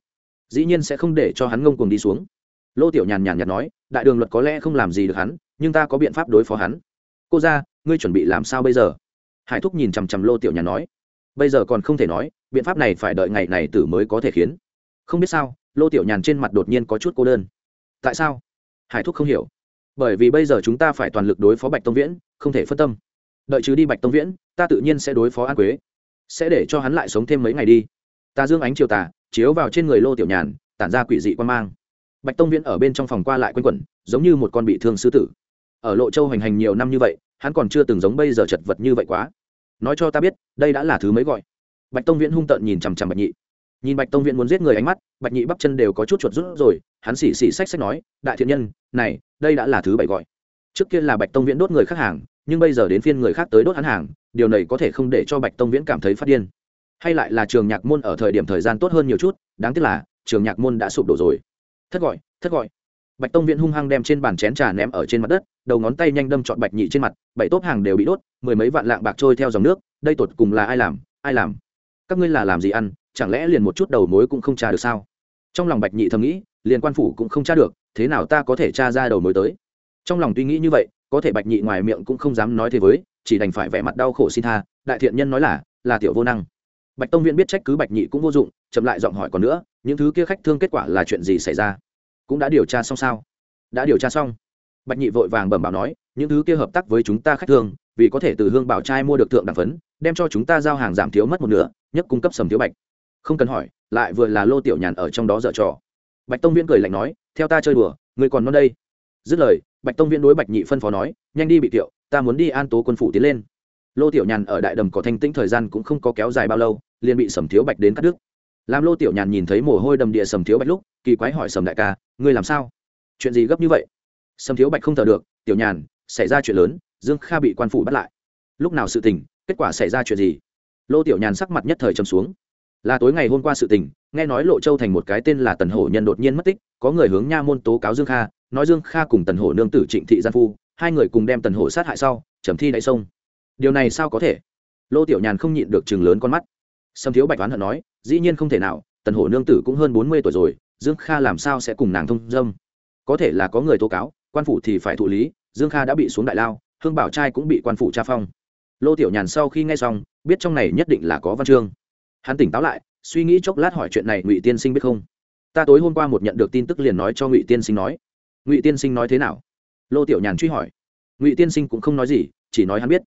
Dĩ nhiên sẽ không để cho hắn ngông cuồng đi xuống. Lô tiểu nhàn nhàn nhạt nói, đại đường luật có lẽ không làm gì được hắn, nhưng ta có biện pháp đối phó hắn. Cô ra ngươi chuẩn bị làm sao bây giờ? Hải thúc nhìn chằm chằm lô tiểu nhàn nói. Bây giờ còn không thể nói, biện pháp này phải đợi ngày này tử mới có thể khiến không biết sao, lô tiểu nhàn trên mặt đột nhiên có chút cô đơn. Tại sao? Hải thúc không hiểu. Bởi vì bây giờ chúng ta phải toàn lực đối phó bạch tông viễn, không thể phân tâm. Đợi chứ đi bạch tông viễn, ta tự nhiên sẽ đối phó an quế. Sẽ để cho hắn lại sống thêm mấy ngày đi. Ta dương ánh chiều tà, chiếu vào trên người lô tiểu nhàn, tản ra quỷ dị quan mang. Bạch tông viễn ở bên trong phòng qua lại quanh quẩn, giống như một con bị thương sư tử. Ở lộ châu hành hành nhiều năm như vậy, hắn còn chưa từng giống bây giờ chật vật như vậy quá. Nói cho ta biết, đây đã là thứ mới gọi? Bạch tông viễn hung tợn nhìn chằm chằm bạch nhị nhìn bạch tông viễn muốn giết người ánh mắt, bạch nhị bắp chân đều có chút chuột rút rồi, hắn xỉ xỉ xách xách nói, đại thiện nhân, này, đây đã là thứ bảy gọi. Trước kia là bạch tông viễn đốt người khác hàng, nhưng bây giờ đến phiên người khác tới đốt hắn hàng, điều này có thể không để cho bạch tông viễn cảm thấy phát điên. Hay lại là trường nhạc môn ở thời điểm thời gian tốt hơn nhiều chút, đáng tiếc là, trường nhạc môn đã sụp đổ rồi. Thất gọi thất gọi. Bạch tông viễn hung hăng đem trên bàn chén trà ném ở trên mặt đất, đầu ngón tay nhanh đâm trọn bạch nhị trên mặt, bảy tốp hàng đều bị đốt, mười mấy vạn lạng bạc trôi theo dòng nước, đây tột cùng là ai làm ai làm? Các ngươi là làm gì ăn, chẳng lẽ liền một chút đầu mối cũng không tra được sao? Trong lòng bạch nhị thầm nghĩ, liền quan phủ cũng không tra được, thế nào ta có thể tra ra đầu mối tới? Trong lòng tuy nghĩ như vậy, có thể bạch nhị ngoài miệng cũng không dám nói thế với, chỉ đành phải vẻ mặt đau khổ xin tha, đại thiện nhân nói là là tiểu vô năng. Bạch tông viễn biết trách cứ bạch nhị cũng vô dụng, chậm lại giọng hỏi còn nữa, những thứ kia khách thương kết quả là chuyện gì xảy ra? Cũng đã điều tra xong sao? Đã điều tra xong. Bạch nhị vội vàng bẩm bảo nói, những thứ kia hợp tác với chúng ta khách thương, vì có thể từ hương bảo trai mua được thượng đẳng phấn, đem cho chúng ta giao hàng giảm thiếu mất một nửa nhất cung cấp sầm thiếu bạch. Không cần hỏi, lại vừa là lô tiểu nhàn ở trong đó dở trò. Bạch tông viễn cười lạnh nói, theo ta chơi đùa, người còn non đây. Dứt lời, bạch tông viễn đối bạch nhị phân phó nói, nhanh đi bị tiệu ta muốn đi an tố quân phủ tiến lên. Lô tiểu nhàn ở đại đầm có thanh tĩnh thời gian cũng không có kéo dài bao lâu, liền bị sầm thiếu bạch đến cắt đứt. Làm lô tiểu nhàn nhìn thấy mồ hôi đầm địa sầm thiếu bạch lúc, kỳ quái hỏi sầm đại ca, ngươi làm sao? Chuyện gì gấp như vậy? Sầm thiếu bạch không thở được, tiểu nhàn, xảy ra chuyện lớn, dương kha bị quan phủ bắt lại. Lúc nào sự tình, kết quả xảy ra chuyện gì? Lô tiểu nhàn sắc mặt nhất thời trầm xuống. Là tối ngày hôm qua sự tình, nghe nói lộ châu thành một cái tên là tần hổ nhân đột nhiên mất tích, có người hướng nha môn tố cáo dương kha, nói dương kha cùng tần hổ nương tử trịnh thị gian phu, hai người cùng đem tần hổ sát hại sau, trầm thi đáy sông. Điều này sao có thể? Lô tiểu nhàn không nhịn được chừng lớn con mắt. Sâm thiếu bạch toán hận nói, dĩ nhiên không thể nào, tần hổ nương tử cũng hơn bốn mươi tuổi rồi, dương kha làm sao sẽ cùng nàng thông dâm? Có thể là có người tố cáo, quan phủ thì phải thụ lý, dương kha đã bị xuống đại lao, hương bảo trai cũng bị quan phủ tra phong lô tiểu nhàn sau khi nghe xong, biết trong này nhất định là có văn chương. Hắn tỉnh táo lại, suy nghĩ chốc lát hỏi chuyện này ngụy tiên sinh biết không? Ta tối hôm qua một nhận được tin tức liền nói cho ngụy tiên sinh nói. Ngụy tiên sinh nói thế nào? Lô tiểu nhàn truy hỏi. Ngụy tiên sinh cũng không nói gì, chỉ nói hắn biết.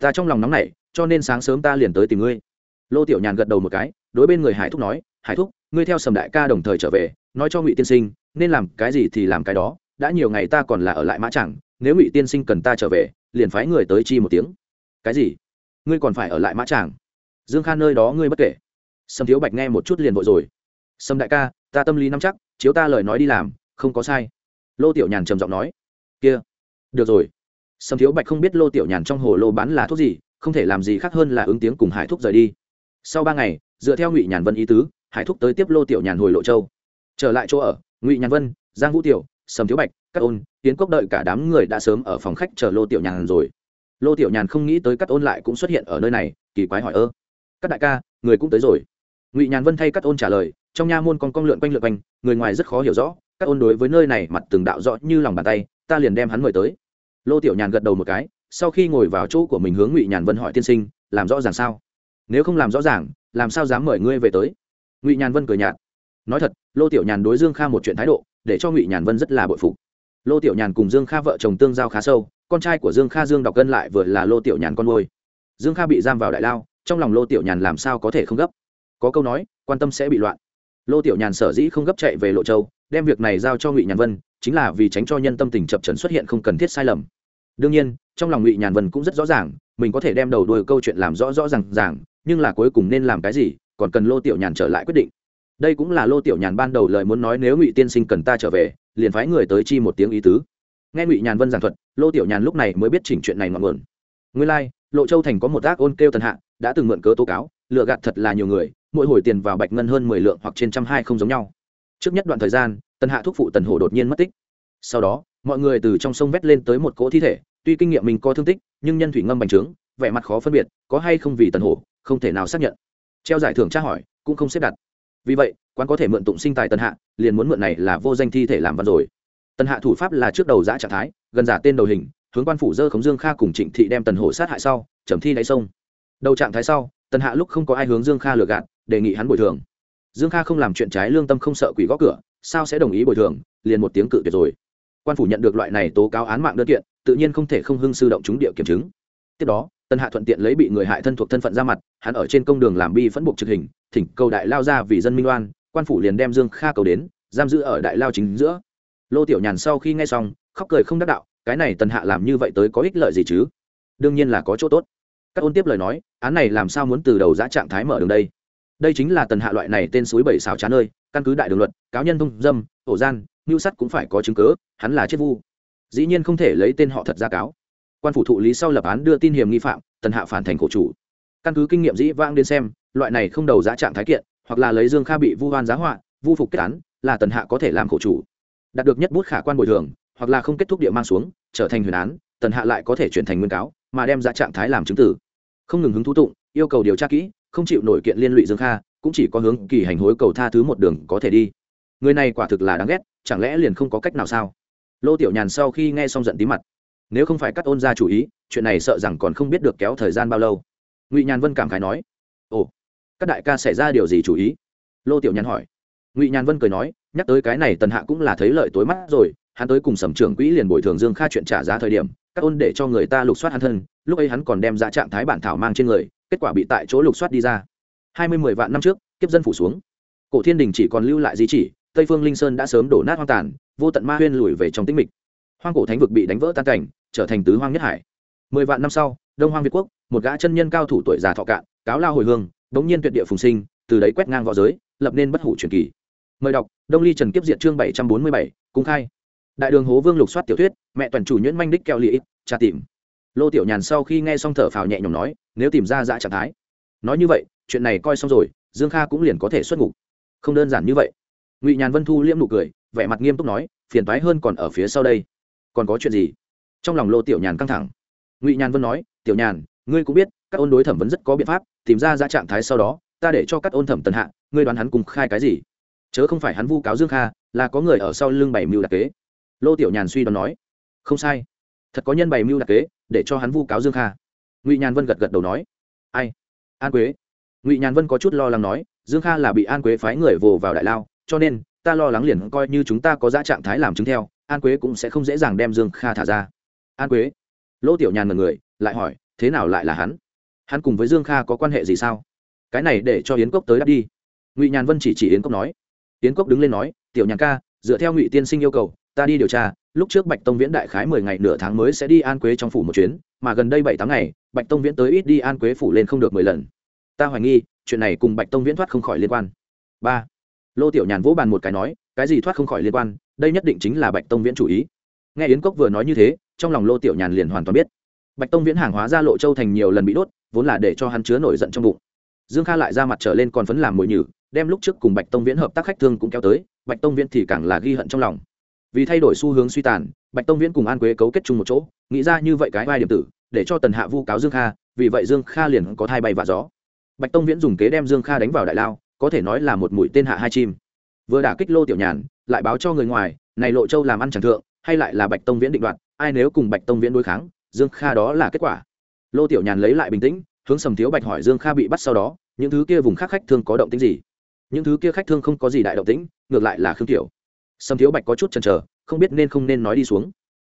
Ta trong lòng nóng nảy, cho nên sáng sớm ta liền tới tìm ngươi. Lô tiểu nhàn gật đầu một cái, đối bên người hải thúc nói, hải thúc, ngươi theo sầm đại ca đồng thời trở về, nói cho ngụy tiên sinh, nên làm cái gì thì làm cái đó, đã nhiều ngày ta còn là ở lại mã chẳng nếu ngụy tiên sinh cần ta trở về, liền phái người tới chi một tiếng cái gì? Ngươi còn phải ở lại mã tràng. Dương khan nơi đó ngươi bất kể. Sâm thiếu bạch nghe một chút liền vội rồi. Sâm đại ca, ta tâm lý nắm chắc, chiếu ta lời nói đi làm, không có sai. Lô tiểu nhàn trầm giọng nói. Kia. Được rồi. Sâm thiếu bạch không biết lô tiểu nhàn trong hồ lô bán là thuốc gì, không thể làm gì khác hơn là ứng tiếng cùng hải thúc rời đi. Sau ba ngày, dựa theo ngụy nhàn vân ý tứ, hải thúc tới tiếp lô tiểu nhàn hồi lộ châu. Trở lại chỗ ở, ngụy nhàn vân, giang vũ tiểu sầm thiếu bạch các ôn tiến cốc đợi cả đám người đã sớm ở phòng khách chờ lô tiểu nhàn rồi lô tiểu nhàn không nghĩ tới cắt ôn lại cũng xuất hiện ở nơi này, kỳ quái hỏi ơ. Các đại ca, người cũng tới rồi. Ngụy nhàn vân thay cắt ôn trả lời, trong nha môn con con lượn quanh lượn quanh, người ngoài rất khó hiểu rõ các ôn đối với nơi này mặt từng đạo rõ như lòng bàn tay, ta liền đem hắn mời tới. Lô tiểu nhàn gật đầu một cái, sau khi ngồi vào chỗ của mình hướng ngụy nhàn vân hỏi tiên sinh, làm rõ ràng sao? Nếu không làm rõ ràng, làm sao dám mời ngươi về tới? Ngụy nhàn vân cười nhạt. Nói thật, lô tiểu nhàn đối dương kha một chuyện thái độ, để cho ngụy nhàn vân rất là bội phục lô tiểu nhàn cùng dương kha vợ chồng tương giao khá sâu, con trai của dương kha dương đọc cân lại vừa là lô tiểu nhàn con nuôi. Dương kha bị giam vào đại lao, trong lòng lô tiểu nhàn làm sao có thể không gấp? Có câu nói, quan tâm sẽ bị loạn. Lô tiểu nhàn sở dĩ không gấp chạy về lộ châu, đem việc này giao cho ngụy nhàn vân, chính là vì tránh cho nhân tâm tình chập trấn xuất hiện không cần thiết sai lầm. Đương nhiên, trong lòng ngụy nhàn vân cũng rất rõ ràng, mình có thể đem đầu đuôi câu chuyện làm rõ rõ r à n g ràng, nhưng là cuối cùng nên làm cái gì, còn cần lô tiểu nhàn trở lại quyết định. Đây cũng là lô tiểu nhàn ban đầu lời muốn nói nếu ngụy tiên sinh cần ta trở về liền phái người tới chi một tiếng ý tứ. Nghe ngụy nhàn vân giảng thuật lô tiểu nhàn lúc này mới biết chỉnh chuyện này ngọn nguồn. Nguyên lai、like, lộ châu thành có một ác ôn kêu tần hạ đã từng mượn cớ tố cáo lựa gạt thật là nhiều người mỗi hồi tiền vào bạch ngân hơn mười lượng hoặc trên trăm hai không giống nhau. Trước nhất đoạn thời gian tần hạ thúc phụ tần hồ đột nhiên mất tích. Sau đó mọi người từ trong sông vét lên tới một cỗ thi thể tuy kinh nghiệm mình có thương tích nhưng nhân thủy ngâm bành trướng vẻ mặt khó phân biệt có hay không vì tần hổ không thể nào xác nhận. Treo giải thưởng tra hỏi cũng không xếp đặt. Vì vậy quán có thể mượn tụng sinh tài tần hạ, liền muốn mượn này là vô danh thi thể làm văn rồi. Tần hạ thủ pháp là trước đầu giã trạng thái, gần giả tên đầu hình, hướng quan phủ dơ khống dương kha cùng trịnh thị đem tần hổ sát hại sau trầm thi đáy sông. Đầu trạng thái sau tần hạ lúc không có ai hướng dương kha lừa gạt, đề nghị hắn bồi thường. Dương kha không làm chuyện trái lương tâm không sợ quỷ gõ cửa, sao sẽ đồng ý bồi thường, liền một tiếng cự tuyệt rồi. Quan phủ nhận được loại này tố cáo án mạng đơn kiện, tự nhiên không thể không hưng sư động chúng địa kiểm chứng. Tiếp đó, tân hạ thuận tiện lấy bị người hại thân thuộc thân phận ra mặt, hắn ở trên công đường làm bi phẫn buộc trực hình, thỉnh cầu đại lao ra vì dân minh oan quan phủ liền đem dương kha cầu đến, giam giữ ở đại lao chính giữa. Lô tiểu nhàn sau khi nghe xong, khóc cười không đắc đạo, cái này tần hạ làm như vậy tới có ích lợi gì chứ? Đương nhiên là có chỗ tốt. Các ôn tiếp lời nói, án này làm sao muốn từ đầu giã trạng thái mở đường đây? Đây chính là tần hạ loại này tên suối bảy xào chán nơi, căn cứ đại đường luật, cáo nhân thông dâm ổ gian, mưu sắt cũng phải có chứng cớ hắn là chết vu. Dĩ nhiên không thể lấy tên họ thật ra cáo. Quan phủ thụ lý sau lập án đưa tin hiểm nghi phạm, tần hạ phản thành cổ chủ. Căn cứ kinh nghiệm dĩ vãng đến xem, loại này không đầu giã trạng thái kiện hoặc là lấy dương kha bị vu hoan giá họa, vu phục kết án, là tần hạ có thể làm khổ chủ. Đạt được nhất bút khả quan bồi thường, hoặc là không kết thúc địa mang xuống, trở thành huyền án, tần hạ lại có thể chuyển thành nguyên cáo, mà đem ra trạng thái làm chứng tử. Không ngừng hứng thú tụng, yêu cầu điều tra kỹ, không chịu nổi kiện liên lụy dương kha, cũng chỉ có hướng kỳ hành hối cầu tha thứ một đường có thể đi. Người này quả thực là đáng ghét, chẳng lẽ liền không có cách nào sao? Lô tiểu nhàn sau khi nghe xong giận tí mặt. Nếu không phải cắt ôn ra chủ ý, chuyện này sợ rằng còn không biết được kéo thời gian bao lâu. Ngụy nhàn vân cảm khái nói, ồ các đại ca xảy ra điều gì chủ ý? Lô tiểu nhàn hỏi. Ngụy nhàn vân cười nói, nhắc tới cái này tần hạ cũng là thấy lợi tối mắt rồi, hắn tới cùng sầm trưởng quỹ liền bồi thường dương kha chuyện trả giá thời điểm, các ôn để cho người ta lục soát hắn thân, lúc ấy hắn còn đem ra trạng thái bản thảo mang trên người, kết quả bị tại chỗ lục soát đi ra. Hai mươi mười vạn năm trước, kiếp dân phủ xuống. Cổ thiên đình chỉ còn lưu lại di chỉ, tây phương linh sơn đã sớm đổ nát hoang tàn, vô tận ma huyên lùi về trong tĩnh mịch. Hoang cổ thánh vực bị đánh vỡ tan cảnh, trở thành tứ hoang nhất hải. Mười vạn năm sau, đông hoang việt quốc, một gã chân nhân cao thủ tuổi già thọ cạn, cáo lao hồi hương đống nhiên tuyệt địa phùng sinh từ đấy quét ngang võ giới lập nên bất hủ truyền kỳ. Mời đọc đông ly trần kiếp diệt chương bảy trăm bốn mươi bảy cung khai. Đại đường hố vương lục soát tiểu thuyết mẹ toàn chủ nhuyễn manh đích keo lị, tra tìm. Lô tiểu nhàn sau khi nghe xong thở phào nhẹ nhõm nói nếu tìm ra dạ trạng thái. Nói như vậy chuyện này coi xong rồi dương kha cũng liền có thể xuất ngục. Không đơn giản như vậy. Ngụy nhàn vân thu liễm nụ cười vẻ mặt nghiêm túc nói phiền toái hơn còn ở phía sau đây. Còn có chuyện gì? Trong lòng lô tiểu nhàn căng thẳng. Ngụy nhàn vân nói tiểu nhàn ngươi cũng biết, các ôn đối thẩm vấn rất có biện pháp, tìm ra ra trạng thái sau đó, ta để cho các ôn thẩm tần hạ, ngươi đoán hắn cùng khai cái gì? Chớ không phải hắn vu cáo dương kha, là có người ở sau lưng bảy mưu đặc kế. Lô tiểu nhàn suy đoán nói. Không sai. Thật có nhân bày mưu đặc kế, để cho hắn vu cáo dương kha. Ngụy nhàn vân gật gật đầu nói. Ai? An quế. Ngụy nhàn vân có chút lo lắng nói, dương kha là bị an quế phái người vồ vào đại lao, cho nên, ta lo lắng liền coi như chúng ta có ra trạng thái làm chứng theo, an quế cũng sẽ không dễ dàng đem dương kha thả ra. An quế. Lỗ tiểu nhàn mật người, lại hỏi thế nào lại là hắn? Hắn cùng với dương kha có quan hệ gì sao? Cái này để cho yến cốc tới đáp đi. Ngụy nhàn vân chỉ chỉ yến cốc nói. Yến cốc đứng lên nói, tiểu nhàn ca, dựa theo ngụy tiên sinh yêu cầu, ta đi điều tra, lúc trước bạch tông viễn đại khái mười ngày nửa tháng mới sẽ đi an quế trong phủ một chuyến, mà gần đây bảy tháng ngày, bạch tông viễn tới ít đi an quế phủ lên không được mười lần. Ta hoài nghi, chuyện này cùng bạch tông viễn thoát không khỏi liên quan. Ba. Lô tiểu nhàn vỗ bàn một cái nói, cái gì thoát không khỏi liên quan, đây nhất định chính là bạch tông viễn chủ ý. Nghe yến cốc vừa nói như thế, trong lòng lô tiểu nhàn liền hoàn toàn biết bạch tông viễn hàng hóa ra lộ châu thành nhiều lần bị đốt, vốn là để cho hắn chứa nổi giận trong bụng. Dương kha lại ra mặt trở lên còn phấn làm mồi nhử, đem lúc trước cùng bạch tông viễn hợp tác khách thương cũng kéo tới, bạch tông viễn thì càng là ghi hận trong lòng. Vì thay đổi xu hướng suy tàn, bạch tông viễn cùng an quế cấu kết chung một chỗ, nghĩ ra như vậy cái vai điểm tử, để cho tần hạ vu cáo dương kha, vì vậy dương kha liền có thai bay và gió. Bạch tông viễn dùng kế đem dương kha đánh vào đại lao, có thể nói là một mũi tên hạ hai chim. Vừa đả kích lô tiểu nhàn, lại báo cho người ngoài, này lộ châu làm ăn chẳng thượng, hay lại là bạch tông viễn định đoạt, ai nếu cùng bạch tông viễn đối kháng dương kha đó là kết quả. Lô tiểu nhàn lấy lại bình tĩnh, hướng sầm thiếu bạch hỏi dương kha bị bắt sau đó, những thứ kia vùng khác khách thương có động tính gì? Những thứ kia khách thương không có gì đại động tĩnh, ngược lại là khương tiểu. Sầm thiếu bạch có chút chần chờ, không biết nên không nên nói đi xuống.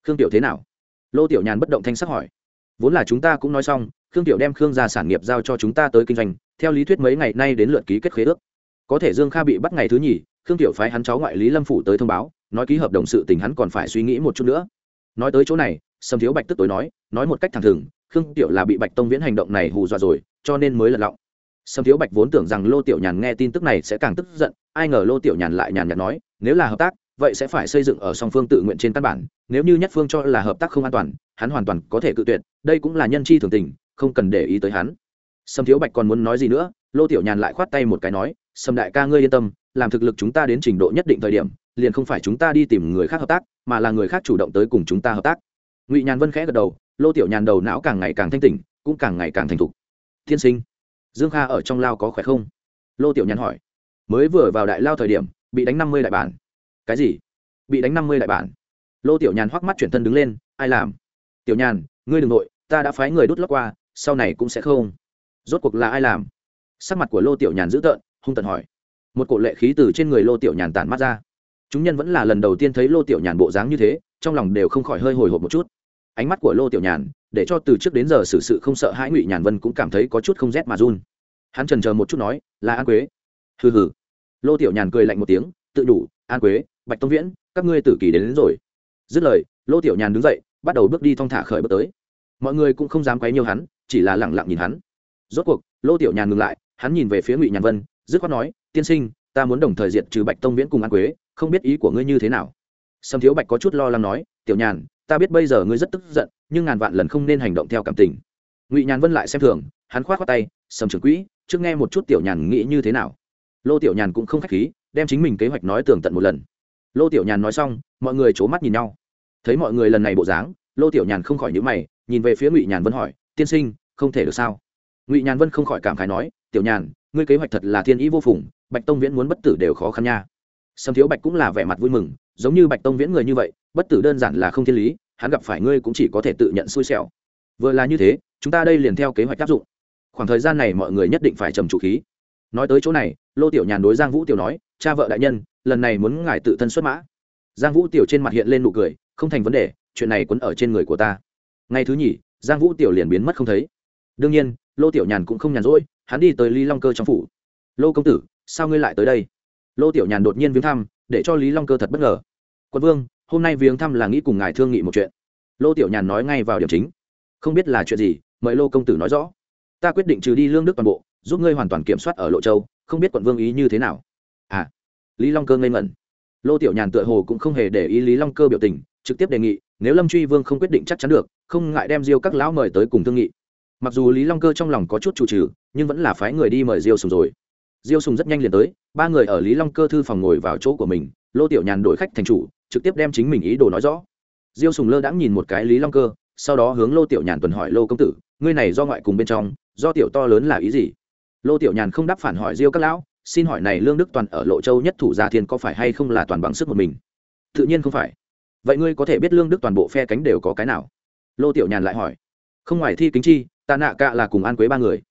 Khương tiểu thế nào? Lô tiểu nhàn bất động thanh sắc hỏi. Vốn là chúng ta cũng nói xong, khương tiểu đem khương gia sản nghiệp giao cho chúng ta tới kinh doanh, theo lý thuyết mấy ngày nay đến lượt ký kết khế ước. Có thể dương kha bị bắt ngày thứ nhì, khương tiểu phái hắn cháu ngoại lý lâm phủ tới thông báo, nói ký hợp đồng sự tình hắn còn phải suy nghĩ một chút nữa. Nói tới chỗ này sầm thiếu bạch tức tối nói nói một cách thẳng thừng, khương tiểu là bị bạch tông viễn hành động này hù dọa rồi, cho nên mới lật lọng. Sầm thiếu bạch vốn tưởng rằng lô tiểu nhàn nghe tin tức này sẽ càng tức giận, ai ngờ lô tiểu nhàn lại nhàn nhạt nói, nếu là hợp tác, vậy sẽ phải xây dựng ở song phương tự nguyện trên căn bản, nếu như nhất phương cho là hợp tác không an toàn, hắn hoàn toàn có thể cự tuyệt, đây cũng là nhân chi thường tình, không cần để ý tới hắn. Sầm thiếu bạch còn muốn nói gì nữa, lô tiểu nhàn lại khoát tay một cái nói, sầm đại ca ngươi yên tâm, làm thực lực chúng ta đến trình độ nhất định thời điểm, liền không phải chúng ta đi tìm người khác hợp tác, mà là người khác chủ động tới cùng chúng ta hợp tác ngụy nhàn vân khẽ gật đầu lô tiểu nhàn đầu não càng ngày càng thanh tỉnh cũng càng ngày càng thành thục tiên sinh dương kha ở trong lao có khỏe không lô tiểu nhàn hỏi mới vừa vào đại lao thời điểm bị đánh năm mươi đại bản cái gì bị đánh năm mươi đại bản lô tiểu nhàn hoắc mắt chuyển thân đứng lên ai làm tiểu nhàn ngươi đ ừ n g nội ta đã phái người đút lót qua sau này cũng sẽ không rốt cuộc là ai làm sắc mặt của lô tiểu nhàn dữ tợn hung tận hỏi một cổ lệ khí từ trên người lô tiểu nhàn tản mắt ra chúng nhân vẫn là lần đầu tiên thấy lô tiểu nhàn bộ dáng như thế trong lòng đều không khỏi hơi hồi hộp một chút ánh mắt của lô tiểu nhàn để cho từ trước đến giờ xử sự không sợ hãi ngụy nhàn vân cũng cảm thấy có chút không rét mà run. Hắn trần chờ một chút nói là an quế. Hừ hừ. Lô tiểu nhàn cười lạnh một tiếng tự đủ an quế bạch tông viễn các ngươi tử kỳ đến, đến rồi. Dứt lời lô tiểu nhàn đứng dậy bắt đầu bước đi thong thả khởi bước tới. Mọi người cũng không dám quấy nhiều hắn chỉ là lẳng lặng nhìn hắn. Rốt cuộc lô tiểu nhàn ngừng lại hắn nhìn về phía ngụy nhàn vân dứt khoát nói tiên sinh ta muốn đồng thời diệt trừ bạch tông viễn cùng an quế không biết ý của ngươi như thế nào. Sâm thiếu bạch có chút lo lắng nói tiểu nhàn ta biết bây giờ ngươi rất tức giận, nhưng ngàn vạn lần không nên hành động theo cảm tình. Ngụy nhàn vân lại xem thường, hắn khoát khoác tay, sầm trưởng quỹ, trước nghe một chút tiểu nhàn nghĩ như thế nào. Lô tiểu nhàn cũng không khách khí, đem chính mình kế hoạch nói tường tận một lần. Lô tiểu nhàn nói xong, mọi người c h ố mắt nhìn nhau. Thấy mọi người lần này bộ dáng, lô tiểu nhàn không khỏi nhữ mày, nhìn về phía ngụy nhàn vân hỏi, tiên sinh, không thể được sao? Ngụy nhàn vân không khỏi cảm khái nói, tiểu nhàn, ngươi kế hoạch thật là thiên ý vô phùng, bạch tông viễn muốn bất tử đều khó khăn nha sâm thiếu bạch cũng là vẻ mặt vui mừng, giống như bạch tông viễn người như vậy, bất tử đơn giản là không thiên lý, hắn gặp phải ngươi cũng chỉ có thể tự nhận xui xẻo. Vừa là như thế, chúng ta đây liền theo kế hoạch áp dụng. Khoảng thời gian này mọi người nhất định phải trầm trụ khí. Nói tới chỗ này, lô tiểu nhàn đối giang vũ tiểu nói, cha vợ đại nhân, lần này muốn ngài tự thân xuất mã. Giang vũ tiểu trên mặt hiện lên nụ cười, không thành vấn đề, chuyện này quấn ở trên người của ta. Ngày thứ nhì, giang vũ tiểu liền biến mất không thấy. Đương nhiên, lô tiểu nhàn cũng không nhàn rỗi, hắn đi tới ly long cơ trong phủ. Lô công tử, sao ngươi lại tới đây? Lô tiểu nhàn đột nhiên viếng thăm, để cho lý long cơ thật bất ngờ. Quân vương, hôm nay viếng thăm là nghĩ cùng ngài thương nghị một chuyện. Lô tiểu nhàn nói ngay vào điểm chính. Không biết là chuyện gì, mời lô công tử nói rõ. Ta quyết định trừ đi lương đức toàn bộ, giúp ngươi hoàn toàn kiểm soát ở lộ châu, không biết quận vương ý như thế nào. À. Lý long cơ ngây ngẩn. Lô tiểu nhàn tựa hồ cũng không hề để ý lý long cơ biểu tình, trực tiếp đề nghị, nếu lâm truy vương không quyết định chắc chắn được, không ngại đem diêu các lão mời tới cùng thương nghị. Mặc dù lý long cơ trong lòng có chút chủ trừ nhưng vẫn là phái người đi mời diêu sùng rồi diêu sùng rất nhanh liền tới, ba người ở lý long cơ thư phòng ngồi vào chỗ của mình, lô tiểu nhàn đổi khách thành chủ, trực tiếp đem chính mình ý đồ nói rõ. Diêu sùng lơ đãng nhìn một cái lý long cơ, sau đó hướng lô tiểu nhàn tuần hỏi, lô công tử, ngươi này do ngoại cùng bên trong, do tiểu to lớn là ý gì? Lô tiểu nhàn không đáp phản hỏi diêu các lão, xin hỏi này lương đức toàn ở lộ châu nhất thủ gia thiên có phải hay không là toàn bằng sức một mình? Tự nhiên không phải. Vậy ngươi có thể biết lương đức toàn bộ phe cánh đều có cái nào? Lô tiểu nhàn lại hỏi. Không ngoài thi kính chi, ta nạ cạ là cùng an quế ba người.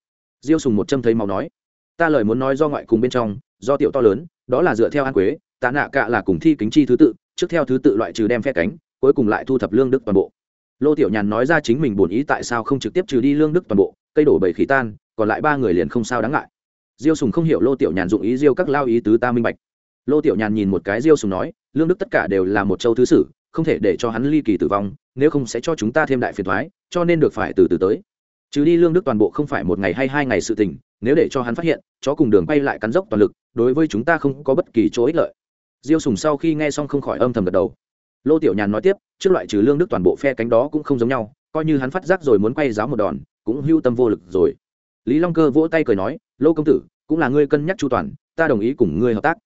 Diêu sùng một châm thấy màu nói ta lời muốn nói do ngoại cùng bên trong, do tiểu to lớn, đó là dựa theo an quế, tạ nạ cạ là cùng thi kính chi thứ tự, trước theo thứ tự loại trừ đem phe cánh, cuối cùng lại thu thập lương đức toàn bộ. Lô tiểu nhàn nói ra chính mình bổn ý tại sao không trực tiếp trừ đi lương đức toàn bộ, cây đổ bầy khí tan, còn lại ba người liền không sao đáng ngại. Diêu sùng không hiểu lô tiểu nhàn dụng ý diêu các lao ý tứ ta minh bạch. Lô tiểu nhàn nhìn một cái diêu sùng nói, lương đức tất cả đều là một châu thứ sử, không thể để cho hắn ly kỳ tử vong, nếu không sẽ cho chúng ta thêm đại phiền thoái, cho nên được phải từ từ tới chứ đi lương đức toàn bộ không phải một ngày hay hai ngày sự tình, nếu để cho hắn phát hiện, chó cùng đường bay lại cắn dốc toàn lực, đối với chúng ta không có bất kỳ chỗ ích lợi. Diêu sùng sau khi nghe xong không khỏi âm thầm gật đầu. Lô tiểu nhàn nói tiếp, trước loại trừ lương đức toàn bộ phe cánh đó cũng không giống nhau, coi như hắn phát giác rồi muốn quay giáo một đòn, cũng hưu tâm vô lực rồi. Lý long cơ vỗ tay cười nói, lô công tử, cũng là ngươi cân nhắc chu toàn, ta đồng ý cùng ngươi hợp tác.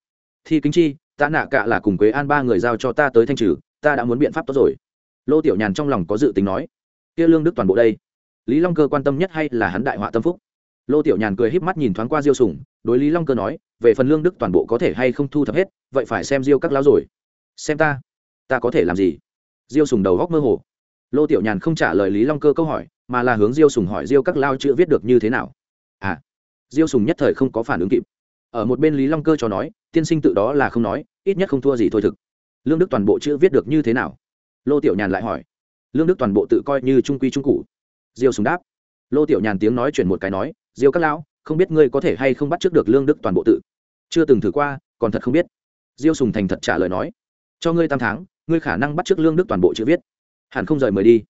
Thi kính chi, ta nạ cạ là cùng quế an ba người giao cho ta tới thanh trừ, ta đã muốn biện pháp tốt rồi. Lô tiểu nhàn trong lòng có dự tính nói, kia lương đức toàn bộ đây lý long cơ quan tâm nhất hay là hắn đại họa tâm phúc? Lô tiểu nhàn cười híp mắt nhìn thoáng qua diêu sùng, đối lý long cơ nói, về phần lương đức toàn bộ có thể hay không thu thập hết, vậy phải xem diêu các lão rồi. Xem ta ta có thể làm gì? Diêu sùng đầu góc mơ hồ. Lô tiểu nhàn không trả lời lý long cơ câu hỏi, mà là hướng diêu sùng hỏi diêu các lao chữ viết được như thế nào. À diêu sùng nhất thời không có phản ứng kịp. Ở một bên lý long cơ cho nói, tiên sinh tự đó là không nói, ít nhất không thua gì thôi thực. Lương đức toàn bộ chữ viết được như thế nào? Lô tiểu nhàn lại hỏi. Lương đức toàn bộ tự coi như trung quy trung cụ diêu sùng đáp. Lô tiểu nhàn tiếng nói chuyển một cái nói, diêu các lão, không biết ngươi có thể hay không bắt trước được lương đức toàn bộ tự? Chưa từng thử qua, còn thật không biết. Diêu sùng thành thật trả lời nói, cho ngươi tam tháng, ngươi khả năng bắt trước lương đức toàn bộ chữ viết. Hẳn không rời mười đi.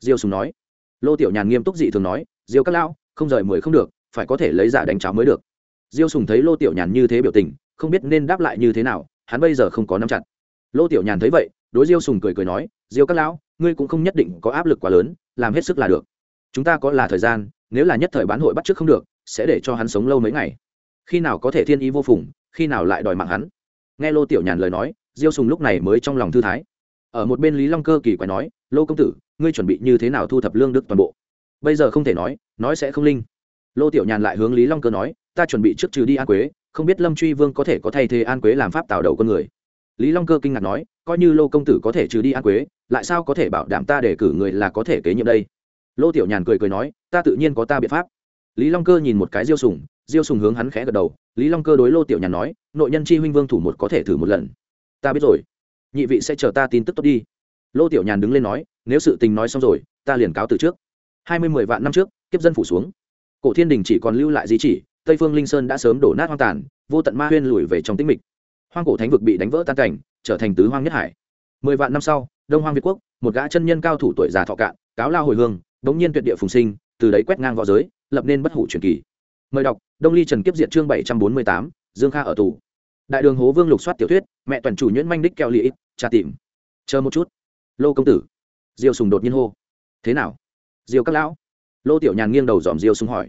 Diêu sùng nói. Lô tiểu nhàn nghiêm túc dị thường nói, diêu các lão, không rời mười không được, phải có thể lấy giả đánh cháo mới được. Diêu sùng thấy lô tiểu nhàn như thế biểu tình, không biết nên đáp lại như thế nào, hắn bây giờ không có nắm chặt. Lô tiểu nhàn thấy vậy, đối diêu sùng cười cười nói, diêu các lão, ngươi cũng không nhất định có áp lực quá lớn, làm hết sức là được chúng ta có là thời gian, nếu là nhất thời bán hội bắt trước không được, sẽ để cho hắn sống lâu mấy ngày. Khi nào có thể thiên ý vô phùng, khi nào lại đòi mạng hắn? Nghe lô tiểu nhàn lời nói, diêu sùng lúc này mới trong lòng thư thái. Ở một bên lý long cơ kỳ quái nói, lô công tử, ngươi chuẩn bị như thế nào thu thập lương đức toàn bộ? Bây giờ không thể nói nói sẽ không linh. Lô tiểu nhàn lại hướng lý long cơ nói, ta chuẩn bị trước trừ đi an quế, không biết lâm truy vương có thể có thay thế an quế làm pháp tạo đầu con người. Lý long cơ kinh ngạc nói, coi như lô công tử có thể trừ đi an quế, lại sao có thể bảo đảm ta để cử người là có thể kế nhiệm đây? Lô tiểu nhàn cười cười nói, ta tự nhiên có ta biện pháp. Lý long cơ nhìn một cái diêu sùng diêu sùng hướng hắn khẽ gật đầu, lý long cơ đối lô tiểu nhàn nói, nội nhân chi huynh vương thủ một có thể thử một lần. Ta biết rồi, nhị vị sẽ chờ ta tin tức tốt đi. Lô tiểu nhàn đứng lên nói, nếu sự tình nói xong rồi, ta liền cáo từ trước. Hai mươi mười vạn năm trước, kiếp dân phủ xuống. Cổ thiên đình chỉ còn lưu lại di chỉ, tây phương linh sơn đã sớm đổ nát hoang tàn, vô tận ma huyên lùi về trong tĩnh mịch. Hoang cổ thánh vực bị đánh vỡ tan cảnh, trở thành tứ hoang nhất hải. Mười vạn năm sau, đông hoang việt quốc, một gã chân nhân cao thủ tuổi già thọ cạn, cáo lao hồi hương đống nhiên tuyệt địa phùng sinh, từ đấy quét ngang võ giới, lập nên bất hủ truyền kỳ. Mời đọc, đông ly trần kiếp diệt chương bảy trăm bốn mươi tám, dương kha ở tù. Đại đường hố vương lục soát tiểu thuyết, mẹ toàn chủ nhuyễn manh đích keo lị trà tìm. Chờ một chút. Lô công tử. Diêu sùng đột nhiên hô. Thế nào? Diêu các lão. Lô tiểu nhàn nghiêng đầu dòm diêu sùng hỏi.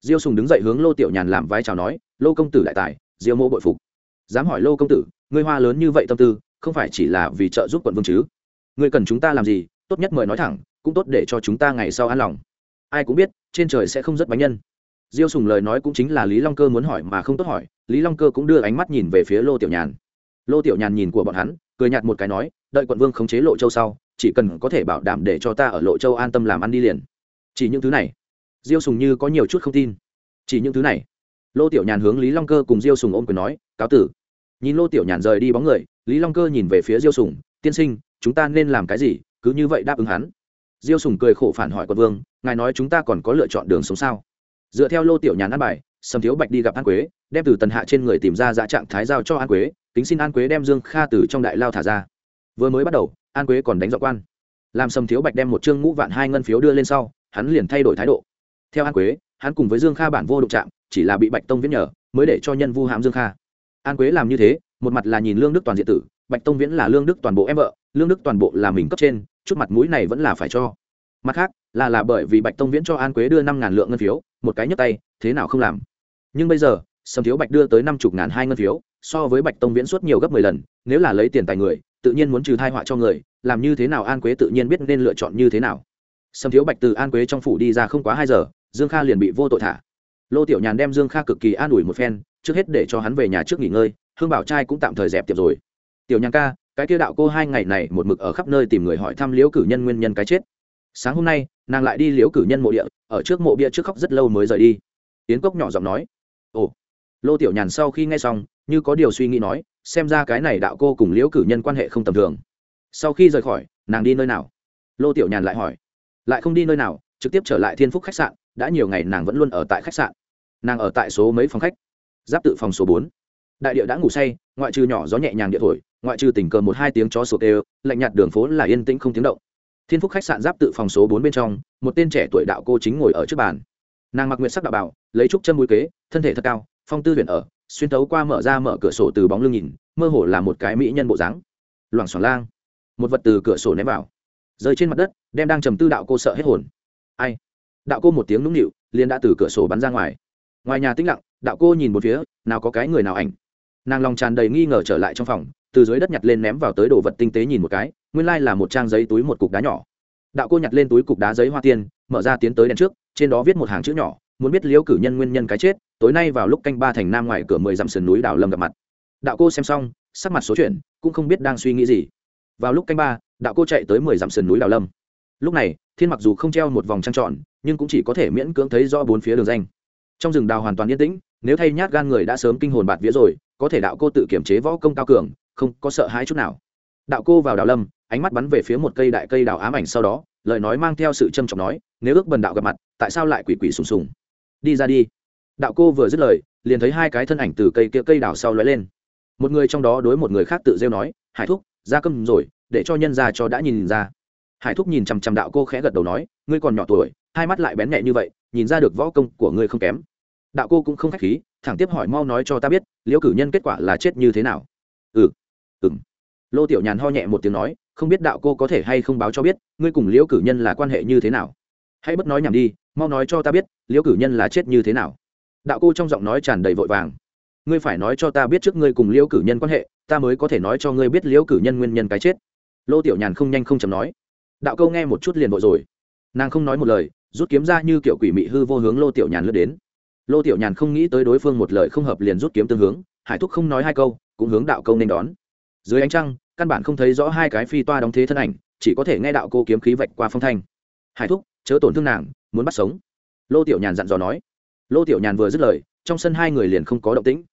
Diêu sùng đứng dậy hướng lô tiểu nhàn làm vai chào nói, lô công tử đại tài, diêu mô bội phục. Dám hỏi lô công tử, ngươi hoa lớn như vậy tâm tư, không phải chỉ là vì trợ giúp quận vương chứ? Ngươi cần chúng ta làm gì, tốt nhất mời nói thẳng cũng tốt để cho chúng ta ngày sau an lòng. Ai cũng biết, trên trời sẽ không rất bánh nhân. Diêu sùng lời nói cũng chính là lý long cơ muốn hỏi mà không tốt hỏi, lý long cơ cũng đưa ánh mắt nhìn về phía lô tiểu nhàn. Lô tiểu nhàn nhìn của bọn hắn, cười nhạt một cái nói, đợi quận vương khống chế lộ châu sau, chỉ cần có thể bảo đảm để cho ta ở lộ châu an tâm làm ăn đi liền. Chỉ những thứ này, diêu sùng như có nhiều chút không tin. Chỉ những thứ này, lô tiểu nhàn hướng lý long cơ cùng diêu sùng ôm quyền nói, cáo tử. Nhìn lô tiểu nhàn rời đi bóng người, lý long cơ nhìn về phía diêu sùng, tiên sinh, chúng ta nên làm cái gì? Cứ như vậy đáp ứng hắn diêu sùng cười khổ phản hỏi quận vương, ngài nói chúng ta còn có lựa chọn đường sống sao? Dựa theo lô tiểu nhàn ăn bài, sầm thiếu bạch đi gặp an quế, đem từ tần hạ trên người tìm ra dạ trạng thái giao cho an quế, kính xin an quế đem dương kha từ trong đại lao thả ra. Vừa mới bắt đầu, an quế còn đánh dọ quan. Làm sầm thiếu bạch đem một chương ngũ vạn hai ngân phiếu đưa lên sau, hắn liền thay đổi thái độ. Theo an quế, hắn cùng với dương kha bản vô đụng chạm, chỉ là bị bạch tông Viễn nhờ, mới để cho nhân vu hãm dương kha. An quế làm như thế, một mặt là nhìn lương đức toàn diện tử, bạch tông viễn là lương đức toàn bộ em vợ, lương đức toàn bộ là mình cấp trên chút mặt mũi này vẫn là phải cho. Mặt khác, là là bởi vì bạch tông viễn cho an quế đưa năm ngàn lượng ngân phiếu, một cái nhấp tay, thế nào không làm. Nhưng bây giờ, sầm thiếu bạch đưa tới năm chục ngàn hai ngân phiếu, so với bạch tông viễn suốt nhiều gấp mười lần, nếu là lấy tiền tài người, tự nhiên muốn trừ thai họa cho người, làm như thế nào an quế tự nhiên biết nên lựa chọn như thế nào. Sầm thiếu bạch từ an quế trong phủ đi ra không quá hai giờ, dương kha liền bị vô tội thả. Lô tiểu nhàn đem dương kha cực kỳ an ủi một phen, trước hết để cho hắn về nhà trước nghỉ ngơi, hương bảo trai cũng tạm thời dẹp tiệp rồi. Tiểu nhàn ca cái kia đạo cô hai ngày này một mực ở khắp nơi tìm người hỏi thăm liễu cử nhân nguyên nhân cái chết. Sáng hôm nay, nàng lại đi liễu cử nhân mộ địa, ở trước mộ bia trước khóc rất lâu mới rời đi. Tiến cốc nhỏ giọng nói, ồ. Lô tiểu nhàn sau khi nghe xong, như có điều suy nghĩ nói, xem ra cái này đạo cô cùng liễu cử nhân quan hệ không tầm thường. Sau khi rời khỏi, nàng đi nơi nào? Lô tiểu nhàn lại hỏi, lại không đi nơi nào, trực tiếp trở lại thiên phúc khách sạn, đã nhiều ngày nàng vẫn luôn ở tại khách sạn. Nàng ở tại số mấy phòng khách? Giáp tự phòng số bốn. Đại địa đã ngủ say, ngoại trừ nhỏ gió nhẹ nhàng địa thổi ngoại trừ tình cờ một hai tiếng chó sụt đều, lạnh nhạt đường phố là yên tĩnh không tiếng động. Thiên phúc khách sạn giáp tự phòng số bốn bên trong, một tên trẻ tuổi đạo cô chính ngồi ở trước bàn. Nàng mặc nguyện sắc đạo bảo, lấy trúc chân mũi kế, thân thể thật cao, phong tư huyền ở, xuyên tấu qua mở ra mở cửa sổ từ bóng lưng nhìn, mơ hồ là một cái mỹ nhân bộ dáng. Loảng xoảng lang, một vật từ cửa sổ ném vào, rơi trên mặt đất, đem đang trầm tư đạo cô sợ hết hồn. Ai? Đạo cô một tiếng nũng nịu, liền đã từ cửa sổ bắn ra ngoài. Ngoài nhà tĩnh lặng, đạo cô nhìn một phía, nào có cái người nào ảnh nàng lòng tràn đầy nghi ngờ trở lại trong phòng, từ dưới đất nhặt lên ném vào tới đồ vật tinh tế nhìn một cái, nguyên lai là một trang giấy túi một cục đá nhỏ. Đạo cô nhặt lên túi cục đá giấy hoa tiên, mở ra tiến tới đèn trước, trên đó viết một hàng chữ nhỏ, muốn biết liễu cử nhân nguyên nhân cái chết, tối nay vào lúc canh ba thành nam ngoài cửa mười dặm sườn núi đảo lâm gặp mặt. Đạo cô xem xong, sắc mặt số chuyện cũng không biết đang suy nghĩ gì. Vào lúc canh ba, đạo cô chạy tới mười dặm sườn núi đảo lâm lúc này, thiên mặc dù không treo một vòng trăng trọn, nhưng cũng chỉ có thể miễn cưỡng thấy rõ bốn phía đường danh. Trong rừng đào hoàn toàn yên tĩnh nếu thay nhát gan người đã sớm kinh hồn bạt vía rồi, có thể đạo cô tự kiểm chế võ công cao cường, không có sợ hãi chút nào. Đạo cô vào đào lâm, ánh mắt bắn về phía một cây đại cây đào ám ảnh sau đó, lời nói mang theo sự trâm trọng nói, nếu ước bần đạo gặp mặt, tại sao lại quỷ quỷ sùng sùng? Đi ra đi. Đạo cô vừa dứt lời, liền thấy hai cái thân ảnh từ cây kia cây đào sau lóe lên. Một người trong đó đối một người khác tự rêu nói, hải thúc, ra câm rồi, để cho nhân ra cho đã nhìn ra. Hải thúc nhìn chằm chằm đạo cô khẽ gật đầu nói, ngươi còn nhỏ tuổi, hai mắt lại bén nhẹ như vậy, nhìn ra được võ công của ngươi không kém đạo cô cũng không k h á c h khí, thẳng tiếp hỏi mau nói cho ta biết, liễu cử nhân kết quả là chết như thế nào? Ừ ừng lô tiểu nhàn ho nhẹ một tiếng nói, không biết đạo cô có thể hay không báo cho biết, ngươi cùng liễu cử nhân là quan hệ như thế nào? Hãy bất nói nhảm đi, mau nói cho ta biết, liễu cử nhân là chết như thế nào? Đạo cô trong giọng nói tràn đầy vội vàng. Ngươi phải nói cho ta biết trước ngươi cùng liễu cử nhân quan hệ, ta mới có thể nói cho ngươi biết liễu cử nhân nguyên nhân cái chết. Lô tiểu nhàn không nhanh không chầm nói. Đạo câu nghe một chút liền vội rồi. Nàng không nói một lời, rút kiếm ra như kiểu quỷ mị hư vô hướng lô tiểu nhàn lướt đến lô tiểu nhàn không nghĩ tới đối phương một lời không hợp liền rút kiếm tương hướng, hải thúc không nói hai câu, cũng hướng đạo câu nên đón. Dưới ánh trăng, căn bản không thấy rõ hai cái phi toa đóng thế thân ảnh, chỉ có thể nghe đạo cô kiếm khí vạch qua phong thanh. Hải thúc, chớ tổn thương nàng, muốn bắt sống. Lô tiểu nhàn dặn dò nói. Lô tiểu nhàn vừa dứt lời, trong sân hai người liền không có động tĩnh.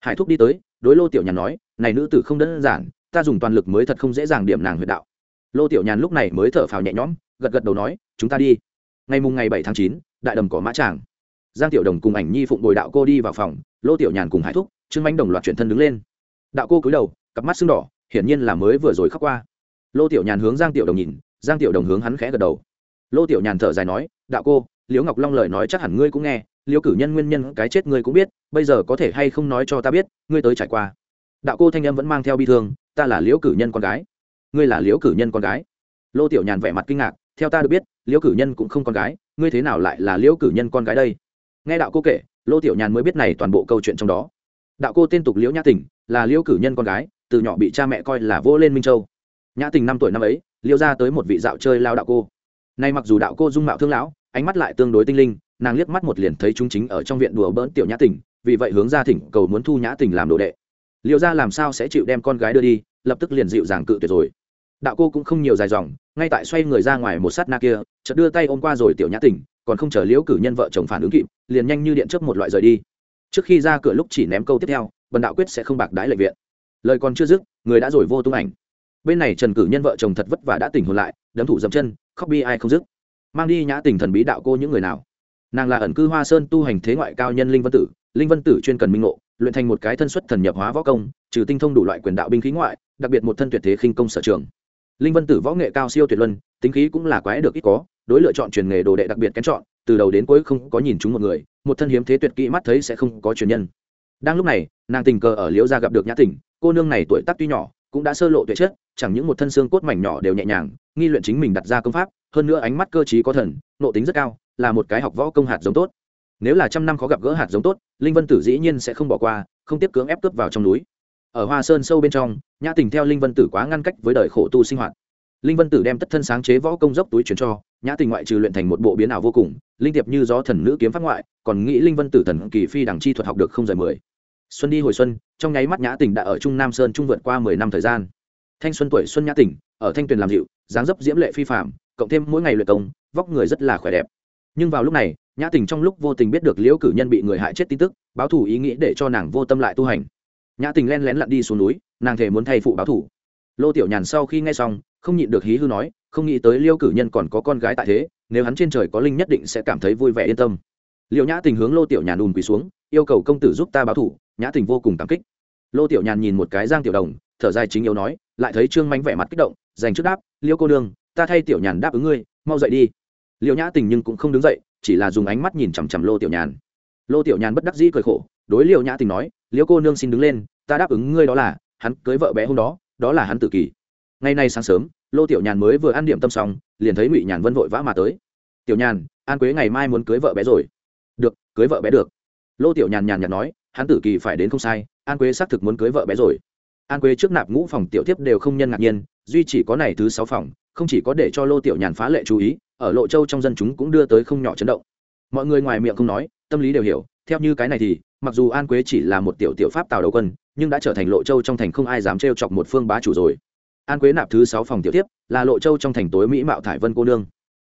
Hải thúc đi tới, đối lô tiểu nhàn nói, này nữ tử không đơn giản, ta dùng toàn lực mới thật không dễ dàng điểm nàng huyệt đạo. Lô tiểu nhàn lúc này mới thở phào nhẹ nhõm, gật gật đầu nói, chúng ta đi. Ngày mùng ngày bảy tháng chín, đại đầm cỏ mã tràng giang tiểu đồng cùng ảnh nhi phụng bồi đạo cô đi vào phòng, lô tiểu nhàn cùng hải thúc, trương manh đồng loạt chuyển thân đứng lên. Đạo cô cúi đầu, cặp mắt sưng đỏ, hiển nhiên là mới vừa rồi khóc qua. Lô tiểu nhàn hướng giang tiểu đồng nhìn, giang tiểu đồng hướng hắn khẽ gật đầu. Lô tiểu nhàn thở dài nói, đạo cô, liễu ngọc long lời nói chắc hẳn ngươi cũng nghe, liễu cử nhân nguyên nhân cái chết ngươi cũng biết, bây giờ có thể hay không nói cho ta biết, ngươi tới trải qua. Đạo cô thanh em vẫn mang theo bi thương, ta là liễu cử nhân con gái. Ngươi là liễu cử nhân con gái? Lô tiểu nhàn vẻ mặt kinh ngạc, theo ta được biết, liễu cử nhân cũng không con gái, ngươi thế nào lại là liễu cử nhân con gái đây? Nghe đạo cô kể, lô tiểu nhàn mới biết này toàn bộ câu chuyện trong đó. Đạo cô tên tục liễu nhã tình, là liễu cử nhân con gái, từ nhỏ bị cha mẹ coi là vô lên minh châu. Nhã tình năm tuổi năm ấy liêu ra tới một vị dạo chơi lao đạo cô. Nay mặc dù đạo cô dung mạo thương lão, ánh mắt lại tương đối tinh linh, nàng liếc mắt một liền thấy chúng chính ở trong viện đùa bỡn tiểu nhã tình, vì vậy hướng ra thỉnh cầu muốn thu nhã tình làm đồ đệ. Liêu ra làm sao sẽ chịu đem con gái đưa đi, lập tức liền dịu dàng cự tuyệt rồi đạo cô cũng không nhiều dài dòng, ngay tại xoay người ra ngoài một sát na kia, chợt đưa tay ôm qua rồi tiểu nhã tỉnh còn không chờ liễu cử nhân vợ chồng phản ứng kịp, liền nhanh như điện chớp một loại rời đi. Trước khi ra cửa lúc chỉ ném câu tiếp theo, bần đạo quyết sẽ không bạc đái lệnh viện. Lời còn chưa dứt, người đã rồi vô tung ảnh. Bên này trần cử nhân vợ chồng thật vất vả đã tỉnh hồn lại, đấm thủ dậm chân, khóc bi ai không dứt. Mang đi nhã tình thần bí đạo cô những người nào? Nàng là ẩn cư hoa sơn tu hành thế ngoại cao nhân linh vân tử, linh vân tử chuyên cần minh ngộ, luyện thành một cái thân xuất thần nhập hóa võ công, trừ tinh thông đủ loại quyền đạo binh khí ngoại, đặc biệt một thân tuyệt thế khinh công sở trường linh vân tử võ nghệ cao siêu tuyệt luân, tính khí cũng là quái được ít có, đối lựa chọn truyền nghề đồ đệ đặc biệt kén chọn, từ đầu đến cuối không có nhìn chúng một người, một thân hiếm thế tuyệt kỹ mắt thấy sẽ không có truyền nhân. Đang lúc này, nàng tình cờ ở liễu gia gặp được nhã tỉnh cô nương này tuổi tác tuy nhỏ, cũng đã sơ lộ tuyệt chất, chẳng những một thân xương cốt mảnh nhỏ đều nhẹ nhàng, nghi luyện chính mình đặt ra công pháp, hơn nữa ánh mắt cơ trí có thần nộ tính rất cao, là một cái học võ công hạt giống tốt. Nếu là trăm năm khó gặp gỡ hạt giống tốt, linh vân tử dĩ nhiên sẽ không bỏ qua, không tiếp cưỡng ép cướp vào trong núi ở hoa sơn sâu bên trong, nhã tình theo linh vân tử quá ngăn cách với đời khổ tu sinh hoạt. Linh vân tử đem tất thân sáng chế võ công dốc túi chuyển cho, nhã tình ngoại trừ luyện thành một bộ biến ảo vô cùng, linh tiệp như gió thần nữ kiếm pháp ngoại, còn nghĩ linh vân tử thần kỳ phi đẳng chi thuật học được không rời mười. Xuân đi hồi xuân, trong nháy mắt nhã tình đã ở trung nam sơn trung vượt qua mười năm thời gian. Thanh xuân tuổi xuân nhã tình, ở thanh tuyền làm dịu, dáng dấp diễm lệ phi phạm cộng thêm mỗi ngày luyện công, vóc người rất là khỏe đẹp. Nhưng vào lúc này, nhã tình trong lúc vô tình biết được liễu cử nhân bị người hại chết tin tức, báo thủ ý nghĩ để cho nàng vô tâm lại tu hành nhã tình len lén lặn đi xuống núi, nàng thể muốn thay phụ báo thủ. Lô tiểu nhàn sau khi nghe xong, không nhịn được hí hư nói, không nghĩ tới liêu cử nhân còn có con gái tại thế, nếu hắn trên trời có linh nhất định sẽ cảm thấy vui vẻ yên tâm. Liệu nhã tình hướng lô tiểu nhàn đùn quỳ xuống, yêu cầu công tử giúp ta báo thủ, nhã tình vô cùng cảm kích. Lô tiểu nhàn nhìn một cái giang tiểu đồng, thở dài chính yếu nói, lại thấy trương manh vẻ mặt kích động, dành trước đáp, liêu cô đương ta thay tiểu nhàn đáp ứng ngươi, mau dậy đi. Liệu nhã tình nhưng cũng không đứng dậy, chỉ là dùng ánh mắt nhìn chằm chằm lô tiểu nhàn. Lô tiểu nhàn bất đắc dĩ cười khổ đối liệu nhã tình nói Liễu cô nương xin đứng lên, ta đáp ứng ngươi đó là, hắn cưới vợ bé hôm đó đó là hắn tự kỷ. Ngày nay sáng sớm, lô tiểu nhàn mới vừa ăn điểm tâm xong, liền thấy ngụy nhàn vân vội vã mà tới. Tiểu nhàn, an quế ngày mai muốn cưới vợ bé rồi. Được, cưới vợ bé được. Lô tiểu nhàn nhàn nhạt nói, hắn tử kỳ phải đến không sai, an quế xác thực muốn cưới vợ bé rồi. An quế trước nạp ngũ phòng tiểu tiếp đều không nhân ngạc nhiên, duy chỉ có này thứ sáu phòng, không chỉ có để cho lô tiểu nhàn phá lệ chú ý, ở lộ châu trong dân chúng cũng đưa tới không nhỏ chấn động. Mọi người ngoài miệng không nói tâm lý đều hiểu, theo như cái này thì, mặc dù an quế chỉ là một tiểu tiểu pháp tào đầu quân, nhưng đã trở thành lộ châu trong thành không ai dám trêu chọc một phương bá chủ rồi. An quế nạp thứ sáu phòng tiểu tiếp, là lộ châu trong thành tối mỹ mạo thải vân cô nương.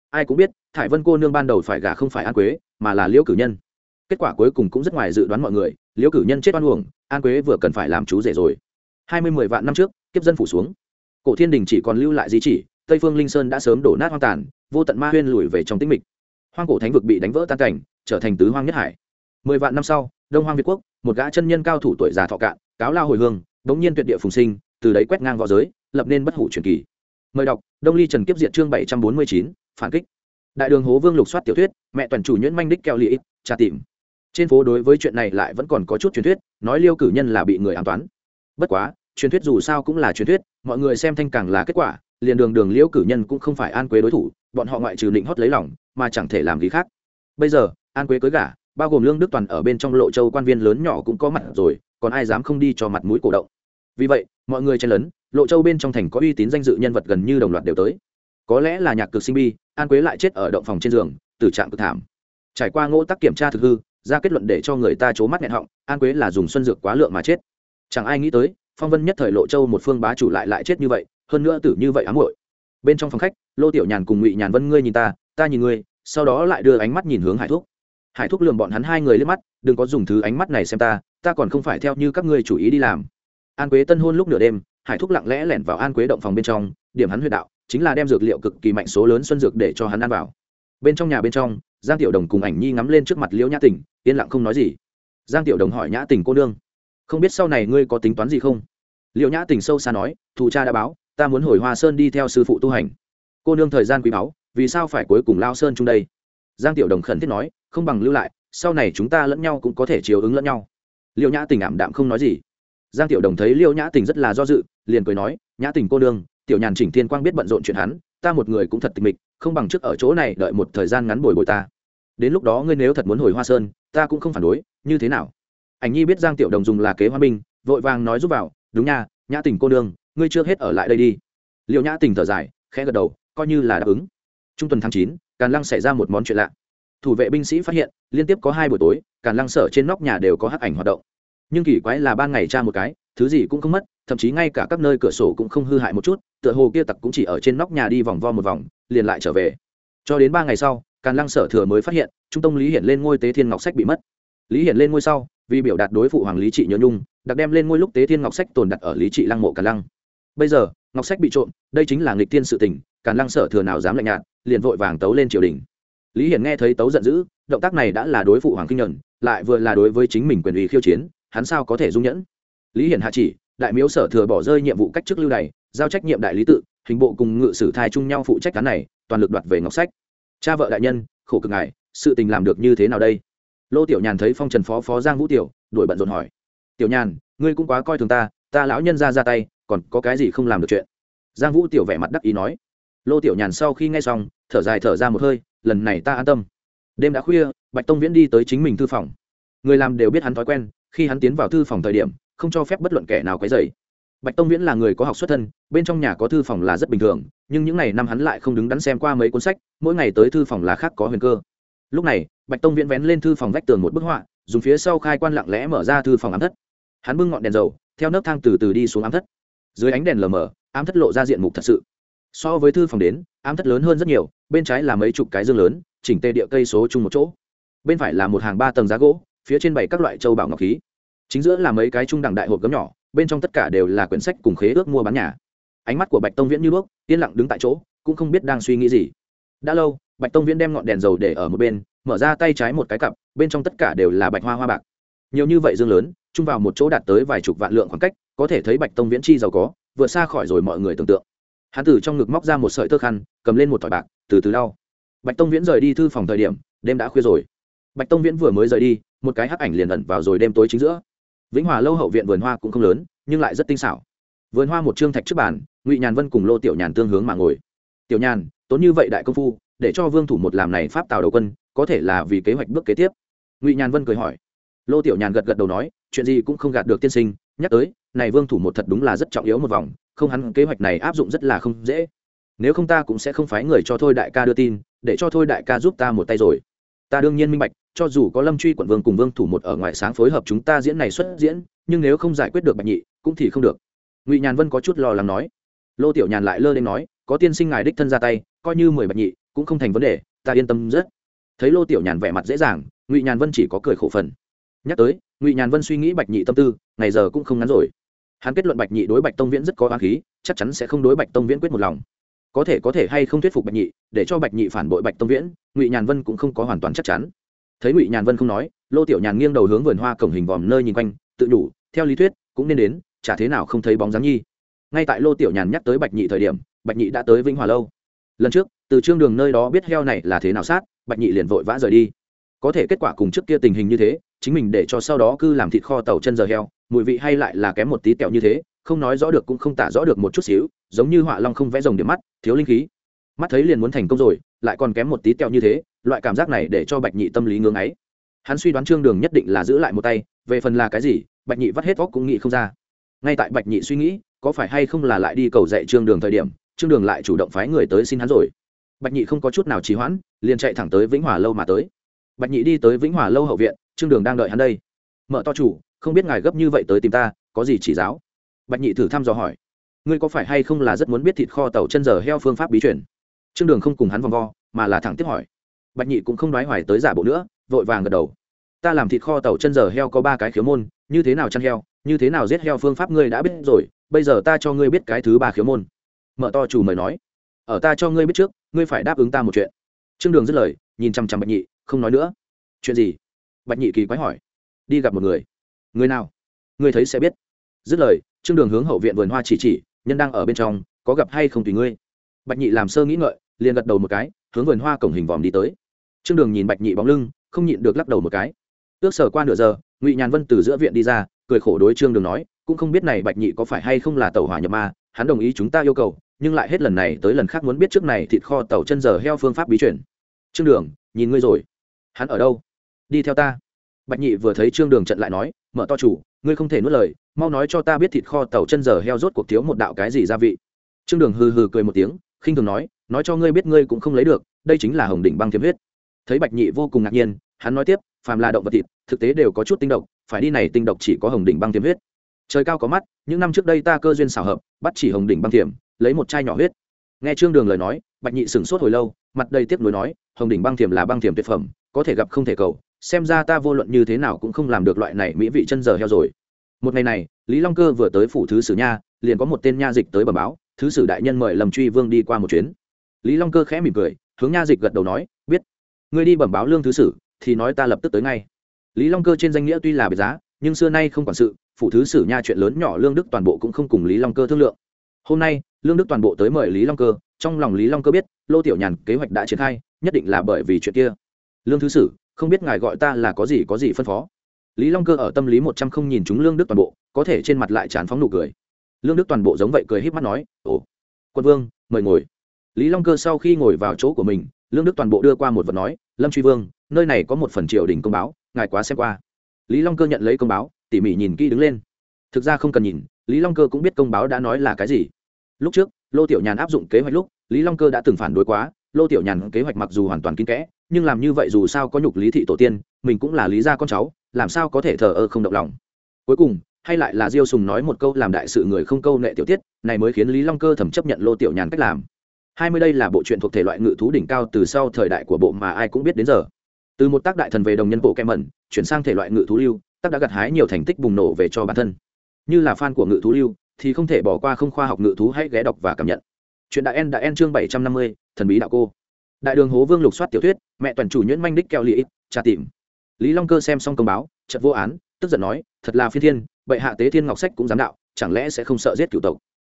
Ai cũng biết, thải vân cô nương ban đầu phải gả không phải an quế, mà là liễu cử nhân. Kết quả cuối cùng cũng rất ngoài dự đoán mọi người, liễu cử nhân chết oan uổng, an quế vừa cần phải làm chú rể rồi. Hai mươi mười vạn năm trước, kiếp dân phủ xuống. Cổ thiên đình chỉ còn lưu lại di chỉ, tây phương linh sơn đã sớm đổ nát hoang tàn, vô tận ma huyên lùi về trong tĩnh mịch. Hoang cổ thánh vực bị đánh vỡ tan cảnh trở thành tứ hoang nhất hải. Mười vạn năm sau, đông hoang việt quốc, một gã chân nhân cao thủ tuổi già thọ cạn, cáo lao hồi hương, đống nhiên tuyệt địa phùng sinh, từ đấy quét ngang v õ giới, lập nên bất hủ truyền kỳ. Mời đọc, đông ly trần kiếp diện chương bảy trăm bốn mươi chín, phản kích. Đại đường hố vương lục soát tiểu thuyết, mẹ toàn chủ nhuyễn manh đích keo lị trà tìm. Trên phố đối với chuyện này lại vẫn còn có chút truyền thuyết, nói liêu cử nhân là bị người an toán. Bất quá, truyền thuyết dù sao cũng là truyền thuyết, mọi người xem thanh càng là kết quả, liền đường đường liễu cử nhân cũng không phải an quế đối thủ, bọn họ ngoại trừ định hót lấy lòng, mà chẳng thể làm gì khác. Bây giờ an quế cưới gả, bao gồm lương đức toàn ở bên trong lộ châu quan viên lớn nhỏ cũng có mặt rồi, còn ai dám không đi cho mặt mũi cổ động. Vì vậy, mọi người chen lấn, lộ châu bên trong thành có uy tín danh dự nhân vật gần như đồng loạt đều tới. Có lẽ là nhạc cực sinh bi, an quế lại chết ở động phòng trên giường, tử trạng cực thảm. Trải qua ngỗ tắc kiểm tra thực hư, ra kết luận để cho người ta c mắt nghẹn họng, an quế là dùng xuân dược quá lượng mà chết. Chẳng ai nghĩ tới, phong vân nhất thời lộ châu một phương bá chủ lại lại chết như vậy, hơn nữa tử như vậy ám hội bên trong phòng khách, lô tiểu nhàn cùng ngụy nhàn vân ngươi nhìn ta ta nhìn ngươi, sau đó lại đưa ánh mắt nhìn hướng hải thúc hải thúc lường bọn hắn hai người lên mắt, đừng có dùng thứ ánh mắt này xem ta ta còn không phải theo như các ngươi chủ ý đi làm. An quế tân hôn lúc nửa đêm, hải thúc lặng lẽ lẻn vào an quế động phòng bên trong, điểm hắn huyệt đạo, chính là đem dược liệu cực kỳ mạnh số lớn xuân dược để cho hắn ăn vào. Bên trong nhà bên trong, giang tiểu đồng cùng ảnh nhi ngắm lên trước mặt liễu nhã tình, yên lặng không nói gì. Giang tiểu đồng hỏi nhã tình cô nương, không biết sau này ngươi có tính toán gì không? Liễu nhã tình sâu xa nói, thù cha đã báo, ta muốn hồi hoa sơn đi theo sư phụ tu hành. Cô nương thời gian quý báu, vì sao phải cuối cùng lao sơn chung đây? Giang tiểu đồng khẩn thiết nói, không bằng lưu lại, sau này chúng ta lẫn nhau cũng có thể chiều ứng lẫn nhau. Liễu nhã tình ảm đạm không nói gì. Giang tiểu đồng thấy liễu nhã tình rất là do dự, liền cười nói, nhã tình cô nương, tiểu nhàn chỉnh thiên quang biết bận rộn chuyện hắn, ta một người cũng thật tịch mịch, không bằng trước ở chỗ này đợi một thời gian ngắn bồi bồi ta. Đến lúc đó ngươi nếu thật muốn hồi hoa sơn, ta cũng không phản đối, như thế nào? Ảnh nhi biết giang tiểu đồng dùng là kế hoa binh vội vàng nói giúp vào, đúng nha, nhã tình cô nương, ngươi chưa hết ở lại đây đi. Liệu nhã tình thở dài, khẽ gật đầu, coi như là đáp ứng. Trung tuần tháng chín càn lăng xảy ra một món chuyện lạ. Thủ vệ binh sĩ phát hiện, liên tiếp có hai buổi tối, càn lăng sở trên nóc nhà đều có hắc ảnh hoạt động. Nhưng kỳ quái là ban ngày tra một cái, thứ gì cũng không mất, thậm chí ngay cả các nơi cửa sổ cũng không hư hại một chút, tựa hồ kia tặc cũng chỉ ở trên nóc nhà đi vòng vo một vòng, liền lại trở về. Cho đến ba ngày sau, càn lăng sở thừa mới phát hiện, trung tâm lý hiển lên ngôi tế thiên ngọc sách bị mất. Lý hiển lên ngôi sau, vì biểu đạt đối phụ hoàng lý trị nhớ nhung, đặc đem lên ngôi lúc tế thiên ngọc sách tồn đặt ở lý trị lăng mộ càn lăng. Bây giờ, ngọc sách bị trộm, đây chính là nghịch thiên sự tình càn lăng sở thừa nào dám lạnh nhạt, liền vội vàng tấu lên triều đình. Lý hiển nghe thấy tấu giận dữ, động tác này đã là đối phụ hoàng kinh nhuận, lại vừa là đối với chính mình quyền ủy khiêu chiến, hắn sao có thể dung nhẫn? Lý hiển hạ chỉ, đại miếu sở thừa bỏ rơi nhiệm vụ cách chức lưu này giao trách nhiệm đại lý tự, hình bộ cùng ngự sử thai chung nhau phụ trách cán này, toàn lực đoạt về ngọc sách. Cha vợ đại nhân, khổ cực ngài, sự tình làm được như thế nào đây? Lô tiểu nhàn thấy phong trần phó phó giang vũ tiểu, đuổi bận rộn hỏi. Tiểu nhàn, ngươi cũng quá coi thường ta ta lão nhân ra ra tay, còn có cái gì không làm được chuyện? Giang vũ tiểu vẻ mặt đắc ý nói lô tiểu nhàn sau khi nghe xong, thở dài thở ra một hơi, lần này ta an tâm. Đêm đã khuya, bạch tông viễn đi tới chính mình thư phòng. Người làm đều biết hắn thói quen, khi hắn tiến vào thư phòng thời điểm, không cho phép bất luận kẻ nào quấy dày bạch tông viễn là người có học xuất thân, bên trong nhà có thư phòng là rất bình thường, nhưng những ngày năm hắn lại không đứng đắn xem qua mấy cuốn sách, mỗi ngày tới thư phòng là khác có huyền cơ. Lúc này, bạch tông viễn vén lên thư phòng vách tường một bức họa, dùng phía sau khai quan lặng lẽ mở ra thư phòng ám thất. Hắn bưng ngọn đèn dầu, theo nấc thang từ từ đi xuống ám thất. Dưới ánh đèn lờ mờ, ám thất lộ ra diện mục thật sự so với thư phòng đến, ám thất lớn hơn rất nhiều, bên trái là mấy chục cái dương lớn, chỉnh tê địa cây số chung một chỗ. Bên phải là một hàng ba tầng giá gỗ, phía trên bảy các loại châu bảo ngọc khí. Chính giữa là mấy cái trung đẳng đại hộp gấm nhỏ, bên trong tất cả đều là quyển sách cùng khế ước mua bán nhà. Ánh mắt của bạch tông viễn như bước, yên lặng đứng tại chỗ, cũng không biết đang suy nghĩ gì. Đã lâu, bạch tông viễn đem ngọn đèn dầu để ở một bên, mở ra tay trái một cái cặp, bên trong tất cả đều là bạch hoa hoa bạc. Nhiều như vậy dương lớn, chung vào một chỗ đạt tới vài chục vạn lượng khoảng cách, có thể thấy bạch tông viễn chi giàu có, vượt xa khỏi rồi mọi người tưởng tượng hắn từ trong ngực móc ra một sợi tơ khăn, cầm lên một thỏi bạc, từ từ đau bạch tông viễn rời đi thư phòng thời điểm, đêm đã khuya rồi. Bạch tông viễn vừa mới rời đi, một cái hắc ảnh liền ẩn vào rồi đêm tối chính giữa. Vĩnh hòa lâu hậu viện vườn hoa cũng không lớn, nhưng lại rất tinh xảo. Vườn hoa một trương thạch trước bàn, ngụy nhàn vân cùng lô tiểu nhàn tương hướng mà ngồi. Tiểu nhàn, tốn như vậy đại công phu, để cho vương thủ một làm này pháp tào đầu quân, có thể là vì kế hoạch bước kế tiếp? Ngụy nhàn vân cười hỏi. Lô tiểu nhàn gật gật đầu nói, chuyện gì cũng không gạt được tiên sinh, nhắc tới, này vương thủ một thật đúng là rất trọng yếu một vòng không hắn kế hoạch này áp dụng rất là không dễ. Nếu không ta cũng sẽ không phái người cho thôi đại ca đưa tin, để cho thôi đại ca giúp ta một tay rồi. Ta đương nhiên minh bạch, cho dù có lâm truy quận vương cùng vương thủ một ở ngoài sáng phối hợp chúng ta diễn này xuất diễn, nhưng nếu không giải quyết được bạch nhị, cũng thì không được. Ngụy nhàn vân có chút lo lắng nói. Lô tiểu nhàn lại lơ lên nói, có tiên sinh ngài đích thân ra tay, coi như mười bạch nhị, cũng không thành vấn đề, ta yên tâm rất. Thấy lô tiểu nhàn vẻ mặt dễ dàng, ngụy nhàn vân chỉ có cười khổ phần. Nhắc tới, ngụy nhàn vân suy nghĩ bạch nhị tâm tư, ngày giờ cũng không ngắn rồi hắn kết luận bạch nhị đối bạch tông viễn rất có oán khí, chắc chắn sẽ không đối bạch tông viễn quyết một lòng. Có thể có thể hay không thuyết phục bạch nhị, để cho bạch nhị phản bội bạch tông viễn, ngụy nhàn vân cũng không có hoàn toàn chắc chắn. Thấy ngụy nhàn vân không nói, lô tiểu nhàn nghiêng đầu hướng vườn hoa cổng hình vòm nơi nhìn quanh, tự đủ, theo lý thuyết, cũng nên đến, chả thế nào không thấy bóng dáng nhi. Ngay tại lô tiểu nhàn nhắc tới bạch nhị thời điểm, bạch nhị đã tới vĩnh hòa lâu. Lần trước, từ trương đường nơi đó biết heo này là thế nào sát, bạch nhị liền vội vã rời đi. Có thể kết quả cùng trước kia tình hình như thế, chính mình để cho sau đó cứ làm thịt kho tàu chân giờ heo mùi vị hay lại là kém một tí tẹo như thế, không nói rõ được cũng không tả rõ được một chút xíu, giống như họa long không vẽ rồng điểm mắt, thiếu linh khí. Mắt thấy liền muốn thành công rồi, lại còn kém một tí tẹo như thế, loại cảm giác này để cho bạch nhị tâm lý ngưng ấy. Hắn suy đoán trương đường nhất định là giữ lại một tay, về phần là cái gì, bạch nhị vắt hết óc cũng nghĩ không ra. Ngay tại bạch nhị suy nghĩ, có phải hay không là lại đi cầu dạy trương đường thời điểm, trương đường lại chủ động phái người tới xin hắn rồi. Bạch nhị không có chút nào trì hoãn, liền chạy thẳng tới vĩnh hòa lâu mà tới. Bạch nhị đi tới vĩnh hòa lâu hậu viện, trương đường đang đợi hắn đây. Mợ to chủ không biết ngài gấp như vậy tới tìm ta, có gì chỉ giáo? Bạch nhị thử thăm dò hỏi. Ngươi có phải hay không là rất muốn biết thịt kho tàu chân giờ heo phương pháp bí chuyển trương đường không cùng hắn vòng vo, mà là thẳng tiếp hỏi. Bạch nhị cũng không nói hoài tới giả bộ nữa, vội vàng gật đầu. Ta làm thịt kho tàu chân giờ heo có ba cái khiếu môn, như thế nào chăn heo, như thế nào giết heo phương pháp ngươi đã biết rồi, bây giờ ta cho ngươi biết cái thứ ba khiếu môn. Mở to chủ mời nói. Ở ta cho ngươi biết trước, ngươi phải đáp ứng ta một chuyện. Trương đường dứt lời, nhìn chăm chăm bạch nhị, không nói nữa. Chuyện gì? Bạch nhị kỳ quái hỏi. Đi gặp một người người nào? Người thấy sẽ biết. Dứt lời, trương đường hướng hậu viện vườn hoa chỉ chỉ, nhân đang ở bên trong, có gặp hay không tùy ngươi. Bạch nhị làm sơ nghĩ ngợi, liền gật đầu một cái, hướng vườn hoa cổng hình vòm đi tới. Trương đường nhìn bạch nhị bóng lưng, không nhịn được lắc đầu một cái. Ước sở qua nửa giờ, ngụy nhàn vân từ giữa viện đi ra, cười khổ đối trương đường nói, cũng không biết này bạch nhị có phải hay không là tàu hỏa nhập ma, hắn đồng ý chúng ta yêu cầu, nhưng lại hết lần này tới lần khác muốn biết trước này thịt kho tàu chân giờ heo phương pháp bí chuyển trương đường, nhìn ngươi rồi. Hắn ở đâu? Đi theo ta bạch nhị vừa thấy trương đường trận lại nói, mở to chủ, ngươi không thể nuốt lời, mau nói cho ta biết thịt kho tàu chân giờ heo rốt cuộc thiếu một đạo cái gì gia vị. Trương đường hừ hừ cười một tiếng, khinh thường nói nói cho ngươi biết ngươi cũng không lấy được, đây chính là hồng đỉnh băng thiếm huyết. Thấy bạch nhị vô cùng ngạc nhiên, hắn nói tiếp, phàm là động vật thịt, thực tế đều có chút tinh độc, phải đi này tinh độc chỉ có hồng đỉnh băng thiếm huyết. Trời cao có mắt, những năm trước đây ta cơ duyên xảo hợp, bắt chỉ hồng đỉnh băng thiểm lấy một chai nhỏ huyết. Nghe trương đường lời nói, bạch nhị sửng sốt hồi lâu, mặt đầy tiếp nối nói, hồng đỉnh băng thiểm là băng thiểm tuyệt phẩm, có thể gặp không thể cầu xem ra ta vô luận như thế nào cũng không làm được loại này mỹ vị chân giờ heo rồi. Một ngày này, lý long cơ vừa tới phủ thứ sử nha, liền có một tên nha dịch tới bẩm báo, thứ sử đại nhân mời lầm truy vương đi qua một chuyến. Lý long cơ khẽ mỉm cười, hướng nha dịch gật đầu nói, biết. Ngươi đi bẩm báo lương thứ sử, thì nói ta lập tức tới ngay. Lý long cơ trên danh nghĩa tuy là biệt giá, nhưng xưa nay không quản sự, phủ thứ sử nha chuyện lớn nhỏ lương đức toàn bộ cũng không cùng lý long cơ thương lượng. Hôm nay, lương đức toàn bộ tới mời lý long cơ, trong lòng lý long cơ biết, lô tiểu nhàn kế hoạch đã triển khai, nhất định là bởi vì chuyện kia. Lương thứ sử không biết ngài gọi ta là có gì có gì phân phó. Lý long cơ ở tâm lý một trăm không nhìn chúng lương đức toàn bộ, có thể trên mặt lại chán phóng nụ cười. Lương đức toàn bộ giống vậy cười h í p mắt nói, ồ, quân vương, mời ngồi. Lý long cơ sau khi ngồi vào chỗ của mình, lương đức toàn bộ đưa qua một vật nói, lâm truy vương, nơi này có một phần triều đình công báo, ngài quá xem qua. Lý long cơ nhận lấy công báo, tỉ mỉ nhìn kỹ đứng lên. Thực ra không cần nhìn, lý long cơ cũng biết công báo đã nói là cái gì. Lúc trước, lô tiểu nhàn áp dụng kế hoạch lúc, lý long cơ đã từng phản đối quá lô tiểu nhàn kế hoạch mặc dù hoàn toàn kín kẽ, nhưng làm như vậy dù sao có nhục lý thị tổ tiên, mình cũng là lý gia con cháu, làm sao có thể thờ ơ không động lòng. Cuối cùng, hay lại là diêu sùng nói một câu làm đại sự người không câu nệ tiểu tiết, này mới khiến lý long cơ thẩm chấp nhận lô tiểu nhàn cách làm. Hai mươi đây là bộ truyện thuộc thể loại ngự thú đỉnh cao từ sau thời đại của bộ mà ai cũng biết đến giờ. Từ một tác đại thần về đồng nhân bộ kem mẩn, chuyển sang thể loại ngự thú lưu, tác đã gặt hái nhiều thành tích bùng nổ về cho bản thân. Như là fan của ngự thú lưu, thì không thể bỏ qua không khoa học ngự thú hãy ghé đọc và cảm nhận chuyện đại en đại en chương bảy trăm năm mươi, thần bí đạo cô. Đại đường hố vương lục soát tiểu thuyết, mẹ toàn chủ nhuyễn manh đích keo lì trà tìm. Lý long cơ xem xong công báo, chợt vô án, tức giận nói, thật là phi thiên, bệ hạ tế thiên ngọc sách cũng dám đạo, chẳng lẽ sẽ không sợ giết cửu tộc?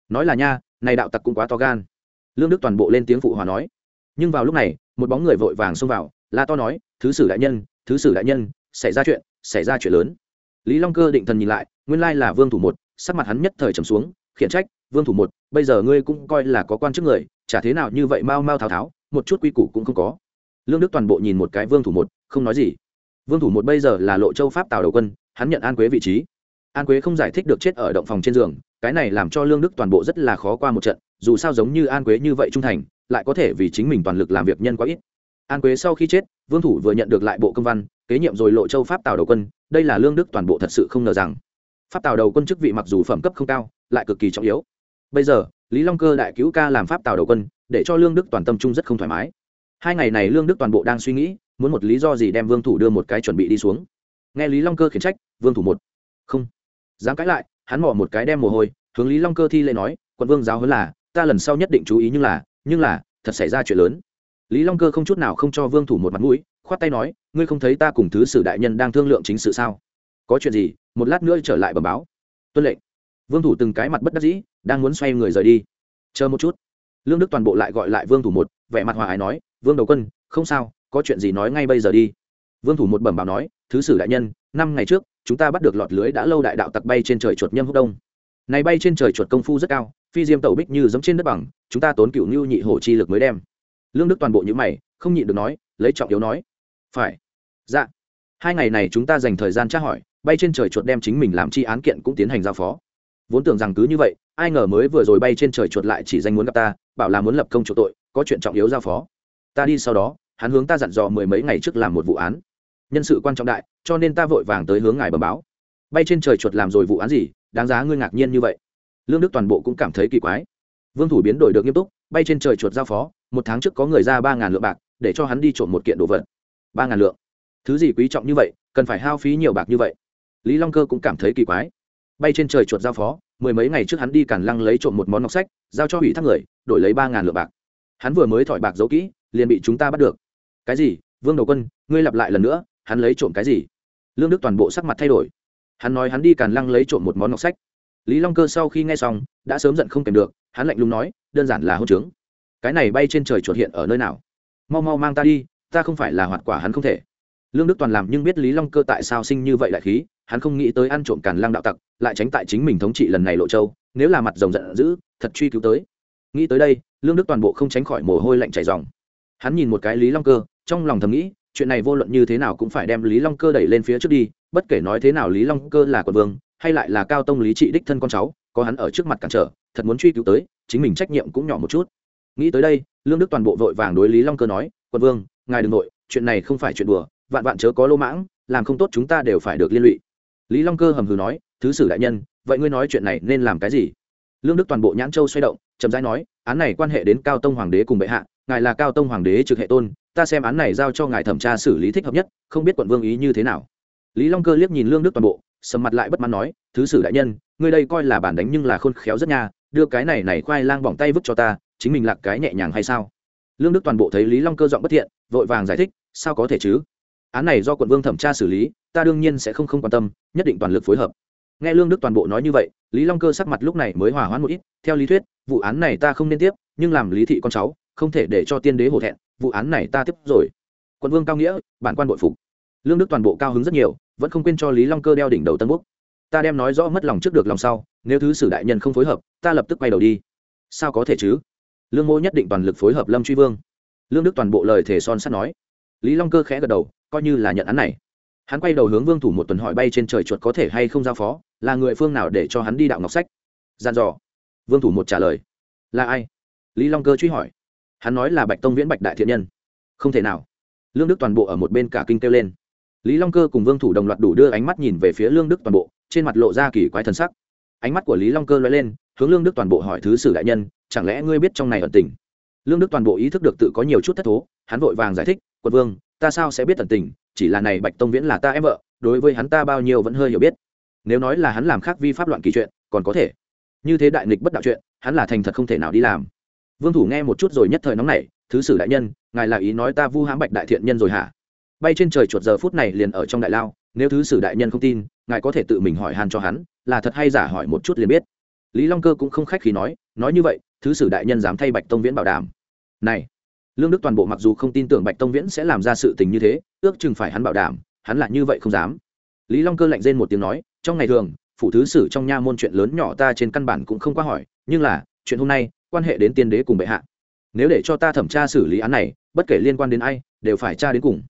Nói là nha, này đạo tặc cũng quá to gan. Lương đức toàn bộ lên tiếng phụ hòa nói. Nhưng vào lúc này, một bóng người vội vàng xông vào, la to nói, thứ sử đại nhân, thứ sử đại nhân, xảy ra chuyện, xảy ra chuyện lớn. Lý long cơ định thần nhìn lại, nguyên lai là vương thủ một, sắc mặt hắn nhất thời trầm xuống, khiển trách vương thủ một, bây giờ ngươi cũng coi là có quan chức người, chả thế nào như vậy mau mau tháo tháo, một chút quy củ cũng không có. Lương đức toàn bộ nhìn một cái vương thủ một, không nói gì. Vương thủ một bây giờ là lộ châu pháp tào đầu quân, hắn nhận an quế vị trí. An quế không giải thích được chết ở động phòng trên giường, cái này làm cho lương đức toàn bộ rất là khó qua một trận, dù sao giống như an quế như vậy trung thành, lại có thể vì chính mình toàn lực làm việc nhân quá ít. An quế sau khi chết, vương thủ vừa nhận được lại bộ công văn, kế nhiệm rồi lộ châu pháp tào đầu quân, đây là lương đức toàn bộ thật sự không ngờ rằng. Pháp tào đầu quân chức vị mặc dù phẩm cấp không cao, lại cực kỳ trọng yếu bây giờ, lý long cơ đại cứu ca làm pháp tào đầu quân, để cho lương đức toàn tâm trung rất không thoải mái. Hai ngày này lương đức toàn bộ đang suy nghĩ, muốn một lý do gì đem vương thủ đưa một cái chuẩn bị đi xuống. Nghe lý long cơ khiển trách, vương thủ một. Không. Dám cãi lại, hắn mỏ một cái đem mồ hôi, hướng lý long cơ thi lễ nói, quận vương giáo huấn là, ta lần sau nhất định chú ý nhưng là nhưng là, thật xảy ra chuyện lớn. Lý long cơ không chút nào không cho vương thủ một mặt mũi, khoát tay nói, ngươi không thấy ta cùng thứ sử đại nhân đang thương lượng chính sự sao? Có chuyện gì, một lát nữa trở lại bẩm báo. Tuân lệnh vương thủ từng cái mặt bất đắc dĩ, đang muốn xoay người rời đi. Chờ một chút. Lương đức toàn bộ lại gọi lại vương thủ một, vẻ mặt hòa ái nói, vương đầu quân, không sao, có chuyện gì nói ngay bây giờ đi. Vương thủ một bẩm bảo nói, thứ sử đại nhân, năm ngày trước, chúng ta bắt được lọt lưới đã lâu đại đạo tặc bay trên trời chuột nhâm húc đông. Này bay trên trời chuột công phu rất cao, phi diêm tẩu bích như giống trên đất bằng, chúng ta tốn cựu ngưu nhị hổ chi lực mới đem. Lương đức toàn bộ những mày, không nhịn được nói, lấy trọng yếu nói, phải. Dạ. Hai ngày này chúng ta dành thời gian tra hỏi, bay trên trời chuột đem chính mình làm chi án kiện cũng tiến hành giao phó vốn tưởng rằng cứ như vậy, ai ngờ mới vừa rồi bay trên trời chuột lại chỉ danh muốn gặp ta, bảo là muốn lập công chủ tội, có chuyện trọng yếu giao phó. Ta đi sau đó, hắn hướng ta dặn dò mười mấy ngày trước làm một vụ án. Nhân sự quan trọng đại, cho nên ta vội vàng tới hướng ngài bờ báo. Bay trên trời chuột làm rồi vụ án gì, đáng giá ngươi ngạc nhiên như vậy. Lương đức toàn bộ cũng cảm thấy kỳ quái. Vương thủ biến đổi được nghiêm túc, bay trên trời chuột giao phó, một tháng trước có người ra ba ngàn lượng bạc, để cho hắn đi trộm một kiện đồ vật. Ba ngàn lượng. Thứ gì quý trọng như vậy, cần phải hao phí nhiều bạc như vậy. Lý long cơ cũng cảm thấy kỳ quái bay trên trời chuột giao phó, mười mấy ngày trước hắn đi càn lăng lấy trộm một món ngọc sách, giao cho ủy thác người, đổi lấy ba ngàn lượng bạc. Hắn vừa mới thỏi bạc giấu kỹ, liền bị chúng ta bắt được. Cái gì? Vương đầu quân, ngươi lặp lại lần nữa, hắn lấy trộm cái gì? Lương đức toàn bộ sắc mặt thay đổi. Hắn nói hắn đi càn lăng lấy trộm một món ngọc sách. Lý long cơ sau khi nghe xong, đã sớm giận không kèm được, hắn lạnh lùng nói, đơn giản là hôn trướng. Cái này bay trên trời chuột hiện ở nơi nào? Mau mau mang ta đi, ta không phải là hoạt quả hắn không thể. Lương đức toàn làm nhưng biết lý long cơ tại sao sinh như vậy lại khí hắn không nghĩ tới ăn trộm càn lang đạo tặc, lại tránh tại chính mình thống trị lần này lộ châu, nếu là mặt rồng giận dữ, thật truy cứu tới. Nghĩ tới đây, lương đức toàn bộ không tránh khỏi mồ hôi lạnh chảy dòng. Hắn nhìn một cái lý long cơ, trong lòng thầm nghĩ, chuyện này vô luận như thế nào cũng phải đem lý long cơ đẩy lên phía trước đi, bất kể nói thế nào lý long cơ là quận vương, hay lại là cao tông lý trị đích thân con cháu, có hắn ở trước mặt cản trở, thật muốn truy cứu tới, chính mình trách nhiệm cũng nhỏ một chút. Nghĩ tới đây, lương đức toàn bộ vội vàng đối lý long cơ nói, quận vương, ngài đ ừ n g nội chuyện này không phải chuyện đùa, vạn vạn chớ có lô mãng, làm không tốt chúng ta đều phải được liên lụy lý long cơ hầm hừ nói, thứ sử đại nhân, vậy ngươi nói chuyện này nên làm cái gì? Lương đức toàn bộ nhãn châu xoay động, chậm rãi nói, án này quan hệ đến cao tông hoàng đế cùng bệ hạ, ngài là cao tông hoàng đế trực hệ tôn, ta xem án này giao cho ngài thẩm tra xử lý thích hợp nhất, không biết quận vương ý như thế nào. Lý long cơ liếc nhìn lương đức toàn bộ, sầm mặt lại bất mãn nói, thứ sử đại nhân, ngươi đây coi là bản đánh nhưng là khôn khéo rất nha, đưa cái này này khoai lang bỏng tay vứt cho ta, chính mình lạc cái nhẹ nhàng hay sao? Lương đức toàn bộ thấy lý long cơ giọng bất thiện, vội vàng giải thích, sao có thể chứ? Án này do quận vương thẩm tra xử lý, ta đương nhiên sẽ không không quan tâm, nhất định toàn lực phối hợp. Nghe lương đức toàn bộ nói như vậy, lý long cơ sắc mặt lúc này mới hòa hoãn một ít. Theo lý thuyết, vụ án này ta không nên tiếp, nhưng làm lý thị con cháu, không thể để cho tiên đế hổ thẹn, vụ án này ta tiếp rồi. Quận vương cao nghĩa, bản quan bội phục. Lương đức toàn bộ cao hứng rất nhiều, vẫn không quên cho lý long cơ đeo đỉnh đầu tân quốc ta đem nói rõ mất lòng trước được lòng sau, nếu thứ sử đại nhân không phối hợp, ta lập tức quay đầu đi. Sao có thể chứ? Lương mô nhất định toàn lực phối hợp lâm truy vương. Lương đức toàn bộ lời thể son sắt nói. Lý long cơ khẽ gật đầu coi như là nhận án này. Hắn quay đầu hướng vương thủ một tuần hỏi bay trên trời chuột có thể hay không giao phó, là người phương nào để cho hắn đi đạo ngọc sách? Gian dò. Vương thủ một trả lời. Là ai? Lý long cơ truy hỏi. Hắn nói là bạch tông viễn bạch đại thiện nhân. Không thể nào. Lương đức toàn bộ ở một bên cả kinh kêu lên. Lý long cơ cùng vương thủ đồng loạt đủ đưa ánh mắt nhìn về phía lương đức toàn bộ, trên mặt lộ ra kỳ quái thần sắc. Ánh mắt của lý long cơ loay lên, hướng lương đức toàn bộ hỏi thứ sử đại nhân, chẳng lẽ ngươi biết trong này ẩn tình? Lương đức toàn bộ ý thức được tự có nhiều chút thất thố, hắn vội vàng giải thích quân vương ta sao sẽ biết tận tình, chỉ là này bạch tông viễn là ta em vợ, đối với hắn ta bao nhiêu vẫn hơi hiểu biết. Nếu nói là hắn làm khác vi pháp loạn kỳ chuyện, còn có thể. Như thế đại nghịch bất đạo chuyện, hắn là thành thật không thể nào đi làm. Vương thủ nghe một chút rồi nhất thời nóng nảy, thứ sử đại nhân, ngài là ý nói ta vu hãm bạch đại thiện nhân rồi hả? Bay trên trời chuột giờ phút này liền ở trong đại lao, nếu thứ sử đại nhân không tin, ngài có thể tự mình hỏi hàn cho hắn, là thật hay giả hỏi một chút liền biết. Lý long cơ cũng không khách khi nói nói như vậy, thứ sử đại nhân dám thay bạch tông viễn bảo đảm. Này lương đức toàn bộ mặc dù không tin tưởng bạch tông viễn sẽ làm ra sự tình như thế, ước chừng phải hắn bảo đảm, hắn là như vậy không dám. Lý long cơ lạnh rên một tiếng nói, trong ngày thường, phủ thứ sử trong nha môn chuyện lớn nhỏ ta trên căn bản cũng không qua hỏi, nhưng là, chuyện hôm nay, quan hệ đến tiên đế cùng bệ hạ. Nếu để cho ta thẩm tra xử lý án này, bất kể liên quan đến ai, đều phải tra đến cùng.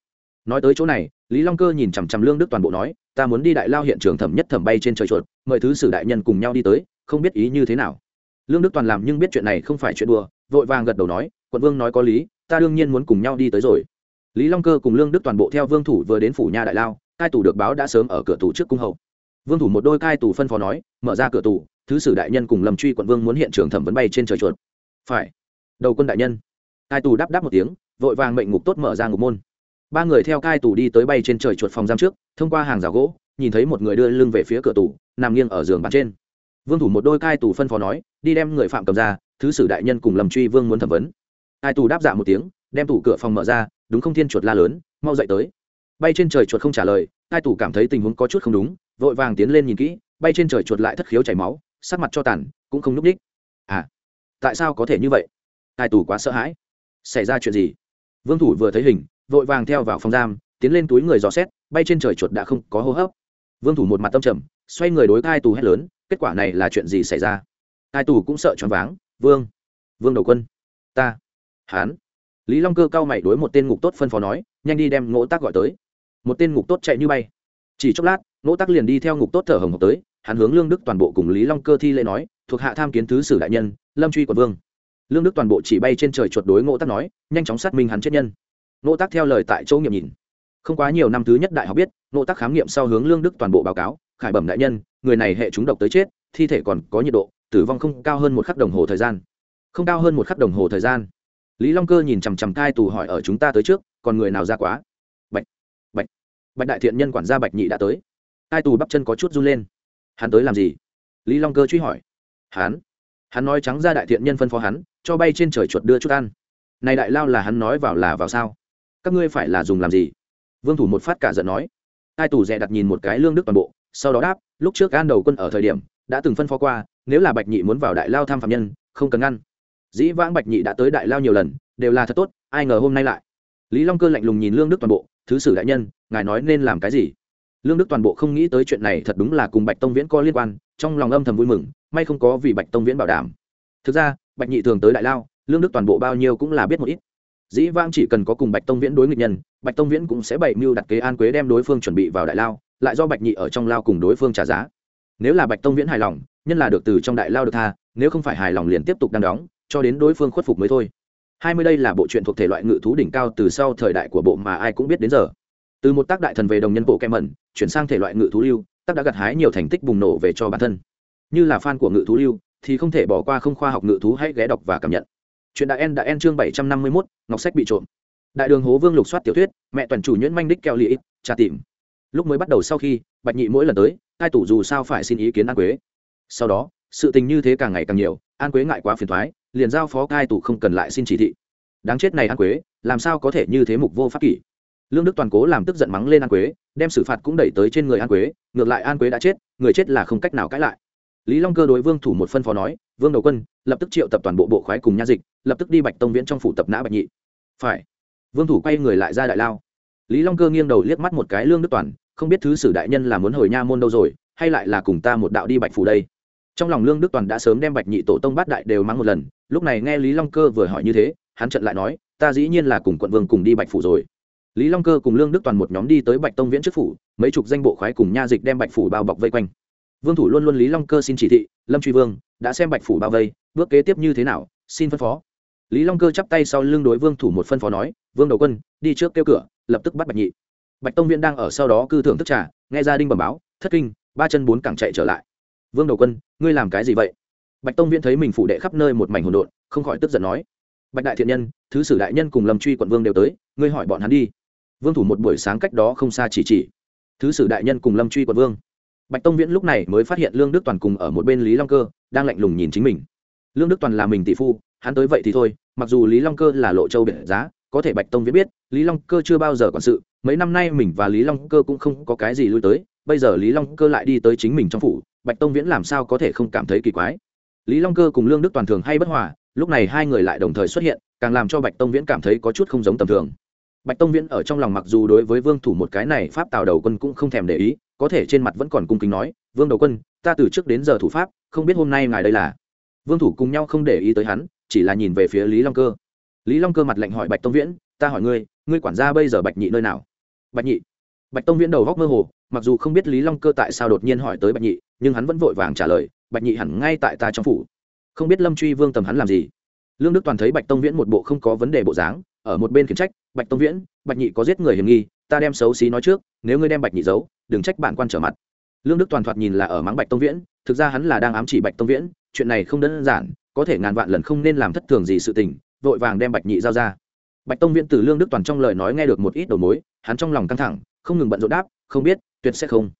Nói tới chỗ này, lý long cơ nhìn chằm chằm lương đức toàn bộ nói, ta muốn đi đại lao hiện trường thẩm nhất thẩm bay trên trời chuột, mời thứ sử đại nhân cùng nhau đi tới, không biết ý như thế nào. Lương đức toàn làm nhưng biết chuyện này không phải chuyện đùa, vội vàng gật đầu nói quận vương nói có lý, ta đương nhiên muốn cùng nhau đi tới rồi. Lý long cơ cùng lương đức toàn bộ theo vương thủ vừa đến phủ nhà đại lao, cai tù được báo đã sớm ở cửa tù trước cung hậu vương thủ một đôi cai tù phân phó nói, mở ra cửa tù, thứ sử đại nhân cùng lâm truy quận vương muốn hiện trường thẩm vấn bay trên trời chuột. Phải. Đầu quân đại nhân. Cai tù đáp đáp một tiếng, vội vàng mệnh ngục tốt mở ra ngục môn. Ba người theo cai tù đi tới bay trên trời chuột phòng giam trước, thông qua hàng rào gỗ, nhìn thấy một người đưa lưng về phía cửa tù, nằm nghiêng ở giường bàn trên. Vương thủ một đôi cai tù phân phó nói, đi đem người phạm cầm ra, thứ sử đại nhân cùng lầm truy vương muốn thẩm vấn ai tù đáp dạ một tiếng, đem tủ cửa phòng mở ra, đúng không thiên chuột la lớn, mau dậy tới. Bay trên trời chuột không trả lời, ai tù cảm thấy tình huống có chút không đúng, vội vàng tiến lên nhìn kỹ, bay trên trời chuột lại thất khiếu chảy máu, sắc mặt cho tàn, cũng không n ú c ních à tại sao có thể như vậy? Ai tù quá sợ hãi. Xảy ra chuyện gì? Vương thủ vừa thấy hình, vội vàng theo vào phòng giam, tiến lên túi người dò xét, bay trên trời chuột đã không có hô hấp. Vương thủ một mặt tâm trầm, xoay người đối ai tù hét lớn, kết quả này là chuyện gì xảy ra? Ai tù cũng sợ choáng váng. Vương vương đầu quân, ta hán. Lý long cơ cao mày đối một tên ngục tốt phân phó nói, nhanh đi đem ngỗ tác gọi tới. Một tên ngục tốt chạy như bay. Chỉ chốc lát ngỗ tác liền đi theo ngục tốt thở hồng hộc tới, hắn hướng lương đức toàn bộ cùng lý long cơ thi lễ nói, thuộc hạ tham kiến thứ sử đại nhân, lâm truy quận vương. Lương đức toàn bộ chỉ bay trên trời chuột đối ngỗ tác nói, nhanh chóng xác minh hắn chết nhân. Ngỗ tác theo lời tại chỗ nghiệm nhìn. Không quá nhiều năm thứ nhất đại học biết ngỗ tác khám nghiệm sau hướng lương đức toàn bộ báo cáo, khải bẩm đại nhân, người này hệ chúng độc tới chết, thi thể còn có nhiệt độ, tử vong không cao hơn một khắc đồng hồ thời gian. Không cao hơn một khắc đồng hồ thời gian lý long cơ nhìn chằm chằm cai tù hỏi, ở chúng ta tới trước, còn người nào ra quá? Bạch bạch bạch đại thiện nhân quản gia bạch nhị đã tới. Cai tù bắp chân có chút run lên. Hắn tới làm gì? Lý long cơ truy hỏi. Hắn hắn nói trắng ra đại thiện nhân phân phó hắn, cho bay trên trời chuột đưa chút ăn. Này đại lao là hắn nói vào là vào sao? Các ngươi phải là dùng làm gì? Vương thủ một phát cả giận nói. Hai tù dè đặt nhìn một cái lương đức toàn bộ, sau đó đáp, lúc trước an đầu quân ở thời điểm, đã từng phân phó qua, nếu là bạch nhị muốn vào đại lao tham phạm nhân, không cần ngăn dĩ vãng bạch nhị đã tới đại lao nhiều lần, đều là thật tốt, ai ngờ hôm nay lại. Lý long cơ lạnh lùng nhìn lương đức toàn bộ, thứ sử đại nhân, ngài nói nên làm cái gì? Lương đức toàn bộ không nghĩ tới chuyện này thật đúng là cùng bạch tông viễn có liên quan, trong lòng âm thầm vui mừng, may không có vì bạch tông viễn bảo đảm. Thực ra, bạch nhị thường tới đại lao, lương đức toàn bộ bao nhiêu cũng là biết một ít. Dĩ vãng chỉ cần có cùng bạch tông viễn đối nghịch nhân, bạch tông viễn cũng sẽ bày mưu đặt kế an quế đem đối phương chuẩn bị vào đại lao, lại do bạch nhị ở trong lao cùng đối phương trả giá. Nếu là bạch tông viễn hài lòng, nhân là được từ trong đại lao được tha, nếu không phải hài lòng liền tiếp tục đang đóng cho đến đối phương khuất phục mới thôi. Hai mươi đây là bộ truyện thuộc thể loại ngự thú đỉnh cao từ sau thời đại của bộ mà ai cũng biết đến giờ. Từ một tác đại thần về đồng nhân bộ kem mẩn chuyển sang thể loại ngự thú lưu, tác đã gặt hái nhiều thành tích bùng nổ về cho bản thân. Như là fan của ngự thú lưu, thì không thể bỏ qua không khoa học ngự thú hãy ghé đọc và cảm nhận. Chuyện đại en đã en chương bảy trăm năm mươi mốt, ngọc sách bị trộm. Đại đường hố vương lục soát tiểu thuyết, mẹ toàn chủ nhuyễn manh đích keo lị trà tìm. Lúc mới bắt đầu sau khi, bạch nhị mỗi lần tới, hai tủ dù sao phải xin ý kiến an quế. Sau đó, sự tình như thế càng ngày càng nhiều, an quế ngại quá phiền thoái liền giao phó cai tù không cần lại xin chỉ thị. Đáng chết này an quế, làm sao có thể như thế mục vô pháp kỷ? Lương đức toàn cố làm tức giận mắng lên an quế, đem xử phạt cũng đẩy tới trên người an quế, ngược lại an quế đã chết, người chết là không cách nào cãi lại. Lý long cơ đối vương thủ một phân phó nói, vương đầu quân, lập tức triệu tập toàn bộ bộ khoái cùng nha dịch, lập tức đi bạch tông viễn trong phủ tập nã bạch nhị. Phải. Vương thủ quay người lại ra đại lao. Lý long cơ nghiêng đầu liếc mắt một cái lương đức toàn, không biết thứ sử đại nhân là muốn hồi nha môn đâu rồi, hay lại là cùng ta một đạo đi bạch phủ đây? Trong lòng lương đức toàn đã sớm đem bạch nhị tổ tông bát đại đều mang một lần lúc này nghe lý long cơ vừa hỏi như thế hắn trận lại nói ta dĩ nhiên là cùng quận vương cùng đi bạch phủ rồi lý long cơ cùng lương đức toàn một nhóm đi tới bạch tông viễn trước phủ mấy chục danh bộ khoái cùng nha dịch đem bạch phủ bao bọc vây quanh vương thủ luôn luôn lý long cơ xin chỉ thị lâm truy vương đã xem bạch phủ bao vây bước kế tiếp như thế nào xin phân phó lý long cơ chắp tay sau lưng đối vương thủ một phân phó nói vương đầu quân đi trước kêu cửa lập tức bắt bạch nhị bạch tông viễn đang ở sau đó cư thưởng thức trà nghe gia đinh bẩm báo thất kinh ba chân bốn cẳng chạy trở lại vương đầu quân, ngươi làm cái gì vậy? Bạch tông viễn thấy mình phủ đệ khắp nơi một mảnh hỗn độn, không khỏi tức giận nói. Bạch đại thiện nhân, thứ sử đại nhân cùng lâm truy quận vương đều tới, ngươi hỏi bọn hắn đi. Vương thủ một buổi sáng cách đó không xa chỉ chỉ. Thứ sử đại nhân cùng lâm truy quận vương. Bạch tông viễn lúc này mới phát hiện lương đức toàn cùng ở một bên lý long cơ, đang lạnh lùng nhìn chính mình. Lương đức toàn là mình tỷ phu, hắn tới vậy thì thôi, mặc dù lý long cơ là lộ châu biển giá, có thể bạch tông viễn biết, lý long cơ chưa bao giờ quản sự, mấy năm nay mình và lý long cơ cũng không có cái gì lui tới bây giờ lý long cơ lại đi tới chính mình trong phủ, bạch tông viễn làm sao có thể không cảm thấy kỳ quái? Lý long cơ cùng lương đức toàn thường hay bất hòa, lúc này hai người lại đồng thời xuất hiện, càng làm cho bạch tông viễn cảm thấy có chút không giống tầm thường. Bạch tông viễn ở trong lòng mặc dù đối với vương thủ một cái này pháp tào đầu quân cũng không thèm để ý, có thể trên mặt vẫn còn cung kính nói, vương đầu quân, ta từ trước đến giờ thủ pháp, không biết hôm nay ngài đây là? Vương thủ cùng nhau không để ý tới hắn, chỉ là nhìn về phía lý long cơ. Lý long cơ mặt lạnh hỏi bạch tông viễn, ta hỏi ngươi ngươi quản gia bây giờ bạch nhị nơi nào? Bạch nhị. Bạch tông viễn đầu góc mơ hồ mặc dù không biết lý long cơ tại sao đột nhiên hỏi tới bạch nhị, nhưng hắn vẫn vội vàng trả lời, bạch nhị hẳn ngay tại ta trong phủ. Không biết lâm truy vương tầm hắn làm gì. Lương đức toàn thấy bạch tông viễn một bộ không có vấn đề bộ dáng, ở một bên khiển trách, bạch tông viễn, bạch nhị có giết người hiểm nghi, ta đem xấu xí nói trước, nếu ngươi đem bạch nhị giấu, đừng trách bản quan trở mặt. Lương đức toàn thoạt nhìn là ở mắng bạch tông viễn, thực ra hắn là đang ám chỉ bạch tông viễn, chuyện này không đơn giản, có thể ngàn vạn lần không nên làm thất thường gì sự tình, vội vàng đem bạch nhị giao ra. Bạch tông viễn từ lương đức toàn trong lời nói nghe được một ít đầu mối, hắn trong lòng căng thẳng, không ngừng bận rộn đáp không biết, tuyệt sẽ không.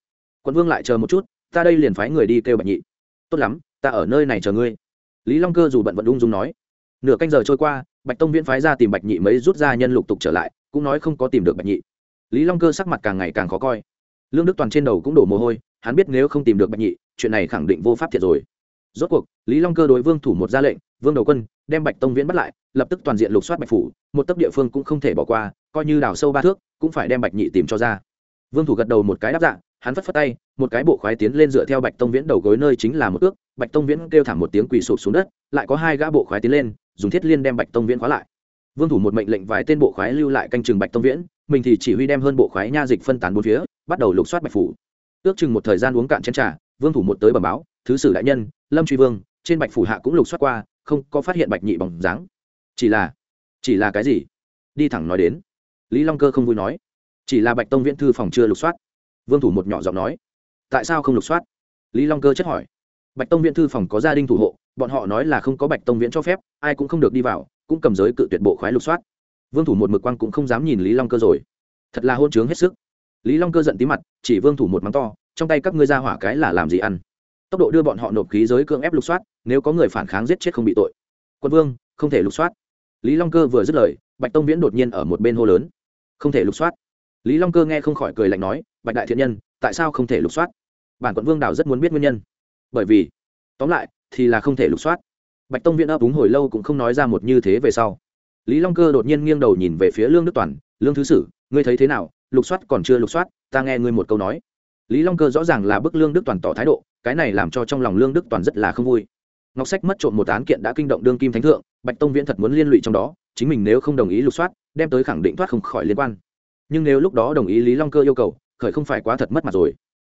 Quân vương lại chờ một chút, ta đây liền phái người đi kêu bạch nhị. Tốt lắm, ta ở nơi này chờ ngươi. Lý long cơ dù bận vận ung dung nói. Nửa canh giờ trôi qua, bạch tông viễn phái ra tìm bạch nhị mấy rút ra nhân lục tục trở lại, cũng nói không có tìm được bạch nhị. Lý long cơ sắc mặt càng ngày càng khó coi. Lương đức toàn trên đầu cũng đổ mồ hôi, hắn biết nếu không tìm được bạch nhị, chuyện này khẳng định vô pháp thiệt rồi. Rốt cuộc, lý long cơ đối vương thủ một ra lệnh, vương đầu quân, đem bạch tông viễn bắt lại, lập tức toàn diện lục soát bạch phủ, một tấc địa phương cũng không thể bỏ qua, coi như đào sâu ba thước, cũng phải đem bạch nhị tìm cho ra vương thủ gật đầu một cái đáp dạng hắn phất phất tay, một cái bộ khoái tiến lên dựa theo bạch tông viễn đầu gối nơi chính là một ước, bạch tông viễn kêu thảm một tiếng quỳ sụp xuống đất, lại có hai gã bộ khoái tiến lên, dùng thiết liên đem bạch tông viễn khóa lại. Vương thủ một mệnh lệnh vài tên bộ khoái lưu lại canh chừng bạch tông viễn, mình thì chỉ huy đem hơn bộ khoái nha dịch phân tán bốn phía, bắt đầu lục soát bạch phủ. Ước chừng một thời gian uống cạn chén trà, vương thủ một tới bẩm báo, thứ sử đại nhân, lâm truy vương, trên bạch phủ hạ cũng lục soát qua, không có phát hiện bạch nhị bóng dáng. Chỉ là chỉ là cái gì? Đi thẳng nói đến. Lý long cơ không vui nói chỉ là bạch tông viễn thư phòng chưa lục soát. Vương thủ một nhỏ giọng nói, tại sao không lục soát? Lý long cơ chất hỏi. Bạch tông viễn thư phòng có gia đình thủ hộ, bọn họ nói là không có bạch tông viễn cho phép, ai cũng không được đi vào, cũng cầm giới cự tuyệt bộ khoái lục soát. Vương thủ một mực quang cũng không dám nhìn lý long cơ rồi. Thật là hôn chướng hết sức. Lý long cơ giận tí mặt, chỉ vương thủ một mắng to, trong tay các ngươi ra hỏa cái là làm gì ăn? Tốc độ đưa bọn họ nộp khí giới cưỡng ép lục soát, nếu có người phản kháng giết chết không bị tội. Quân vương, không thể lục soát. Lý long cơ vừa dứt lời, bạch tông viễn đột nhiên ở một bên hô lớn. Không thể lục soát lý long cơ nghe không khỏi cười lạnh nói, bạch đại thiện nhân, tại sao không thể lục soát? Bản quận vương đào rất muốn biết nguyên nhân. Bởi vì, tóm lại, thì là không thể lục soát. Bạch tông viễn ấp úng hồi lâu cũng không nói ra một như thế về sau. Lý long cơ đột nhiên nghiêng đầu nhìn về phía lương đức toàn, lương thứ sử, ngươi thấy thế nào? Lục soát còn chưa lục soát, ta nghe ngươi một câu nói. Lý long cơ rõ ràng là bức lương đức toàn tỏ thái độ, cái này làm cho trong lòng lương đức toàn rất là không vui. Ngọc sách mất trộm một án kiện đã kinh động đương kim thánh thượng, bạch tông viễn thật muốn liên lụy trong đó, chính mình nếu không đồng ý lục soát, đem tới khẳng định thoát không khỏi liên quan nhưng nếu lúc đó đồng ý lý long cơ yêu cầu, khởi không phải quá thật mất mặt rồi.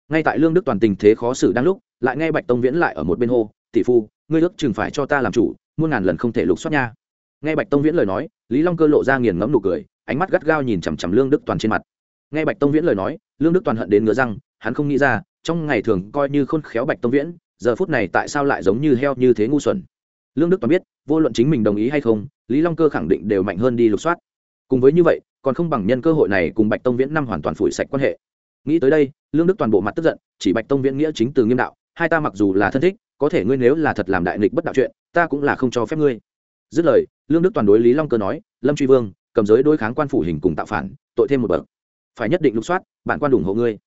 Ngay tại lương đức toàn tình thế khó xử đang lúc, lại nghe bạch tông viễn lại ở một bên hô, tỷ phu, ngươi ước chừng phải cho ta làm chủ, muôn ngàn lần không thể lục soát nha. Nghe bạch tông viễn lời nói, lý long cơ lộ ra nghiền ngẫm nụ cười, ánh mắt gắt gao nhìn chằm chằm lương đức toàn trên mặt. Nghe bạch tông viễn lời nói, lương đức toàn hận đến ngứa răng, hắn không nghĩ ra, trong ngày thường coi như khôn khéo bạch tông viễn, giờ phút này tại sao lại giống như heo như thế ngu xuẩn. Lương đức toàn biết, vô luận chính mình đồng ý hay không, lý long cơ khẳng định đều mạnh hơn đi lục soát. Cùng với như vậy còn không bằng nhân cơ hội này cùng bạch tông viễn năm hoàn toàn phủi sạch quan hệ. Nghĩ tới đây, lương đức toàn bộ mặt tức giận, chỉ bạch tông viễn nghĩa chính từ nghiêm đạo, hai ta mặc dù là thân thích, có thể ngươi nếu là thật làm đại nghịch bất đạo chuyện, ta cũng là không cho phép ngươi. Dứt lời, lương đức toàn đối lý long cơ nói, lâm truy vương, cầm giới đối kháng quan phủ hình cùng tạo phản, tội thêm một bậc. Phải nhất định lục soát, bạn quan ủng hộ ngươi.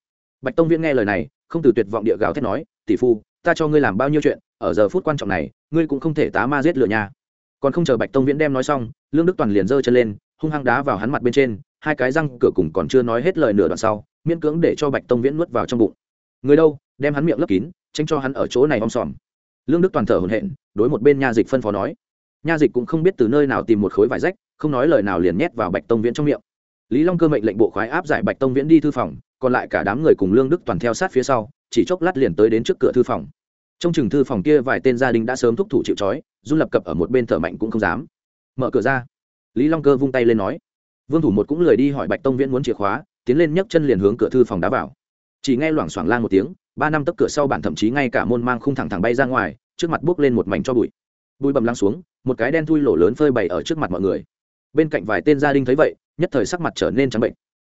Bạch tông viễn nghe lời này, không từ tuyệt vọng địa gào thét nói, tỷ phu, ta cho ngươi làm bao nhiêu chuyện, ở giờ phút quan trọng này, ngươi cũng không thể tá ma giết lửa nhà. Còn không chờ bạch tông viễn đem nói xong, lương đức toàn liền giơ chân lên hung hăng đá vào hắn mặt bên trên, hai cái răng cửa cùng còn chưa nói hết lời nửa đoạn sau, miễn cưỡng để cho bạch tông viễn nuốt vào trong bụng. Người đâu, đem hắn miệng lấp kín, tránh cho hắn ở chỗ này om sòm. Lương đức toàn thở hổn hển, đối một bên nha dịch phân phó nói. Nha dịch cũng không biết từ nơi nào tìm một khối vải rách, không nói lời nào liền nhét vào bạch tông viễn trong miệng. Lý long cơ mệnh lệnh bộ khoái áp giải bạch tông viễn đi thư phòng, còn lại cả đám người cùng lương đức toàn theo sát phía sau, chỉ chốc lát liền tới đến trước cửa thư phòng. Trong chừng thư phòng kia vài tên gia đình đã sớm thúc thủ chịu trói run lập cập ở một bên thở mạnh cũng không dám. Mở cửa ra lý long cơ vung tay lên nói, vương thủ một cũng lười đi hỏi bạch tông viễn muốn chìa khóa, tiến lên nhấc chân liền hướng cửa thư phòng đá vào. Chỉ nghe loảng xoảng lan một tiếng, ba năm tấc cửa sau bản thậm chí ngay cả môn mang khung thẳng thẳng bay ra ngoài, trước mặt bước lên một mảnh cho bụi. Bụi bầm lăng xuống, một cái đen thui lổ lớn phơi bày ở trước mặt mọi người. Bên cạnh vài tên gia đình thấy vậy, nhất thời sắc mặt trở nên trắng bệnh.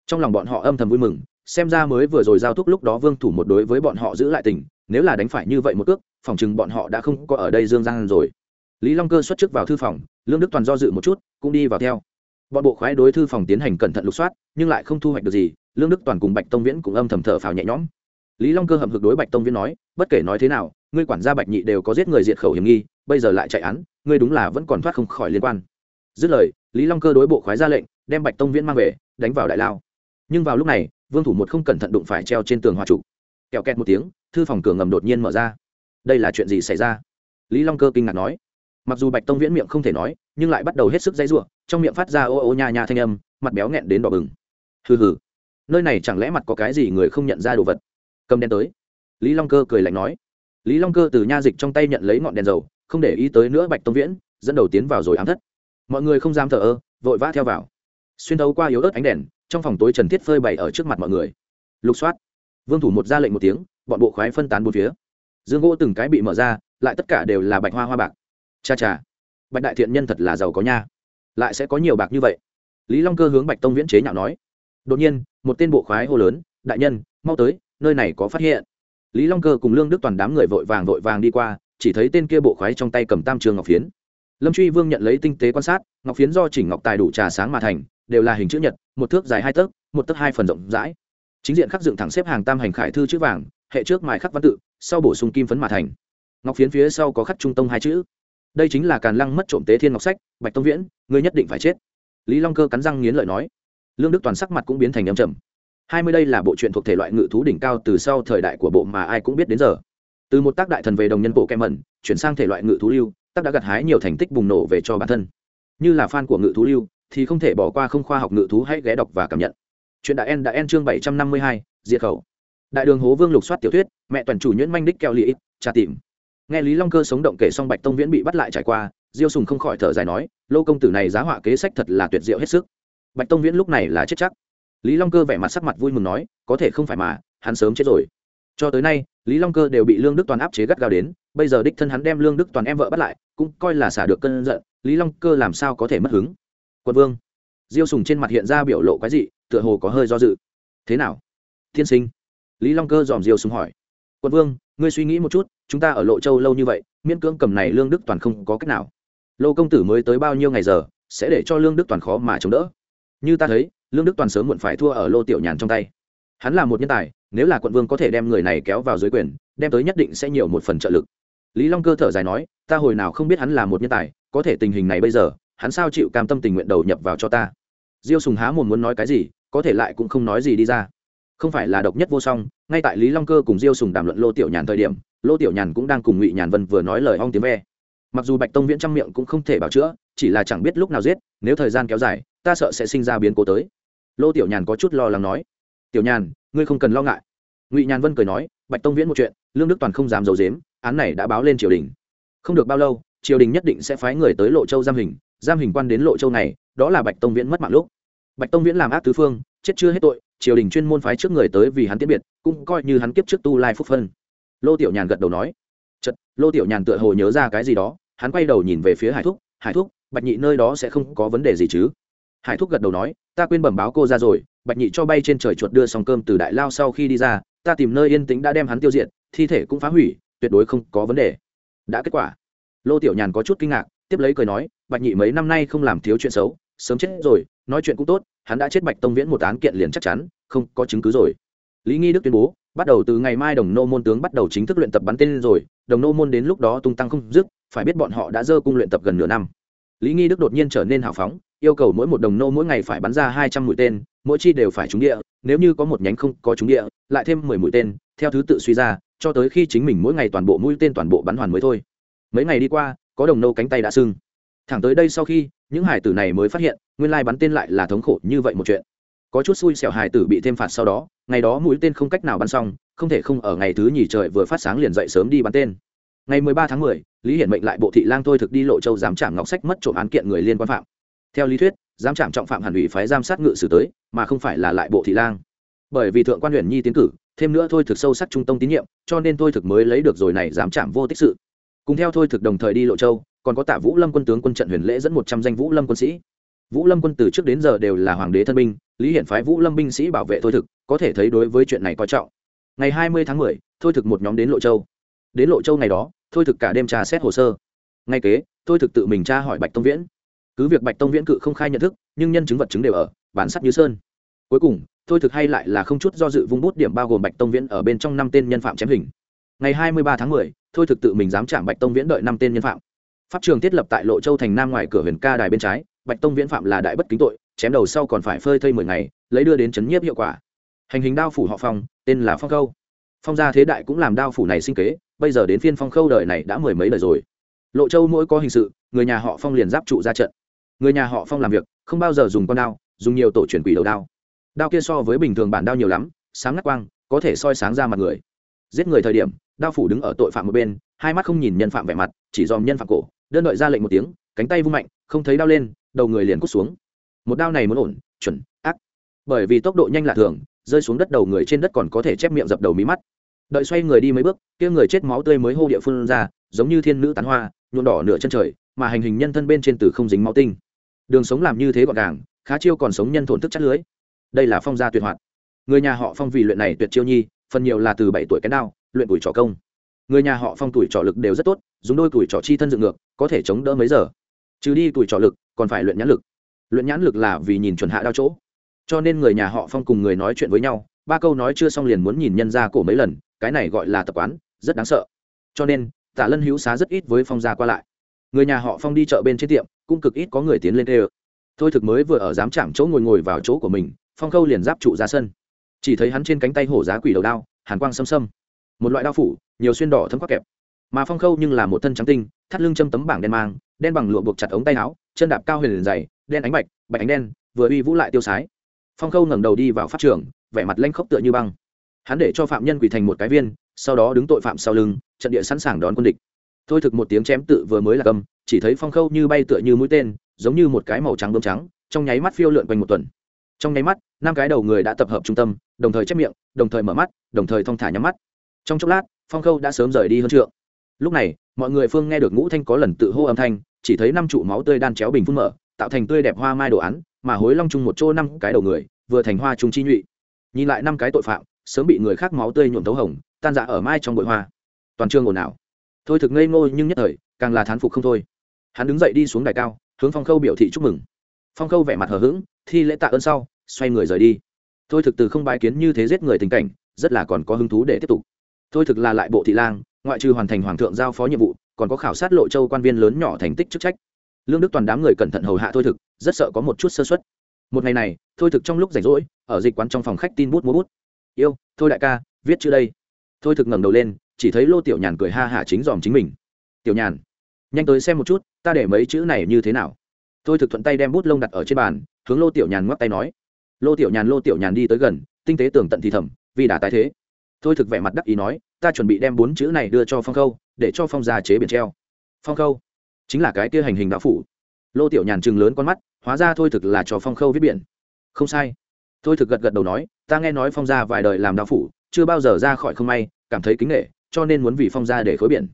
Trong lòng bọn họ âm thầm vui mừng, xem ra mới vừa rồi giao thúc lúc đó vương thủ một đối với bọn họ giữ lại tình, nếu là đánh phải như vậy một cước, phòng chừng bọn họ đã không có ở đây dương giang rồi lý long cơ xuất trước vào thư phòng, lương đức toàn do dự một chút, cũng đi vào theo. Bọn bộ khoái đối thư phòng tiến hành cẩn thận lục soát, nhưng lại không thu hoạch được gì, lương đức toàn cùng bạch tông viễn cũng âm thầm thở phào nhẹ nhõm. Lý long cơ hậm hực đối bạch tông viễn nói, bất kể nói thế nào, ngươi quản gia bạch nhị đều có giết người diệt khẩu hiểm nghi, bây giờ lại chạy án, ngươi đúng là vẫn còn thoát không khỏi liên quan. Dứt lời, lý long cơ đối bộ khoái ra lệnh, đem bạch tông viễn mang về, đánh vào đại lao. Nhưng vào lúc này, vương thủ một không cẩn thận đụng phải treo trên tường hòa trụ. Kẹo kẹt một tiếng, thư phòng cửa ngầm đột nhiên mở ra. Đây là chuyện gì xảy ra? Lý long cơ kinh ngạc nói mặc dù bạch tông viễn miệng không thể nói, nhưng lại bắt đầu hết sức dãy ruộng trong miệng phát ra ô ô nha nha thanh âm, mặt béo nghẹn đến đỏ bừng. Hừ hừ, nơi này chẳng lẽ mặt có cái gì người không nhận ra đồ vật? Cầm đen tới. Lý long cơ cười lạnh nói. Lý long cơ từ nha dịch trong tay nhận lấy ngọn đèn dầu, không để ý tới nữa bạch tông viễn, dẫn đầu tiến vào rồi ám thất. Mọi người không dám thờ ơ, vội vã theo vào. Xuyên thấu qua yếu ớt ánh đèn, trong phòng tối trần thiết phơi bày ở trước mặt mọi người. Lục soát. Vương thủ một ra lệnh một tiếng, bọn bộ khoái phân tán bốn phía. Dương gỗ từng cái bị mở ra, lại tất cả đều là bạch hoa hoa bạc cha cha, bạch đại thiện nhân thật là giàu có nha. Lại sẽ có nhiều bạc như vậy. Lý long cơ hướng bạch tông viễn chế nhạo nói. Đột nhiên, một tên bộ khoái hô lớn, đại nhân, mau tới, nơi này có phát hiện. Lý long cơ cùng lương đức toàn đám người vội vàng vội vàng đi qua, chỉ thấy tên kia bộ khoái trong tay cầm tam trường ngọc phiến. Lâm truy vương nhận lấy tinh tế quan sát, ngọc phiến do chỉnh ngọc tài đủ trà sáng mà thành, đều là hình chữ nhật, một thước dài hai tấc, một tấc hai phần rộng rãi. Chính diện khắc dựng thẳng xếp hàng tam hành khải thư chữ vàng, hệ trước mài khắc văn tự, sau bổ sung kim phấn mà thành. Ngọc phiến phía sau có khắc trung tông hai chữ đây chính là càn lăng mất trộm tế thiên ngọc sách, bạch tông viễn, ngươi nhất định phải chết. Lý long cơ cắn răng nghiến lợi nói. Lương đức toàn sắc mặt cũng biến thành âm trầm. Hai mươi đây là bộ truyện thuộc thể loại ngự thú đỉnh cao từ sau thời đại của bộ mà ai cũng biết đến giờ. Từ một tác đại thần về đồng nhân bộ kem mẩn, chuyển sang thể loại ngự thú lưu, tác đã gặt hái nhiều thành tích bùng nổ về cho bản thân. Như là fan của ngự thú lưu, thì không thể bỏ qua không khoa học ngự thú hãy ghé đọc và cảm nhận. Chuyện đại en đã en chương bảy trăm năm mươi hai, diệt khẩu. Đại đường hố vương lục soát tiểu thuyết, mẹ toàn chủ nhuyễn manh đích keo lị trà tìm nghe lý long cơ sống động kể xong bạch tông viễn bị bắt lại trải qua, diêu sùng không khỏi thở dài nói, lô công tử này giá họa kế sách thật là tuyệt diệu hết sức. Bạch tông viễn lúc này là chết chắc. Lý long cơ vẻ mặt sắc mặt vui mừng nói, có thể không phải mà, hắn sớm chết rồi. Cho tới nay, lý long cơ đều bị lương đức toàn áp chế gắt gao đến, bây giờ đích thân hắn đem lương đức toàn em vợ bắt lại, cũng coi là xả được cơn giận, lý long cơ làm sao có thể mất hứng? Quân vương. Diêu sùng trên mặt hiện ra biểu lộ quái dị, tựa hồ có hơi do dự. Thế nào thiên sinh? Lý long cơ dòm diêu sùng hỏi. Quân vương ngươi suy nghĩ một chút, chúng ta ở lộ châu lâu như vậy, miễn cưỡng cầm này lương đức toàn không có cách nào. Lô công tử mới tới bao nhiêu ngày giờ, sẽ để cho lương đức toàn khó mà chống đỡ. Như ta thấy, lương đức toàn sớm muộn phải thua ở lô tiểu nhàn trong tay. Hắn là một nhân tài, nếu là quận vương có thể đem người này kéo vào dưới quyền, đem tới nhất định sẽ nhiều một phần trợ lực. Lý long cơ thở dài nói, ta hồi nào không biết hắn là một nhân tài, có thể tình hình này bây giờ, hắn sao chịu cam tâm tình nguyện đầu nhập vào cho ta? Diêu sùng há mồm muốn nói cái gì, có thể lại cũng không nói gì đi ra không phải là độc nhất vô song, ngay tại lý long cơ cùng diêu sùng đàm luận lô tiểu nhàn thời điểm, lô tiểu nhàn cũng đang cùng ngụy nhàn vân vừa nói lời ong tiếng ve. Mặc dù bạch tông viễn trong miệng cũng không thể bảo chữa, chỉ là chẳng biết lúc nào giết, nếu thời gian kéo dài, ta sợ sẽ sinh ra biến cố tới. Lô tiểu nhàn có chút lo lắng nói. Tiểu nhàn, ngươi không cần lo ngại. Ngụy nhàn vân cười nói, bạch tông viễn một chuyện, lương đức toàn không dám giấu dếm án này đã báo lên triều đình. Không được bao lâu, triều đình nhất định sẽ phái người tới lộ châu giam hình giam hình quan đến lộ châu này, đó là bạch tông viễn mất mạng lúc. Bạch tông viễn làm ác tứ phương, chết chưa hết tội triều đình chuyên môn phái trước người tới vì hắn tiết biệt, cũng coi như hắn kiếp trước tu lai phúc phân. Lô tiểu nhàn gật đầu nói chật lô tiểu nhàn tựa hồ nhớ ra cái gì đó, hắn quay đầu nhìn về phía hải thúc hải thúc, bạch nhị nơi đó sẽ không có vấn đề gì chứ? Hải thúc gật đầu nói, ta quên bẩm báo cô ra rồi, bạch nhị cho bay trên trời chuột đưa xong cơm từ đại lao sau khi đi ra, ta tìm nơi yên tĩnh đã đem hắn tiêu diệt, thi thể cũng phá hủy, tuyệt đối không có vấn đề. Đã kết quả. Lô tiểu nhàn có chút kinh ngạc, tiếp lấy cười nói, bạch nhị mấy năm nay không làm thiếu chuyện xấu, sớm chết rồi, nói chuyện cũng tốt hắn đã chết bạch tông viễn một án kiện liền chắc chắn, không có chứng cứ rồi. Lý nghi đức tuyên bố, bắt đầu từ ngày mai đồng nô môn tướng bắt đầu chính thức luyện tập bắn tên rồi, đồng nô môn đến lúc đó tung tăng không dứt, phải biết bọn họ đã dơ cung luyện tập gần nửa năm. Lý nghi đức đột nhiên trở nên hào phóng, yêu cầu mỗi một đồng nô mỗi ngày phải bắn ra hai trăm mũi tên, mỗi chi đều phải trúng địa, nếu như có một nhánh không có trúng địa, lại thêm mười mũi tên, theo thứ tự suy ra, cho tới khi chính mình mỗi ngày toàn bộ mũi tên toàn bộ bắn hoàn mới thôi. Mấy ngày đi qua, có đồng nô cánh tay đã sưng. Thẳng tới đây sau khi những hải tử này mới phát hiện nguyên lai bắn tên lại là thống khổ như vậy một chuyện. Có chút xui xẻo hải tử bị thêm phạt sau đó ngày đó mũi tên không cách nào bắn xong không thể không ở ngày thứ nhì trời vừa phát sáng liền dậy sớm đi bắn tên. Ngày 13 tháng 10, lý hiển mệnh lại bộ thị lang thôi thực đi lộ châu giám trảm ngọc sách mất trộm án kiện người liên quan phạm. Theo lý thuyết giám trảm trọng phạm hẳn ủy phái giám sát ngự xử tới mà không phải là lại bộ thị lang. Bởi vì thượng quan huyện nhi tiến cử thêm nữa thôi thực sâu sắc trung tông tín nhiệm cho nên thôi thực mới lấy được rồi này giám trảm vô tích sự. Cùng theo thôi thực đồng thời đi lộ châu còn có Tả vũ lâm quân tướng quân trận huyền lễ dẫn một trăm danh vũ lâm quân sĩ. Vũ lâm quân từ trước đến giờ đều là hoàng đế thân binh, lý hiển phái vũ lâm binh sĩ bảo vệ thôi thực, có thể thấy đối với chuyện này coi trọng. Ngày hai mươi tháng mười, thôi thực một nhóm đến lộ châu. Đến lộ châu ngày đó, thôi thực cả đêm tra xét hồ sơ. Ngay kế, thôi thực tự mình tra hỏi bạch tông viễn. Cứ việc bạch tông viễn cự không khai nhận thức, nhưng nhân chứng vật chứng đều ở, bản sắc như sơn. Cuối cùng, thôi thực hay lại là không chút do dự vung bút điểm bao gồm bạch tông viễn ở bên trong năm tên nhân phạm chém hình. Ngày hai mươi ba tháng mười, thôi thực tự mình dám chạm bạch tông viễn đợi năm tên nhân phạm pháp trường thiết lập tại lộ châu thành nam ngoài cửa huyền ca đài bên trái, bạch tông viễn phạm là đại bất kính tội, chém đầu sau còn phải phơi thây mười ngày, lấy đưa đến chấn nhiếp hiệu quả. Hành hình đao phủ họ phong, tên là phong khâu. Phong gia thế đại cũng làm đao phủ này sinh kế, bây giờ đến phiên phong khâu đời này đã mười mấy đời rồi. Lộ châu mỗi có hình sự, người nhà họ phong liền giáp trụ ra trận. Người nhà họ phong làm việc, không bao giờ dùng con đao, dùng nhiều tổ chuyển quỷ đầu đao. Đao kia so với bình thường bản đao nhiều lắm, sáng ngắt quang, có thể soi sáng ra mặt người. Giết người thời điểm, đao phủ đứng ở tội phạm một bên, hai mắt không nhìn nhân phạm vẻ mặt, chỉ dòm nhân phạm cổ đơn đợi ra lệnh một tiếng, cánh tay vung mạnh, không thấy đau lên, đầu người liền cút xuống. Một đao này muốn ổn, chuẩn, ác. Bởi vì tốc độ nhanh lạ thường, rơi xuống đất đầu người trên đất còn có thể chép miệng dập đầu mí mắt. Đợi xoay người đi mấy bước, kia người chết máu tươi mới hô địa phương ra, giống như thiên nữ tán hoa, nhuộm đỏ nửa chân trời, mà hành hình nhân thân bên trên từ không dính máu tinh. Đường sống làm như thế gọn gàng, khá chiêu còn sống nhân thổn thức chắc lưới. Đây là phong gia tuyệt hoạt. Người nhà họ phong vì luyện này tuyệt chiêu nhi, phần nhiều là từ bảy tuổi cái đao, luyện tuổi trò công người nhà họ phong tuổi trọ lực đều rất tốt, dùng đôi tuổi trọ chi thân dựng ngược, có thể chống đỡ mấy giờ. Trừ đi tuổi trọ lực, còn phải luyện nhãn lực. Luyện nhãn lực là vì nhìn chuẩn hạ đao chỗ. Cho nên người nhà họ phong cùng người nói chuyện với nhau, ba câu nói chưa xong liền muốn nhìn nhân ra cổ mấy lần, cái này gọi là tập quán, rất đáng sợ. Cho nên, tạ lân hữu xá rất ít với phong gia qua lại. Người nhà họ phong đi chợ bên trên tiệm, cũng cực ít có người tiến lên tê ơ thôi thực mới vừa ở dám chạm chỗ ngồi ngồi vào chỗ của mình, phong khâu liền giáp trụ ra sân. Chỉ thấy hắn trên cánh tay hổ giá quỷ đầu đao, hàn quang xâm xâm một loại đao phủ, nhiều xuyên đỏ thấm khoác kẹp. Mà phong khâu nhưng là một thân trắng tinh, thắt lưng châm tấm bảng đen mang, đen bằng lụa buộc chặt ống tay áo, chân đạp cao huyền liền dày, đen ánh bạch bạch ánh đen, vừa uy vũ lại tiêu sái. Phong khâu ngẩng đầu đi vào pháp trường, vẻ mặt lanh khốc tựa như băng. Hắn để cho phạm nhân quỳ thành một cái viên, sau đó đứng tội phạm sau lưng, trận địa sẵn sàng đón quân địch. Thôi thực một tiếng chém tự vừa mới là cầm chỉ thấy phong khâu như bay tựa như mũi tên, giống như một cái màu trắng bơm trắng, trong nháy mắt phiêu lượn quanh một tuần. Trong nháy mắt, năm cái đầu người đã tập hợp trung tâm, đồng thời chép miệng, đồng thời mở mắt, đồng thời thong thả nhắm mắt trong chốc lát, phong khâu đã sớm rời đi hơn trượng. Lúc này, mọi người phương nghe được ngũ thanh có lần tự hô âm thanh, chỉ thấy năm trụ máu tươi đan chéo bình phun mở, tạo thành tươi đẹp hoa mai đồ án, mà hối long chung một chỗ năm cái đầu người, vừa thành hoa trung chi nhụy. Nhìn lại năm cái tội phạm, sớm bị người khác máu tươi nhuộm tấu hồng, tan dạ ở mai trong bụi hoa. Toàn trường ồn ào. Thôi thực ngây ngô nhưng nhất thời, càng là thán phục không thôi. Hắn đứng dậy đi xuống đài cao, hướng phong khâu biểu thị chúc mừng. Phong khâu vẻ mặt hờ hững, thi lễ tạ ơn sau, xoay người rời đi. Thôi thực từ không bái kiến như thế giết người tình cảnh, rất là còn có hứng thú để tiếp tục thôi thực là lại bộ thị lang, ngoại trừ hoàn thành hoàng thượng giao phó nhiệm vụ, còn có khảo sát lộ châu quan viên lớn nhỏ thành tích chức trách. Lương đức toàn đám người cẩn thận hầu hạ thôi thực, rất sợ có một chút sơ xuất một ngày này, thôi thực trong lúc rảnh rỗi, ở dịch quán trong phòng khách tin bút múa bút. Yêu, thôi đại ca, viết chữ đây. Thôi thực ngẩng đầu lên, chỉ thấy lô tiểu nhàn cười ha hả chính dòm chính mình. Tiểu nhàn, nhanh tới xem một chút, ta để mấy chữ này như thế nào? Thôi thực thuận tay đem bút lông đặt ở trên bàn, hướng lô tiểu nhàn ngoắc tay nói. Lô tiểu nhàn, lô tiểu nhàn đi tới gần, tinh tế tường tận thì thầm, vì đã tái thế thôi thực vẻ mặt đắc ý nói, ta chuẩn bị đem bốn chữ này đưa cho phong khâu, để cho phong gia chế biển treo. Phong khâu? Chính là cái kia hành hình đạo phủ. Lô tiểu nhàn chừng lớn con mắt, hóa ra thôi thực là cho phong khâu viết biển. Không sai. Thôi thực gật gật đầu nói, ta nghe nói phong gia vài đời làm đạo phủ, chưa bao giờ ra khỏi không may, cảm thấy kính nghệ cho nên muốn vì phong gia để khối biển.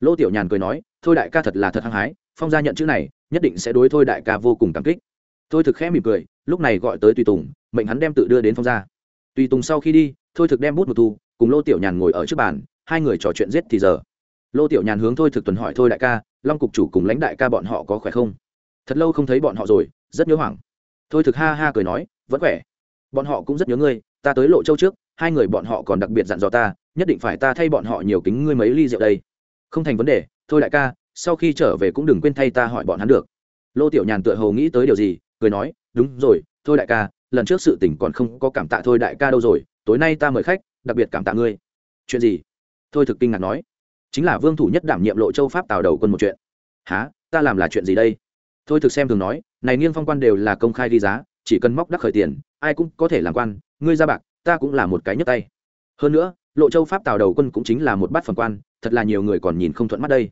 Lô tiểu nhàn cười nói, thôi đại ca thật là thật hăng hái, phong gia nhận chữ này, nhất định sẽ đối thôi đại ca vô cùng cảm kích. Thôi thực khẽ mỉm cười, lúc này gọi tới tùy tùng, mệnh hắn đem tự đưa đến phong gia. Tùy tùng sau khi đi, thôi thực đem bút một thu cùng lô tiểu nhàn ngồi ở trước bàn, hai người trò chuyện giết thì giờ. Lô tiểu nhàn hướng thôi thực tuần hỏi thôi đại ca, long cục chủ cùng lãnh đại ca bọn họ có khỏe không? Thật lâu không thấy bọn họ rồi, rất nhớ hoảng. Thôi thực ha ha cười nói, vẫn khỏe. Bọn họ cũng rất nhớ ngươi, ta tới lộ châu trước, hai người bọn họ còn đặc biệt dặn dò ta, nhất định phải ta thay bọn họ nhiều kính ngươi mấy ly rượu đây. Không thành vấn đề, thôi đại ca, sau khi trở về cũng đừng quên thay ta hỏi bọn hắn được. Lô tiểu nhàn tựa hồ nghĩ tới điều gì, cười nói, đúng rồi, thôi đại ca, lần trước sự tỉnh còn không có cảm tạ thôi đại ca đâu rồi, tối nay ta mời khách đặc biệt cảm tạ ngươi. Chuyện gì? Thôi thực kinh ngạc nói. Chính là vương thủ nhất đảm nhiệm lộ châu pháp tào đầu quân một chuyện. Há ta làm là chuyện gì đây? Thôi thực xem thường nói, này nghiêng phong quan đều là công khai ghi giá, chỉ cần móc đắc khởi tiền, ai cũng có thể làm quan, ngươi ra bạc, ta cũng là một cái nhấp tay. Hơn nữa, lộ châu pháp tào đầu quân cũng chính là một bát phần quan, thật là nhiều người còn nhìn không thuận mắt đây.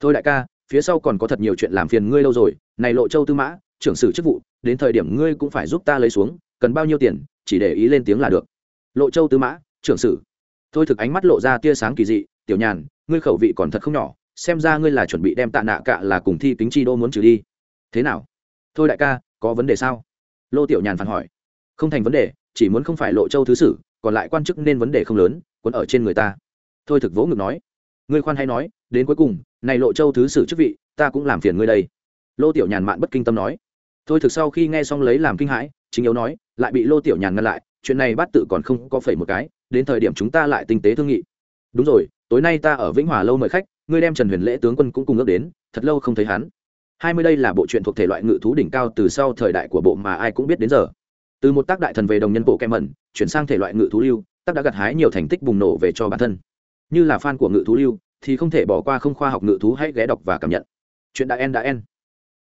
Thôi đại ca, phía sau còn có thật nhiều chuyện làm phiền ngươi lâu rồi, này lộ châu tư mã, trưởng sử chức vụ, đến thời điểm ngươi cũng phải giúp ta lấy xuống, cần bao nhiêu tiền, chỉ để ý lên tiếng là được. Lộ châu tư mã trưởng sử. Thôi thực ánh mắt lộ ra tia sáng kỳ dị, tiểu nhàn, ngươi khẩu vị còn thật không nhỏ, xem ra ngươi là chuẩn bị đem tạ nạ cạ là cùng thi kính chi đô muốn trừ đi. Thế nào? Thôi đại ca, có vấn đề sao? Lô tiểu nhàn phản hỏi. Không thành vấn đề, chỉ muốn không phải lộ châu thứ sử, còn lại quan chức nên vấn đề không lớn quấn ở trên người ta. Thôi thực vỗ ngực nói. Ngươi khoan hay nói, đến cuối cùng, này lộ châu thứ sử chức vị, ta cũng làm phiền ngươi đây. Lô tiểu nhàn mạn bất kinh tâm nói. Thôi thực sau khi nghe xong lấy làm kinh hãi, chính yếu nói, lại bị lô tiểu nhàn ngăn lại, chuyện này bắt tự còn không có phẩy một cái đến thời điểm chúng ta lại tinh tế thương nghị. Đúng rồi, tối nay ta ở vĩnh hòa lâu mời khách, ngươi đem trần huyền lễ tướng quân cũng cùng ước đến, thật lâu không thấy hắn. Hai mươi đây là bộ truyện thuộc thể loại ngự thú đỉnh cao từ sau thời đại của bộ mà ai cũng biết đến giờ. Từ một tác đại thần về đồng nhân bộ kem mẩn, chuyển sang thể loại ngự thú lưu, tác đã gặt hái nhiều thành tích bùng nổ về cho bản thân. Như là fan của ngự thú lưu, thì không thể bỏ qua không khoa học ngự thú hãy ghé đọc và cảm nhận. Chuyện đã en đã en.